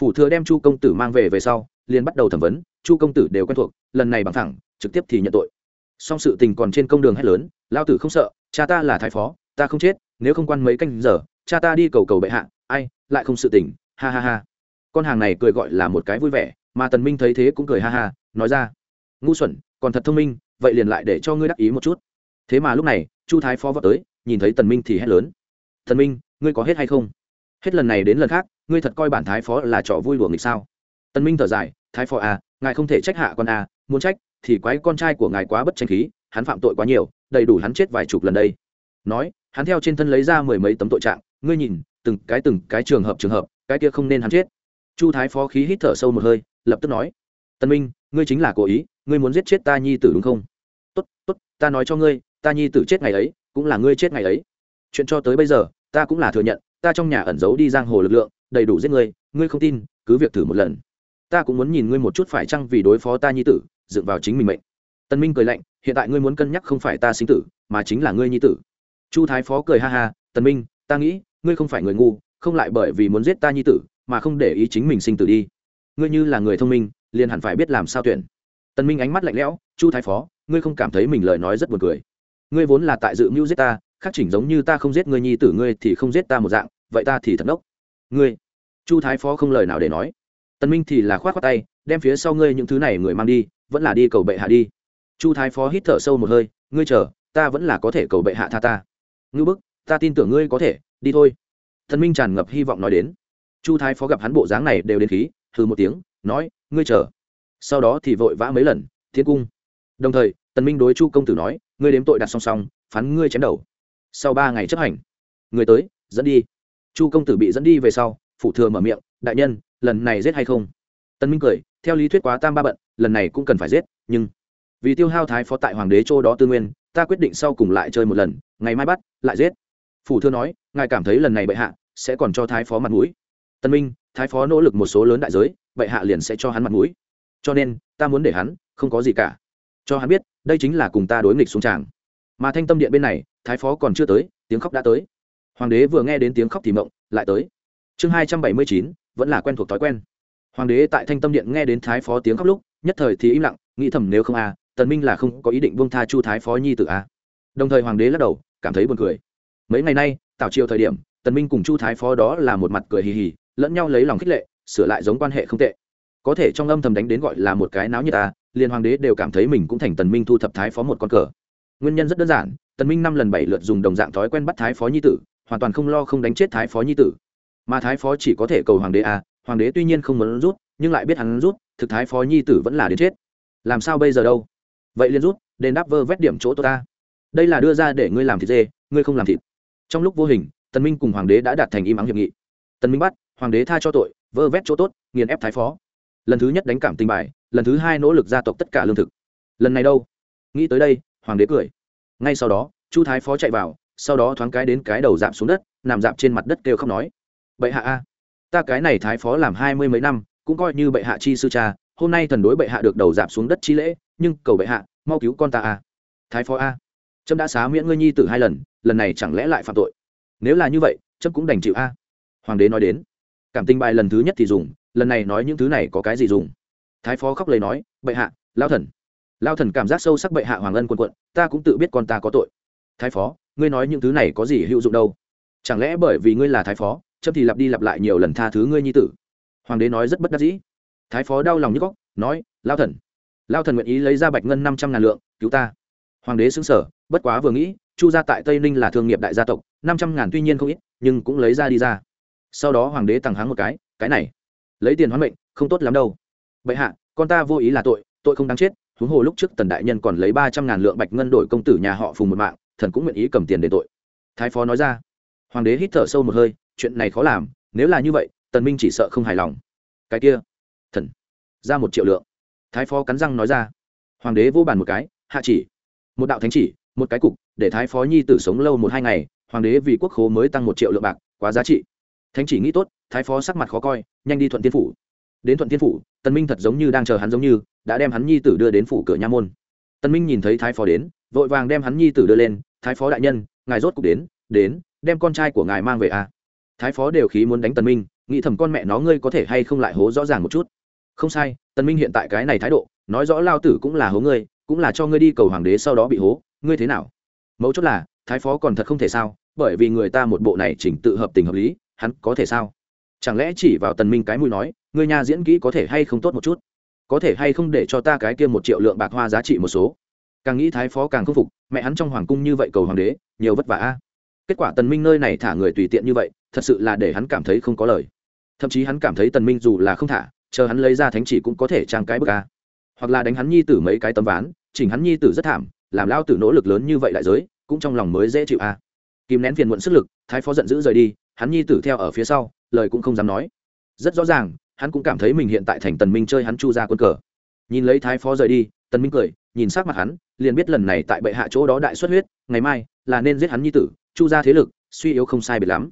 Phủ thừa đem chu công tử mang về về sau, liền bắt đầu thẩm vấn, chu công tử đều quen thuộc, lần này bằng thẳng, trực tiếp thì nhận tội. Song sự tình còn trên công đường hét lớn lao tử không sợ, cha ta là thái phó, ta không chết, nếu không quan mấy canh giờ, cha ta đi cầu cầu bệ hạ, ai, lại không sự tình, ha ha ha. Con hàng này cười gọi là một cái vui vẻ, mà tần minh thấy thế cũng cười ha ha, nói ra, ngu xuẩn, còn thật thông minh, vậy liền lại để cho ngươi đắc ý một chút. Thế mà lúc này, chu thái phó vào tới, nhìn thấy tần minh thì hét lớn, tần minh ngươi có hết hay không? Hết lần này đến lần khác, ngươi thật coi bản thái phó là trò vui đùa nghịch sao? Tần minh thở dài, thái phó à ngài không thể trách hạ con à muốn trách thì quái con trai của ngài quá bất tranh khí, hắn phạm tội quá nhiều, đầy đủ hắn chết vài chục lần đây. Nói, hắn theo trên thân lấy ra mười mấy tấm tội trạng, ngươi nhìn, từng cái từng cái trường hợp trường hợp, cái kia không nên hắn chết. Chu thái phó khí hít thở sâu một hơi, lập tức nói, tân minh, ngươi chính là cố ý, ngươi muốn giết chết ta nhi tử đúng không? Tốt tốt, ta nói cho ngươi, ta nhi tử chết ngày ấy, cũng là ngươi chết ngày ấy. Chuyện cho tới bây giờ ta cũng là thừa nhận, ta trong nhà ẩn giấu đi giang hồ lực lượng, đầy đủ giết ngươi ngươi không tin, cứ việc thử một lần. Ta cũng muốn nhìn ngươi một chút phải chăng vì đối phó ta nhi tử, dựng vào chính mình mệnh. Tân minh cười lạnh, hiện tại ngươi muốn cân nhắc không phải ta sinh tử, mà chính là ngươi nhi tử. Chu thái phó cười ha ha, tân minh, ta nghĩ, ngươi không phải người ngu, không lại bởi vì muốn giết ta nhi tử, mà không để ý chính mình sinh tử đi. Ngươi như là người thông minh, liền hẳn phải biết làm sao tuyển. Tân minh ánh mắt lạnh lẽo, chu thái phó, ngươi không cảm thấy mình lời nói rất buồn cười. Ngươi vốn là tại dự mưu giết ta khắc chỉnh giống như ta không giết ngươi nhi tử ngươi thì không giết ta một dạng, vậy ta thì thật ngốc. Ngươi, chu thái phó không lời nào để nói. Tần minh thì là khoát khoát tay, đem phía sau ngươi những thứ này người mang đi, vẫn là đi cầu bệ hạ đi. Chu thái phó hít thở sâu một hơi, ngươi chờ, ta vẫn là có thể cầu bệ hạ tha ta. Ngư bức, ta tin tưởng ngươi có thể, đi thôi. Thần minh tràn ngập hy vọng nói đến. Chu thái phó gặp hắn bộ dáng này đều đến khí, hừ một tiếng, nói, ngươi chờ. Sau đó thì vội vã mấy lần, thiên cung. Đồng thời, tần minh đối chu công tử nói, ngươi đếm tội đặt song song, phán ngươi chém đầu sau ba ngày chấp hành. Người tới, dẫn đi. Chu công tử bị dẫn đi về sau phụ thừa mở miệng, đại nhân, lần này giết hay không? Tân minh cười, theo lý thuyết quá tam ba bận, lần này cũng cần phải giết, nhưng vì tiêu hao thái phó tại hoàng đế châu đó tư nguyên, ta quyết định sau cùng lại chơi một lần, ngày mai bắt, lại giết. Phủ thừa nói, ngài cảm thấy lần này bệ hạ sẽ còn cho thái phó mặt mũi. Tân minh, thái phó nỗ lực một số lớn đại giới, bệ hạ liền sẽ cho hắn mặt mũi. Cho nên, ta muốn để hắn, không có gì cả. Cho hắn biết, đây chính là cùng ta đối nghịch xuống tràng mà thanh tâm điện bên này, thái phó còn chưa tới, tiếng khóc đã tới. Hoàng đế vừa nghe đến tiếng khóc thì mộng, lại tới. Chương hai trăm bảy mươi chín, vẫn là quen thuộc thói quen. Hoàng đế tại thanh tâm điện nghe đến thái phó tiếng khóc lúc, nhất thời thì im lặng, nghĩ thầm nếu không à tần minh là không có ý định buông tha chu thái phó nhi tử à đồng thời hoàng đế lắc đầu, cảm thấy buồn cười. Mấy ngày nay, tảo chiều thời điểm, tần minh cùng chu thái phó đó là một mặt cười hì hì, lẫn nhau lấy lòng khích lệ, sửa lại giống quan hệ không tệ. Có thể trong âm thầm đánh đến gọi là một cái náo như ta liền hoàng đế đều cảm thấy mình cũng thành tần minh thu thập thái phó một con cờ nguyên nhân rất đơn giản, tần minh năm lần bảy lượt dùng đồng dạng thói quen bắt thái phó nhi tử, hoàn toàn không lo không đánh chết thái phó nhi tử. Mà thái phó chỉ có thể cầu hoàng đế à hoàng đế tuy nhiên không muốn rút, nhưng lại biết hắn rút, thực thái phó nhi tử vẫn là đến chết. Làm sao bây giờ đâu? Vậy liền rút, đền đáp vơ vét điểm chỗ tốt ta. Đây là đưa ra để ngươi làm thịt dê, ngươi không làm thịt. Trong lúc vô hình, tần minh cùng hoàng đế đã đạt thành im ắng hiệp nghị. Tần minh bắt, hoàng đế tha cho tội, vơ vét chỗ tốt, nghiền ép thái phó. Lần thứ nhất đánh cảm tình bài, lần thứ hai nỗ lực gia tộc tất cả lương thực. Lần này đâu? Nghĩ tới đây hoàng đế cười. Ngay sau đó, chu thái phó chạy vào, sau đó thoáng cái đến cái đầu dạp xuống đất, nằm dạp trên mặt đất kêu khóc nói, bệ hạ a, ta cái này thái phó làm hai mươi mấy năm, cũng coi như bệ hạ chi sư cha, hôm nay thần đối bệ hạ được đầu dạp xuống đất chi lễ, nhưng cầu bệ hạ, mau cứu con ta a. Thái phó a, trâm đã xá miễn ngươi nhi tử hai lần lần này chẳng lẽ lại phạm tội? Nếu là như vậy, trâm cũng đành chịu a. Hoàng đế nói đến. Cảm tình bài lần thứ nhất thì dùng, lần này nói những thứ này có cái gì dùng? Thái phó khóc lấy nói, bệ hạ lao thần lao thần cảm giác sâu sắc bệ hạ hoàng ân quân quận, ta cũng tự biết con ta có tội. Thái phó, ngươi nói những thứ này có gì hữu dụng đâu? Chẳng lẽ bởi vì ngươi là thái phó trâm thì lặp đi lặp lại nhiều lần tha thứ ngươi nhi tử? Hoàng đế nói rất bất đắc dĩ. Thái phó đau lòng như góc, nói, lao thần lao thần nguyện ý lấy ra bạch ngân năm trăm ngàn lượng, cứu ta. Hoàng đế xứng sở bất quá vừa nghĩ, chu gia tại tây ninh là thương nghiệp đại gia tộc, năm trăm ngàn tuy nhiên không ít, nhưng cũng lấy ra đi ra. Sau đó hoàng đế tằng háng một cái cái này, lấy tiền hoán mệnh, không tốt lắm đâu. Bệ hạ, con ta vô ý là tội tội không đáng chết huống hồ lúc trước tần đại nhân còn lấy ba trăm ngàn lượng bạch ngân đổi công tử nhà họ phùng một mạng, thần cũng nguyện ý cầm tiền để tội. Thái phó nói ra. Hoàng đế hít thở sâu một hơi, chuyện này khó làm, nếu là như vậy, tần minh chỉ sợ không hài lòng. Cái kia, thần, ra một triệu lượng. Thái phó cắn răng nói ra. Hoàng đế vô bàn một cái, hạ chỉ. Một đạo thánh chỉ, một cái cục, để thái phó nhi tử sống lâu một hai ngày, hoàng đế vì quốc khố mới tăng một triệu lượng bạc, quá giá trị. Thánh chỉ nghĩ tốt, thái phó sắc mặt khó coi, nhanh đi thuận tiên phủ đến thuận thiên phủ tân minh thật giống như đang chờ hắn giống như, đã đem hắn nhi tử đưa đến phủ cửa nha môn. Tân minh nhìn thấy thái phó đến, vội vàng đem hắn nhi tử đưa lên, thái phó đại nhân, ngài rốt cục đến đến, đem con trai của ngài mang về à? Thái phó đều khí muốn đánh tân minh, nghĩ thầm con mẹ nó ngươi có thể hay không lại hố rõ ràng một chút. Không sai tân minh hiện tại cái này thái độ, nói rõ lao tử cũng là hố ngươi, cũng là cho ngươi đi cầu hoàng đế sau đó bị hố, ngươi thế nào? Mấu chốt là, thái phó còn thật không thể sao, bởi vì người ta một bộ này chỉnh tự hợp tình hợp lý, hắn có thể sao? Chẳng lẽ chỉ vào tần minh cái mũi nói ngươi nhà diễn kỹ có thể hay không tốt một chút? Có thể hay không để cho ta cái kia một triệu lượng bạc hoa giá trị một số? Càng nghĩ thái phó càng không phục, mẹ hắn trong hoàng cung như vậy cầu hoàng đế, nhiều vất vả a. Kết quả tần minh nơi này thả người tùy tiện như vậy, thật sự là để hắn cảm thấy không có lời. Thậm chí hắn cảm thấy tần minh dù là không thả, chờ hắn lấy ra thánh chỉ cũng có thể trang cái bức a. Hoặc là đánh hắn nhi tử mấy cái tấm ván, chỉnh hắn nhi tử rất thảm, làm lao tử nỗ lực lớn như vậy đại giới, cũng trong lòng mới dễ chịu a. Kìm nén phiền muộn sức lực, thái phó giận dữ rời đi, hắn nhi tử theo ở phía sau, lời cũng không dám nói. Rất rõ ràng hắn cũng cảm thấy mình hiện tại thành tần minh chơi hắn chu ra quân cờ. Nhìn lấy thái phó rời đi, tần minh cười, nhìn sát mặt hắn, liền biết lần này tại bệ hạ chỗ đó đại xuất huyết, ngày mai là nên giết hắn nhi tử, chu ra thế lực, suy yếu không sai biệt lắm.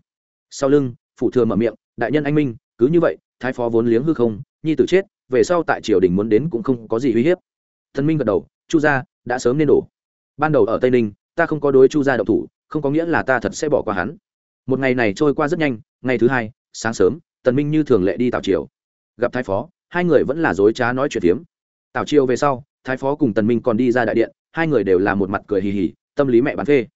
Sau lưng, phủ thừa mở miệng, đại nhân anh minh, cứ như vậy, thái phó vốn liếng hư không, nhi tử chết, về sau tại triều đình muốn đến cũng không có gì uy hiếp. Thần minh gật đầu, chu gia đã sớm nên đổ. Ban đầu ở tây ninh, ta không có đối chu gia độc thủ, không có nghĩa là ta thật sẽ bỏ qua hắn. Một ngày này trôi qua rất nhanh, ngày thứ hai, sáng sớm tần minh như thường lệ đi tào triều. Gặp thái phó, hai người vẫn là dối trá nói chuyện tiếm tào triều về sau, thái phó cùng tần minh còn đi ra đại điện, hai người đều là một mặt cười hì hì, tâm lý mẹ bán phê.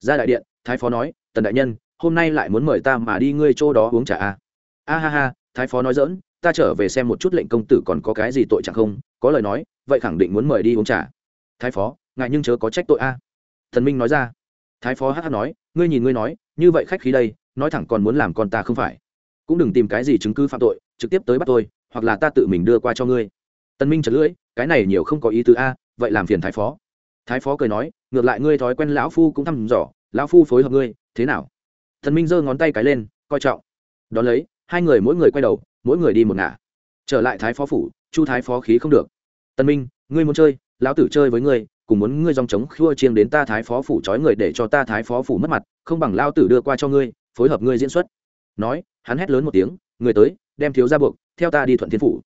Ra đại điện, thái phó nói, tần đại nhân, hôm nay lại muốn mời ta mà đi ngươi chỗ đó uống trà a a ha ha, thái phó nói dỡn ta trở về xem một chút lệnh công tử còn có cái gì tội chẳng không, có lời nói, vậy khẳng định muốn mời đi uống trà. Thái phó, ngại nhưng chớ có trách tội a. Thần minh nói ra. Thái phó hát nói, ngươi nhìn ngươi nói, như vậy khách khí đây, nói thẳng còn muốn làm con ta không phải cũng đừng tìm cái gì chứng cứ phạm tội, trực tiếp tới bắt tôi, hoặc là ta tự mình đưa qua cho ngươi. Tân minh chật lưỡi, cái này nhiều không có ý tứ a, vậy làm phiền thái phó. Thái phó cười nói, ngược lại ngươi thói quen lão phu cũng thăm dò, lão phu phối hợp ngươi, thế nào? Thần minh giơ ngón tay cái lên, coi trọng. Đón lấy, hai người mỗi người quay đầu, mỗi người đi một ngả. Trở lại thái phó phủ, chu thái phó khí không được. Tân minh, ngươi muốn chơi, lão tử chơi với ngươi, cùng muốn ngươi dòng chống khua chiêng đến ta thái phó phủ trói người để cho ta thái phó phủ mất mặt, không bằng lao tử đưa qua cho ngươi, phối hợp ngươi diễn xuất. Nói hắn hét lớn một tiếng, người tới, đem thiếu ra buộc, theo ta đi thuận thiên phủ.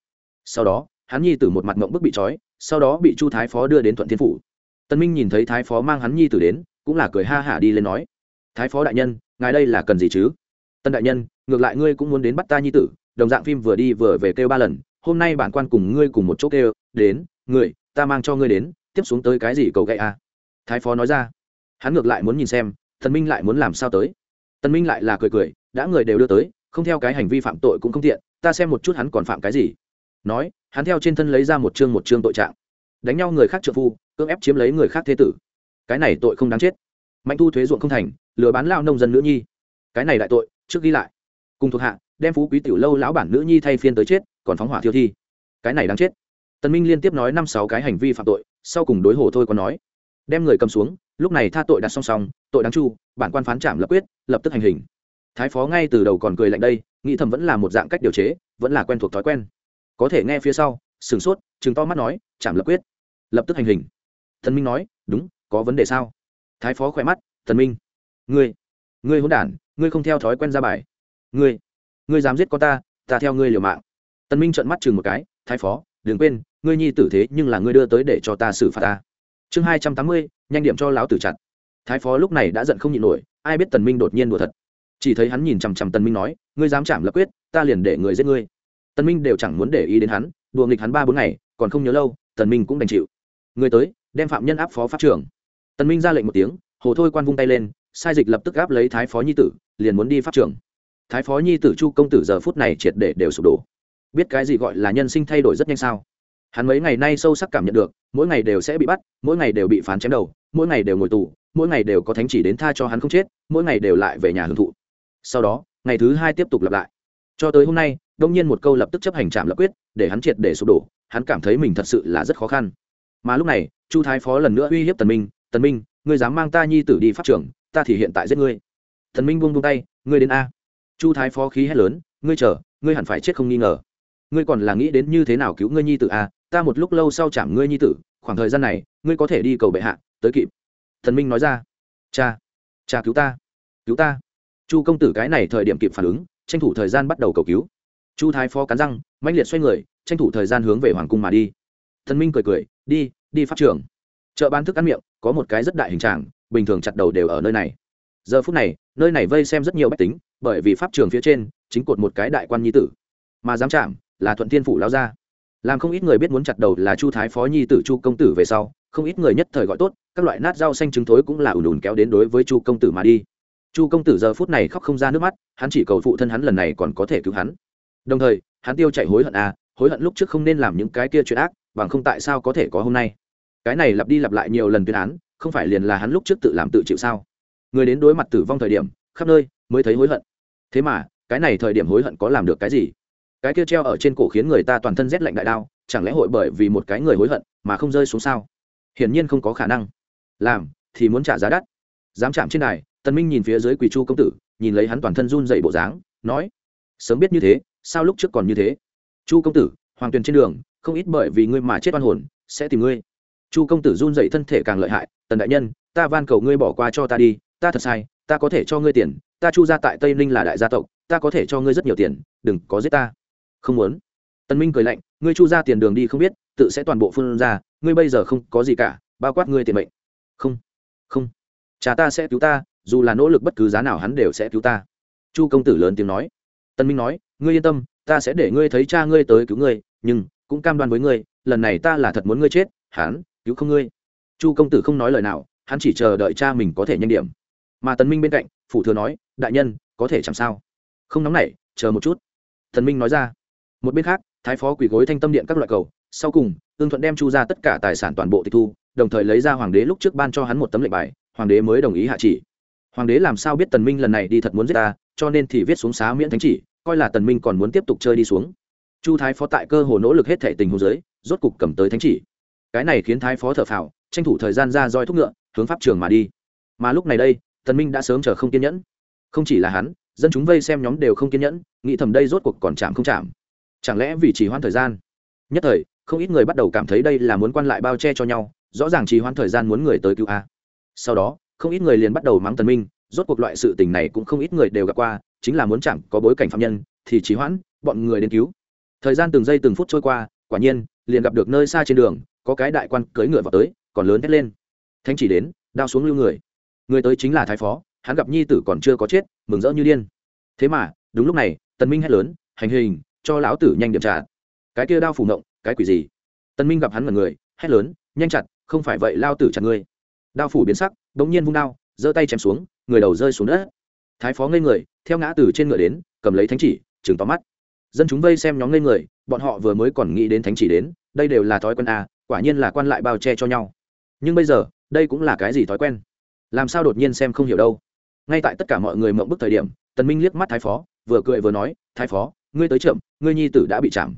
Sau đó, hắn nhi tử một mặt mộng bức bị trói, sau đó bị chu thái phó đưa đến thuận thiên phủ. Tân minh nhìn thấy thái phó mang hắn nhi tử đến, cũng là cười ha hả đi lên nói, thái phó đại nhân, ngài đây là cần gì chứ? Tân đại nhân, ngược lại ngươi cũng muốn đến bắt ta nhi tử, đồng dạng phim vừa đi vừa về kêu ba lần, hôm nay bản quan cùng ngươi cùng một chỗ kêu, đến, người, ta mang cho ngươi đến, tiếp xuống tới cái gì cầu gậy à? thái phó nói ra. Hắn ngược lại muốn nhìn xem thần minh lại muốn làm sao tới. Tân minh lại là cười cười, đã người đều đưa tới không theo cái hành vi phạm tội cũng không tiện, ta xem một chút hắn còn phạm cái gì. Nói, hắn theo trên thân lấy ra một chương một chương tội trạng. Đánh nhau người khác trợ phu, cưỡng ép chiếm lấy người khác thế tử. Cái này tội không đáng chết. Mạnh thu thuế ruộng không thành, lừa bán lao nông dân nữ nhi. Cái này đại tội, trước ghi lại. Cùng thuộc hạ, đem phú quý tiểu lâu lão bản nữ nhi thay phiên tới chết, còn phóng hỏa thiêu thi. Cái này đáng chết. Tần minh liên tiếp nói năm sáu cái hành vi phạm tội, sau cùng đối hồ thôi có nói. Đem người cầm xuống, lúc này tha tội đặt song song, tội đáng chu, bản quan phán trảm lập quyết, lập tức hành hình thái phó ngay từ đầu còn cười lạnh đây, nghĩ thầm vẫn là một dạng cách điều chế, vẫn là quen thuộc thói quen. Có thể nghe phía sau, sửng sốt chừng to mắt nói chạm lập quyết. Lập tức hành hình. Thần minh nói, đúng, có vấn đề sao? Thái phó khỏe mắt, thần minh, ngươi ngươi hôn đản, ngươi không theo thói quen ra bài. Ngươi ngươi dám giết con ta ta theo ngươi liều mạng. Tần minh trợn mắt chừng một cái, thái phó, đừng quên, ngươi nhi tử thế nhưng là ngươi đưa tới để cho ta xử phạt ta. Chương hai trăm tám mươi, nhanh điểm cho lão tử chặt. Thái phó lúc này đã giận không nhịn nổi, ai biết tần minh đột nhiên đùa thật chỉ thấy hắn nhìn chằm chằm tần minh nói, ngươi dám chạm lập quyết, ta liền để người giết ngươi. Tần minh đều chẳng muốn để ý đến hắn, đùa nghịch hắn ba bốn ngày, còn không nhớ lâu, tần minh cũng đành chịu. Người tới, đem phạm nhân áp phó pháp trưởng. Tần minh ra lệnh một tiếng, hồ thôi quan vung tay lên, sai dịch lập tức áp lấy thái phó nhi tử, liền muốn đi pháp trưởng. Thái phó nhi tử chu công tử giờ phút này triệt để đều sụp đổ. Biết cái gì gọi là nhân sinh thay đổi rất nhanh sao? Hắn mấy ngày nay sâu sắc cảm nhận được, mỗi ngày đều sẽ bị bắt, mỗi ngày đều bị phán chém đầu, mỗi ngày đều ngồi tù, mỗi ngày đều có thánh chỉ đến tha cho hắn không chết, mỗi ngày đều lại về nhà hưởng thụ sau đó, ngày thứ hai tiếp tục lặp lại. Cho tới hôm nay, đông nhiên một câu lập tức chấp hành trạm lập quyết, để hắn triệt để sụp đổ, hắn cảm thấy mình thật sự là rất khó khăn. Mà lúc này, chu thái phó lần nữa uy hiếp tần minh tần minh, ngươi dám mang ta nhi tử đi pháp trưởng ta thì hiện tại giết ngươi. Thần minh buông buông tay, ngươi đến a. Chu thái phó khí hét lớn, ngươi chờ, ngươi hẳn phải chết không nghi ngờ. Ngươi còn là nghĩ đến như thế nào cứu ngươi nhi tử a? Ta một lúc lâu sau chạm ngươi nhi tử, khoảng thời gian này, ngươi có thể đi cầu bệ hạ, tới kịp. Thần minh nói ra, cha cha cứu ta cứu ta chu công tử cái này thời điểm kịp phản ứng tranh thủ thời gian bắt đầu cầu cứu. Chu thái phó cắn răng mạnh liệt xoay người tranh thủ thời gian hướng về hoàng cung mà đi. Thần minh cười cười đi đi pháp trường. Chợ bán thức ăn miệng có một cái rất đại hình trạng, bình thường chặt đầu đều ở nơi này. Giờ phút này nơi này vây xem rất nhiều bách tính bởi vì pháp trường phía trên chính cột một cái đại quan nhi tử. Mà dám chạm là thuận thiên phủ lao ra làm không ít người biết muốn chặt đầu là chu thái phó nhi tử chu công tử về sau không ít người nhất thời gọi tốt các loại nát rau xanh trứng thối cũng là ùn ùn kéo đến đối với chu công tử mà đi chu công tử giờ phút này khóc không ra nước mắt, hắn chỉ cầu phụ thân hắn lần này còn có thể cứu hắn. Đồng thời, hắn tiêu chạy hối hận à hối hận lúc trước không nên làm những cái kia chuyện ác, bằng không tại sao có thể có hôm nay? Cái này lặp đi lặp lại nhiều lần tuyên án, không phải liền là hắn lúc trước tự làm tự chịu sao? Người đến đối mặt tử vong thời điểm, khắp nơi mới thấy hối hận. Thế mà, cái này thời điểm hối hận có làm được cái gì? Cái kia treo ở trên cổ khiến người ta toàn thân rét lạnh đại đao, chẳng lẽ hội bởi vì một cái người hối hận mà không rơi xuống sao? Hiển nhiên không có khả năng. Làm, thì muốn trả giá đắt. Dám chạm trên này tần minh nhìn phía dưới quỳ chu công tử, nhìn lấy hắn toàn thân run dậy bộ dáng, nói, sớm biết như thế, sao lúc trước còn như thế? Chu công tử, hoàng tuyền trên đường, không ít bởi vì ngươi mà chết oan hồn, sẽ tìm ngươi. Chu công tử run dậy thân thể càng lợi hại, tần đại nhân, ta van cầu ngươi bỏ qua cho ta đi, ta thật sai, ta có thể cho ngươi tiền, ta chu ra tại tây ninh là đại gia tộc, ta có thể cho ngươi rất nhiều tiền, đừng có giết ta. Không muốn. Tần minh cười lạnh, ngươi chu ra tiền đường đi không biết, tự sẽ toàn bộ phương ra, ngươi bây giờ không có gì cả, bao quát ngươi tiền mệnh. Không không, cha ta sẽ cứu ta dù là nỗ lực bất cứ giá nào hắn đều sẽ cứu ta. Chu công tử lớn tiếng nói. Tân minh nói, ngươi yên tâm, ta sẽ để ngươi thấy cha ngươi tới cứu ngươi, nhưng cũng cam đoan với ngươi, lần này ta là thật muốn ngươi chết, hắn cứu không ngươi. Chu công tử không nói lời nào, hắn chỉ chờ đợi cha mình có thể nhanh điểm. Mà tần minh bên cạnh, phủ thừa nói, đại nhân, có thể chẳng sao. Không nóng nảy, chờ một chút. Thần minh nói ra. Một bên khác, thái phó quỳ gối thanh tâm điện các loại cầu, sau cùng ương thuận đem chu ra tất cả tài sản toàn bộ tịch thu, đồng thời lấy ra hoàng đế lúc trước ban cho hắn một tấm lệnh bài, hoàng đế mới đồng ý hạ chỉ hoàng đế làm sao biết tần minh lần này đi thật muốn giết ta, cho nên thì viết xuống xá miễn thánh chỉ, coi là tần minh còn muốn tiếp tục chơi đi xuống. Chu thái phó tại cơ hồ nỗ lực hết thể tình hồ dưới, rốt cục cầm tới thánh chỉ. Cái này khiến thái phó thở phào, tranh thủ thời gian ra roi thúc ngựa, hướng pháp trường mà đi. Mà lúc này đây, tần minh đã sớm chờ không kiên nhẫn. Không chỉ là hắn, dân chúng vây xem nhóm đều không kiên nhẫn, nghĩ thầm đây rốt cuộc còn chạm không chạm. Chẳng lẽ vì trì hoãn thời gian? Nhất thời, không ít người bắt đầu cảm thấy đây là muốn quan lại bao che cho nhau, rõ ràng trì hoãn thời gian muốn người tới cứu a. Sau đó không ít người liền bắt đầu mắng tần minh, rốt cuộc loại sự tình này cũng không ít người đều gặp qua, chính là muốn chẳng có bối cảnh phạm nhân, thì trì hoãn, bọn người đến cứu. Thời gian từng giây từng phút trôi qua, quả nhiên, liền gặp được nơi xa trên đường, có cái đại quan cưỡi ngựa vào tới, còn lớn thét lên. Thanh chỉ đến, đao xuống lưu người. Người tới chính là thái phó, hắn gặp nhi tử còn chưa có chết, mừng rỡ như điên. Thế mà, đúng lúc này, tần minh hét lớn, hành hình, cho lão tử nhanh điểm trả. Cái kia đao phủ ngộng, cái quỷ gì? Tần minh gặp hắn mật người, hét lớn, nhanh chặt, không phải vậy, lao tử chặt ngươi. Đao phủ biến sắc bỗng nhiên vung đao, giơ tay chém xuống, người đầu rơi xuống đất. Thái phó ngây người, theo ngã từ trên ngựa đến, cầm lấy thánh chỉ chừng tóm mắt. Dân chúng vây xem nhóm ngây người, bọn họ vừa mới còn nghĩ đến thánh chỉ đến, đây đều là thói quen à quả nhiên là quan lại bao che cho nhau. Nhưng bây giờ, đây cũng là cái gì thói quen? Làm sao đột nhiên xem không hiểu đâu? Ngay tại tất cả mọi người mộng bức thời điểm, tần minh liếc mắt thái phó, vừa cười vừa nói, thái phó, ngươi tới chậm, ngươi nhi tử đã bị chạm.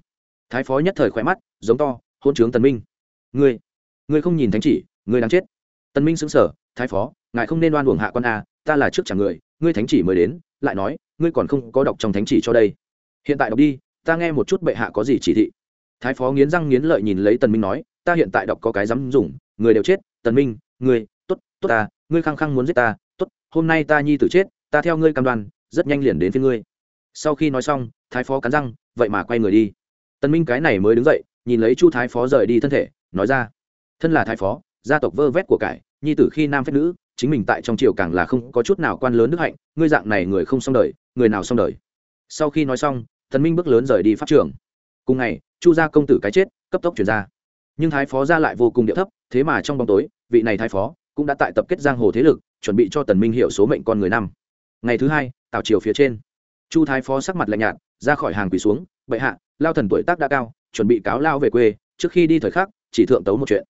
Thái phó nhất thời khoe mắt, giống to hôn trướng tần minh. Ngươi ngươi không nhìn thánh chỉ, ngươi đang chết. Tần minh sững sờ thái phó, ngài không nên oan uổng hạ quan a, ta là trước chẳng người, ngươi thánh chỉ mới đến, lại nói, ngươi còn không có đọc trong thánh chỉ cho đây. Hiện tại đọc đi, ta nghe một chút bệ hạ có gì chỉ thị. Thái phó nghiến răng nghiến lợi nhìn lấy tần minh nói, ta hiện tại đọc có cái dám dùng, người đều chết, tần minh, ngươi, tốt tốt ta, ngươi khăng khăng muốn giết ta, tốt, hôm nay ta nhi tử chết, ta theo ngươi cam đoan, rất nhanh liền đến phía ngươi. Sau khi nói xong, thái phó cắn răng, vậy mà quay người đi. Tần minh cái này mới đứng dậy, nhìn lấy chu thái phó rời đi thân thể, nói ra, thân là thái phó gia tộc vơ vét của cải, nhi tử khi nam phép nữ, chính mình tại trong triều càng là không có chút nào quan lớn đức hạnh, ngươi dạng này người không xong đời, người nào xong đời? Sau khi nói xong, thần minh bước lớn rời đi pháp trường. Cùng ngày, chu gia công tử cái chết, cấp tốc chuyển ra. Nhưng thái phó ra lại vô cùng địa thấp, thế mà trong bóng tối, vị này thái phó cũng đã tại tập kết giang hồ thế lực, chuẩn bị cho tần minh hiểu số mệnh con người năm. Ngày thứ hai, tào triều phía trên. Chu thái phó sắc mặt lạnh nhạt, ra khỏi hàng quỳ xuống, bệ hạ, lao thần tuổi tác đã cao, chuẩn bị cáo lao về quê, trước khi đi thời khắc, chỉ thượng tấu một chuyện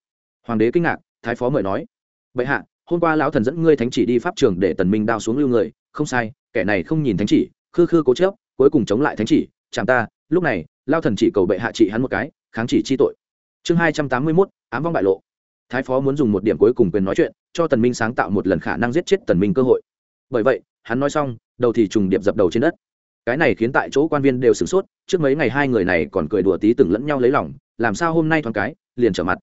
hoàng đế kinh ngạc thái phó mời nói bệ hạ hôm qua lão thần dẫn ngươi thánh chỉ đi pháp trường để tần minh đao xuống lưu người không sai kẻ này không nhìn thánh chỉ khư khư cố chớp cuối cùng chống lại thánh chỉ chẳng ta lúc này lao thần chỉ cầu bệ hạ trị hắn một cái kháng chỉ chi tội. Chương hai trăm tám mươi 281, ám vong bại lộ. Thái phó muốn dùng một điểm cuối cùng quyền nói chuyện cho tần minh sáng tạo một lần khả năng giết chết tần minh cơ hội. Bởi vậy hắn nói xong đầu thì trùng điệp dập đầu trên đất. Cái này khiến tại chỗ quan viên đều sửng sốt trước mấy ngày hai người này còn cười đùa tí từng lẫn nhau lấy lòng làm sao hôm nay thoáng cái liền trở mặt?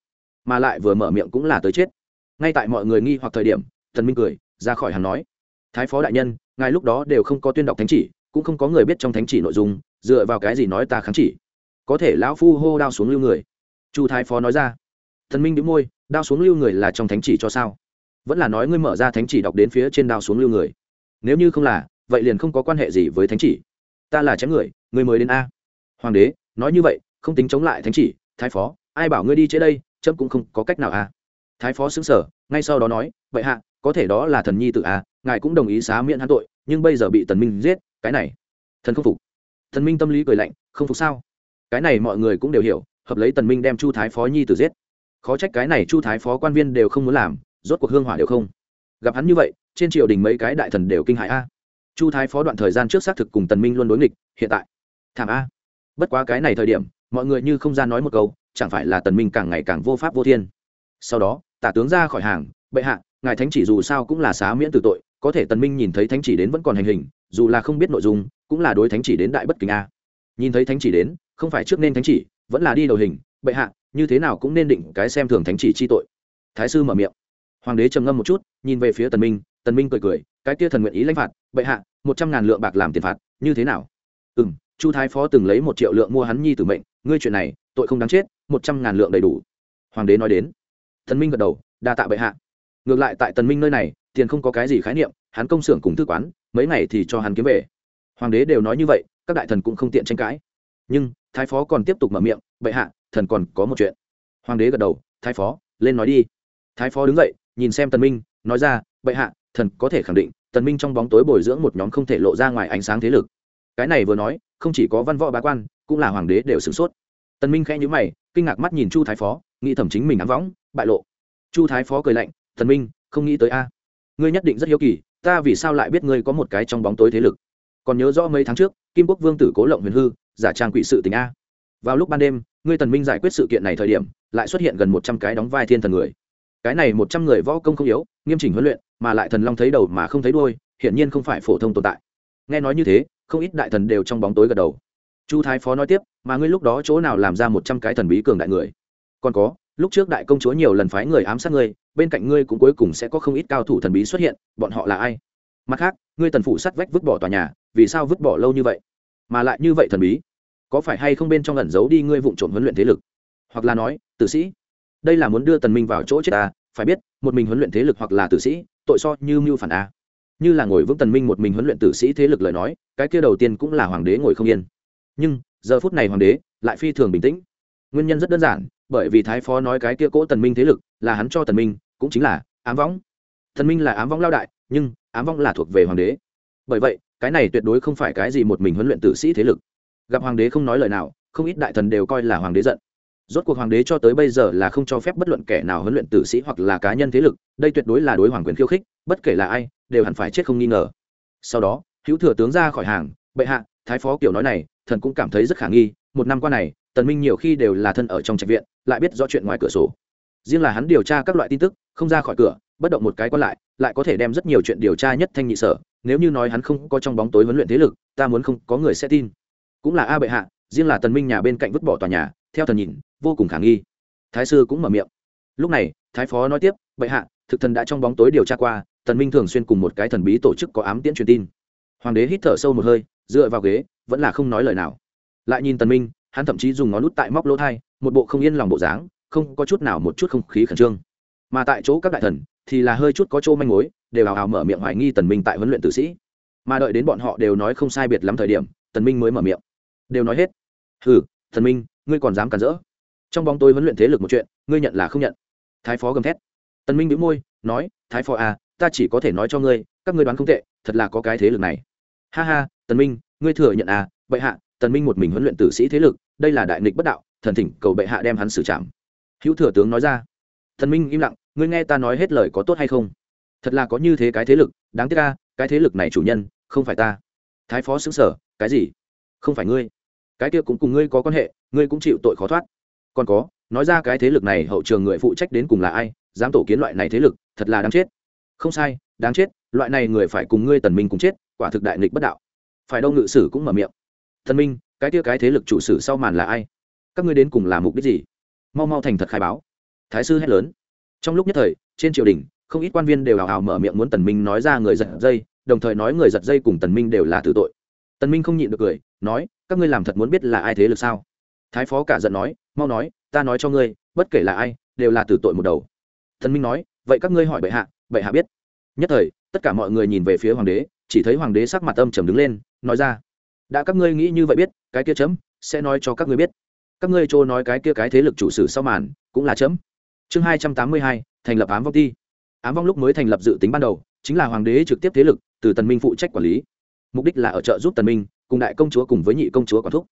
Mà lại vừa mở miệng cũng là tới chết. Ngay tại mọi người nghi hoặc thời điểm, tần minh cười, ra khỏi hàng nói, thái phó đại nhân, ngài lúc đó đều không có tuyên đọc thánh chỉ, cũng không có người biết trong thánh chỉ nội dung, dựa vào cái gì nói ta kháng chỉ? Có thể lão phu hô đao xuống lưu người. Chu thái phó nói ra thần minh đĩu môi, đao xuống lưu người là trong thánh chỉ cho sao? Vẫn là nói ngươi mở ra thánh chỉ đọc đến phía trên đao xuống lưu người. Nếu như không là, vậy liền không có quan hệ gì với thánh chỉ. Ta là chém người người mới đến a. Hoàng đế, nói như vậy, không tính chống lại thánh chỉ, thái phó, ai bảo ngươi đi chế đây chấm cũng không có cách nào à. Thái phó xứng sở, ngay sau đó nói, vậy hạ, có thể đó là thần nhi tự à ngài cũng đồng ý xá miễn hắn tội, nhưng bây giờ bị tần minh giết, cái này, thần không phục. Thần minh tâm lý cười lạnh, không phục sao? Cái này mọi người cũng đều hiểu, hợp lấy tần minh đem chu thái phó nhi tử giết. Khó trách cái này chu thái phó quan viên đều không muốn làm, rốt cuộc hương hỏa đều không. Gặp hắn như vậy, trên triều đình mấy cái đại thần đều kinh hãi a. Chu thái phó đoạn thời gian trước xác thực cùng tần minh luôn đối nghịch, hiện tại, thảm a. Bất quá cái này thời điểm, mọi người như không ra nói một câu chẳng phải là tần minh càng ngày càng vô pháp vô thiên. Sau đó, tả tướng ra khỏi hàng, bệ hạ, ngài thánh chỉ dù sao cũng là xá miễn tử tội, có thể tần minh nhìn thấy thánh chỉ đến vẫn còn hành hình, dù là không biết nội dung, cũng là đối thánh chỉ đến đại bất kính a. Nhìn thấy thánh chỉ đến, không phải trước nên thánh chỉ, vẫn là đi đầu hình, bệ hạ, như thế nào cũng nên định cái xem thường thánh chỉ chi tội. Thái sư mở miệng. Hoàng đế trầm ngâm một chút, nhìn về phía tần minh tần minh cười cười, cái kia thần nguyện ý lãnh phạt, bệ hạ, một trăm ngàn lượng bạc làm tiền phạt, như thế nào? Ừm, chu thái phó từng lấy một triệu lượng mua hắn nhi tử mệnh, ngươi chuyện này, tội không đáng chết một trăm ngàn lượng đầy đủ. Hoàng đế nói đến. Tần minh gật đầu, đa tạ bệ hạ. Ngược lại tại tần minh nơi này, tiền không có cái gì khái niệm, hắn công xưởng cùng thư quán, mấy ngày thì cho hắn kiếm về. Hoàng đế đều nói như vậy, các đại thần cũng không tiện tranh cãi. Nhưng, thái phó còn tiếp tục mở miệng, bệ hạ, thần còn có một chuyện. Hoàng đế gật đầu, thái phó, lên nói đi. Thái phó đứng dậy, nhìn xem tần minh, nói ra, bệ hạ, thần có thể khẳng định, tần minh trong bóng tối bồi dưỡng một nhóm không thể lộ ra ngoài ánh sáng thế lực. Cái này vừa nói, không chỉ có văn võ bá quan, cũng là hoàng đế đều sửng sốt tần minh khẽ nhíu mày, kinh ngạc mắt nhìn chu thái phó, nghĩ thẩm chính mình ám võng, bại lộ. Chu thái phó cười lạnh, tần minh, không nghĩ tới a. Ngươi nhất định rất hiếu kỳ, ta vì sao lại biết ngươi có một cái trong bóng tối thế lực? Còn nhớ rõ mấy tháng trước, kim quốc vương tử cố lộng huyền hư, giả trang quỷ sự tình a. Vào lúc ban đêm, ngươi tần minh giải quyết sự kiện này thời điểm, lại xuất hiện gần một trăm cái đóng vai thiên thần người. Cái này một trăm người võ công không yếu, nghiêm chỉnh huấn luyện, mà lại thần long thấy đầu mà không thấy đuôi, hiển nhiên không phải phổ thông tồn tại. Nghe nói như thế, không ít đại thần đều trong bóng tối gật đầu chu thái phó nói tiếp, mà ngươi lúc đó chỗ nào làm ra một trăm cái thần bí cường đại người? Còn có, lúc trước đại công chúa nhiều lần phái người ám sát ngươi, bên cạnh ngươi cũng cuối cùng sẽ có không ít cao thủ thần bí xuất hiện, bọn họ là ai? Mặt khác, ngươi tần phủ sắt vách vứt bỏ tòa nhà, vì sao vứt bỏ lâu như vậy? Mà lại như vậy thần bí, có phải hay không bên trong ẩn giấu đi ngươi vụ trộm huấn luyện thế lực? Hoặc là nói, tử sĩ, đây là muốn đưa tần minh vào chỗ chết ta, phải biết, một mình huấn luyện thế lực hoặc là tử sĩ, tội so như mưu phản a. Như là ngồi vững tần minh một mình huấn luyện tử sĩ thế lực lời nói, cái kia đầu tiên cũng là hoàng đế ngồi không yên nhưng, giờ phút này hoàng đế lại phi thường bình tĩnh. Nguyên nhân rất đơn giản, bởi vì thái phó nói cái kia cỗ tần minh thế lực là hắn cho tần minh, cũng chính là ám võng. Tần minh là ám võng lao đại, nhưng ám võng là thuộc về hoàng đế. Bởi vậy, cái này tuyệt đối không phải cái gì một mình huấn luyện tử sĩ thế lực. Gặp hoàng đế không nói lời nào, không ít đại thần đều coi là hoàng đế giận. Rốt cuộc hoàng đế cho tới bây giờ là không cho phép bất luận kẻ nào huấn luyện tử sĩ hoặc là cá nhân thế lực, đây tuyệt đối là đối hoàng quyền khiêu khích, bất kể là ai, đều hẳn phải chết không nghi ngờ. Sau đó, hữu thừa tướng ra khỏi hàng, bệ hạ, thái phó kiểu nói này thần cũng cảm thấy rất khả nghi, một năm qua này, tần minh nhiều khi đều là thân ở trong trạch viện, lại biết rõ chuyện ngoài cửa sổ. Riêng là hắn điều tra các loại tin tức, không ra khỏi cửa, bất động một cái quan lại lại có thể đem rất nhiều chuyện điều tra nhất thanh nhị sở, nếu như nói hắn không có trong bóng tối huấn luyện thế lực, ta muốn không có người sẽ tin. Cũng là a bệ hạ, riêng là tần minh nhà bên cạnh vứt bỏ tòa nhà, theo thần nhìn, vô cùng khả nghi. Thái sư cũng mở miệng. Lúc này, thái phó nói tiếp, bệ hạ, thực thần đã trong bóng tối điều tra qua, tần minh thường xuyên cùng một cái thần bí tổ chức có ám tiễn truyền tin. Hoàng đế hít thở sâu một hơi, dựa vào ghế vẫn là không nói lời nào. Lại nhìn tần minh, hắn thậm chí dùng ngón nút tại móc lỗ thai, một bộ không yên lòng bộ dáng, không có chút nào một chút không khí khẩn trương. Mà tại chỗ các đại thần thì là hơi chút có chỗ manh mối, đều hào hào mở miệng hoài nghi tần minh tại huấn luyện tử sĩ. Mà đợi đến bọn họ đều nói không sai biệt lắm thời điểm, tần minh mới mở miệng. Đều nói hết. Hừ, tần minh, ngươi còn dám cản rỡ? Trong bóng tôi huấn luyện thế lực một chuyện, ngươi nhận là không nhận. Thái phó gầm thét. Tần minh bĩu môi, nói, thái phó à ta chỉ có thể nói cho ngươi, các ngươi đoán không tệ, thật là có cái thế lực này. Ha ha tần minh, ngươi thừa nhận à bệ hạ, tần minh một mình huấn luyện tử sĩ thế lực, đây là đại nghịch bất đạo, thần thỉnh cầu bệ hạ đem hắn xử trảm. Hữu thừa tướng nói ra. Tần minh im lặng, ngươi nghe ta nói hết lời có tốt hay không? Thật là có như thế cái thế lực, đáng tiếc ca cái thế lực này chủ nhân, không phải ta. Thái phó xứng sở, cái gì? Không phải ngươi. Cái kia cũng cùng ngươi có quan hệ, ngươi cũng chịu tội khó thoát. Còn có, nói ra cái thế lực này hậu trường người phụ trách đến cùng là ai, dám tổ kiến loại này thế lực, thật là đáng chết. Không sai, đáng chết, loại này người phải cùng ngươi tần minh cùng chết, quả thực đại nghịch bất đạo phải đâu ngự sử cũng mở miệng. Thần minh, cái tia cái thế lực chủ sử sau màn là ai? Các ngươi đến cùng là mục đích gì? Mau mau thành thật khai báo. Thái sư hét lớn. Trong lúc nhất thời, trên triều đình, không ít quan viên đều hào hào mở miệng muốn tần minh nói ra người giật dây, đồng thời nói người giật dây cùng tần minh đều là tử tội. Tần minh không nhịn được cười, nói, các ngươi làm thật muốn biết là ai thế lực sao? Thái phó cả giận nói, mau nói, ta nói cho ngươi, bất kể là ai, đều là tử tội một đầu. Tần minh nói, vậy các ngươi hỏi bệ hạ bệ hạ biết. Nhất thời, tất cả mọi người nhìn về phía hoàng đế chỉ thấy hoàng đế sắc mặt âm trầm đứng lên, nói ra, đã các ngươi nghĩ như vậy biết, cái kia chấm, sẽ nói cho các ngươi biết. Các ngươi trô nói cái kia cái thế lực chủ sử sau màn, cũng là chấm. Chương hai trăm tám mươi hai, thành lập ám vong ti. Ám vong lúc mới thành lập dự tính ban đầu, chính là hoàng đế trực tiếp thế lực, từ tần minh phụ trách quản lý. Mục đích là ở trợ giúp tần minh, cùng đại công chúa cùng với nhị công chúa quản thúc.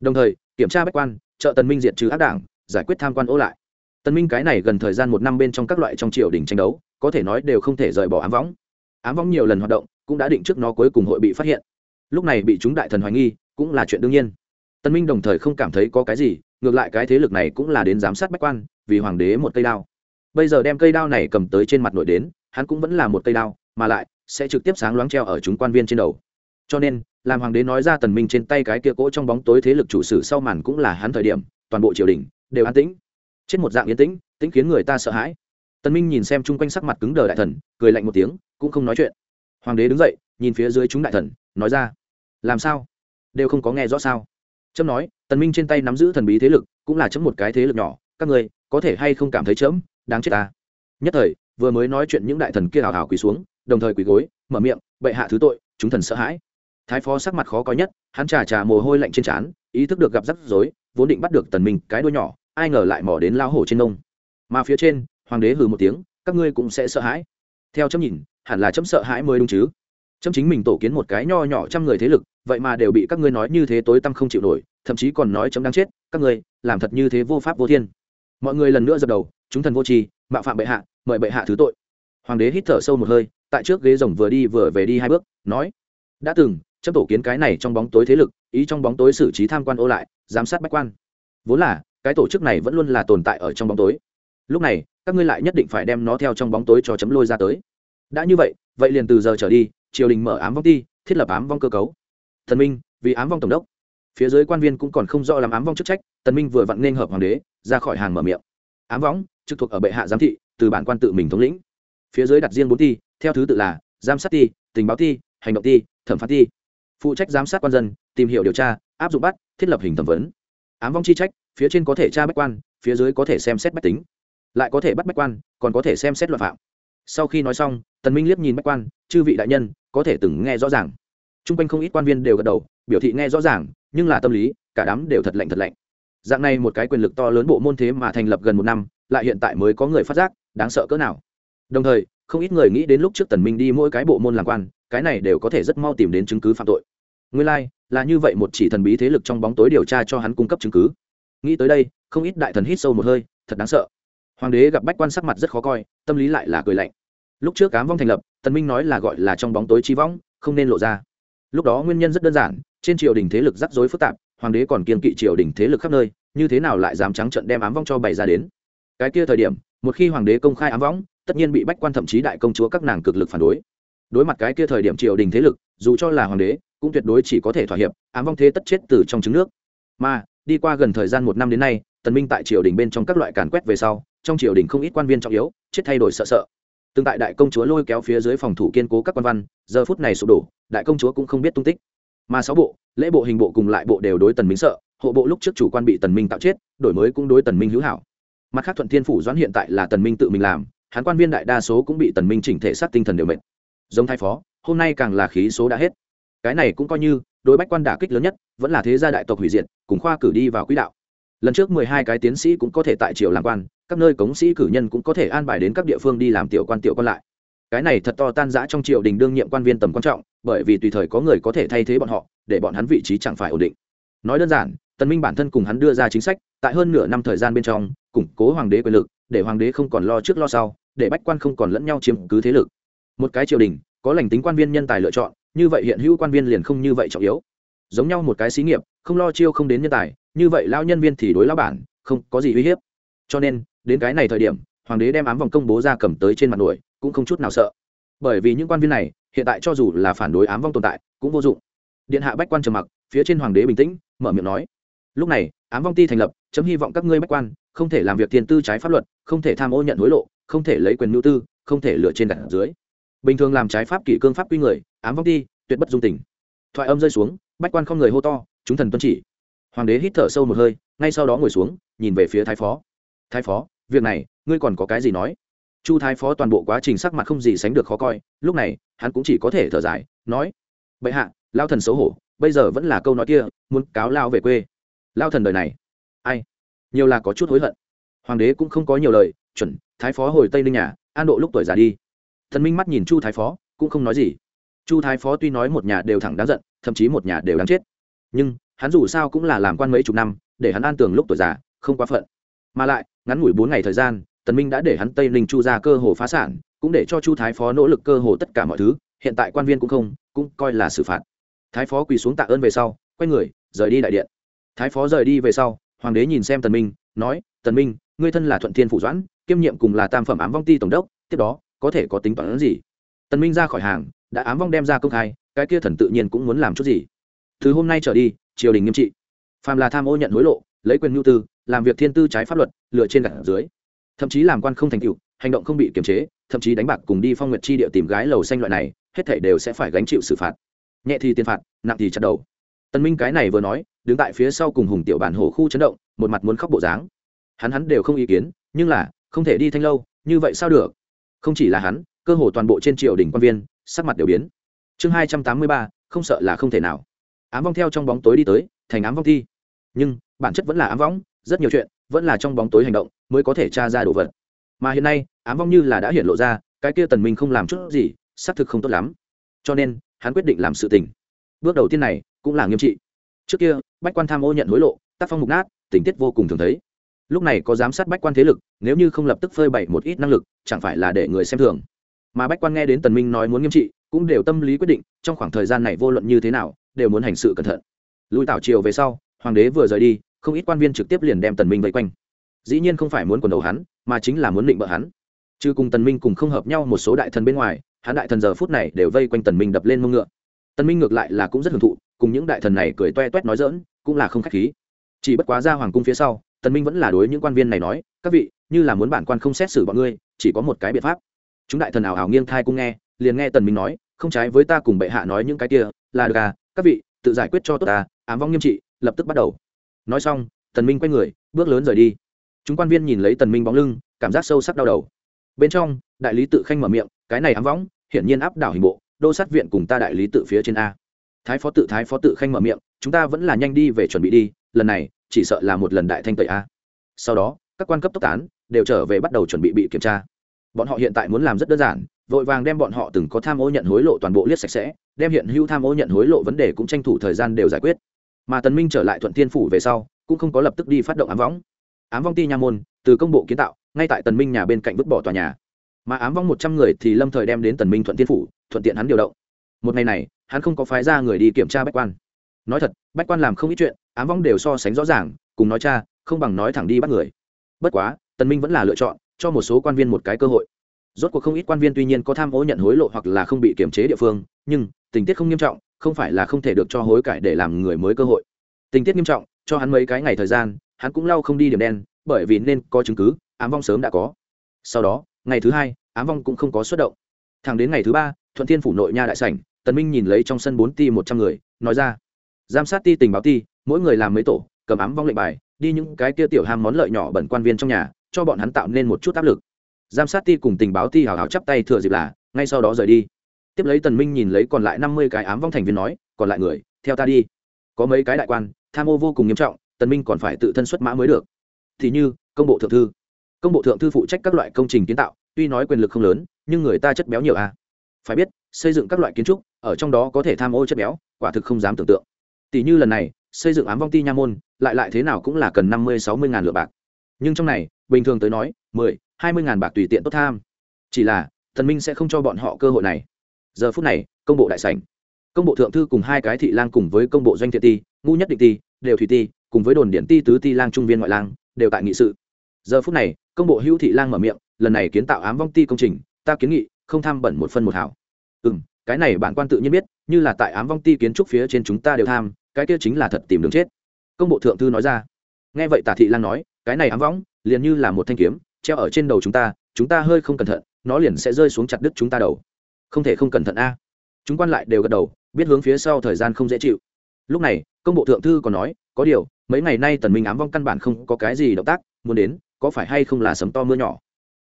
Đồng thời, kiểm tra bách quan, trợ tần minh diệt trừ ác đảng, giải quyết tham quan ố lại. Tần minh cái này gần thời gian một năm bên trong các loại trong triều đình tranh đấu, có thể nói đều không thể rời bỏ ám võng ám võng nhiều lần hoạt động cũng đã định trước nó cuối cùng hội bị phát hiện. Lúc này bị chúng đại thần hoài nghi, cũng là chuyện đương nhiên. Tân minh đồng thời không cảm thấy có cái gì, ngược lại cái thế lực này cũng là đến giám sát bách quan, vì hoàng đế một cây đao. Bây giờ đem cây đao này cầm tới trên mặt nội đến, hắn cũng vẫn là một cây đao, mà lại sẽ trực tiếp sáng loáng treo ở chúng quan viên trên đầu. Cho nên, làm hoàng đế nói ra tần minh trên tay cái kia cỗ trong bóng tối thế lực chủ sử sau màn cũng là hắn thời điểm, toàn bộ triều đình đều an tĩnh. Trên một dạng yên tĩnh tĩnh khiến người ta sợ hãi. Tần minh nhìn xem chung quanh sắc mặt cứng đờ đại thần, cười lạnh một tiếng, cũng không nói chuyện hoàng đế đứng dậy, nhìn phía dưới chúng đại thần, nói ra, làm sao? Đều không có nghe rõ sao? Trâm nói, tần minh trên tay nắm giữ thần bí thế lực, cũng là chấm một cái thế lực nhỏ, các ngươi có thể hay không cảm thấy chấm đáng chết ta? Nhất thời, vừa mới nói chuyện những đại thần kia hào hào quỳ xuống, đồng thời quỳ gối, mở miệng, bệ hạ thứ tội, chúng thần sợ hãi. Thái phó sắc mặt khó coi nhất, hắn trà trà mồ hôi lạnh trên trán, ý thức được gặp rắc rối, vốn định bắt được tần minh cái đuôi nhỏ, ai ngờ lại mò đến lao hổ trên nông mà phía trên, hoàng đế hừ một tiếng, các ngươi cũng sẽ sợ hãi. Theo chấm nhìn hẳn là chấm sợ hãi mới đúng chứ. Chấm chính mình tổ kiến một cái nho nhỏ trăm người thế lực, vậy mà đều bị các ngươi nói như thế tối tăm không chịu nổi, thậm chí còn nói chấm đang chết, các ngươi, làm thật như thế vô pháp vô thiên. Mọi người lần nữa dập đầu, chúng thần vô tri, mạo phạm bệ hạ, mời bệ hạ thứ tội. Hoàng đế hít thở sâu một hơi, tại trước ghế rồng vừa đi vừa về đi hai bước, nói, đã từng, chấm tổ kiến cái này trong bóng tối thế lực, ý trong bóng tối xử trí tham quan ô lại, giám sát bách quan. Vốn là, cái tổ chức này vẫn luôn là tồn tại ở trong bóng tối. Lúc này, các ngươi lại nhất định phải đem nó theo trong bóng tối cho chấm lôi ra tới đã như vậy vậy liền từ giờ trở đi, triều đình mở ám vong ti, thiết lập ám vong cơ cấu. Thần minh, vì ám vong tổng đốc. Phía dưới quan viên cũng còn không rõ làm ám vong chức trách, tần minh vừa vặn nên hợp hoàng đế, ra khỏi hàng mở miệng. Ám vong, trực thuộc ở bệ hạ giám thị, từ bản quan tự mình thống lĩnh. Phía dưới đặt riêng bốn ti, theo thứ tự là, giám sát ti, tình báo ti, hành động ti, thẩm phán ti. Phụ trách giám sát quan dân, tìm hiểu điều tra, áp dụng bắt, thiết lập hình thẩm vấn. Ám vong chi trách, phía trên có thể tra bách quan, phía dưới có thể xem xét bách tính. Lại có thể bắt bách quan, còn có thể xem xét luật phạm sau khi nói xong tần minh liếc nhìn bách quan chư vị đại nhân có thể từng nghe rõ ràng. Trung quanh không ít quan viên đều gật đầu biểu thị nghe rõ ràng nhưng là tâm lý cả đám đều thật lạnh thật lạnh. Dạng này một cái quyền lực to lớn bộ môn thế mà thành lập gần một năm lại hiện tại mới có người phát giác đáng sợ cỡ nào. Đồng thời không ít người nghĩ đến lúc trước tần minh đi mỗi cái bộ môn làm quan cái này đều có thể rất mau tìm đến chứng cứ phạm tội. Nguyên lai like, là như vậy một chỉ thần bí thế lực trong bóng tối điều tra cho hắn cung cấp chứng cứ. Nghĩ tới đây không ít đại thần hít sâu một hơi thật đáng sợ hoàng đế gặp bách quan sắc mặt rất khó coi, tâm lý lại là cười lạnh. Lúc trước cám vong thành lập, tần minh nói là gọi là trong bóng tối chi vong, không nên lộ ra. Lúc đó nguyên nhân rất đơn giản, trên triều đình thế lực rắc rối phức tạp, hoàng đế còn kiên kỵ triều đình thế lực khắp nơi, như thế nào lại dám trắng trận đem ám vong cho bày ra đến? Cái kia thời điểm, một khi hoàng đế công khai ám vong, tất nhiên bị bách quan thậm chí đại công chúa các nàng cực lực phản đối. Đối mặt cái kia thời điểm triều đình thế lực, dù cho là hoàng đế, cũng tuyệt đối chỉ có thể thỏa hiệp, ám vong thế tất chết từ trong trứng nước. Mà, đi qua gần thời gian một năm đến nay, tần minh tại triều đình bên trong các loại càn quét về sau trong triều đình không ít quan viên trọng yếu, chết thay đổi sợ sợ. Từng tại đại công chúa lôi kéo phía dưới phòng thủ kiên cố các quan văn, giờ phút này sụp đổ, đại công chúa cũng không biết tung tích. Mà sáu bộ, lễ bộ hình bộ cùng lại bộ đều đối tần minh sợ, hộ bộ lúc trước chủ quan bị tần minh tạo chết, đổi mới cũng đối tần minh hữu hảo. Mặt khác thuận thiên phủ doãn hiện tại là tần minh tự mình làm, hắn quan viên đại đa số cũng bị tần minh chỉnh thể sát tinh thần đều mệt. Giống thái phó, hôm nay càng là khí số đã hết. Cái này cũng coi như, đối bách quan đả kích lớn nhất, vẫn là thế gia đại tộc hủy diệt, cùng khoa cử đi vào quỹ đạo lần trước mười hai cái tiến sĩ cũng có thể tại triều làm quan, các nơi cống sĩ cử nhân cũng có thể an bài đến các địa phương đi làm tiểu quan tiểu quan lại. Cái này thật to tan rã trong triều đình đương nhiệm quan viên tầm quan trọng, bởi vì tùy thời có người có thể thay thế bọn họ, để bọn hắn vị trí chẳng phải ổn định. Nói đơn giản, tần minh bản thân cùng hắn đưa ra chính sách, tại hơn nửa năm thời gian bên trong, củng cố hoàng đế quyền lực, để hoàng đế không còn lo trước lo sau, để bách quan không còn lẫn nhau chiếm cứ thế lực. Một cái triều đình, có lành tính quan viên nhân tài lựa chọn, như vậy hiện hữu quan viên liền không như vậy trọng yếu. Giống nhau một cái xí nghiệp, không lo chiêu không đến nhân tài như vậy lao nhân viên thì đối lao bản, không có gì uy hiếp. Cho nên, đến cái này thời điểm, hoàng đế đem ám vòng công bố ra cầm tới trên mặt nổi, cũng không chút nào sợ. Bởi vì những quan viên này, hiện tại cho dù là phản đối ám vong tồn tại, cũng vô dụng. Điện hạ bách quan trầm mặc, phía trên hoàng đế bình tĩnh, mở miệng nói, lúc này, ám vong ti thành lập, chấm hy vọng các ngươi bách quan, không thể làm việc tiền tư trái pháp luật, không thể tham ô nhận hối lộ, không thể lấy quyền nhu tư, không thể lựa trên đặt dưới. Bình thường làm trái pháp kỷ cương pháp quy người, ám vong ti, tuyệt bất dung tình. Thoại âm rơi xuống, bách quan không người hô to, chúng thần tuân chỉ hoàng đế hít thở sâu một hơi, ngay sau đó ngồi xuống, nhìn về phía thái phó. Thái phó, việc này, ngươi còn có cái gì nói? Chu thái phó toàn bộ quá trình sắc mặt không gì sánh được khó coi, lúc này, hắn cũng chỉ có thể thở dài, nói, bệ hạ, lao thần xấu hổ, bây giờ vẫn là câu nói kia, muốn cáo lao về quê. Lao thần đời này, ai? Nhiều là có chút hối hận. Hoàng đế cũng không có nhiều lời, chuẩn, thái phó hồi tây ninh nhà, an độ lúc tuổi già đi. Thần minh mắt nhìn chu thái phó, cũng không nói gì. Chu thái phó tuy nói một nhà đều thẳng đáng giận, thậm chí một nhà đều đáng chết. Nhưng hắn dù sao cũng là làm quan mấy chục năm, để hắn an tường lúc tuổi già, không quá phận. Mà lại, ngắn ngủi bốn ngày thời gian, tần minh đã để hắn tây ninh chu ra cơ hồ phá sản, cũng để cho chu thái phó nỗ lực cơ hồ tất cả mọi thứ, hiện tại quan viên cũng không, cũng coi là xử phạt. Thái phó quỳ xuống tạ ơn về sau, quay người, rời đi đại điện. Thái phó rời đi về sau, hoàng đế nhìn xem tần minh, nói, tần minh, ngươi thân là thuận thiên phủ doãn, kiêm nhiệm cùng là tam phẩm ám vong ti tổng đốc, tiếp đó, có thể có tính toán gì? Tần minh ra khỏi hàng, đã ám vong đem ra công khai, cái kia thần tự nhiên cũng muốn làm chút gì. Từ hôm nay trở đi triều đình nghiêm trị. Phàm là tham ô nhận hối lộ, lấy quyền nhu tư, làm việc thiên tư trái pháp luật, lựa trên gạt dưới. Thậm chí làm quan không thành tựu, hành động không bị kiềm chế, thậm chí đánh bạc cùng đi phong nguyệt chi địa tìm gái lầu xanh loại này, hết thảy đều sẽ phải gánh chịu xử phạt. Nhẹ thì tiền phạt, nặng thì chặt đầu. Tân minh cái này vừa nói, đứng tại phía sau cùng hùng tiểu bản hổ khu chấn động, một mặt muốn khóc bộ dáng. Hắn hắn đều không ý kiến, nhưng là, không thể đi thanh lâu, như vậy sao được? Không chỉ là hắn, cơ hồ toàn bộ trên triều đình quan viên, sắc mặt đều biến. Chương hai trăm tám mươi ba, không sợ là không thể nào ám vong theo trong bóng tối đi tới, thành ám vong thi. Nhưng, bản chất vẫn là ám vong, rất nhiều chuyện vẫn là trong bóng tối hành động mới có thể tra ra đồ vật. Mà hiện nay, ám vong như là đã hiện lộ ra, cái kia tần minh không làm chút gì, xác thực không tốt lắm. Cho nên, hắn quyết định làm sự tình. Bước đầu tiên này cũng là nghiêm trị. Trước kia, bách quan tham ô nhận hối lộ, tác phong mục nát, tình tiết vô cùng thường thấy. Lúc này có giám sát bách quan thế lực, nếu như không lập tức phơi bày một ít năng lực, chẳng phải là để người xem thường. Mà bách quan nghe đến tần minh nói muốn nghiêm trị cũng đều tâm lý quyết định, trong khoảng thời gian này vô luận như thế nào, đều muốn hành sự cẩn thận. Lùi tảo triều về sau, hoàng đế vừa rời đi, không ít quan viên trực tiếp liền đem tần minh vây quanh. Dĩ nhiên không phải muốn quần đầu hắn, mà chính là muốn định bợ hắn. Chứ cùng tần minh cùng không hợp nhau một số đại thần bên ngoài, hắn đại thần giờ phút này đều vây quanh tần minh đập lên mông ngựa. Tần minh ngược lại là cũng rất hưởng thụ, cùng những đại thần này cười toe toét nói dỡn cũng là không khách khí. Chỉ bất quá ra hoàng cung phía sau, tần minh vẫn là đối những quan viên này nói, các vị, như là muốn bản quan không xét xử bọn ngươi, chỉ có một cái biện pháp. Chúng đại thần ảo ảo nghiêng thai cung nghe liền nghe tần minh nói, không trái với ta cùng bệ hạ nói những cái kia, là được à các vị, tự giải quyết cho tốt ta, ám vong nghiêm trị, lập tức bắt đầu. Nói xong, tần minh quay người, bước lớn rời đi. Chúng quan viên nhìn lấy tần minh bóng lưng, cảm giác sâu sắc đau đầu. Bên trong, đại lý tự khanh mở miệng, cái này ám võng hiển nhiên áp đảo hình bộ, đô sát viện cùng ta đại lý tự phía trên a. Thái phó tự, thái phó tự khanh mở miệng, chúng ta vẫn là nhanh đi về chuẩn bị đi, lần này, chỉ sợ là một lần đại thanh tẩy a. Sau đó, các quan cấp tốc tán, đều trở về bắt đầu chuẩn bị bị kiểm tra bọn họ hiện tại muốn làm rất đơn giản, vội vàng đem bọn họ từng có tham ô nhận hối lộ toàn bộ liếc sạch sẽ, đem hiện hữu tham ô nhận hối lộ vấn đề cũng tranh thủ thời gian đều giải quyết. Mà tần minh trở lại thuận tiên phủ về sau, cũng không có lập tức đi phát động ám võng. Ám vong ti nha môn, từ công bộ kiến tạo, ngay tại tần minh nhà bên cạnh vứt bỏ tòa nhà. Mà ám vong một trăm người thì lâm thời đem đến tần minh thuận tiên phủ, thuận tiện hắn điều động. Một ngày này, hắn không có phái ra người đi kiểm tra bách quan. Nói thật, bách quan làm không ít chuyện, ám vong đều so sánh rõ ràng, cùng nói cha, không bằng nói thẳng đi bắt người. Bất quá, tần minh vẫn là lựa chọn cho một số quan viên một cái cơ hội. Rốt cuộc không ít quan viên tuy nhiên có tham ô nhận hối lộ hoặc là không bị kiểm chế địa phương, nhưng tình tiết không nghiêm trọng, không phải là không thể được cho hối cải để làm người mới cơ hội. Tình tiết nghiêm trọng, cho hắn mấy cái ngày thời gian, hắn cũng lau không đi điểm đen, bởi vì nên có chứng cứ, ám vong sớm đã có. Sau đó, ngày thứ hai, ám vong cũng không có xuất động. Thẳng đến ngày thứ ba, thuận thiên phủ nội nha đại sảnh, tần minh nhìn lấy trong sân bốn ti một trăm người, nói ra, giám sát ti, tình báo ti, mỗi người làm mấy tổ, cầm ám vong lệnh bài, đi những cái kia tiểu ham món lợi nhỏ bẩn quan viên trong nhà cho bọn hắn tạo nên một chút áp lực. Giám sát ti cùng tình báo ti hào hào chắp tay thừa dịp là, ngay sau đó rời đi. Tiếp lấy tần minh nhìn lấy còn lại năm mươi cái ám vong thành viên nói, còn lại người, theo ta đi. Có mấy cái đại quan, tham ô vô cùng nghiêm trọng, tần minh còn phải tự thân xuất mã mới được. Thì như, công bộ thượng thư. Công bộ thượng thư phụ trách các loại công trình kiến tạo, tuy nói quyền lực không lớn, nhưng người ta chất béo nhiều à. Phải biết, xây dựng các loại kiến trúc, ở trong đó có thể tham ô chất béo, quả thực không dám tưởng tượng. Tỷ như lần này, xây dựng ám vong ti nha môn, lại lại thế nào cũng là cần năm mươi, sáu mươi ngàn lượng bạc. Nhưng trong này bình thường tới nói, mười, hai mươi ngàn bạc tùy tiện tốt tham. Chỉ là, thần minh sẽ không cho bọn họ cơ hội này. Giờ phút này, công bộ đại sảnh. Công bộ thượng thư cùng hai cái thị lang cùng với công bộ doanh thiện ti, ngu nhất định ti, đều thủy ti, cùng với đồn điện ti tứ ti lang trung viên ngoại lang, đều tại nghị sự. Giờ phút này, công bộ hữu thị lang mở miệng, lần này kiến tạo ám vong ti công trình, ta kiến nghị, không tham bẩn một phân một hảo ừ m cái này bản quan tự nhiên biết, như là tại ám vong ti kiến trúc phía trên chúng ta đều tham, cái kia chính là thật tìm đường chết. Công bộ thượng thư nói ra. Nghe vậy tả thị lan nói, cái này ám vong liền như là một thanh kiếm, treo ở trên đầu chúng ta chúng ta hơi không cẩn thận, nó liền sẽ rơi xuống chặt đứt chúng ta đầu. Không thể không cẩn thận a. Chúng quan lại đều gật đầu, biết hướng phía sau thời gian không dễ chịu. Lúc này, công bộ thượng thư còn nói, có điều, mấy ngày nay tần minh ám vong căn bản không có cái gì động tác, muốn đến, có phải hay không là sấm to mưa nhỏ?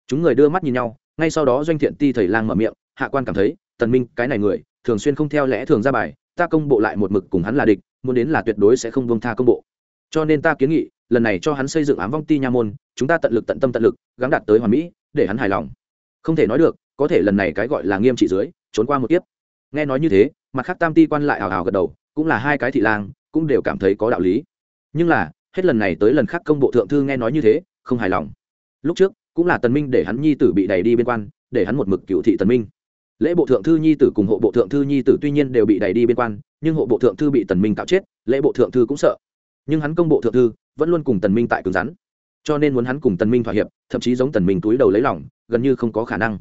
Chúng người đưa mắt nhìn nhau, ngay sau đó doanh thiện ti thầy lang mở miệng, hạ quan cảm thấy, tần minh, cái này người, thường xuyên không theo lẽ thường ra bài, ta công bộ lại một mực cùng hắn là địch, muốn đến là tuyệt đối sẽ không buông tha công bộ cho nên ta kiến nghị, lần này cho hắn xây dựng ám vong ti nha môn, chúng ta tận lực tận tâm tận lực, gắng đạt tới hoàn mỹ, để hắn hài lòng. Không thể nói được, có thể lần này cái gọi là nghiêm trị dưới, trốn qua một tiếp nghe nói như thế, mặt khác tam ti quan lại hào hào gật đầu, cũng là hai cái thị lang, cũng đều cảm thấy có đạo lý. Nhưng là, hết lần này tới lần khác công bộ thượng thư nghe nói như thế, không hài lòng. Lúc trước, cũng là tần minh để hắn nhi tử bị đẩy đi biên quan, để hắn một mực cựu thị tần minh. Lễ bộ thượng thư nhi tử cùng hộ bộ thượng thư nhi tử tuy nhiên đều bị đẩy đi biên quan, nhưng hộ bộ thượng thư bị tần minh cạo chết, lễ bộ thượng thư cũng sợ nhưng hắn công bộ thượng thư vẫn luôn cùng tần minh tại cứng rắn. Cho nên muốn hắn cùng tần minh thỏa hiệp, thậm chí giống tần minh túi đầu lấy lòng, gần như không có khả năng.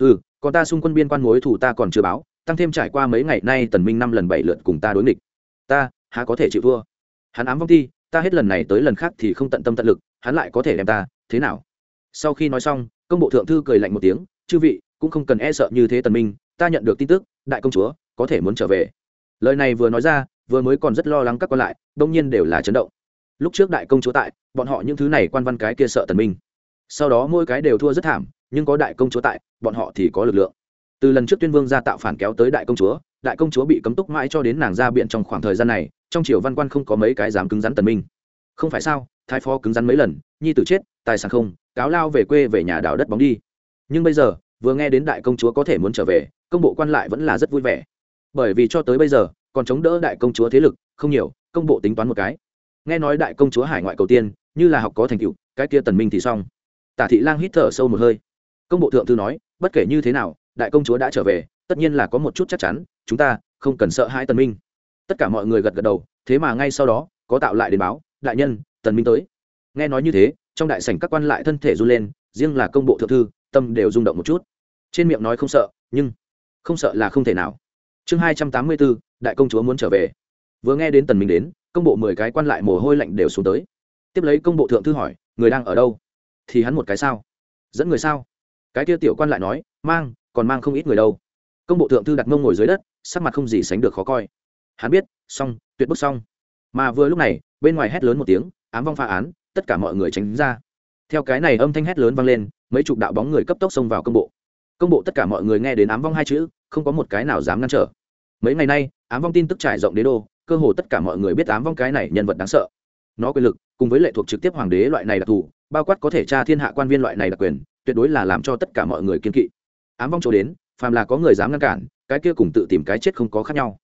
Ừ còn ta xung quân biên quan mối thủ ta còn chưa báo, tăng thêm trải qua mấy ngày nay tần minh năm lần bảy lượt cùng ta đối nghịch. Ta, há có thể chịu thua? Hắn ám vong thi, ta hết lần này tới lần khác thì không tận tâm tận lực, hắn lại có thể đem ta, thế nào? Sau khi nói xong, công bộ thượng thư cười lạnh một tiếng, chư vị, cũng không cần e sợ như thế tần minh, ta nhận được tin tức, đại công chúa, có thể muốn trở về. Lời này vừa nói ra vừa mới còn rất lo lắng các quan lại, đông nhiên đều là chấn động. Lúc trước đại công chúa tại, bọn họ những thứ này quan văn cái kia sợ tần minh. Sau đó mỗi cái đều thua rất thảm, nhưng có đại công chúa tại, bọn họ thì có lực lượng. Từ lần trước tuyên vương ra tạo phản kéo tới đại công chúa, đại công chúa bị cấm túc mãi cho đến nàng ra biện trong khoảng thời gian này, trong triều văn quan không có mấy cái dám cứng rắn tần minh. Không phải sao, thái phó cứng rắn mấy lần, nhi tử chết, tài sản không, cáo lao về quê về nhà đào đất bóng đi. Nhưng bây giờ, vừa nghe đến đại công chúa có thể muốn trở về, công bộ quan lại vẫn là rất vui vẻ. Bởi vì cho tới bây giờ còn chống đỡ đại công chúa thế lực, không nhiều, công bộ tính toán một cái. Nghe nói đại công chúa hải ngoại cầu tiên, như là học có thành tựu, cái kia tần minh thì xong. Tả thị lang hít thở sâu một hơi. Công bộ thượng thư nói, bất kể như thế nào, đại công chúa đã trở về, tất nhiên là có một chút chắc chắn, chúng ta không cần sợ hãi tần minh. Tất cả mọi người gật gật đầu, thế mà ngay sau đó, có tạo lại đến báo, đại nhân, tần minh tới. Nghe nói như thế, trong đại sảnh các quan lại thân thể run lên, riêng là công bộ thượng thư, tâm đều rung động một chút. Trên miệng nói không sợ, nhưng không sợ là không thể nào. Chương hai trăm tám mươi bốn đại công chúa muốn trở về. Vừa nghe đến tần minh đến, công bộ mười cái quan lại mồ hôi lạnh đều xuống tới. Tiếp lấy công bộ thượng thư hỏi, người đang ở đâu? Thì hắn một cái sao? Dẫn người sao? Cái kia tiểu quan lại nói, mang, còn mang không ít người đâu. Công bộ thượng thư đặt mông ngồi dưới đất, sắc mặt không gì sánh được khó coi. Hắn biết, xong, tuyệt bức xong. Mà vừa lúc này, bên ngoài hét lớn một tiếng, ám vong phá án, tất cả mọi người tránh ra. Theo cái này âm thanh hét lớn vang lên, mấy chục đạo bóng người cấp tốc xông vào công bộ. Công bộ tất cả mọi người nghe đến ám vong hai chữ, không có một cái nào dám ngăn trở. Mấy ngày nay ám vong tin tức trải rộng đế đô, cơ hồ tất cả mọi người biết ám vong cái này nhân vật đáng sợ. Nó quyền lực, cùng với lệ thuộc trực tiếp hoàng đế loại này đặc thù, bao quát có thể tra thiên hạ quan viên loại này đặc quyền, tuyệt đối là làm cho tất cả mọi người kiên kỵ. Ám vong chỗ đến, phàm là có người dám ngăn cản, cái kia cùng tự tìm cái chết không có khác nhau.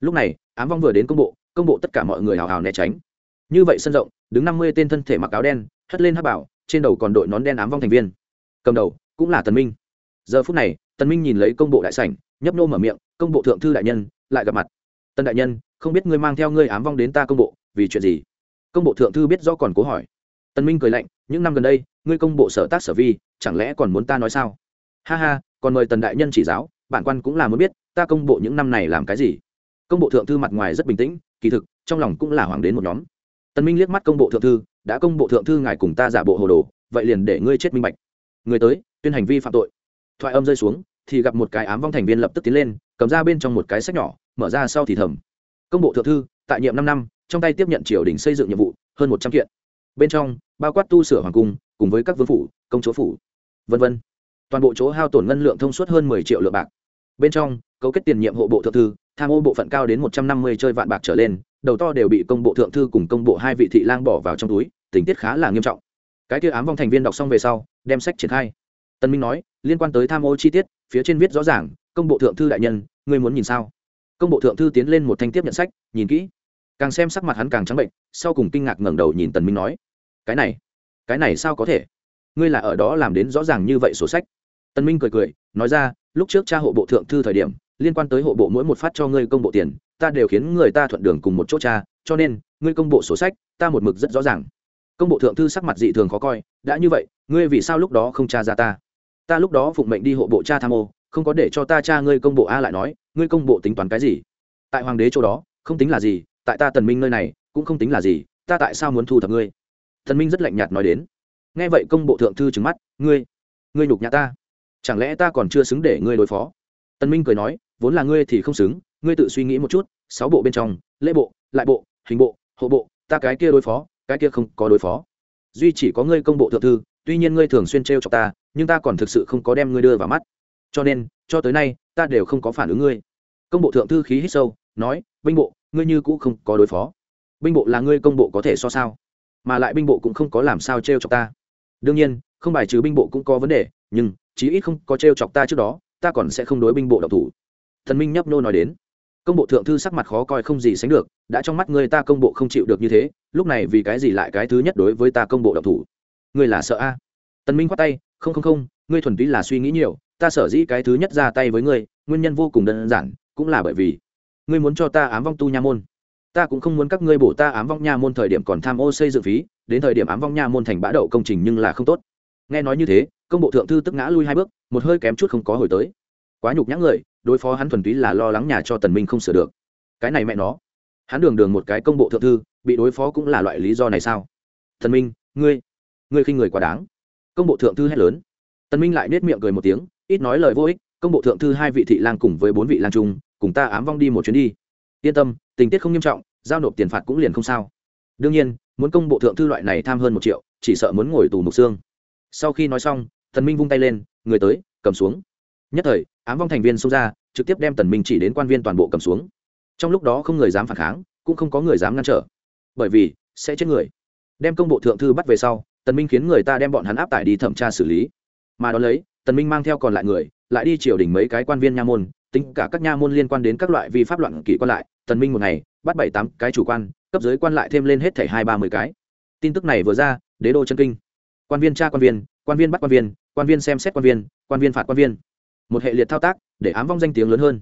Lúc này, ám vong vừa đến công bộ công bộ tất cả mọi người hào hào né tránh. Như vậy sân rộng, đứng năm mươi tên thân thể mặc áo đen, hất lên hát bảo, trên đầu còn đội nón đen ám vong thành viên. Cầm đầu, cũng là tần minh. Giờ phút này, tần minh nhìn lấy công bộ đại sảnh, nhấp nô mở miệng, công bộ thượng thư đại nhân lại gặp mặt. Tân đại nhân, không biết ngươi mang theo ngươi ám vong đến ta công bộ, vì chuyện gì? Công bộ thượng thư biết rõ còn cố hỏi. Tân minh cười lạnh, những năm gần đây, ngươi công bộ sở tác sở vi, chẳng lẽ còn muốn ta nói sao? Ha ha, còn mời tần đại nhân chỉ giáo, bản quan cũng là muốn biết, ta công bộ những năm này làm cái gì? Công bộ thượng thư mặt ngoài rất bình tĩnh, kỳ thực, trong lòng cũng là hoàng đến một nhóm. Tần minh liếc mắt công bộ thượng thư, đã công bộ thượng thư ngài cùng ta giả bộ hồ đồ, vậy liền để ngươi chết minh bạch. Người tới, tuyên hành vi phạm tội. Thoại âm rơi xuống, thì gặp một cái ám vong thành viên lập tức tiến lên cầm ra bên trong một cái sách nhỏ, mở ra sau thì thầm. Công bộ thượng thư, tại nhiệm năm năm, trong tay tiếp nhận triều đình xây dựng nhiệm vụ, hơn một trăm kiện. Bên trong, bao quát tu sửa hoàng cung, cùng với các vương phủ, công chúa phủ. V v toàn bộ chỗ hao tổn ngân lượng thông suốt hơn mười triệu lượng bạc. Bên trong, cấu kết tiền nhiệm hộ bộ thượng thư, tham ô bộ phận cao đến một trăm năm mươi chơi vạn bạc trở lên, đầu to đều bị công bộ thượng thư cùng công bộ hai vị thị lang bỏ vào trong túi, tình tiết khá là nghiêm trọng. Cái kia ám vong thành viên đọc xong về sau, đem sách triển khai. Tân minh nói, liên quan tới tham ô chi tiết, phía trên viết rõ ràng công bộ thượng thư đại nhân, ngươi muốn nhìn sao? Công bộ thượng thư tiến lên một thanh tiếp nhận sách, nhìn kỹ. Càng xem sắc mặt hắn càng trắng bệnh, sau cùng kinh ngạc ngẩng đầu nhìn tần minh nói, cái này cái này sao có thể? Ngươi là ở đó làm đến rõ ràng như vậy sổ sách. Tần minh cười cười, nói ra, lúc trước cha hộ bộ thượng thư thời điểm, liên quan tới hộ bộ mỗi một phát cho ngươi công bộ tiền, ta đều khiến người ta thuận đường cùng một chỗ cha, cho nên, ngươi công bộ sổ sách, ta một mực rất rõ ràng. Công bộ thượng thư sắc mặt dị thường khó coi, đã như vậy, ngươi vì sao lúc đó không tra ra ta? Ta lúc đó phụng mệnh đi hộ bộ cha tham ô không có để cho ta cha ngươi công bộ a lại nói, ngươi công bộ tính toán cái gì? Tại hoàng đế chỗ đó, không tính là gì, tại ta tần minh nơi này, cũng không tính là gì, ta tại sao muốn thu thập ngươi? Tần minh rất lạnh nhạt nói đến. Nghe vậy công bộ thượng thư trừng mắt, ngươi ngươi nhục nhã ta. Chẳng lẽ ta còn chưa xứng để ngươi đối phó? Tần minh cười nói, vốn là ngươi thì không xứng, ngươi tự suy nghĩ một chút, sáu bộ bên trong, lễ bộ, lại bộ, hình bộ, hộ bộ, ta cái kia đối phó, cái kia không có đối phó. Duy chỉ có ngươi công bộ thượng thư, tuy nhiên ngươi thường xuyên trêu chọc ta, nhưng ta còn thực sự không có đem ngươi đưa vào mắt cho nên, cho tới nay, ta đều không có phản ứng ngươi. Công bộ thượng thư khí hít sâu, nói, binh bộ, ngươi như cũ không có đối phó. Binh bộ là ngươi công bộ có thể so sao? Mà lại binh bộ cũng không có làm sao trêu chọc ta. Đương nhiên, không bài trừ binh bộ cũng có vấn đề, nhưng chí ít không có trêu chọc ta trước đó, ta còn sẽ không đối binh bộ độc thủ. Thần minh nhấp nô nói đến. Công bộ thượng thư sắc mặt khó coi không gì sánh được, đã trong mắt ngươi ta công bộ không chịu được như thế, lúc này vì cái gì lại cái thứ nhất đối với ta công bộ độc thủ? Ngươi là sợ a? Tần minh khoát tay, không không không, ngươi thuần túy là suy nghĩ nhiều ta sở dĩ cái thứ nhất ra tay với ngươi, nguyên nhân vô cùng đơn giản, cũng là bởi vì ngươi muốn cho ta ám vong tu nha môn. Ta cũng không muốn các ngươi bổ ta ám vong nha môn thời điểm còn tham ô xây dựng phí, đến thời điểm ám vong nha môn thành bã đậu công trình nhưng là không tốt. Nghe nói như thế, công bộ thượng thư tức ngã lui hai bước, một hơi kém chút không có hồi tới. Quá nhục nhã người, đối phó hắn thuần túy là lo lắng nhà cho tần minh không sửa được. Cái này mẹ nó. Hắn đường đường một cái công bộ thượng thư, bị đối phó cũng là loại lý do này sao? Thần minh, ngươi ngươi khinh người quá đáng. Công bộ thượng thư hét lớn. Tần minh lại nét miệng cười một tiếng ít nói lời vô ích, công bộ thượng thư hai vị thị lang cùng với bốn vị lang trung, cùng ta ám vong đi một chuyến đi. Yên tâm, tình tiết không nghiêm trọng, giao nộp tiền phạt cũng liền không sao. Đương nhiên, muốn công bộ thượng thư loại này tham hơn một triệu, chỉ sợ muốn ngồi tù mục xương. Sau khi nói xong thần minh vung tay lên, người tới, cầm xuống. Nhất thời, ám vong thành viên xông ra, trực tiếp đem tần minh chỉ đến quan viên toàn bộ cầm xuống. Trong lúc đó không người dám phản kháng, cũng không có người dám ngăn trở. Bởi vì, sẽ chết người. Đem công bộ thượng thư bắt về sau, tần minh khiến người ta đem bọn hắn áp tải đi thẩm tra xử lý. Mà đó lấy tần minh mang theo còn lại người, lại đi triều đình mấy cái quan viên nha môn, tính cả các nha môn liên quan đến các loại vi pháp loạn kỷ quan lại, tần minh một ngày, bắt bảy tám cái chủ quan, cấp dưới quan lại thêm lên hết thảy hai ba mười cái. Tin tức này vừa ra, đế đô chân kinh. Quan viên tra quan viên quan viên bắt quan viên quan viên xem xét quan viên quan viên phạt quan viên. Một hệ liệt thao tác, để ám vong danh tiếng lớn hơn.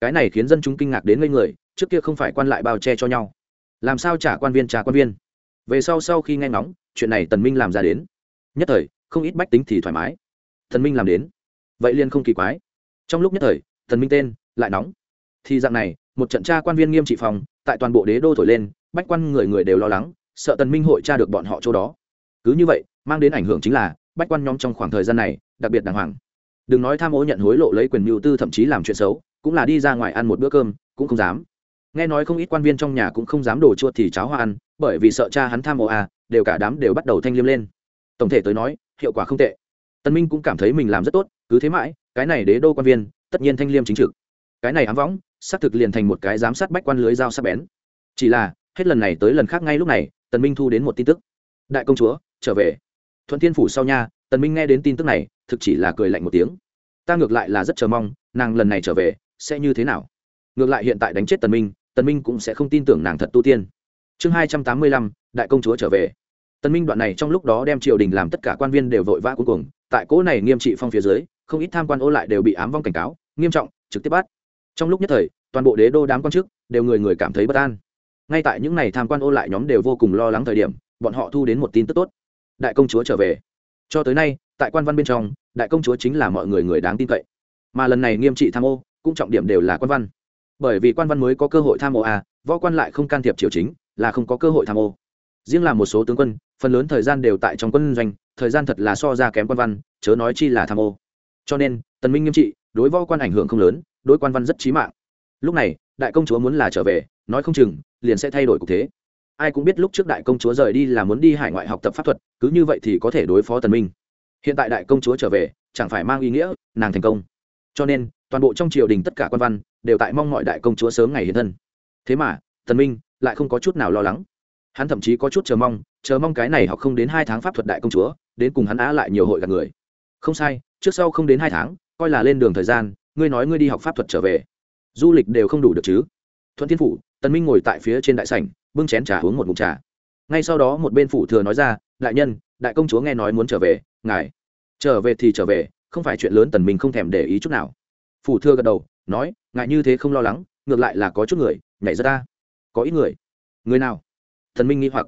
Cái này khiến dân chúng kinh ngạc đến ngây người, trước kia không phải quan lại bao che cho nhau. Làm sao trả quan viên trả quan viên? Về sau sau khi nghe ngóng, chuyện này tần minh làm ra đến. Nhất thời, không ít bách tính thì thoải mái thần minh làm đến. Vậy liền không kỳ quái. Trong lúc nhất thời, thần minh tên lại nóng. Thì dạng này, một trận tra quan viên nghiêm trị phòng, tại toàn bộ đế đô thổi lên, bách quan người người đều lo lắng, sợ tần minh hội tra được bọn họ chỗ đó. Cứ như vậy, mang đến ảnh hưởng chính là, bách quan nhóm trong khoảng thời gian này, đặc biệt đàng hoàng. Đừng nói tham ô nhận hối lộ lấy quyền mưu tư thậm chí làm chuyện xấu, cũng là đi ra ngoài ăn một bữa cơm, cũng không dám. Nghe nói không ít quan viên trong nhà cũng không dám đổ chua thì cháo hoa ăn, bởi vì sợ cha hắn tham ô à đều cả đám đều bắt đầu thanh liêm lên. Tổng thể tới nói, hiệu quả không tệ tân minh cũng cảm thấy mình làm rất tốt, cứ thế mãi, cái này đế đô quan viên, tất nhiên thanh liêm chính trực. Cái này ám võng, xác thực liền thành một cái giám sát bách quan lưới dao sắc bén. Chỉ là, hết lần này tới lần khác ngay lúc này, tần minh thu đến một tin tức. Đại công chúa, trở về. Thuận thiên phủ sau nha, tần minh nghe đến tin tức này, thực chỉ là cười lạnh một tiếng. Ta ngược lại là rất chờ mong, nàng lần này trở về, sẽ như thế nào? Ngược lại hiện tại đánh chết tần minh tần minh cũng sẽ không tin tưởng nàng thật tu tiên. Chương hai trăm tám mươi lăm, đại công chúa trở về tần minh đoạn này trong lúc đó đem triều đình làm tất cả quan viên đều vội vã cuối cùng tại cỗ này nghiêm trị phong phía dưới, không ít tham quan ô lại đều bị ám vong cảnh cáo, nghiêm trọng, trực tiếp bắt. Trong lúc nhất thời, toàn bộ đế đô đám quan chức đều người người cảm thấy bất an. Ngay tại những ngày tham quan ô lại nhóm đều vô cùng lo lắng thời điểm, bọn họ thu đến một tin tức tốt. Đại công chúa trở về. Cho tới nay, tại quan văn bên trong, đại công chúa chính là mọi người người đáng tin cậy. Mà lần này nghiêm trị tham ô, cũng trọng điểm đều là quan văn. Bởi vì quan văn mới có cơ hội tham ô à võ quan lại không can thiệp triều chính, là không có cơ hội tham ô riêng là một số tướng quân, phần lớn thời gian đều tại trong quân doanh, thời gian thật là so ra kém quan văn, chớ nói chi là tham ô. Cho nên, tần minh nghiêm trị, đối võ quan ảnh hưởng không lớn, đối quan văn rất chí mạng. Lúc này, đại công chúa muốn là trở về, nói không chừng, liền sẽ thay đổi cục thế. Ai cũng biết lúc trước đại công chúa rời đi là muốn đi hải ngoại học tập pháp thuật, cứ như vậy thì có thể đối phó tần minh. Hiện tại đại công chúa trở về, chẳng phải mang ý nghĩa, nàng thành công. Cho nên, toàn bộ trong triều đình tất cả quan văn, đều tại mong mọi đại công chúa sớm ngày hiện thân. Thế mà, tần minh lại không có chút nào lo lắng hắn thậm chí có chút chờ mong chờ mong cái này học không đến hai tháng pháp thuật đại công chúa, đến cùng hắn á lại nhiều hội gặp người. Không sai, trước sau không đến hai tháng, coi là lên đường thời gian, ngươi nói ngươi đi học pháp thuật trở về. Du lịch đều không đủ được chứ? Thuận thiên phủ, tần minh ngồi tại phía trên đại sảnh, bưng chén trà uống một ngụm trà. Ngay sau đó một bên phủ thừa nói ra, đại nhân, đại công chúa nghe nói muốn trở về, ngài trở về thì trở về, không phải chuyện lớn tần minh không thèm để ý chút nào. Phủ thừa gật đầu, nói, ngài như thế không lo lắng, ngược lại là có chút người, nhảy ra ta, có ít người. Người nào? Thần minh nghi hoặc.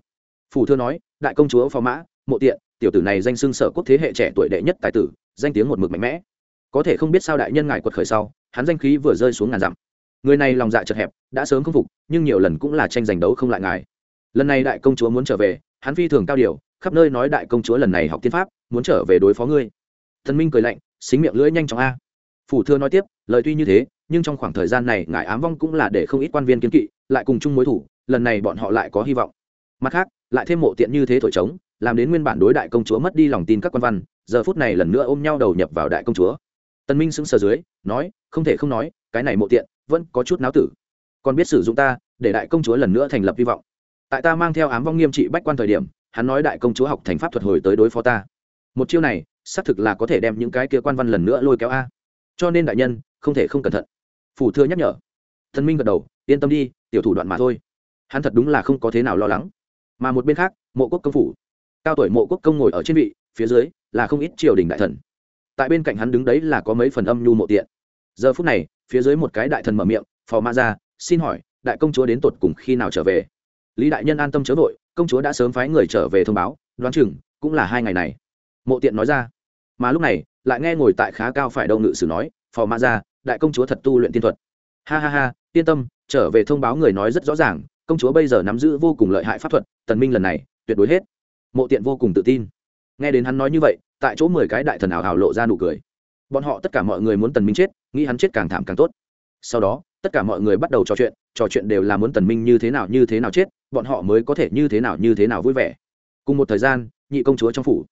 Phủ thưa nói, đại công chúa phò mã, mộ tiện, tiểu tử này danh xưng sở quốc thế hệ trẻ tuổi đệ nhất tài tử, danh tiếng một mực mạnh mẽ. Có thể không biết sao đại nhân ngài quật khởi sau, hắn danh khí vừa rơi xuống ngàn dặm. Người này lòng dạ chật hẹp, đã sớm không phục, nhưng nhiều lần cũng là tranh giành đấu không lại ngài. Lần này đại công chúa muốn trở về, hắn phi thường cao điều, khắp nơi nói đại công chúa lần này học tiên pháp, muốn trở về đối phó ngươi. Thần minh cười lạnh, xính miệng lưỡi nhanh chóng a. Phủ thưa nói tiếp, lời tuy như thế, nhưng trong khoảng thời gian này ngài ám vong cũng là để không ít quan viên kiến kỵ, lại cùng chung mối thủ, lần này bọn họ lại có hy vọng mặt khác, lại thêm mộ tiện như thế thổi trống, làm đến nguyên bản đối đại công chúa mất đi lòng tin các quan văn, giờ phút này lần nữa ôm nhau đầu nhập vào đại công chúa. Tân minh sững sờ dưới, nói, không thể không nói, cái này mộ tiện vẫn có chút náo tử. Còn biết sử dụng ta, để đại công chúa lần nữa thành lập hy vọng. Tại ta mang theo ám vong nghiêm trị bách quan thời điểm, hắn nói đại công chúa học thành pháp thuật hồi tới đối phó ta. Một chiêu này, xác thực là có thể đem những cái kia quan văn lần nữa lôi kéo a. Cho nên đại nhân, không thể không cẩn thận. Phủ thưa nhắc nhở. Thần minh gật đầu, yên tâm đi, tiểu thủ đoạn mà thôi. Hắn thật đúng là không có thế nào lo lắng mà một bên khác, mộ quốc công phủ. Cao tuổi mộ quốc công ngồi ở trên vị, phía dưới là không ít triều đình đại thần. Tại bên cạnh hắn đứng đấy là có mấy phần âm nhu mộ tiện. Giờ phút này, phía dưới một cái đại thần mở miệng, phò ma ra xin hỏi, đại công chúa đến tột cùng khi nào trở về? Lý đại nhân an tâm chớ vội, công chúa đã sớm phái người trở về thông báo, đoán chừng cũng là hai ngày này. Mộ tiện nói ra. Mà lúc này, lại nghe ngồi tại khá cao phải đâu ngự sử nói, phò ma ra đại công chúa thật tu luyện tiên thuật. Ha ha ha, yên tâm, trở về thông báo người nói rất rõ ràng công chúa bây giờ nắm giữ vô cùng lợi hại pháp thuật, tần minh lần này, tuyệt đối hết. Mộ tiện vô cùng tự tin. Nghe đến hắn nói như vậy, tại chỗ mười cái đại thần ảo hào lộ ra nụ cười. Bọn họ tất cả mọi người muốn tần minh chết, nghĩ hắn chết càng thảm càng tốt. Sau đó, tất cả mọi người bắt đầu trò chuyện trò chuyện đều là muốn tần minh như thế nào như thế nào chết, bọn họ mới có thể như thế nào như thế nào vui vẻ. Cùng một thời gian, nhị công chúa trong phủ.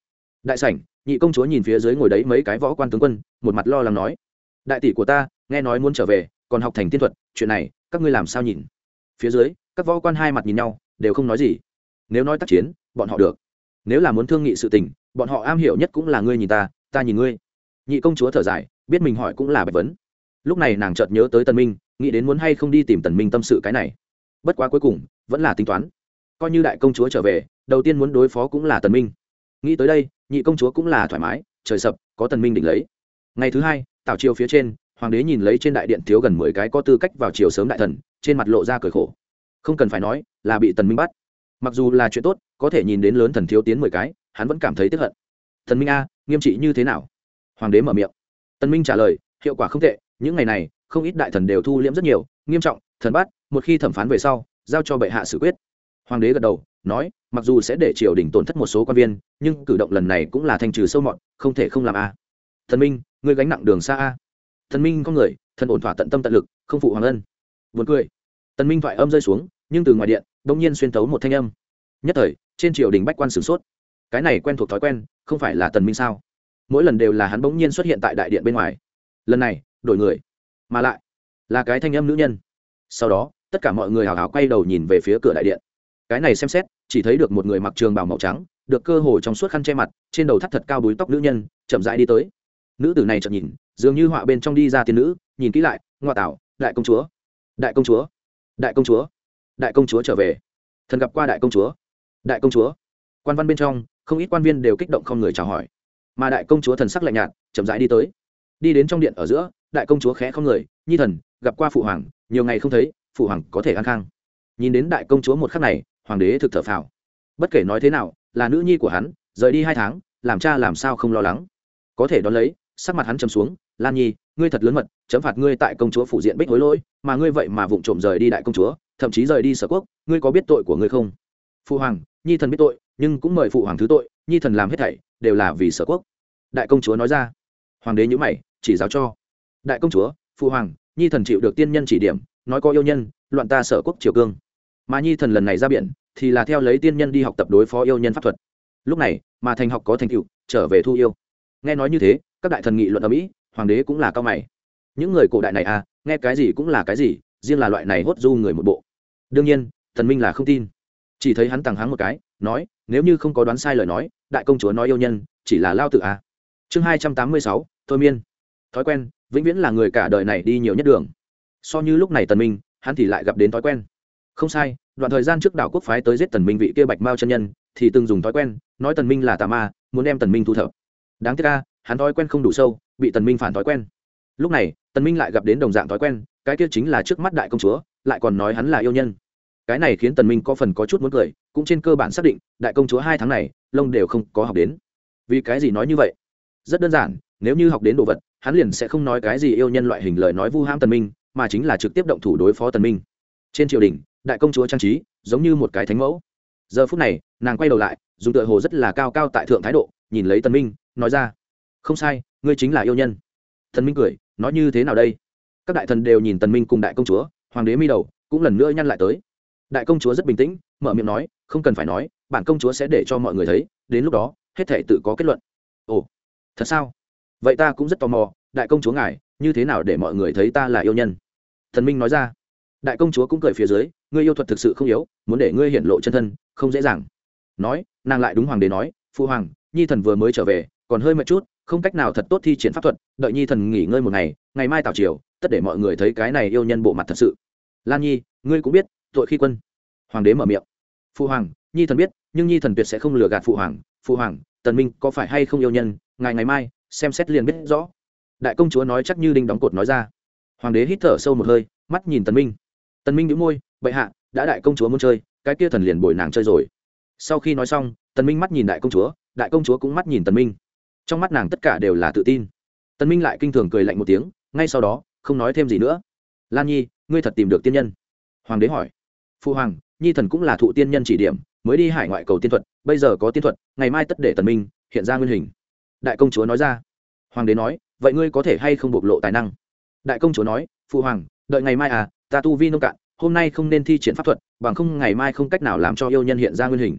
Đại sảnh, nhị công chúa nhìn phía dưới ngồi đấy mấy cái võ quan tướng quân, một mặt lo lắng nói, đại tỷ của ta, nghe nói muốn trở về, còn học thành tiên thuật, chuyện này, các ngươi làm sao nhìn? Phía dưới các võ quan hai mặt nhìn nhau, đều không nói gì. Nếu nói tác chiến, bọn họ được. Nếu là muốn thương nghị sự tình, bọn họ am hiểu nhất cũng là ngươi nhìn ta ta nhìn ngươi. Nhị công chúa thở dài, biết mình hỏi cũng là bạch vấn. Lúc này nàng chợt nhớ tới tần minh, nghĩ đến muốn hay không đi tìm tần minh tâm sự cái này. Bất quá cuối cùng, vẫn là tính toán. Coi như đại công chúa trở về, đầu tiên muốn đối phó cũng là tần minh. Nghĩ tới đây, nhị công chúa cũng là thoải mái, trời sập, có tần minh định lấy. Ngày thứ hai, tảo triều phía trên, hoàng đế nhìn lấy trên đại điện thiếu gần mười cái có tư cách vào chiều sớm đại thần, trên mặt lộ ra cười khổ không cần phải nói, là bị tần minh bắt. Mặc dù là chuyện tốt, có thể nhìn đến lớn thần thiếu tiến mười cái, hắn vẫn cảm thấy tức hận. Thần minh a, nghiêm trị như thế nào? Hoàng đế mở miệng. Tần minh trả lời, hiệu quả không tệ, những ngày này, không ít đại thần đều thu liễm rất nhiều, nghiêm trọng, thần bắt, một khi thẩm phán về sau, giao cho bệ hạ xử quyết. Hoàng đế gật đầu, nói, mặc dù sẽ để triều đình tổn thất một số quan viên, nhưng cử động lần này cũng là thanh trừ sâu mọt, không thể không làm a. Thần minh, ngươi gánh nặng đường xa a. Thần minh có người, thần ổn thỏa tận tâm tận lực, không phụ hoàng ân. Buồn cười. Tần minh thoại âm rơi xuống nhưng từ ngoài điện đông nhiên xuyên tấu một thanh âm. Nhất thời trên triều đình bách quan sửng sốt. Cái này quen thuộc thói quen không phải là tần minh sao? Mỗi lần đều là hắn bỗng nhiên xuất hiện tại đại điện bên ngoài. Lần này đổi người. Mà lại là cái thanh âm nữ nhân. Sau đó tất cả mọi người hào hào quay đầu nhìn về phía cửa đại điện. Cái này xem xét chỉ thấy được một người mặc trường bào màu trắng được cơ hồ trong suốt khăn che mặt trên đầu thắt thật cao búi tóc nữ nhân chậm rãi đi tới. Nữ tử này chợt nhìn dường như họa bên trong đi ra tiên nữ nhìn kỹ lại ngoa tảo, đại công chúa! Đại công chúa! Đại công chúa! Đại công chúa trở về. Thần gặp qua đại công chúa. Đại công chúa. Quan văn bên trong, không ít quan viên đều kích động không người chào hỏi. Mà đại công chúa thần sắc lạnh nhạt, chậm rãi đi tới. Đi đến trong điện ở giữa, đại công chúa khẽ không người, nhi thần, gặp qua phụ hoàng, nhiều ngày không thấy, phụ hoàng có thể an khang. Nhìn đến đại công chúa một khắc này, hoàng đế thực thở phào. Bất kể nói thế nào, là nữ nhi của hắn, rời đi hai tháng, làm cha làm sao không lo lắng. Có thể đón lấy, sắc mặt hắn trầm xuống, lan nhi ngươi thật lớn mật, chấm phạt ngươi tại công chúa phủ diện bích hối lỗi, mà ngươi vậy mà vụng trộm rời đi đại công chúa, thậm chí rời đi sở quốc, ngươi có biết tội của ngươi không? Phụ hoàng, nhi thần biết tội, nhưng cũng mời phụ hoàng thứ tội, nhi thần làm hết thảy, đều là vì sở quốc. Đại công chúa nói ra. Hoàng đế nhữ mày, chỉ giáo cho. Đại công chúa, phụ hoàng, nhi thần chịu được tiên nhân chỉ điểm, nói có yêu nhân, loạn ta sở quốc triều cương. Mà nhi thần lần này ra biển, thì là theo lấy tiên nhân đi học tập đối phó yêu nhân pháp thuật. Lúc này, mà thành học có thành tựu, trở về thu yêu. Nghe nói như thế, các đại thần nghị luận ở mỹ hoàng đế cũng là cao mày. Những người cổ đại này à nghe cái gì cũng là cái gì, riêng là loại này hốt du người một bộ. Đương nhiên, thần minh là không tin. Chỉ thấy hắn tằng hắng một cái, nói, nếu như không có đoán sai lời nói, đại công chúa nói yêu nhân, chỉ là lao tự à. chương hai trăm tám mươi sáu, thôi miên. Thói quen, vĩnh viễn là người cả đời này đi nhiều nhất đường. So như lúc này tần minh, hắn thì lại gặp đến thói quen. Không sai, đoạn thời gian trước đảo quốc phái tới giết tần minh vị kia bạch mao chân nhân, thì từng dùng thói quen, nói tần minh là tà ma, muốn đem tần minh thu thập. Đáng tiếc ca hắn thói quen không đủ sâu bị tần minh phản thói quen. Lúc này, tần minh lại gặp đến đồng dạng thói quen, cái kia chính là trước mắt đại công chúa, lại còn nói hắn là yêu nhân. Cái này khiến tần minh có phần có chút muốn cười, cũng trên cơ bản xác định, đại công chúa hai tháng này, lông đều không có học đến. Vì cái gì nói như vậy? Rất đơn giản, nếu như học đến đồ vật, hắn liền sẽ không nói cái gì yêu nhân loại hình lời nói vu ham tần minh, mà chính là trực tiếp động thủ đối phó tần minh. Trên triều đình, đại công chúa trang trí, giống như một cái thánh mẫu. Giờ phút này, nàng quay đầu lại, dùng tựa hồ rất là cao cao tại thượng thái độ, nhìn lấy tần minh, nói ra không sai, ngươi chính là yêu nhân. Thần minh cười, nói như thế nào đây? Các đại thần đều nhìn tần minh cùng đại công chúa, hoàng đế mi đầu, cũng lần nữa nhăn lại tới. Đại công chúa rất bình tĩnh, mở miệng nói, không cần phải nói, bản công chúa sẽ để cho mọi người thấy, đến lúc đó, hết thể tự có kết luận. Ồ, thật sao? Vậy ta cũng rất tò mò, đại công chúa ngài, như thế nào để mọi người thấy ta là yêu nhân? Thần minh nói ra. Đại công chúa cũng cười phía dưới, ngươi yêu thuật thực sự không yếu, muốn để ngươi hiện lộ chân thân, không dễ dàng. Nói, nàng lại đúng hoàng đế nói phụ hoàng, nhi thần vừa mới trở về, còn hơi mệt chút không cách nào thật tốt thi triển pháp thuật, đợi nhi thần nghỉ ngơi một ngày ngày mai tào triều, tất để mọi người thấy cái này yêu nhân bộ mặt thật sự. Lan nhi, ngươi cũng biết, tội khi quân. Hoàng đế mở miệng. Phụ hoàng, nhi thần biết, nhưng nhi thần tuyệt sẽ không lừa gạt phụ hoàng. Phụ hoàng, tần minh có phải hay không yêu nhân? Ngày ngày mai, xem xét liền biết rõ. Đại công chúa nói chắc như đinh đóng cột nói ra. Hoàng đế hít thở sâu một hơi, mắt nhìn tần minh. Tần minh nhíu môi, bệ hạ, đã đại công chúa muốn chơi, cái kia thần liền bồi nàng chơi rồi. Sau khi nói xong, tần minh mắt nhìn đại công chúa, đại công chúa cũng mắt nhìn tần minh trong mắt nàng tất cả đều là tự tin. Tần minh lại kinh thường cười lạnh một tiếng, ngay sau đó, không nói thêm gì nữa. Lan nhi, ngươi thật tìm được tiên nhân? Hoàng đế hỏi. Phu hoàng, nhi thần cũng là thụ tiên nhân chỉ điểm, mới đi hải ngoại cầu tiên thuật, bây giờ có tiên thuật, ngày mai tất để tần minh hiện ra nguyên hình. Đại công chúa nói ra. Hoàng đế nói, vậy ngươi có thể hay không bộc lộ tài năng? Đại công chúa nói phụ hoàng, đợi ngày mai à ta tu vi nông cạn, hôm nay không nên thi triển pháp thuật, bằng không ngày mai không cách nào làm cho yêu nhân hiện ra nguyên hình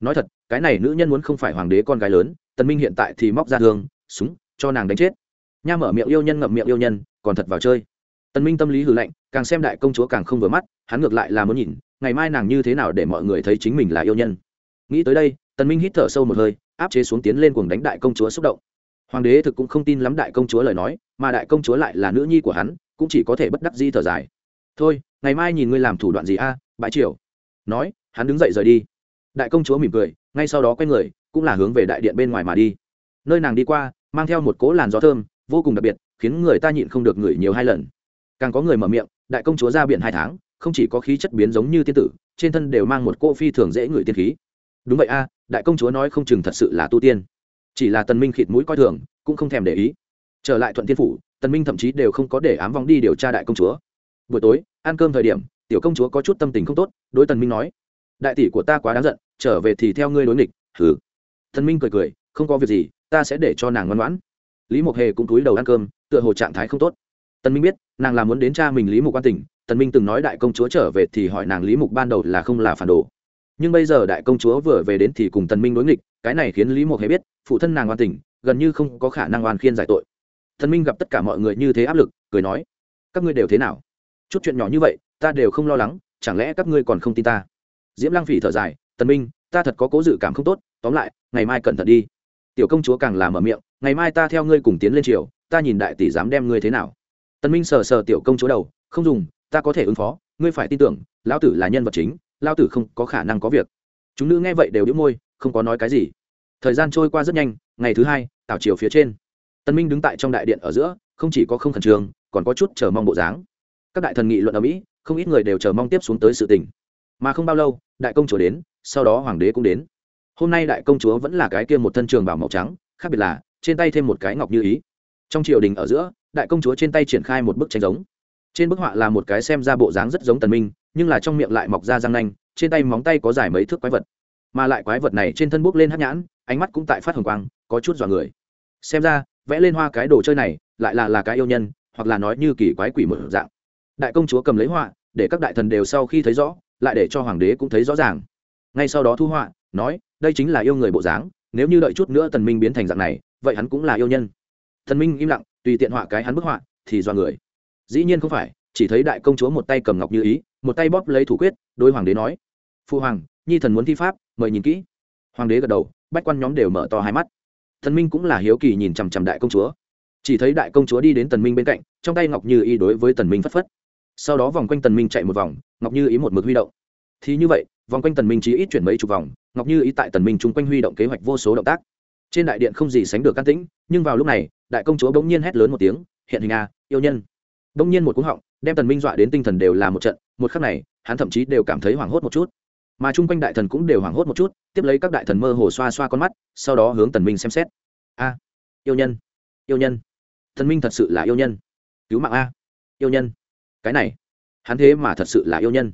nói thật, cái này nữ nhân muốn không phải hoàng đế con gái lớn, tần minh hiện tại thì móc ra thương, súng, cho nàng đánh chết. Nha mở miệng yêu nhân ngậm miệng yêu nhân, còn thật vào chơi. Tần minh tâm lý hừ lạnh, càng xem đại công chúa càng không vừa mắt, hắn ngược lại là muốn nhìn, ngày mai nàng như thế nào để mọi người thấy chính mình là yêu nhân. Nghĩ tới đây, tần minh hít thở sâu một hơi, áp chế xuống tiến lên cuồng đánh đại công chúa xúc động. Hoàng đế thực cũng không tin lắm đại công chúa lời nói, mà đại công chúa lại là nữ nhi của hắn, cũng chỉ có thể bất đắc di thở dài. Thôi, ngày mai nhìn ngươi làm thủ đoạn gì a, bãi triều. Nói, hắn đứng dậy rời đi đại công chúa mỉm cười, ngay sau đó quay người, cũng là hướng về đại điện bên ngoài mà đi. Nơi nàng đi qua, mang theo một cỗ làn gió thơm, vô cùng đặc biệt, khiến người ta nhịn không được ngửi nhiều hai lần. Càng có người mở miệng, đại công chúa ra biển hai tháng, không chỉ có khí chất biến giống như tiên tử, trên thân đều mang một cỗ phi thường dễ ngửi tiên khí. Đúng vậy a, đại công chúa nói không chừng thật sự là tu tiên. Chỉ là tần minh khịt mũi coi thường, cũng không thèm để ý. Trở lại thuận tiên phủ, tần minh thậm chí đều không có để ám vong đi điều tra đại công chúa. Buổi tối, ăn cơm thời điểm, tiểu công chúa có chút tâm tình không tốt, đối tần minh nói, đại tỷ của ta quá đáng giận trở về thì theo ngươi đối nghịch, hừ. Tần minh cười cười, không có việc gì, ta sẽ để cho nàng ngoan ngoãn. Lý mộc hề cũng cúi đầu ăn cơm, tựa hồ trạng thái không tốt. Tần minh biết, nàng là muốn đến cha mình lý mục quan tỉnh, tần minh từng nói đại công chúa trở về thì hỏi nàng lý mục ban đầu là không là phản đồ. Nhưng bây giờ đại công chúa vừa về đến thì cùng tần minh đối nghịch, cái này khiến lý mộc hề biết, phụ thân nàng oan tỉnh, gần như không có khả năng oan khiên giải tội. Tần minh gặp tất cả mọi người như thế áp lực, cười nói, các ngươi đều thế nào? Chút chuyện nhỏ như vậy, ta đều không lo lắng, chẳng lẽ các ngươi còn không tin ta? Diễm lang phỉ thở dài tần minh, ta thật có cố dự cảm không tốt, tóm lại, ngày mai cẩn thận đi. Tiểu công chúa càng làm mở miệng, ngày mai ta theo ngươi cùng tiến lên triều, ta nhìn đại tỷ dám đem ngươi thế nào. Tần minh sờ sờ tiểu công chúa đầu, không dùng, ta có thể ứng phó, ngươi phải tin tưởng, lão tử là nhân vật chính, lão tử không có khả năng có việc. Chúng nữ nghe vậy đều đĩu môi, không có nói cái gì. Thời gian trôi qua rất nhanh, ngày thứ hai, tảo chiều phía trên. Tần minh đứng tại trong đại điện ở giữa, không chỉ có không khẩn trương, còn có chút chờ mong bộ dáng. Các đại thần nghị luận ở mỹ, không ít người đều chờ mong tiếp xuống tới sự tình. Mà không bao lâu, đại công chúa đến sau đó hoàng đế cũng đến. Hôm nay đại công chúa vẫn là cái kia một thân trường bảo màu trắng, khác biệt là, trên tay thêm một cái ngọc như ý. Trong triều đình ở giữa, đại công chúa trên tay triển khai một bức tranh giống. Trên bức họa là một cái xem ra bộ dáng rất giống tần minh, nhưng là trong miệng lại mọc ra răng nanh, trên tay móng tay có dài mấy thước quái vật. Mà lại quái vật này trên thân bốc lên hắc nhãn, ánh mắt cũng tại phát hồng quang, có chút dọa người. Xem ra, vẽ lên hoa cái đồ chơi này, lại là là cái yêu nhân, hoặc là nói như kỳ quái quỷ mở dạng. Đại công chúa cầm lấy họa, để các đại thần đều sau khi thấy rõ, lại để cho hoàng đế cũng thấy rõ ràng ngay sau đó thu họa nói, đây chính là yêu người bộ dáng, nếu như đợi chút nữa tần minh biến thành dạng này, vậy hắn cũng là yêu nhân. Thần minh im lặng, tùy tiện họa cái hắn bức họa thì do người. Dĩ nhiên không phải, chỉ thấy đại công chúa một tay cầm ngọc như ý, một tay bóp lấy thủ quyết đôi hoàng đế nói phụ hoàng, nhi thần muốn thi pháp, mời nhìn kỹ. Hoàng đế gật đầu, bách quan nhóm đều mở to hai mắt. Thần minh cũng là hiếu kỳ nhìn chằm chằm đại công chúa. Chỉ thấy đại công chúa đi đến tần minh bên cạnh, trong tay ngọc như ý đối với tần minh phất phất. Sau đó vòng quanh tần minh chạy một vòng, ngọc như ý một mực huy động. Thì như vậy vòng quanh tần minh chỉ ít chuyển mấy chục vòng, ngọc như ý tại tần minh chung quanh huy động kế hoạch vô số động tác. Trên đại điện không gì sánh được can tĩnh, nhưng vào lúc này, đại công chúa bỗng nhiên hét lớn một tiếng, hiện hình a yêu nhân. Bỗng nhiên một cú họng, đem tần minh dọa đến tinh thần đều là một trận, một khắc này, hắn thậm chí đều cảm thấy hoảng hốt một chút. Mà chung quanh đại thần cũng đều hoảng hốt một chút, tiếp lấy các đại thần mơ hồ xoa xoa con mắt, sau đó hướng tần minh xem xét. A, yêu nhân yêu nhân, thần minh thật sự là yêu nhân. Cứu mạng a, yêu nhân. Cái này, hắn thế mà thật sự là yêu nhân.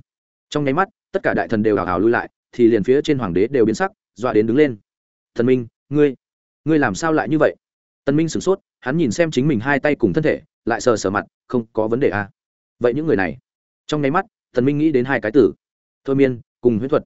Trong nháy mắt tất cả đại thần đều hào hào lui lại, thì liền phía trên hoàng đế đều biến sắc, dọa đến đứng lên. Thần minh, ngươi ngươi làm sao lại như vậy? Tần minh sửng sốt, hắn nhìn xem chính mình hai tay cùng thân thể, lại sờ sờ mặt, không có vấn đề à. vậy những người này? Trong nháy mắt, tần minh nghĩ đến hai cái tử, thôi miên, cùng huyết thuật.